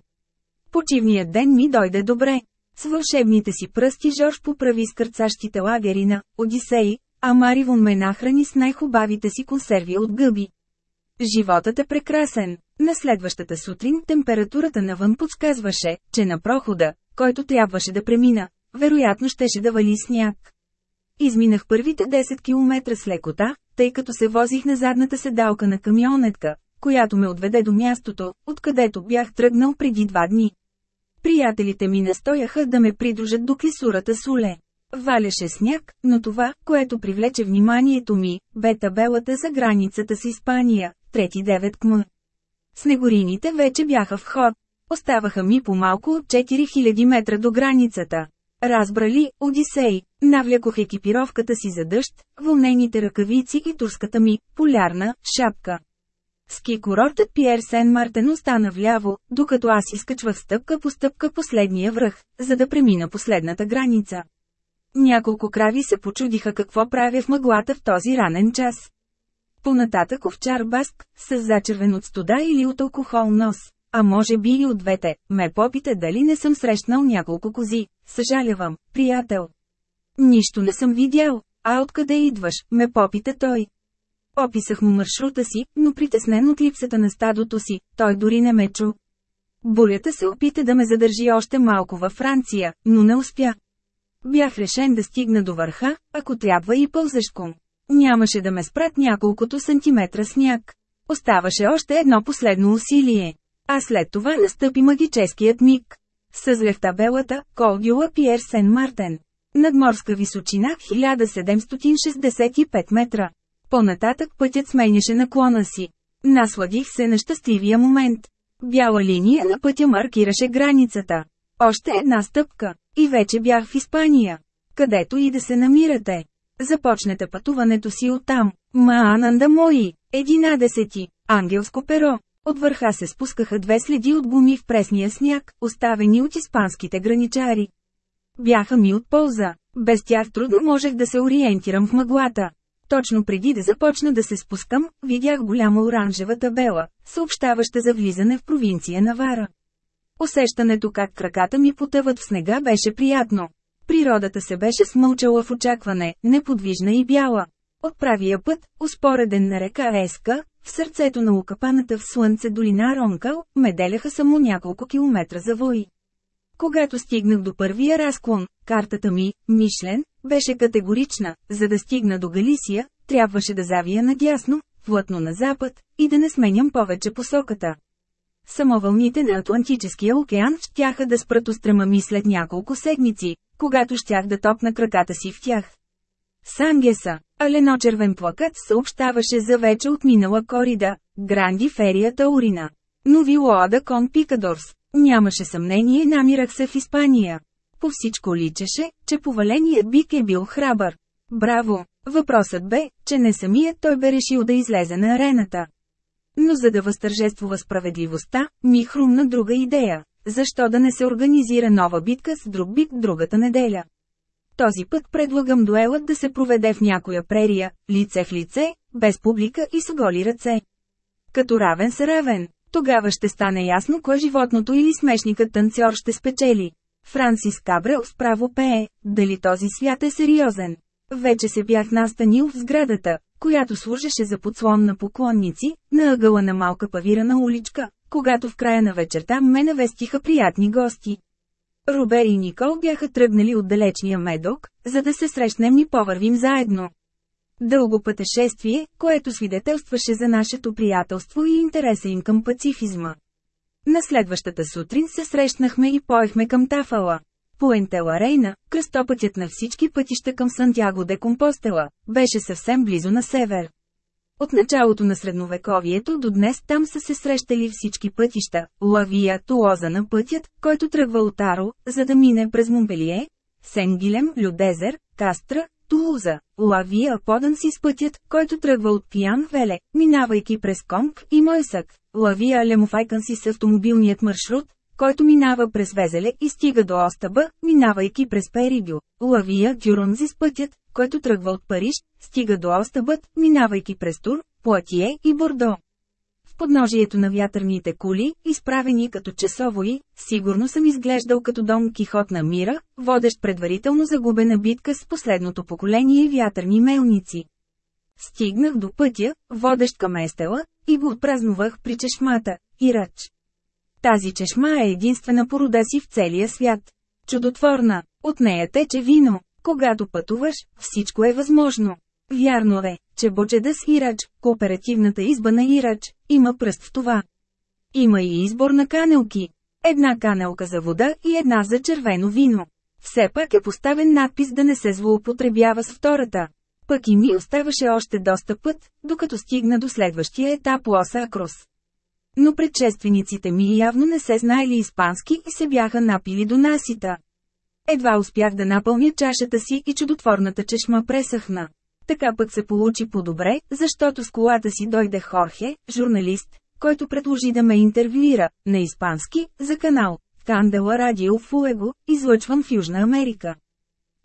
Почивният ден ми дойде добре. С вълшебните си пръсти Жорж поправи скърцащите лагери на Одисеи, а Маривон ме нахрани с най-хубавите си консерви от гъби. Животът е прекрасен. На следващата сутрин температурата навън подсказваше, че на прохода, който трябваше да премина, вероятно щеше да вали сняг. Изминах първите 10 км с лекота, тъй като се возих на задната седалка на камионетка, която ме отведе до мястото, откъдето бях тръгнал преди два дни. Приятелите ми настояха да ме придружат до клисурата Суле. Валяше сняг, но това, което привлече вниманието ми, бе табелата за границата с Испания, трети 9 км. Снегорините вече бяха в ход. Оставаха ми по-малко от 4000 метра до границата. Разбрали, Одисей, навлякох екипировката си за дъжд, вълнените ръкавици и турската ми, полярна, шапка. Ски курортът Пиер Сен Мартен остана вляво, докато аз изкачвах стъпка по стъпка последния връх, за да премина последната граница. Няколко крави се почудиха какво правя в мъглата в този ранен час. Понататък овчар баск, с зачервен от студа или от алкохол нос, а може би и от двете, ме попита дали не съм срещнал няколко кози. Съжалявам, приятел. Нищо не съм видял, а откъде идваш, ме попита той. Описах му маршрута си, но притеснен от липсата на стадото си, той дори не ме чу. Бурята се опита да ме задържи още малко във Франция, но не успя. Бях решен да стигна до върха, ако трябва и пълзешком. Нямаше да ме спрат няколкото сантиметра сняг. Оставаше още едно последно усилие. А след това настъпи магическият миг. Съзлях табелата Колдюла Пиер Сен Мартен. Надморска височина 1765 метра. По-нататък пътят сменяше наклона си. Насладих се на щастливия момент. Бяла линия на пътя маркираше границата. Още една стъпка. И вече бях в Испания. Където и да се намирате. Започнете пътуването си оттам. Маананда мои. Единадесети. Ангелско перо. От върха се спускаха две следи от гуми в пресния сняг, оставени от испанските граничари. Бяха ми от полза. Без тях трудно можех да се ориентирам в мъглата. Точно преди да започна да се спускам, видях голяма оранжева табела, съобщаваща за влизане в провинция Навара. Усещането как краката ми потъват в снега беше приятно. Природата се беше смълчала в очакване, неподвижна и бяла. От правия път, успореден на река Еска, в сърцето на укапаната в слънце долина Ронкал, ме деляха само няколко километра завои. Когато стигнах до първия разклон, картата ми, Мишлен, беше категорична, за да стигна до Галисия, трябваше да завия надясно, плътно на запад, и да не сменям повече посоката. Само вълните на Атлантическия океан щяха да спрат устрема ми след няколко седмици, когато щях да топна краката си в тях. Сангеса, аленочервен плакат съобщаваше за вече отминала корида, Гранди Ферия Таурина. Нови Лоада Кон Пикадорс. Нямаше съмнение намирах се в Испания. По всичко личеше, че поваленият бик е бил храбър. Браво! Въпросът бе, че не самият той бе решил да излезе на арената. Но за да възтържествува справедливостта, ми хрумна друга идея. Защо да не се организира нова битка с друг бик другата неделя? Този път предлагам дуелът да се проведе в някоя прерия, лице в лице, без публика и с голи ръце. Като равен с равен. Тогава ще стане ясно кое животното или смешникът танцор ще спечели. Франсис Кабрел справо пее, дали този свят е сериозен. Вече се бях настанил в сградата, която служеше за подслон на поклонници, на ъгъла на малка павирана уличка, когато в края на вечерта ме навестиха приятни гости. Робер и Никол бяха тръгнали от далечния медок, за да се срещнем и повървим заедно. Дълго пътешествие, което свидетелстваше за нашето приятелство и интереса им към пацифизма. На следващата сутрин се срещнахме и поехме към Тафала. Пуентела Рейна, кръстопътят на всички пътища към Сантьяго де Компостела, беше съвсем близо на север. От началото на средновековието до днес там са се срещали всички пътища, Лавия Туоза на пътят, който тръгва от Аро, за да мине през Момбелие, Сенгилем, Людезер, Кастра, Тулуза, Лавия подан си с пътят, който тръгва от Пиян Веле, минавайки през Комп и Мойсък, Лавия Лемофайкан си с автомобилният маршрут, който минава през Везеле и стига до Остаба, минавайки през Перибю, Лавия Дюронзи с пътят, който тръгва от Париж, стига до Остабът, минавайки през Тур, Пуатие и Бордо. Подножието на вятърните кули, изправени като часовои, сигурно съм изглеждал като Дон Кихот на мира, водещ предварително загубена битка с последното поколение вятърни мелници. Стигнах до пътя, водещ към Естела, и го отпразнувах при чешмата, Ирач. Тази чешма е единствена порода си в целия свят. Чудотворна, от нея тече вино. Когато пътуваш, всичко е възможно. Вярно е, че Бочедас Ирач, кооперативната изба на Ирач, има пръст в това. Има и избор на канелки. Една канелка за вода и една за червено вино. Все пак е поставен надпис да не се злоупотребява с втората. Пък и ми оставаше още доста път, докато стигна до следващия етап Лос Акрос. Но предшествениците ми явно не се знаели испански и се бяха напили до насита. Едва успях да напълня чашата си и чудотворната чешма пресъхна. Така пък се получи по-добре, защото с колата си дойде Хорхе, журналист, който предложи да ме интервюира, на испански, за канал Кандела Радио Фуего, излъчван в Южна Америка.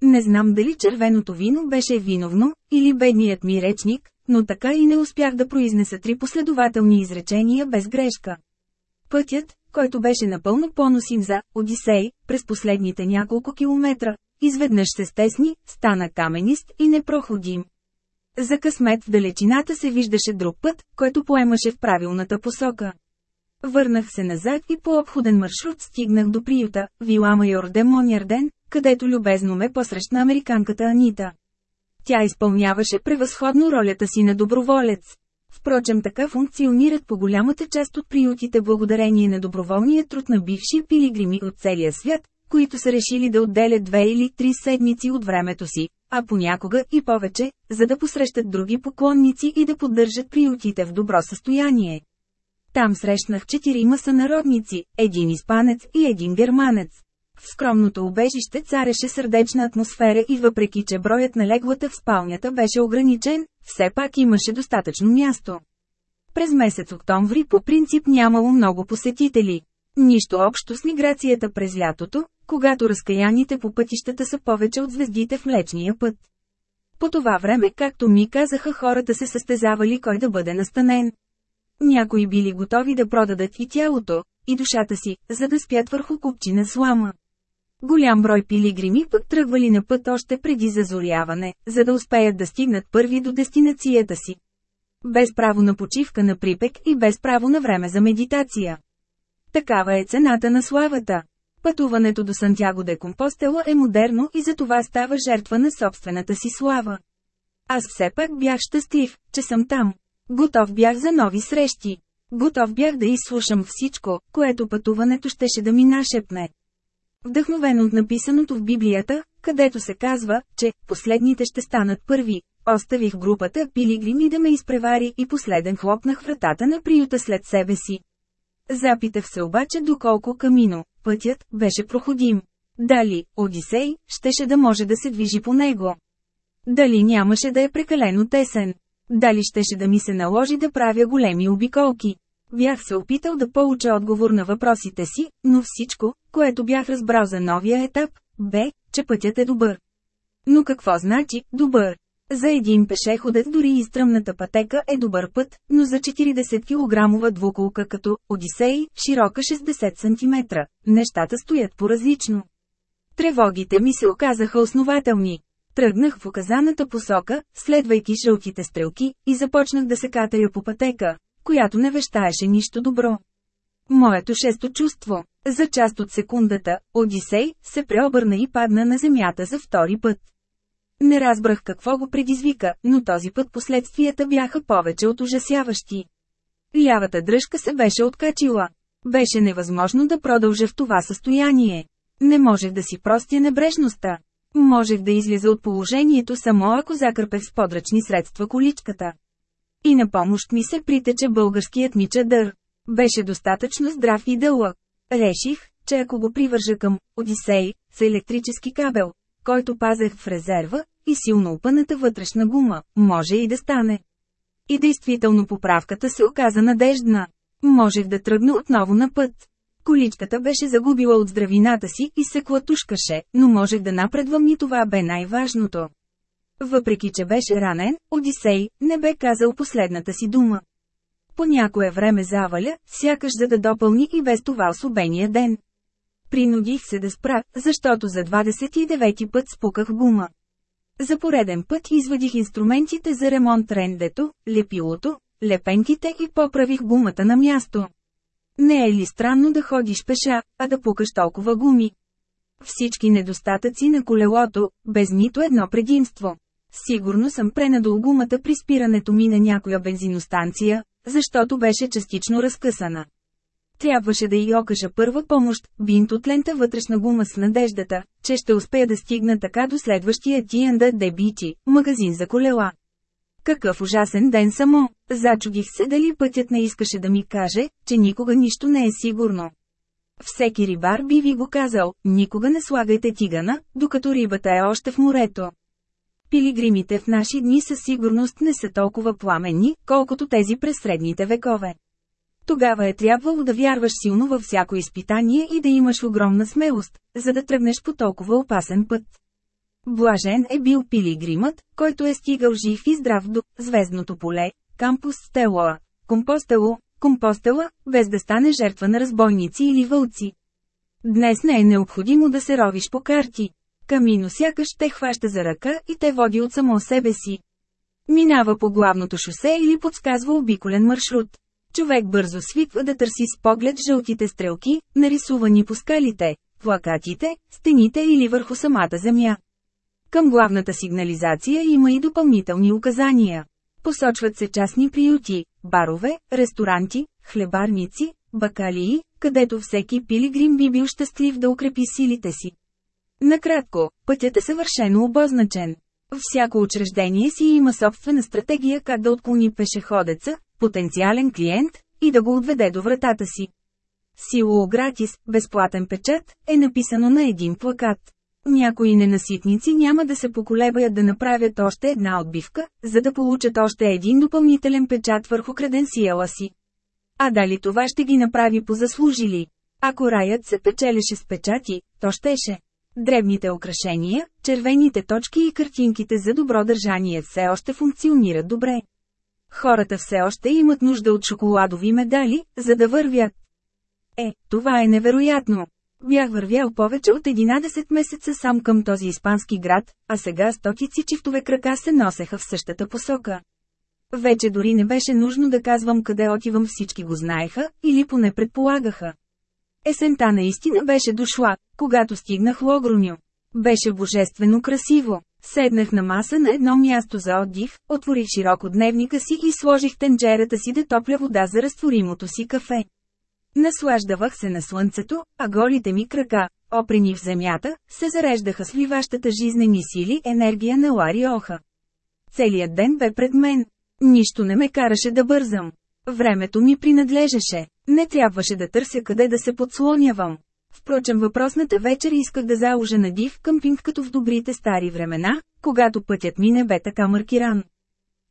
Не знам дали червеното вино беше виновно, или бедният ми речник, но така и не успях да произнеса три последователни изречения без грешка. Пътят, който беше напълно поносим за Одисей, през последните няколко километра, изведнъж се стесни, стана каменист и непроходим. За късмет в далечината се виждаше друг път, който поемаше в правилната посока. Върнах се назад и по обходен маршрут стигнах до приюта, Вила Майор де Монярден, където любезно ме посрещна американката Анита. Тя изпълняваше превъзходно ролята си на доброволец. Впрочем така функционират по голямата част от приютите благодарение на доброволния труд на бивши пилигрими от целия свят, които са решили да отделят две или три седмици от времето си, а понякога и повече, за да посрещат други поклонници и да поддържат приютите в добро състояние. Там срещнах четирима сънародници, един испанец и един германец. В скромното убежище цареше сърдечна атмосфера и въпреки че броят на леглата в спалнята беше ограничен, все пак имаше достатъчно място. През месец октомври по принцип нямало много посетители. Нищо общо с миграцията през лятото, когато разкаяните по пътищата са повече от звездите в Млечния път. По това време, както ми казаха хората се състезавали кой да бъде настанен. Някои били готови да продадат и тялото, и душата си, за да спят върху купчина слама. Голям брой пилигрими пък тръгвали на път още преди зазоряване, за да успеят да стигнат първи до дестинацията си. Без право на почивка на припек и без право на време за медитация. Такава е цената на славата. Пътуването до Сантьяго де Компостела е модерно и за това става жертва на собствената си слава. Аз все пак бях щастлив, че съм там. Готов бях за нови срещи. Готов бях да изслушам всичко, което пътуването щеше да ми нашепне. Вдъхновен от написаното в Библията, където се казва, че «последните ще станат първи», оставих групата пилигрими да ме изпревари и последен хлопнах вратата на приюта след себе си. Запитах се обаче доколко камино, пътят, беше проходим. Дали, Одисей, щеше да може да се движи по него. Дали нямаше да е прекалено тесен. Дали щеше да ми се наложи да правя големи обиколки. Бях се опитал да получа отговор на въпросите си, но всичко, което бях разбрал за новия етап, бе, че пътят е добър. Но какво значи «добър»? За един пешеходец дори и стръмната пътека е добър път, но за 40 кг двуколка като «Одисей», широка 60 см, нещата стоят по-различно. Тревогите ми се оказаха основателни. Тръгнах в указаната посока, следвайки жълтите стрелки, и започнах да се катая по пътека, която не вещаеше нищо добро. Моето шесто чувство, за част от секундата, Одисей, се преобърна и падна на земята за втори път. Не разбрах какво го предизвика, но този път последствията бяха повече от ужасяващи. Лявата дръжка се беше откачила. Беше невъзможно да продължа в това състояние. Не можех да си простя небрежността. Можех да излиза от положението само ако закърпех с подръчни средства количката. И на помощ ми се притече българският ми чадър. Беше достатъчно здрав и дълъг. Реших, че ако го привържа към Одисей, с електрически кабел, който пазех в резерва, и силно опъната вътрешна гума, може и да стане. И действително поправката се оказа надеждна. Можех да тръгна отново на път. Количката беше загубила от здравината си и се клатушкаше, но можех да напредвам и това бе най-важното. Въпреки, че беше ранен, Одисей не бе казал последната си дума. По някое време заваля, сякаш за да допълни и без това особения ден. Принудих се да спра, защото за 29 път спуках гума. За пореден път извадих инструментите за ремонт рендето, лепилото, лепенките и поправих гумата на място. Не е ли странно да ходиш пеша, а да пукаш толкова гуми? Всички недостатъци на колелото, без нито едно предимство. Сигурно съм пренадол гумата при спирането ми на някоя бензиностанция, защото беше частично разкъсана. Трябваше да й окажа първа помощ, бинт от лента вътрешна гума с надеждата, че ще успея да стигна така до следващия Тианда Дебичи, магазин за колела. Какъв ужасен ден само! Зачудих се дали пътят не искаше да ми каже, че никога нищо не е сигурно. Всеки рибар би ви го казал, никога не слагайте тигана, докато рибата е още в морето. Пилигримите в наши дни със сигурност не са толкова пламенни, колкото тези през средните векове. Тогава е трябвало да вярваш силно във всяко изпитание и да имаш огромна смелост, за да тръгнеш по толкова опасен път. Блажен е бил пилигримът, който е стигал жив и здрав до звездното поле, кампус Стелоа, Компостело, Компостела, без да стане жертва на разбойници или вълци. Днес не е необходимо да се ровиш по карти. Камино сякаш те хваща за ръка и те води от само себе си. Минава по главното шосе или подсказва обиколен маршрут. Човек бързо свиква да търси с поглед жълтите стрелки, нарисувани по скалите, плакатите, стените или върху самата земя. Към главната сигнализация има и допълнителни указания. Посочват се частни приюти, барове, ресторанти, хлебарници, бакалии, където всеки пилигрим би бил щастлив да укрепи силите си. Накратко, пътят е съвършено обозначен. Всяко учреждение си има собствена стратегия как да отклони пешеходеца, потенциален клиент, и да го отведе до вратата си. Сило гратис, безплатен печат, е написано на един плакат. Някои ненаситници няма да се поколебаят да направят още една отбивка, за да получат още един допълнителен печат върху креденсиела си. А дали това ще ги направи позаслужили? Ако раят се печелеше с печати, то щеше. Дребните украшения, червените точки и картинките за добро държание все още функционират добре. Хората все още имат нужда от шоколадови медали, за да вървят. Е, това е невероятно. Бях вървял повече от 11 месеца сам към този испански град, а сега стотици чифтове крака се носеха в същата посока. Вече дори не беше нужно да казвам къде отивам всички го знаеха, или поне предполагаха. Есента наистина беше дошла, когато стигнах Логроню. Беше божествено красиво. Седнах на маса на едно място за отдих, отворих широко дневника си и сложих тенджерата си да топля вода за разтворимото си кафе. Наслаждавах се на слънцето, а голите ми крака, опрени в земята, се зареждаха с виващата жизнени сили енергия на Лари Оха. Целият ден бе пред мен. Нищо не ме караше да бързам. Времето ми принадлежеше. Не трябваше да търся къде да се подслонявам. Впрочем въпросната вечер исках да заложа на див къмпинг като в добрите стари времена, когато пътят ми не бе така маркиран.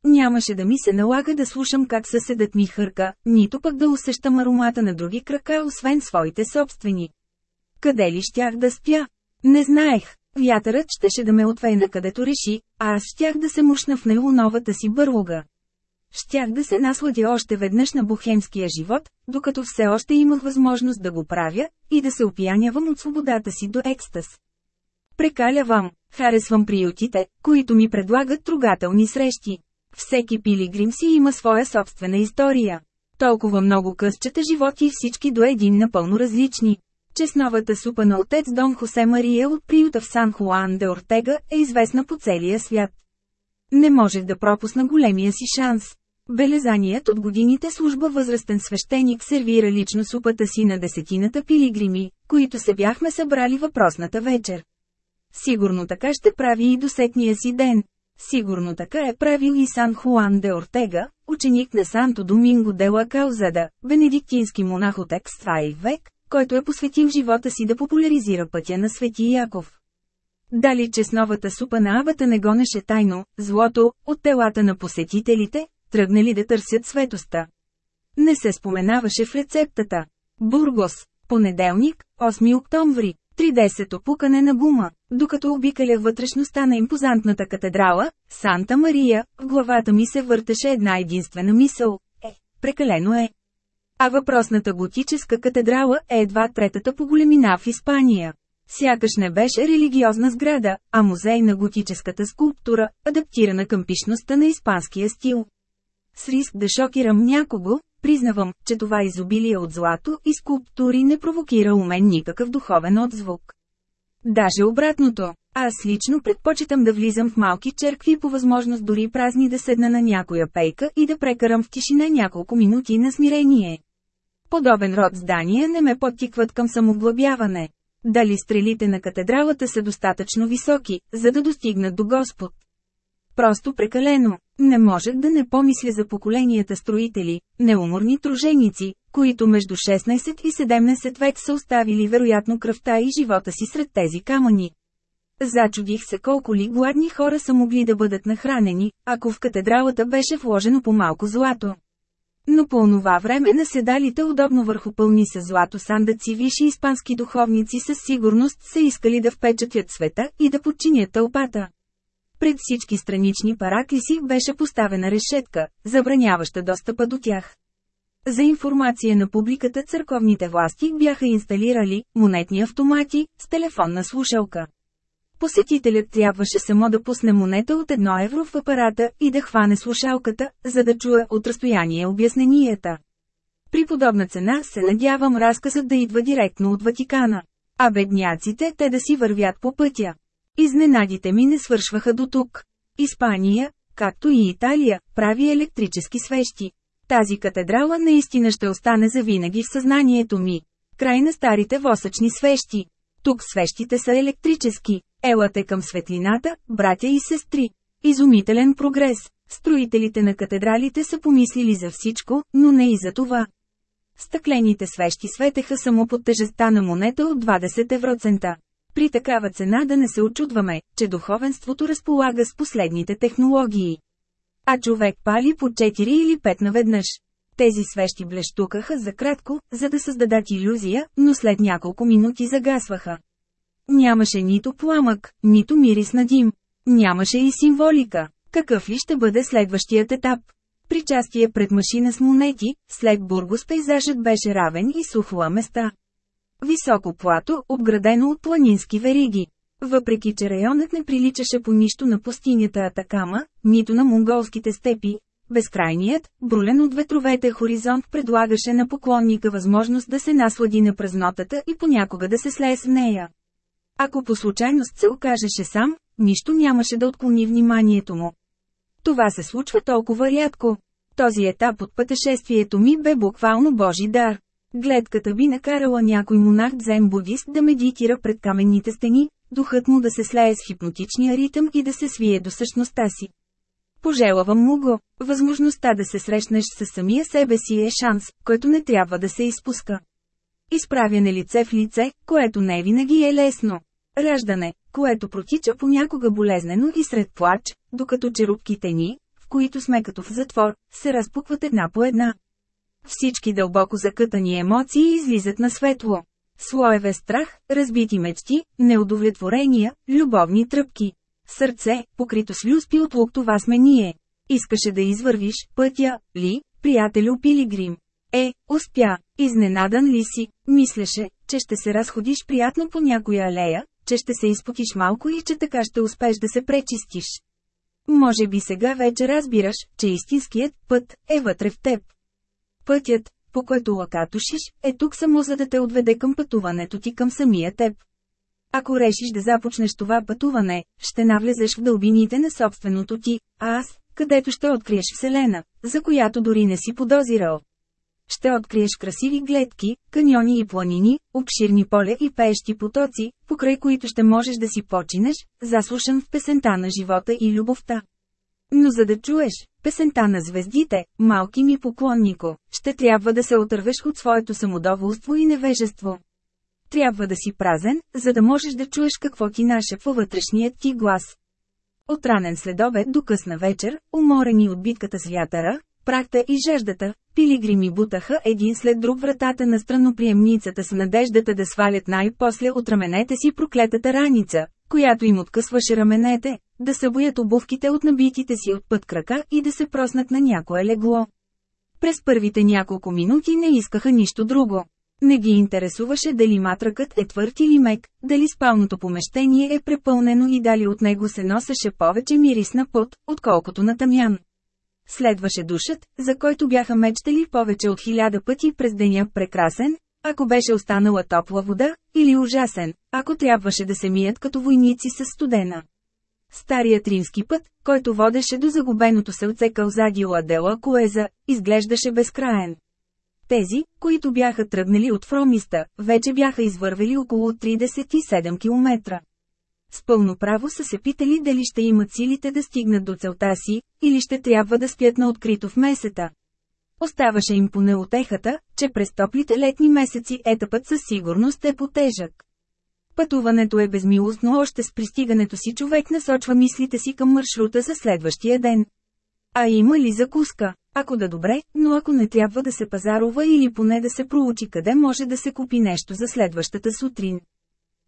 Нямаше да ми се налага да слушам как съседът ми хърка, нито пък да усещам аромата на други крака, освен своите собствени. Къде ли щях да спя? Не знаех. Вятърът щеше да ме отвее на където реши, а аз щях да се мушна в него новата си бърлога. Щях да се насладя още веднъж на бухемския живот, докато все още имах възможност да го правя, и да се опиянявам от свободата си до екстаз. Прекалявам, харесвам приютите, които ми предлагат трогателни срещи. Всеки пилигрим си има своя собствена история. Толкова много късчета животи и всички до един напълно различни. Честновата супа на отец Дон Хосе Мария от приюта в Сан Хуан де Ортега е известна по целия свят. Не можех да пропусна големия си шанс. Белезаният от годините служба възрастен свещеник сервира лично супата си на десетината пилигрими, които се бяхме събрали въпросната вечер. Сигурно така ще прави и до сетния си ден. Сигурно така е правил и Сан Хуан де Ортега, ученик на Санто Доминго де ла Каузада, бенедиктински монах от екствай век, който е посветил живота си да популяризира пътя на Свети Яков. Дали честновата супа на абата не гонеше тайно, злото, от телата на посетителите, тръгнали да търсят светоста. Не се споменаваше в рецептата. Бургос, понеделник, 8 октомври, 30-то пукане на бума. Докато обикалях вътрешността на импозантната катедрала, Санта Мария, в главата ми се въртеше една единствена мисъл. Е, прекалено е. А въпросната готическа катедрала е едва третата по големина в Испания. Сякаш не беше религиозна сграда, а музей на готическата скулптура, адаптирана към пишността на испанския стил. С риск да шокирам някого, признавам, че това изобилие от злато и скулптури не провокира у мен никакъв духовен отзвук. Даже обратното. Аз лично предпочитам да влизам в малки черкви по възможност дори празни да седна на някоя пейка и да прекарам в тишина няколко минути на смирение. Подобен род здания не ме подтикват към самоглъбяване. Дали стрелите на катедралата са достатъчно високи, за да достигнат до Господ? Просто прекалено. Не можех да не помисля за поколенията строители, неуморни труженици, които между 16 и 17 век са оставили вероятно кръвта и живота си сред тези камъни. Зачудих се колко ли гладни хора са могли да бъдат нахранени, ако в катедралата беше вложено по малко злато. Но по онова време на седалите удобно върху пълни с злато сандъци висши испански духовници със сигурност са искали да впечатят света и да подчинят тълпата. Пред всички странични параклиси беше поставена решетка, забраняваща достъпа до тях. За информация на публиката църковните власти бяха инсталирали монетни автомати с телефонна слушалка. Посетителят трябваше само да пусне монета от едно евро в апарата и да хване слушалката, за да чуе от разстояние обясненията. При подобна цена се надявам разказът да идва директно от Ватикана. А бедняците те да си вървят по пътя. Изненадите ми не свършваха до тук. Испания, както и Италия, прави електрически свещи. Тази катедрала наистина ще остане завинаги в съзнанието ми. Край на старите восъчни свещи. Тук свещите са електрически. Елате към светлината, братя и сестри. Изумителен прогрес. Строителите на катедралите са помислили за всичко, но не и за това. Стъклените свещи светеха само под тежестта на монета от 20 евроцента. При такава цена да не се очудваме, че духовенството разполага с последните технологии. А човек пали по 4 или 5 наведнъж. Тези свещи блещукаха за кратко, за да създадат иллюзия, но след няколко минути загасваха. Нямаше нито пламък, нито мирис на дим. Нямаше и символика. Какъв ли ще бъде следващият етап? Причастие пред машина с монети, след Бургос пейзажът беше равен и сухла места. Високо плато, обградено от планински вериги. Въпреки че районът не приличаше по нищо на пустинята Атакама, нито на монголските степи, безкрайният, брулен от ветровете хоризонт предлагаше на поклонника възможност да се наслади на празнотата и понякога да се слее с нея. Ако по случайност се окажеше сам, нищо нямаше да отклони вниманието му. Това се случва толкова рядко. Този етап от пътешествието ми бе буквално Божи дар. Гледката би накарала някой монах дзен-будист да медитира пред каменните стени, духът му да се слее с хипнотичния ритъм и да се свие до същността си. Пожелавам му го. Възможността да се срещнеш с самия себе си е шанс, който не трябва да се изпуска. Изправяне лице в лице, което не винаги е лесно. Раждане, което протича понякога болезнено и сред плач, докато черупките ни, в които сме като в затвор, се разпукват една по една. Всички дълбоко закътани емоции излизат на светло. Слоеве страх, разбити мечти, неудовлетворения, любовни тръпки. Сърце, покрито с люспи от лук това сме ние. Искаше да извървиш пътя, ли, приятелю Пилигрим. Е, успя. Изненадан ли си? Мислеше, че ще се разходиш приятно по някоя алея, че ще се изпотиш малко и че така ще успеш да се пречистиш. Може би сега вече разбираш, че истинският път е вътре в теб. Пътят, по който лакатушиш, е тук само за да те отведе към пътуването ти към самия теб. Ако решиш да започнеш това пътуване, ще навлезеш в дълбините на собственото ти, аз, където ще откриеш Вселена, за която дори не си подозирал. Ще откриеш красиви гледки, каньони и планини, обширни поле и пеещи потоци, покрай които ще можеш да си починеш, заслушан в песента на живота и любовта. Но за да чуеш песента на звездите, малки ми поклоннико, ще трябва да се отървеш от своето самодоволство и невежество. Трябва да си празен, за да можеш да чуеш какво ти нашепва вътрешният ти глас. От ранен следобед до късна вечер, уморени от битката с вятъра, прахта и жеждата, пилигрими бутаха един след друг вратата на страноприемницата с надеждата да свалят най-после от раменете си проклетата раница, която им откъсваше раменете, да събоят обувките от набитите си от път крака и да се проснат на някое легло. През първите няколко минути не искаха нищо друго. Не ги интересуваше дали матракът е твърд или мек, дали спалното помещение е препълнено и дали от него се носеше повече мирис на пот, отколкото на тамян. Следваше душът, за който бяха мечтали повече от хиляда пъти през деня прекрасен, ако беше останала топла вода, или ужасен, ако трябваше да се мият като войници с студена. Старият римски път, който водеше до загубеното селце Калзадила Дела Коеза, изглеждаше безкраен. Тези, които бяха тръгнали от Фромиста, вече бяха извървели около 37 км. С пълно право са се питали дали ще имат силите да стигнат до целта си, или ще трябва да спят на открито в месета. Оставаше им поне отехата, че през топлите летни месеци етапът със сигурност е потежък. Пътуването е безмилостно още с пристигането си човек насочва мислите си към маршрута за следващия ден. А има ли закуска? Ако да добре, но ако не трябва да се пазарува или поне да се проучи къде може да се купи нещо за следващата сутрин.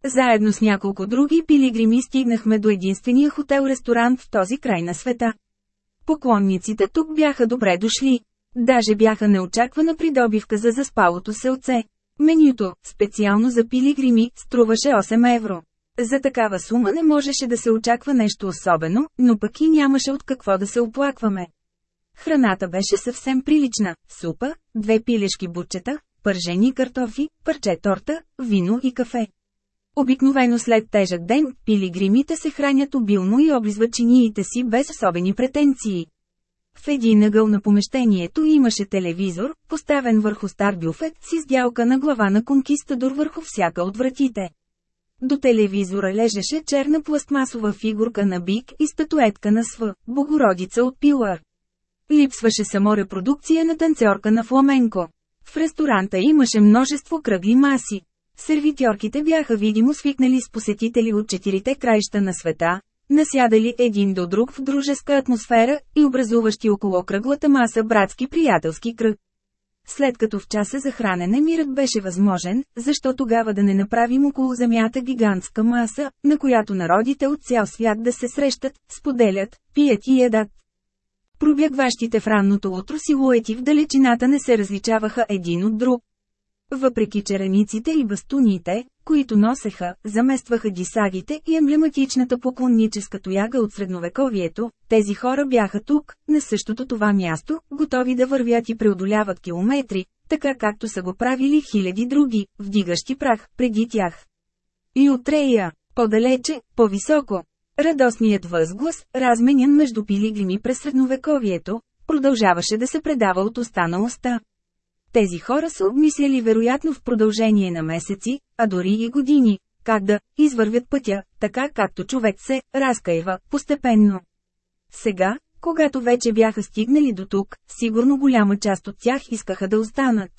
Заедно с няколко други пилигрими стигнахме до единствения хотел-ресторант в този край на света. Поклонниците тук бяха добре дошли. Даже бяха неочаквана придобивка за заспалото селце. Менюто, специално за пилигрими, струваше 8 евро. За такава сума не можеше да се очаква нещо особено, но пък и нямаше от какво да се оплакваме. Храната беше съвсем прилична – супа, две пилешки бутчета, пържени картофи, парче торта, вино и кафе. Обикновено след тежък ден, пилигримите се хранят обилно и облизват чиниите си без особени претенции. В един ъгъл на помещението имаше телевизор, поставен върху стар бюфет с издялка на глава на конкистадор върху всяка от вратите. До телевизора лежеше черна пластмасова фигурка на бик и статуетка на Св, Богородица от Пилар. Липсваше само репродукция на танцорка на фламенко. В ресторанта имаше множество кръгли маси. Сервитьорките бяха видимо свикнали с посетители от четирите краища на света, насядали един до друг в дружеска атмосфера и образуващи около кръглата маса братски приятелски кръг. След като в часа за хранене мирът беше възможен, защо тогава да не направим около земята гигантска маса, на която народите от цял свят да се срещат, споделят, пият и ядат. Пробягващите в ранното утро силуети в далечината не се различаваха един от друг. Въпреки черениците и бастуните, които носеха, заместваха дисагите и емблематичната поклонническа тояга от средновековието, тези хора бяха тук, на същото това място, готови да вървят и преодоляват километри, така както са го правили хиляди други, вдигащи прах, преди тях. И отрея, по-далече, по-високо. Радостният възглас, разменян между пилигрими през средновековието, продължаваше да се предава от уста на уста. Тези хора са обмисляли вероятно в продължение на месеци, а дори и години, как да извървят пътя, така както човек се разкаива постепенно. Сега, когато вече бяха стигнали до тук, сигурно голяма част от тях искаха да останат.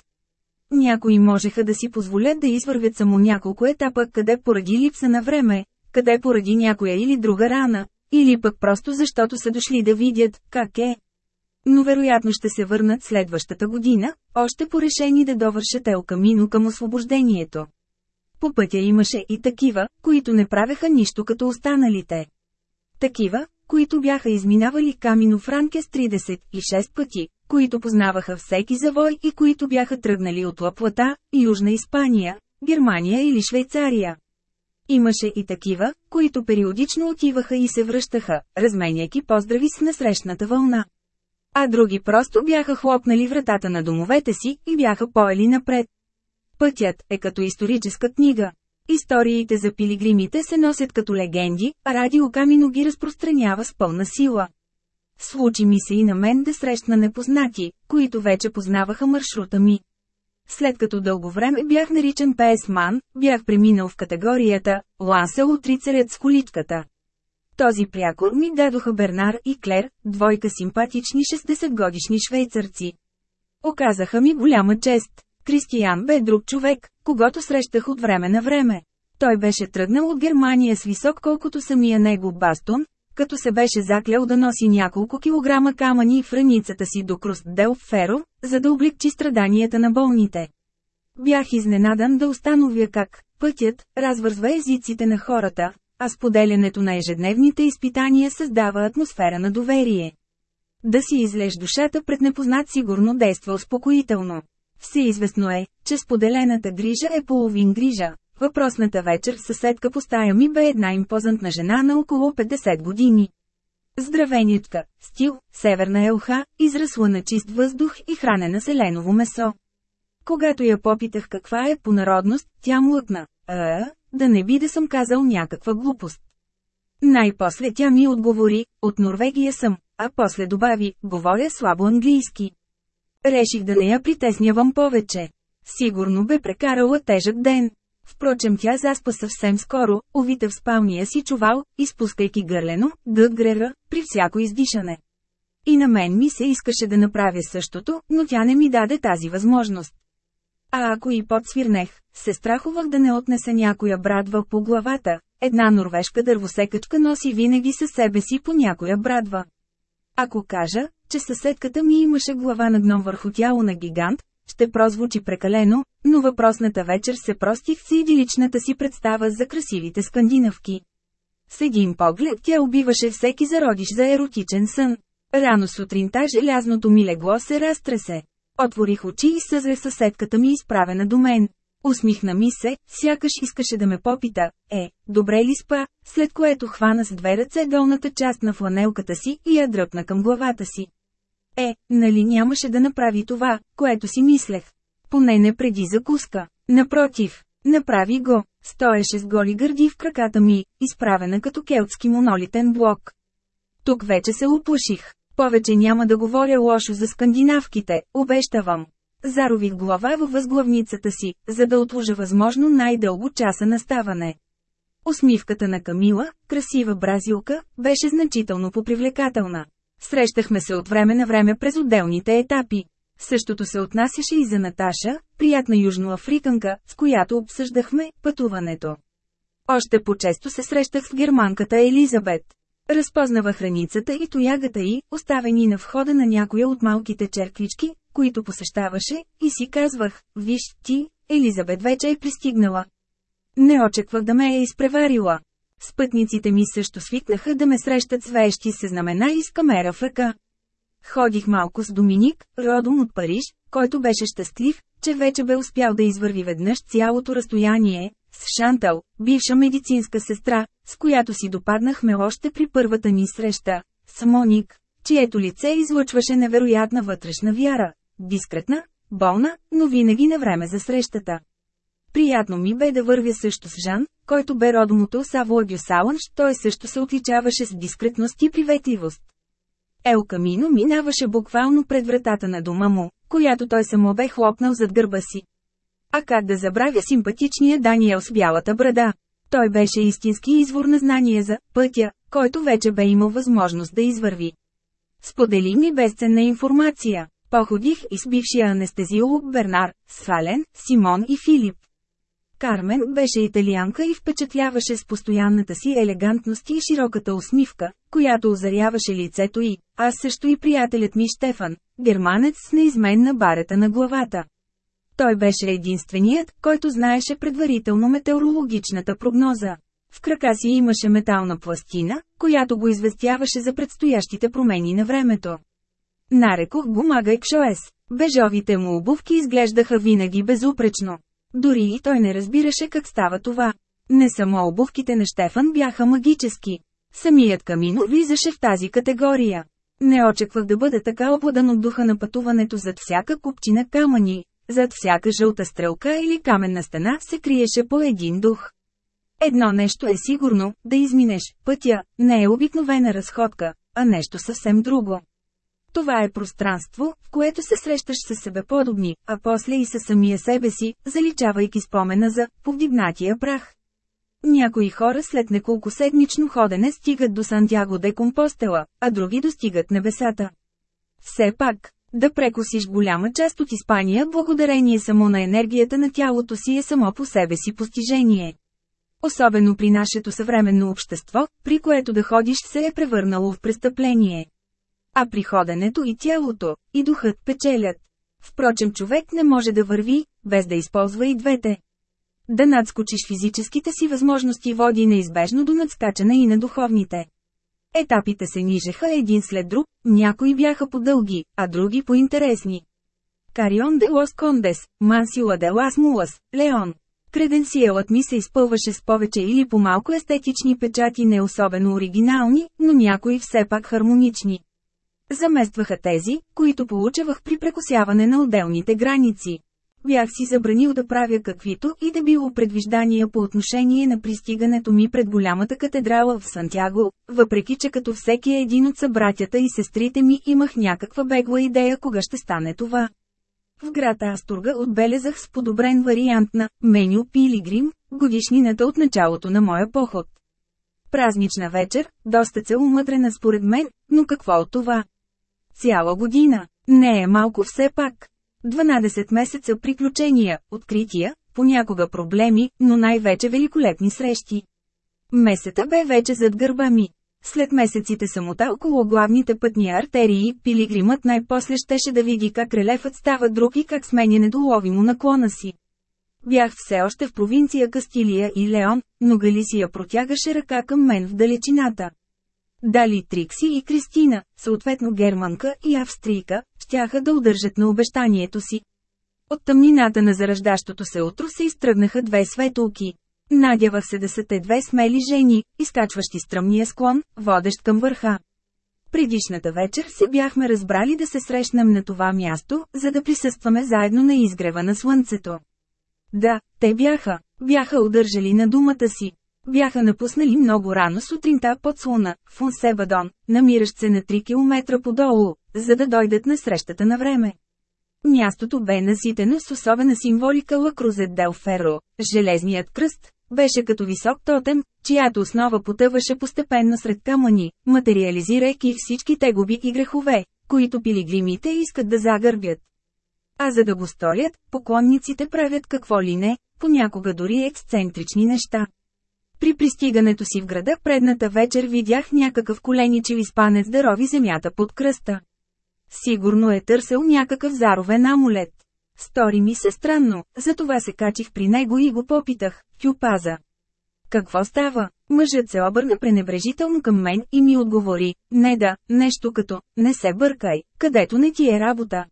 Някои можеха да си позволят да извървят само няколко етапа, къде поради липса на време, къде поради някоя или друга рана, или пък просто защото са дошли да видят как е. Но вероятно ще се върнат следващата година, още порешени да довършат Ел Камино към освобождението. по пътя имаше и такива, които не правеха нищо като останалите. Такива, които бяха изминавали Камино Франкес 36 пъти, които познаваха всеки завой и които бяха тръгнали от Лаплата, Южна Испания, Германия или Швейцария. Имаше и такива, които периодично отиваха и се връщаха, разменяйки поздрави с насрещната вълна. А други просто бяха хлопнали вратата на домовете си и бяха поели напред. Пътят е като историческа книга. Историите за пилигримите се носят като легенди, а Радио Камино ги разпространява с пълна сила. Случи ми се и на мен да срещна непознати, които вече познаваха маршрута ми. След като дълго време бях наричан песман, бях преминал в категорията «Лансел отрицарят с количката». Този прякор ми дадоха Бернар и Клер, двойка симпатични 60-годишни швейцарци. Оказаха ми голяма чест. Кристиян бе друг човек, когато срещах от време на време. Той беше тръгнал от Германия с висок колкото самия него бастон, като се беше заклял да носи няколко килограма камъни в раницата си до Круст Дел Феро, за да облегчи страданията на болните. Бях изненадан да установя как пътят развързва езиците на хората, а споделянето на ежедневните изпитания създава атмосфера на доверие. Да си излеж душата пред непознат сигурно действа успокоително. Всеизвестно е, че споделената грижа е половин грижа. Въпросната вечер съседка по стая ми бе една импозантна жена на около 50 години. Здравеничка, стил, северна елха, израсла на чист въздух и хранена селеново месо. Когато я попитах каква е по народност, тя млъкна. А, да не би да съм казал някаква глупост. Най-после тя ми отговори, от Норвегия съм, а после добави, говоря слабо английски. Реших да не я притеснявам повече. Сигурно бе прекарала тежък ден. Впрочем тя заспа съвсем скоро, увита в спалния си чувал, изпускайки гърлено, гъгрера, при всяко издишане. И на мен ми се искаше да направя същото, но тя не ми даде тази възможност. А ако и подсвирнех, се страхувах да не отнеса някоя брадва по главата. Една норвежка дървосекачка носи винаги със себе си по някоя брадва. Ако кажа, че съседката ми имаше глава на гном върху тяло на гигант, ще прозвучи прекалено, но въпросната вечер се простих с идиличната си представа за красивите скандинавки. С един поглед тя убиваше всеки зародиш за еротичен сън. Рано сутринта желязното ми легло се разтресе. Отворих очи и съзре съседката ми изправена до мен. Усмихна ми се, сякаш искаше да ме попита, е, добре ли спа, след което хвана с две ръце долната част на фланелката си и я дръпна към главата си. Е, нали нямаше да направи това, което си мислех. Поне не преди закуска. Напротив, направи го. Стоеше с голи гърди в краката ми, изправена като келтски монолитен блок. Тук вече се уплаших. Повече няма да говоря лошо за скандинавките, обещавам. Зарових глава във възглавницата си, за да отложа възможно най-дълго часа на ставане. Усмивката на Камила, красива бразилка, беше значително попривлекателна. Срещахме се от време на време през отделните етапи. Същото се отнасяше и за Наташа, приятна южноафриканка, с която обсъждахме пътуването. Още по-често се срещах с германката Елизабет. Разпознава храницата и тоягата й, оставени на входа на някоя от малките черквички, които посещаваше, и си казвах, виж ти, Елизабет вече е пристигнала. Не очаквах да ме е изпреварила. Спътниците ми също свикнаха да ме срещат с вещи с знамена и с камера в ръка. Ходих малко с Доминик, родом от Париж, който беше щастлив, че вече бе успял да извърви веднъж цялото разстояние, с Шантал, бивша медицинска сестра, с която си допаднахме още при първата ни среща, с Моник, чието лице излъчваше невероятна вътрешна вяра, дискретна, болна, но винаги на време за срещата. Приятно ми бе да вървя също с Жан, който бе родом от Саво Саланш, той също се отличаваше с дискретност и приветливост. Ел Камино минаваше буквално пред вратата на дома му, която той само бе хлопнал зад гърба си. А как да забравя симпатичния Даниел с бялата брада? Той беше истински извор на знание за пътя, който вече бе имал възможност да извърви. Сподели ми безценна информация. Походих и с бившия анестезиолог Бернар, с Фален, Симон и Филип. Кармен беше италианка и впечатляваше с постоянната си елегантност и широката усмивка, която озаряваше лицето й, а също и приятелят ми Штефан, германец с неизменна барета на главата. Той беше единственият, който знаеше предварително метеорологичната прогноза. В крака си имаше метална пластина, която го известяваше за предстоящите промени на времето. Нарекох го Мага Екшоес. Бежовите му обувки изглеждаха винаги безупречно. Дори и той не разбираше как става това. Не само обувките на Штефан бяха магически. Самият камино влизаше в тази категория. Не очаквах да бъда така обладан от духа на пътуването зад всяка купчина камъни, зад всяка жълта стрелка или каменна стена се криеше по един дух. Едно нещо е сигурно, да изминеш пътя, не е обикновена разходка, а нещо съвсем друго. Това е пространство, в което се срещаш с себе подобни, а после и със самия себе си, заличавайки спомена за повдигнатия прах. Някои хора след неколко седмично ходене стигат до Сантяго де Компостела, а други достигат небесата. Все пак, да прекосиш голяма част от Испания благодарение само на енергията на тялото си е само по себе си постижение. Особено при нашето съвременно общество, при което да ходиш се е превърнало в престъпление. А при ходенето и тялото, и духът печелят. Впрочем човек не може да върви, без да използва и двете. Да надскочиш физическите си възможности води неизбежно до надскачане и на духовните. Етапите се нижеха един след друг, някои бяха по-дълги, а други по-интересни. Карион де лос Кондес, Мансила де лас Мулас, Леон. Креденсиелът ми се изпълваше с повече или по-малко естетични печати не особено оригинални, но някои все пак хармонични. Заместваха тези, които получавах при прекосяване на отделните граници. Бях си забранил да правя каквито и да било предвиждания по отношение на пристигането ми пред голямата катедрала в Сантяго, въпреки че като всеки един от събратята и сестрите ми имах някаква бегла идея кога ще стане това. В град Астурга отбелезах с подобрен вариант на меню Пилигрим, годишнината от началото на моя поход. Празнична вечер, доста целомъдрена според мен, но какво от това? Цяла година. Не е малко все пак. 12 месеца приключения, открития, понякога проблеми, но най-вече великолепни срещи. Месета бе вече зад гърба ми. След месеците самота около главните пътни артерии, пилигримът най-после щеше да види как релефът става друг и как сменя недоловимо наклона си. Бях все още в провинция Кастилия и Леон, но Галисия протягаше ръка към мен в далечината. Дали Трикси и Кристина, съответно германка и австрийка, щяха да удържат на обещанието си. От тъмнината на зараждащото се утро се изтръгнаха две светулки. Надявах се да са те две смели жени, изкачващи стръмния склон, водещ към върха. Предишната вечер се бяхме разбрали да се срещнем на това място, за да присъстваме заедно на изгрева на слънцето. Да, те бяха, бяха удържали на думата си. Бяха напуснали много рано сутринта под слуна, в Унсебадон, намиращ се на 3 км подолу, за да дойдат на срещата на време. Мястото бе наситено с особена символика Лакрузет Дел Ферро, железният кръст, беше като висок тотем, чиято основа потъваше постепенно сред камъни, материализирайки всички тегоби и грехове, които пилигримите искат да загърбят. А за да го сторят, поклонниците правят какво ли не, понякога дори ексцентрични неща. При пристигането си в града предната вечер видях някакъв коленичев изпанец да рови земята под кръста. Сигурно е търсил някакъв заровен амулет. Стори ми се странно, затова се качих при него и го попитах, тюпаза. Какво става? Мъжът се обърна пренебрежително към мен и ми отговори, не да, нещо като, не се бъркай, където не ти е работа.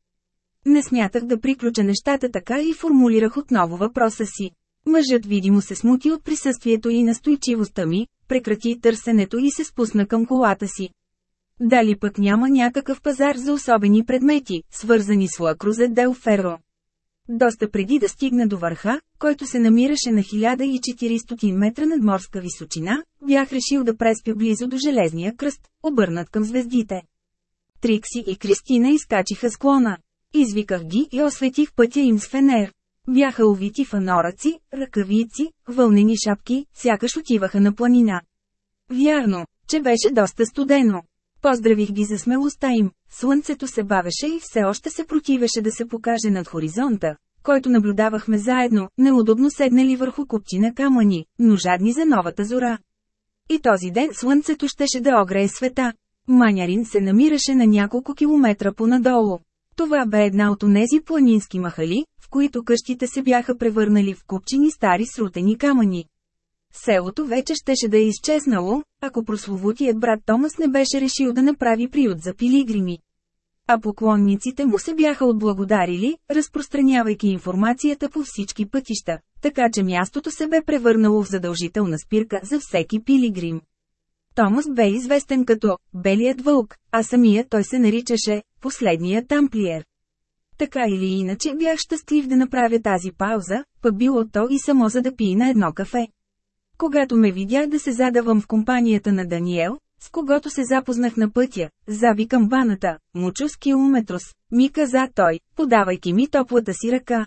Не смятах да приключа нещата така и формулирах отново въпроса си. Мъжът видимо се смути от присъствието и настойчивостта ми, прекрати търсенето и се спусна към колата си. Дали пък няма някакъв пазар за особени предмети, свързани с Лакрузе Дел Ферро. Доста преди да стигна до върха, който се намираше на 1400 метра над морска височина, бях решил да преспя близо до Железния кръст, обърнат към звездите. Трикси и Кристина изкачиха склона. Извиках ги и осветих пътя им с фенер. Бяха увити в анораци, ръкавици, вълнени шапки, сякаш отиваха на планина. Вярно, че беше доста студено. Поздравих ги за смелостта им. Слънцето се бавеше и все още се противеше да се покаже над хоризонта, който наблюдавахме заедно, неудобно седнали върху купчина камъни, но жадни за новата зора. И този ден слънцето щеше да огрее света. Манярин се намираше на няколко километра понадолу. Това бе една от онези планински махали, в които къщите се бяха превърнали в купчини стари срутени камъни. Селото вече щеше да е изчезнало, ако прословутият брат Томас не беше решил да направи приют за пилигрими. А поклонниците му се бяха отблагодарили, разпространявайки информацията по всички пътища, така че мястото се бе превърнало в задължителна спирка за всеки пилигрим. Томас бе известен като «Белият вълк», а самия той се наричаше «Последният тамплиер». Така или иначе бях щастлив да направя тази пауза, пък било то и само за да пие на едно кафе. Когато ме видях да се задавам в компанията на Даниел, с когото се запознах на пътя, заби камбаната, мучос километрос, ми каза той, подавайки ми топлата си ръка.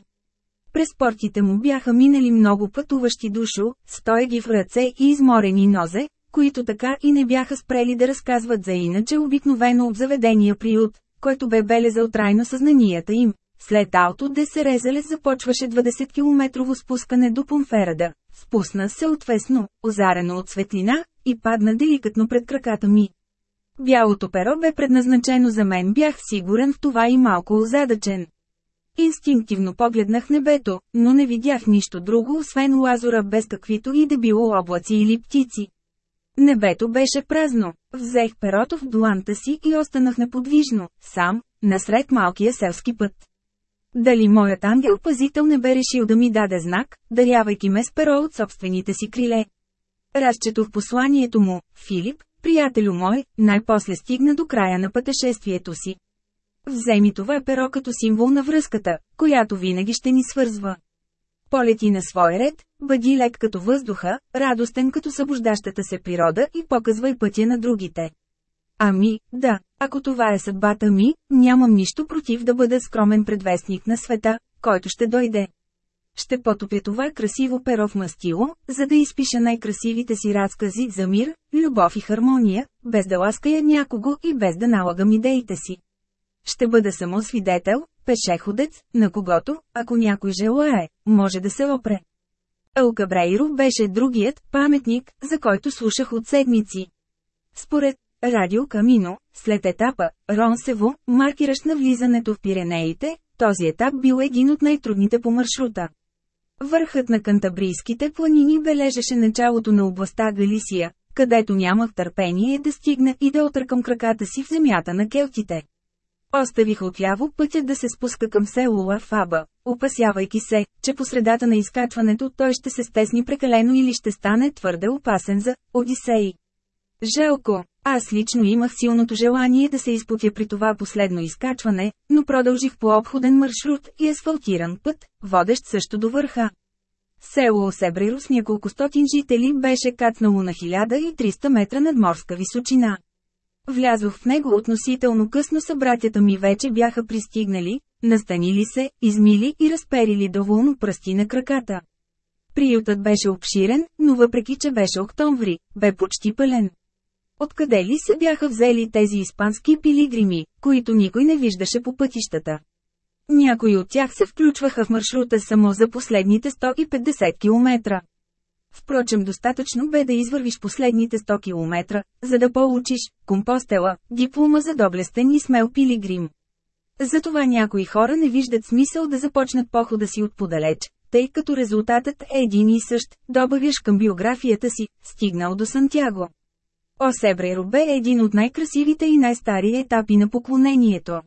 През портите му бяха минали много пътуващи душо, стоя ги в ръце и изморени нозе, които така и не бяха спрели да разказват за иначе обикновено от заведения приют, който бе белезал трайно съзнанията им. След ауто де се резале започваше 20-километрово спускане до Помферада. Спусна се отвесно, озарено от светлина, и падна деликатно пред краката ми. Бялото перо бе предназначено за мен бях сигурен в това и малко озадачен. Инстинктивно погледнах небето, но не видях нищо друго освен лазора без каквито и да било облаци или птици. Небето беше празно. Взех перото в дланта си и останах неподвижно, сам, насред малкия селски път. Дали моят ангел-пазител не бе решил да ми даде знак, дарявайки ме с перо от собствените си криле? Разчетох посланието му, Филип, приятелю мой, най-после стигна до края на пътешествието си. Вземи това перо като символ на връзката, която винаги ще ни свързва. Полети на свой ред, бъди лек като въздуха, радостен като събуждащата се природа и показвай пътя на другите. Ами, да, ако това е съдбата ми, нямам нищо против да бъда скромен предвестник на света, който ще дойде. Ще потопя това красиво перо в мастило, за да изпиша най-красивите си разкази за мир, любов и хармония, без да лаская някого и без да налагам идеите си. Ще бъда само свидетел, пешеходец, на когото, ако някой желае, може да се опре. Алкабрейро беше другият паметник, за който слушах от седмици. Според Радио Камино, след етапа Ронсево, маркиращ на влизането в Пиренеите, този етап бил един от най-трудните по маршрута. Върхът на Кантабрийските планини бележеше началото на областта Галисия, където нямах търпение да стигна и да отъркам краката си в земята на келтите. Оставих отляво пътя да се спуска към село Лафаба, опасявайки се, че по средата на изкачването той ще се стесни прекалено или ще стане твърде опасен за Одисей. Жалко, аз лично имах силното желание да се изпутя при това последно изкачване, но продължих по обходен маршрут и асфалтиран път, водещ също до върха. Село Осебреро с няколко стотин жители беше кацнало на 1300 метра над морска височина. Влязох в него относително късно събратята ми вече бяха пристигнали, настанили се, измили и разперили доволно пръсти на краката. Приютът беше обширен, но въпреки че беше октомври, бе почти пълен. Откъде ли се бяха взели тези испански пилигрими, които никой не виждаше по пътищата? Някои от тях се включваха в маршрута само за последните 150 км. Впрочем достатъчно бе да извървиш последните 100 км, за да получиш компостела, диплома за доблестен и смел пилигрим. Затова някои хора не виждат смисъл да започнат похода си от подалеч, тъй като резултатът е един и същ, добавяш към биографията си, стигнал до Сантяго. Осебреро бе един от най-красивите и най-стари етапи на поклонението.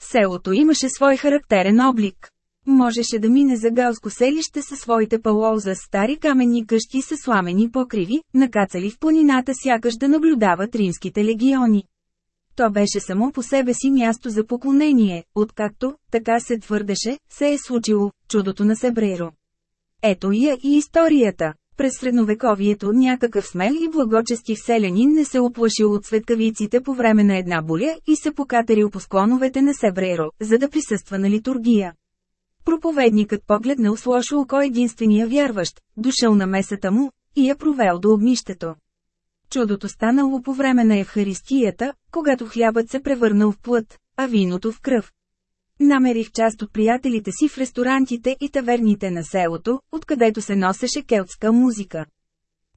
Селото имаше свой характерен облик. Можеше да мине за галско селище със своите палоза стари каменни къщи с сламени покриви, накацали в планината сякаш да наблюдават римските легиони. То беше само по себе си място за поклонение, откакто, така се твърдеше, се е случило, чудото на Себреро. Ето я и историята. През средновековието някакъв смел и благочестив селянин не се оплашил от светкавиците по време на една боля и се покатерил по склоновете на Себреро, за да присъства на литургия. Проповедникът погледнал с лошо око единствения вярващ, дошъл на месата му, и я провел до огнището. Чудото станало по време на Евхаристията, когато хлябът се превърнал в плът, а виното в кръв. Намерих част от приятелите си в ресторантите и таверните на селото, откъдето се носеше келтска музика.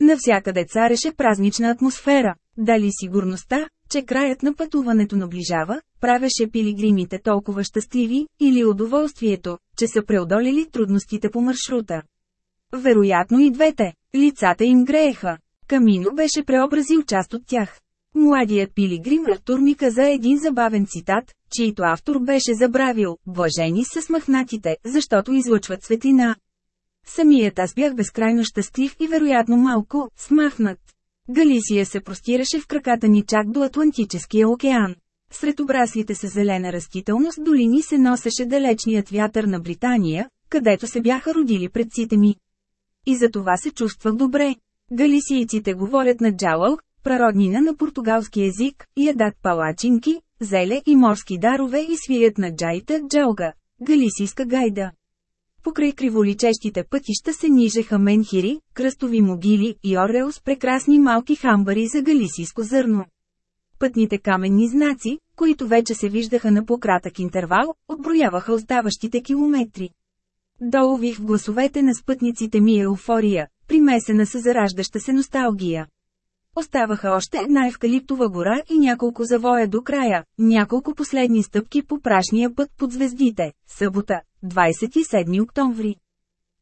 Навсякъде цареше празнична атмосфера, дали сигурността, че краят на пътуването наближава, правеше пилигримите толкова щастливи, или удоволствието, че са преодолели трудностите по маршрута. Вероятно и двете, лицата им грееха. Камино беше преобразил част от тях. Младият пилигрим Артур ми каза един забавен цитат, чийто автор беше забравил – блажени са смахнатите, защото излъчват светлина. Самият аз бях безкрайно щастлив и вероятно малко смахнат. Галисия се простираше в краката ни чак до Атлантическия океан. Сред обраслите с зелена растителност долини се носеше далечният вятър на Британия, където се бяха родили предците ми. И за това се чувствах добре. Галисийците говорят на джалал, прароднина на португалски език, ядат палачинки, зеле и морски дарове и свият на джайта джалга, галисийска гайда. Покрай криволичещите пътища се нижеха менхири, кръстови могили и орео с прекрасни малки хамбари за галисийско зърно. Пътните каменни знаци, които вече се виждаха на пократък интервал, отброяваха оставащите километри. Долових в гласовете на спътниците ми еуфория, примесена с зараждаща се носталгия. Оставаха още една евкалиптова гора и няколко завоя до края, няколко последни стъпки по прашния път под звездите, събота, 27 октомври.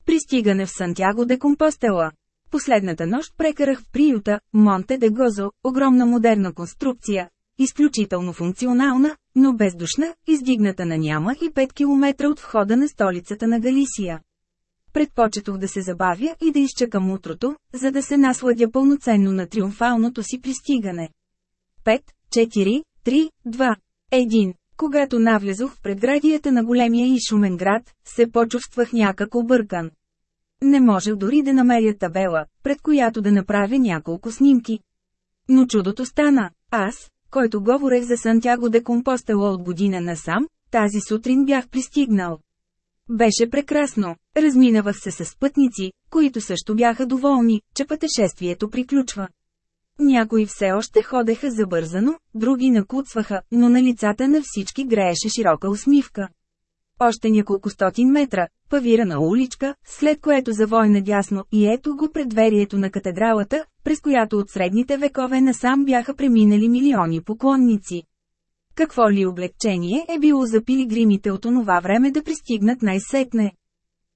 Пристигане в Сантяго де Компостела. Последната нощ прекарах в приюта, Монте де Гозо, огромна модерна конструкция, изключително функционална, но бездушна, издигната на няма и 5 км от входа на столицата на Галисия. Предпочетох да се забавя и да изчакам утрото, за да се насладя пълноценно на триумфалното си пристигане. 5, 4, 3, 2, 1. Когато навлезох в предградията на големия и шумен град, се почувствах някак объркан. Не можех дори да намеря табела, пред която да направя няколко снимки. Но чудото стана. Аз, който говорех за Сантяго де Компостела от година насам, тази сутрин бях пристигнал. Беше прекрасно. Разминавах се с пътници, които също бяха доволни, че пътешествието приключва. Някои все още ходеха забързано, други накуцваха, но на лицата на всички грееше широка усмивка. Още няколко стотин метра, павирана уличка, след което завой надясно и ето го пред дверието на катедралата, през която от средните векове насам бяха преминали милиони поклонници. Какво ли облегчение е било за пилигримите от онова време да пристигнат най-сетне?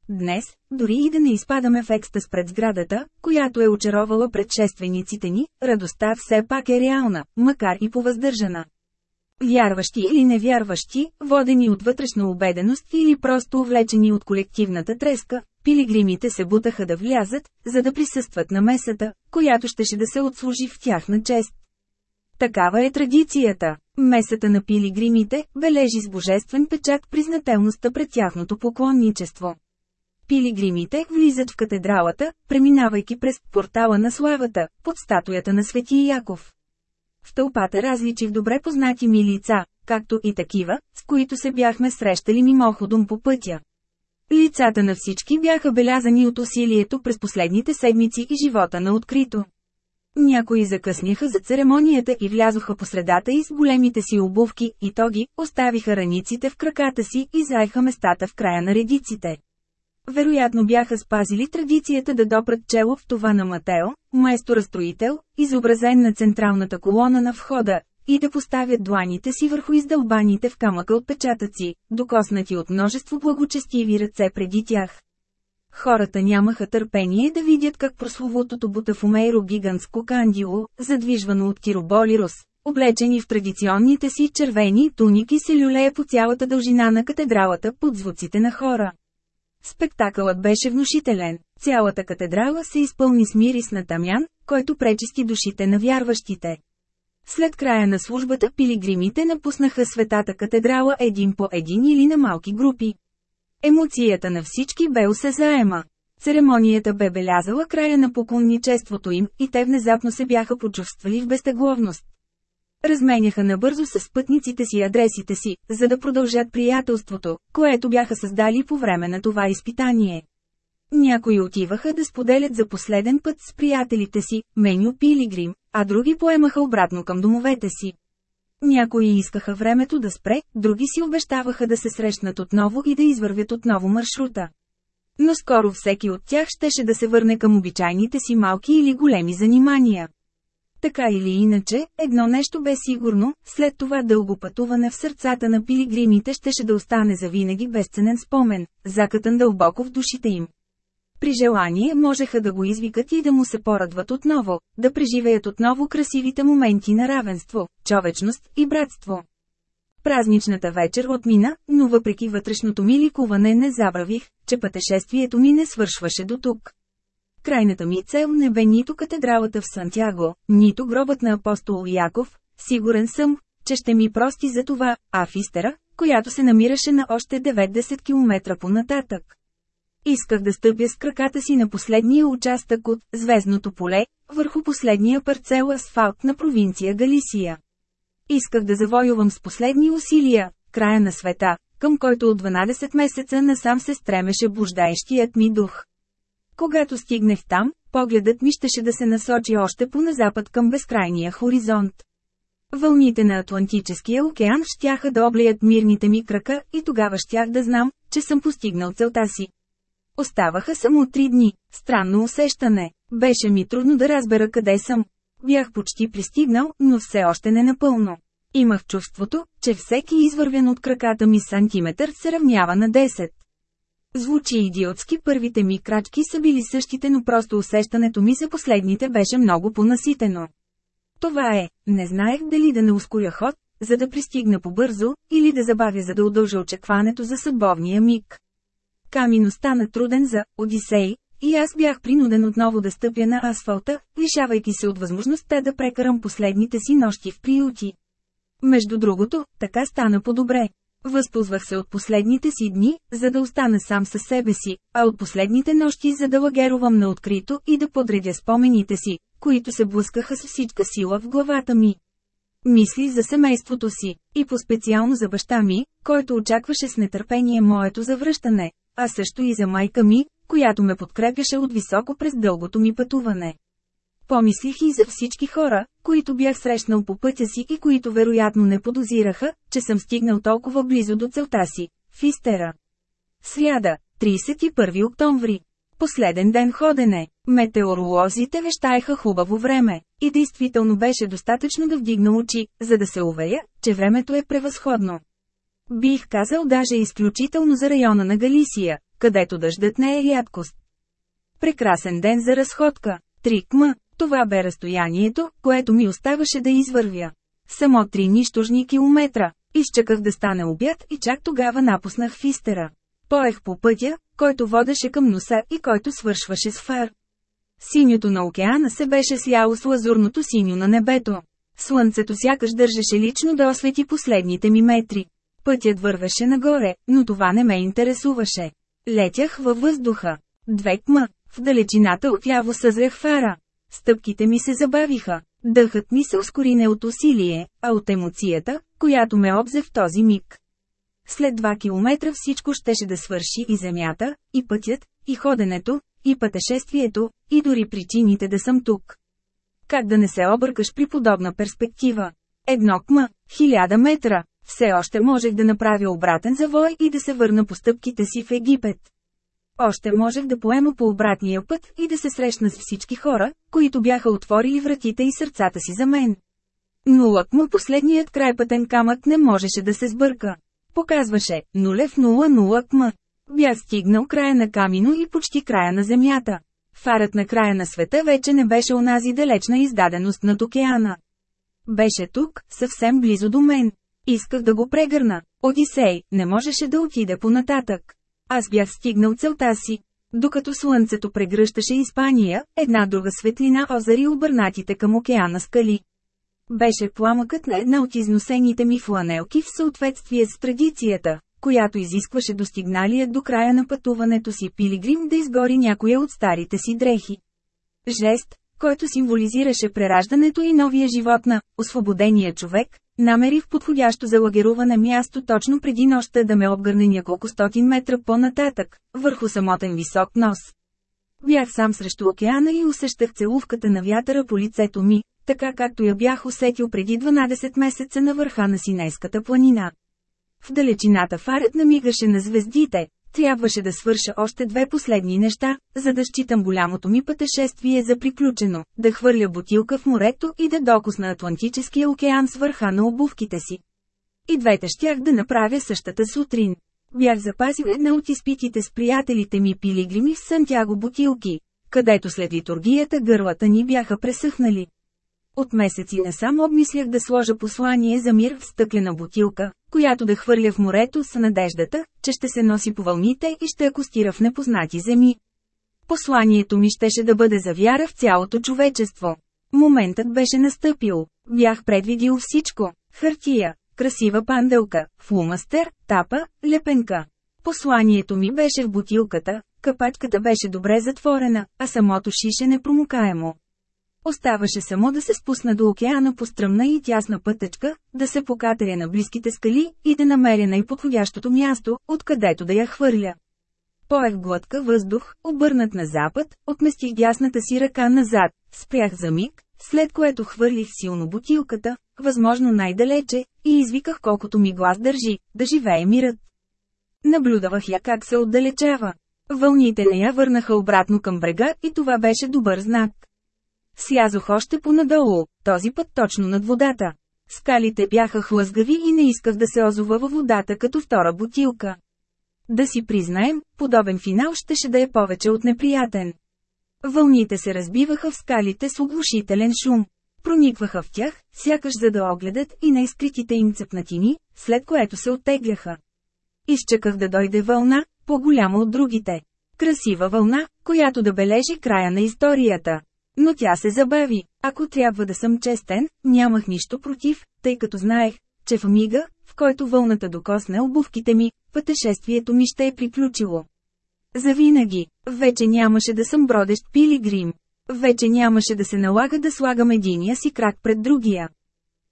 Днес, дори и да не изпадаме в екстаз пред сградата, която е очаровала предшествениците ни, радостта все пак е реална, макар и повъздържана. Вярващи или невярващи, водени от вътрешна убеденост или просто увлечени от колективната треска, пилигримите се бутаха да влязат, за да присъстват на месата, която щеше да се отслужи в тяхна чест. Такава е традицията. Месата на пилигримите бележи с божествен печат признателността пред тяхното поклонничество. Пилигримите влизат в катедралата, преминавайки през портала на славата, под статуята на Свети Яков. В тълпата различих добре познати ми лица, както и такива, с които се бяхме срещали мимоходом по пътя. Лицата на всички бяха белязани от усилието през последните седмици и живота на открито. Някои закъсняха за церемонията и влязоха по средата и с големите си обувки и тоги, оставиха раниците в краката си и заеха местата в края на редиците. Вероятно бяха спазили традицията да допрат чело в това на Матео, майстор-строител, изобразен на централната колона на входа, и да поставят дланите си върху издълбаните в камъка отпечатъци, докоснати от множество благочестиви ръце преди тях. Хората нямаха търпение да видят как прословутото бутафомейро гигантско кандило, задвижвано от тироболирус, облечени в традиционните си червени туники се люлее по цялата дължина на катедралата под звуците на хора. Спектакълът беше внушителен. Цялата катедрала се изпълни с мирис на тамян, който пречисти душите на вярващите. След края на службата пилигримите напуснаха светата катедрала един по един или на малки групи. Емоцията на всички бе усезаема. Церемонията бе белязала края на поклонничеството им и те внезапно се бяха почувствали в безтегловност. Разменяха набързо с спътниците си адресите си, за да продължат приятелството, което бяха създали по време на това изпитание. Някои отиваха да споделят за последен път с приятелите си, Меню Пилигрим, а други поемаха обратно към домовете си. Някои искаха времето да спре, други си обещаваха да се срещнат отново и да извървят отново маршрута. Но скоро всеки от тях щеше да се върне към обичайните си малки или големи занимания. Така или иначе, едно нещо бе сигурно, след това дълго пътуване в сърцата на пилигримите щеше да остане завинаги безценен спомен, закатан дълбоко в душите им. При желание можеха да го извикат и да му се порадват отново, да преживеят отново красивите моменти на равенство, човечност и братство. Празничната вечер отмина, но въпреки вътрешното ми ликуване не забравих, че пътешествието ми не свършваше до тук. Крайната ми цел не бе нито катедралата в Сантяго, нито гробът на апостол Яков, сигурен съм, че ще ми прости за това, а Фистера, която се намираше на още 90 км по-нататък. Исках да стъпя с краката си на последния участък от Звездното поле, върху последния парцел асфалт на провинция Галисия. Исках да завоювам с последни усилия, края на света, към който от 12 месеца насам се стремеше буждаещият ми дух. Когато стигнах там, погледът ми щеше да се насочи още по назапад към безкрайния хоризонт. Вълните на Атлантическия океан щяха да облеят мирните ми крака и тогава щях да знам, че съм постигнал целта си. Оставаха само три дни. Странно усещане. Беше ми трудно да разбера къде съм. Бях почти пристигнал, но все още не напълно. Имах чувството, че всеки извървен от краката ми сантиметър се равнява на 10. Звучи идиотски, първите ми крачки са били същите, но просто усещането ми за последните беше много понаситено. Това е, не знаех дали да не ускоря ход, за да пристигна побързо, или да забавя за да удължа очекването за съдбовния миг. Камино стана труден за Одисей, и аз бях принуден отново да стъпя на асфалта, лишавайки се от възможността да прекарам последните си нощи в приюти. Между другото, така стана по-добре. Възползвах се от последните си дни, за да остана сам със себе си, а от последните нощи за да лагерувам на открито и да подредя спомените си, които се блъскаха с всичка сила в главата ми. Мисли за семейството си, и по-специално за баща ми, който очакваше с нетърпение моето завръщане, а също и за майка ми, която ме подкрепяше от високо през дългото ми пътуване. Помислих и за всички хора, които бях срещнал по пътя си и които вероятно не подозираха, че съм стигнал толкова близо до целта си – Фистера. Сряда, 31 октомври. Последен ден ходене. Метеоролозите вещаеха хубаво време. И действително беше достатъчно да вдигна очи, за да се уверя, че времето е превъзходно. Бих казал даже изключително за района на Галисия, където дъждът не е рядкост. Прекрасен ден за разходка. Трикма, това бе разстоянието, което ми оставаше да извървя. Само три нищожни километра. Изчаках да стане обяд и чак тогава напуснах фистера. Поех по пътя, който водеше към носа и който свършваше с фар. Синьото на океана се беше сляло с лазурното синьо на небето. Слънцето сякаш държеше лично да освети последните ми метри. Пътят вървеше нагоре, но това не ме интересуваше. Летях във въздуха. Две кма. В далечината отляво съзрях фара. Стъпките ми се забавиха. Дъхът ми се ускори не от усилие, а от емоцията, която ме обзе в този миг. След два километра всичко щеше да свърши и земята, и пътят, и ходенето, и пътешествието, и дори причините да съм тук. Как да не се объркаш при подобна перспектива? Едно кма, хиляда метра, все още можех да направя обратен завой и да се върна по стъпките си в Египет. Още можех да поема по обратния път и да се срещна с всички хора, които бяха отворили вратите и сърцата си за мен. Но лъкма последният крайпътен камък не можеше да се сбърка. Показваше 0 км. Бях стигнал края на камино и почти края на земята. Фарът на края на света вече не беше онази далечна издаденост над океана. Беше тук, съвсем близо до мен. Исках да го прегърна. Одисей не можеше да отиде понататък. Аз бях стигнал целта си. Докато слънцето прегръщаше Испания, една друга светлина озари обърнатите към океана скали. Беше пламъкът на една от износените ми фланелки в съответствие с традицията, която изискваше достигналият до края на пътуването си пилигрим да изгори някоя от старите си дрехи. Жест, който символизираше прераждането и новия живот на освободения човек, намерих подходящо за лагеруване място точно преди нощта да ме обгърне няколко стотин метра по-нататък, върху самотен висок нос. Бях сам срещу океана и усещах целувката на вятъра по лицето ми, така както я бях усетил преди 12 месеца на върха на Синейската планина. В далечината фарът намигаше на звездите, трябваше да свърша още две последни неща, за да считам голямото ми пътешествие за приключено, да хвърля бутилка в морето и да докусна Атлантическия океан с върха на обувките си. И двете щях да направя същата сутрин. Бях запазил една от изпитите с приятелите ми пилигрими в Сантяго бутилки, където след литургията гърлата ни бяха пресъхнали. От месеци насам обмислях да сложа послание за мир в стъклена бутилка, която да хвърля в морето с надеждата, че ще се носи по вълните и ще акустира в непознати земи. Посланието ми щеше да бъде за вяра в цялото човечество. Моментът беше настъпил. Бях предвидил всичко. Хартия, красива панделка, флумастер, тапа, лепенка. Посланието ми беше в бутилката, капачката беше добре затворена, а самото шише непромокаемо. Оставаше само да се спусна до океана по стръмна и тясна пътечка, да се покатеря на близките скали и да намеря най-подходящото място, откъдето да я хвърля. Поех глътка въздух, обърнат на запад, отместих дясната си ръка назад, спрях за миг, след което хвърлих силно бутилката, възможно най-далече, и извиках колкото ми глас държи, да живее мирът. Наблюдавах я как се отдалечава. Вълните не я върнаха обратно към брега и това беше добър знак. Слязох още понадолу, този път точно над водата. Скалите бяха хлъзгави и не исках да се озова във водата като втора бутилка. Да си признаем, подобен финал щеше да е повече от неприятен. Вълните се разбиваха в скалите с оглушителен шум. Проникваха в тях, сякаш за да огледат и най-скритите им цепнатини, след което се оттегляха. Изчаках да дойде вълна, по-голяма от другите. Красива вълна, която да бележи края на историята. Но тя се забави. Ако трябва да съм честен, нямах нищо против, тъй като знаех, че в мига, в който вълната докосне обувките ми, пътешествието ми ще е приключило. Завинаги, вече нямаше да съм бродещ пилигрим. Вече нямаше да се налага да слагам единия си крак пред другия.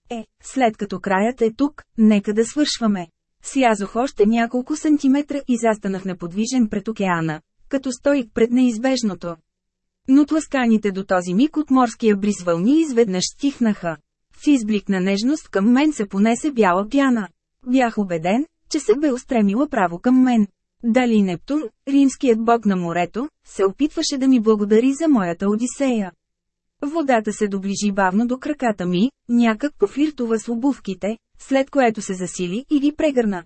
Е, след като краят е тук, нека да свършваме. Слязох още няколко сантиметра и застанах неподвижен пред океана, като стоих пред неизбежното. Но тласканите до този миг от морския бриз вълни изведнъж стихнаха. В изблик на нежност към мен се понесе бяла пяна. Бях убеден, че се бе устремила право към мен. Дали Нептун, римският бог на морето, се опитваше да ми благодари за моята Одисея. Водата се доближи бавно до краката ми, някак пофлиртува с обувките, след което се засили и ги прегърна.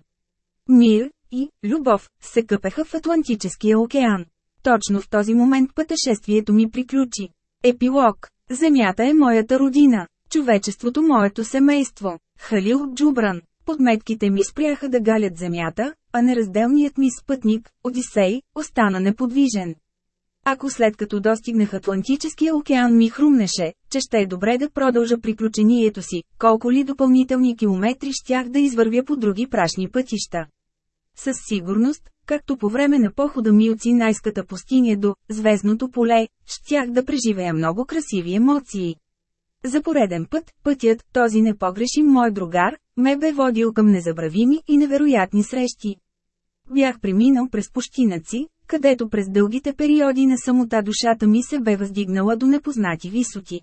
Мир и любов се къпеха в Атлантическия океан. Точно в този момент пътешествието ми приключи. Епилог. Земята е моята родина. Човечеството моето семейство. Халил Джубран. Подметките ми спряха да галят земята, а неразделният ми спътник, Одисей, остана неподвижен. Ако след като достигнах Атлантическия океан ми хрумнеше, че ще е добре да продължа приключението си, колко ли допълнителни километри щях да извървя по други прашни пътища. Със сигурност, както по време на похода ми от Синайската пустиня до Звездното поле, щях да преживея много красиви емоции. За пореден път, пътят, този непогрешим мой другар, ме бе водил към незабравими и невероятни срещи. Бях преминал през пущинаци, където през дългите периоди на самота душата ми се бе въздигнала до непознати висоти.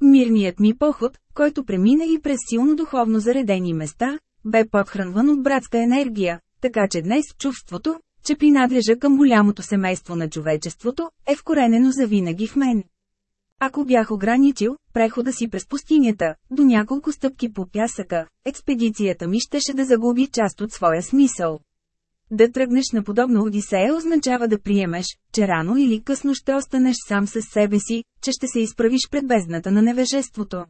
Мирният ми поход, който премина и през силно духовно заредени места, бе подхранван от братска енергия, така че днес чувството, че принадлежа към голямото семейство на човечеството, е вкоренено завинаги в мен. Ако бях ограничил прехода си през пустинята, до няколко стъпки по пясъка, експедицията ми щеше да загуби част от своя смисъл. Да тръгнеш на подобна Одисея означава да приемеш, че рано или късно ще останеш сам с себе си, че ще се изправиш пред бездната на невежеството.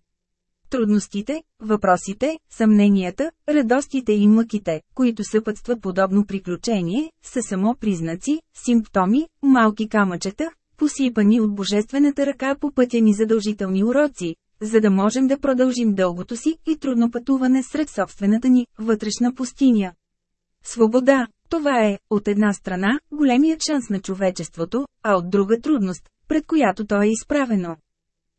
Трудностите, въпросите, съмненията, радостите и мъките, които съпътстват подобно приключение, са само признаци, симптоми, малки камъчета, посипани от божествената ръка по пътя ни задължителни уроци, за да можем да продължим дългото си и трудно пътуване сред собствената ни вътрешна пустиня. Свобода – това е, от една страна, големият шанс на човечеството, а от друга трудност, пред която то е изправено.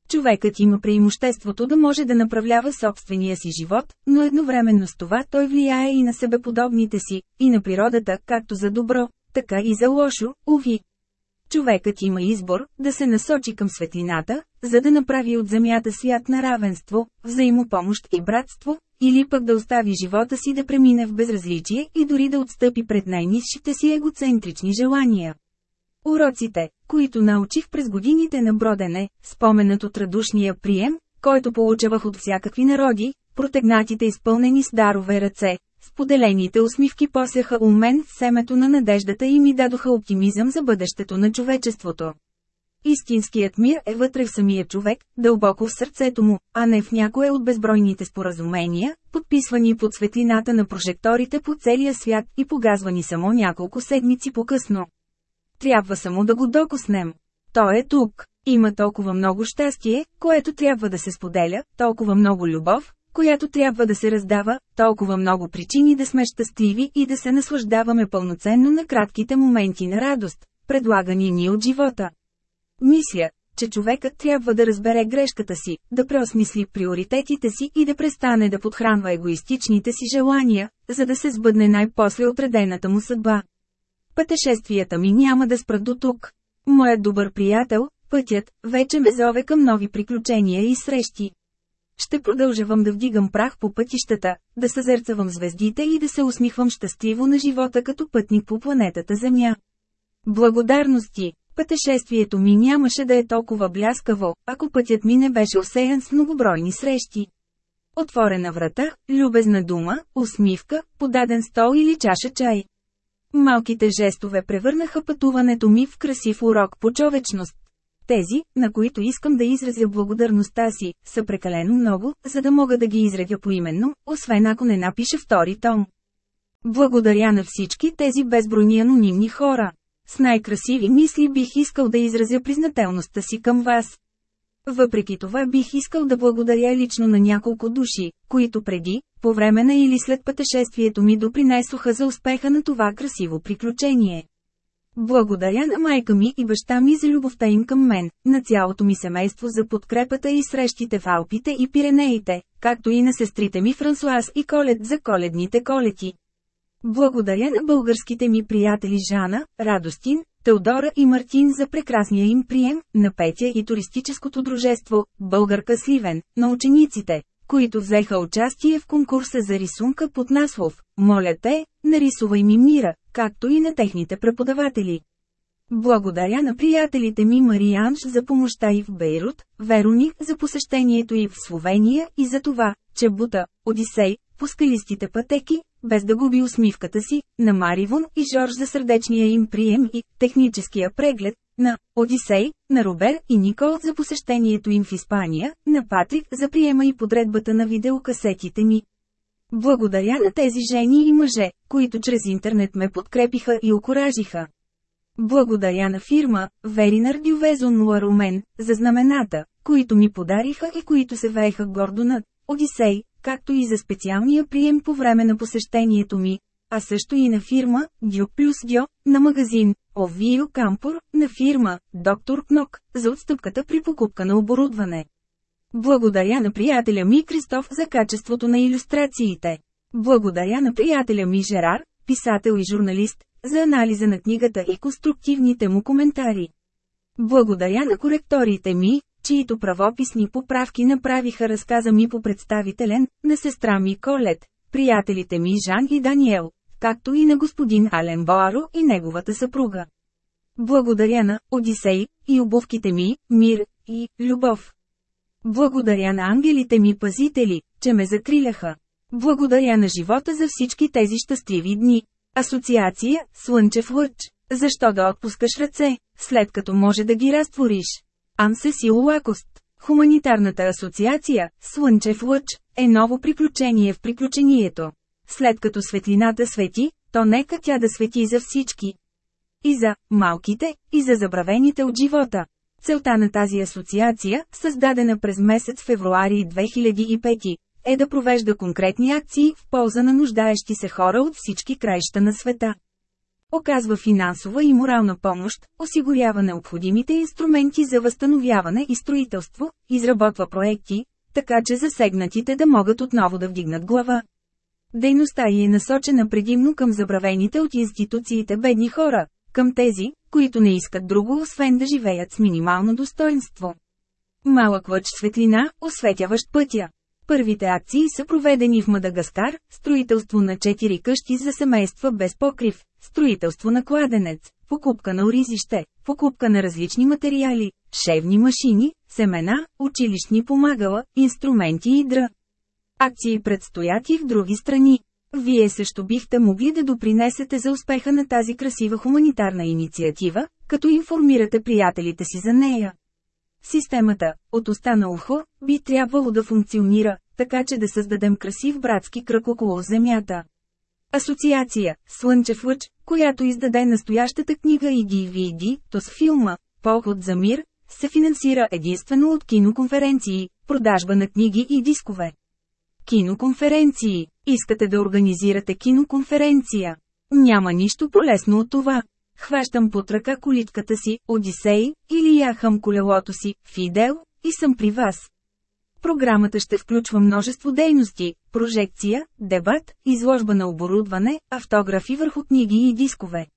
Човекът има преимуществото да може да направлява собствения си живот, но едновременно с това той влияе и на себеподобните си, и на природата, както за добро, така и за лошо, уви. Човекът има избор да се насочи към светлината, за да направи от земята свят на равенство, взаимопомощ и братство, или пък да остави живота си да премине в безразличие и дори да отстъпи пред най-низшите си егоцентрични желания. Уроците, които научих през годините на бродене, споменът от радушния прием, който получавах от всякакви народи, протегнатите изпълнени с дарове ръце, споделените усмивки посеха у мен семето на надеждата и ми дадоха оптимизъм за бъдещето на човечеството. Истинският мир е вътре в самия човек, дълбоко в сърцето му, а не в някое от безбройните споразумения, подписвани под светлината на прожекторите по целия свят и погазвани само няколко седмици по-късно. Трябва само да го докоснем. Той е тук. Има толкова много щастие, което трябва да се споделя, толкова много любов, която трябва да се раздава, толкова много причини да сме щастливи и да се наслаждаваме пълноценно на кратките моменти на радост, предлагани ни от живота. Мисля, че човекът трябва да разбере грешката си, да преосмисли приоритетите си и да престане да подхранва егоистичните си желания, за да се сбъдне най-после отредената му съдба. Пътешествията ми няма да спрат до тук. Моят добър приятел, пътят, вече ме зове към нови приключения и срещи. Ще продължавам да вдигам прах по пътищата, да съзерцавам звездите и да се усмихвам щастливо на живота като пътник по планетата Земя. Благодарности! Пътешествието ми нямаше да е толкова бляскаво, ако пътят ми не беше осеян с многобройни срещи. Отворена врата, любезна дума, усмивка, подаден стол или чаша чай. Малките жестове превърнаха пътуването ми в красив урок по човечност. Тези, на които искам да изразя благодарността си, са прекалено много, за да мога да ги изредя поименно, освен ако не напиша втори том. Благодаря на всички тези безбройни анонимни хора. С най-красиви мисли бих искал да изразя признателността си към вас. Въпреки това бих искал да благодаря лично на няколко души, които преди, по време на или след пътешествието ми допринесоха за успеха на това красиво приключение. Благодаря на майка ми и баща ми за любовта им към мен, на цялото ми семейство за подкрепата и срещите в Алпите и Пиренеите, както и на сестрите ми Франсуаз и Колет за коледните колети. Благодаря на българските ми приятели Жана, Радостин, Теодора и Мартин за прекрасния им прием, на Петя и туристическото дружество, Българка Сливен, на учениците, които взеха участие в конкурса за рисунка под наслов «Моля те, нарисувай ми мира», както и на техните преподаватели. Благодаря на приятелите ми Марианш за помощта и в Бейрут, Вероник за посещението и в Словения и за това, че Бута, Одисей, по скалистите пътеки, без да губи усмивката си, на Маривон и Жорж за сърдечния им прием и техническия преглед, на Одисей, на Робер и Никол за посещението им в Испания, на Патрик за приема и подредбата на видеокасетите ми. Благодаря на тези жени и мъже, които чрез интернет ме подкрепиха и окоражиха. Благодаря на фирма Веринар Дювезон Ларумен за знамената, които ми подариха и които се вееха гордо над Одисей, както и за специалния прием по време на посещението ми, а също и на фирма Дю плюс Дю, на магазин Овио Кампур, на фирма Доктор Кнок, за отстъпката при покупка на оборудване. Благодаря на приятеля ми Кристоф за качеството на иллюстрациите. Благодаря на приятеля ми Жерар, писател и журналист, за анализа на книгата и конструктивните му коментари. Благодаря на коректорите ми, чието правописни поправки направиха разказа ми по представителен, на сестра ми Колет, приятелите ми Жан и Даниел, както и на господин Ален Боаро и неговата съпруга. Благодаря на Одисей и обувките ми, мир и любов. Благодаря на ангелите ми пазители, че ме закриляха. Благодаря на живота за всички тези щастливи дни. Асоциация – Слънчев лъч. Защо да отпускаш ръце, след като може да ги разтвориш? Ансе Силуакост. Хуманитарната асоциация – Слънчев лъч – е ново приключение в приключението. След като светлината свети, то нека тя да свети за всички. И за малките, и за забравените от живота. Целта на тази асоциация, създадена през месец февруари 2005, е да провежда конкретни акции в полза на нуждаещи се хора от всички краища на света. Оказва финансова и морална помощ, осигурява необходимите инструменти за възстановяване и строителство, изработва проекти, така че засегнатите да могат отново да вдигнат глава. Дейността й е насочена предимно към забравените от институциите бедни хора, към тези, които не искат друго освен да живеят с минимално достоинство. Малък лъч светлина, осветяващ пътя. Първите акции са проведени в Мадагаскар, строителство на 4 къщи за семейства без покрив, строителство на кладенец, покупка на оризище, покупка на различни материали, шевни машини, семена, училищни помагала, инструменти и дра. Акции предстоят и в други страни. Вие също бихте могли да допринесете за успеха на тази красива хуманитарна инициатива, като информирате приятелите си за нея. Системата, от уста на ухо, би трябвало да функционира, така че да създадем красив братски кръг около Земята. Асоциация Слънчев лъч, която издаде настоящата книга и DVD, то с филма Поход за мир, се финансира единствено от киноконференции, продажба на книги и дискове. Киноконференции. Искате да организирате киноконференция. Няма нищо полезно от това. Хващам под ръка колитката си, Одисей, или яхам колелото си, Фидел, и съм при вас. Програмата ще включва множество дейности – прожекция, дебат, изложба на оборудване, автографи върху книги и дискове.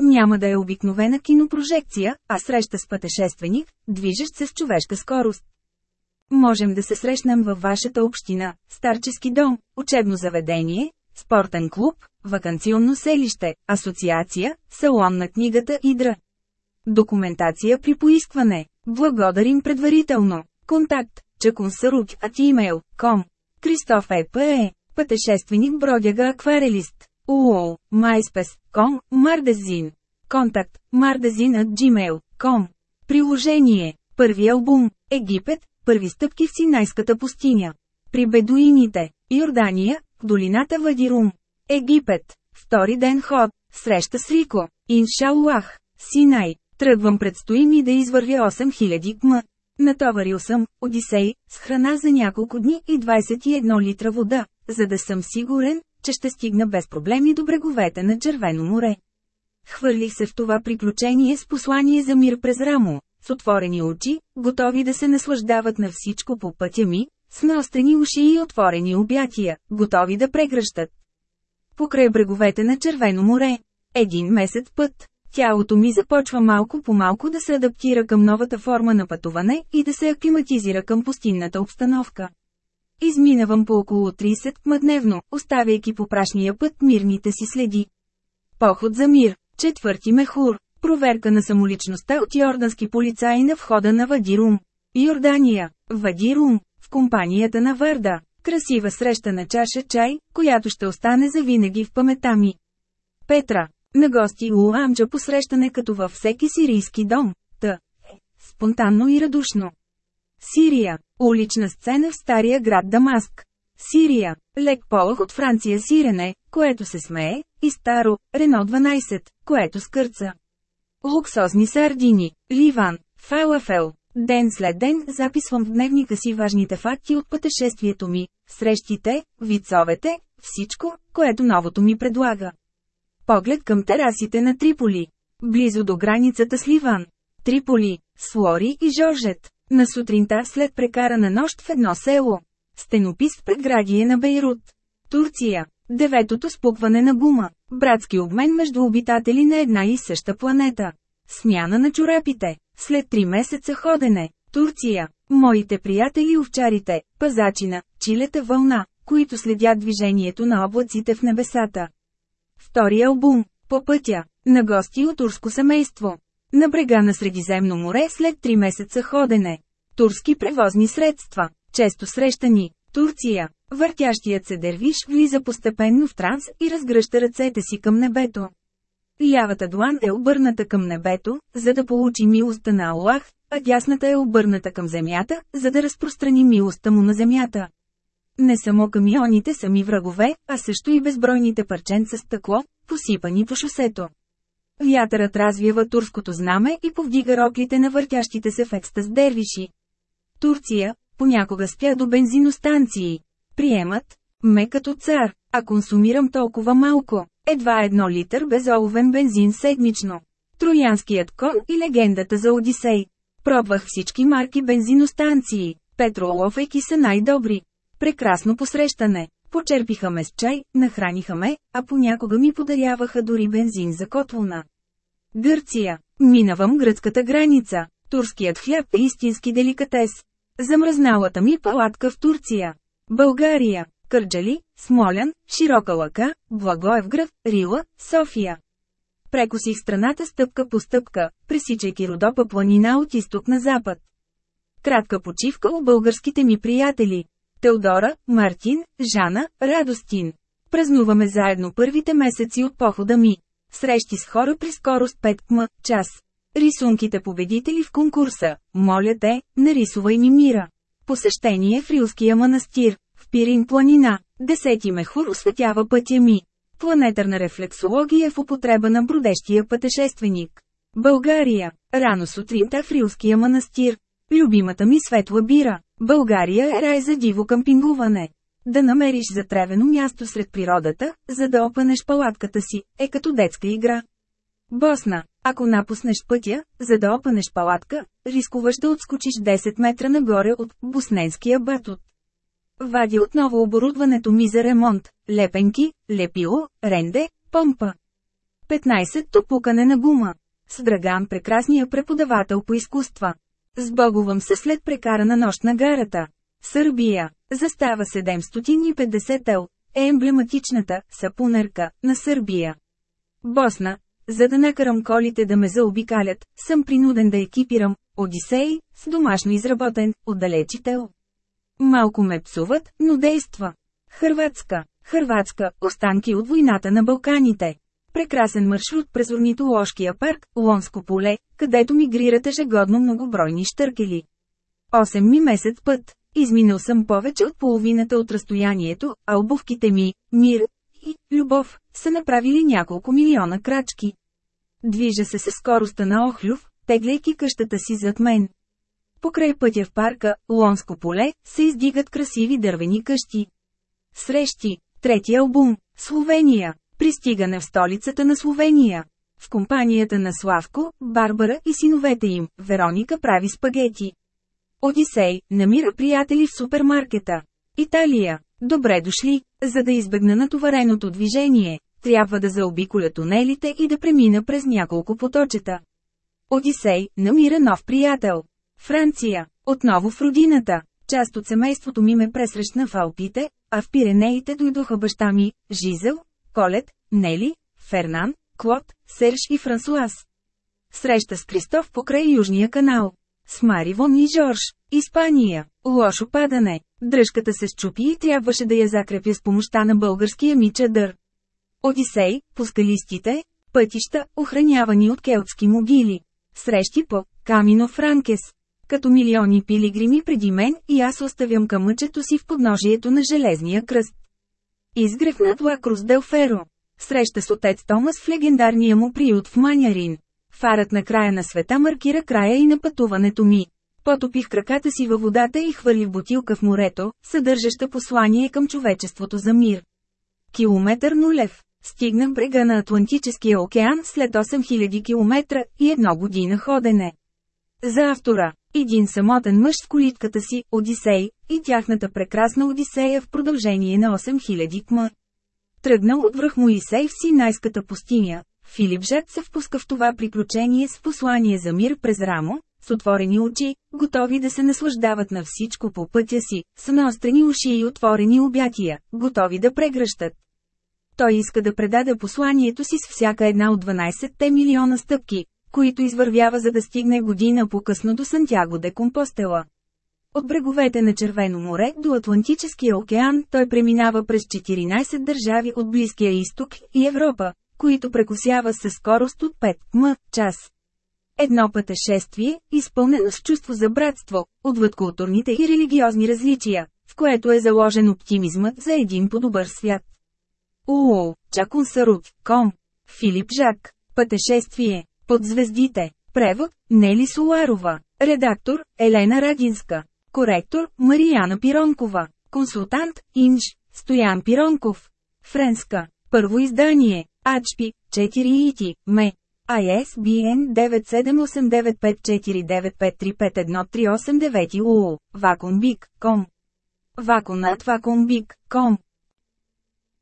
Няма да е обикновена кинопрожекция, а среща с пътешественик, движещ се с човешка скорост. Можем да се срещнем във вашата община, старчески дом, учебно заведение, спортен клуб, вакансионно селище, асоциация, салон на книгата Идра. Документация при поискване. Благодарим предварително. Контакт. Чакунсарук at email.com. Кристоф Е.П.Е. Пътешественик бродяга акварелист. УОЛ. MySpace.com. Мардезин. Контакт. Мардезин at gmail.com. Приложение. Първи албум. Египет. Първи стъпки в Синайската пустиня. При бедуините. Йордания. Долината Вадирум. Египет. Втори ден ход. Среща с Рико. Иншаллах. Синай. Тръгвам предстои ми да извървя 8000 км. Натоварил съм, Одисей, с храна за няколко дни и 21 литра вода, за да съм сигурен, че ще стигна без проблеми до бреговете на Червено море. Хвърлих се в това приключение с послание за мир през рамо, с отворени очи, готови да се наслаждават на всичко по пътя ми, с наострени уши и отворени обятия, готови да прегръщат. Покрай бреговете на Червено море. Един месец път. Тялото ми започва малко по малко да се адаптира към новата форма на пътуване и да се аклиматизира към пустинната обстановка. Изминавам по около 30 км дневно, оставяйки по прашния път мирните си следи. Поход за мир. Четвърти мехур. Проверка на самоличността от йордански полицаи на входа на Вадирум. Йордания. Вадирум. Компанията на Варда. Красива среща на чаша чай, която ще остане завинаги в памета ми. Петра. На гости у Амджа посрещане като във всеки сирийски дом. Та. Е, спонтанно и радушно. Сирия. Улична сцена в стария град Дамаск. Сирия. Лек полах от Франция сирене, което се смее, и старо, Рено 12, което скърца. Луксозни сардини. Ливан. Фалафел. Ден след ден записвам в дневника си важните факти от пътешествието ми, срещите, вицовете, всичко, което новото ми предлага. Поглед към терасите на Триполи. Близо до границата с Ливан. Триполи, Слори и Жоржет. На сутринта след прекарана нощ в едно село. Стенопис в предградие на Бейрут. Турция. Деветото спукване на гума. Братски обмен между обитатели на една и съща планета. Смяна на чорапите. След три месеца ходене. Турция. Моите приятели овчарите, пазачина, чилета вълна, които следят движението на облаците в небесата. Втори албум. По пътя. На гости от турско семейство. На брега на Средиземно море след три месеца ходене. Турски превозни средства. Често срещани. Турция. Въртящият се дервиш влиза постепенно в транс и разгръща ръцете си към небето. Лявата длан е обърната към небето, за да получи милостта на Аллах, а дясната е обърната към земята, за да разпространи милостта му на земята. Не само камионите са ми врагове, а също и безбройните парченца стъкло, посипани по шосето. Вятърът развива турското знаме и повдига роклите на въртящите се в екстаз дервиши. Турция, понякога спя до бензиностанции. Приемат, ме като цар, а консумирам толкова малко, едва едно литър безоловен бензин седмично. Троянският кон и легендата за Одисей. Пробвах всички марки бензиностанции, петролофейки са най-добри. Прекрасно посрещане. Почерпиха ме с чай, нахраниха ме, а понякога ми подаряваха дори бензин за котлона. Гърция. Минавам гръцката граница. Турският хляб е истински деликатес. Замръзналата ми палатка в Турция. България, Кърджали, Смолян, Широка лъка, Благоевград, Рила, София. Прекосих страната стъпка по стъпка, пресичайки Родопа планина от изток на запад. Кратка почивка у българските ми приятели. Теодора, Мартин, Жана, Радостин. Празнуваме заедно първите месеци от похода ми. Срещи с хора при скорост 5 км час. Рисунките победители в конкурса. Моля те, нарисувай ми мира. Посещение в Рилския манастир. Пирин планина. Десети мехур осветява пътя ми. Планетарна рефлексология в употреба на бродещия пътешественик. България. Рано сутринта в Рилския манастир. Любимата ми светла бира. България е рай за диво кампингуване. Да намериш затревено място сред природата, за да опънеш палатката си, е като детска игра. Босна. Ако напуснеш пътя, за да опънеш палатка, рискуваш да отскочиш 10 метра нагоре от Босненския батут. Вади отново оборудването ми за ремонт, лепенки, лепило, ренде, помпа. 15. Топукане на гума. С Драган прекрасния преподавател по изкуства. Сбогувам се след прекарана нощ на гарата. Сърбия. Застава 750 ел. Е емблематичната сапунерка на Сърбия. Босна. За да накарам колите да ме заобикалят, съм принуден да екипирам Одисей с домашно изработен отдалечител. Малко ме псуват, но действа. Хърватска. Хърватска – останки от войната на Балканите. Прекрасен маршрут през орнитоложкия парк, Лонско поле, където мигрират ежегодно многобройни штъркели. 8 ми месец път. Изминал съм повече от половината от разстоянието, а обувките ми, мир и любов, са направили няколко милиона крачки. Движа се със скоростта на Охлюв, тегляйки къщата си зад мен. Покрай пътя в парка, Лонско поле, се издигат красиви дървени къщи. Срещи. Трети албум. Словения. Пристигане в столицата на Словения. В компанията на Славко, Барбара и синовете им, Вероника прави спагети. Одисей, намира приятели в супермаркета. Италия. Добре дошли, за да избегна натовареното движение. Трябва да заобиколя тунелите и да премина през няколко поточета. Одисей, намира нов приятел. Франция. Отново в родината. Част от семейството ми ме пресрещна в Алпите, а в Пиренеите дойдоха баща ми, Жизел, Колет, Нели, Фернан, Клод, Серж и Франсуаз. Среща с Кристоф покрай Южния канал. С Маривон и Жорж. Испания. Лошо падане. Дръжката се щупи и трябваше да я закрепя с помощта на българския ми чадър. Одисей, по скалистите, пътища, охранявани от келтски могили. Срещи по Камино Франкес. Като милиони пилигрими преди мен и аз оставям камъчето си в подножието на железния кръст. Изгрев над Лакрус Дел Феро. Среща с отец Томас в легендарния му приют в Манярин. Фарът на края на света маркира края и на пътуването ми. Потопих краката си във водата и хвърлих бутилка в морето, съдържаща послание към човечеството за мир. Километър нулев. Стигнах брега на Атлантическия океан след 8000 км и едно година ходене. За автора, един самотен мъж в колитката си, Одисей, и тяхната прекрасна Одисея в продължение на 8000 км. Тръгнал от връх Моисей в Синайската пустиня, Филип Жак се впуска в това приключение с послание за мир през рамо, с отворени очи, готови да се наслаждават на всичко по пътя си, с наострени уши и отворени обятия, готови да прегръщат. Той иска да предаде посланието си с всяка една от 12-те милиона стъпки, които извървява за да стигне година по-късно до Сантяго де Компостела. От бреговете на Червено море до Атлантическия океан той преминава през 14 държави от Близкия изток и Европа, които прекусява със скорост от 5 м час. Едно пътешествие, изпълнено с чувство за братство, отвъд културните и религиозни различия, в което е заложен оптимизмът за един по-добър свят. Уоу, Чакун Сарут, Ком. Филип Жак. Пътешествие. Под звездите. Превод – Нели Соларова. Редактор – Елена Радинска. Коректор – Марияна Пиронкова. Консултант – Инж – Стоян Пиронков. Френска. Първо издание. Ачпи, 4 ити, ме. ISBN 9789549535138 УУ, Ваконбик.com. Ваконат Ваконбик.com.